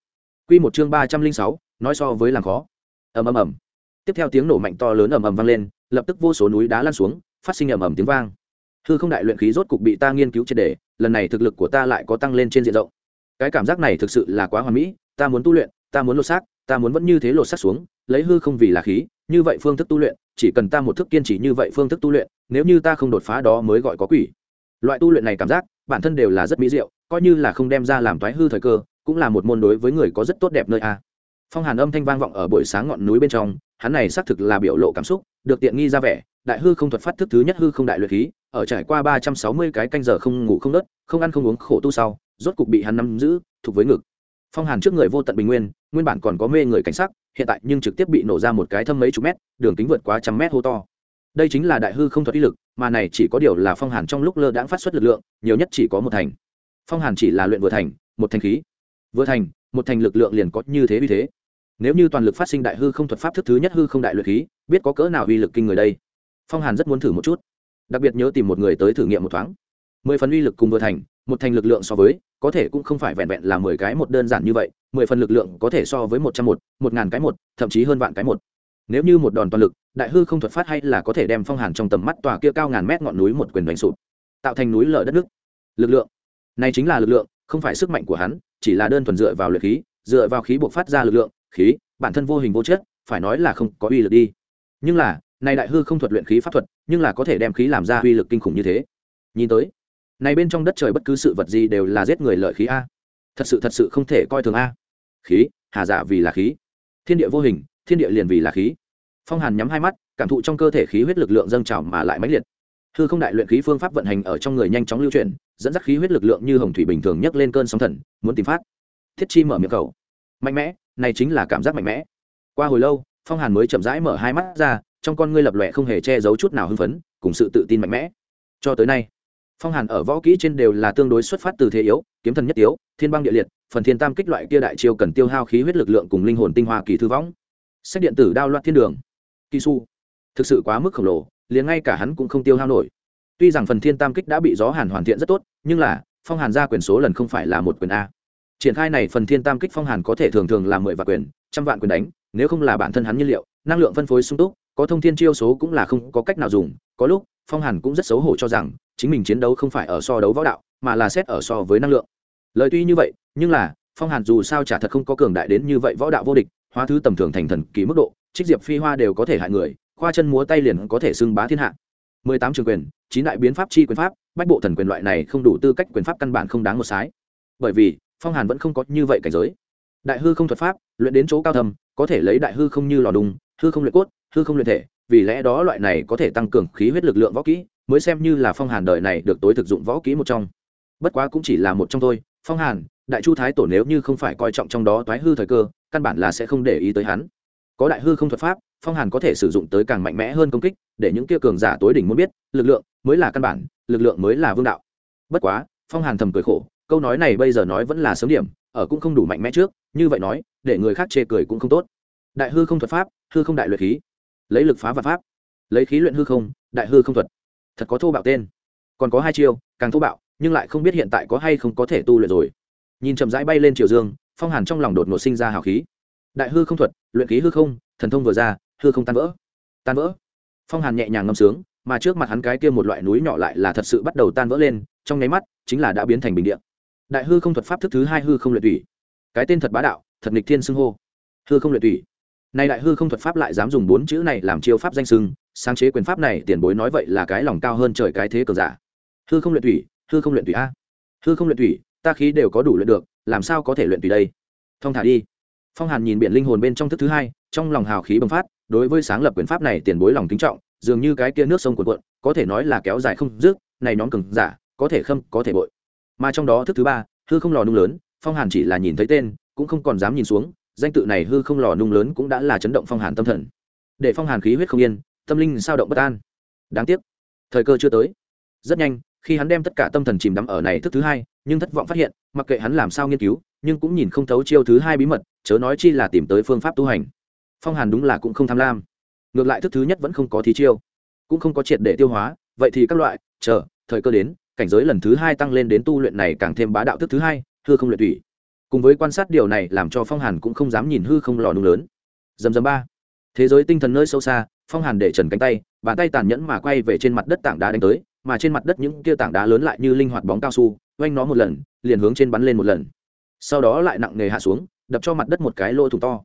Quy một chương ba trăm linh sáu, nói so với làm khó. Ầm ầm ầm. Tiếp theo tiếng nổ mạnh to lớn ầm ầm vang lên, lập tức vô số núi đá lan xuống, phát sinh ầm ầm tiếng vang. Hư không đại luyện khí rốt cục bị ta nghiên cứu triệt đề lần này thực lực của ta lại có tăng lên trên diện rộng. Cái cảm giác này thực sự là quá hoàn mỹ, ta muốn tu luyện, ta muốn lột xác, ta muốn vẫn như thế lột xác xuống, lấy hư không vì là khí, như vậy phương thức tu luyện, chỉ cần ta một thức kiên trì như vậy phương thức tu luyện, nếu như ta không đột phá đó mới gọi có quỷ. Loại tu luyện này cảm giác, bản thân đều là rất mỹ diệu, coi như là không đem ra làm thoái hư thời cơ, cũng là một môn đối với người có rất tốt đẹp nơi a. Phong hàn âm thanh vang vọng ở buổi sáng ngọn núi bên trong, hắn này xác thực là biểu lộ cảm xúc, được tiện nghi ra vẻ đại hư không thuật phát thức thứ nhất hư không đại luyện khí, ở trải qua ba trăm sáu mươi cái canh giờ không ngủ không nớt, không ăn không uống, khổ tu sau, rốt cục bị hắn nắm giữ, thuộc với ngực. Phong hàn trước người vô tận bình nguyên nguyên bản còn có mê người cảnh sắc, hiện tại nhưng trực tiếp bị nổ ra một cái thâm mấy chục mét, đường kính vượt quá trăm mét hô to. Đây chính là đại hư không thuật ý lực, mà này chỉ có điều là phong hàn trong lúc lơ đãng phát xuất lực lượng, nhiều nhất chỉ có một thành. Phong hàn chỉ là luyện vừa thành, một thành khí. Vừa thành, một thành lực lượng liền có như thế uy thế. Nếu như toàn lực phát sinh đại hư không thuật pháp thức thứ nhất hư không đại luyện khí, biết có cỡ nào uy lực kinh người đây phong hàn rất muốn thử một chút. Đặc biệt nhớ tìm một người tới thử nghiệm một thoáng. Mười phần uy lực cùng vừa thành, một thành lực lượng so với, có thể cũng không phải vẹn vẹn là mười cái một đơn giản như vậy, mười phần lực lượng có thể so với một trăm một một ngàn cái một, thậm chí hơn vạn cái một. Nếu như một đòn toàn lực, đại hư không thuật phát hay là có thể đem phong hàn trong tầm mắt tòa kia cao ngàn mét ngọn núi một quyền đánh sụp, tạo thành núi lở đất nước. Lực lượng. Này chính là lực lượng, không phải sức mạnh của hắn, chỉ là đơn thuần dựa vào lực khí, dựa vào khí buộc phát ra lực lượng, khí, bản thân vô hình vô chất, phải nói là không có uy lực đi. Nhưng là này đại hư không thuật luyện khí pháp thuật, nhưng là có thể đem khí làm ra uy lực kinh khủng như thế. Nhìn tới, này bên trong đất trời bất cứ sự vật gì đều là giết người lợi khí a. Thật sự thật sự không thể coi thường a. Khí, hà giả vì là khí. Thiên địa vô hình, thiên địa liền vì là khí. Phong hàn nhắm hai mắt, cảm thụ trong cơ thể khí huyết lực lượng dâng trào mà lại mãnh liệt. Hư không đại luyện khí phương pháp vận hành ở trong người nhanh chóng lưu chuyển, dẫn dắt khí huyết lực lượng như hồng thủy bình thường nhấc lên cơn sóng thần, muốn tìm phát. Thiết chi mở miệng cầu. Mạnh mẽ, này chính là cảm giác mạnh mẽ. Qua hồi lâu, phong hàn mới chậm rãi mở hai mắt ra trong con ngươi lập lòe không hề che giấu chút nào hưng phấn, cùng sự tự tin mạnh mẽ. Cho tới nay, phong hàn ở võ kỹ trên đều là tương đối xuất phát từ thế yếu, kiếm thần nhất yếu, thiên băng địa liệt, phần thiên tam kích loại kia đại chiêu cần tiêu hao khí huyết lực lượng cùng linh hồn tinh hoa kỳ thư võng. Sách điện tử đao loạn thiên đường. Kỳ su. Thực sự quá mức khổng lồ, liền ngay cả hắn cũng không tiêu hao nổi. Tuy rằng phần thiên tam kích đã bị gió hàn hoàn thiện rất tốt, nhưng là, phong hàn ra quyền số lần không phải là một quyền a. Triển khai này phần thiên tam kích phong hàn có thể thường thường là mười vạn quyền, trăm vạn quyền đánh, nếu không là bản thân hắn nhiên liệu, năng lượng phân phối sung túc có thông thiên chiêu số cũng là không có cách nào dùng, có lúc, phong hàn cũng rất xấu hổ cho rằng, chính mình chiến đấu không phải ở so đấu võ đạo, mà là xét ở so với năng lượng. Lời tuy như vậy, nhưng là, phong hàn dù sao chả thật không có cường đại đến như vậy võ đạo vô địch, hóa thứ tầm thường thành thần kỳ mức độ, trích diệp phi hoa đều có thể hại người, khoa chân múa tay liền có thể xưng bá thiên hạ. Mười tám trường quyền, chín đại biến pháp chi quyền pháp, bách bộ thần quyền loại này không đủ tư cách quyền pháp căn bản không đáng một sái. Bởi vì, phong hàn vẫn không có như vậy cảnh giới. Đại hư không thuật pháp, luyện đến chỗ cao thầm có thể lấy đại hư không như lò đùng, hư không luyện cốt hư không luyện thể, vì lẽ đó loại này có thể tăng cường khí huyết lực lượng võ kỹ, mới xem như là phong hàn đời này được tối thực dụng võ kỹ một trong. Bất quá cũng chỉ là một trong thôi, phong hàn, đại chu thái tổ nếu như không phải coi trọng trong đó toái hư thời cơ, căn bản là sẽ không để ý tới hắn. Có đại hư không thuật pháp, phong hàn có thể sử dụng tới càng mạnh mẽ hơn công kích, để những kia cường giả tối đỉnh muốn biết, lực lượng mới là căn bản, lực lượng mới là vương đạo. Bất quá, phong hàn thầm cười khổ, câu nói này bây giờ nói vẫn là sớm điểm, ở cũng không đủ mạnh mẽ trước, như vậy nói, để người khác chê cười cũng không tốt. Đại hư không thuật pháp, hư không đại luyện khí lấy lực phá vật pháp, lấy khí luyện hư không, đại hư không thuật. Thật có thô bạo tên. Còn có hai chiêu, càng thô bạo, nhưng lại không biết hiện tại có hay không có thể tu luyện rồi. Nhìn chậm rãi bay lên triều dương, phong hàn trong lòng đột ngột sinh ra hào khí. Đại hư không thuật, luyện khí hư không, thần thông vừa ra, hư không tan vỡ. Tan vỡ. Phong hàn nhẹ nhàng ngâm sướng, mà trước mặt hắn cái kia một loại núi nhỏ lại là thật sự bắt đầu tan vỡ lên, trong nháy mắt, chính là đã biến thành bình điện đại hư không thuật pháp thức thứ hai hư không luyện tủy cái tên thật bá đạo, thật nghịch thiên xưng hô. Hư không luyện tủy nay đại hư không thuật pháp lại dám dùng bốn chữ này làm chiêu pháp danh sưng, sáng chế quyền pháp này, tiền bối nói vậy là cái lòng cao hơn trời cái thế cờ giả. Hư không luyện thủy, hư không luyện thủy a. Hư không luyện thủy, ta khí đều có đủ luyện được, làm sao có thể luyện tùy đây? Thông thả đi. Phong hàn nhìn biển linh hồn bên trong thức thứ hai, trong lòng hào khí bùng phát, đối với sáng lập quyền pháp này, tiền bối lòng kính trọng, dường như cái kia nước sông cuộn cuộn, có thể nói là kéo dài không dứt, này nhóm cường giả, có thể khâm, có thể bội. Mà trong đó thức thứ ba, hư không lò nung lớn, phong hàn chỉ là nhìn thấy tên, cũng không còn dám nhìn xuống danh tự này hư không lò nung lớn cũng đã là chấn động phong hàn tâm thần. Để phong hàn khí huyết không yên, tâm linh sao động bất an. Đáng tiếc, thời cơ chưa tới. Rất nhanh, khi hắn đem tất cả tâm thần chìm đắm ở này thức thứ hai, nhưng thất vọng phát hiện, mặc kệ hắn làm sao nghiên cứu, nhưng cũng nhìn không thấu chiêu thứ hai bí mật, chớ nói chi là tìm tới phương pháp tu hành. Phong hàn đúng là cũng không tham lam. Ngược lại thức thứ nhất vẫn không có thí chiêu, cũng không có triệt để tiêu hóa, vậy thì các loại, chờ, thời cơ đến, cảnh giới lần thứ hai tăng lên đến tu luyện này càng thêm bá đạo thức thứ hai, hư không luyện tủy cùng với quan sát điều này làm cho phong hàn cũng không dám nhìn hư không lò nung lớn. Dầm dầm ba. Thế giới tinh thần nơi sâu xa, phong hàn để trần cánh tay, bàn tay tàn nhẫn mà quay về trên mặt đất tảng đá đánh tới, mà trên mặt đất những kia tảng đá lớn lại như linh hoạt bóng cao su oanh nó một lần, liền hướng trên bắn lên một lần. Sau đó lại nặng nề hạ xuống, đập cho mặt đất một cái lỗ thủng to.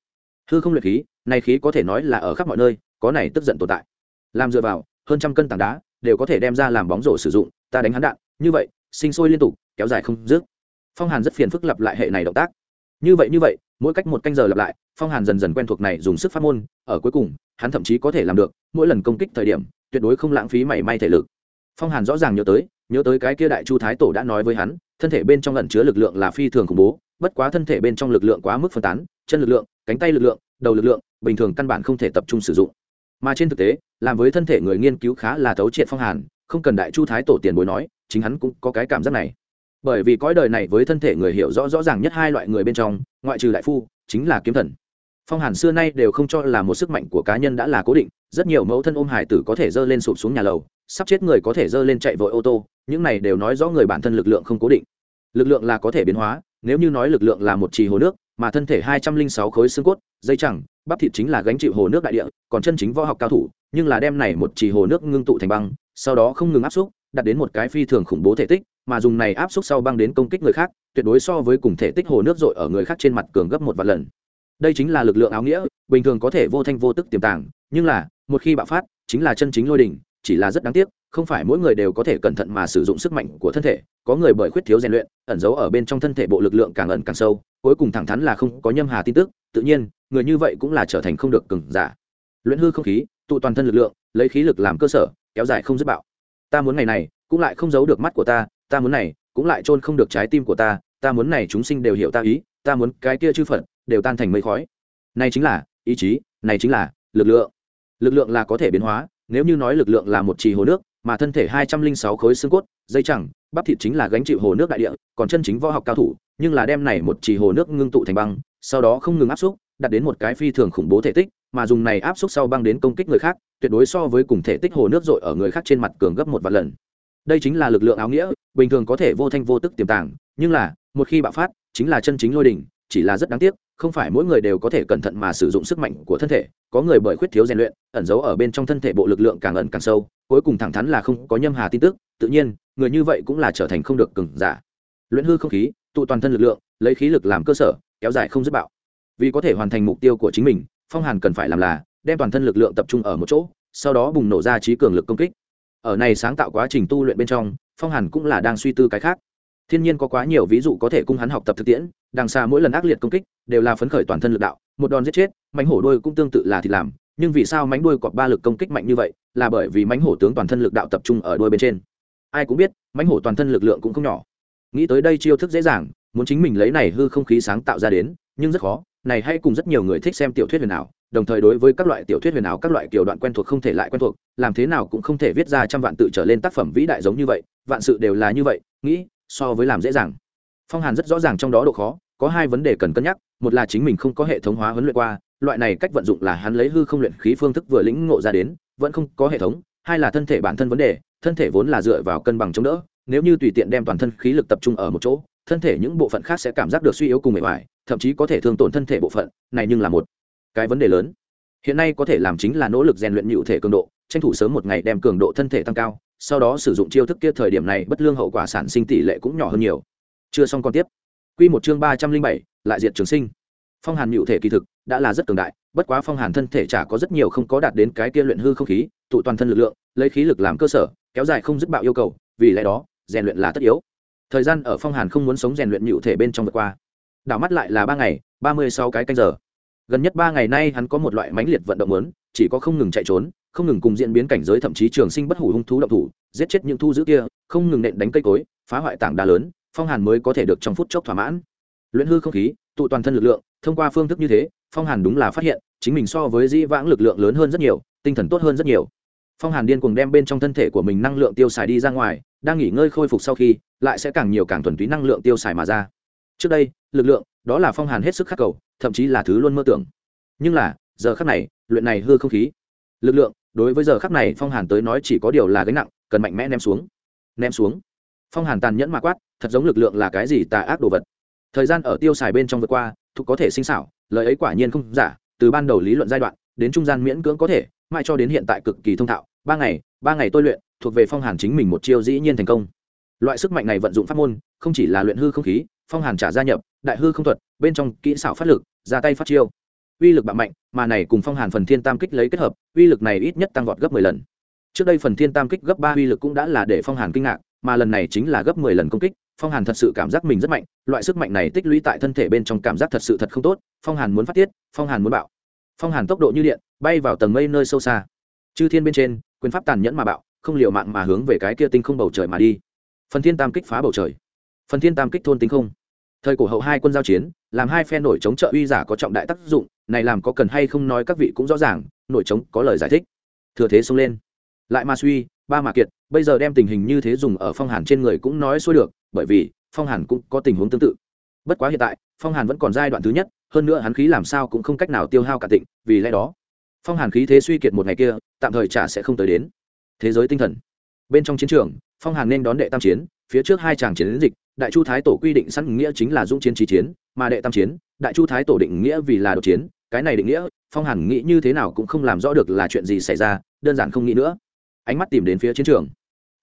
Hư không luyện khí, này khí có thể nói là ở khắp mọi nơi, có này tức giận tồn tại. Làm dựa vào, hơn trăm cân tảng đá đều có thể đem ra làm bóng rổ sử dụng, ta đánh hắn đạn, như vậy, sinh sôi liên tục, kéo dài không dứt phong hàn rất phiền phức lặp lại hệ này động tác như vậy như vậy mỗi cách một canh giờ lặp lại phong hàn dần dần quen thuộc này dùng sức phát môn ở cuối cùng hắn thậm chí có thể làm được mỗi lần công kích thời điểm tuyệt đối không lãng phí mảy may thể lực phong hàn rõ ràng nhớ tới nhớ tới cái kia đại chu thái tổ đã nói với hắn thân thể bên trong lẩn chứa lực lượng là phi thường khủng bố bất quá thân thể bên trong lực lượng quá mức phân tán chân lực lượng cánh tay lực lượng đầu lực lượng bình thường căn bản không thể tập trung sử dụng mà trên thực tế làm với thân thể người nghiên cứu khá là thấu triệt phong hàn không cần đại chu thái tổ tiền bối nói chính hắn cũng có cái cảm giác này bởi vì cõi đời này với thân thể người hiểu rõ rõ ràng nhất hai loại người bên trong, ngoại trừ đại phu, chính là kiếm thần. Phong hàn xưa nay đều không cho là một sức mạnh của cá nhân đã là cố định, rất nhiều mẫu thân ôm hải tử có thể dơ lên sụp xuống nhà lầu, sắp chết người có thể dơ lên chạy vội ô tô, những này đều nói rõ người bản thân lực lượng không cố định. Lực lượng là có thể biến hóa, nếu như nói lực lượng là một trì hồ nước, mà thân thể hai trăm linh sáu khối xương cốt, dây chẳng, bắp thịt chính là gánh chịu hồ nước đại địa, còn chân chính võ học cao thủ, nhưng là đem này một trì hồ nước ngưng tụ thành băng, sau đó không ngừng áp xúc đặt đến một cái phi thường khủng bố thể tích mà dùng này áp xúc sau băng đến công kích người khác, tuyệt đối so với cùng thể tích hồ nước dội ở người khác trên mặt cường gấp một vạn lần. Đây chính là lực lượng áo nghĩa, bình thường có thể vô thanh vô tức tiềm tàng, nhưng là, một khi bạo phát, chính là chân chính lôi đỉnh, chỉ là rất đáng tiếc, không phải mỗi người đều có thể cẩn thận mà sử dụng sức mạnh của thân thể, có người bởi khuyết thiếu rèn luyện, ẩn giấu ở bên trong thân thể bộ lực lượng càng ẩn càng sâu, cuối cùng thẳng thắn là không có nhâm hà tin tức, tự nhiên, người như vậy cũng là trở thành không được cừng giả. Luyện hư không khí, tụ toàn thân lực lượng, lấy khí lực làm cơ sở, kéo dài không dứt bạo. Ta muốn ngày này, cũng lại không giấu được mắt của ta ta muốn này, cũng lại chôn không được trái tim của ta ta muốn này chúng sinh đều hiểu ta ý, ta muốn cái kia chư Phật, đều tan thành mây khói. Này chính là, ý chí, này chính là, lực lượng. Lực lượng là có thể biến hóa, nếu như nói lực lượng là một trì hồ nước, mà thân thể hai trăm linh sáu khối xương cốt, dây chẳng, bắp thịt chính là gánh chịu hồ nước đại địa, còn chân chính võ học cao thủ, nhưng là đem này một trì hồ nước ngưng tụ thành băng, sau đó không ngừng áp xúc đặt đến một cái phi thường khủng bố thể tích, mà dùng này áp xúc sau băng đến công kích người khác, tuyệt đối so với cùng thể tích hồ nước dội ở người khác trên mặt cường gấp một vạn lần. Đây chính là lực lượng áo nghĩa bình thường có thể vô thanh vô tức tiềm tàng, nhưng là, một khi bạo phát, chính là chân chính lôi đỉnh, chỉ là rất đáng tiếc, không phải mỗi người đều có thể cẩn thận mà sử dụng sức mạnh của thân thể, có người bởi khuyết thiếu rèn luyện, ẩn giấu ở bên trong thân thể bộ lực lượng càng ẩn càng sâu, cuối cùng thẳng thắn là không có nhâm hà tin tức, tự nhiên, người như vậy cũng là trở thành không được cừng giả. Luyện hư không khí, tụ toàn thân lực lượng, lấy khí lực làm cơ sở, kéo dài không dứt bạo. Vì có thể hoàn thành mục tiêu của chính mình, phong hàn cần phải làm là, đem toàn thân lực lượng tập trung ở một chỗ, sau đó bùng nổ ra trí cường lực công kích. Ở này sáng tạo quá trình tu luyện bên trong phong hàn cũng là đang suy tư cái khác. Thiên nhiên có quá nhiều ví dụ có thể cung hắn học tập thực tiễn, đằng xa mỗi lần ác liệt công kích, đều là phấn khởi toàn thân lực đạo, một đòn giết chết mánh hổ đôi cũng tương tự là thì làm. Nhưng vì sao mánh đôi cọp ba lực công kích mạnh như vậy? Là bởi vì mánh hổ tướng toàn thân lực đạo tập trung ở đôi bên trên. Ai cũng biết mánh hổ toàn thân lực lượng cũng không nhỏ. Nghĩ tới đây chiêu thức dễ dàng, muốn chính mình lấy này hư không khí sáng tạo ra đến nhưng rất khó, này hay cùng rất nhiều người thích xem tiểu thuyết huyền ảo, đồng thời đối với các loại tiểu thuyết huyền ảo các loại kiểu đoạn quen thuộc không thể lại quen thuộc, làm thế nào cũng không thể viết ra trăm vạn tự trở lên tác phẩm vĩ đại giống như vậy, vạn sự đều là như vậy, nghĩ, so với làm dễ dàng. Phong hàn rất rõ ràng trong đó độ khó, có hai vấn đề cần cân nhắc, một là chính mình không có hệ thống hóa huấn luyện qua, loại này cách vận dụng là hắn lấy hư không luyện khí phương thức vừa lĩnh ngộ ra đến, vẫn không có hệ thống, hai là thân thể bản thân vấn đề, thân thể vốn là dựa vào cân bằng chống đỡ, nếu như tùy tiện đem toàn thân khí lực tập trung ở một chỗ thân thể những bộ phận khác sẽ cảm giác được suy yếu cùng mệt mỏi, thậm chí có thể thương tổn thân thể bộ phận, này nhưng là một cái vấn đề lớn. Hiện nay có thể làm chính là nỗ lực rèn luyện nhựu thể cường độ, tranh thủ sớm một ngày đem cường độ thân thể tăng cao, sau đó sử dụng chiêu thức kia thời điểm này bất lương hậu quả sản sinh tỷ lệ cũng nhỏ hơn nhiều. Chưa xong còn tiếp. Quy một chương ba trăm linh bảy, lại diệt trường sinh. Phong hàn nhựu thể kỳ thực đã là rất cường đại, bất quá phong hàn thân thể chả có rất nhiều không có đạt đến cái kia luyện hư không khí, tụ toàn thân lực lượng, lấy khí lực làm cơ sở, kéo dài không dứt bạo yêu cầu, vì lẽ đó, rèn luyện là tất yếu thời gian ở phong hàn không muốn sống rèn luyện nhựu thể bên trong vượt qua. Đảo mắt lại là ba ngày, ba mươi sáu cái canh giờ. Gần nhất ba ngày nay hắn có một loại mãnh liệt vận động lớn chỉ có không ngừng chạy trốn, không ngừng cùng diễn biến cảnh giới thậm chí trường sinh bất hủ hung thú động thủ, giết chết những thu giữ kia, không ngừng nện đánh cây cối, phá hoại tảng đá lớn, phong hàn mới có thể được trong phút chốc thỏa mãn. Luyện hư không khí, tụ toàn thân lực lượng, thông qua phương thức như thế, phong hàn đúng là phát hiện, chính mình so với dĩ vãng lực lượng lớn hơn rất nhiều, tinh thần tốt hơn rất nhiều. Phong hàn điên cuồng đem bên trong thân thể của mình năng lượng tiêu xài đi ra ngoài đang nghỉ ngơi khôi phục sau khi, lại sẽ càng nhiều càng thuần túy năng lượng tiêu xài mà ra. Trước đây, lực lượng, đó là phong hàn hết sức khắc cầu, thậm chí là thứ luôn mơ tưởng. Nhưng là, giờ khắc này, luyện này hư không khí. Lực lượng, đối với giờ khắc này phong hàn tới nói chỉ có điều là gánh nặng, cần mạnh mẽ ném xuống. Ném xuống. Phong hàn tàn nhẫn mà quát, thật giống lực lượng là cái gì tà ác đồ vật. Thời gian ở tiêu xài bên trong vượt qua thuộc có thể sinh xảo lời ấy quả nhiên không giả, từ ban đầu lý luận giai đoạn, đến trung gian miễn cưỡng có thể, mãi cho đến hiện tại cực kỳ thông thạo. Ba ngày ba ngày tôi luyện thuộc về phong hàn chính mình một chiêu dĩ nhiên thành công. Loại sức mạnh này vận dụng pháp môn, không chỉ là luyện hư không khí, phong hàn trả gia nhập, đại hư không thuật, bên trong kỹ xảo phát lực, ra tay phát chiêu. Uy lực bạo mạnh, mà này cùng phong hàn phần thiên tam kích lấy kết hợp, uy lực này ít nhất tăng vọt gấp mười lần. Trước đây phần thiên tam kích gấp ba uy lực cũng đã là để phong hàn kinh ngạc, mà lần này chính là gấp mười lần công kích, phong hàn thật sự cảm giác mình rất mạnh, loại sức mạnh này tích lũy tại thân thể bên trong cảm giác thật sự thật không tốt, phong hàn muốn phát tiết, phong hàn muốn bạo. Phong hàn tốc độ như điện, bay vào tầng mây nơi sâu xa. Chư thiên bên trên, quyền pháp tàn nhẫn mà bạo không liều mạng mà hướng về cái kia tinh không bầu trời mà đi. Phần thiên tam kích phá bầu trời. Phần thiên tam kích thôn tinh không. Thời cổ hậu hai quân giao chiến, làm hai phe nổi chống trợ uy giả có trọng đại tác dụng, này làm có cần hay không nói các vị cũng rõ ràng, nổi chống có lời giải thích. Thừa thế xông lên. Lại mà suy, ba mà kiệt, bây giờ đem tình hình như thế dùng ở phong hàn trên người cũng nói xuôi được, bởi vì, phong hàn cũng có tình huống tương tự. Bất quá hiện tại, phong hàn vẫn còn giai đoạn thứ nhất, hơn nữa hắn khí làm sao cũng không cách nào tiêu hao cả tịnh, vì lẽ đó, phong hàn khí thế suy kiệt một ngày kia, tạm thời chả sẽ không tới đến thế giới tinh thần. Bên trong chiến trường, phong hàn nên đón đệ tam chiến, phía trước hai chàng chiến dịch, đại chu thái tổ quy định sẵn nghĩa chính là dũng chiến trí chiến, mà đệ tam chiến, đại chu thái tổ định nghĩa vì là đột chiến, cái này định nghĩa, phong hàn nghĩ như thế nào cũng không làm rõ được là chuyện gì xảy ra, đơn giản không nghĩ nữa. Ánh mắt tìm đến phía chiến trường.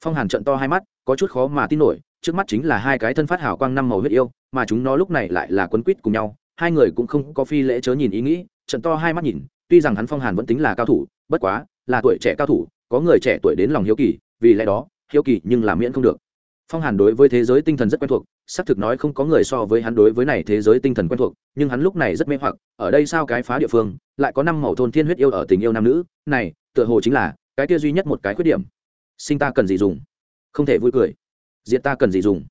Phong hàn trận to hai mắt, có chút khó mà tin nổi, trước mắt chính là hai cái thân phát hào quang năm màu huyết yêu, mà chúng nó lúc này lại là quấn quýt cùng nhau, hai người cũng không có phi lễ chớ nhìn ý nghĩ, trận to hai mắt nhìn, tuy rằng hắn phong hàn vẫn tính là cao thủ, bất quá, là tuổi trẻ cao thủ có người trẻ tuổi đến lòng hiếu kỳ, vì lẽ đó, hiếu kỳ nhưng là miễn không được. Phong hàn đối với thế giới tinh thần rất quen thuộc, xác thực nói không có người so với hắn đối với này thế giới tinh thần quen thuộc, nhưng hắn lúc này rất mê hoặc, ở đây sao cái phá địa phương, lại có năm màu thôn thiên huyết yêu ở tình yêu nam nữ, này, tựa hồ chính là, cái kia duy nhất một cái khuyết điểm. Sinh ta cần gì dùng? Không thể vui cười. Diện ta cần gì dùng?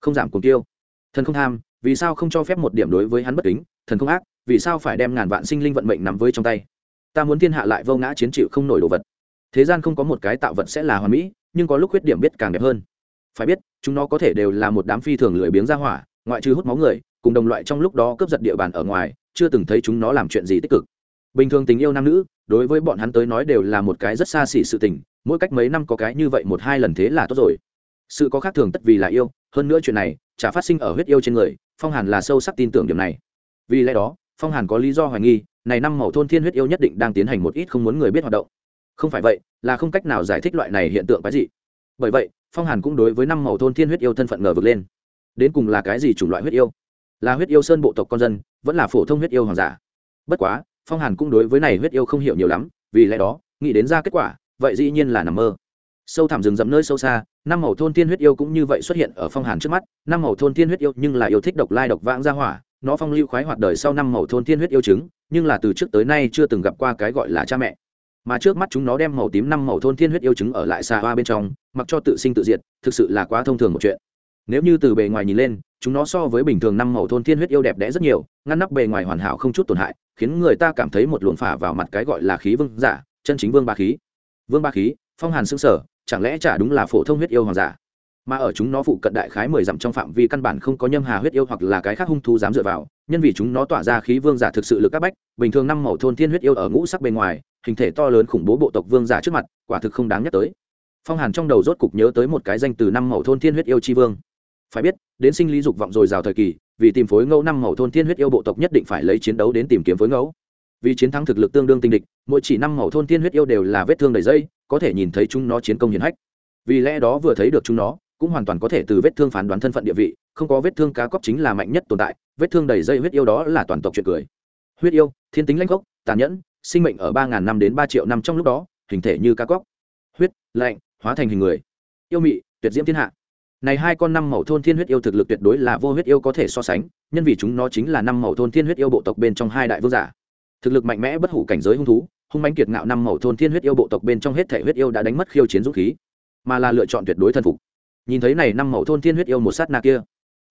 Không giảm cuồng tiêu. Thần không tham, vì sao không cho phép một điểm đối với hắn bất kính? Thần không ác, vì sao phải đem ngàn vạn sinh linh vận mệnh nắm với trong tay? Ta muốn thiên hạ lại vô ngã chiến chịu không nổi đồ vật thế gian không có một cái tạo vật sẽ là hoàn mỹ, nhưng có lúc khuyết điểm biết càng đẹp hơn. Phải biết, chúng nó có thể đều là một đám phi thường lười biếng ra hỏa, ngoại trừ hút máu người, cùng đồng loại trong lúc đó cướp giật địa bàn ở ngoài, chưa từng thấy chúng nó làm chuyện gì tích cực. Bình thường tình yêu nam nữ, đối với bọn hắn tới nói đều là một cái rất xa xỉ sự tình, mỗi cách mấy năm có cái như vậy một hai lần thế là tốt rồi. Sự có khác thường tất vì là yêu, hơn nữa chuyện này, chả phát sinh ở huyết yêu trên người, phong hàn là sâu sắc tin tưởng điểm này. Vì lẽ đó, phong hàn có lý do hoài nghi, này năm màu thôn thiên huyết yêu nhất định đang tiến hành một ít không muốn người biết hoạt động không phải vậy, là không cách nào giải thích loại này hiện tượng quái dị. Bởi vậy, phong hàn cũng đối với năm màu thôn thiên huyết yêu thân phận ngờ vực lên. Đến cùng là cái gì chủng loại huyết yêu? Là huyết yêu sơn bộ tộc con dân, vẫn là phổ thông huyết yêu hoàng giả? Bất quá, phong hàn cũng đối với này huyết yêu không hiểu nhiều lắm, vì lẽ đó, nghĩ đến ra kết quả, vậy dĩ nhiên là nằm mơ. Sâu thẳm rừng rậm nơi sâu xa, năm màu thôn thiên huyết yêu cũng như vậy xuất hiện ở phong hàn trước mắt, năm màu thôn thiên huyết yêu nhưng là yêu thích độc lai độc vãng ra hỏa, nó phong lưu khoái hoạt đời sau năm màu thôn thiên huyết yêu chứng nhưng là từ trước tới nay chưa từng gặp qua cái gọi là cha mẹ mà trước mắt chúng nó đem màu tím năm màu thôn thiên huyết yêu chứng ở lại xa hoa bên trong, mặc cho tự sinh tự diệt, thực sự là quá thông thường một chuyện. Nếu như từ bề ngoài nhìn lên, chúng nó so với bình thường năm màu thôn thiên huyết yêu đẹp đẽ rất nhiều, ngăn nắp bề ngoài hoàn hảo không chút tổn hại, khiến người ta cảm thấy một luồng phả vào mặt cái gọi là khí vương giả, chân chính vương ba khí. Vương ba khí, phong hàn xương sở chẳng lẽ chả đúng là phổ thông huyết yêu hoàng giả? Mà ở chúng nó phụ cận đại khái mười dặm trong phạm vi căn bản không có nhâm hà huyết yêu hoặc là cái khác hung thú dám dựa vào nhân vì chúng nó tỏa ra khí vương giả thực sự lực các bách, bình thường năm màu thôn thiên huyết yêu ở ngũ sắc bên ngoài, hình thể to lớn khủng bố bộ tộc vương giả trước mặt, quả thực không đáng nhắc tới. Phong hàn trong đầu rốt cục nhớ tới một cái danh từ năm màu thôn thiên huyết yêu tri vương. Phải biết, đến sinh lý dục vọng dồi rào thời kỳ, vì tìm phối ngẫu năm màu thôn thiên huyết yêu bộ tộc nhất định phải lấy chiến đấu đến tìm kiếm phối ngẫu. Vì chiến thắng thực lực tương đương tinh địch, mỗi chỉ năm màu thôn thiên huyết yêu đều là vết thương đầy dây, có thể nhìn thấy chúng nó chiến công hiển hách. Vì lẽ đó vừa thấy được chúng nó cũng hoàn toàn có thể từ vết thương phán đoán thân phận địa vị, không có vết thương cá cóc chính là mạnh nhất tồn tại, vết thương đầy dây huyết yêu đó là toàn tộc chuyện cười. Huyết yêu, thiên tính lãnh gốc, tàn nhẫn, sinh mệnh ở ba ngàn năm đến ba triệu năm trong lúc đó, hình thể như cá cóc. Huyết, lạnh, hóa thành hình người. Yêu mị, tuyệt diễm thiên hạ. Này hai con năm mẫu thôn thiên huyết yêu thực lực tuyệt đối là vô huyết yêu có thể so sánh, nhân vì chúng nó chính là năm mẫu thôn thiên huyết yêu bộ tộc bên trong hai đại vương giả. Thực lực mạnh mẽ bất hủ cảnh giới hung thú, hung mãnh kiệt ngạo năm mẫu thôn thiên huyết yêu bộ tộc bên trong hết thể huyết yêu đã đánh mất khiêu chiến dũng khí, mà là lựa chọn tuyệt đối thân phục nhìn thấy này năm mẫu thôn thiên huyết yêu một sát na kia,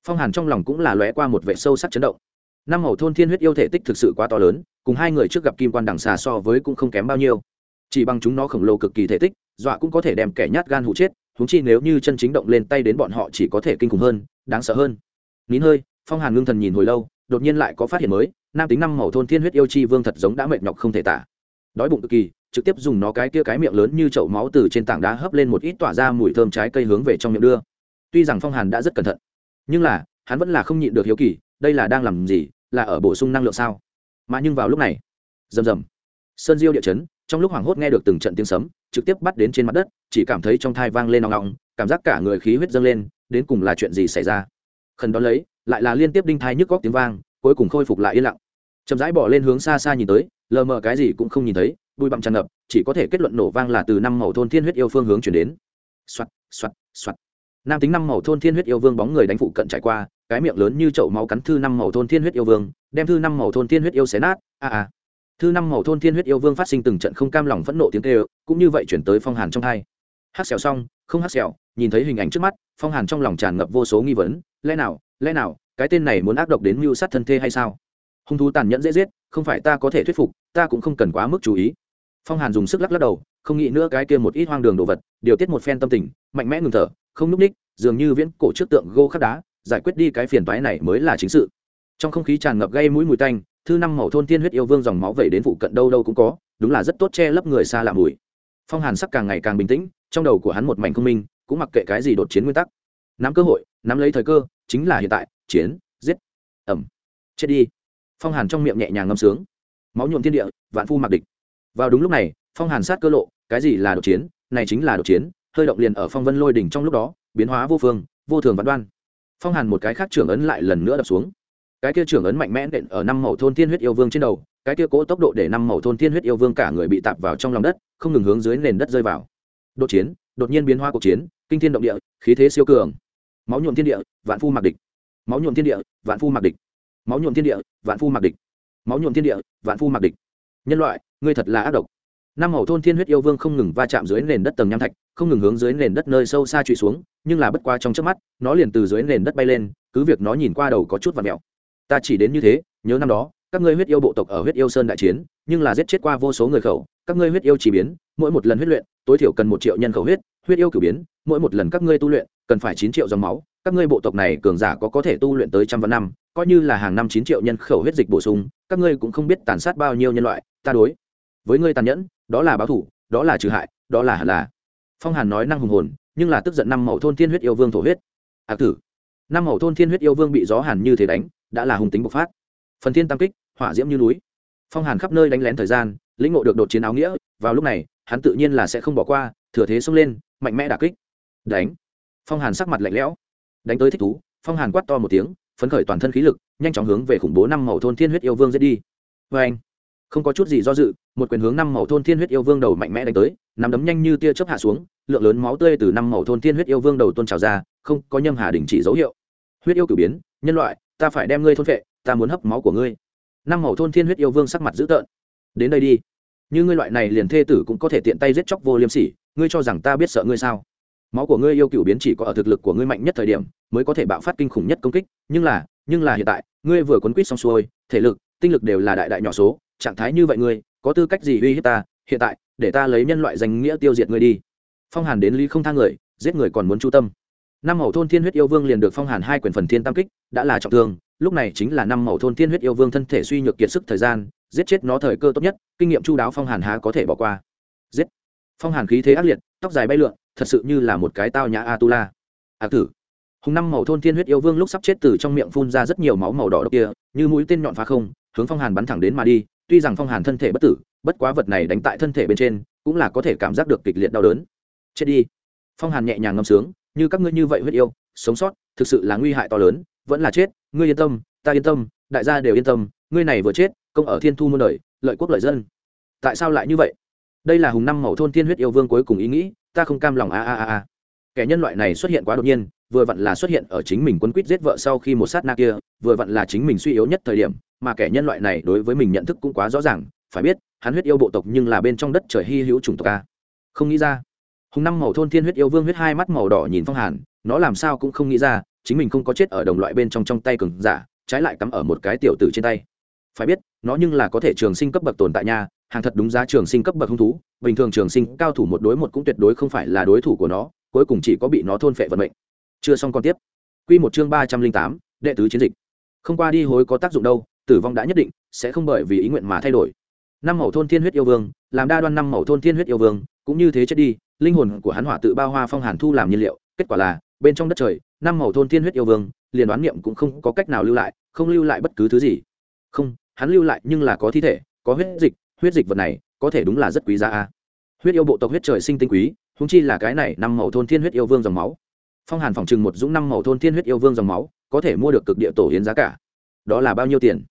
phong hàn trong lòng cũng là lóe qua một vệ sâu sắc chấn động. Năm mẫu thôn thiên huyết yêu thể tích thực sự quá to lớn, cùng hai người trước gặp kim quan đằng xà so với cũng không kém bao nhiêu. Chỉ bằng chúng nó khổng lồ cực kỳ thể tích, dọa cũng có thể đem kẻ nhát gan hụ chết húng chi nếu như chân chính động lên tay đến bọn họ chỉ có thể kinh khủng hơn, đáng sợ hơn. Nín hơi, phong hàn ngưng thần nhìn hồi lâu, đột nhiên lại có phát hiện mới, nam tính năm mẫu thôn thiên huyết yêu chi vương thật giống đã mệt nhọc không thể tả. Đói bụng cực kỳ trực tiếp dùng nó cái kia cái miệng lớn như chậu máu từ trên tảng đá hấp lên một ít tỏa ra mùi thơm trái cây hướng về trong miệng đưa. Tuy rằng phong hàn đã rất cẩn thận, nhưng là, hắn vẫn là không nhịn được hiếu kỳ, đây là đang làm gì, là ở bổ sung năng lượng sao? Mà nhưng vào lúc này, rầm rầm, sơn diêu địa chấn, trong lúc hoảng hốt nghe được từng trận tiếng sấm, trực tiếp bắt đến trên mặt đất, chỉ cảm thấy trong thai vang lên nòng nọng cảm giác cả người khí huyết dâng lên, đến cùng là chuyện gì xảy ra? Khẩn đón lấy, lại là liên tiếp đinh thai nhức góc tiếng vang, cuối cùng khôi phục lại yên lặng. Chậm rãi bỏ lên hướng xa xa nhìn tới, lờ mờ cái gì cũng không nhìn thấy bụi bặm tràn ngập, chỉ có thể kết luận nổ vang là từ năm màu thôn thiên huyết yêu phương hướng chuyển đến. Xoặt xoặt xoặt nam tính năm màu thôn thiên huyết yêu vương bóng người đánh phụ cận trải qua, cái miệng lớn như chậu máu cắn thư năm màu thôn thiên huyết yêu vương, đem thư năm màu thôn thiên huyết yêu xé nát, a a. Thư năm màu thôn thiên huyết yêu vương phát sinh từng trận không cam lòng phẫn nộ tiếng kêu, cũng như vậy chuyển tới phong hàn trong hai. Hát xèo xong, không hát xèo, nhìn thấy hình ảnh trước mắt, phong hàn trong lòng tràn ngập vô số nghi vấn, lẽ nào lẽ nào, cái tên này muốn ác độc đến mưu sát thân thê hay sao? Hung thú tàn nhẫn dễ giết, không phải ta có thể thuyết phục, ta cũng không cần quá mức chú ý phong hàn dùng sức lắc lắc đầu, không nghĩ nữa cái kia một ít hoang đường đồ vật, điều tiết một phen tâm tình, mạnh mẽ ngừng thở, không núp ních, dường như viễn cổ trước tượng gô khắc đá, giải quyết đi cái phiền toái này mới là chính sự. Trong không khí tràn ngập gây mũi mùi tanh thư năm màu thôn thiên huyết yêu vương dòng máu vẩy đến phụ cận đâu đâu cũng có, đúng là rất tốt che lấp người xa lạ mùi. Phong hàn sắc càng ngày càng bình tĩnh, trong đầu của hắn một mảnh không minh, cũng mặc kệ cái gì đột chiến nguyên tắc. Nắm cơ hội, nắm lấy thời cơ, chính là hiện tại, chiến, giết, ẩm, chết đi. Phong hàn trong miệng nhẹ nhàng ngâm sướng. Máu nhuộm thiên địa, vạn phu mặc địch vào đúng lúc này, phong hàn sát cơ lộ, cái gì là đột chiến, này chính là đột chiến, hơi động liền ở phong vân lôi đỉnh trong lúc đó, biến hóa vô phương, vô thường vạn đoan. Phong hàn một cái khác trưởng ấn lại lần nữa đập xuống. Cái kia trưởng ấn mạnh mẽ nện ở năm màu thôn thiên huyết yêu vương trên đầu, cái kia cố tốc độ để năm màu thôn thiên huyết yêu vương cả người bị tạp vào trong lòng đất, không ngừng hướng dưới nền đất rơi vào. Đột chiến, đột nhiên biến hóa cuộc chiến, kinh thiên động địa, khí thế siêu cường. Máu nhuộm thiên địa, vạn phu mặc địch. Máu nhuộm thiên địa, vạn phu mặc địch. Máu nhuộm thiên địa, vạn phu mặc địch. Máu nhuộm thiên địa, vạn phu mặc địch. Nhân loại ngươi thật là ác độc. Năm hầu thôn thiên huyết yêu vương không ngừng va chạm dưới nền đất tầng nham thạch, không ngừng hướng dưới nền đất nơi sâu xa trụy xuống, nhưng là bất qua trong trước mắt, nó liền từ dưới nền đất bay lên, cứ việc nó nhìn qua đầu có chút và mẹo ta chỉ đến như thế, nhớ năm đó, các ngươi huyết yêu bộ tộc ở huyết yêu sơn đại chiến, nhưng là giết chết qua vô số người khẩu, các ngươi huyết yêu chỉ biến, mỗi một lần huyết luyện, tối thiểu cần một triệu nhân khẩu huyết huyết yêu cử biến, mỗi một lần các ngươi tu luyện, cần phải chín triệu dòng máu, các ngươi bộ tộc này cường giả có có thể tu luyện tới trăm vạn năm, coi như là hàng năm chín triệu nhân khẩu huyết dịch bổ sung, các ngươi cũng không biết tàn sát bao nhiêu nhân loại, ta đối với ngươi tàn nhẫn đó là báo thủ đó là trừ hại đó là hẳn là. Phong hàn nói năng hùng hồn nhưng là tức giận năm mẫu thôn thiên huyết yêu vương thổ huyết. Ạc à, tử năm mẫu thôn thiên huyết yêu vương bị gió hàn như thế đánh đã là hùng tính bộc phát. Phần thiên tam kích hỏa diễm như núi. Phong hàn khắp nơi đánh lén thời gian lĩnh ngộ được đột chiến áo nghĩa vào lúc này hắn tự nhiên là sẽ không bỏ qua thừa thế xông lên mạnh mẽ đà kích. Đánh. Phong hàn sắc mặt lạnh lẽo. Đánh tới thích thú phong hàn quát to một tiếng phấn khởi toàn thân khí lực nhanh chóng hướng về khủng bố năm màu thôn thiên huyết yêu vương dễ đi. Vê anh không có chút gì do dự, một quyền hướng năm màu thôn thiên huyết yêu vương đầu mạnh mẽ đánh tới, nắm đấm nhanh như tia chớp hạ xuống, lượng lớn máu tươi từ năm màu thôn thiên huyết yêu vương đầu tôn trào ra, không có nhâm hà đình chỉ dấu hiệu. Huyết yêu cử biến, nhân loại, ta phải đem ngươi thôn vệ ta muốn hấp máu của ngươi. Năm màu thôn thiên huyết yêu vương sắc mặt dữ tợn. Đến đây đi. Như ngươi loại này liền thê tử cũng có thể tiện tay giết chóc vô liêm sỉ, ngươi cho rằng ta biết sợ ngươi sao? Máu của ngươi yêu cựu biến chỉ có ở thực lực của ngươi mạnh nhất thời điểm, mới có thể bạo phát kinh khủng nhất công kích, nhưng là nhưng là hiện tại, ngươi vừa quấn quýt xong xuôi, thể lực, tinh lực đều là đại đại nhỏ số trạng thái như vậy ngươi có tư cách gì uy hiếp ta? Hiện tại để ta lấy nhân loại danh nghĩa tiêu diệt ngươi đi. Phong hàn đến lý không thang người giết người còn muốn chu tâm. Năm mẫu thôn thiên huyết yêu vương liền được phong hàn hai quyền phần thiên tam kích đã là trọng thương. Lúc này chính là năm mẫu thôn thiên huyết yêu vương thân thể suy nhược kiệt sức thời gian giết chết nó thời cơ tốt nhất kinh nghiệm chu đáo phong hàn há có thể bỏ qua. Giết! Phong hàn khí thế ác liệt tóc dài bay lượn thật sự như là một cái tao nhã atula. Tu ạc à, tử! Hùng năm màu thôn thiên huyết yêu vương lúc sắp chết từ trong miệng phun ra rất nhiều máu màu đỏ độc kia như mũi tên nhọn phá không hướng phong hàn bắn thẳng đến mà đi tuy rằng phong hàn thân thể bất tử, bất quá vật này đánh tại thân thể bên trên, cũng là có thể cảm giác được kịch liệt đau đớn. Chết đi. Phong hàn nhẹ nhàng ngâm sướng, như các ngươi như vậy huyết yêu, sống sót, thực sự là nguy hại to lớn, vẫn là chết, ngươi yên tâm, ta yên tâm, đại gia đều yên tâm, ngươi này vừa chết, công ở thiên thu muôn đời, lợi quốc lợi dân. Tại sao lại như vậy? Đây là hùng năm mẫu thôn thiên huyết yêu vương cuối cùng ý nghĩ, ta không cam lòng, a a a a. Kẻ nhân loại này xuất hiện quá đột nhiên, vừa vặn là xuất hiện ở chính mình quấn quýt giết vợ sau khi một sát na kia, vừa vặn là chính mình suy yếu nhất thời điểm mà kẻ nhân loại này đối với mình nhận thức cũng quá rõ ràng, phải biết, hắn huyết yêu bộ tộc nhưng là bên trong đất trời hy hữu chủng tộc a. Không nghĩ ra. Hùng năm màu thôn thiên huyết yêu vương huyết hai mắt màu đỏ nhìn phong hàn, nó làm sao cũng không nghĩ ra, chính mình không có chết ở đồng loại bên trong trong tay cường giả, trái lại cắm ở một cái tiểu tử trên tay. Phải biết, nó nhưng là có thể trường sinh cấp bậc tồn tại nha, hàng thật đúng giá trường sinh cấp bậc hung thú, bình thường trường sinh cao thủ một đối một cũng tuyệt đối không phải là đối thủ của nó, cuối cùng chỉ có bị nó thôn phệ vận mệnh. Chưa xong còn tiếp. Quy một chương ba trăm linh tám, đệ tứ chiến dịch. Không qua đi hối có tác dụng đâu tử vong đã nhất định, sẽ không bởi vì ý nguyện mà thay đổi. Năm mẫu thôn thiên huyết yêu vương, làm đa đoan năm mẫu thôn thiên huyết yêu vương, cũng như thế chết đi, linh hồn của hắn hỏa tự bao hoa phong hàn thu làm nhiên liệu, kết quả là, bên trong đất trời, năm mẫu thôn thiên huyết yêu vương, liền đoán niệm cũng không có cách nào lưu lại, không lưu lại bất cứ thứ gì. Không, hắn lưu lại nhưng là có thi thể, có huyết dịch huyết dịch vật này, có thể đúng là rất quý giá a. Huyết yêu bộ tộc huyết trời sinh tinh quý húng chi là cái này năm mẫu thôn thiên huyết yêu vương dòng máu. Phong hàn phòng trừng một dũng năm mẫu thôn thiên huyết yêu vương dòng máu, có thể mua được cực địa tổ hiến giá cả. Đó là bao nhiêu tiền?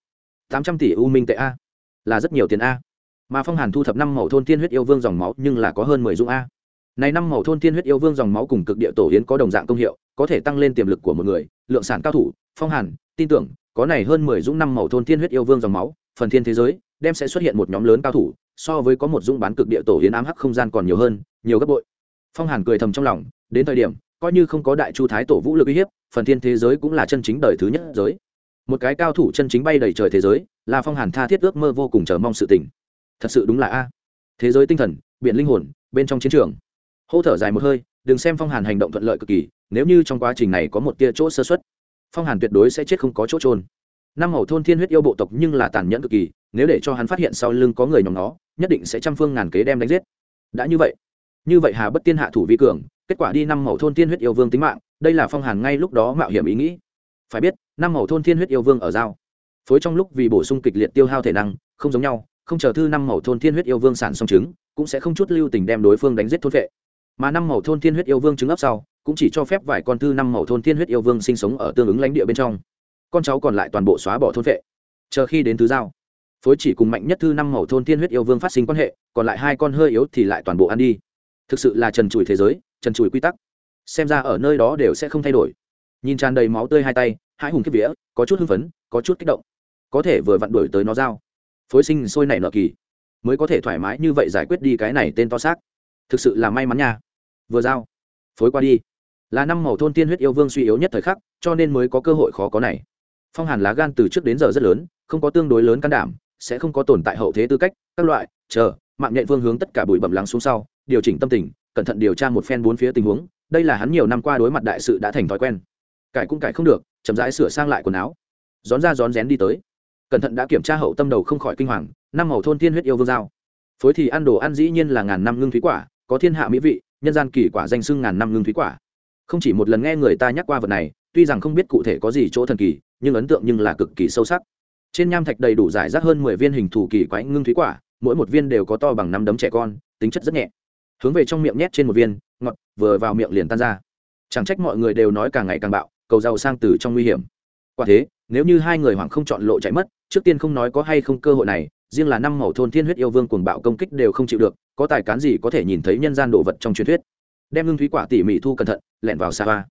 Tám trăm tỷ u minh tệ a. Là rất nhiều tiền a. Mà phong hàn thu thập năm màu thôn thiên huyết yêu vương dòng máu, nhưng là có hơn mười dũng a. Này năm màu thôn thiên huyết yêu vương dòng máu cùng cực địa tổ yến có đồng dạng công hiệu, có thể tăng lên tiềm lực của một người, lượng sản cao thủ, phong hàn, tin tưởng, có này hơn mười dũng năm màu thôn thiên huyết yêu vương dòng máu, phần thiên thế giới, đem sẽ xuất hiện một nhóm lớn cao thủ, so với có một dũng bán cực địa tổ yến ám hắc không gian còn nhiều hơn, nhiều gấp bội. Phong hàn cười thầm trong lòng, đến thời điểm, coi như không có đại chu thái tổ vũ lực uy hiếp, phần thiên thế giới cũng là chân chính đời thứ nhất giới một cái cao thủ chân chính bay đầy trời thế giới là phong hàn tha thiết ước mơ vô cùng chờ mong sự tình. Thật sự đúng là a. Thế giới tinh thần, biển linh hồn, bên trong chiến trường. Hô thở dài một hơi, đừng xem phong hàn hành động thuận lợi cực kỳ, nếu như trong quá trình này có một tia chỗ sơ xuất phong hàn tuyệt đối sẽ chết không có chỗ trôn năm hầu thôn thiên huyết yêu bộ tộc nhưng là tàn nhẫn cực kỳ, nếu để cho hắn phát hiện sau lưng có người nhóm nó nhất định sẽ trăm phương ngàn kế đem đánh giết. Đã như vậy như vậy hà bất tiên hạ thủ vi cường, kết quả đi năm hầu thôn thiên huyết yêu vương tính mạng, đây là phong hàn ngay lúc đó mạo hiểm ý nghĩ. Phải biết năm màu thôn thiên huyết yêu vương ở giao. Phối trong lúc vì bổ sung kịch liệt tiêu hao thể năng, không giống nhau, không chờ thư năm màu thôn thiên huyết yêu vương sản xong trứng, cũng sẽ không chút lưu tình đem đối phương đánh giết thôn vệ. Mà năm màu thôn thiên huyết yêu vương trứng ấp sau, cũng chỉ cho phép vài con thư năm màu thôn thiên huyết yêu vương sinh sống ở tương ứng lãnh địa bên trong. Con cháu còn lại toàn bộ xóa bỏ thôn vệ. Chờ khi đến thứ giao, phối chỉ cùng mạnh nhất thư năm màu thôn thiên huyết yêu vương phát sinh quan hệ, còn lại hai con hơi yếu thì lại toàn bộ ăn đi. Thực sự là trần trụi thế giới, trần trụi quy tắc. Xem ra ở nơi đó đều sẽ không thay đổi nhìn tràn đầy máu tươi hai tay hai hùng kiếp vía có chút hưng phấn có chút kích động. Có thể vừa vặn đuổi tới nó dao, phối sinh sôi nảy nợ kỳ. Mới có thể thoải mái như vậy giải quyết đi cái này tên to xác. Thực sự là may mắn nha. Vừa dao, phối qua đi. Là năm màu thôn tiên huyết yêu vương suy yếu nhất thời khắc cho nên mới có cơ hội khó có này. Phong hàn lá gan từ trước đến giờ rất lớn không có tương đối lớn can đảm sẽ không có tồn tại hậu thế tư cách các loại chờ mạng nhện vương hướng tất cả bụi bẩm lắng xuống sau điều chỉnh tâm tình cẩn thận điều tra một phen bốn phía tình huống đây là hắn nhiều năm qua đối mặt đại sự đã thành thói quen cải cũng cải không được, chậm rãi sửa sang lại quần áo. Rón ra rón rén đi tới. Cẩn thận đã kiểm tra hậu tâm đầu không khỏi kinh hoàng, năm màu thôn thiên huyết yêu vương giao. Phối thì ăn đồ ăn dĩ nhiên là ngàn năm ngưng thúy quả, có thiên hạ mỹ vị, nhân gian kỳ quả danh xưng ngàn năm ngưng thúy quả. Không chỉ một lần nghe người ta nhắc qua vật này, tuy rằng không biết cụ thể có gì chỗ thần kỳ, nhưng ấn tượng nhưng là cực kỳ sâu sắc. Trên nham thạch đầy đủ giải rác hơn mười viên hình thù kỳ quái ngưng thúy quả, mỗi một viên đều có to bằng năm đấm trẻ con, tính chất rất nhẹ. Hướng về trong miệng nhét trên một viên, ngọt, vừa vào miệng liền tan ra. Chẳng trách mọi người đều nói càng ngày càng bạo cầu giàu sang từ trong nguy hiểm. Quả thế, nếu như hai người hoàng không chọn lộ chạy mất, trước tiên không nói có hay không cơ hội này, riêng là năm màu thôn thiên huyết yêu vương cuồng bạo công kích đều không chịu được, có tài cán gì có thể nhìn thấy nhân gian đồ vật trong truyền thuyết. Đem ngưng thúy quả tỉ mỉ thu cẩn thận lẹn vào xa hoa.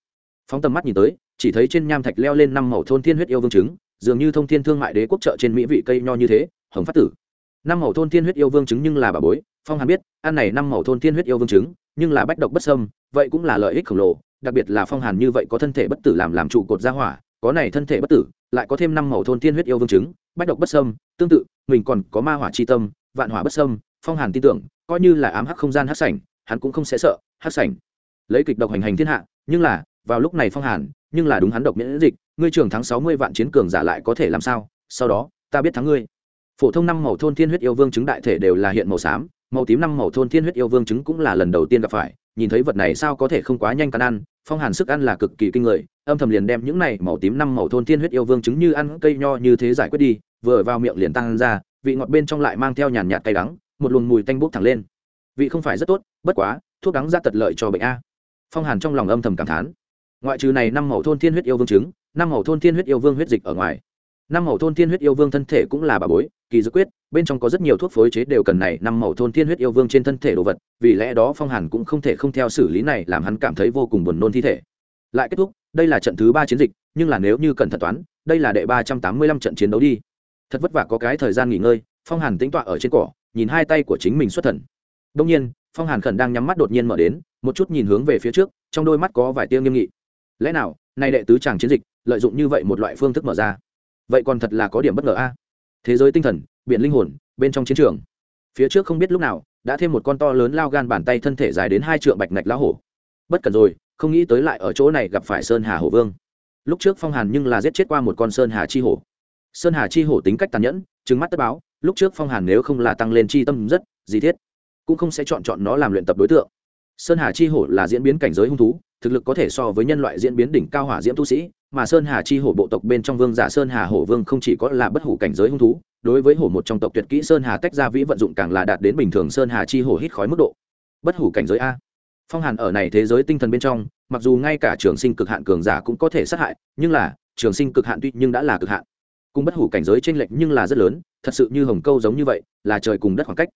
Phóng tầm mắt nhìn tới, chỉ thấy trên nham thạch leo lên năm màu thôn thiên huyết yêu vương trứng, dường như thông thiên thương mại đế quốc trợ trên mỹ vị cây nho như thế, hồng phát tử. Năm màu thôn thiên huyết yêu vương trứng nhưng là bà bối, phong hàn biết, ăn này năm màu thôn thiên huyết yêu vương trứng, nhưng là bách độc bất sâm vậy cũng là lợi ích khổng lồ đặc biệt là phong hàn như vậy có thân thể bất tử làm làm trụ cột gia hỏa, có này thân thể bất tử, lại có thêm năm màu thôn tiên huyết yêu vương trứng bách độc bất sâm tương tự, mình còn có ma hỏa chi tâm, vạn hỏa bất sâm phong hàn tin tưởng, coi như là ám hắc không gian hắc sảnh, hắn cũng không sẽ sợ, hắc sảnh. Lấy kịch độc hành hành thiên hạ, nhưng là, vào lúc này phong hàn, nhưng là đúng hắn độc miễn dịch, ngươi trưởng thắng sáu mươi vạn chiến cường giả lại có thể làm sao, sau đó, ta biết thắng ngươi. Phổ thông năm màu thôn thiên huyết yêu vương chứng đại thể đều là hiện màu xám, màu tím năm màu thôn thiên huyết yêu vương chứng cũng là lần đầu tiên gặp phải nhìn thấy vật này sao có thể không quá nhanh cắn ăn, phong hàn sức ăn là cực kỳ kinh người, âm thầm liền đem những này màu tím năm màu thôn thiên huyết yêu vương chứng như ăn cây nho như thế giải quyết đi, vừa vào miệng liền tăng ra, vị ngọt bên trong lại mang theo nhàn nhạt cay đắng, một luồng mùi tanh bốc thẳng lên. Vị không phải rất tốt, bất quá, thuốc đắng ra tật lợi cho bệnh a. Phong hàn trong lòng âm thầm cảm thán. Ngoại trừ này năm màu thôn thiên huyết yêu vương chứng năm màu thôn thiên huyết yêu vương huyết dịch ở ngoài năm màu thôn thiên huyết yêu vương thân thể cũng là bà bối, kỳ dược quyết, bên trong có rất nhiều thuốc phối chế đều cần này, năm màu thôn thiên huyết yêu vương trên thân thể đồ vật, vì lẽ đó phong hàn cũng không thể không theo xử lý này, làm hắn cảm thấy vô cùng buồn nôn thi thể. Lại kết thúc, đây là trận thứ ba chiến dịch, nhưng là nếu như cần thật toán, đây là đệ ba trăm tám mươi lăm trận chiến đấu đi. Thật vất vả có cái thời gian nghỉ ngơi, phong hàn tính tọa ở trên cỏ, nhìn hai tay của chính mình xuất thần. Đông nhiên, phong hàn khẩn đang nhắm mắt đột nhiên mở đến, một chút nhìn hướng về phía trước, trong đôi mắt có vài tiêu nghiêm nghị. Lẽ nào nay đệ tứ tràng chiến dịch, lợi dụng như vậy một loại phương thức mở ra? Vậy còn thật là có điểm bất ngờ a. Thế giới tinh thần, biển linh hồn, bên trong chiến trường. Phía trước không biết lúc nào, đã thêm một con to lớn lao gan bàn tay thân thể dài đến hai trượng bạch ngạch lão hổ. Bất cần rồi, không nghĩ tới lại ở chỗ này gặp phải sơn hà hổ vương. Lúc trước phong hàn nhưng là giết chết qua một con sơn hà chi hổ. Sơn hà chi hổ tính cách tàn nhẫn trứng mắt tất báo, lúc trước phong hàn nếu không là tăng lên chi tâm rất, gì thiết, cũng không sẽ chọn chọn nó làm luyện tập đối tượng. Sơn hà chi hổ là diễn biến cảnh giới hung thú, thực lực có thể so với nhân loại diễn biến đỉnh cao hỏa diễm tu sĩ mà sơn hà chi hổ bộ tộc bên trong vương giả sơn hà hổ vương không chỉ có là bất hủ cảnh giới hung thú, đối với hổ một trong tộc tuyệt kỹ sơn hà tách ra vĩ vận dụng càng là đạt đến bình thường sơn hà chi hổ hít khói mức độ. Bất hủ cảnh giới a. Phong hàn ở này thế giới tinh thần bên trong, mặc dù ngay cả trường sinh cực hạn cường giả cũng có thể sát hại, nhưng là, trường sinh cực hạn tuy nhưng đã là cực hạn. Cùng bất hủ cảnh giới trên lệnh nhưng là rất lớn, thật sự như hồng câu giống như vậy, là trời cùng đất khoảng cách.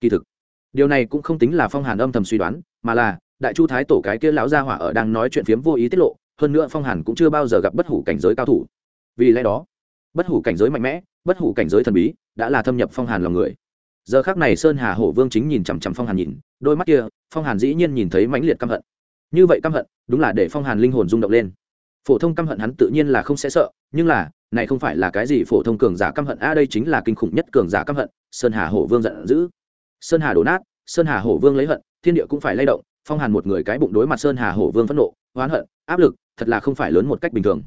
Kỳ thực, điều này cũng không tính là phong hàn âm thầm suy đoán, mà là, đại chu thái tổ cái kia lão gia hỏa ở đang nói chuyện phiếm vô ý tiết lộ hơn nữa phong hàn cũng chưa bao giờ gặp bất hủ cảnh giới cao thủ. Vì lẽ đó, bất hủ cảnh giới mạnh mẽ, bất hủ cảnh giới thần bí đã là thâm nhập phong hàn lòng người. Giờ khác này sơn hà hổ vương chính nhìn chằm chằm phong hàn nhìn, đôi mắt kia, phong hàn dĩ nhiên nhìn thấy mãnh liệt căm hận. Như vậy căm hận, đúng là để phong hàn linh hồn rung động lên. Phổ thông căm hận hắn tự nhiên là không sẽ sợ, nhưng là, này không phải là cái gì phổ thông cường giả căm hận, a, đây chính là kinh khủng nhất cường giả căm hận, sơn hà hổ vương giận dữ. Sơn hà đổ nát, sơn hà hổ vương lấy hận, thiên địa cũng phải lay động, phong hàn một người cái bụng đối mặt sơn hà hổ vương phẫn nộ, oán hận, áp lực thật là không phải lớn một cách bình thường.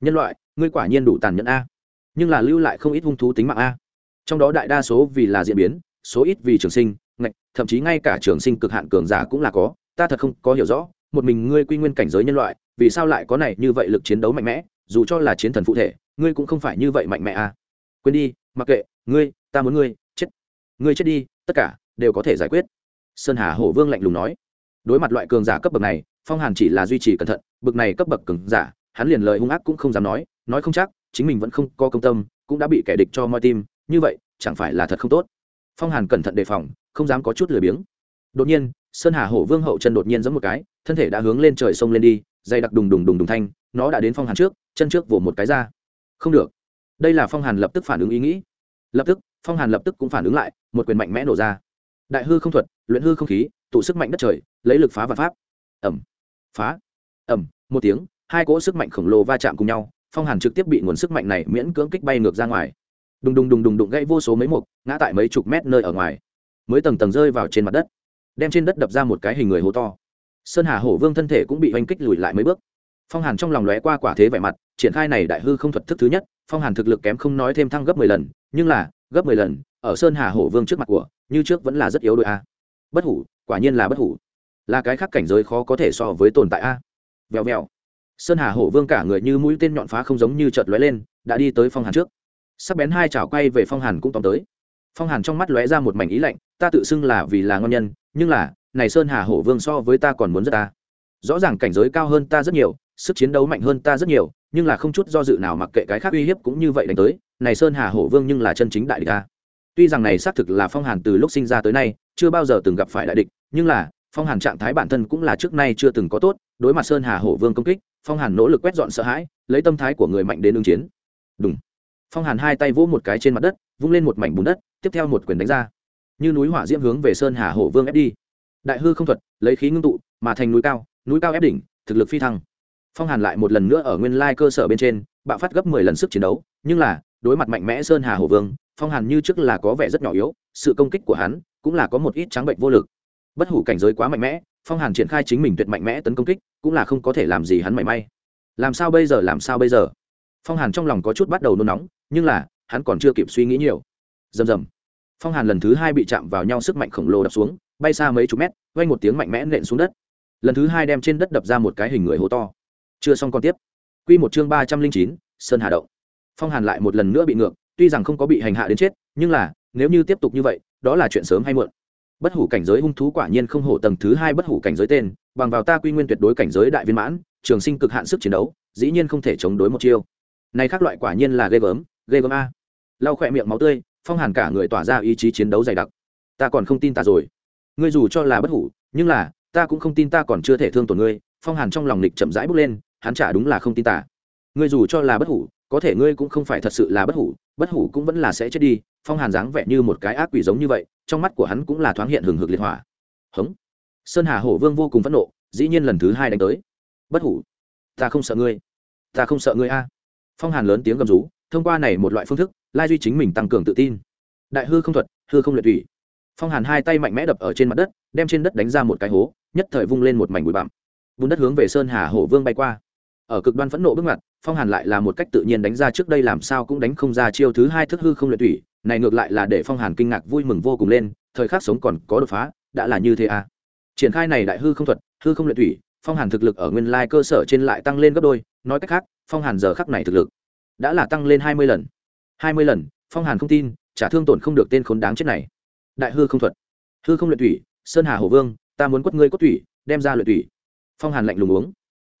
Nhân loại, ngươi quả nhiên đủ tàn nhẫn a. Nhưng là lưu lại không ít hung thú tính mạng a. Trong đó đại đa số vì là diễn biến, số ít vì trường sinh, ngạch, thậm chí ngay cả trường sinh cực hạn cường giả cũng là có. Ta thật không có hiểu rõ, một mình ngươi quy nguyên cảnh giới nhân loại, vì sao lại có này như vậy lực chiến đấu mạnh mẽ, dù cho là chiến thần phụ thể, ngươi cũng không phải như vậy mạnh mẽ a. quên đi, mặc kệ, ngươi, ta muốn ngươi, chết. Ngươi chết đi, tất cả đều có thể giải quyết. Sơn hà hổ vương lạnh lùng nói. Đối mặt loại cường giả cấp bậc này phong hàn chỉ là duy trì cẩn thận, bực này cấp bậc cứng giả, hắn liền lời hung ác cũng không dám nói nói không chắc, chính mình vẫn không có công tâm, cũng đã bị kẻ địch cho moi tim, như vậy, chẳng phải là thật không tốt? Phong hàn cẩn thận đề phòng, không dám có chút lười biếng. Đột nhiên, sơn hà hổ vương hậu chân đột nhiên giẫm một cái, thân thể đã hướng lên trời sông lên đi dày đặc đùng đùng đùng đùng thanh, nó đã đến phong hàn trước, chân trước vỗ một cái ra. Không được. Đây là phong hàn lập tức phản ứng ý nghĩ. Lập tức, phong hàn lập tức cũng phản ứng lại, một quyền mạnh mẽ nổ ra. Đại hư không thuật, luyện hư không khí, tụ sức mạnh đất trời, lấy lực phá và pháp. Ẩm phá. Ẩm một tiếng, hai cỗ sức mạnh khổng lồ va chạm cùng nhau, phong hàn trực tiếp bị nguồn sức mạnh này miễn cưỡng kích bay ngược ra ngoài. Đùng đùng đùng đùng đùng gãy vô số mấy mục, ngã tại mấy chục mét nơi ở ngoài. Mới tầng tầng rơi vào trên mặt đất, đem trên đất đập ra một cái hình người hố to. Sơn hà hổ vương thân thể cũng bị oanh kích lùi lại mấy bước. Phong hàn trong lòng lóe qua quả thế vẻ mặt, triển khai này đại hư không thuật thức thứ nhất, phong hàn thực lực kém không nói thêm thăng gấp mười lần, nhưng là, gấp mười lần, ở sơn hà hổ vương trước mặt của, như trước vẫn là rất yếu đội a. Bất hủ, quả nhiên là bất hủ là cái khác cảnh giới khó có thể so với tồn tại a. Vèo vèo. Sơn hà hổ vương cả người như mũi tên nhọn phá không giống như chợt lóe lên, đã đi tới phong hàn trước. Sắc bén hai chảo quay về phong hàn cũng tóm tới. Phong hàn trong mắt lóe ra một mảnh ý lạnh, ta tự xưng là vì là ngon nhân, nhưng là, này sơn hà hổ vương so với ta còn muốn rất ta. Rõ ràng cảnh giới cao hơn ta rất nhiều, sức chiến đấu mạnh hơn ta rất nhiều, nhưng là không chút do dự nào mặc kệ cái khác uy hiếp cũng như vậy đánh tới, này sơn hà hổ vương nhưng là chân chính đại địch ta. Tuy rằng này xác thực là phong hàn từ lúc sinh ra tới nay, chưa bao giờ từng gặp phải đại địch, nhưng là phong hàn trạng thái bản thân cũng là trước nay chưa từng có tốt, đối mặt sơn hà hổ vương công kích, phong hàn nỗ lực quét dọn sợ hãi, lấy tâm thái của người mạnh đến ứng chiến. Đúng phong hàn hai tay vỗ một cái trên mặt đất, vung lên một mảnh bùn đất, tiếp theo một quyền đánh ra. Như núi hỏa diễm hướng về sơn hà hổ vương ép đi. Đại hư không thuật, lấy khí ngưng tụ, mà thành núi cao núi cao ép đỉnh, thực lực phi thăng. Phong hàn lại một lần nữa ở nguyên lai cơ sở bên trên, bạo phát gấp mười lần sức chiến đấu, nhưng là, đối mặt mạnh mẽ sơn hà hổ vương, phong hàn như trước là có vẻ rất nhỏ yếu, sự công kích của hắn cũng là có một ít trắng bệnh vô lực bất hủ cảnh giới quá mạnh mẽ, phong hàn triển khai chính mình tuyệt mạnh mẽ tấn công kích, cũng là không có thể làm gì hắn mảy may. Làm sao bây giờ, làm sao bây giờ? Phong hàn trong lòng có chút bắt đầu nôn nóng, nhưng là, hắn còn chưa kịp suy nghĩ nhiều. Rầm rầm. Phong hàn lần thứ hai bị chạm vào nhau sức mạnh khổng lồ đập xuống, bay xa mấy chục mét vay một tiếng mạnh mẽ nện xuống đất. Lần thứ hai đem trên đất đập ra một cái hình người hố to. Chưa xong còn tiếp. Q một chương ba trăm linh chín, sơn hà động. Phong hàn lại một lần nữa bị ngược, tuy rằng không có bị hành hạ đến chết, nhưng là, nếu như tiếp tục như vậy, đó là chuyện sớm hay muộn bất hủ cảnh giới hung thú quả nhiên không hổ tầng thứ hai bất hủ cảnh giới tên, bằng vào ta quy nguyên tuyệt đối cảnh giới đại viên mãn, trường sinh cực hạn sức chiến đấu, dĩ nhiên không thể chống đối một chiêu. Này khác loại quả nhiên là ghê gớm ghê gớm a. Lau khỏe miệng máu tươi, phong hàn cả người tỏa ra ý chí chiến đấu dày đặc. Ta còn không tin ta rồi. Ngươi dù cho là bất hủ, nhưng là, ta cũng không tin ta còn chưa thể thương tổn ngươi, phong hàn trong lòng nịch chậm rãi bước lên, hắn chả đúng là không tin ta. Ngươi dù cho là bất hủ, có thể ngươi cũng không phải thật sự là bất hủ bất hủ cũng vẫn là sẽ chết đi phong hàn dáng vẻ như một cái ác quỷ giống như vậy, trong mắt của hắn cũng là thoáng hiện hừng hực liệt hỏa. Hống. Sơn hà hổ vương vô cùng phẫn nộ, dĩ nhiên lần thứ hai đánh tới. Bất hủ. Ta không sợ ngươi. Ta không sợ ngươi a. Phong hàn lớn tiếng gầm rú, thông qua này một loại phương thức, lai duy chính mình tăng cường tự tin. Đại hư không thuật, hư không luyện thủy. Phong hàn hai tay mạnh mẽ đập ở trên mặt đất, đem trên đất đánh ra một cái hố, nhất thời vung lên một mảnh bụi bặm. Bùn đất hướng về sơn hà hổ vương bay qua. Ở cực đoan phẫn nộ bước mặt phong hàn lại là một cách tự nhiên đánh ra trước đây làm sao cũng đánh không ra chiêu thứ hai thức hư không luyện thủy này ngược lại là để phong hàn kinh ngạc vui mừng vô cùng lên, thời khắc sống còn có đột phá, đã là như thế à? Triển khai này đại hư không thuật, hư không luyện thủy, phong hàn thực lực ở nguyên lai cơ sở trên lại tăng lên gấp đôi, nói cách khác, phong hàn giờ khắc này thực lực đã là tăng lên hai mươi lần. Hai mươi lần, phong hàn không tin trả thương tổn không được tên khốn đáng chết này. Đại hư không thuật, hư không luyện thủy, sơn hà hồ vương, ta muốn quất ngươi cốt thủy, đem ra luyện thủy. Phong hàn lạnh lùng uống.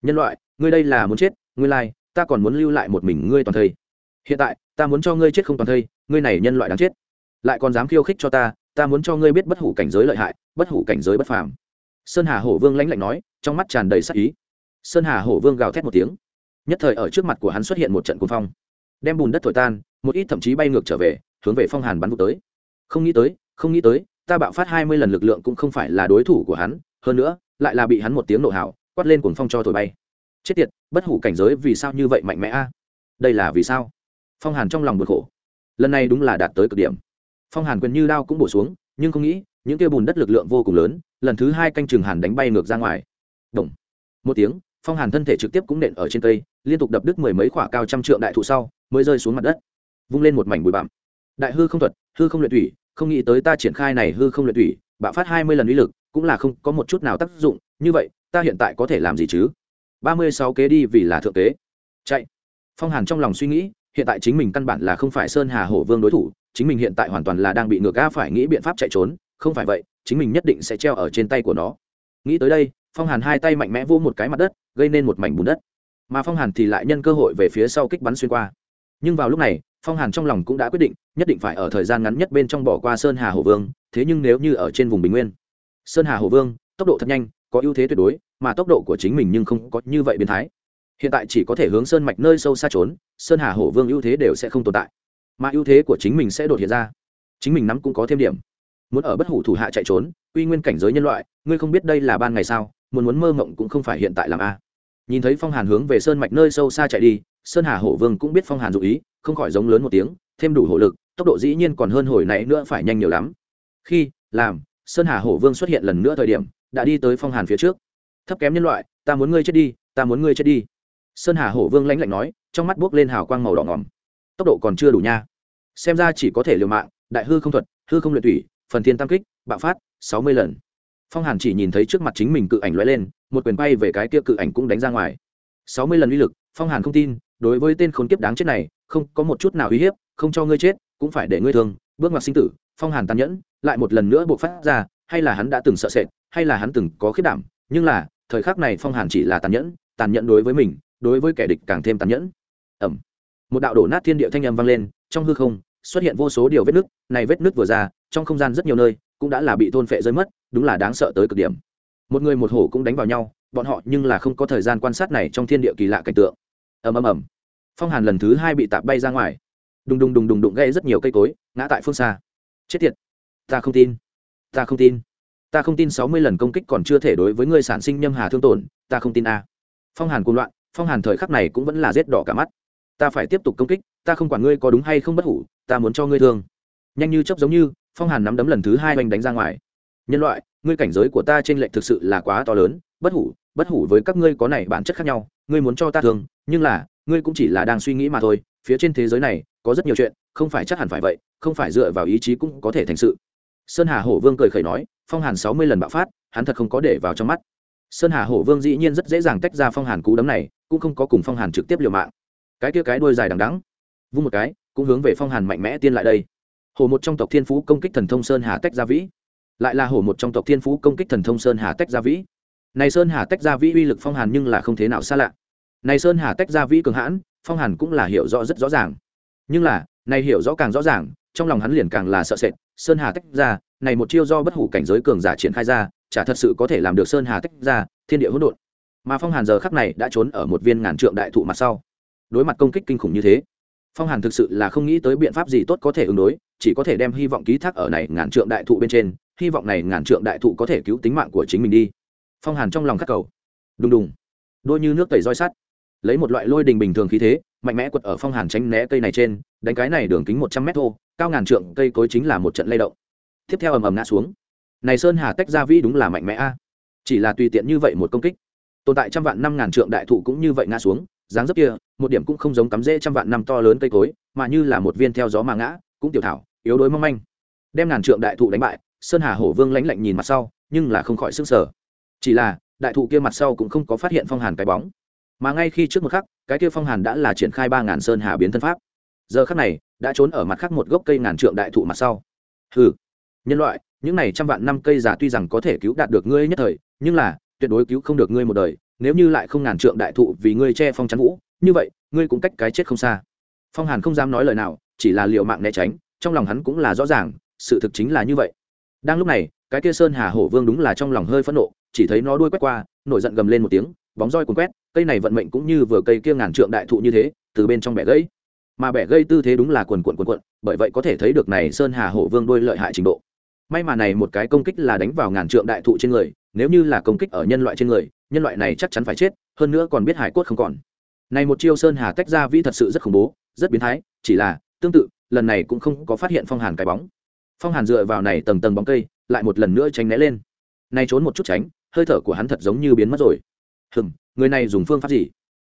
Nhân loại, ngươi đây là muốn chết, ngươi lai, ta còn muốn lưu lại một mình ngươi toàn thây hiện tại, ta muốn cho ngươi chết không toàn thây, ngươi này nhân loại đáng chết. Lại còn dám khiêu khích cho ta ta muốn cho ngươi biết bất hủ cảnh giới lợi hại, bất hủ cảnh giới bất phàm. Sơn hà hổ vương lãnh lạnh nói, trong mắt tràn đầy sắc ý. Sơn hà hổ vương gào thét một tiếng. Nhất thời ở trước mặt của hắn xuất hiện một trận cuồng phong. Đem bùn đất thổi tan, một ít thậm chí bay ngược trở về, hướng về phong hàn bắn vụ tới. Không nghĩ tới, không nghĩ tới, ta bạo phát hai mươi lần lực lượng cũng không phải là đối thủ của hắn, hơn nữa, lại là bị hắn một tiếng nộ hào, quát lên cuồng phong cho thổi bay. Chết tiệt, bất hủ cảnh giới vì sao như vậy mạnh mẽ a? Đây là vì sao? Phong hàn trong lòng bực khổ. Lần này đúng là đạt tới cực điểm. Phong hàn quyền như đao cũng bổ xuống, nhưng không nghĩ, những kia bùn đất lực lượng vô cùng lớn, lần thứ hai canh chừng hàn đánh bay ngược ra ngoài. Động. một tiếng, phong hàn thân thể trực tiếp cũng nện ở trên cây, liên tục đập đứt mười mấy khoả cao trăm trượng đại thụ sau, mới rơi xuống mặt đất. Vung lên một mảnh bụi bặm. Đại hư không thuật, hư không luyện thủy, không nghĩ tới ta triển khai này hư không luyện thủy, bạo phát hai mươi lần uy lực, cũng là không có một chút nào tác dụng, như vậy, ta hiện tại có thể làm gì chứ? Ba mươi sáu kế đi vì là thượng kế. Chạy. Phong hàn trong lòng suy nghĩ hiện tại chính mình căn bản là không phải sơn hà hổ vương đối thủ, chính mình hiện tại hoàn toàn là đang bị ngược ga phải nghĩ biện pháp chạy trốn, không phải vậy, chính mình nhất định sẽ treo ở trên tay của nó. Nghĩ tới đây, phong hàn hai tay mạnh mẽ vô một cái mặt đất, gây nên một mảnh bùn đất. Mà phong hàn thì lại nhân cơ hội về phía sau kích bắn xuyên qua. Nhưng vào lúc này, phong hàn trong lòng cũng đã quyết định, nhất định phải ở thời gian ngắn nhất bên trong bỏ qua sơn hà hổ vương, thế nhưng nếu như ở trên vùng bình nguyên, sơn hà hổ vương, tốc độ thật nhanh, có ưu thế tuyệt đối, mà tốc độ của chính mình nhưng không có như vậy biến thái. Hiện tại chỉ có thể hướng sơn mạch nơi sâu xa trốn sơn hà hổ vương ưu thế đều sẽ không tồn tại mà ưu thế của chính mình sẽ đột hiện ra chính mình nắm cũng có thêm điểm muốn ở bất hủ thủ hạ chạy trốn uy nguyên cảnh giới nhân loại ngươi không biết đây là ban ngày sao muốn muốn mơ mộng cũng không phải hiện tại làm a nhìn thấy phong hàn hướng về sơn mạch nơi sâu xa chạy đi sơn hà hổ vương cũng biết phong hàn dụ ý không khỏi giống lớn một tiếng thêm đủ hổ lực tốc độ dĩ nhiên còn hơn hồi nãy nữa phải nhanh nhiều lắm khi làm sơn hà hổ vương xuất hiện lần nữa thời điểm đã đi tới phong hàn phía trước thấp kém nhân loại ta muốn ngươi chết đi ta muốn ngươi chết đi sơn hà hổ vương lãnh lạnh nói trong mắt buốc lên hào quang màu đỏ ngòm tốc độ còn chưa đủ nha. Xem ra chỉ có thể liều mạng, đại hư không thuật, hư không luyện thủy, phần thiên tam kích, bạo phát, sáu mươi lần. Phong hàn chỉ nhìn thấy trước mặt chính mình cự ảnh lóe lên, một quyền bay về cái kia cự ảnh cũng đánh ra ngoài. sáu mươi lần uy lực, phong hàn không tin, đối với tên khốn kiếp đáng chết này, không có một chút nào uy hiếp, không cho ngươi chết, cũng phải để ngươi thương, bước ngoặt sinh tử, phong hàn tàn nhẫn, lại một lần nữa buộc phát ra, hay là hắn đã từng sợ sệt, hay là hắn từng có khiết đảm, nhưng là, thời khắc này phong hàn chỉ là tàn nhẫn tàn nhẫn đối với mình, đối với kẻ địch càng thêm tàn nhẫn ẩm. Một đạo đổ nát thiên địa thanh âm vang lên, trong hư không, xuất hiện vô số điều vết nứt, này vết nứt vừa ra, trong không gian rất nhiều nơi, cũng đã là bị thôn phệ rơi mất, đúng là đáng sợ tới cực điểm. Một người một hổ cũng đánh vào nhau, bọn họ nhưng là không có thời gian quan sát này trong thiên địa kỳ lạ cảnh tượng. Ầm ầm ầm. Phong hàn lần thứ hai bị tạp bay ra ngoài. Đùng đùng đùng đùng đụng gây rất nhiều cây cối, ngã tại phương xa. Chết tiệt. Ta không tin. Ta không tin. Ta không tin sáu mươi lần công kích còn chưa thể đối với người sản sinh nhâm hà thương tổn, ta không tin a. Phong hàn cuồng loạn, phong hàn thời khắc này cũng vẫn là rét đỏ cả mắt ta phải tiếp tục công kích, ta không quản ngươi có đúng hay không bất hủ, ta muốn cho ngươi thương. Nhanh như chấp giống như, phong hàn nắm đấm lần thứ hai oanh đánh ra ngoài. Nhân loại, ngươi cảnh giới của ta t r ê n lệch thực sự là quá to lớn, bất hủ bất hủ với các ngươi có này bản chất khác nhau, ngươi muốn cho ta thương, nhưng là, ngươi cũng chỉ là đang suy nghĩ mà thôi, phía trên thế giới này, có rất nhiều chuyện, không phải chắc hẳn phải vậy, không phải dựa vào ý chí cũng có thể thành sự. Sơn hà hổ vương cười khẩy nói, phong hàn sáu mươi lần bạo phát, hắn thật không có để vào trong mắt. Sơn hà hổ vương dĩ nhiên rất dễ dàng tách ra phong hàn cú đấm này, cũng không có cùng phong hàn trực tiếp liều mạng cái kia cái đuôi dài đằng đắng vung một cái, cũng hướng về phong hàn mạnh mẽ tiên lại đây. Hổ một trong tộc thiên phú công kích thần thông sơn hà tách gia vĩ, lại là hổ một trong tộc thiên phú công kích thần thông sơn hà tách gia vĩ. Này sơn hà tách gia vĩ uy lực phong hàn nhưng là không thế nào xa lạ. Này sơn hà tách gia vĩ cường hãn, phong hàn cũng là hiểu rõ rất rõ ràng. Nhưng là, này hiểu rõ càng rõ ràng, trong lòng hắn liền càng là sợ sệt. Sơn hà tách ra này một chiêu do bất hủ cảnh giới cường giả triển khai ra, chả thật sự có thể làm được sơn hà tách ra thiên địa hỗn độn. Mà phong hàn giờ khắc này đã trốn ở một viên ngàn trượng đại thụ mặt sau đối mặt công kích kinh khủng như thế. Phong hàn thực sự là không nghĩ tới biện pháp gì tốt có thể ứng đối, chỉ có thể đem hy vọng ký thác ở này ngàn trượng đại thụ bên trên, hy vọng này ngàn trượng đại thụ có thể cứu tính mạng của chính mình đi. Phong hàn trong lòng khắc cầu. Đùng đùng. Đôi như nước tẩy roi sắt. Lấy một loại lôi đình bình thường khí thế, mạnh mẽ quật ở phong hàn tránh né cây này trên, đánh cái này đường kính một trăm mét thô, cao ngàn trượng, cây cối chính là một trận lay động. Tiếp theo ầm ầm ngã xuống. Này sơn hà tách ra vĩ đúng là mạnh mẽ a. Chỉ là tùy tiện như vậy một công kích. Tồn tại trăm vạn năm ngàn trượng đại thụ cũng như vậy ngã xuống dáng dấp kia, một điểm cũng không giống cắm rễ trăm vạn năm to lớn cây cối, mà như là một viên theo gió mà ngã, cũng tiểu thảo, yếu đuối mong manh. Đem ngàn trượng đại thụ đánh bại, sơn hà hổ vương lãnh lạnh nhìn mặt sau, nhưng là không khỏi sức sở chỉ là, đại thụ kia mặt sau cũng không có phát hiện phong hàn cái bóng. Mà ngay khi trước một khắc, cái kia phong hàn đã là triển khai ba ngàn sơn hà biến thân pháp. Giờ khắc này, đã trốn ở mặt khác một gốc cây ngàn trượng đại thụ mặt sau. Hừ, nhân loại, những này trăm vạn năm cây già tuy rằng có thể cứu đạt được ngươi nhất thời, nhưng là, tuyệt đối cứu không được ngươi một đời nếu như lại không ngàn trượng đại thụ vì ngươi che phong chắn vũ, như vậy, ngươi cũng cách cái chết không xa. Phong hàn không dám nói lời nào, chỉ là liệu mạng né tránh, trong lòng hắn cũng là rõ ràng, sự thực chính là như vậy. Đang lúc này, cái kia sơn hà hổ vương đúng là trong lòng hơi phẫn nộ, chỉ thấy nó đuôi quét qua, nổi giận gầm lên một tiếng, bóng roi cuốn quét, cây này vận mệnh cũng như vừa cây kia ngàn trượng đại thụ như thế, từ bên trong bẻ gãy. Mà bẻ gây tư thế đúng là quần quận quần quận bởi vậy có thể thấy được này sơn hà hổ vương đôi lợi hại trình độ. May mà này một cái công kích là đánh vào ngàn trượng đại thụ trên người nếu như là công kích ở nhân loại trên người, nhân loại này chắc chắn phải chết, hơn nữa còn biết hải cốt không còn. Này một chiêu sơn hà tách ra vĩ thật sự rất khủng bố, rất biến thái, chỉ là, tương tự, lần này cũng không có phát hiện phong hàn cái bóng. Phong hàn dựa vào này tầng tầng bóng cây, lại một lần nữa tránh né lên. Nay trốn một chút tránh, hơi thở của hắn thật giống như biến mất rồi. Hừm, người này dùng phương pháp gì?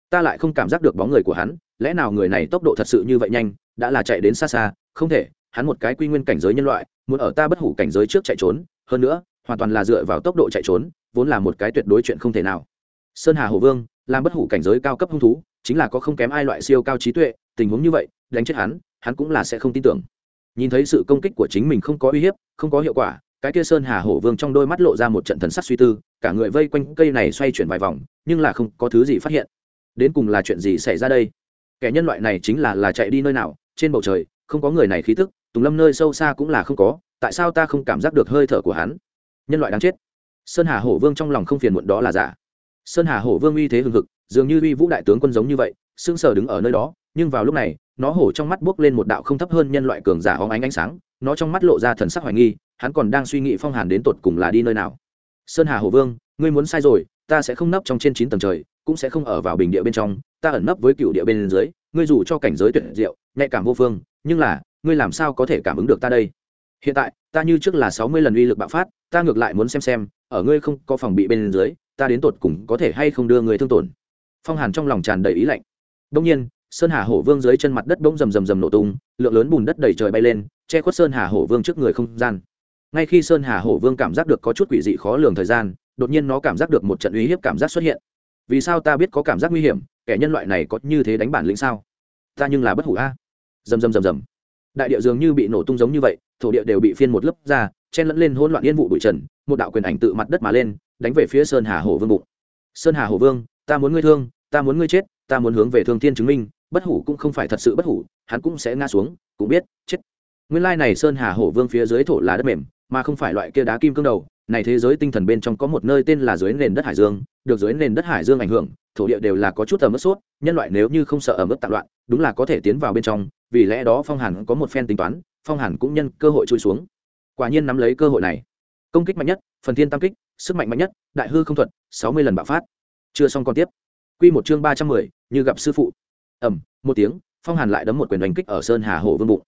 Ta lại không cảm giác được bóng người của hắn, lẽ nào người này tốc độ thật sự như vậy nhanh, đã là chạy đến xa xa, không thể, hắn một cái quy nguyên cảnh giới nhân loại, muốn ở ta bất hủ cảnh giới trước chạy trốn, hơn nữa hoàn toàn là dựa vào tốc độ chạy trốn, vốn là một cái tuyệt đối chuyện không thể nào. Sơn hà hồ vương, làm bất hủ cảnh giới cao cấp hung thú, chính là có không kém ai loại siêu cao trí tuệ, tình huống như vậy, đánh chết hắn hắn cũng là sẽ không tin tưởng. Nhìn thấy sự công kích của chính mình không có uy hiếp, không có hiệu quả, cái kia sơn hà hổ vương trong đôi mắt lộ ra một trận thần sắc suy tư, cả người vây quanh cây này xoay chuyển vài vòng, nhưng là không có thứ gì phát hiện. Đến cùng là chuyện gì xảy ra đây? Kẻ nhân loại này chính là là chạy đi nơi nào, trên bầu trời, không có người này khí tức, tùng lâm nơi sâu xa cũng là không có, tại sao ta không cảm giác được hơi thở của hắn? Nhân loại đáng chết. Sơn hà hổ vương trong lòng không phiền muộn đó là giả. Sơn hà hổ vương uy thế hừng hực, dường như uy vũ đại tướng quân giống như vậy, sững sờ đứng ở nơi đó, nhưng vào lúc này, nó hổ trong mắt buốc lên một đạo không thấp hơn nhân loại cường giả hóng ánh ánh sáng, nó trong mắt lộ ra thần sắc hoài nghi, hắn còn đang suy nghĩ phong hàn đến tột cùng là đi nơi nào. Sơn hà hổ vương, ngươi muốn sai rồi, ta sẽ không nấp trong trên chín tầng trời, cũng sẽ không ở vào bình địa bên trong, ta ẩn nấp với cựu địa bên dưới, ngươi dù cho cảnh giới tuyệt diệu, nhạy cảm vô phương, nhưng là, ngươi làm sao có thể cảm ứng được ta đây? Hiện tại ta như trước là sáu mươi lần uy lực bạo phát, ta ngược lại muốn xem xem, ở ngươi không có phòng bị bên dưới, ta đến tột cùng có thể hay không đưa người thương tổn. Phong hàn trong lòng tràn đầy ý lạnh. Đông nhiên, sơn hà hổ vương dưới chân mặt đất bỗng rầm rầm rầm nổ tung, lượng lớn bùn đất đầy trời bay lên, che khuất sơn hà hổ vương trước người không gian. Ngay khi sơn hà hổ vương cảm giác được có chút quỷ dị khó lường thời gian, đột nhiên nó cảm giác được một trận uy hiếp cảm giác xuất hiện. Vì sao ta biết có cảm giác nguy hiểm, kẻ nhân loại này có như thế đánh bản lĩnh sao? Ta nhưng là bất hủ a. Rầm rầm rầm rầm. Đại địa dường như bị nổ tung giống như vậy thổ địa đều bị phiên một lớp ra, chen lẫn lên hỗn loạn yên vụ bụi trần, một đạo quyền ảnh tự mặt đất mà lên, đánh về phía sơn hà hổ vương bụng. Sơn hà hổ vương, ta muốn ngươi thương, ta muốn ngươi chết, ta muốn hướng về thương thiên chứng minh, bất hủ cũng không phải thật sự bất hủ, hắn cũng sẽ ngã xuống, cũng biết, chết. Nguyên lai này sơn hà hổ vương phía dưới thổ là đất mềm, mà không phải loại kia đá kim cương đầu, này thế giới tinh thần bên trong có một nơi tên là dưới nền đất hải dương, được dưới nền đất hải dương ảnh hưởng, thổ địa đều là có chút ẩm ướt sốt, nhân loại nếu như không sợ ẩm ướt tạp loạn, đúng là có thể tiến vào bên trong, vì lẽ đó phong hàn có một phen tính toán phong hàn cũng nhân cơ hội trôi xuống. Quả nhiên nắm lấy cơ hội này. Công kích mạnh nhất, phần thiên tam kích, sức mạnh mạnh nhất, đại hư không thuật, sáu mươi lần bạo phát. Chưa xong còn tiếp. Q một chương ba trăm mười, như gặp sư phụ. Ẩm một tiếng, phong hàn lại đấm một quyền đánh kích ở sơn hà hồ vương bụng.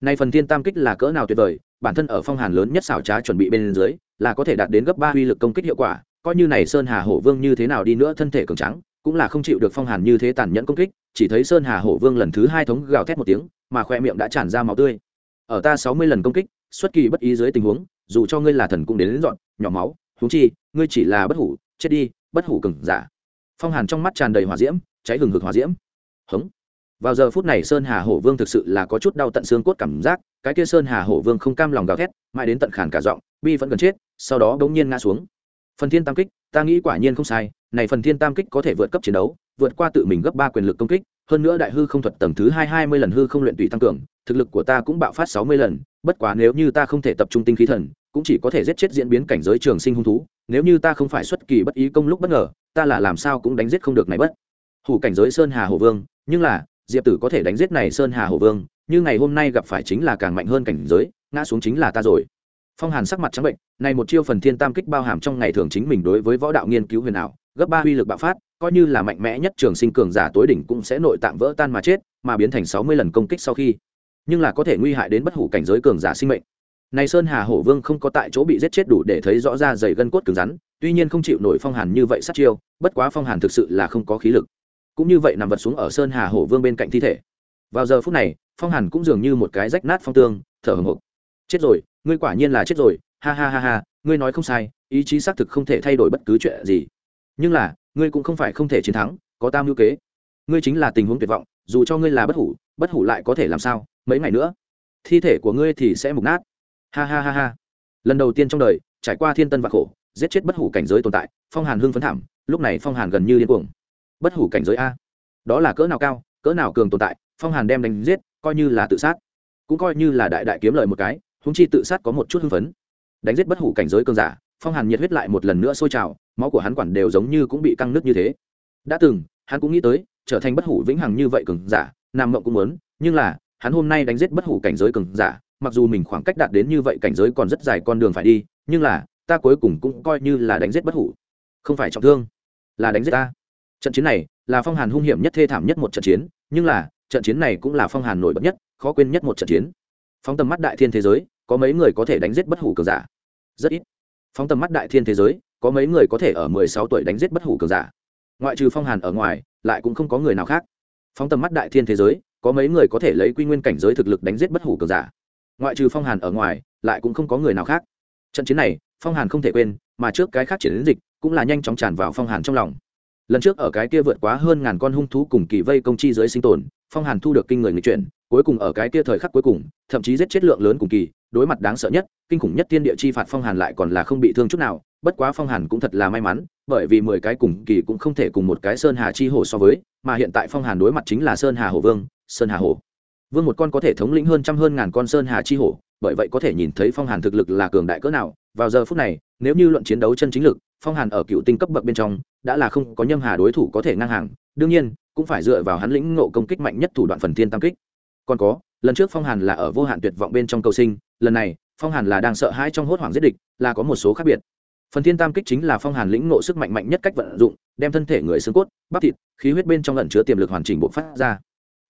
Nay phần thiên tam kích là cỡ nào tuyệt vời, bản thân ở phong hàn lớn nhất xảo trá chuẩn bị bên dưới, là có thể đạt đến gấp ba uy lực công kích hiệu quả, coi như này sơn hà hổ vương như thế nào đi nữa thân thể cường trắng cũng là không chịu được phong hàn như thế tàn nhẫn công kích, chỉ thấy sơn hà hổ vương lần thứ hai thống gào thét một tiếng, mà khoe miệng đã tràn ra máu tươi ở ta sáu mươi lần công kích xuất kỳ bất ý dưới tình huống dù cho ngươi là thần cũng đến, đến dọn nhỏ máu huống chi ngươi chỉ là bất hủ chết đi bất hủ cừng giả. Phong hàn trong mắt tràn đầy hỏa diễm cháy hừng hực hỏa diễm. Hống. Vào giờ phút này sơn hà hổ vương thực sự là có chút đau tận xương cốt cảm giác cái kia sơn hà hổ vương không cam lòng gào thét mãi đến tận khản cả giọng bi vẫn gần chết sau đó bỗng nhiên ngã xuống. Phần thiên tam kích ta nghĩ quả nhiên không sai này phần thiên tam kích có thể vượt cấp chiến đấu vượt qua tự mình gấp ba quyền lực công kích hơn nữa đại hư không thuật tầng thứ hai hai mươi lần hư không luyện tùy tăng cường thực lực của ta cũng bạo phát sáu mươi lần, bất quá nếu như ta không thể tập trung tinh khí thần, cũng chỉ có thể giết chết diễn biến cảnh giới trường sinh hung thú. Nếu như ta không phải xuất kỳ bất ý công lúc bất ngờ, ta là làm sao cũng đánh giết không được này bất. Hủ cảnh giới sơn hà hổ vương, nhưng là, diệp tử có thể đánh giết này sơn hà hổ vương, như ngày hôm nay gặp phải chính là càng mạnh hơn cảnh giới, ngã xuống chính là ta rồi. Phong hàn sắc mặt trắng bệnh, này một chiêu phần thiên tam kích bao hàm trong ngày thường chính mình đối với võ đạo nghiên cứu huyền ảo, gấp ba uy lực bạo phát, coi như là mạnh mẽ nhất trường sinh cường giả tối đỉnh cũng sẽ nội tạng vỡ tan mà chết, mà biến thành sáu mươi lần công kích sau khi nhưng là có thể nguy hại đến bất hủ cảnh giới cường giả sinh mệnh. Này sơn hà hổ vương không có tại chỗ bị giết chết đủ để thấy rõ ra dày gân cốt cứng rắn, tuy nhiên không chịu nổi phong hàn như vậy sát chiêu, bất quá phong hàn thực sự là không có khí lực. Cũng như vậy nằm vật xuống ở sơn hà hổ vương bên cạnh thi thể. Vào giờ phút này, phong hàn cũng dường như một cái rách nát phong tương, thở hồng hộc. Chết rồi, ngươi quả nhiên là chết rồi, ha ha ha ha, ngươi nói không sai, ý chí xác thực không thể thay đổi bất cứ chuyện gì. Nhưng là, ngươi cũng không phải không thể chiến thắng, có tam hữu kế. Ngươi chính là tình huống tuyệt vọng, dù cho ngươi là bất hủ bất hủ lại có thể làm sao? Mấy ngày nữa, thi thể của ngươi thì sẽ mục nát. Ha ha ha ha. Lần đầu tiên trong đời, trải qua thiên tân và khổ, giết chết bất hủ cảnh giới tồn tại, phong hàn hưng phấn thảm, lúc này phong hàn gần như điên cuồng. Bất hủ cảnh giới a. Đó là cỡ nào cao, cỡ nào cường tồn tại, phong hàn đem đánh giết, coi như là tự sát. Cũng coi như là đại đại kiếm lợi một cái húng chi tự sát có một chút hưng phấn. Đánh giết bất hủ cảnh giới cường giả, phong hàn nhiệt huyết lại một lần nữa sôi trào, máu của hắn quản đều giống như cũng bị căng nứt như thế. Đã từng, hắn cũng nghĩ tới, trở thành bất hủ vĩnh hằng như vậy cường giả, nam mộng cũng muốn, nhưng là hắn hôm nay đánh giết bất hủ cảnh giới cường giả, mặc dù mình khoảng cách đạt đến như vậy cảnh giới còn rất dài con đường phải đi, nhưng là, ta cuối cùng cũng coi như là đánh giết bất hủ. Không phải trọng thương, là đánh giết ta. Trận chiến này là phong hàn hung hiểm nhất thê thảm nhất một trận chiến, nhưng là, trận chiến này cũng là phong hàn nổi bật nhất, khó quên nhất một trận chiến. Phóng tầm mắt đại thiên thế giới, có mấy người có thể đánh giết bất hủ cường giả? Rất ít. Phóng tầm mắt đại thiên thế giới, có mấy người có thể ở mười sáu tuổi đánh giết bất hủ cường giả? Ngoại trừ phong hàn ở ngoài, lại cũng không có người nào khác. Phóng tầm mắt đại thiên thế giới có mấy người có thể lấy quy nguyên cảnh giới thực lực đánh giết bất hủ cường giả. Ngoại trừ phong hàn ở ngoài, lại cũng không có người nào khác. Trận chiến này, phong hàn không thể quên, mà trước cái khác triển đến dịch cũng là nhanh chóng tràn vào phong hàn trong lòng. Lần trước ở cái kia vượt quá hơn ngàn con hung thú cùng kỳ vây công chi dưới sinh tồn, phong hàn thu được kinh người người chuyển, cuối cùng ở cái kia thời khắc cuối cùng, thậm chí giết chết lượng lớn cùng kỳ, đối mặt đáng sợ nhất, kinh khủng nhất tiên địa chi phạt phong hàn lại còn là không bị thương chút nào, bất quá phong hàn cũng thật là may mắn, bởi vì mười cái cùng kỳ cũng không thể cùng một cái sơn hà chi hồ so với, mà hiện tại phong hàn đối mặt chính là sơn hà hổ vương sơn hà hổ. Vương một con có thể thống lĩnh hơn trăm hơn ngàn con sơn hà chi hổ, bởi vậy có thể nhìn thấy phong hàn thực lực là cường đại cỡ nào. Vào giờ phút này, nếu như luận chiến đấu chân chính lực, phong hàn ở cựu tinh cấp bậc bên trong, đã là không có nhâm hà đối thủ có thể ngang hàng. Đương nhiên, cũng phải dựa vào hắn lĩnh ngộ công kích mạnh nhất thủ đoạn phần thiên tam kích. Còn có, lần trước phong hàn là ở vô hạn tuyệt vọng bên trong cầu sinh, lần này, phong hàn là đang sợ hãi trong hốt hoảng giết địch, là có một số khác biệt. Phần thiên tam kích chính là phong hàn lĩnh ngộ sức mạnh mạnh nhất cách vận dụng, đem thân thể người xương cốt, bắp thịt, khí huyết bên trong lẩn chứa tiềm lực hoàn chỉnh bộc phát ra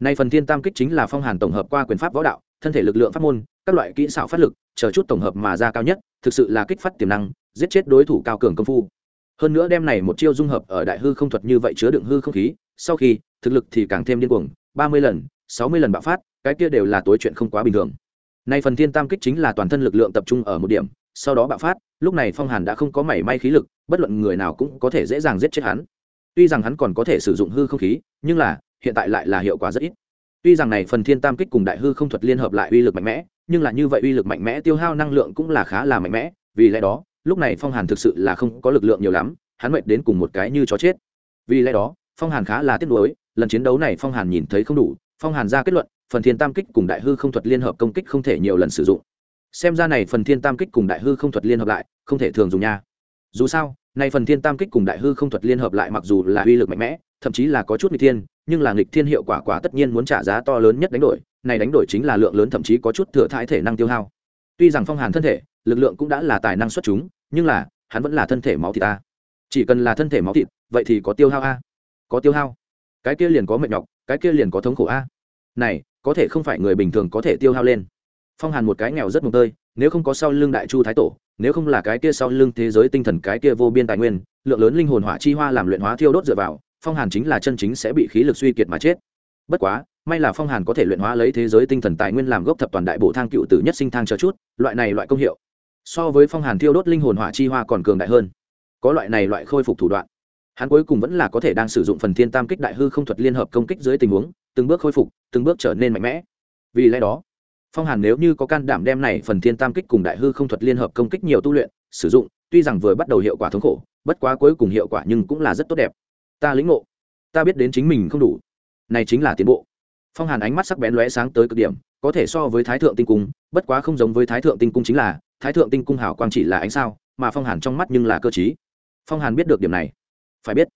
nay phần thiên tam kích chính là phong hàn tổng hợp qua quyền pháp võ đạo, thân thể lực lượng pháp môn, các loại kỹ xảo phát lực, chờ chút tổng hợp mà ra cao nhất, thực sự là kích phát tiềm năng, giết chết đối thủ cao cường công phu. Hơn nữa đem này một chiêu dung hợp ở đại hư không thuật như vậy chứa đựng hư không khí, sau khi, thực lực thì càng thêm điên cuồng, ba mươi lần, sáu mươi lần bạo phát, cái kia đều là tối chuyện không quá bình thường. Nay phần thiên tam kích chính là toàn thân lực lượng tập trung ở một điểm, sau đó bạo phát, lúc này phong hàn đã không có mảy may khí lực, bất luận người nào cũng có thể dễ dàng giết chết hắn. Tuy rằng hắn còn có thể sử dụng hư không khí, nhưng là hiện tại lại là hiệu quả rất ít. Tuy rằng này phần thiên tam kích cùng đại hư không thuật liên hợp lại uy lực mạnh mẽ, nhưng là như vậy uy lực mạnh mẽ tiêu hao năng lượng cũng là khá là mạnh mẽ, vì lẽ đó, lúc này phong hàn thực sự là không có lực lượng nhiều lắm, hắn mệt đến cùng một cái như chó chết. Vì lẽ đó, phong hàn khá là tiếc nuối, lần chiến đấu này phong hàn nhìn thấy không đủ, phong hàn ra kết luận, phần thiên tam kích cùng đại hư không thuật liên hợp công kích không thể nhiều lần sử dụng. Xem ra này phần thiên tam kích cùng đại hư không thuật liên hợp lại, không thể thường dùng nha. Dù sao, này phần thiên tam kích cùng đại hư không thuật liên hợp lại mặc dù là uy lực mạnh mẽ, thậm chí là có chút nghịch thiên nhưng là nghịch thiên hiệu quả quả tất nhiên muốn trả giá to lớn nhất đánh đổi, này đánh đổi chính là lượng lớn thậm chí có chút thừa thãi thể năng tiêu hao. Tuy rằng phong hàn thân thể, lực lượng cũng đã là tài năng xuất chúng, nhưng là, hắn vẫn là thân thể máu thịt a. Chỉ cần là thân thể máu thịt, vậy thì có tiêu hao a. Có tiêu hao. Cái kia liền có mệt nhọc, cái kia liền có thống khổ a. Này, có thể không phải người bình thường có thể tiêu hao lên. Phong hàn một cái nghèo rất mồm tơi, nếu không có sau lưng đại chu thái tổ, nếu không là cái kia sau lưng thế giới tinh thần cái kia vô biên tài nguyên, lượng lớn linh hồn hỏa chi hoa làm luyện hóa thiêu đốt dựa vào phong hàn chính là chân chính sẽ bị khí lực suy kiệt mà chết. Bất quá, may là phong hàn có thể luyện hóa lấy thế giới tinh thần tài nguyên làm gốc thập toàn đại bộ thang cựu tử nhất sinh thang chờ chút, loại này loại công hiệu, so với phong hàn thiêu đốt linh hồn hỏa chi hoa còn cường đại hơn. Có loại này loại khôi phục thủ đoạn, hắn cuối cùng vẫn là có thể đang sử dụng phần thiên tam kích đại hư không thuật liên hợp công kích dưới tình huống, từng bước khôi phục, từng bước trở nên mạnh mẽ. Vì lẽ đó, phong hàn nếu như có can đảm đem này phần thiên tam kích cùng đại hư không thuật liên hợp công kích nhiều tu luyện, sử dụng, tuy rằng vừa bắt đầu hiệu quả thống khổ, bất quá cuối cùng hiệu quả nhưng cũng là rất tốt đẹp ta lĩnh ngộ. Ta biết đến chính mình không đủ. Này chính là tiến bộ. Phong hàn ánh mắt sắc bén lóe sáng tới cực điểm, có thể so với thái thượng tinh cung, bất quá không giống với thái thượng tinh cung chính là, thái thượng tinh cung hảo quang chỉ là ánh sao, mà phong hàn trong mắt nhưng là cơ t phong hàn biết được điểm này. Phải biết,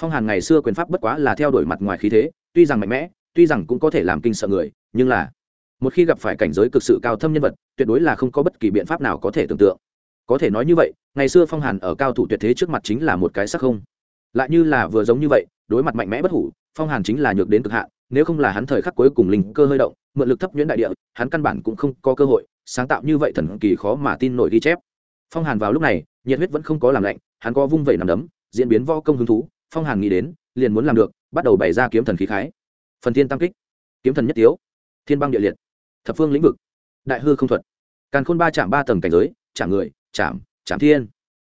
phong hàn ngày xưa quyền pháp bất quá là theo đuổi mặt ngoài khí thế, tuy rằng mạnh mẽ, tuy rằng cũng có thể làm kinh sợ người, nhưng là, một khi gặp phải cảnh giới cực sự cao thâm nhân vật, tuyệt đối là không có bất kỳ biện pháp nào có thể tưởng tượng. Có thể nói như vậy, ngày xưa phong hàn ở cao thủ tuyệt thế trước mặt chính là một cái sắc không lại như là vừa giống như vậy, đối mặt mạnh mẽ bất hủ, phong hàn chính là nhược đến cực hạn, nếu không là hắn thời khắc cuối cùng linh cơ hơi động, mượn lực thấp nhuyễn đại địa, hắn căn bản cũng không có cơ hội, sáng tạo như vậy thần kỳ khó mà tin nổi ghi chép. Phong hàn vào lúc này, nhiệt huyết vẫn không có làm lạnh, hắn có vung vẩy nằm đấm, diễn biến vo công hứng thú, phong hàn nghĩ đến, liền muốn làm được, bắt đầu bày ra kiếm thần khí khái. Phần thiên tam kích, kiếm thần nhất tiếu, thiên băng địa liệt, thập phương lĩnh vực, đại hư không thuật. Càn khôn ba chạm ba tầng cảnh giới, chạm người, chạm chạm thiên.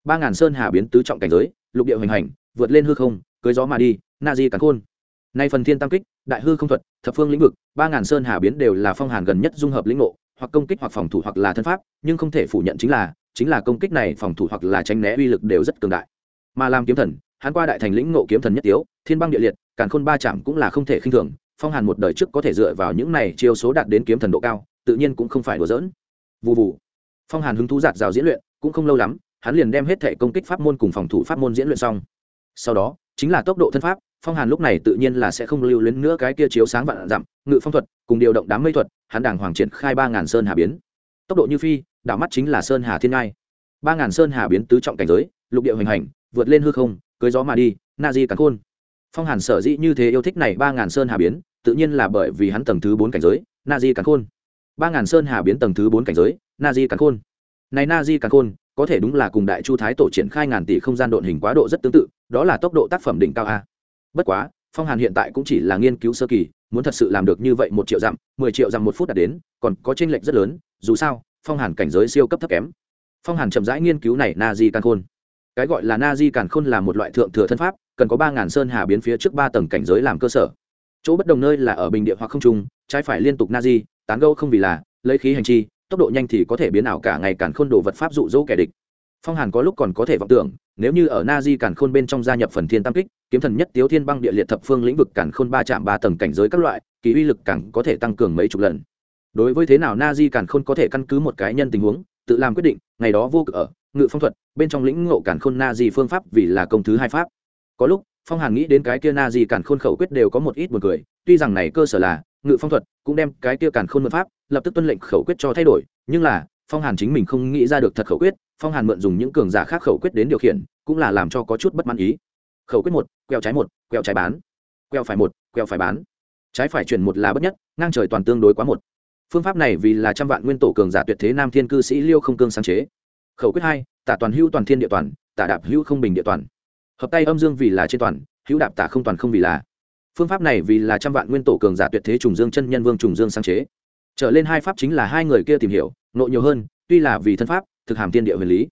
Ba ngàn sơn hà biến tứ trọng cảnh giới, lục địa hoành hành vượt lên hư không, cưới gió mà đi, na di cắn khôn. Nay phần thiên tam kích, đại hư không thuật, thập phương lĩnh vực, ba ngàn sơn hà biến đều là phong hàn gần nhất dung hợp lĩnh ngộ, hoặc công kích hoặc phòng thủ hoặc là thân pháp, nhưng không thể phủ nhận chính là chính là công kích này phòng thủ hoặc là tránh né uy lực đều rất cường đại. Mà làm kiếm thần, hắn qua đại thành lĩnh ngộ kiếm thần nhất tiếu, thiên băng địa liệt, càn khôn ba chạm cũng là không thể khinh thường, phong hàn một đời trước có thể dựa vào những này chiêu số đạt đến kiếm thần độ cao, tự nhiên cũng không phải đùa dỡn vụ vụ phong hàn hứng thú giạt rào diễn luyện, cũng không lâu lắm, hắn liền đem hết thể công kích pháp môn cùng phòng thủ pháp môn diễn luyện xong sau đó, chính là tốc độ thân pháp, phong hàn lúc này tự nhiên là sẽ không lưu luyến nữa cái kia chiếu sáng vạn dặm, ngự phong thuật, cùng điều động đám mây thuật, hắn đàng hoàng triển khai ba ngàn sơn hà biến. Tốc độ như phi, đảo mắt chính là sơn hà thiên ngai. ba ngàn sơn hà biến tứ trọng cảnh giới, lục địa hoành hành, vượt lên hư không, cưới gió mà đi, na di cắn khôn. Phong hàn sở dĩ như thế yêu thích này ba ngàn sơn hà biến, tự nhiên là bởi vì hắn tầng thứ bốn cảnh giới, na di cắn khôn. ba ngàn sơn hà biến tầng thứ bốn cảnh giới, na di cắn khôn. Này na di cắn khôn có thể đúng là cùng đại chu thái tổ triển khai ngàn tỷ không gian độn hình quá độ rất tương tự, đó là tốc độ tác phẩm đỉnh cao a. Bất quá, phong hàn hiện tại cũng chỉ là nghiên cứu sơ kỳ, muốn thật sự làm được như vậy một triệu dặm, mười triệu dặm một phút đạt đến, còn có tranh lệch rất lớn, dù sao, phong hàn cảnh giới siêu cấp thấp kém. Phong hàn chậm rãi nghiên cứu này na di càn khôn. Cái gọi là na di càn khôn là một loại thượng thừa thân pháp, cần có ba ngàn sơn hà biến phía trước ba tầng cảnh giới làm cơ sở. Chỗ bất đồng nơi là ở bình địa hoặc không trung, trái phải liên tục na di tán gâu không vì là, lấy khí hành chi tốc độ nhanh thì có thể biến ảo cả ngày càn khôn đồ vật pháp dụ dỗ kẻ địch. Phong hàn có lúc còn có thể vọng tưởng, nếu như ở na di càn khôn bên trong gia nhập phần thiên tam kích, kiếm thần nhất tiếu thiên băng địa liệt thập phương lĩnh vực càn khôn ba chạm ba tầng cảnh giới các loại, kỳ uy lực càng có thể tăng cường mấy chục lần. Đối với thế nào na di càn khôn có thể căn cứ một cái nhân tình huống, tự làm quyết định, ngày đó vô cực ở, ngự phong thuật, bên trong lĩnh ngộ càn khôn na di phương pháp vì là công thứ hai pháp. Có lúc, phong hàn nghĩ đến cái kia na di càn khôn khẩu quyết đều có một ít một cười, tuy rằng này cơ sở là, ngự phong thuật cũng đem cái kia càn khôn mượn pháp lập tức tuân lệnh khẩu quyết cho thay đổi, nhưng là, phong hàn chính mình không nghĩ ra được thật khẩu quyết, phong hàn mượn dùng những cường giả khác khẩu quyết đến điều khiển, cũng là làm cho có chút bất mãn ý. Khẩu quyết một, quẹo trái một, quẹo trái bán. Quẹo phải một, quẹo phải bán. Trái phải chuyển một là bất nhất, ngang trời toàn tương đối quá một. Phương pháp này vì là trăm vạn nguyên tổ cường giả tuyệt thế nam thiên cư sĩ liêu không cương sáng chế. Khẩu quyết hai, tả toàn hữu toàn thiên địa toàn, tả đạp hữu không bình địa toàn. Hợp tay âm dương vì là trên toàn, hữu đạp tả không toàn không vì là. Phương pháp này vì là trăm vạn nguyên tổ cường giả tuyệt thế trùng dương chân nhân vương trùng dương sáng chế trở lên hai pháp chính là hai người kia tìm hiểu, nội nhiều hơn, tuy là vì thân pháp, thực hàm tiên địa huyền lý.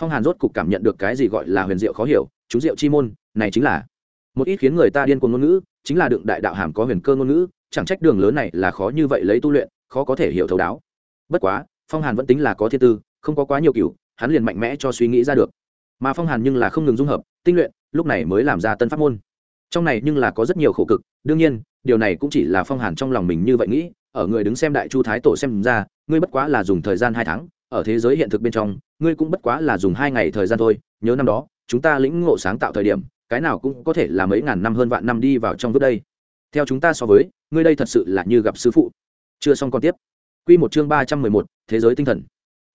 Phong hàn rốt cục cảm nhận được cái gì gọi là huyền diệu khó hiểu, chú diệu chi môn, này chính là một ít khiến người ta điên cuồng ngôn ngữ, chính là đựng đại đạo hàm có huyền cơ ngôn ngữ, chẳng trách đường lớn này là khó như vậy lấy tu luyện, khó có thể hiểu thấu đáo. Bất quá, phong hàn vẫn tính là có thiên tư, không có quá nhiều kiểu hắn liền mạnh mẽ cho suy nghĩ ra được. Mà phong hàn nhưng là không ngừng dung hợp, tinh luyện, lúc này mới làm ra tân pháp môn. Trong này nhưng là có rất nhiều khổ cực, đương nhiên, điều này cũng chỉ là phong hàn trong lòng mình như vậy nghĩ ở người đứng xem đại chu thái tổ xem ra, ngươi bất quá là dùng thời gian hai tháng, ở thế giới hiện thực bên trong, ngươi cũng bất quá là dùng hai ngày thời gian thôi, nhớ năm đó, chúng ta lĩnh ngộ sáng tạo thời điểm, cái nào cũng có thể là mấy ngàn năm hơn vạn năm đi vào trong vứt đây. Theo chúng ta so với, ngươi đây thật sự là như gặp sư phụ. Chưa xong còn tiếp. Q một chương ba trăm mười một, thế giới tinh thần.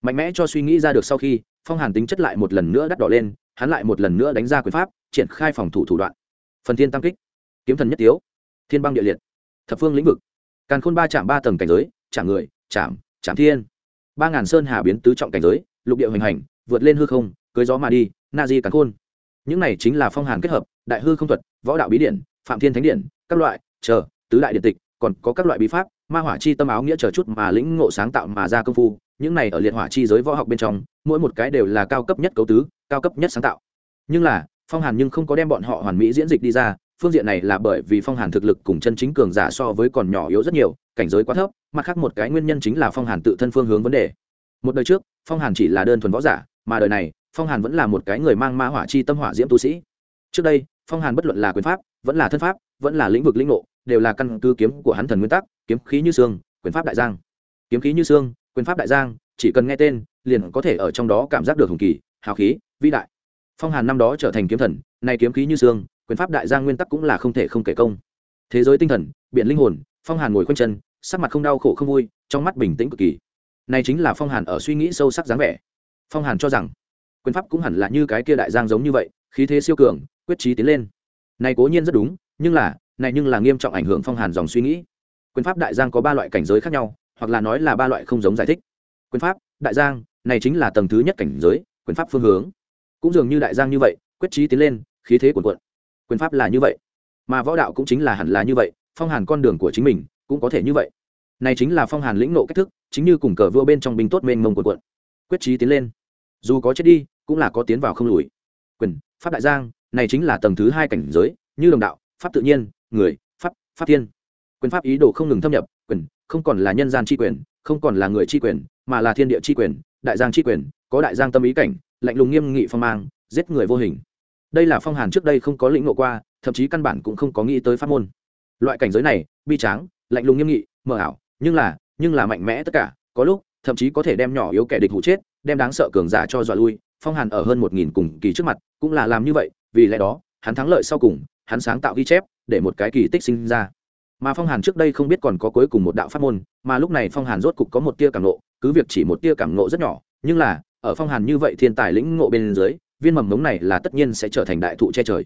Mạnh mẽ cho suy nghĩ ra được sau khi, phong hàn tính chất lại một lần nữa đắt đỏ lên, hắn lại một lần nữa đánh ra quyền pháp, triển khai phòng thủ thủ đoạn. Phần thiên tăng kích. Kiếm thần nhất tiếu. Thiên băng địa liệt. Thập phương lĩnh vực càn khôn ba chạm ba tầng cảnh giới, chạm người, chạm chạm thiên. Ba ngàn sơn hà biến tứ trọng cảnh giới, lục địa hoành hành, vượt lên hư không, cưới gió mà đi, na di càn khôn. Những này chính là phong hàn kết hợp, đại hư không thuật, võ đạo bí điển, phạm thiên thánh điển, các loại, chờ, tứ đại điện tịch, còn có các loại bí pháp, ma hỏa chi tâm áo nghĩa chờ chút mà lĩnh ngộ sáng tạo mà ra công phu. Những này ở liệt hỏa chi giới võ học bên trong, mỗi một cái đều là cao cấp nhất cấu tứ, cao cấp nhất sáng tạo. Nhưng là, phong hàn nhưng không có đem bọn họ hoàn mỹ diễn dịch đi ra phương diện này là bởi vì phong hàn thực lực cùng chân chính cường giả so với còn nhỏ yếu rất nhiều, cảnh giới quá thấp, mặt khác một cái nguyên nhân chính là phong hàn tự thân phương hướng vấn đề. Một đời trước, phong hàn chỉ là đơn thuần võ giả, mà đời này, phong hàn vẫn là một cái người mang ma hỏa chi tâm hỏa diễm tu sĩ. Trước đây, phong hàn bất luận là quyền pháp, vẫn là thân pháp, vẫn là lĩnh vực lĩnh ngộ, đều là căn cứ kiếm của hắn thần nguyên tắc, kiếm khí như xương, quyền pháp đại giang. Kiếm khí như xương, quyền pháp đại giang, chỉ cần nghe tên, liền có thể ở trong đó cảm giác được hùng kỳ, hào khí, vĩ đại. Phong hàn năm đó trở thành kiếm thần, nay kiếm khí như xương quyền pháp đại giang nguyên tắc cũng là không thể không kể công. Thế giới tinh thần biện linh hồn, phong hàn ngồi quanh chân, sắc mặt không đau khổ không vui, trong mắt bình tĩnh cực kỳ. Này chính là phong hàn ở suy nghĩ sâu sắc dáng vẻ. Phong hàn cho rằng, quyền pháp cũng hẳn là như cái kia đại giang giống như vậy, khí thế siêu cường, quyết trí tiến lên. Này cố nhiên rất đúng, nhưng là, này nhưng là nghiêm trọng ảnh hưởng phong hàn dòng suy nghĩ. Quyền pháp đại giang có ba loại cảnh giới khác nhau, hoặc là nói là ba loại không giống giải thích. Quyền pháp, đại giang, này chính là tầng thứ nhất cảnh giới, quyền pháp phương hướng. Cũng dường như đại giang như vậy, quyết trí tiến lên, khí thế cuồn cuộn quyền pháp là như vậy, mà võ đạo cũng chính là hẳn là như vậy, phong hàn con đường của chính mình cũng có thể như vậy. Này chính là phong hàn lĩnh nộ cách thức, chính như cùng cờ vua bên trong binh tốt mênh mông cuồn cuộn. Quyết trí tiến lên. Dù có chết đi, cũng là có tiến vào không lùi. Quyền, pháp đại giang, này chính là tầng thứ hai cảnh giới, như đồng đạo, pháp tự nhiên, người, pháp pháp thiên. Quyền pháp ý đồ không ngừng thâm nhập, quyền, không còn là nhân gian tri quyền, không còn là người tri quyền, mà là thiên địa tri quyền, đại giang tri quyền, có đại giang tâm ý cảnh, lạnh lùng nghiêm nghị phong mang, giết người vô hình đây là phong hàn trước đây không có lĩnh ngộ qua, thậm chí căn bản cũng không có nghĩ tới pháp môn. Loại cảnh giới này, bi tráng, lạnh lùng nghiêm nghị, mờ ảo, nhưng là nhưng là mạnh mẽ tất cả, có lúc, thậm chí có thể đem nhỏ yếu kẻ địch hụ chết, đem đáng sợ cường giả cho dọa lui, phong hàn ở hơn một nghìn cùng kỳ trước mặt, cũng là làm như vậy, vì lẽ đó, hắn thắng lợi sau cùng, hắn sáng tạo ghi chép, để một cái kỳ tích sinh ra. Mà phong hàn trước đây không biết còn có cuối cùng một đạo pháp môn, mà lúc này phong hàn rốt cục có một tia cảm nộ cứ việc chỉ một tia cảm nộ rất nhỏ, nhưng là, ở phong hàn như vậy thiên tài lĩnh ngộ bên dưới viên mầm mống này là tất nhiên sẽ trở thành đại thụ che trời.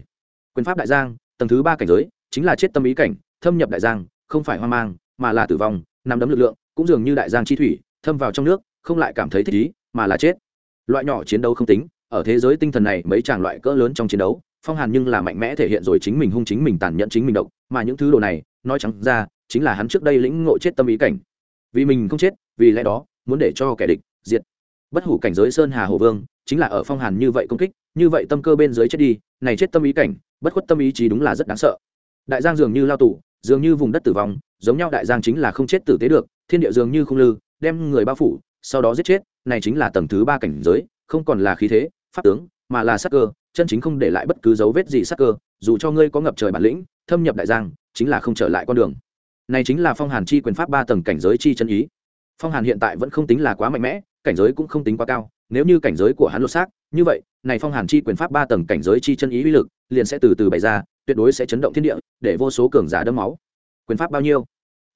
Quyền pháp đại giang, tầng thứ ba cảnh giới, chính là chết tâm ý cảnh, thâm nhập đại giang, không phải hoang mang, mà là tử vong nằm đấm lực lượng, cũng dường như đại giang chi thủy, thâm vào trong nước, không lại cảm thấy thích ý, mà là chết. Loại nhỏ chiến đấu không tính, ở thế giới tinh thần này, mấy chàng loại cỡ lớn trong chiến đấu, phong hàn nhưng là mạnh mẽ thể hiện rồi chính mình hung chính mình tàn nhẫn chính mình động mà những thứ đồ này, nói trắng ra, chính là hắn trước đây lĩnh ngộ chết tâm ý cảnh. Vì mình không chết, vì lẽ đó, muốn để cho kẻ địch diệt. Bất hủ cảnh giới sơn hà hồ vương chính là ở phong hàn như vậy công kích, như vậy tâm cơ bên dưới chết đi, này chết tâm ý cảnh, bất khuất tâm ý chí đúng là rất đáng sợ. Đại giang dường như lao tù, dường như vùng đất tử vong, giống nhau đại giang chính là không chết tử tế được, thiên địa dường như không lư, đem người bao phủ, sau đó giết chết, này chính là tầng thứ ba cảnh giới, không còn là khí thế, pháp tướng, mà là sắc cơ, chân chính không để lại bất cứ dấu vết gì sắc cơ, dù cho ngươi có ngập trời bản lĩnh, thâm nhập đại giang, chính là không trở lại con đường. Này chính là phong hàn chi quyền pháp ba tầng cảnh giới chi chân ý. Phong hàn hiện tại vẫn không tính là quá mạnh mẽ, cảnh giới cũng không tính quá cao nếu như cảnh giới của hắn lột xác, như vậy, này phong hàn chi quyền pháp ba tầng cảnh giới chi chân ý uy lực liền sẽ từ từ bày ra, tuyệt đối sẽ chấn động thiên địa, để vô số cường giả đâm máu. Quyền pháp bao nhiêu?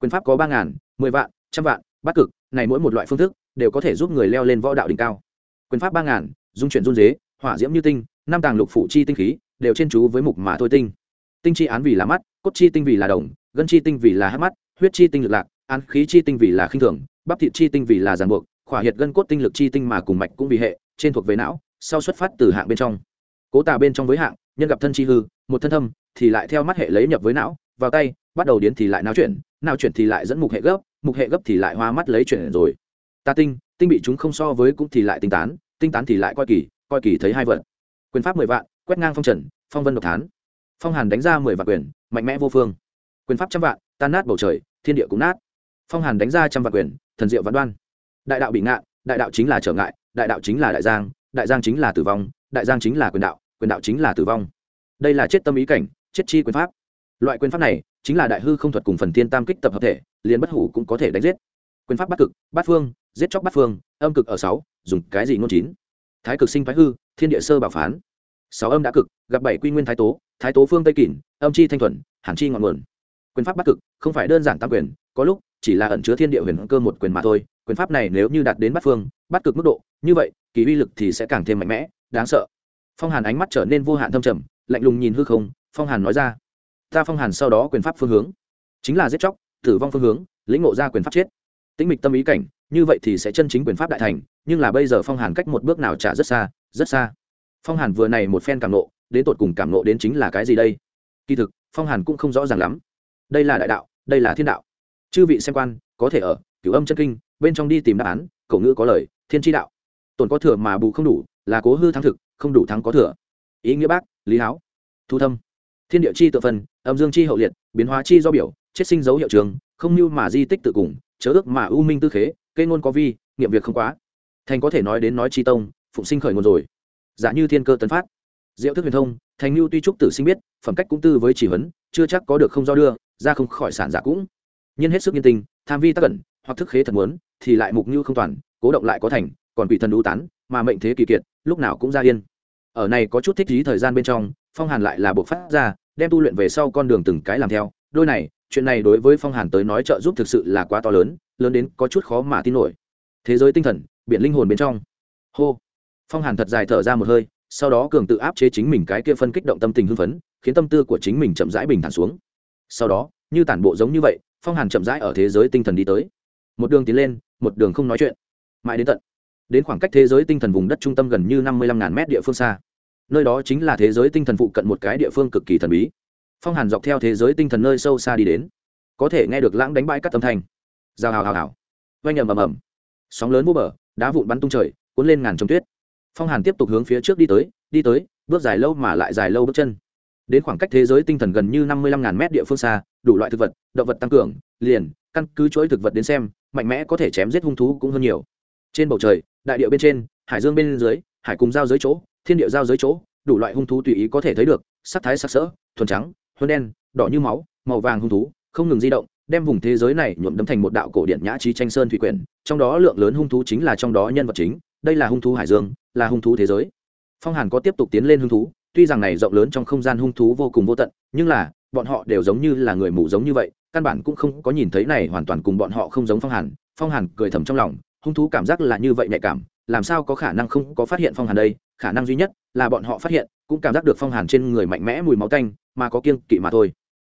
Quyền pháp có ba ngàn, mười vạn, trăm vạn, bát cực, này mỗi một loại phương thức đều có thể giúp người leo lên võ đạo đỉnh cao. Quyền pháp ba ngàn, dung chuyển run dế hỏa diễm như tinh, năm tàng lục phụ chi tinh khí đều trên chú với mục mà thôi tinh. Tinh chi án vì là mắt, cốt chi tinh vì là đồng, gân chi tinh vì là hát mắt, huyết chi tinh lực lạc, án khí chi tinh vì là khinh thường, bắp thịt chi tinh vì là giàn buộc khỏa hiệt gân cốt tinh lực chi tinh mà cùng mạch cũng vì hệ, trên thuộc về não, sau xuất phát từ hạng bên trong. Cố tà bên trong với hạng, nhân gặp thân chi hư, một thân thâm, thì lại theo mắt hệ lấy nhập với não, vào tay, bắt đầu điến thì lại não chuyển não chuyển thì lại dẫn mục hệ gấp, mục hệ gấp thì lại hoa mắt lấy chuyển rồi. Ta tinh tinh bị chúng không so với cũng thì lại tinh tán tinh tán thì lại coi kỳ coi kỳ thấy hai vật. Quyền pháp mười vạn, quét ngang phong trần, phong vân độc thán. Phong hàn đánh ra mười vạn quyền, mạnh mẽ vô phương. Quyền pháp trăm vạn, tan nát bầu trời, thiên địa cũng nát. Phong hàn đánh ra trăm vạn quyền, thần diệu vạn đoan đại đạo bị ngạn, đại đạo chính là trở ngại, đại đạo chính là đại giang đại giang chính là tử vong, đại giang chính là quyền đạo quyền đạo chính là tử vong. Đây là chết tâm ý cảnh, chết chi quyền pháp. Loại quyền pháp này chính là đại hư không thuật cùng phần thiên tam kích tập hợp thể, liền bất hủ cũng có thể đánh giết. Quyền pháp bắt cực bát phương, giết chóc bát phương, âm cực ở sáu, dùng cái gì ngôn chín? Thái cực sinh thái hư, thiên địa sơ bảo phán. Sáu âm đã cực, gặp bảy quy nguyên thái tố thái tố phương tây kỷ, âm chi thanh thuần, hàn chi ngọn nguồn. Quyền pháp bắt cực, không phải đơn giản tam quyền, có lúc chỉ là ẩn chứa thiên địa huyền cơ một quyền mà thôi quyền pháp này nếu như đạt đến bắt phương, bắt cực mức độ, như vậy, kỳ uy lực thì sẽ càng thêm mạnh mẽ, đáng sợ. Phong hàn ánh mắt trở nên vô hạn thâm trầm, lạnh lùng nhìn hư không, phong hàn nói ra, ta phong hàn sau đó quyền pháp phương hướng, chính là giết chóc, tử vong phương hướng, lĩnh ngộ ra quyền pháp chết. Tĩnh mịch tâm ý cảnh, như vậy thì sẽ chân chính quyền pháp đại thành, nhưng là bây giờ phong hàn cách một bước nào trả rất xa rất xa. Phong hàn vừa này một phen cảm nộ, đến tột cùng cảm nộ đến chính là cái gì đây? Kỳ thực, phong hàn cũng không rõ ràng lắm. Đây là đại đạo, đây là thiên đạo. Chư vị xem quan, có thể ở, cửu âm chân kinh bên trong đi tìm đáp án, cổ ngữ có lời, thiên tri đạo. Tồn có thừa mà bù không đủ, là cố hư thắng thực, không đủ thắng có thừa. Ý nghĩa bác, lý háo. Thu thâm. Thiên địa chi tự phân, âm dương chi hậu liệt, biến hóa chi do biểu, chết sinh dấu hiệu trường, không mưu mà di tích tự cùng, chớ ước mà ưu minh tư khế cây ngôn có vi, nghiệm việc không quá. Thành có thể nói đến nói chi tông, phụng sinh khởi nguồn rồi. Giả như thiên cơ tấn phát. Diệu thức huyền thông, thành mưu tuy trúc tử sinh biết, phẩm cách cũng tư với chỉ huấn, chưa chắc có được không do đưa, ra không khỏi sản giả cũng. Nhân hết sức nhân tình, tham vi tác cẩn hoặc thức khế thật muốn, thì lại mục như không toàn, cố động lại có thành, còn bị thần đu tán, mà mệnh thế kỳ kiệt, lúc nào cũng ra yên. Ở này có chút thích trí thời gian bên trong, phong hàn lại là buộc phát ra, đem tu luyện về sau con đường từng cái làm theo. Đôi này, chuyện này đối với phong hàn tới nói trợ giúp thực sự là quá to lớn lớn đến có chút khó mà tin nổi. Thế giới tinh thần, biển linh hồn bên trong. Hô. Phong hàn thật dài thở ra một hơi, sau đó cường tự áp chế chính mình cái kia phân kích động tâm tình hưng phấn, khiến tâm tư của chính mình chậm rãi bình thản xuống. Sau đó, như tản bộ giống như vậy, phong hàn chậm rãi ở thế giới tinh thần đi tới một đường tiến lên, một đường không nói chuyện. Mãi đến tận, đến khoảng cách thế giới tinh thần vùng đất trung tâm gần như năm mươi lăm ngàn mét địa phương xa. Nơi đó chính là thế giới tinh thần phụ cận một cái địa phương cực kỳ thần bí. Phong hàn dọc theo thế giới tinh thần nơi sâu xa đi đến, có thể nghe được lãng đánh bãi các tâm thanh. Rào hào hào hào. Oanh ầm ầm ầm. Sóng lớn vô bờ, đá vụn bắn tung trời, cuốn lên ngàn trống tuyết. Phong hàn tiếp tục hướng phía trước đi tới đi tới, bước dài lâu mà lại dài lâu bước chân. Đến khoảng cách thế giới tinh thần gần như năm mươi lăm ngàn mét địa phương xa, đủ loại thực vật, động vật tăng cường, liền, căn cứ chuỗi thực vật đến xem mạnh mẽ có thể chém giết hung thú cũng hơn nhiều. Trên bầu trời, đại địa bên trên, hải dương bên dưới, hải cùng giao dưới chỗ, thiên địa giao dưới chỗ, đủ loại hung thú tùy ý có thể thấy được, sắc thái sắc sỡ, thuần trắng huân đen, đỏ như máu, màu vàng hung thú, không ngừng di động, đem vùng thế giới này nhuộm đấm thành một đạo cổ điện nhã trí tranh sơn thủy quyển, trong đó lượng lớn hung thú chính là trong đó nhân vật chính, đây là hung thú hải dương, là hung thú thế giới. Phong hàn có tiếp tục tiến lên hung thú, tuy rằng này rộng lớn trong không gian hung thú vô cùng vô tận, nhưng là, bọn họ đều giống như là người mù giống như vậy căn bản cũng không có nhìn thấy này hoàn toàn cùng bọn họ không giống phong hàn phong hàn cười thầm trong lòng, hung thú cảm giác là như vậy nhạy cảm, làm sao có khả năng không có phát hiện phong hàn đây, khả năng duy nhất là bọn họ phát hiện, cũng cảm giác được phong hàn trên người mạnh mẽ mùi máu tanh, mà có kiêng kỵ mà thôi.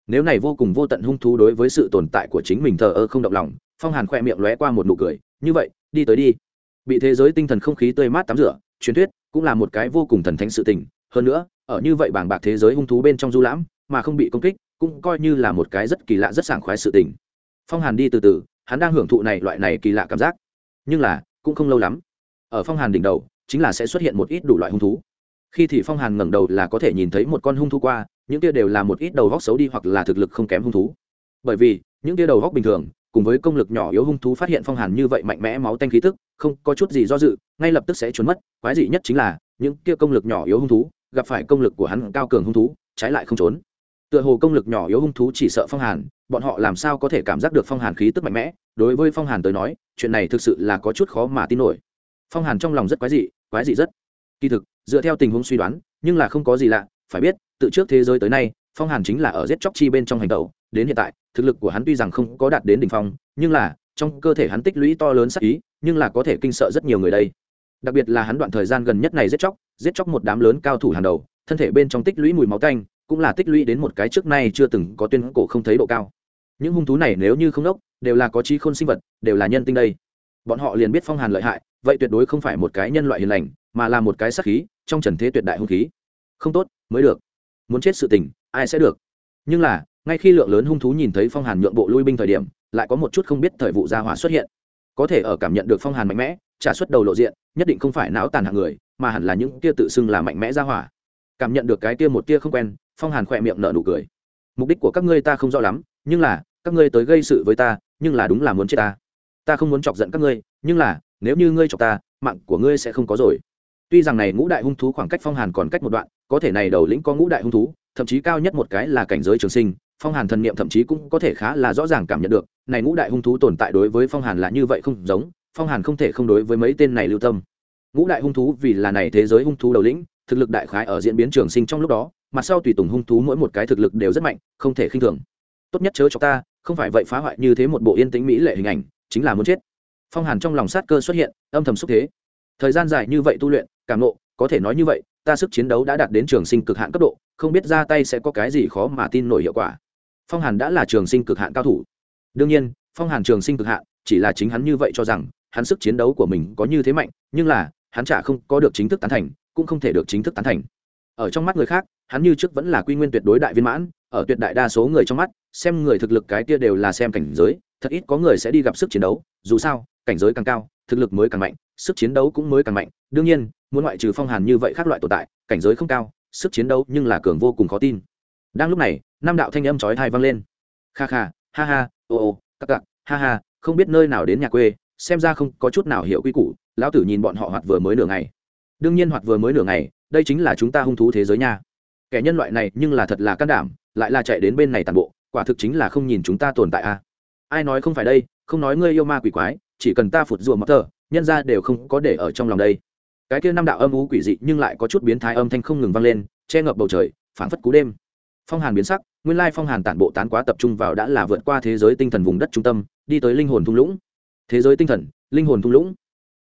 Nếu này vô cùng vô tận hung thú đối với sự tồn tại của chính mình thờ ơ không động lòng, phong hàn khoe miệng lóe qua một nụ cười, như vậy, đi tới đi. Bị thế giới tinh thần không khí tươi mát tắm rửa, truyền thuyết cũng là một cái vô cùng thần thánh sự tình. Hơn nữa, ở như vậy bảng bạc thế giới hung thú bên trong du lãm, mà không bị công kích cũng coi như là một cái rất kỳ lạ, rất sảng khoái sự tình. Phong hàn đi từ từ, hắn đang hưởng thụ này loại này kỳ lạ cảm giác. Nhưng là, cũng không lâu lắm. Ở phong hàn đỉnh đầu, chính là sẽ xuất hiện một ít đủ loại hung thú. Khi thì phong hàn ngẩng đầu là có thể nhìn thấy một con hung thú qua, những kia đều là một ít đầu góc xấu đi hoặc là thực lực không kém hung thú. Bởi vì, những kia đầu góc bình thường, cùng với công lực nhỏ yếu hung thú phát hiện phong hàn như vậy mạnh mẽ máu tanh khí tức, không có chút gì do dự, ngay lập tức sẽ trốn mất. Quái dị nhất chính là, những kia công lực nhỏ yếu hung thú, gặp phải công lực của hắn cao cường hung thú, trái lại không trốn tựa hồ công lực nhỏ yếu hung thú chỉ sợ phong hàn, bọn họ làm sao có thể cảm giác được phong hàn khí tức mạnh mẽ? Đối với phong hàn tới nói, chuyện này thực sự là có chút khó mà tin nổi. Phong hàn trong lòng rất quái dị quái dị rất kỳ thực, dựa theo tình huống suy đoán, nhưng là không có gì lạ, phải biết, từ trước thế giới tới nay, phong hàn chính là ở giết chóc chi bên trong hành tẩu. Đến hiện tại, thực lực của hắn tuy rằng không có đạt đến đỉnh phong, nhưng là, trong cơ thể hắn tích lũy to lớn sắc ý, nhưng là có thể kinh sợ rất nhiều người đây. Đặc biệt là hắn đoạn thời gian gần nhất này giết chóc giết chóc một đám lớn cao thủ hàng đầu, thân thể bên trong tích lũy mùi máu canh cũng là tích lũy đến một cái trước nay chưa từng có tuyên cổ không thấy độ cao. Những hung thú này nếu như không đốc, đều là có trí khôn sinh vật, đều là nhân tinh đây. Bọn họ liền biết phong hàn lợi hại, vậy tuyệt đối không phải một cái nhân loại hiền lành, mà là một cái sắc khí, trong trần thế tuyệt đại hung khí. Không tốt, mới được. Muốn chết sự tình, ai sẽ được? Nhưng là, ngay khi lượng lớn hung thú nhìn thấy phong hàn nhượng bộ lui binh thời điểm, lại có một chút không biết thời vụ gia hỏa xuất hiện. Có thể ở cảm nhận được phong hàn mạnh mẽ trả xuất đầu lộ diện, nhất định không phải não tàn hạng người, mà hẳn là những kia tự xưng là mạnh mẽ gia hỏa cảm nhận được cái tia một tia không quen, phong hàn khỏe miệng nở nụ cười. Mục đích của các ngươi ta không rõ lắm, nhưng là, các ngươi tới gây sự với ta, nhưng là đúng là muốn chết ta. Ta không muốn chọc giận các ngươi, nhưng là, nếu như ngươi chọc ta, mạng của ngươi sẽ không có rồi. Tuy rằng này ngũ đại hung thú khoảng cách phong hàn còn cách một đoạn, có thể này đầu lĩnh có ngũ đại hung thú, thậm chí cao nhất một cái là cảnh giới trường sinh, phong hàn thần niệm thậm chí cũng có thể khá là rõ ràng cảm nhận được, này ngũ đại hung thú tồn tại đối với phong hàn là như vậy không giống, phong hàn không thể không đối với mấy tên này lưu tâm. Ngũ đại hung thú vì là này thế giới hung thú đầu lĩnh thực lực đại khái ở diễn biến trường sinh trong lúc đó mặt sau tùy tùng hung thú mỗi một cái thực lực đều rất mạnh, không thể khinh thường. Tốt nhất chớ cho ta, không phải vậy phá hoại như thế một bộ yên tĩnh mỹ lệ hình ảnh, chính là muốn chết. Phong hàn trong lòng sát cơ xuất hiện, âm thầm xúc thế. Thời gian dài như vậy tu luyện, cảm nộ, có thể nói như vậy, ta sức chiến đấu đã đạt đến trường sinh cực hạn cấp độ, không biết ra tay sẽ có cái gì khó mà tin nổi hiệu quả. Phong hàn đã là trường sinh cực hạn cao thủ. Đương nhiên, phong hàn trường sinh cực hạn, chỉ là chính hắn như vậy cho rằng, hắn sức chiến đấu của mình có như thế mạnh, nhưng là, hắn chả không có được chính thức tán thành cũng không thể được chính thức tán thành. Ở trong mắt người khác, hắn như trước vẫn là quy nguyên tuyệt đối đại viên mãn, ở tuyệt đại đa số người trong mắt, xem người thực lực cái kia đều là xem cảnh giới, thật ít có người sẽ đi gặp sức chiến đấu, dù sao, cảnh giới càng cao, thực lực mới càng mạnh, sức chiến đấu cũng mới càng mạnh. Đương nhiên, muốn ngoại trừ phong hàn như vậy khác loại tồn tại, cảnh giới không cao, sức chiến đấu nhưng là cường vô cùng khó tin. Đang lúc này, năm đạo thanh âm chói thai vang lên. Kha kha, ha ha, ô ô, các cặc, ha ha, không biết nơi nào đến nhà quê, xem ra không có chút nào hiểu quy củ, lão tử nhìn bọn họ hoạt vừa mới nửa ngày đương nhiên hoạt vừa mới nửa ngày, đây chính là chúng ta hung thú thế giới nha. Kẻ nhân loại này nhưng là thật là can đảm, lại là chạy đến bên này tàn bộ, quả thực chính là không nhìn chúng ta tồn tại a. À. ai nói không phải đây, không nói ngươi yêu ma quỷ quái, chỉ cần ta phụt rùa móc tờ nhân ra đều không có để ở trong lòng đây. Cái kia năm đạo âm u quỷ dị nhưng lại có chút biến thái âm thanh không ngừng vang lên, che ngập bầu trời, phảng phất cú đêm. Phong hàn biến sắc, nguyên lai phong hàn tản bộ tán quá tập trung vào đã là vượt qua thế giới tinh thần vùng đất trung tâm, đi tới linh hồn thung lũng. Thế giới tinh thần, linh hồn thung lũng.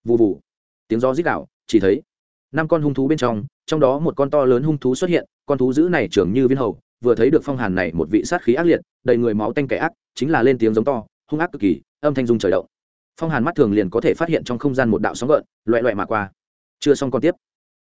Vụ vụ tiếng gió rít đạo chỉ thấy năm con hung thú bên trong trong đó một con to lớn hung thú xuất hiện, con thú dữ này trưởng như viên hầu, vừa thấy được phong hàn này một vị sát khí ác liệt, đầy người máu tanh kẻ ác, chính là lên tiếng giống to, hung ác cực kỳ, âm thanh dung trời động. Phong hàn mắt thường liền có thể phát hiện trong không gian một đạo sóng gợn, loẹ loẹ mà qua. Chưa xong còn tiếp.